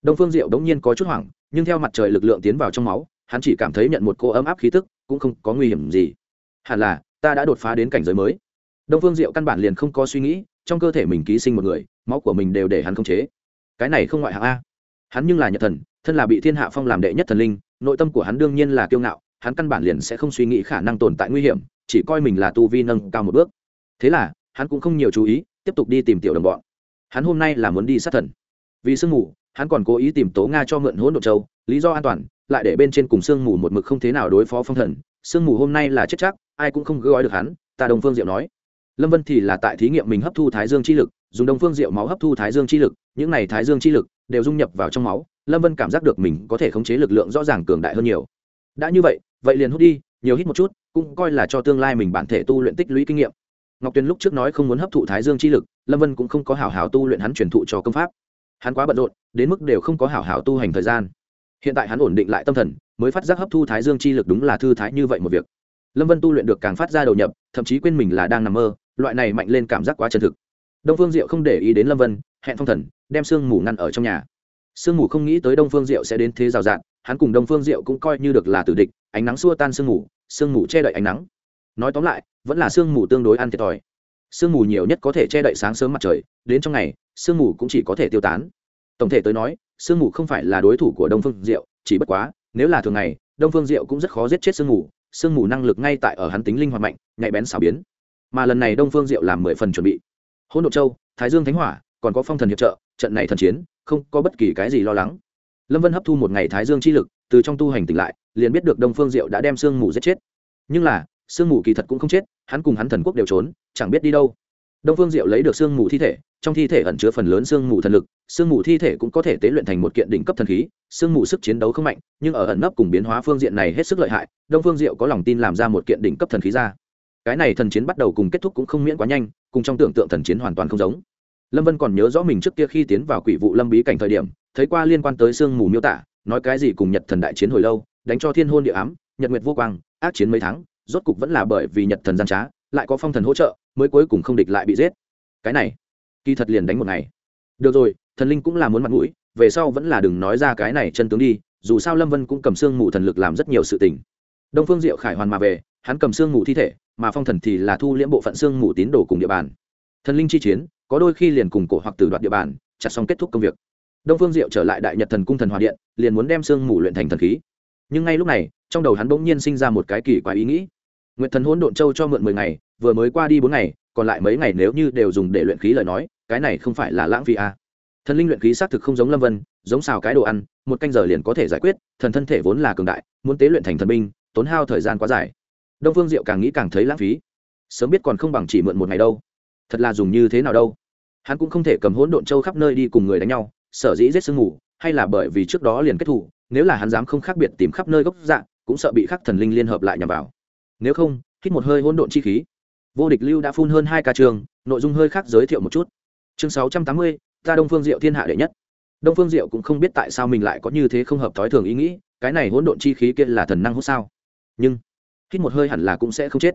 Đông phương diệu đống nhiên có chút hoảng, nhưng theo mặt trời lực lượng tiến vào trong máu, hắn chỉ cảm thấy nhận một cô ấm áp khí tức, cũng không có nguy hiểm gì. Hẳn là, ta đã đột phá đến cảnh giới mới. Đông phương diệu căn bản liền không có suy nghĩ, trong cơ thể mình ký sinh một người, máu của mình đều để hắn khống chế. Cái này không ngoại hạng a hắn nhưng là nhật thần, thân là bị thiên hạ phong làm đệ nhất thần linh, nội tâm của hắn đương nhiên là kiêu ngạo, hắn căn bản liền sẽ không suy nghĩ khả năng tồn tại nguy hiểm, chỉ coi mình là tu vi nâng cao một bước. Thế là, hắn cũng không nhiều chú ý, tiếp tục đi tìm tiểu đồng bọn. Hắn hôm nay là muốn đi sát thần. Vì sương mù, hắn còn cố ý tìm tố nga cho mượn hỗn độ châu, lý do an toàn, lại để bên trên cùng sương mù một mực không thế nào đối phó phong thần. Sương mù hôm nay là chết chắc, ai cũng không gói được hắn, ta đồng phương diệu nói. Lâm vân thì là tại thí nghiệm mình hấp thu thái dương chi lực dùng Đông phương diệu máu hấp thu thái dương chi lực, những này thái dương chi lực đều dung nhập vào trong máu, lâm vân cảm giác được mình có thể khống chế lực lượng rõ ràng cường đại hơn nhiều. Đã như vậy vậy liền hút đi, nhiều hít một chút, cũng coi là cho tương lai mình bản thể tu luyện tích lũy kinh nghiệm. Ngọc tuyền lúc trước nói không muốn hấp thụ thái dương chi lực, lâm vân cũng không có hảo hảo tu luyện hắn truyền thụ cho công pháp. Hắn quá bận rộn, đến mức đều không có hảo hảo tu hành thời gian. Hiện tại hắn ổn định lại tâm thần, mới phát giác hấp thu thái dương chi lực đúng là thư thái như vậy một việc. Lâm vân tu luyện được càng phát ra đầu nhập, thậm chí quên mình là đang nằm mơ, loại này mạnh lên cảm giác quá chân thực đông phương diệu không để ý đến lâm vân, hẹn phong thần, đem sương mù ngăn ở trong nhà. Sương mù không nghĩ tới đông phương diệu sẽ đến thế rào rạt, hắn cùng đông phương diệu cũng coi như được là tử địch, ánh nắng xua tan sương mù sương mù che đậy ánh nắng. Nói tóm lại, vẫn là sương mù tương đối ăn thiệt thòi. Sương mù nhiều nhất có thể che đậy sáng sớm mặt trời, đến trong ngày, sương mù cũng chỉ có thể tiêu tán. Tổng thể tới nói, sương mù không phải là đối thủ của đông phương diệu, chỉ bất quá, nếu là thường ngày, đông phương diệu cũng rất khó giết chết sương mù sương mù năng lực ngay tại ở hắn tính linh hoạt mạnh, nhạy bén xảo biến. Mà lần này đông phương diệu làm mười phần chuẩn bị hỗn độ châu, thái dương thánh hỏa, còn có phong thần hiệp trợ, trận này thần chiến, không có bất kỳ cái gì lo lắng. Lâm vân hấp thu một ngày thái dương chi lực, từ trong tu hành tỉnh lại, liền biết được đông phương diệu đã đem sương mù giết chết. Nhưng là, sương mù kỳ thật cũng không chết, hắn cùng hắn thần quốc đều trốn, chẳng biết đi đâu. Đông phương diệu lấy được sương mù thi thể, trong thi thể ẩn chứa phần lớn sương mù thần lực, sương mù thi thể cũng có thể tế luyện thành một kiện đỉnh cấp thần khí, sương mù sức chiến đấu không mạnh, nhưng ở ẩn nấp cùng biến hóa phương diện này hết sức lợi hại, đông phương diệu có lòng tin làm ra một kiện đỉnh cấp thần khí ra cái này thần chiến bắt đầu cùng kết thúc cũng không miễn quá nhanh, cùng trong tưởng tượng thần chiến hoàn toàn không giống. Lâm vân còn nhớ rõ mình trước kia khi tiến vào quỷ vụ lâm bí cảnh thời điểm, thấy qua liên quan tới sương mù miêu tả, nói cái gì cùng nhật thần đại chiến hồi lâu, đánh cho thiên hôn địa ám, nhật nguyệt vô quang, ác chiến mấy tháng, rốt cục vẫn là bởi vì nhật thần gian trá, lại có phong thần hỗ trợ, mới cuối cùng không địch lại bị giết. Cái này, kỳ thật liền đánh một ngày. Được rồi, thần linh cũng là muốn mặt mũi, về sau vẫn là đừng nói ra cái này chân tướng đi, dù sao lâm vân cũng cầm xương mù thần lực làm rất nhiều sự tình. Đông phương diệu khải hoàn mà về, hắn cầm xương mù thi thể mà phong thần thì là thu liễm bộ phận xương mù tín đồ cùng địa bàn. Thần linh chi chiến, có đôi khi liền cùng cổ hoặc tử đoạt địa bàn, chặt xong kết thúc công việc. Đông phương diệu trở lại đại nhật thần cung thần hòa điện, liền muốn đem xương mù luyện thành thần khí. Nhưng ngay lúc này, trong đầu hắn bỗng nhiên sinh ra một cái kỳ quái ý nghĩ. Nguyện thần hôn độn châu cho mượn mười ngày, vừa mới qua đi bốn ngày, còn lại mấy ngày nếu như đều dùng để luyện khí lời nói, cái này không phải là lãng phí à. thần linh luyện khí xác thực không giống lâm vân, giống xào cái đồ ăn, một canh giờ liền có thể giải quyết, thần thân thể vốn là cường đại, muốn tế luyện thành thần binh, tốn hao thời gian quá dài đông phương diệu càng nghĩ càng thấy lãng phí. Sớm biết còn không bằng chỉ mượn một ngày đâu. Thật là dùng như thế nào đâu. Hắn cũng không thể cầm hỗn độn châu khắp nơi đi cùng người đánh nhau, sở dĩ giết sương ngủ hay là bởi vì trước đó liền kết thủ, nếu là hắn dám không khác biệt tìm khắp nơi gốc dạng cũng sợ bị khắc thần linh liên hợp lại nhằm vào. Nếu không, hít một hơi hỗn độn chi khí. Vô địch lưu đã phun hơn hai ca trường, nội dung hơi khác giới thiệu một chút. Chương sáu trăm tám mươi, ta đông phương diệu thiên hạ đệ nhất. Đông phương diệu cũng không biết tại sao mình lại có như thế không hợp thói thường ý nghĩ, cái này hỗn độn chi khí kia là thần năng hút sao. Nhưng hít một hơi hẳn là cũng sẽ không chết.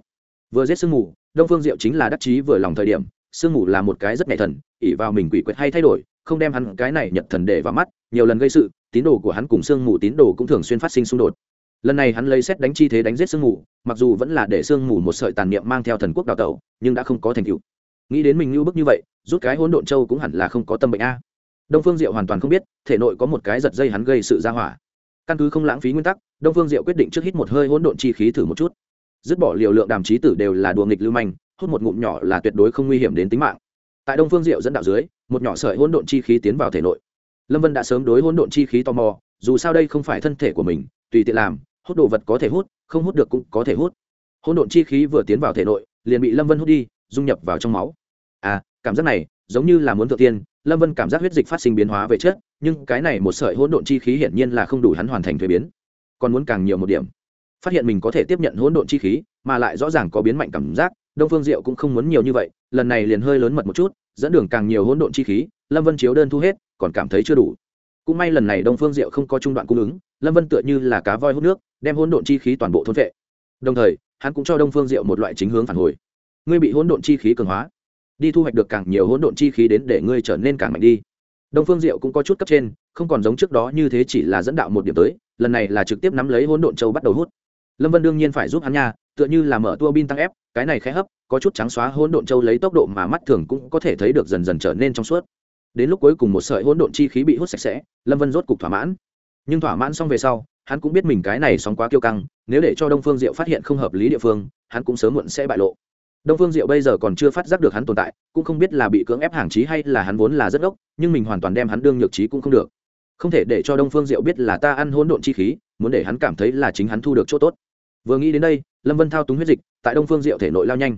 Vừa giết sương mù, đông phương diệu chính là đắc chí vừa lòng thời điểm, sương mù là một cái rất nhạy thần ỉ vào mình quỷ quyệt hay thay đổi, không đem hắn cái này nhận thần để vào mắt, nhiều lần gây sự, tín đồ của hắn cùng sương mù tín đồ cũng thường xuyên phát sinh xung đột. Lần này hắn lấy xét đánh chi thế đánh giết sương mù, mặc dù vẫn là để sương mù một sợi tàn niệm mang theo thần quốc đào tẩu, nhưng đã không có thành tựu. Nghĩ đến mình như bức như vậy, rút cái hỗn độn châu cũng hẳn là không có tâm bệnh a. Đông phương diệu hoàn toàn không biết, thể nội có một cái giật dây hắn gây sự ra hỏa căn cứ không lãng phí nguyên tắc, đông phương diệu quyết định trước hít một hơi hỗn độn chi khí thử một chút. Dứt bỏ liều lượng đàm trí tử đều là đùa nghịch lưu manh, hút một ngụm nhỏ là tuyệt đối không nguy hiểm đến tính mạng. Tại đông phương diệu dẫn đạo dưới, một nhỏ sợi hỗn độn chi khí tiến vào thể nội. Lâm vân đã sớm đối hỗn độn chi khí tò mò, dù sao đây không phải thân thể của mình, tùy tiện làm, hút đồ vật có thể hút, không hút được cũng có thể hút. Hỗn độn chi khí vừa tiến vào thể nội, liền bị lâm vân hút đi, dung nhập vào trong máu. À cảm giác này giống như là muốn thượng tiên, lâm vân cảm giác huyết dịch phát sinh biến hóa về chất, nhưng cái này một sợi hỗn độn chi khí hiển nhiên là không đủ hắn hoàn thành thuế biến. Còn muốn càng nhiều một điểm. Phát hiện mình có thể tiếp nhận hỗn độn chi khí, mà lại rõ ràng có biến mạnh cảm giác, đông phương diệu cũng không muốn nhiều như vậy, lần này liền hơi lớn mật một chút, dẫn đường càng nhiều hỗn độn chi khí, lâm vân chiếu đơn thu hết, còn cảm thấy chưa đủ. Cũng may lần này đông phương diệu không có trung đoạn cung ứng, lâm vân tựa như là cá voi hút nước, đem hỗn độn chi khí toàn bộ thôn vệ đồng thời, hắn cũng cho đông phương diệu một loại chính hướng phản hồi. Ngươi bị hỗn độn chi khí cường hóa đi thu hoạch được càng nhiều hỗn độn chi khí đến để ngươi trở nên càng mạnh đi. Đông phương diệu cũng có chút cấp trên, không còn giống trước đó như thế chỉ là dẫn đạo một điểm tới, lần này là trực tiếp nắm lấy hỗn độn châu bắt đầu hút. Lâm vân đương nhiên phải giúp hắn nha, tựa như là mở tua bin tăng ép, cái này khẽ hấp, có chút trắng xóa hỗn độn châu lấy tốc độ mà mắt thường cũng có thể thấy được dần dần trở nên trong suốt. Đến lúc cuối cùng một sợi hỗn độn chi khí bị hút sạch sẽ, lâm vân rốt cục thỏa mãn. Nhưng thỏa mãn xong về sau, hắn cũng biết mình cái này sóng quá kiêu căng, nếu để cho đông phương diệu phát hiện không hợp lý địa phương, hắn cũng sớm muộn sẽ bại lộ đông phương diệu bây giờ còn chưa phát giác được hắn tồn tại, cũng không biết là bị cưỡng ép hàng trí hay là hắn vốn là rất ốc nhưng mình hoàn toàn đem hắn đương nhược trí cũng không được. Không thể để cho đông phương diệu biết là ta ăn hỗn độn chi khí, muốn để hắn cảm thấy là chính hắn thu được chỗ tốt. Vừa nghĩ đến đây, lâm vân thao túng huyết dịch, tại đông phương diệu thể nội lao nhanh.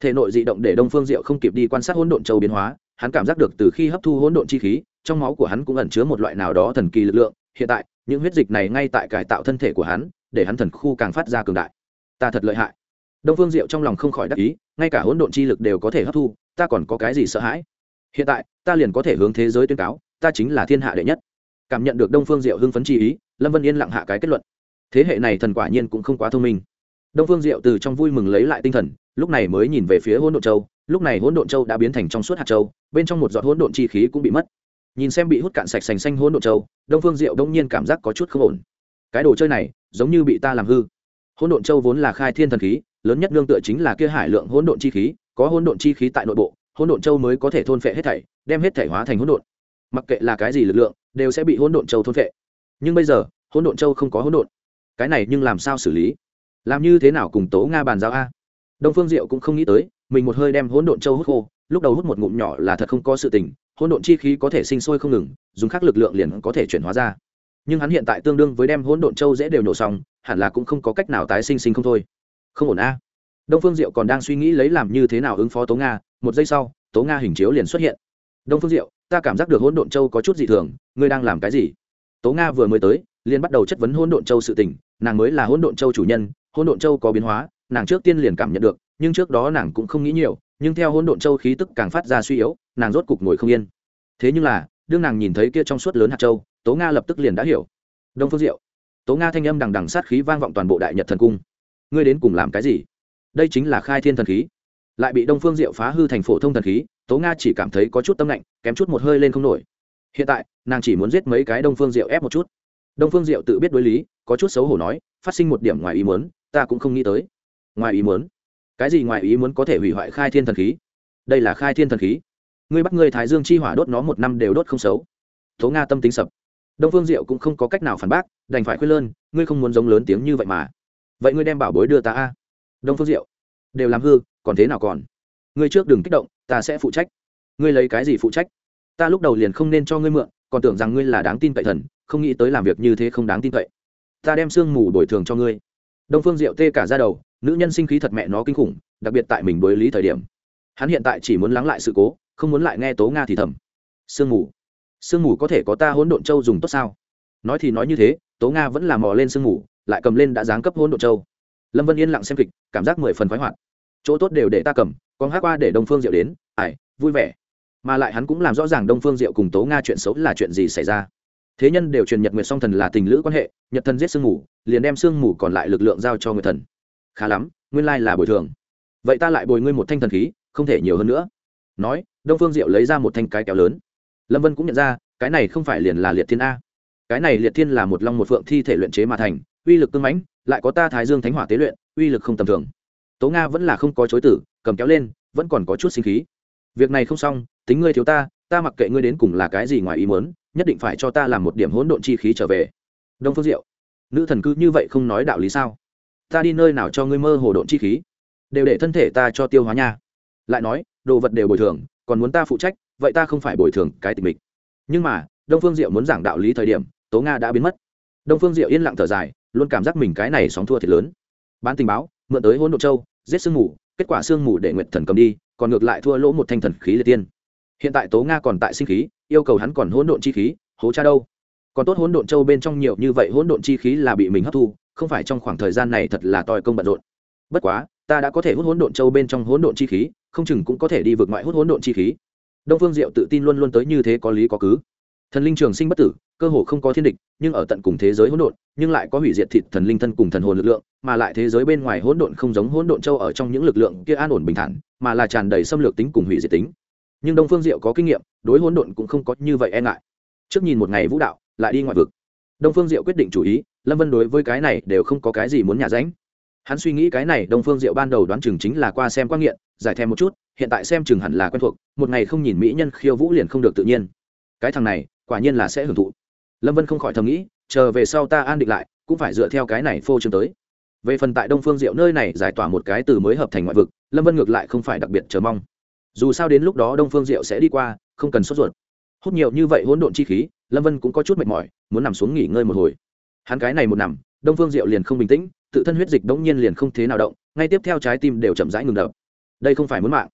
Thể nội dị động để đông phương diệu không kịp đi quan sát hỗn độn châu biến hóa, hắn cảm giác được từ khi hấp thu hỗn độn chi khí, trong máu của hắn cũng ẩn chứa một loại nào đó thần kỳ lực lượng. Hiện tại, những huyết dịch này ngay tại cải tạo thân thể của hắn, để hắn thần khu càng phát ra cường đại. Ta thật lợi hại đông phương diệu trong lòng không khỏi đắc ý, ngay cả hỗn độn chi lực đều có thể hấp thu, ta còn có cái gì sợ hãi? Hiện tại, ta liền có thể hướng thế giới tuyên cáo, ta chính là thiên hạ đệ nhất. Cảm nhận được đông phương diệu hưng phấn chi ý, lâm vân yên lặng hạ cái kết luận. Thế hệ này thần quả nhiên cũng không quá thông minh. Đông phương diệu từ trong vui mừng lấy lại tinh thần, lúc này mới nhìn về phía hỗn độn châu, lúc này hỗn độn châu đã biến thành trong suốt hạt châu, bên trong một giọt hỗn độn chi khí cũng bị mất. Nhìn xem bị hút cạn sạch sành xanh hỗn độn châu, đông phương diệu đông nhiên cảm giác có chút không ổn. Cái đồ chơi này giống như bị ta làm hư. Hỗn độn châu vốn là khai thiên thần khí lớn nhất nương tựa chính là kia hải lượng hỗn độn chi khí, có hỗn độn chi khí tại nội bộ, hỗn độn châu mới có thể thôn phệ hết thảy, đem hết thảy hóa thành hỗn độn. Mặc kệ là cái gì lực lượng, đều sẽ bị hỗn độn châu thôn phệ. Nhưng bây giờ, hỗn độn châu không có hỗn độn. Cái này nhưng làm sao xử lý? Làm như thế nào cùng tố nga bàn giao a? Đông phương diệu cũng không nghĩ tới, mình một hơi đem hỗn độn châu hút khô, lúc đầu hút một ngụm nhỏ là thật không có sự tình, hỗn độn chi khí có thể sinh sôi không ngừng, dùng khác lực lượng liền có thể chuyển hóa ra. Nhưng hắn hiện tại tương đương với đem hỗn độn châu dễ đều nổ xong, hẳn là cũng không có cách nào tái sinh sinh không thôi không ổn a. Đông phương diệu còn đang suy nghĩ lấy làm như thế nào ứng phó tố nga, một giây sau, tố nga hình chiếu liền xuất hiện. Đông phương diệu, ta cảm giác được hỗn độn châu có chút dị thường, ngươi đang làm cái gì? Tố nga vừa mới tới, liền bắt đầu chất vấn hỗn độn châu sự tình, nàng mới là hỗn độn châu chủ nhân, hỗn độn châu có biến hóa, nàng trước tiên liền cảm nhận được, nhưng trước đó nàng cũng không nghĩ nhiều, nhưng theo hỗn độn châu khí tức càng phát ra suy yếu, nàng rốt cục ngồi không yên. Thế nhưng là, đương nàng nhìn thấy kia trong suốt lớn hạt châu, tố nga lập tức liền đã hiểu. Đông phương diệu, tố nga thanh âm đằng đằng sát khí vang vọng toàn bộ đại nhật thần cung ngươi đến cùng làm cái gì? Đây chính là khai thiên thần khí. Lại bị đông phương diệu phá hư thành phổ thông thần khí, tố nga chỉ cảm thấy có chút tâm lạnh, kém chút một hơi lên không nổi. Hiện tại, nàng chỉ muốn giết mấy cái đông phương diệu ép một chút. Đông phương diệu tự biết đối lý, có chút xấu hổ nói, phát sinh một điểm ngoài ý muốn, ta cũng không nghĩ tới. Ngoài ý muốn? Cái gì ngoài ý muốn có thể hủy hoại khai thiên thần khí? Đây là khai thiên thần khí. Ngươi bắt ngươi thái dương chi hỏa đốt nó một năm đều đốt không xấu. Tố nga tâm tính sập. Đông phương diệu cũng không có cách nào phản bác, đành phải khuyên lơn, ngươi không muốn giống lớn tiếng như vậy mà vậy ngươi đem bảo bối đưa ta a. Đông phương diệu. Đều làm hư, còn thế nào còn? Ngươi trước đừng kích động, ta sẽ phụ trách. Ngươi lấy cái gì phụ trách? Ta lúc đầu liền không nên cho ngươi mượn, còn tưởng rằng ngươi là đáng tin cậy thần, không nghĩ tới làm việc như thế không đáng tin cậy. Ta đem sương mù bồi thường cho ngươi. Đông phương diệu tê cả ra đầu, nữ nhân sinh khí thật mẹ nó kinh khủng, đặc biệt tại mình đối lý thời điểm. Hắn hiện tại chỉ muốn lắng lại sự cố, không muốn lại nghe tố nga thì thầm. Sương mù. Sương mù có thể có ta hỗn độn châu dùng tốt sao? Nói thì nói như thế, tố nga vẫn là mò lên sương mù lại cầm lên đã giáng cấp hôn độ châu. Lâm vân yên lặng xem kịch, cảm giác mười phần khoái hoạt. Chỗ tốt đều để ta cầm, con hát qua để đông phương diệu đến, ải, vui vẻ. Mà lại hắn cũng làm rõ ràng đông phương diệu cùng tố nga chuyện xấu là chuyện gì xảy ra. Thế nhân đều truyền nhật nguyệt song thần là tình lữ quan hệ, nhật thần giết sương mù, liền đem sương mù còn lại lực lượng giao cho người thần. Khá lắm, nguyên lai là bồi thường. Vậy ta lại bồi ngươi một thanh thần khí, không thể nhiều hơn nữa. Nói, đông phương diệu lấy ra một thanh cái kéo lớn. Lâm vân cũng nhận ra, cái này không phải liền là liệt thiên a. Cái này liệt thiên là một long một phượng thi thể luyện chế mà thành uy lực cưng mãnh, lại có ta thái dương thánh hỏa tế luyện, uy lực không tầm thường. Tố nga vẫn là không có chối tử, cầm kéo lên, vẫn còn có chút sinh khí. Việc này không xong, tính ngươi thiếu ta ta mặc kệ ngươi đến cùng là cái gì ngoài ý muốn, nhất định phải cho ta làm một điểm hỗn độn chi khí trở về. Đông phương diệu, nữ thần cứ như vậy không nói đạo lý sao? Ta đi nơi nào cho ngươi mơ hồ độn chi khí? Đều để thân thể ta cho tiêu hóa nha. Lại nói, đồ vật đều bồi thường, còn muốn ta phụ trách, vậy ta không phải bồi thường cái tình mình. Nhưng mà, đông phương diệu muốn giảng đạo lý thời điểm, tố nga đã biến mất. Đông phương diệu yên lặng thở dài luôn cảm giác mình cái này sóng thua thiệt lớn. Bán tình báo, mượn tới hỗn độ châu, giết sương mù, kết quả sương mù để nguyện thần cầm đi, còn ngược lại thua lỗ một thanh thần khí liệt tiên. Hiện tại tố nga còn tại sinh khí, yêu cầu hắn còn hỗn độn chi khí, hố cha đâu? Còn tốt hỗn độn châu bên trong nhiều như vậy hỗn độn chi khí là bị mình hấp thu, không phải trong khoảng thời gian này thật là tòi công bận rộn. Bất quá, ta đã có thể hút hỗn độn châu bên trong hỗn độn chi khí, không chừng cũng có thể đi vượt ngoại hút hỗn độn chi khí. Đông phương diệu tự tin luôn luôn tới như thế có lý có cứ thần linh trường sinh bất tử, cơ hồ không có thiên địch, nhưng ở tận cùng thế giới hỗn độn, nhưng lại có hủy diệt thịt thần linh thân cùng thần hồn lực lượng, mà lại thế giới bên ngoài hỗn độn không giống hỗn độn châu ở trong những lực lượng kia an ổn bình thản, mà là tràn đầy xâm lược tính cùng hủy diệt tính. Nhưng đông phương diệu có kinh nghiệm, đối hỗn độn cũng không có như vậy e ngại. Trước nhìn một ngày vũ đạo, lại đi ngoại vực. Đông phương diệu quyết định chủ ý, lâm vân đối với cái này đều không có cái gì muốn nhà ránh. Hắn suy nghĩ cái này, đông phương diệu ban đầu đoán chừng chính là qua xem quan nghiện, giải thèm một chút, hiện tại xem chừng hẳn là quen thuộc, một ngày không nhìn mỹ nhân khiêu vũ liền không được tự nhiên. Cái thằng này quả nhiên là sẽ hưởng thụ. Lâm vân không khỏi thầm nghĩ, chờ về sau ta an định lại, cũng phải dựa theo cái này phô trương tới. Về phần tại đông phương diệu nơi này giải tỏa một cái từ mới hợp thành ngoại vực, lâm vân ngược lại không phải đặc biệt chờ mong. Dù sao đến lúc đó đông phương diệu sẽ đi qua, không cần sốt ruột. Hút nhiều như vậy hỗn độn chi khí, lâm vân cũng có chút mệt mỏi, muốn nằm xuống nghỉ ngơi một hồi. Hắn cái này một nằm, đông phương diệu liền không bình tĩnh, tự thân huyết dịch đống nhiên liền không thế nào động, ngay tiếp theo trái tim đều chậm rãi ngừng đập. Đây không phải muốn mạng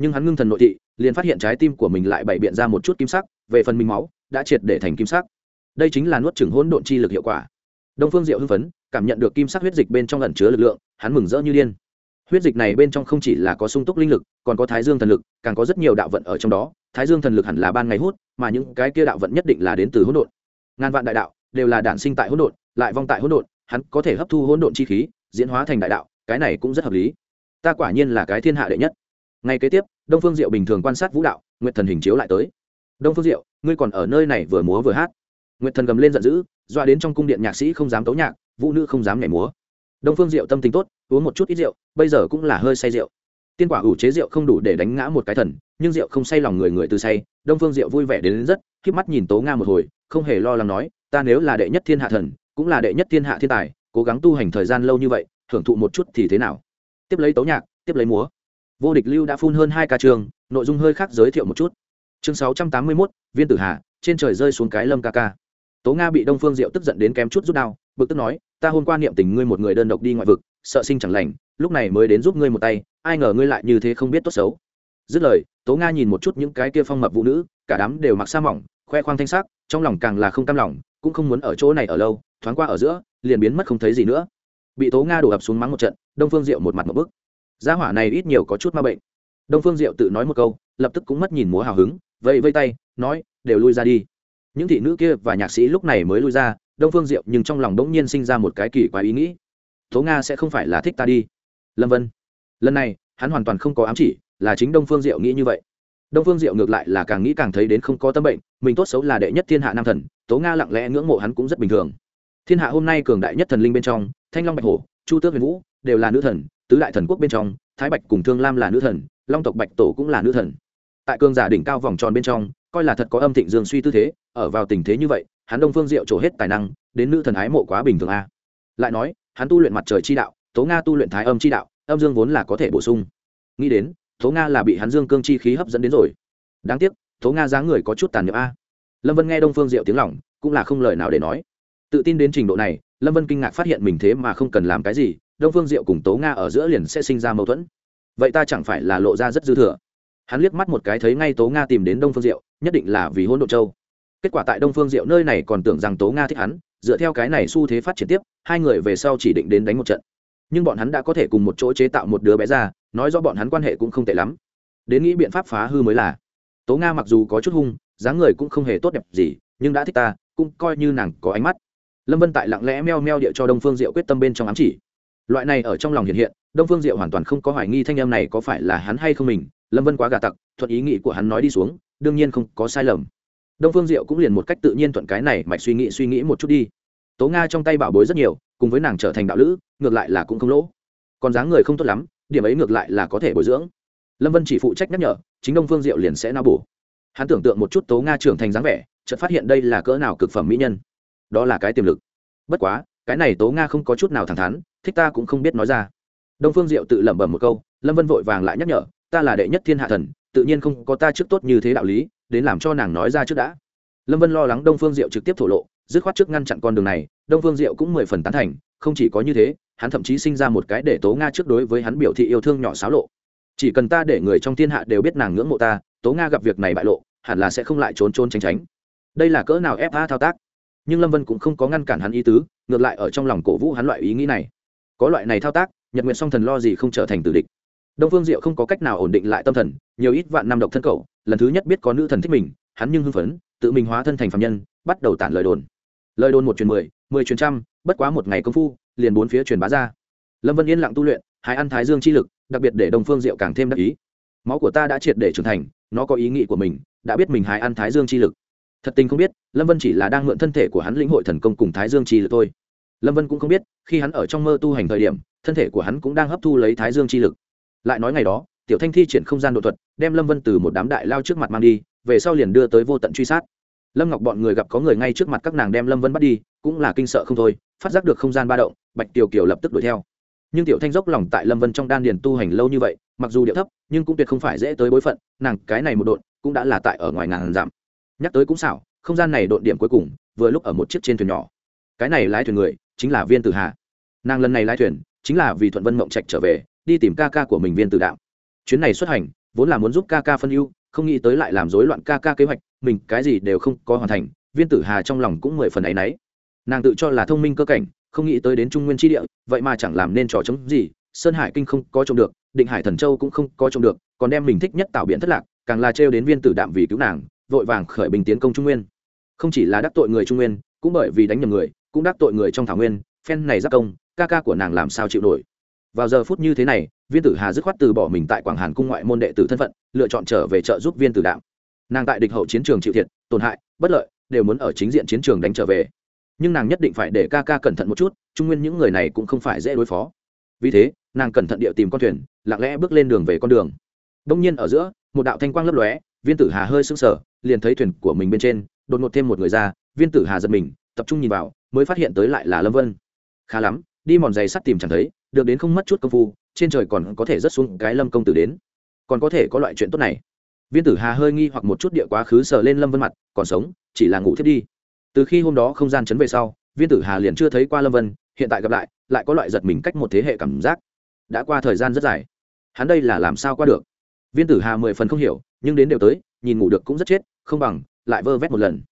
nhưng hắn ngưng thần nội thị, liền phát hiện trái tim của mình lại bày biện ra một chút kim sắc, về phần mình máu, đã triệt để thành kim sắc. Đây chính là nuốt chửng hỗn độn chi lực hiệu quả. Đông phương diệu hưng phấn, cảm nhận được kim sắc huyết dịch bên trong ẩn chứa lực lượng, hắn mừng rỡ như điên. Huyết dịch này bên trong không chỉ là có sung túc linh lực, còn có thái dương thần lực, càng có rất nhiều đạo vận ở trong đó. Thái dương thần lực hẳn là ban ngày hút, mà những cái kia đạo vận nhất định là đến từ hỗn độn. Ngàn vạn đại đạo đều là đản sinh tại hỗn độn, lại vong tại hỗn độn, hắn có thể hấp thu hỗn độn chi khí, diễn hóa thành đại đạo, cái này cũng rất hợp lý. Ta quả nhiên là cái thiên hạ đệ nhất ngay kế tiếp đông phương diệu bình thường quan sát vũ đạo nguyệt thần hình chiếu lại tới. Đông phương diệu ngươi còn ở nơi này vừa múa vừa hát. Nguyệt thần gầm lên giận dữ doa đến trong cung điện nhạc sĩ không dám tấu nhạc vũ nữ không dám nhảy múa. Đông phương diệu tâm tính tốt uống một chút ít rượu bây giờ cũng là hơi say rượu. Tiên quả ủ chế rượu không đủ để đánh ngã một cái thần nhưng rượu không say lòng người người từ say đông phương diệu vui vẻ đến, đến rất k mắt nhìn tố nga một hồi không hề lo lắng nói ta nếu là đệ nhất thiên hạ thần cũng là đệ nhất thiên hạ thiên tài cố gắng tu hành thời gian lâu như vậy thưởng thụ một chút thì thế nào? Tiếp lấy tấu nhạc tiếp lấy múa vô địch lưu đã phun hơn hai ca trường, nội dung hơi khác giới thiệu một chút. Chương sáu trăm tám mươi mốt, viên tử hà, trên trời rơi xuống cái lâm ca ca. Tố nga bị đông phương diệu tức giận đến kém chút rút đao, bực tức nói, ta hôm qua niệm tình ngươi một người đơn độc đi ngoại vực, sợ sinh chẳng lành, lúc này mới đến giúp ngươi một tay, ai ngờ ngươi lại như thế không biết tốt xấu. Dứt lời, tố nga nhìn một chút những cái kia phong mập vũ nữ, cả đám đều mặc sa mỏng, khoe khoang thanh sắc, trong lòng càng là không cam lòng, cũng không muốn ở chỗ này ở lâu, thoáng qua ở giữa, liền biến mất không thấy gì nữa. Bị tố nga đổ ập xuống mắng một trận, đông phương diệu một mặt một bức gia hỏa này ít nhiều có chút ma bệnh. Đông phương diệu tự nói một câu, lập tức cũng mất nhìn múa hào hứng, vẫy vây tay, nói, đều lui ra đi. Những thị nữ kia và nhạc sĩ lúc này mới lui ra, đông phương diệu nhưng trong lòng đ ỗ n g nhiên sinh ra một cái kỳ quái ý nghĩ. Tố nga sẽ không phải là thích ta đi. Lâm vân. Lần này, hắn hoàn toàn không có ám chỉ, là chính đông phương diệu nghĩ như vậy. Đông phương diệu ngược lại là càng nghĩ càng thấy đến không có tâm bệnh, mình tốt xấu là đệ nhất thiên hạ nam thần, tố nga lặng lẽ ngưỡng mộ hắn cũng rất bình thường. Thiên hạ hôm nay cường đại nhất thần linh bên trong, thanh long bạch hổ, chu tước huyền vũ đều là nữ thần, tứ đại thần quốc bên trong, thái bạch cùng thương lam là nữ thần, long tộc bạch tổ cũng là nữ thần. Tại cường giả đỉnh cao vòng tròn bên trong, coi là thật có âm thịnh dương suy tư thế, ở vào tình thế như vậy, hắn đông phương diệu trổ hết tài năng, đến nữ thần ái mộ quá bình thường a. Lại nói, hắn tu luyện mặt trời chi đạo, tố nga tu luyện thái âm chi đạo, âm dương vốn là có thể bổ sung. Nghĩ đến, tố nga là bị hắn dương cương chi khí hấp dẫn đến rồi. Đáng tiếc, tố nga dáng người có chút tàn nhẫn a. Lâm vân nghe đông phương diệu tiếng lỏng cũng là không lời nào để nói. Tự tin đến trình độ này lâm vân kinh ngạc phát hiện mình thế mà không cần làm cái gì, đông phương diệu cùng tố nga ở giữa liền sẽ sinh ra mâu thuẫn. Vậy ta chẳng phải là lộ ra rất dư thừa? Hắn liếc mắt một cái thấy ngay tố nga tìm đến đông phương diệu, nhất định là vì hôn độ châu. Kết quả tại đông phương diệu nơi này còn tưởng rằng tố nga thích hắn, dựa theo cái này xu thế phát triển tiếp, hai người về sau chỉ định đến đánh một trận. Nhưng bọn hắn đã có thể cùng một chỗ chế tạo một đứa bé ra, nói do bọn hắn quan hệ cũng không tệ lắm. Đến nghĩ biện pháp phá hư mới là. Tố nga mặc dù có chút hung, dáng người cũng không hề tốt đẹp gì, nhưng đã thích ta, cũng coi như nàng có ánh mắt lâm vân tại lặng lẽ meo meo địa cho đông phương diệu quyết tâm bên trong ám chỉ. Loại này ở trong lòng hiện hiện, đông phương diệu hoàn toàn không có hoài nghi thanh em này có phải là hắn hay không mình, lâm vân quá gà tặc, thuận ý nghĩ của hắn nói đi xuống, đương nhiên không có sai lầm. Đông phương diệu cũng liền một cách tự nhiên thuận cái này mạch suy nghĩ suy nghĩ một chút đi. Tố nga trong tay bảo bối rất nhiều, cùng với nàng trở thành đạo lữ, ngược lại là cũng không lỗ. Còn dáng người không tốt lắm, điểm ấy ngược lại là có thể bồi dưỡng. Lâm vân chỉ phụ trách nhắc nhở, chính đông phương diệu liền sẽ nao bổ. Hắn tưởng tượng một chút tố nga trưởng thành dáng vẻ, chợt phát hiện đây là cỡ nào cực phẩm mỹ nhân đó là cái tiềm lực. Bất quá, cái này tố nga không có chút nào thẳng thắn, thích ta cũng không biết nói ra. Đông phương diệu tự lẩm bẩm một câu, lâm vân vội vàng lại nhắc nhở, ta là đệ nhất thiên hạ thần, tự nhiên không có ta trước tốt như thế đạo lý, đến làm cho nàng nói ra trước đã. Lâm vân lo lắng đông phương diệu trực tiếp thổ lộ, dứt khoát trước ngăn chặn con đường này, đông phương diệu cũng mười phần tán thành, không chỉ có như thế, hắn thậm chí sinh ra một cái để tố nga trước đối với hắn biểu thị yêu thương nhỏ xáo lộ. Chỉ cần ta để người trong thiên hạ đều biết nàng ngưỡng mộ ta, tố nga gặp việc này bại lộ, hẳn là sẽ không lại trốn trốn tránh tránh. Đây là cỡ nào ép a thao tác? Nhưng lâm vân cũng không có ngăn cản hắn ý tứ ngược lại ở trong lòng cổ vũ hắn loại ý nghĩ này có loại này thao tác nhật nguyện song thần lo gì không trở thành tử địch đông phương diệu không có cách nào ổn định lại tâm thần nhiều ít vạn năm độc thân cậu lần thứ nhất biết có nữ thần thích mình hắn nhưng hưng phấn tự mình hóa thân thành phạm nhân bắt đầu tản lời đồn lời đồn một truyền mười mười truyền trăm bất quá một ngày công phu liền bốn phía truyền bá ra lâm vân yên lặng tu luyện hai ăn thái dương chi lực đặc biệt để đông phương diệu càng thêm đắc ý máu của ta đã triệt để trưởng thành nó có ý nghĩ của mình đã biết mình hái ăn thái dương chi lực thật tình không biết, lâm vân chỉ là đang mượn thân thể của hắn lĩnh hội thần công cùng thái dương chi lực thôi. Lâm vân cũng không biết, khi hắn ở trong mơ tu hành thời điểm, thân thể của hắn cũng đang hấp thu lấy thái dương chi lực. Lại nói ngày đó, tiểu thanh thi triển không gian đột thuật, đem lâm vân từ một đám đại lao trước mặt mang đi, về sau liền đưa tới vô tận truy sát. Lâm ngọc bọn người gặp có người ngay trước mặt các nàng đem lâm vân bắt đi, cũng là kinh sợ không thôi, phát giác được không gian ba động, bạch tiểu kiều lập tức đuổi theo. Nhưng tiểu thanh dốc lòng tại lâm vân trong đan điền tu hành lâu như vậy, mặc dù điệu thấp, nhưng cũng tuyệt không phải dễ tới bối phận, nàng cái này một độn cũng đã là tại ở ngoài ngàn giảm nhắc tới cũng xảo, không gian này độn điểm cuối cùng, vừa lúc ở một chiếc trên thuyền nhỏ. Cái này lái thuyền người, chính là viên tử hà. Nàng lần này lái thuyền, chính là vì thuận vân mộng trạch trở về, đi tìm ca ca của mình viên tử đạo. Chuyến này xuất hành, vốn là muốn giúp ca ca phân ưu, không nghĩ tới lại làm rối loạn ca ca kế hoạch, mình cái gì đều không có hoàn thành, viên tử hà trong lòng cũng mười phần áy náy. Nàng tự cho là thông minh cơ cảnh, không nghĩ tới đến trung nguyên tri địa, vậy mà chẳng làm nên trò chống gì, sơn hải kinh không có trông được, định hải thần châu cũng không có trông được, còn đem mình thích nhất tạo biện thất lạc, càng là trêu đến viên tử đạm vì cứu nàng vội vàng khởi bình tiến công trung nguyên. Không chỉ là đắc tội người trung nguyên, cũng bởi vì đánh nhầm người, cũng đắc tội người trong thảo nguyên, phen này giác công, ca ca của nàng làm sao chịu nổi. Vào giờ phút như thế này, viên tử hà dứt khoát từ bỏ mình tại quảng hàn cung ngoại môn đệ tử thân phận, lựa chọn trở về trợ giúp viên tử đạm. Nàng tại địch hậu chiến trường chịu thiệt, tổn hại, bất lợi, đều muốn ở chính diện chiến trường đánh trở về. Nhưng nàng nhất định phải để ca ca cẩn thận một chút, trung nguyên những người này cũng không phải dễ đối phó. Vì thế, nàng cẩn thận địa tìm con thuyền, lặng lẽ bước lên đường về con đường. Đông nhiên ở giữa, một đạo thanh quang lấp lóe viên tử hà hơi sững sờ, liền thấy thuyền của mình bên trên, đột ngột thêm một người ra, viên tử hà giật mình, tập trung nhìn vào, mới phát hiện tới lại là lâm vân. Khá lắm, đi mòn giày sắt tìm chẳng thấy, được đến không mất chút công phu, trên trời còn có thể rớt xuống cái lâm công tử đến. Còn có thể có loại chuyện tốt này. Viên tử hà hơi nghi hoặc một chút địa quá khứ sờ lên lâm vân mặt, còn sống, chỉ là ngủ thiết đi. Từ khi hôm đó không gian chấn về sau, viên tử hà liền chưa thấy qua lâm vân, hiện tại gặp lại lại có loại giật mình cách một thế hệ cảm giác. Đã qua thời gian rất dài. Hắn đây là làm sao qua được? Viên tử hà mười phần không hiểu nhưng đến đều tới, nhìn ngủ được cũng rất chết, không bằng lại vơ vét một lần.